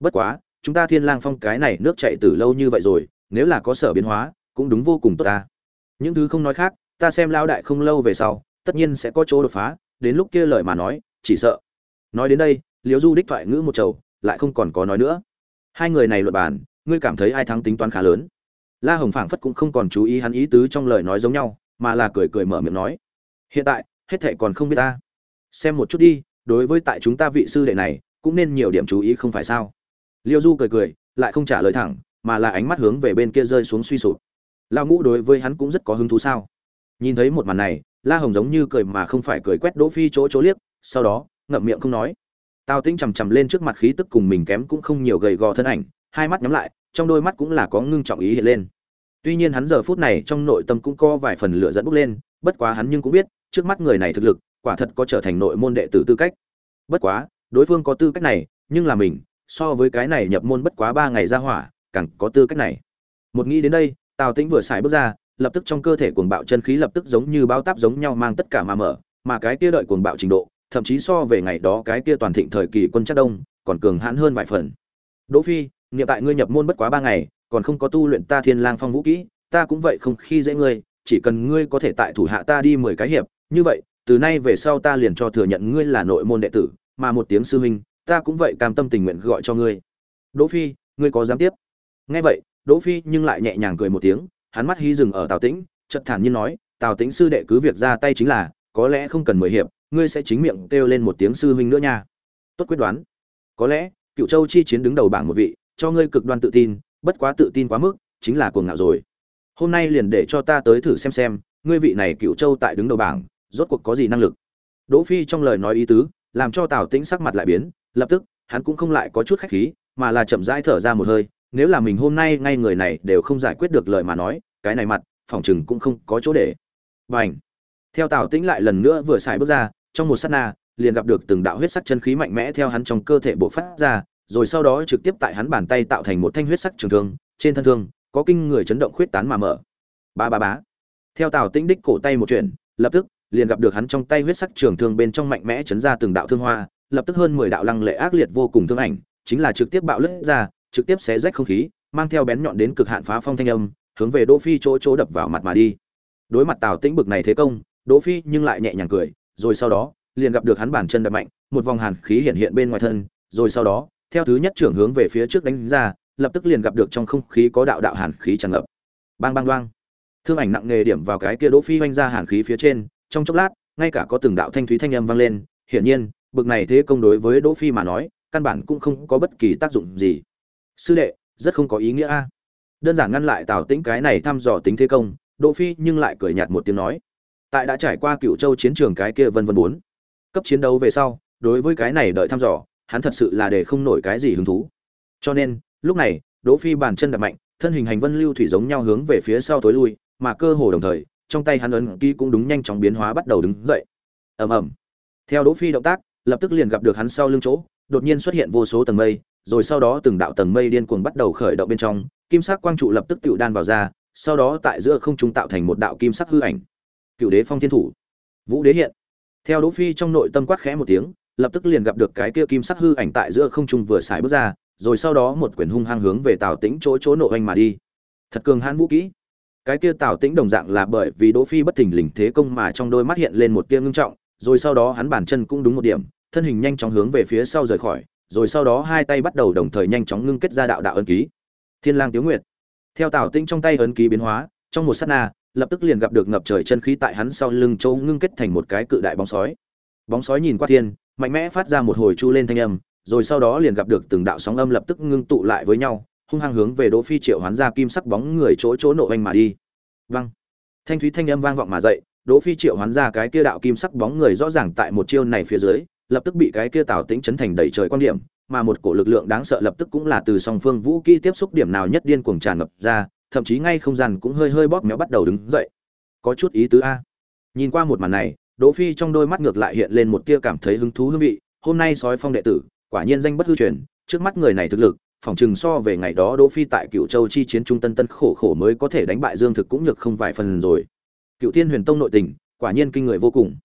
Bất quá, chúng ta Thiên Lang Phong cái này nước chảy từ lâu như vậy rồi, nếu là có sở biến hóa, cũng đúng vô cùng tốt ta. Những thứ không nói khác, ta xem lão đại không lâu về sau, tất nhiên sẽ có chỗ đột phá, đến lúc kia lời mà nói, chỉ sợ. Nói đến đây, Liễu Du đích thoại ngữ một trầu, lại không còn có nói nữa. Hai người này luận bàn, ngươi cảm thấy ai thắng tính toán khá lớn. La Hồng phảng phất cũng không còn chú ý hắn ý tứ trong lời nói giống nhau, mà là cười cười mở miệng nói: "Hiện tại, hết thảy còn không biết ta. Xem một chút đi, đối với tại chúng ta vị sư đệ này, cũng nên nhiều điểm chú ý không phải sao?" Liêu Du cười cười, lại không trả lời thẳng, mà là ánh mắt hướng về bên kia rơi xuống suy sụp lao Ngũ đối với hắn cũng rất có hứng thú sao? Nhìn thấy một màn này, La Hồng giống như cười mà không phải cười quét Đỗ Phi chỗ chỗ liếc, sau đó, ngậm miệng không nói. Tào tinh chằm chằm lên trước mặt khí tức cùng mình kém cũng không nhiều gầy gò thân ảnh, hai mắt nhắm lại, trong đôi mắt cũng là có ngưng trọng ý hiện lên. Tuy nhiên hắn giờ phút này trong nội tâm cũng có vài phần lửa dẫn bốc lên, bất quá hắn nhưng cũng biết, trước mắt người này thực lực, quả thật có trở thành nội môn đệ tử tư cách. Bất quá, đối phương có tư cách này, nhưng là mình, so với cái này nhập môn bất quá ba ngày ra hỏa, càng có tư cách này. Một nghĩ đến đây, Tào Tĩnh vừa xài bước ra, lập tức trong cơ thể cuồng bạo chân khí lập tức giống như báo táp giống nhau mang tất cả mà mở, mà cái kia đợi cuồng bạo trình độ, thậm chí so về ngày đó cái kia toàn thịnh thời kỳ quân chắc đông, còn cường hãn hơn vài phần. Đỗ Phi, niệm tại ngươi nhập môn bất quá ba ngày, còn không có tu luyện ta Thiên Lang Phong vũ kỹ, ta cũng vậy không khi dễ ngươi, chỉ cần ngươi có thể tại thủ hạ ta đi mười cái hiệp, như vậy, từ nay về sau ta liền cho thừa nhận ngươi là nội môn đệ tử, mà một tiếng sư huynh, ta cũng vậy cam tâm tình nguyện gọi cho ngươi. Đỗ Phi, ngươi có dám tiếp? Nghe vậy, Đỗ Phi nhưng lại nhẹ nhàng cười một tiếng, hắn mắt hí dừng ở Tào Tĩnh, chợt thản nhiên nói, Tào Tĩnh sư đệ cứ việc ra tay chính là, có lẽ không cần mười hiệp, ngươi sẽ chính miệng kêu lên một tiếng sư huynh nữa nha. Tốt quyết đoán. Có lẽ, Cựu Châu chi chiến đứng đầu bảng một vị, cho ngươi cực đoan tự tin, bất quá tự tin quá mức, chính là cuồng ngạo rồi. Hôm nay liền để cho ta tới thử xem xem, ngươi vị này Cựu Châu tại đứng đầu bảng, rốt cuộc có gì năng lực. Đỗ Phi trong lời nói ý tứ, làm cho Tào Tĩnh sắc mặt lại biến, lập tức, hắn cũng không lại có chút khách khí, mà là chậm rãi thở ra một hơi, nếu là mình hôm nay ngay người này đều không giải quyết được lời mà nói, cái này mặt, phòng chừng cũng không có chỗ để. Bành. Theo Tào Tĩnh lại lần nữa vừa xài bước ra, trong một sát na, liền gặp được từng đạo huyết sắc chân khí mạnh mẽ theo hắn trong cơ thể bộ phát ra, rồi sau đó trực tiếp tại hắn bàn tay tạo thành một thanh huyết sắc trường thương, trên thân thương có kinh người chấn động khuyết tán mà mở. Ba ba bá. Theo Tào Tĩnh đích cổ tay một chuyện, lập tức liền gặp được hắn trong tay huyết sắc trường thương bên trong mạnh mẽ chấn ra từng đạo thương hoa, lập tức hơn 10 đạo lăng lệ ác liệt vô cùng thương ảnh, chính là trực tiếp bạo lướt ra, trực tiếp xé rách không khí, mang theo bén nhọn đến cực hạn phá phong thanh âm, hướng về Đỗ Phi chỗ chỗ đập vào mặt mà đi. Đối mặt Tào Tĩnh bực này thế công, Đỗ Phi nhưng lại nhẹ nhàng cười, rồi sau đó, liền gặp được hắn bàn chân đập mạnh, một vòng hàn khí hiện hiện bên ngoài thân, rồi sau đó, theo thứ nhất trưởng hướng về phía trước đánh ra, lập tức liền gặp được trong không khí có đạo đạo hàn khí tràn ngập. Bang bang đoang, Thương ảnh nặng nghề điểm vào cái kia Đỗ Phi vung ra hàn khí phía trên, trong chốc lát, ngay cả có từng đạo thanh thúy thanh âm vang lên, hiển nhiên, bực này thế công đối với Đỗ Phi mà nói, căn bản cũng không có bất kỳ tác dụng gì. Sư đệ, rất không có ý nghĩa a. Đơn giản ngăn lại Tào Tĩnh cái này thăm dò tính thế công, Đỗ Phi nhưng lại cười nhạt một tiếng nói, tại đã trải qua Cựu Châu chiến trường cái kia vân vân bốn cấp chiến đấu về sau, đối với cái này đợi thăm dò, hắn thật sự là để không nổi cái gì hứng thú. Cho nên, lúc này, Đỗ Phi bàn chân đạp mạnh, thân hình hành vân lưu thủy giống nhau hướng về phía sau tối lui, mà cơ hồ đồng thời, trong tay hắn ấn ký cũng đúng nhanh chóng biến hóa bắt đầu đứng dậy. Ầm ầm. Theo Đỗ Phi động tác, lập tức liền gặp được hắn sau lưng chỗ, đột nhiên xuất hiện vô số tầng mây, rồi sau đó từng đạo tầng mây điên cuồng bắt đầu khởi động bên trong, kim sắc quang trụ lập tức tụ đan vào ra, sau đó tại giữa không trung tạo thành một đạo kim sắc hư ảnh. Cựu đế phong thiên thủ. Vũ đế hiện. Theo đỗ phi trong nội tâm quát khẽ một tiếng, lập tức liền gặp được cái kia kim sắc hư ảnh tại giữa không trung vừa xài bước ra, rồi sau đó một quyền hung hăng hướng về tào tĩnh chỗ chỗ nổ anh mà đi. Thật cường hãn vũ kỹ. Cái kia tào tĩnh đồng dạng là bởi vì đỗ phi bất thình lình thế công mà trong đôi mắt hiện lên một tia ngưng trọng, rồi sau đó hắn bản chân cũng đúng một điểm, thân hình nhanh chóng hướng về phía sau rời khỏi rồi sau đó hai tay bắt đầu đồng thời nhanh chóng ngưng kết ra đạo đạo ấn ký. Thiên lang tiếu nguyệt. Theo tào tĩnh trong tay ấn ký biến hóa, trong một sát na, lập tức liền gặp được ngập trời chân khí tại hắn sau lưng chỗ ngưng kết thành một cái cự đại bóng sói. Bóng sói nhìn qua thiên, mạnh mẽ phát ra một hồi chu lên thanh âm, rồi sau đó liền gặp được từng đạo sóng âm lập tức ngưng tụ lại với nhau, hung hăng hướng về đỗ phi triệu hoán ra kim sắc bóng người chỗ chỗ nộ anh mà đi. Vang thanh thúy thanh âm vang vọng mà dậy, đỗ phi triệu hoán ra cái kia đạo kim sắc bóng người rõ ràng tại một chiêu này phía dưới lập tức bị cái kia tào tĩnh chấn thành đầy trời quan điểm, mà một cổ lực lượng đáng sợ lập tức cũng là từ song phương vũ kỹ tiếp xúc điểm nào nhất điên cuồng tràn ngập ra, thậm chí ngay không gian cũng hơi hơi bóp méo bắt đầu đứng dậy. Có chút ý tứ a. Nhìn qua một màn này, đỗ phi trong đôi mắt ngược lại hiện lên một tia cảm thấy hứng thú hương vị, hôm nay sói phong đệ tử, quả nhiên danh bất hư truyền, trước mắt người này thực lực, phỏng chừng so về ngày đó đỗ phi tại cựu châu chi chiến trung tân tân khổ khổ mới có thể đánh bại dương thực cũng nhược không vài phần rồi. Cựu thiên huyền tông nội tình, quả nhiên kinh người vô cùng.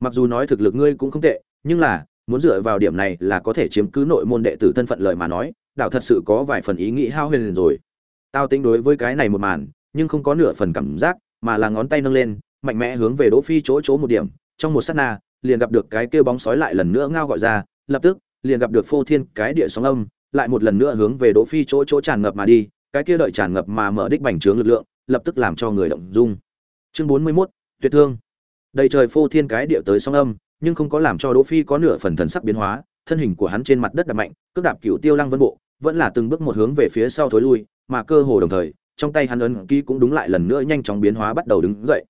Mặc dù nói thực lực ngươi cũng không tệ nhưng là muốn dựa vào điểm này là có thể chiếm cứ nội môn đệ tử thân phận lợi mà nói đạo thật sự có vài phần ý nghĩ hao huyền rồi. Tao tính đối với cái này một màn nhưng không có nửa phần cảm giác mà là ngón tay nâng lên mạnh mẽ hướng về đỗ phi chỗ chỗ một điểm trong một sát na liền gặp được cái kia bóng sói lại lần nữa ngao gọi ra lập tức liền gặp được phô thiên cái địa sóng âm lại một lần nữa hướng về đỗ phi chỗ chỗ tràn ngập mà đi cái kia đợi tràn ngập mà mở đích bành trướng lực lượng lập tức làm cho người động dung. Chương 41, tuyệt thương. Đầy trời phô thiên cái địa tới sóng âm nhưng không có làm cho đỗ phi có nửa phần thần sắc biến hóa, thân hình của hắn trên mặt đất đạp mạnh, cước đạp cửu tiêu lăng vân bộ, vẫn là từng bước một hướng về phía sau thối lui, mà cơ hồ đồng thời, trong tay hắn ấn ký cũng đúng lại lần nữa nhanh chóng biến hóa bắt đầu đứng dậy.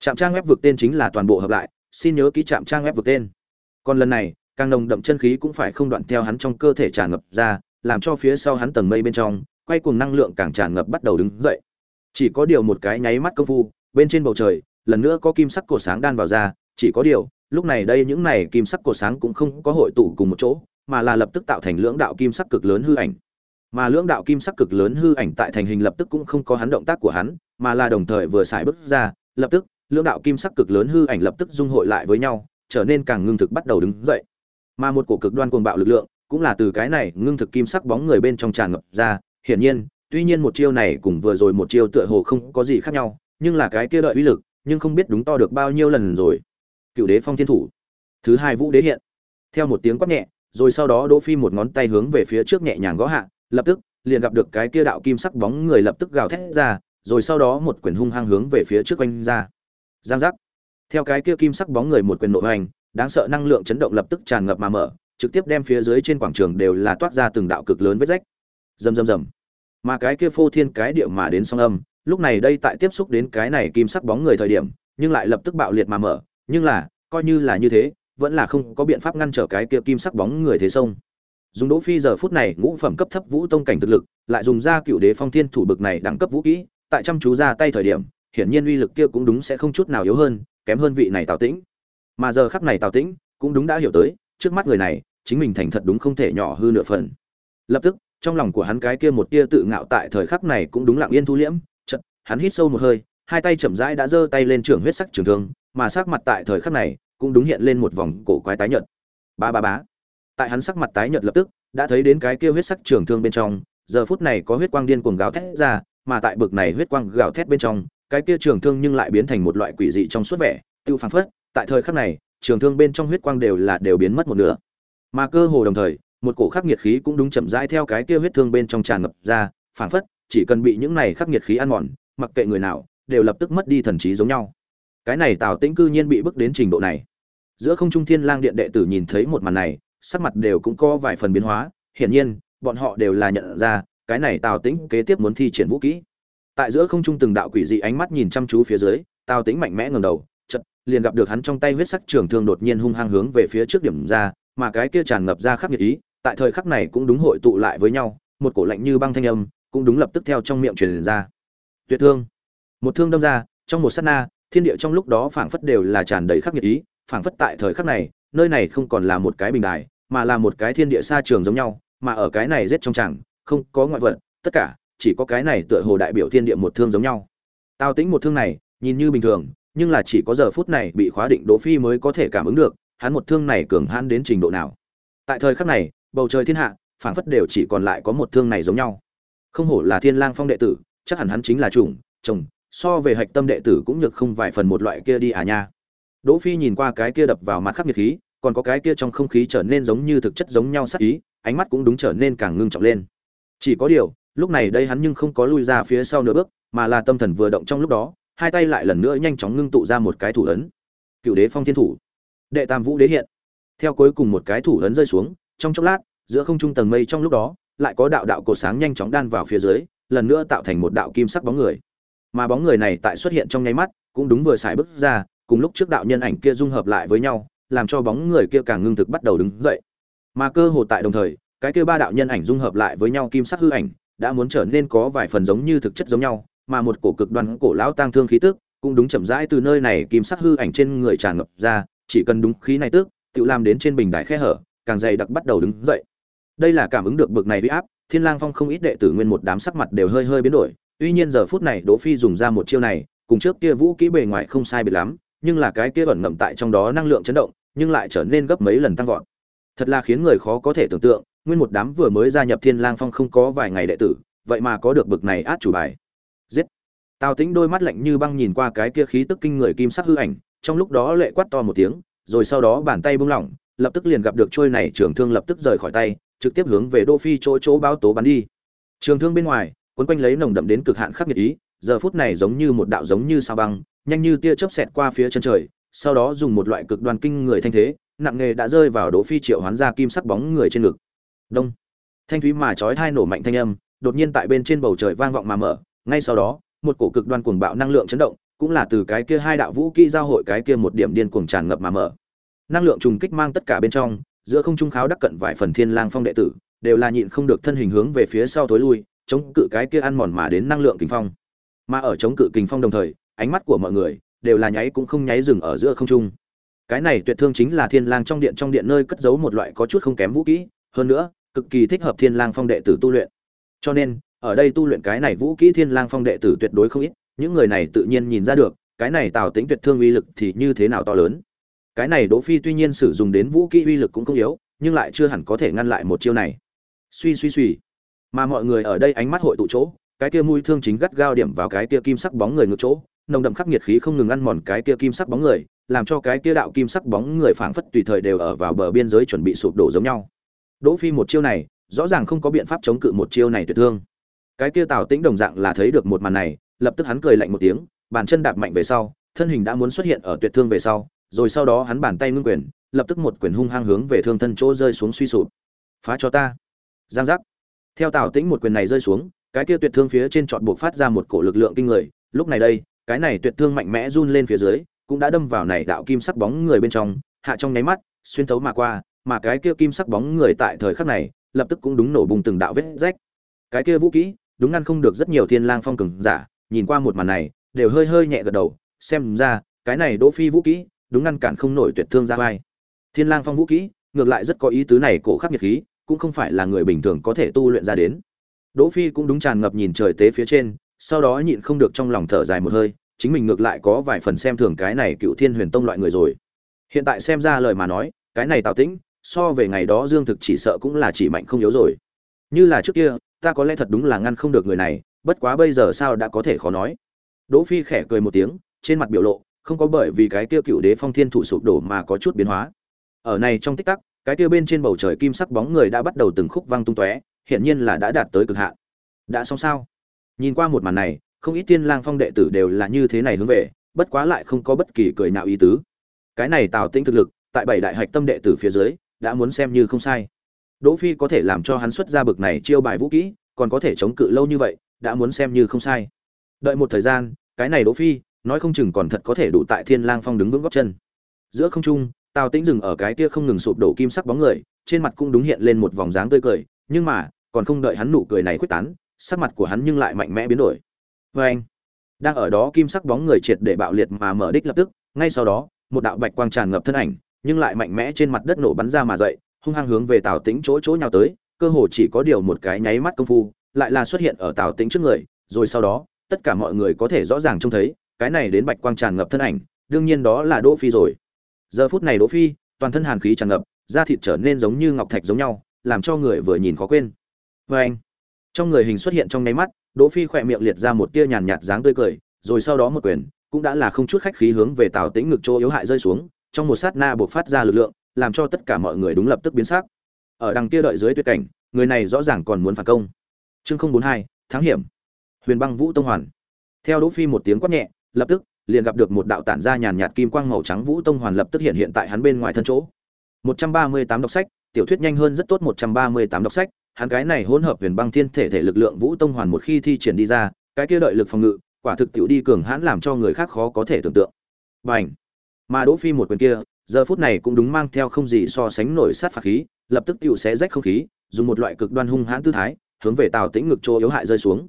Trạm trang web vực tên chính là toàn bộ hợp lại, xin nhớ ký trạm trang web vực tên. Còn lần này, càng nồng đậm chân khí cũng phải không đoạn theo hắn trong cơ thể tràn ngập ra, làm cho phía sau hắn tầng mây bên trong, quay cuồng năng lượng càng tràn ngập bắt đầu đứng dậy. Chỉ có điều một cái nháy mắt công phu, bên trên bầu trời, lần nữa có kim sắc cổ sáng đan vào ra, chỉ có điều lúc này đây những này kim sắc cột sáng cũng không có hội tụ cùng một chỗ, mà là lập tức tạo thành lưỡng đạo kim sắc cực lớn hư ảnh. Mà lưỡng đạo kim sắc cực lớn hư ảnh tại thành hình lập tức cũng không có hắn động tác của hắn, mà là đồng thời vừa xài bước ra, lập tức, lưỡng đạo kim sắc cực lớn hư ảnh lập tức dung hội lại với nhau, trở nên càng ngưng thực bắt đầu đứng dậy. Mà một cổ cực đoan cuồng bạo lực lượng, cũng là từ cái này ngưng thực kim sắc bóng người bên trong tràn ngập ra. Hiển nhiên, tuy nhiên một chiêu này cùng vừa rồi một chiêu tựa hồ không có gì khác nhau, nhưng là cái kia đợi uy lực, nhưng không biết đúng to được bao nhiêu lần rồi cựu đế phong thiên thủ. Thứ hai vũ đế hiện. Theo một tiếng quát nhẹ, rồi sau đó đỗ phi một ngón tay hướng về phía trước nhẹ nhàng gõ hạ, lập tức, liền gặp được cái kia đạo kim sắc bóng người lập tức gào thét ra, rồi sau đó một quyền hung hăng hướng về phía trước quanh ra. Giang giác. Theo cái kia kim sắc bóng người một quyền nội hành đáng sợ năng lượng chấn động lập tức tràn ngập mà mở, trực tiếp đem phía dưới trên quảng trường đều là toát ra từng đạo cực lớn vết rách. Rầm rầm rầm. Mà cái kia phô thiên cái địa mà đến song âm, lúc này đây tại tiếp xúc đến cái này kim sắc bóng người thời điểm, nhưng lại lập tức bạo liệt mà mở nhưng là, coi như là như thế, vẫn là không có biện pháp ngăn trở cái kia kim sắc bóng người thế sông. Dùng đỗ phi giờ phút này ngũ phẩm cấp thấp vũ tông cảnh thực lực, lại dùng ra cựu đế phong thiên thủ bực này đẳng cấp vũ kỹ, tại chăm chú ra tay thời điểm, hiển nhiên uy lực kia cũng đúng sẽ không chút nào yếu hơn, kém hơn vị này tào tĩnh. Mà giờ khắc này tào tĩnh cũng đúng đã hiểu tới, trước mắt người này, chính mình thành thật đúng không thể nhỏ hư nửa phần. Lập tức, trong lòng của hắn cái kia một tia tự ngạo tại thời khắc này cũng đúng lặng yên thu liễm, chợt, hắn hít sâu một hơi, hai tay chậm rãi đã giơ tay lên trường huyết sắc trường thương mà sắc mặt tại thời khắc này cũng đúng hiện lên một vòng cổ quái tái nhợt. Ba ba bá tại hắn sắc mặt tái nhợt lập tức, đã thấy đến cái kia huyết sắc trường thương bên trong, giờ phút này có huyết quang điên cuồng gào thét ra, mà tại bực này huyết quang gào thét bên trong, cái kia trường thương nhưng lại biến thành một loại quỷ dị trong suốt vẻ, tiêu phảng phất, tại thời khắc này, trường thương bên trong huyết quang đều là đều biến mất một nửa. Mà cơ hồ đồng thời, một cổ khắc nghiệt khí cũng đúng chậm rãi theo cái kia huyết thương bên trong tràn ngập ra, phảng phất, chỉ cần bị những này khắc nghiệt khí ăn mòn, mặc kệ người nào, đều lập tức mất đi thần trí giống nhau cái này tào tĩnh cư nhiên bị bức đến trình độ này. Giữa không trung thiên lang điện đệ tử nhìn thấy một màn này, sắc mặt đều cũng có vài phần biến hóa, hiển nhiên, bọn họ đều là nhận ra, cái này tào tĩnh kế tiếp muốn thi triển vũ kỹ. Tại giữa không trung từng đạo quỷ dị ánh mắt nhìn chăm chú phía dưới, tào tĩnh mạnh mẽ ngẩng đầu, chợt, liền gặp được hắn trong tay huyết sắc trường thương đột nhiên hung hăng hướng về phía trước điểm ra, mà cái kia tràn ngập ra khắc nghiệt ý, tại thời khắc này cũng đúng hội tụ lại với nhau, một cổ lạnh như băng thanh âm, cũng đúng lập tức theo trong miệng truyền ra. Tuyệt thương. Một thương đâm ra, trong một sát na thiên địa trong lúc đó phảng phất đều là tràn đầy khắc nghiệt ý, phảng phất tại thời khắc này, nơi này không còn là một cái bình đài, mà là một cái thiên địa xa trường giống nhau, mà ở cái này rết trong chẳng không có ngoại vật, tất cả chỉ có cái này tựa hồ đại biểu thiên địa một thương giống nhau. Tào tĩnh một thương này, nhìn như bình thường, nhưng là chỉ có giờ phút này bị khóa định đỗ phi mới có thể cảm ứng được, hắn một thương này cường hãn đến trình độ nào. Tại thời khắc này, bầu trời thiên hạ, phảng phất đều chỉ còn lại có một thương này giống nhau. Không hổ là thiên lang phong đệ tử, chắc hẳn hắn chính là chủng, chồng so về hạch tâm đệ tử cũng nhược không vài phần một loại kia đi à nha. Đỗ phi nhìn qua cái kia đập vào mặt khắc nhiệt khí, còn có cái kia trong không khí trở nên giống như thực chất giống nhau sắc ý, ánh mắt cũng đúng trở nên càng ngưng trọng lên. Chỉ có điều, lúc này đây hắn nhưng không có lui ra phía sau nửa bước, mà là tâm thần vừa động trong lúc đó, hai tay lại lần nữa nhanh chóng ngưng tụ ra một cái thủ ấn. Cựu đế phong thiên thủ. Đệ tam vũ đế hiện. Theo cuối cùng một cái thủ ấn rơi xuống, trong chốc lát, giữa không trung tầng mây trong lúc đó, lại có đạo đạo cổ sáng nhanh chóng đan vào phía dưới, lần nữa tạo thành một đạo kim sắc bóng người mà bóng người này tại xuất hiện trong nháy mắt, cũng đúng vừa xài bước ra, cùng lúc trước đạo nhân ảnh kia dung hợp lại với nhau, làm cho bóng người kia càng ngưng thực bắt đầu đứng dậy. Mà cơ hồ tại đồng thời, cái kia ba đạo nhân ảnh dung hợp lại với nhau kim sắc hư ảnh, đã muốn trở nên có vài phần giống như thực chất giống nhau, mà một cổ cực đoan cổ lão tang thương khí tức, cũng đúng chậm rãi từ nơi này kim sắc hư ảnh trên người tràn ngập ra, chỉ cần đúng khí này tức, tự làm đến trên bình đài khe hở, càng dày đặc bắt đầu đứng dậy. Đây là cảm ứng được bực này uy áp, thiên lang phong không ít đệ tử nguyên một đám sắc mặt đều hơi hơi biến đổi tuy nhiên giờ phút này đỗ phi dùng ra một chiêu này, cùng trước kia vũ kỹ bề ngoài không sai biệt lắm, nhưng là cái kia ẩn ngậm tại trong đó năng lượng chấn động, nhưng lại trở nên gấp mấy lần tăng vọt. Thật là khiến người khó có thể tưởng tượng, nguyên một đám vừa mới gia nhập thiên lang phong không có vài ngày đệ tử, vậy mà có được bực này át chủ bài. Giết! Tào tĩnh đôi mắt lạnh như băng nhìn qua cái kia khí tức kinh người kim sắc hư ảnh, trong lúc đó lệ quát to một tiếng, rồi sau đó bàn tay buông lỏng, lập tức liền gặp được trôi này trường thương lập tức rời khỏi tay, trực tiếp hướng về Đỗ phi chỗ chỗ báo tố bắn đi. Trường thương bên ngoài quấn quanh lấy nồng đậm đến cực hạn khắc nghiệt ý, giờ phút này giống như một đạo giống như sao băng, nhanh như tia chớp xẹt qua phía chân trời, sau đó dùng một loại cực đoan kinh người thanh thế, nặng nghề đã rơi vào đỗ phi triệu hoán ra kim sắc bóng người trên ngực. Đông. Thanh thúy mà chói tai nổ mạnh thanh âm, đột nhiên tại bên trên bầu trời vang vọng mà mở, ngay sau đó, một cổ cực đoan cuồng bạo năng lượng chấn động, cũng là từ cái kia hai đạo vũ kỹ giao hội cái kia một điểm điên cuồng tràn ngập mà mở. Năng lượng trùng kích mang tất cả bên trong, giữa không trung kháo đắc cận vài phần thiên lang phong đệ tử, đều là nhịn không được thân hình hướng về phía sau tối lui chống cự cái kia ăn mòn mà đến năng lượng kình phong. Mà ở chống cự kình phong đồng thời, ánh mắt của mọi người đều là nháy cũng không nháy dừng ở giữa không trung. Cái này tuyệt thương chính là thiên lang trong điện trong điện nơi cất giấu một loại có chút không kém vũ kỹ, hơn nữa, cực kỳ thích hợp thiên lang phong đệ tử tu luyện. Cho nên, ở đây tu luyện cái này vũ kỹ thiên lang phong đệ tử tuyệt đối không ít, những người này tự nhiên nhìn ra được, cái này tào tính tuyệt thương uy lực thì như thế nào to lớn. Cái này đỗ phi tuy nhiên sử dụng đến vũ kỹ uy lực cũng không yếu, nhưng lại chưa hẳn có thể ngăn lại một chiêu này. Suy suy suy mà mọi người ở đây ánh mắt hội tụ chỗ, cái kia mũi thương chính gắt gao điểm vào cái kia kim sắc bóng người ngược chỗ, nồng đậm khắc nghiệt khí không ngừng ăn mòn cái kia kim sắc bóng người, làm cho cái kia đạo kim sắc bóng người phảng phất tùy thời đều ở vào bờ biên giới chuẩn bị sụp đổ giống nhau. Đỗ phi một chiêu này, rõ ràng không có biện pháp chống cự một chiêu này tuyệt thương. Cái kia tào tĩnh đồng dạng là thấy được một màn này, lập tức hắn cười lạnh một tiếng, bàn chân đạp mạnh về sau, thân hình đã muốn xuất hiện ở tuyệt thương về sau, rồi sau đó hắn bàn tay ngưng quyền, lập tức một quyền hung hăng hướng về thương thân chỗ rơi xuống suy sụp. Phá cho ta! Giang giác theo tào tĩnh một quyền này rơi xuống, cái kia tuyệt thương phía trên trọn buộc phát ra một cổ lực lượng kinh người. Lúc này đây, cái này tuyệt thương mạnh mẽ run lên phía dưới, cũng đã đâm vào này đạo kim sắc bóng người bên trong. Hạ trong nháy mắt, xuyên thấu mà qua, mà cái kia kim sắc bóng người tại thời khắc này, lập tức cũng đúng nổ bùng từng đạo vết rách. Cái kia vũ kỹ, đúng ngăn không được rất nhiều thiên lang phong cường giả, nhìn qua một màn này, đều hơi hơi nhẹ gật đầu. Xem ra, cái này đỗ phi vũ kỹ, đúng ngăn cản không nổi tuyệt thương ra vai. Thiên lang phong vũ kỹ, ngược lại rất có ý tứ này, cổ khắc nhiệt khí cũng không phải là người bình thường có thể tu luyện ra đến. Đỗ phi cũng đúng tràn ngập nhìn trời tế phía trên, sau đó nhịn không được trong lòng thở dài một hơi, chính mình ngược lại có vài phần xem thường cái này cựu thiên huyền tông loại người rồi. Hiện tại xem ra lời mà nói, cái này tào tĩnh, so về ngày đó dương thực chỉ sợ cũng là chỉ mạnh không yếu rồi. Như là trước kia, ta có lẽ thật đúng là ngăn không được người này, bất quá bây giờ sao đã có thể khó nói. Đỗ phi khẽ cười một tiếng, trên mặt biểu lộ, không có bởi vì cái tiêu cựu đế phong thiên thủ sụp đổ mà có chút biến hóa. Ở này trong tích tắc cái kia bên trên bầu trời kim sắc bóng người đã bắt đầu từng khúc vang tung tóe hiện nhiên là đã đạt tới cực hạn. Đã xong sao? Nhìn qua một màn này, không ít tiên lang phong đệ tử đều là như thế này hướng về, bất quá lại không có bất kỳ cười nào ý tứ. Cái này tào tĩnh thực lực, tại bảy đại hạch tâm đệ tử phía dưới, đã muốn xem như không sai. Đỗ phi có thể làm cho hắn xuất ra bực này chiêu bài vũ kỹ, còn có thể chống cự lâu như vậy, đã muốn xem như không sai. Đợi một thời gian, cái này đỗ phi, nói không chừng còn thật có thể đủ tại thiên lang phong đứng vững gót chân. Giữa không trung tào tĩnh dừng ở cái kia không ngừng sụp đổ kim sắc bóng người, trên mặt cũng đúng hiện lên một vòng dáng tươi cười, nhưng mà, còn không đợi hắn nụ cười này quyết tán, sắc mặt của hắn nhưng lại mạnh mẽ biến đổi. Vê anh, đang ở đó kim sắc bóng người triệt để bạo liệt mà mở đích lập tức, ngay sau đó, một đạo bạch quang tràn ngập thân ảnh, nhưng lại mạnh mẽ trên mặt đất nổ bắn ra mà dậy, hung hăng hướng về tào tĩnh chỗ chỗ nhào tới, cơ hồ chỉ có điều một cái nháy mắt công phu, lại là xuất hiện ở tào tĩnh trước người, rồi sau đó, tất cả mọi người có thể rõ ràng trông thấy, cái này đến bạch quang tràn ngập thân ảnh, đương nhiên đó là đỗ phi rồi giờ phút này đỗ phi, toàn thân hàn khí tràn ngập, da thịt trở nên giống như ngọc thạch giống nhau, làm cho người vừa nhìn khó quên. Với anh, trong người hình xuất hiện trong nháy mắt, đỗ phi khỏe miệng liệt ra một tia nhàn nhạt dáng tươi cười, rồi sau đó một quyền, cũng đã là không chút khách khí hướng về tào tĩnh ngực chỗ yếu hại rơi xuống, trong một sát na buộc phát ra lực lượng, làm cho tất cả mọi người đúng lập tức biến sắc. Ở đằng kia đợi dưới tuyệt cảnh, người này rõ ràng còn muốn phản công. Chương không bốn hai, thắng hiểm. Huyền băng vũ tông hoàn. Theo đỗ phi một tiếng quát nhẹ, lập tức liền gặp được một đạo tản ra nhàn nhạt kim quang màu trắng vũ tông hoàn lập tức hiện hiện tại hắn bên ngoài thân chỗ. 138 đọc sách, tiểu thuyết nhanh hơn rất tốt 138 đọc sách, hắn cái này hỗn hợp huyền băng thiên thể thể lực lượng vũ tông hoàn một khi thi triển đi ra, cái kia đợi lực phòng ngự, quả thực tiểu đi cường hãn làm cho người khác khó có thể tưởng tượng. Bành! Mà đỗ phi một quyền kia, giờ phút này cũng đúng mang theo không gì so sánh nổi sát phạt khí, lập tức tiểu xé rách không khí, dùng một loại cực đoan hung hãn tư thái, hướng về tào tĩnh ngực chỗ yếu hại rơi xuống.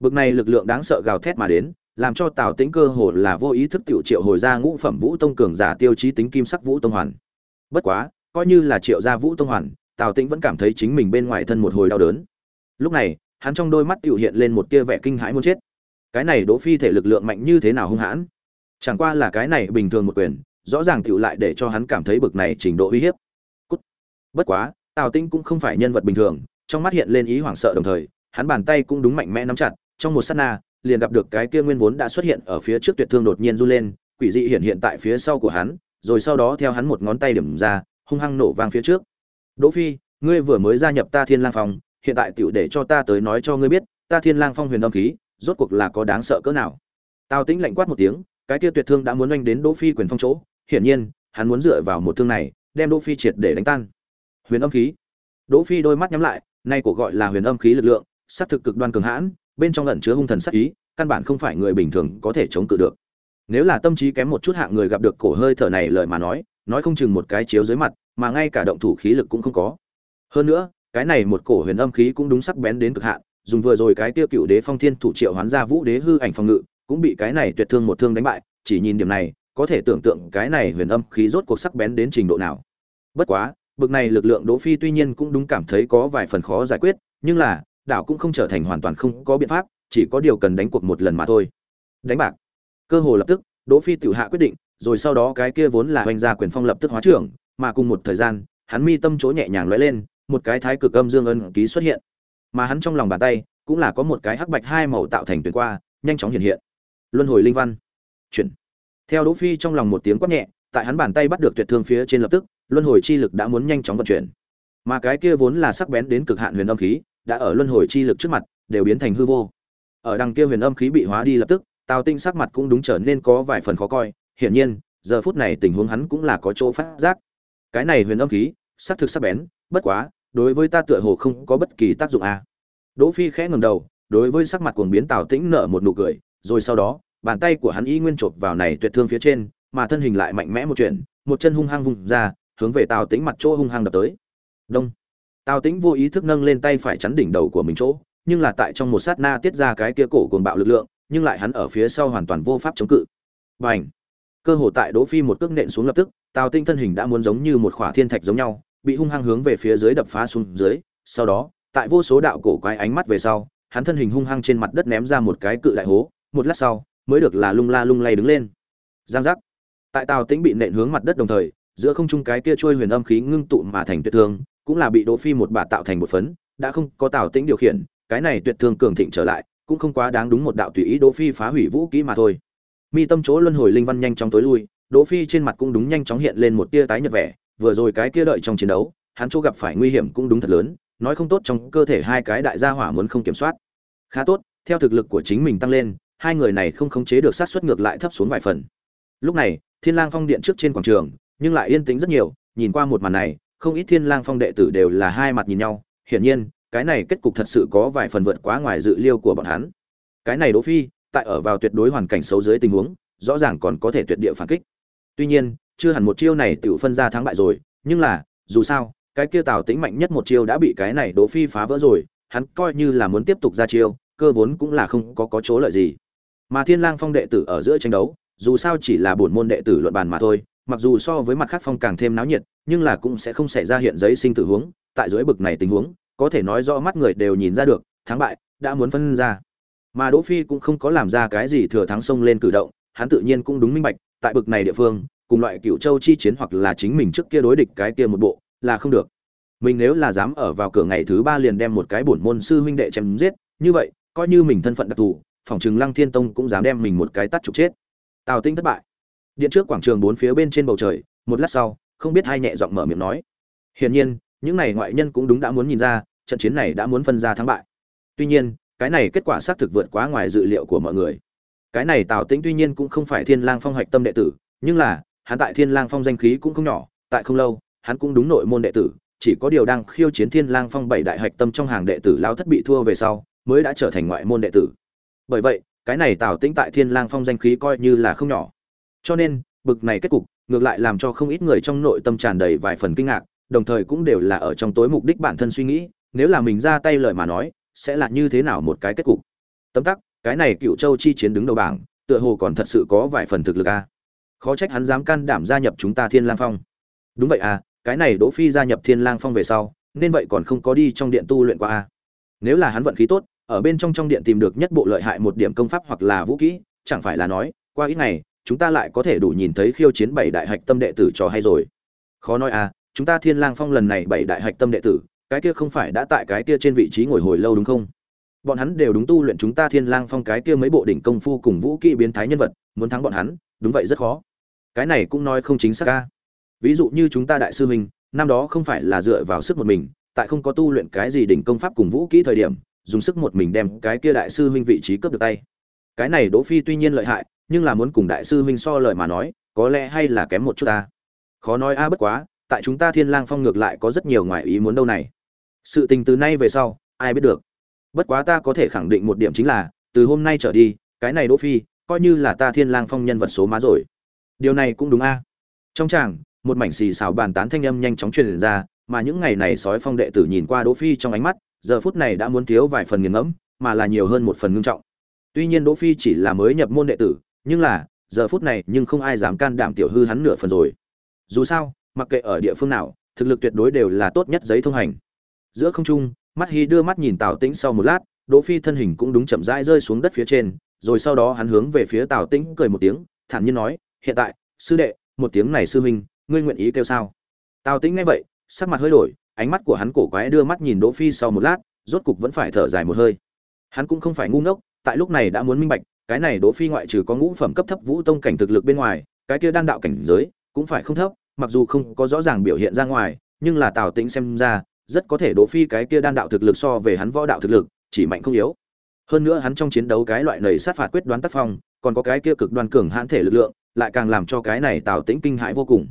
Bực này lực lượng đáng sợ gào thét mà đến làm cho tào tĩnh cơ hồ là vô ý thức tiểu triệu hồi ra ngũ phẩm vũ tông cường giả tiêu chí tính kim sắc vũ tông hoàn. Bất quá, coi như là triệu gia vũ tông hoàn, tào tĩnh vẫn cảm thấy chính mình bên ngoài thân một hồi đau đớn. Lúc này, hắn trong đôi mắt tiểu hiện lên một tia vẻ kinh hãi muốn chết. Cái này đỗ phi thể lực lượng mạnh như thế nào hung hãn? Chẳng qua là cái này bình thường một quyền, rõ ràng tiểu lại để cho hắn cảm thấy bực này trình độ uy hiếp. Cút. bất quá, tào tĩnh cũng không phải nhân vật bình thường, trong mắt hiện lên ý hoảng sợ đồng thời, hắn bàn tay cũng đúng mạnh mẽ nắm chặt, trong một sát na liền gặp được cái kia nguyên vốn đã xuất hiện ở phía trước tuyệt thương đột nhiên du lên, quỷ dị hiện hiện tại phía sau của hắn, rồi sau đó theo hắn một ngón tay điểm ra, hung hăng nổ vang phía trước. Đỗ phi, ngươi vừa mới gia nhập ta thiên lang phong, hiện tại tiểu để cho ta tới nói cho ngươi biết, ta thiên lang phong huyền âm khí, rốt cuộc là có đáng sợ cỡ nào? Tào tĩnh lạnh quát một tiếng, cái kia tuyệt thương đã muốn oanh đến đỗ phi quyền phong chỗ, hiển nhiên, hắn muốn dựa vào một thương này, đem đỗ phi triệt để đánh tan. Huyền âm khí. Đỗ phi đôi mắt nhắm lại, nay của gọi là huyền âm khí lực lượng, sát thực cực đoan cường hãn bên trong lẩn chứa hung thần sát ý, căn bản không phải người bình thường có thể chống cự được. Nếu là tâm trí kém một chút hạng người gặp được cổ hơi thở này lời mà nói nói không chừng một cái chiếu dưới mặt, mà ngay cả động thủ khí lực cũng không có. Hơn nữa, cái này một cổ huyền âm khí cũng đúng sắc bén đến cực hạn, dùng vừa rồi cái tiêu cựu đế phong thiên thủ triệu hoán ra vũ đế hư ảnh phòng ngự, cũng bị cái này tuyệt thương một thương đánh bại, chỉ nhìn điểm này, có thể tưởng tượng cái này huyền âm khí rốt cuộc sắc bén đến trình độ nào. Bất quá, bực này lực lượng đỗ phi tuy nhiên cũng đúng cảm thấy có vài phần khó giải quyết, nhưng là đảo cũng không trở thành hoàn toàn không có biện pháp, chỉ có điều cần đánh cuộc một lần mà thôi. Đánh bạc. Cơ hồ lập tức, đỗ phi Tiểu hạ quyết định, rồi sau đó cái kia vốn là hoành gia quyền phong lập tức hóa trưởng, mà cùng một thời gian, hắn mi tâm chỗ nhẹ nhàng lóe lên, một cái thái cực âm dương ân ký xuất hiện. Mà hắn trong lòng bàn tay, cũng là có một cái hắc bạch hai màu tạo thành tuyển qua, nhanh chóng hiện hiện. Luân hồi linh văn. Chuyển. Theo đỗ phi trong lòng một tiếng quát nhẹ, tại hắn bàn tay bắt được tuyệt thương phía trên lập tức, luân hồi chi lực đã muốn nhanh chóng vận chuyển. Mà cái kia vốn là sắc bén đến cực hạn huyền âm khí đã ở luân hồi chi lực trước mặt, đều biến thành hư vô. Ở đằng kia huyền âm khí bị hóa đi lập tức, tào tinh sắc mặt cũng đúng trở nên có vài phần khó coi, hiển nhiên, giờ phút này tình huống hắn cũng là có chỗ phát giác. Cái này huyền âm khí, sắc thực sắc bén, bất quá, đối với ta tựa hồ không có bất kỳ tác dụng à. đỗ phi khẽ ngẩng đầu, đối với sắc mặt cuồng biến tào tĩnh nở một nụ cười, rồi sau đó, bàn tay của hắn y nguyên chộp vào này tuyệt thương phía trên, mà thân hình lại mạnh mẽ một chuyện, một chân hung hăng vùng ra, hướng về tào tĩnh mặt chỗ hung hăng đập tới. Đông tào tĩnh vô ý thức nâng lên tay phải chắn đỉnh đầu của mình chỗ, nhưng là tại trong một sát na tiết ra cái kia cổ cuồng bạo lực lượng, nhưng lại hắn ở phía sau hoàn toàn vô pháp chống cự. Bành! Cơ hồ tại đỗ phi một cước nện xuống lập tức, tào tinh thân hình đã muốn giống như một khỏa thiên thạch giống nhau, bị hung hăng hướng về phía dưới đập phá xuống dưới. Sau đó, tại vô số đạo cổ quái ánh mắt về sau, hắn thân hình hung hăng trên mặt đất ném ra một cái cự đại hố, một lát sau, mới được là lung la lung lay đứng lên. Giang giác! Tại tào tĩnh bị nện hướng mặt đất đồng thời, giữa không trung cái kia trôi huyền âm khí ngưng tụ mà thành tuyệt thương cũng là bị đỗ phi một bà tạo thành một phấn, đã không có tào tĩnh điều khiển, cái này tuyệt thương cường thịnh trở lại, cũng không quá đáng đúng một đạo tùy ý đỗ phi phá hủy vũ kỹ mà thôi. Mi tâm chỗ luân hồi linh văn nhanh chóng tối lui, đỗ phi trên mặt cũng đúng nhanh chóng hiện lên một tia tái nhợt vẻ, vừa rồi cái kia đợi trong chiến đấu, hắn chỗ gặp phải nguy hiểm cũng đúng thật lớn, nói không tốt trong cơ thể hai cái đại gia hỏa muốn không kiểm soát. Khá tốt, theo thực lực của chính mình tăng lên, hai người này không khống chế được sát suất ngược lại thấp xuống vài phần. Lúc này, thiên lang phong điện trước trên quảng trường, nhưng lại yên tĩnh rất nhiều, nhìn qua một màn này không ít thiên lang phong đệ tử đều là hai mặt nhìn nhau, hiển nhiên, cái này kết cục thật sự có vài phần vượt quá ngoài dự liêu của bọn hắn. Cái này đỗ phi, tại ở vào tuyệt đối hoàn cảnh xấu dưới tình huống, rõ ràng còn có thể tuyệt địa phản kích. Tuy nhiên, chưa hẳn một chiêu này Tiểu phân ra thắng bại rồi, nhưng là, dù sao, cái kia tào tĩnh mạnh nhất một chiêu đã bị cái này đỗ phi phá vỡ rồi, hắn coi như là muốn tiếp tục ra chiêu, cơ vốn cũng là không có có chỗ lợi gì. Mà thiên lang phong đệ tử ở giữa tranh đấu, dù sao chỉ là bổn môn đệ tử luận bàn mà thôi mặc dù so với mặt khác phong càng thêm náo nhiệt, nhưng là cũng sẽ không xảy ra hiện giấy sinh tử huống, tại dưới bực này tình huống, có thể nói rõ mắt người đều nhìn ra được, thắng bại, đã muốn phân ra. Mà đỗ phi cũng không có làm ra cái gì thừa thắng sông lên cử động, hắn tự nhiên cũng đúng minh bạch, tại bực này địa phương, cùng loại cựu châu chi chiến hoặc là chính mình trước kia đối địch cái kia một bộ, là không được. Mình nếu là dám ở vào cửa ngày thứ ba liền đem một cái bổn môn sư huynh đệ chém giết, như vậy, coi như mình thân phận đặc thù phỏng chừng lăng thiên tông cũng dám đem mình một cái tắt trục chết. Tào tinh thất bại điện trước quảng trường bốn phía bên trên bầu trời, một lát sau, không biết hai nhẹ giọng mở miệng nói. Hiển nhiên, những này ngoại nhân cũng đúng đã muốn nhìn ra, trận chiến này đã muốn phân ra thắng bại. Tuy nhiên, cái này kết quả xác thực vượt quá ngoài dự liệu của mọi người. Cái này tào tĩnh tuy nhiên cũng không phải thiên lang phong hoạch tâm đệ tử, nhưng là, hắn tại thiên lang phong danh khí cũng không nhỏ, tại không lâu, hắn cũng đúng nội môn đệ tử, chỉ có điều đang khiêu chiến thiên lang phong bảy đại hạch tâm trong hàng đệ tử lao thất bị thua về sau, mới đã trở thành ngoại môn đệ tử. Bởi vậy, cái này tào tĩnh tại thiên lang phong danh khí coi như là không nhỏ cho nên, bực này kết cục, ngược lại làm cho không ít người trong nội tâm tràn đầy vài phần kinh ngạc, đồng thời cũng đều là ở trong tối mục đích bản thân suy nghĩ, nếu là mình ra tay lời mà nói, sẽ là như thế nào một cái kết cục. Tấm tắc, cái này cựu châu chi chiến đứng đầu bảng, tựa hồ còn thật sự có vài phần thực lực a. Khó trách hắn dám can đảm gia nhập chúng ta thiên lang phong. Đúng vậy à cái này đỗ phi gia nhập thiên lang phong về sau, nên vậy còn không có đi trong điện tu luyện qua a. Nếu là hắn vận khí tốt, ở bên trong trong điện tìm được nhất bộ lợi hại một điểm công pháp hoặc là vũ kỹ, chẳng phải là nói, qua ít ngày chúng ta lại có thể đủ nhìn thấy khiêu chiến bảy đại hạch tâm đệ tử trò hay rồi. Khó nói à chúng ta thiên lang phong lần này bảy đại hạch tâm đệ tử, cái kia không phải đã tại cái kia trên vị trí ngồi hồi lâu đúng không? Bọn hắn đều đúng tu luyện chúng ta thiên lang phong cái kia mấy bộ đỉnh công phu cùng vũ kỹ biến thái nhân vật, muốn thắng bọn hắn, đúng vậy rất khó. Cái này cũng nói không chính xác ca ví dụ như chúng ta đại sư huynh năm đó không phải là dựa vào sức một mình, tại không có tu luyện cái gì đỉnh công pháp cùng vũ kỹ thời điểm, dùng sức một mình đem cái kia đại sư huynh vị trí cướp được tay. Cái này đỗ phi tuy nhiên lợi hại nhưng là muốn cùng đại sư huynh so lời mà nói, có lẽ hay là kém một chút ta. Khó nói a, bất quá, tại chúng ta thiên lang phong ngược lại có rất nhiều ngoại ý muốn đâu này. Sự tình từ nay về sau, ai biết được. Bất quá ta có thể khẳng định một điểm chính là, từ hôm nay trở đi, cái này đỗ phi, coi như là ta thiên lang phong nhân vật số má rồi. Điều này cũng đúng a. Trong tràng, một mảnh xì xào bàn tán thanh âm nhanh chóng truyền ra, mà những ngày này sói phong đệ tử nhìn qua đỗ phi trong ánh mắt, giờ phút này đã muốn thiếu vài phần nghiền ngẫm, mà là nhiều hơn một phần ngưng trọng. Tuy nhiên đỗ phi chỉ là mới nhập môn đệ tử nhưng là, giờ phút này nhưng không ai dám can đảm tiểu hư hắn nửa phần rồi. Dù sao, mặc kệ ở địa phương nào, thực lực tuyệt đối đều là tốt nhất giấy thông hành. Giữa không trung, mắt hi đưa mắt nhìn tào tĩnh sau một lát, đỗ phi thân hình cũng đúng chậm rãi rơi xuống đất phía trên, rồi sau đó hắn hướng về phía tào tĩnh cười một tiếng, thản nhiên nói, hiện tại, sư đệ, một tiếng này sư huynh, ngươi nguyện ý kêu sao? Tào tĩnh nghe vậy, sắc mặt hơi đổi, ánh mắt của hắn cổ quái đưa mắt nhìn đỗ phi sau một lát, rốt cục vẫn phải thở dài một hơi. Hắn cũng không phải ngu ngốc, tại lúc này đã muốn minh bạch cái này đỗ phi ngoại trừ có ngũ phẩm cấp thấp vũ tông cảnh thực lực bên ngoài, cái kia đan đạo cảnh giới cũng phải không thấp, mặc dù không có rõ ràng biểu hiện ra ngoài, nhưng là tào tĩnh xem ra, rất có thể đỗ phi cái kia đan đạo thực lực so về hắn võ đạo thực lực, chỉ mạnh không yếu. Hơn nữa hắn trong chiến đấu cái loại nảy sát phạt quyết đoán tác phong, còn có cái kia cực đoan cường hãn thể lực lượng, lại càng làm cho cái này tào tĩnh kinh hãi vô cùng.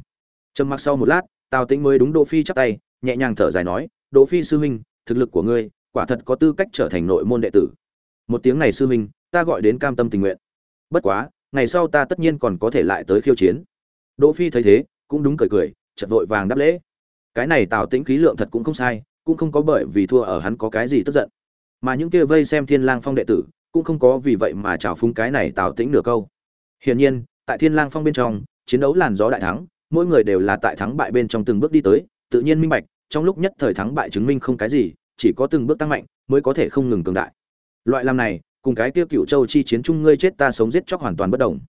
Trầm mặc sau một lát, tào tĩnh mới đúng đỗ phi chắp tay, nhẹ nhàng thở dài nói, đỗ phi sư huynh, thực lực của ngươi quả thật có tư cách trở thành nội môn đệ tử một tiếng này sư huynh, ta gọi đến cam tâm tình nguyện. Bất quá, ngày sau ta tất nhiên còn có thể lại tới khiêu chiến. Đỗ phi thấy thế, cũng đúng cười cười, chợt vội vàng đáp lễ. Cái này tào tĩnh khí lượng thật cũng không sai, cũng không có bởi vì thua ở hắn có cái gì tức giận. Mà những kia vây xem thiên lang phong đệ tử, cũng không có vì vậy mà trào phúng cái này tào tĩnh nửa câu. Hiển nhiên, tại thiên lang phong bên trong, chiến đấu làn gió đại thắng, mỗi người đều là tại thắng bại bên trong từng bước đi tới, tự nhiên minh bạch, trong lúc nhất thời thắng bại chứng minh không cái gì, chỉ có từng bước tăng mạnh, mới có thể không ngừng cường đại loại làm này, cùng cái tiêu cựu châu chi chiến chung ngươi chết ta sống giết chóc hoàn toàn bất đồng.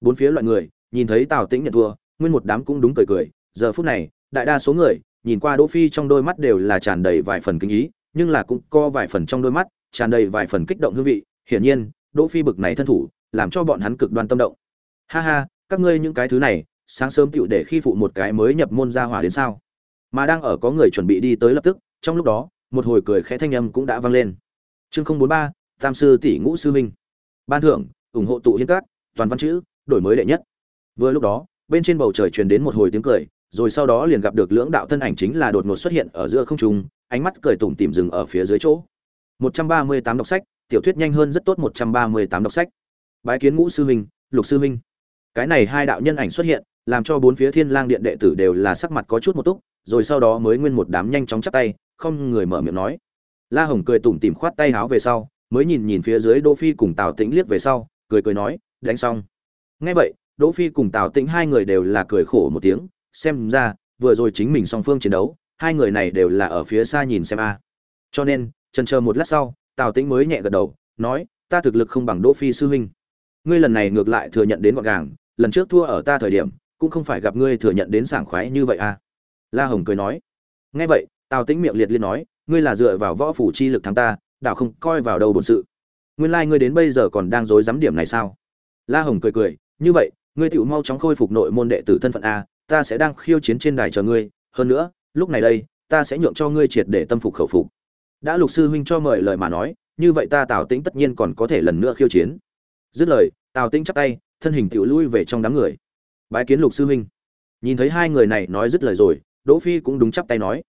Bốn phía loại người, nhìn thấy tào tĩnh nhận thua, nguyên một đám cũng đúng cười cười, giờ phút này, đại đa số người, nhìn qua đỗ phi trong đôi mắt đều là tràn đầy vài phần kinh ý, nhưng là cũng có vài phần trong đôi mắt, tràn đầy vài phần kích động hương vị, hiển nhiên, đỗ phi bực này thân thủ, làm cho bọn hắn cực đoan tâm động. Ha ha, các ngươi những cái thứ này, sáng sớm tựu để khi phụ một cái mới nhập môn gia hỏa đến sao? Mà đang ở có người chuẩn bị đi tới lập tức, trong lúc đó, một hồi cười khẽ thanh âm cũng đã vang lên chương không bốn ba tam sư tỷ ngũ sư minh ban thưởng ủng hộ tụ hiến cát toàn văn chữ đổi mới đệ nhất. Vừa lúc đó bên trên bầu trời truyền đến một hồi tiếng cười rồi sau đó liền gặp được lưỡng đạo thân ảnh chính là đột ngột xuất hiện ở giữa không trung ánh mắt cười tủm tìm dừng ở phía dưới chỗ. 138 đọc sách tiểu thuyết nhanh hơn rất tốt 138 đọc sách. Bái kiến ngũ sư Minh, lục sư Minh, cái này hai đạo nhân ảnh xuất hiện làm cho bốn phía thiên lang điện đệ tử đều là sắc mặt có chút một túc rồi sau đó mới nguyên một đám nhanh chóng chắp tay không người mở miệng nói la hồng cười tủm tỉm khoát tay háo về sau, mới nhìn nhìn phía dưới đỗ phi cùng tào tĩnh liếc về sau, cười cười nói, đánh xong. Nghe vậy, đỗ phi cùng tào tĩnh hai người đều là cười khổ một tiếng, xem ra, vừa rồi chính mình song phương chiến đấu, hai người này đều là ở phía xa nhìn xem a. Cho nên trần chờ một lát sau, tào tĩnh mới nhẹ gật đầu, nói, ta thực lực không bằng đỗ phi sư huynh. Ngươi lần này ngược lại thừa nhận đến gọn gàng, lần trước thua ở ta thời điểm, cũng không phải gặp ngươi thừa nhận đến sảng khoái như vậy à la hồng cười nói. Nghe vậy, tào tĩnh miệng liệt liên nói ngươi là dựa vào võ phủ chi lực thắng ta, đảo không coi vào đâu bổn sự. Nguyên lai like ngươi đến bây giờ còn đang dối dám điểm này sao? La hồng cười cười, như vậy, ngươi tựu mau chóng khôi phục nội môn đệ tử thân phận a, ta sẽ đang khiêu chiến trên đài chờ ngươi. Hơn nữa, lúc này đây, ta sẽ nhượng cho ngươi triệt để tâm phục khẩu phục. Đã lục sư huynh cho mời lời mà nói, như vậy ta tào tĩnh tất nhiên còn có thể lần nữa khiêu chiến. Dứt lời, tào tĩnh chắp tay, thân hình tựu lui về trong đám người. Bái kiến lục sư huynh. Nhìn thấy hai người này nói dứt lời rồi, đỗ phi cũng đúng chắp tay nói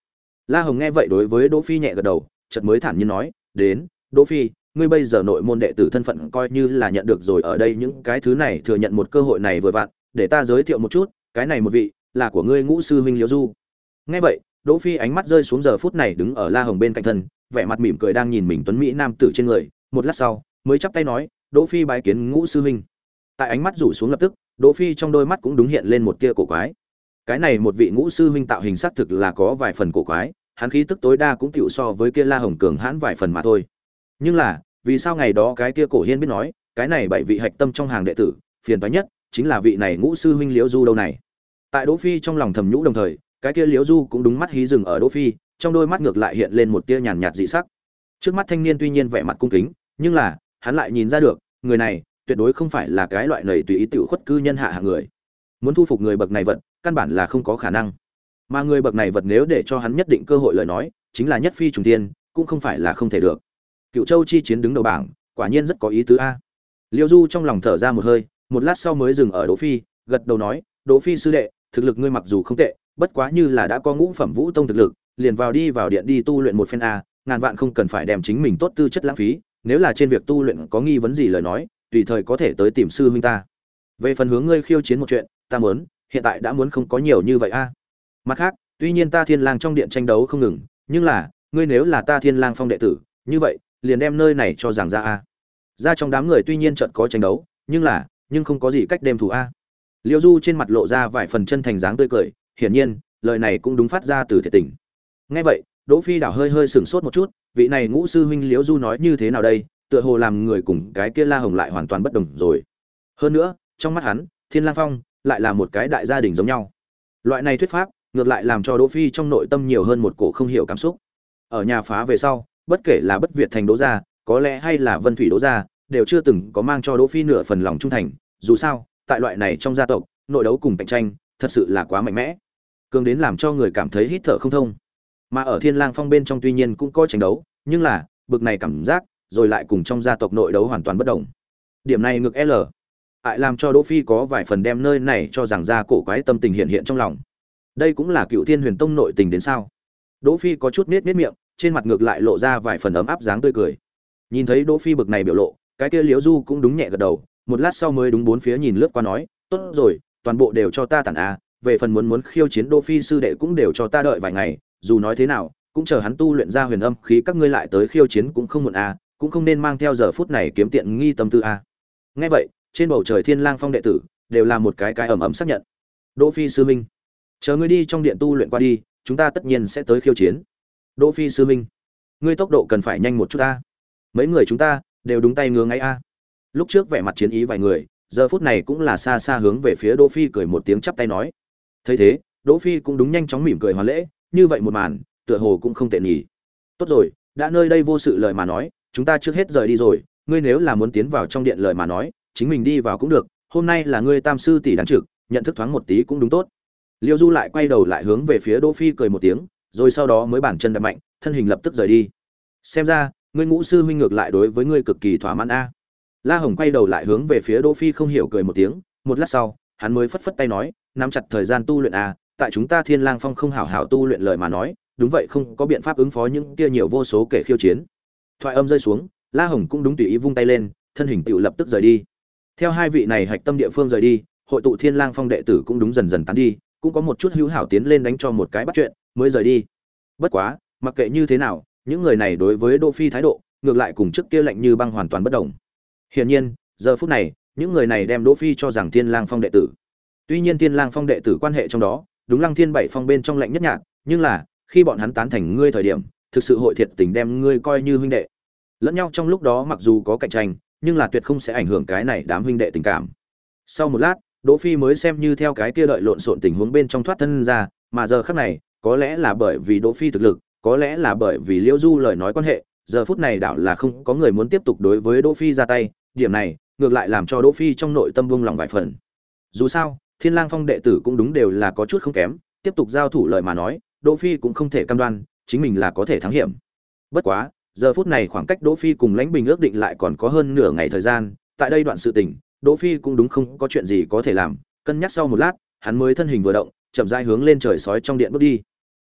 la hồng nghe vậy đối với đỗ phi nhẹ gật đầu, chợt mới thản nhiên nói, đến, đỗ phi, ngươi bây giờ nội môn đệ tử thân phận coi như là nhận được rồi, ở đây những cái thứ này thừa nhận một cơ hội này vừa vặn, để ta giới thiệu một chút, cái này một vị là của ngươi ngũ sư huynh liễu du. Nghe vậy, đỗ phi ánh mắt rơi xuống giờ phút này đứng ở la hồng bên cạnh thân, vẻ mặt mỉm cười đang nhìn mình tuấn mỹ nam tử trên người. Một lát sau, mới chắp tay nói, đỗ phi bái kiến ngũ sư huynh. Tại ánh mắt rủ xuống lập tức, đỗ phi trong đôi mắt cũng đúng hiện lên một tia cổ quái cái này một vị ngũ sư huynh tạo hình xác thực là có vài phần cổ quái, hắn khí tức tối đa cũng tiểu so với kia la hồng cường hãn vài phần mà thôi. Nhưng là, vì sao ngày đó cái kia cổ hiên biết nói, cái này bảy vị hạch tâm trong hàng đệ tử, phiền toái nhất chính là vị này ngũ sư huynh liễu du đâu này? Tại đỗ phi trong lòng thầm nhũ đồng thời, cái kia liễu du cũng đúng mắt hí dừng ở đỗ phi, trong đôi mắt ngược lại hiện lên một tia nhàn nhạt dị sắc. Trước mắt thanh niên tuy nhiên vẻ mặt cung kính, nhưng là, hắn lại nhìn ra được, người này tuyệt đối không phải là cái loại nầy tùy ý tiểu khuất cư nhân hạ hạng người. Muốn thu phục người bậc này vật căn bản là không có khả năng. Mà người bậc này vật nếu để cho hắn nhất định cơ hội lời nói, chính là nhất phi trùng tiên cũng không phải là không thể được. Cựu châu chi chiến đứng đầu bảng, quả nhiên rất có ý tứ a. Liêu du trong lòng thở ra một hơi, một lát sau mới dừng ở đỗ phi, gật đầu nói, đỗ phi sư đệ, thực lực ngươi mặc dù không tệ, bất quá như là đã có ngũ phẩm vũ tông thực lực, liền vào đi vào điện đi tu luyện một phen a, ngàn vạn không cần phải đem chính mình tốt tư chất lãng phí, nếu là trên việc tu luyện có nghi vấn gì lời nói, tùy thời có thể tới tìm sư huynh ta. Về phần hướng ngươi khiêu chiến một chuyện, ta muốn hiện tại đã muốn không có nhiều như vậy a. Mặt khác, tuy nhiên ta thiên lang trong điện tranh đấu không ngừng, nhưng là, ngươi nếu là ta thiên lang phong đệ tử, như vậy, liền đem nơi này cho giảng ra a. Ra trong đám người tuy nhiên trận có tranh đấu, nhưng là, nhưng không có gì cách đem thủ a. Liêu du trên mặt lộ ra vài phần chân thành dáng tươi cười, hiển nhiên, lời này cũng đúng phát ra từ thiệt tình. Nghe vậy, đỗ phi đảo hơi hơi sừng sốt một chút, vị này ngũ sư huynh liễu du nói như thế nào đây, tựa hồ làm người cùng cái kia la hồng lại hoàn toàn bất đồng rồi. Hơn nữa, trong mắt hắn, thiên lang phong lại là một cái đại gia đình giống nhau. Loại này thuyết pháp, ngược lại làm cho đỗ phi trong nội tâm nhiều hơn một cổ không hiểu cảm xúc. Ở nhà phá về sau, bất kể là bất việt thành đỗ gia, có lẽ hay là vân thủy đỗ gia, đều chưa từng có mang cho đỗ phi nửa phần lòng trung thành. Dù sao, tại loại này trong gia tộc, nội đấu cùng cạnh tranh, thật sự là quá mạnh mẽ. Cường đến làm cho người cảm thấy hít thở không thông. Mà ở thiên lang phong bên trong tuy nhiên cũng có tranh đấu, nhưng là, bực này cảm giác, rồi lại cùng trong gia tộc nội đấu hoàn toàn bất động. điểm này ngược l ại làm cho đỗ phi có vài phần đem nơi này cho rằng ra cổ quái tâm tình hiện hiện trong lòng. Đây cũng là cựu thiên huyền tông nội tình đến sao? Đỗ phi có chút nết nết miệng, trên mặt ngược lại lộ ra vài phần ấm áp dáng tươi cười. Nhìn thấy đỗ phi bực này biểu lộ, cái kia liễu du cũng đúng nhẹ gật đầu, một lát sau mới đúng bốn phía nhìn lướt qua nói, tốt rồi, toàn bộ đều cho ta tản a à, về phần muốn muốn khiêu chiến đỗ phi sư đệ cũng đều cho ta đợi vài ngày, dù nói thế nào, cũng chờ hắn tu luyện ra huyền âm khí các ngươi lại tới khiêu chiến cũng không muộn a cũng không nên mang theo giờ phút này kiếm tiện nghi tâm tư a nghe vậy trên bầu trời thiên lang phong đệ tử đều là một cái cái ẩm ẩm xác nhận. Đỗ phi sư minh, chờ ngươi đi trong điện tu luyện qua đi, chúng ta tất nhiên sẽ tới khiêu chiến. Đỗ phi sư minh, ngươi tốc độ cần phải nhanh một chút ta. Mấy người chúng ta đều đúng tay ngứa ngay a. Lúc trước vẻ mặt chiến ý vài người, giờ phút này cũng là xa xa hướng về phía đỗ phi cười một tiếng chắp tay nói. Thấy thế, đỗ phi cũng đúng nhanh chóng mỉm cười hoàn lễ, như vậy một màn, tựa hồ cũng không tệ nhỉ. Tốt rồi, đã nơi đây vô sự lời mà nói, chúng ta trước hết rời đi rồi, ngươi nếu là muốn tiến vào trong điện lời mà nói chính mình đi vào cũng được, hôm nay là ngươi tam sư tỷ đáng trực, nhận thức thoáng một tí cũng đúng tốt. Liêu du lại quay đầu lại hướng về phía đỗ phi cười một tiếng, rồi sau đó mới bản chân đập mạnh, thân hình lập tức rời đi. Xem ra, ngươi ngũ sư huynh ngược lại đối với ngươi cực kỳ thỏa mãn a. La hồng quay đầu lại hướng về phía đỗ phi không hiểu cười một tiếng, một lát sau, hắn mới phất phất tay nói, nắm chặt thời gian tu luyện a, tại chúng ta thiên lang phong không hảo hảo tu luyện lời mà nói, đúng vậy không có biện pháp ứng phó những kia nhiều vô số kẻ khiêu chiến. Thoại âm rơi xuống, la hồng cũng đúng tùy ý vung tay lên, thân hình tựu lập tức rời đi theo hai vị này hạch tâm địa phương rời đi, hội tụ thiên lang phong đệ tử cũng đúng dần dần tán đi, cũng có một chút hữu hảo tiến lên đánh cho một cái bắt chuyện, mới rời đi. Bất quá, mặc kệ như thế nào, những người này đối với đỗ phi thái độ, ngược lại cùng trước kia lạnh như băng hoàn toàn bất động hiển nhiên, giờ phút này, những người này đem đỗ phi cho rằng thiên lang phong đệ tử. Tuy nhiên thiên lang phong đệ tử quan hệ trong đó, đúng lăng thiên bảy phong bên trong lạnh nhất nhạt, nhưng là, khi bọn hắn tán thành ngươi thời điểm, thực sự hội thiệt tình đem ngươi coi như huynh đệ. Lẫn nhau trong lúc đó mặc dù có cạnh tranh nhưng là tuyệt không sẽ ảnh hưởng cái này đám huynh đệ tình cảm. Sau một lát, đỗ phi mới xem như theo cái kia đợi lộn xộn tình huống bên trong thoát thân ra, mà giờ khắc này, có lẽ là bởi vì đỗ phi thực lực, có lẽ là bởi vì liễu du lời nói quan hệ, giờ phút này đảo là không có người muốn tiếp tục đối với đỗ phi ra tay, điểm này, ngược lại làm cho đỗ phi trong nội tâm buông lòng vài phần. Dù sao, thiên lang phong đệ tử cũng đúng đều là có chút không kém, tiếp tục giao thủ lời mà nói, đỗ phi cũng không thể cam đoan, chính mình là có thể thắng hiểm. Bất quá giờ phút này khoảng cách đỗ phi cùng lãnh bình ước định lại còn có hơn nửa ngày thời gian, tại đây đoạn sự tình, đỗ phi cũng đúng không có chuyện gì có thể làm, cân nhắc sau một lát, hắn mới thân hình vừa động, chậm rãi hướng lên trời sói trong điện bước đi.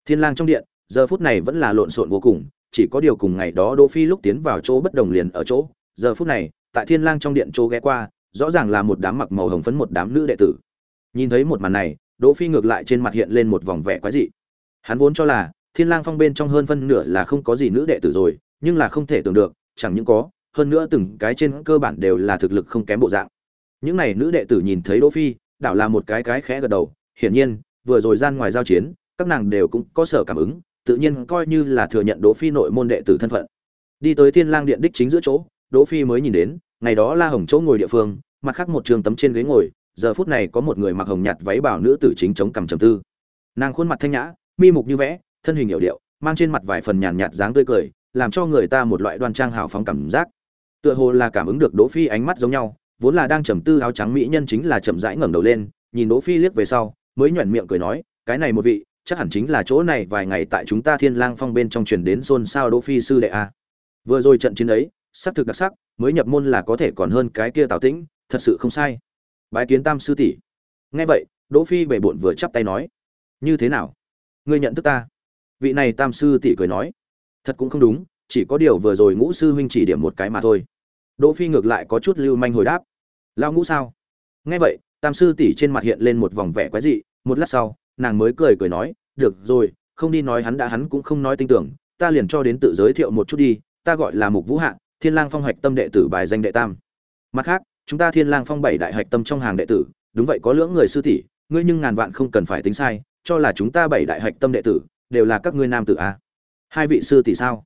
Thiên lang trong điện, giờ phút này vẫn là lộn xộn vô cùng, chỉ có điều cùng ngày đó đỗ phi lúc tiến vào chỗ bất đồng liền ở chỗ, giờ phút này, tại thiên lang trong điện chỗ ghé qua, rõ ràng là một đám mặc màu hồng phấn một đám nữ đệ tử. Nhìn thấy một màn này, đỗ phi ngược lại trên mặt hiện lên một vòng vẻ quái dị. Hắn vốn cho là, thiên lang phong bên trong hơn phân nửa là không có gì nữ đệ tử rồi nhưng là không thể tưởng được, chẳng những có, hơn nữa từng cái trên cơ bản đều là thực lực không kém bộ dạng. Những này nữ đệ tử nhìn thấy đỗ phi, đảo là một cái cái khẽ gật đầu, hiển nhiên, vừa rồi gian ngoài giao chiến, các nàng đều cũng có sở cảm ứng, tự nhiên coi như là thừa nhận đỗ phi nội môn đệ tử thân phận. Đi tới thiên lang điện đích chính giữa chỗ, đỗ phi mới nhìn đến, ngày đó la hồng chỗ ngồi địa phương, mặt khác một trường tấm trên ghế ngồi, giờ phút này có một người mặc hồng nhạt váy bảo nữ tử chính chống cằm trầm tư. Nàng khuôn mặt thanh nhã, mi mục như vẽ, thân hình hiểu điệu, mang trên mặt vài phần nhàn nhạt dáng tươi cười làm cho người ta một loại đoan trang hào phóng cảm giác. Tựa hồ là cảm ứng được đỗ phi ánh mắt giống nhau, vốn là đang trầm tư áo trắng mỹ nhân chính là chậm rãi ngẩng đầu lên, nhìn đỗ phi liếc về sau, mới nhuyễn miệng cười nói, cái này một vị, chắc hẳn chính là chỗ này vài ngày tại chúng ta thiên lang phong bên trong truyền đến xôn xao đỗ phi sư đệ a. Vừa rồi trận chiến ấy, sắc thực đặc sắc, mới nhập môn là có thể còn hơn cái kia tào tĩnh, thật sự không sai. Bái kiến tam sư tỷ. Nghe vậy, đỗ phi bệ bội vừa chắp tay nói, như thế nào? Ngươi nhận thức ta? Vị này tam sư tỷ cười nói thật cũng không đúng, chỉ có điều vừa rồi ngũ sư huynh chỉ điểm một cái mà thôi. Đỗ phi ngược lại có chút lưu manh hồi đáp. Lao ngũ sao? Nghe vậy, tam sư tỷ trên mặt hiện lên một vòng vẻ quái dị, một lát sau, nàng mới cười cười nói, được rồi, không đi nói hắn đã hắn cũng không nói tin tưởng, ta liền cho đến tự giới thiệu một chút đi, ta gọi là mục vũ hạ, thiên lang phong Hạch tâm đệ tử bài danh đệ tam. Mặt khác, chúng ta thiên lang phong bảy đại hạch tâm trong hàng đệ tử, đúng vậy có lưỡng người sư tỷ, ngươi nhưng ngàn vạn không cần phải tính sai, cho là chúng ta bảy đại hạch tâm đệ tử, đều là các ngươi nam tử a hai vị sư tỷ sao?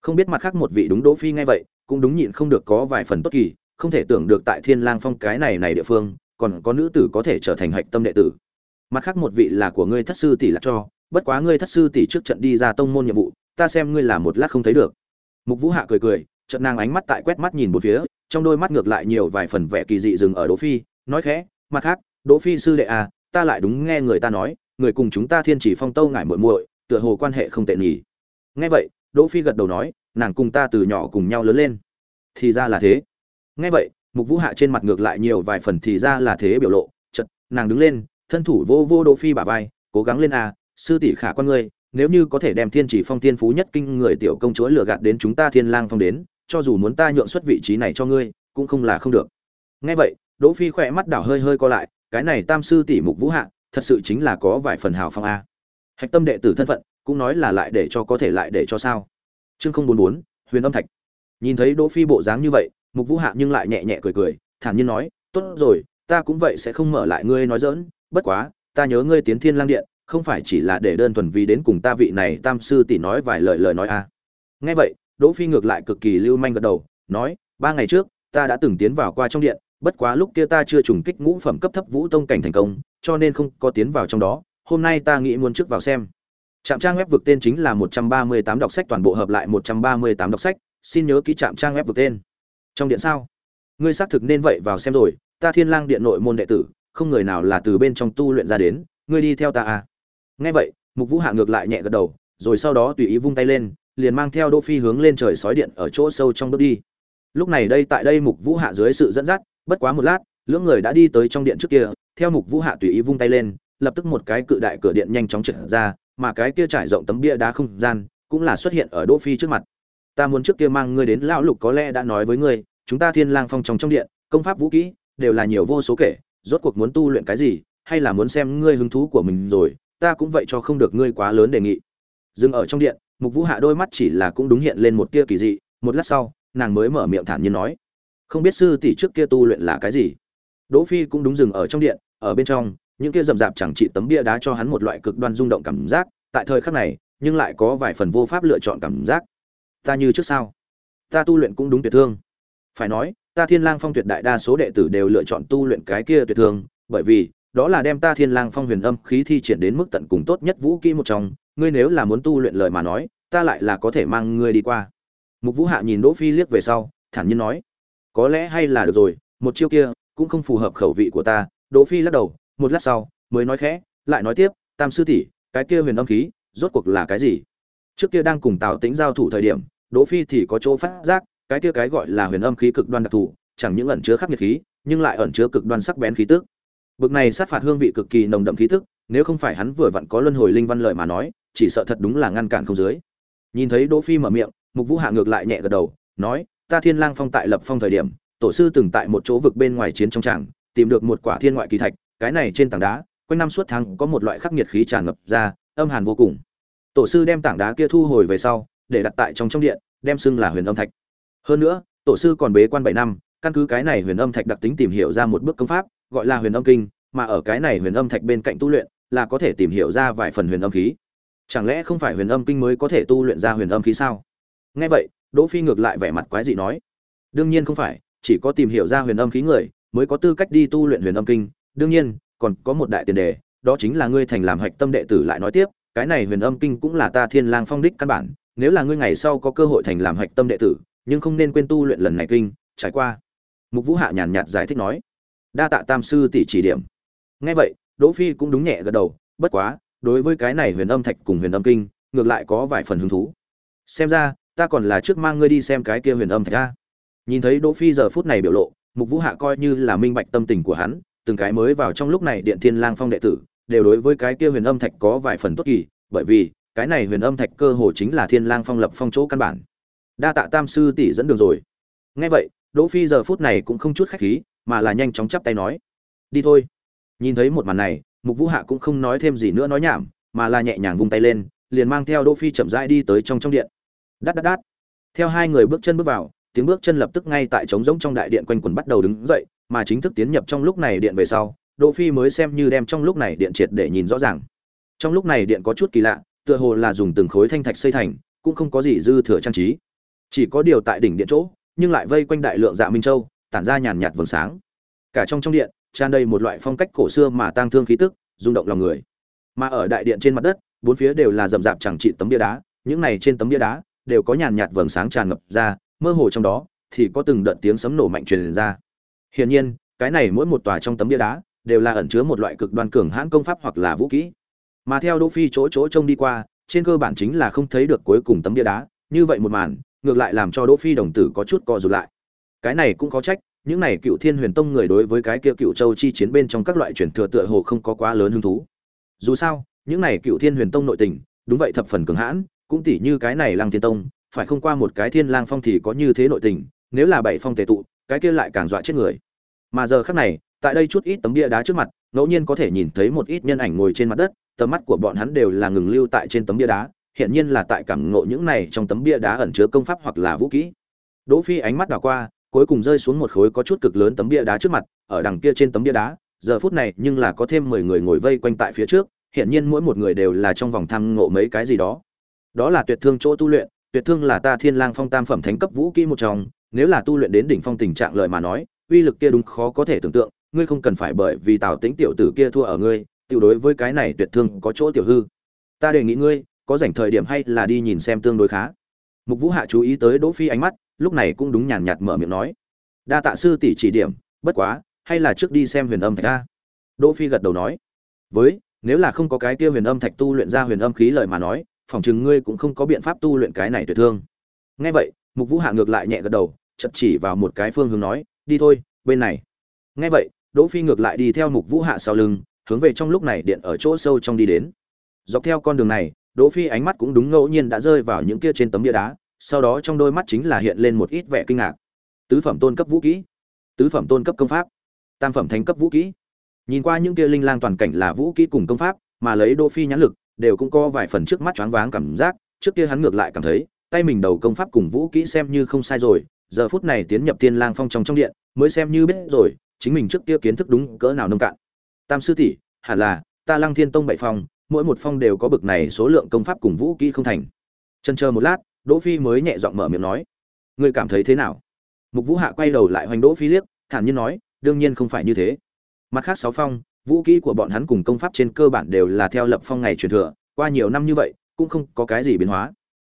Không biết mặt khác một vị đúng đỗ phi ngay vậy, cũng đúng nhịn không được có vài phần tốt kỳ, không thể tưởng được tại thiên lang phong cái này này địa phương, còn có nữ tử có thể trở thành hạch tâm đệ tử. Mặt khác một vị là của ngươi thất sư tỷ là cho, bất quá ngươi thất sư tỷ trước trận đi ra tông môn nhiệm vụ, ta xem ngươi là một lát không thấy được. Mục vũ hạ cười cười trận nàng ánh mắt tại quét mắt nhìn một phía, trong đôi mắt ngược lại nhiều vài phần vẻ kỳ dị dừng ở đỗ phi, nói khẽ, mặt khác, đỗ phi sư đệ à ta lại đúng nghe người ta nói, người cùng chúng ta thiên chỉ phong tâu ngải muội muội, tựa hồ quan hệ không tệ nhỉ nghe vậy, đỗ phi gật đầu nói, nàng cùng ta từ nhỏ cùng nhau lớn lên. Thì ra là thế. Nghe vậy, mục vũ hạ trên mặt ngược lại nhiều vài phần thì ra là thế biểu lộ chật nàng đứng lên, thân thủ vô vô đỗ phi bả vai, cố gắng lên à sư tỷ khả quan ngươi, nếu như có thể đem thiên chỉ phong thiên phú nhất kinh người tiểu công chúa lừa gạt đến chúng ta thiên lang phong đến, cho dù muốn ta nhượng xuất vị trí này cho ngươi, cũng không là không được. Nghe vậy, đỗ phi khỏe mắt đảo hơi hơi co lại, cái này tam sư tỷ mục vũ hạ, thật sự chính là có vài phần hào phong a. Hạch tâm đệ tử thân phận cũng nói là lại để cho có thể lại để cho sao. Chương không bốn bốn, huyền âm thạch. Nhìn thấy đỗ phi bộ dáng như vậy, mục vũ hạ nhưng lại nhẹ nhẹ cười cười, thản nhiên nói, tốt rồi, ta cũng vậy sẽ không mở lại ngươi nói dỡn bất quá, ta nhớ ngươi tiến thiên lang điện, không phải chỉ là để đơn thuần vì đến cùng ta vị này tam sư tỷ nói vài lời lời nói a nghe vậy, đỗ phi ngược lại cực kỳ lưu manh gật đầu, nói, ba ngày trước, ta đã từng tiến vào qua trong điện, bất quá lúc kia ta chưa trùng kích ngũ phẩm cấp thấp vũ tông cảnh thành công, cho nên không có tiến vào trong đó, hôm nay ta nghĩ muốn trước vào xem trạm trang web vực tên chính là 138 đọc sách, toàn bộ hợp lại 138 đọc sách. Xin nhớ ký trạm trang web vực tên. Trong điện sao? Ngươi xác thực nên vậy vào xem rồi. Ta thiên lang điện nội môn đệ tử, không người nào là từ bên trong tu luyện ra đến. Ngươi đi theo ta à? Nghe vậy, mục vũ hạ ngược lại nhẹ gật đầu, rồi sau đó tùy ý vung tay lên, liền mang theo đỗ phi hướng lên trời sói điện ở chỗ sâu trong bước đi. Lúc này đây tại đây mục vũ hạ dưới sự dẫn dắt, bất quá một lát, lưỡng người đã đi tới trong điện trước kia. Theo mục vũ hạ tùy ý vung tay lên lập tức một cái cự đại cửa điện nhanh chóng trượt ra, mà cái kia trải rộng tấm bia đá không gian cũng là xuất hiện ở đỗ phi trước mặt. Ta muốn trước kia mang ngươi đến lão lục có lẽ đã nói với ngươi, chúng ta thiên lang phong trong trong điện, công pháp vũ kỹ đều là nhiều vô số kể, rốt cuộc muốn tu luyện cái gì, hay là muốn xem ngươi hứng thú của mình rồi, ta cũng vậy cho không được ngươi quá lớn đề nghị. Dừng ở trong điện, mục vũ hạ đôi mắt chỉ là cũng đúng hiện lên một tia kỳ dị, một lát sau, nàng mới mở miệng thản nhiên nói, không biết sư tỷ trước kia tu luyện là cái gì? Đỗ phi cũng đúng dừng ở trong điện, ở bên trong những kia rậm rạp chẳng trị tấm bia đá cho hắn một loại cực đoan rung động cảm giác, tại thời khắc này, nhưng lại có vài phần vô pháp lựa chọn cảm giác. Ta như trước sao? Ta tu luyện cũng đúng tuyệt thương. Phải nói, ta thiên lang phong tuyệt đại đa số đệ tử đều lựa chọn tu luyện cái kia tuyệt thương, bởi vì, đó là đem ta thiên lang phong huyền âm khí thi triển đến mức tận cùng tốt nhất vũ kỹ một trong, ngươi nếu là muốn tu luyện lời mà nói, ta lại là có thể mang ngươi đi qua. Mục vũ hạ nhìn đỗ phi liếc về sau, thản nhiên nói, có lẽ hay là được rồi, một chiêu kia cũng không phù hợp khẩu vị của ta. Đỗ phi lắc đầu một lát sau, mới nói khẽ, lại nói tiếp, tam sư tỷ, cái kia huyền âm khí, rốt cuộc là cái gì? Trước kia đang cùng tào tĩnh giao thủ thời điểm, đỗ phi thì có chỗ phát giác, cái kia cái gọi là huyền âm khí cực đoan đặc thù, chẳng những ẩn chứa khắc nghiệt khí, nhưng lại ẩn chứa cực đoan sắc bén khí tức. Bực này sát phạt hương vị cực kỳ nồng đậm khí tức, nếu không phải hắn vừa vặn có luân hồi linh văn lợi mà nói, chỉ sợ thật đúng là ngăn cản không dưới. Nhìn thấy đỗ phi mở miệng, mục vũ hạ ngược lại nhẹ gật đầu, nói, ta thiên lang phong tại lập phong thời điểm, tổ sư từng tại một chỗ vực bên ngoài chiến trong tràng, tìm được một quả thiên ngoại kỳ thạch cái này trên tảng đá, quanh năm suốt tháng có một loại khắc nghiệt khí tràn ngập ra, âm hàn vô cùng. Tổ sư đem tảng đá kia thu hồi về sau, để đặt tại trong trong điện, đem xưng là huyền âm thạch. Hơn nữa, tổ sư còn bế quan bảy năm, căn cứ cái này huyền âm thạch đặc tính tìm hiểu ra một bước công pháp, gọi là huyền âm kinh, mà ở cái này huyền âm thạch bên cạnh tu luyện, là có thể tìm hiểu ra vài phần huyền âm khí. Chẳng lẽ không phải huyền âm kinh mới có thể tu luyện ra huyền âm khí sao? Nghe vậy, đỗ phi ngược lại vẻ mặt quái dị nói, đương nhiên không phải, chỉ có tìm hiểu ra huyền âm khí người, mới có tư cách đi tu luyện huyền âm kinh đương nhiên, còn có một đại tiền đề, đó chính là ngươi thành làm hạch tâm đệ tử lại nói tiếp, cái này huyền âm kinh cũng là ta thiên lang phong đích căn bản, nếu là ngươi ngày sau có cơ hội thành làm hạch tâm đệ tử, nhưng không nên quên tu luyện lần này kinh, trải qua. Mục vũ hạ nhàn nhạt giải thích nói. Đa tạ tam sư tỷ chỉ điểm. Nghe vậy, đỗ phi cũng đúng nhẹ gật đầu, bất quá, đối với cái này huyền âm thạch cùng huyền âm kinh, ngược lại có vài phần hứng thú. Xem ra, ta còn là trước mang ngươi đi xem cái kia huyền âm thạch ra nhìn thấy đỗ phi giờ phút này biểu lộ, mục vũ hạ coi như là minh bạch tâm tình của hắn từng cái mới vào trong lúc này điện thiên lang phong đệ tử, đều đối với cái kia huyền âm thạch có vài phần tốt kỳ, bởi vì, cái này huyền âm thạch cơ hồ chính là thiên lang phong lập phong chỗ căn bản. Đa tạ tam sư tỷ dẫn đường rồi. Nghe vậy, đỗ phi giờ phút này cũng không chút khách khí, mà là nhanh chóng chắp tay nói. Đi thôi. Nhìn thấy một màn này, mục vũ hạ cũng không nói thêm gì nữa nói nhảm, mà là nhẹ nhàng vung tay lên, liền mang theo đỗ phi chậm rãi đi tới trong trong điện. Đát đát đát. Theo hai người bước chân bước vào, tiếng bước chân lập tức ngay tại trống rỗng trong đại điện quanh quẩn bắt đầu đứng dậy mà chính thức tiến nhập trong lúc này điện về sau, đỗ phi mới xem như đem trong lúc này điện triệt để nhìn rõ ràng. Trong lúc này điện có chút kỳ lạ, tựa hồ là dùng từng khối thanh thạch xây thành, cũng không có gì dư thừa trang trí. Chỉ có điều tại đỉnh điện chỗ, nhưng lại vây quanh đại lượng dạ minh châu, tản ra nhàn nhạt vầng sáng. Cả trong trong điện, tràn đầy một loại phong cách cổ xưa mà tang thương khí tức, rung động lòng người. Mà ở đại điện trên mặt đất, bốn phía đều là rậm rạp chẳng trị tấm bia đá, những này trên tấm bia đá đều có nhàn nhạt vầng sáng tràn ngập ra, mơ hồ trong đó thì có từng đợt tiếng sấm nổ mạnh truyền ra hiển nhiên, cái này mỗi một tòa trong tấm bia đá đều là ẩn chứa một loại cực đoan cường hãn công pháp hoặc là vũ khí. mà theo đỗ phi chỗ chỗ trông đi qua, trên cơ bản chính là không thấy được cuối cùng tấm bia đá. Như vậy một màn, ngược lại làm cho đỗ phi đồng tử có chút co rụt lại. Cái này cũng có trách, những này cựu thiên huyền tông người đối với cái kia cựu châu chi chiến bên trong các loại truyền thừa tựa hồ không có quá lớn hứng thú. Dù sao, những này cựu thiên huyền tông nội tình, đúng vậy thập phần cường hãn, cũng tỷ như cái này lăng thiên tông, phải không qua một cái thiên lang phong thì có như thế nội tình, nếu là bảy phong tề tụ cái kia lại càng dọa chết người. Mà giờ khắc này, tại đây chút ít tấm bia đá trước mặt, ngẫu nhiên có thể nhìn thấy một ít nhân ảnh ngồi trên mặt đất, tầm mắt của bọn hắn đều là ngừng lưu tại trên tấm bia đá hiện nhiên là tại cảm ngộ những này trong tấm bia đá ẩn chứa công pháp hoặc là vũ kỹ. Đỗ phi ánh mắt đảo qua, cuối cùng rơi xuống một khối có chút cực lớn tấm bia đá trước mặt, ở đằng kia trên tấm bia đá, giờ phút này nhưng là có thêm mười người ngồi vây quanh tại phía trước hiện nhiên mỗi một người đều là trong vòng tham ngộ mấy cái gì đó. Đó là tuyệt thương chỗ tu luyện tuyệt thương là ta thiên lang phong tam phẩm thánh cấp vũ kỹ một trong, nếu là tu luyện đến đỉnh phong tình trạng lợi mà nói, uy lực kia đúng khó có thể tưởng tượng, ngươi không cần phải bởi vì tào tĩnh tiểu tử kia thua ở ngươi, tiểu đối với cái này tuyệt thương có chỗ tiểu hư. Ta đề nghị ngươi, có rảnh thời điểm hay là đi nhìn xem tương đối khá. Mục vũ hạ chú ý tới đỗ phi ánh mắt, lúc này cũng đúng nhàn nhạt mở miệng nói. Đa tạ sư tỷ chỉ điểm, bất quá, hay là trước đi xem huyền âm thạch ta. Đỗ phi gật đầu nói. Với, nếu là không có cái kia huyền âm thạch tu luyện ra huyền âm khí lợi mà nói phỏng chừng ngươi cũng không có biện pháp tu luyện cái này tuyệt thương. Nghe vậy, mục vũ hạ ngược lại nhẹ gật đầu, chậm chỉ vào một cái phương hướng nói, đi thôi, bên này. Nghe vậy, đỗ phi ngược lại đi theo mục vũ hạ sau lưng, hướng về trong lúc này điện ở chỗ sâu trong đi đến. Dọc theo con đường này, đỗ phi ánh mắt cũng đúng ngẫu nhiên đã rơi vào những kia trên tấm bia đá, sau đó trong đôi mắt chính là hiện lên một ít vẻ kinh ngạc. Tứ phẩm tôn cấp vũ kỹ, tứ phẩm tôn cấp công pháp, tam phẩm thánh cấp vũ kỹ. Nhìn qua những kia linh lang toàn cảnh là vũ kỹ cùng công pháp, mà lấy đỗ phi nhãn lực đều cũng có vài phần trước mắt choáng váng cảm giác, trước kia hắn ngược lại cảm thấy, tay mình đầu công pháp cùng vũ kỹ xem như không sai rồi, giờ phút này tiến nhập tiên lang phong trong trong điện, mới xem như biết rồi, chính mình trước kia kiến thức đúng cỡ nào nông cạn. Tam sư tỷ, hẳn là, ta lăng thiên tông bảy phong, mỗi một phong đều có bực này số lượng công pháp cùng vũ kỹ không thành. Chân chờ một lát, đỗ phi mới nhẹ giọng mở miệng nói, ngươi cảm thấy thế nào? Mục vũ hạ quay đầu lại hoành đỗ phi liếc, thản nhiên nói, đương nhiên không phải như thế. Mặt khác sáu phong vũ kỹ của bọn hắn cùng công pháp trên cơ bản đều là theo lập phong ngày truyền thừa, qua nhiều năm như vậy, cũng không có cái gì biến hóa.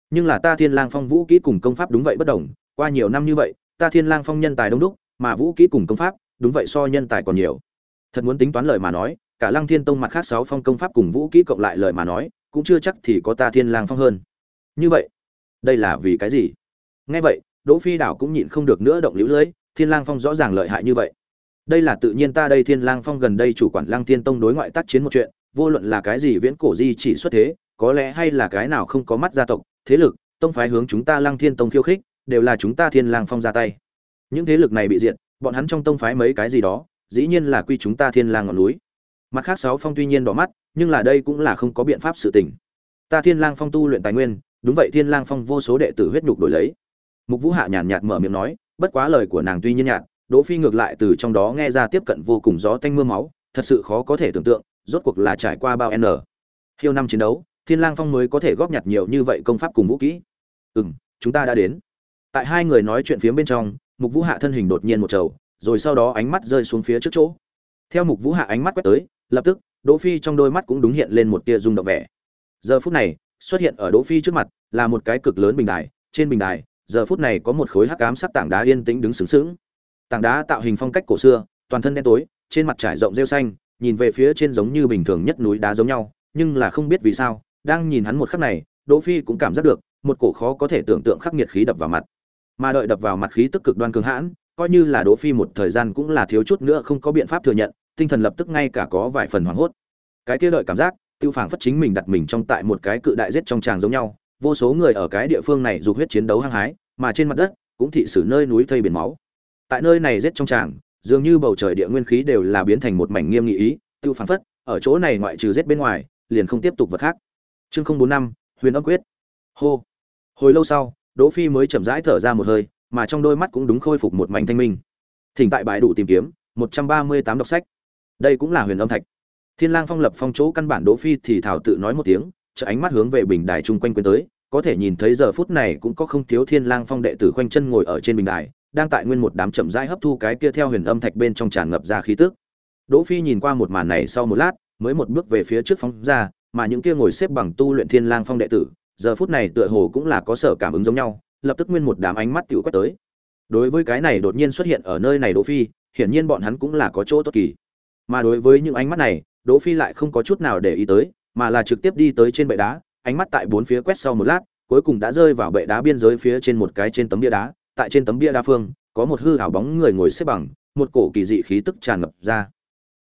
Nhưng là ta thiên lang phong vũ kỹ cùng công pháp đúng vậy bất đồng, qua nhiều năm như vậy, ta thiên lang phong nhân tài đông đúc, mà vũ kỹ cùng công pháp, đúng vậy so nhân tài còn nhiều. Thật muốn tính toán lời mà nói, cả lăng thiên tông mặt khác sáu phong công pháp cùng vũ kỹ cộng lại lời mà nói, cũng chưa chắc thì có ta thiên lang phong hơn. Như vậy, đây là vì cái gì? Nghe vậy, đỗ phi đảo cũng nhịn không được nữa động liễu lưỡi thiên lang phong rõ ràng lợi hại như vậy đây là tự nhiên ta đây thiên lang phong gần đây chủ quản Lang thiên tông đối ngoại tác chiến một chuyện, vô luận là cái gì viễn cổ di chỉ xuất thế, có lẽ hay là cái nào không có mắt gia tộc, thế lực, tông phái hướng chúng ta Lang thiên tông khiêu khích, đều là chúng ta thiên lang phong ra tay. Những thế lực này bị diệt, bọn hắn trong tông phái mấy cái gì đó, dĩ nhiên là quy chúng ta thiên lang ngọn núi. Mặt khác sáu phong tuy nhiên đỏ mắt, nhưng là đây cũng là không có biện pháp sự tình. Ta thiên lang phong tu luyện tài nguyên, đúng vậy thiên lang phong vô số đệ tử huyết nhục đổi lấy. Mục vũ hạ nhàn nhạt mở miệng nói, bất quá lời của nàng tuy nhiên nhạt đỗ phi ngược lại từ trong đó nghe ra tiếp cận vô cùng gió tanh mưa máu, thật sự khó có thể tưởng tượng, rốt cuộc là trải qua bao n. Hiêu năm chiến đấu, thiên lang phong mới có thể góp nhặt nhiều như vậy công pháp cùng vũ khí. ừm, chúng ta đã đến. Tại hai người nói chuyện phía bên trong, mục vũ hạ thân hình đột nhiên một trầu, rồi sau đó ánh mắt rơi xuống phía trước chỗ. Theo mục vũ hạ ánh mắt quét tới, lập tức, đỗ phi trong đôi mắt cũng đúng hiện lên một tia rung động vẻ. Giờ phút này, xuất hiện ở đỗ phi trước mặt là một cái cực lớn bình đài, trên bình đài, giờ phút này có một khối hắc ám sắc tảng đá yên tĩnh đứng sướng sướng tảng đá tạo hình phong cách cổ xưa, toàn thân đen tối, trên mặt trải rộng rêu xanh, nhìn về phía trên giống như bình thường nhất núi đá giống nhau, nhưng là không biết vì sao, đang nhìn hắn một khắc này, đỗ phi cũng cảm giác được, một cổ khó có thể tưởng tượng khắc nghiệt khí đập vào mặt. Mà đợi đập vào mặt khí tức cực đoan cường hãn, coi như là đỗ phi một thời gian cũng là thiếu chút nữa không có biện pháp thừa nhận, tinh thần lập tức ngay cả có vài phần hoảng hốt. Cái kia đợi cảm giác, tiêu phảng phất chính mình đặt mình trong tại một cái cự đại giết trong tràng giống nhau, vô số người ở cái địa phương này dục huyết chiến đấu hăng hái, mà trên mặt đất cũng thị sử nơi núi thây biển máu tại nơi này rết trong tràng, dường như bầu trời địa nguyên khí đều là biến thành một mảnh nghiêm nghị ý, tiêu phán phất, ở chỗ này ngoại trừ rết bên ngoài, liền không tiếp tục vật khác. Chương không bốn năm, huyền âm quyết. Hô. Hồi lâu sau, đỗ phi mới chậm rãi thở ra một hơi, mà trong đôi mắt cũng đúng khôi phục một mảnh thanh minh. Thỉnh tại bãi đủ tìm kiếm, một trăm ba mươi tám đọc sách. Đây cũng là huyền âm thạch. Thiên lang phong lập phong chỗ căn bản đỗ phi thì thảo tự nói một tiếng trợ ánh mắt hướng về bình đài chung quanh quên tới, có thể nhìn thấy giờ phút này cũng có không thiếu thiên lang phong đệ tử khoanh chân ngồi ở trên bình đài đang tại nguyên một đám chậm rãi hấp thu cái kia theo huyền âm thạch bên trong tràn ngập ra khí tức. Đỗ phi nhìn qua một màn này sau một lát, mới một bước về phía trước phóng ra, mà những kia ngồi xếp bằng tu luyện thiên lang phong đệ tử, giờ phút này tựa hồ cũng là có sở cảm ứng giống nhau, lập tức nguyên một đám ánh mắt tiểu quét tới. Đối với cái này đột nhiên xuất hiện ở nơi này đỗ phi, hiển nhiên bọn hắn cũng là có chỗ tốt kỳ. Mà đối với những ánh mắt này, đỗ phi lại không có chút nào để ý tới, mà là trực tiếp đi tới trên bệ đá, ánh mắt tại bốn phía quét sau một lát, cuối cùng đã rơi vào bệ đá biên giới phía trên một cái trên tấm bia đá tại trên tấm bia đa phương, có một hư hảo bóng người ngồi xếp bằng, một cổ kỳ dị khí tức tràn ngập ra.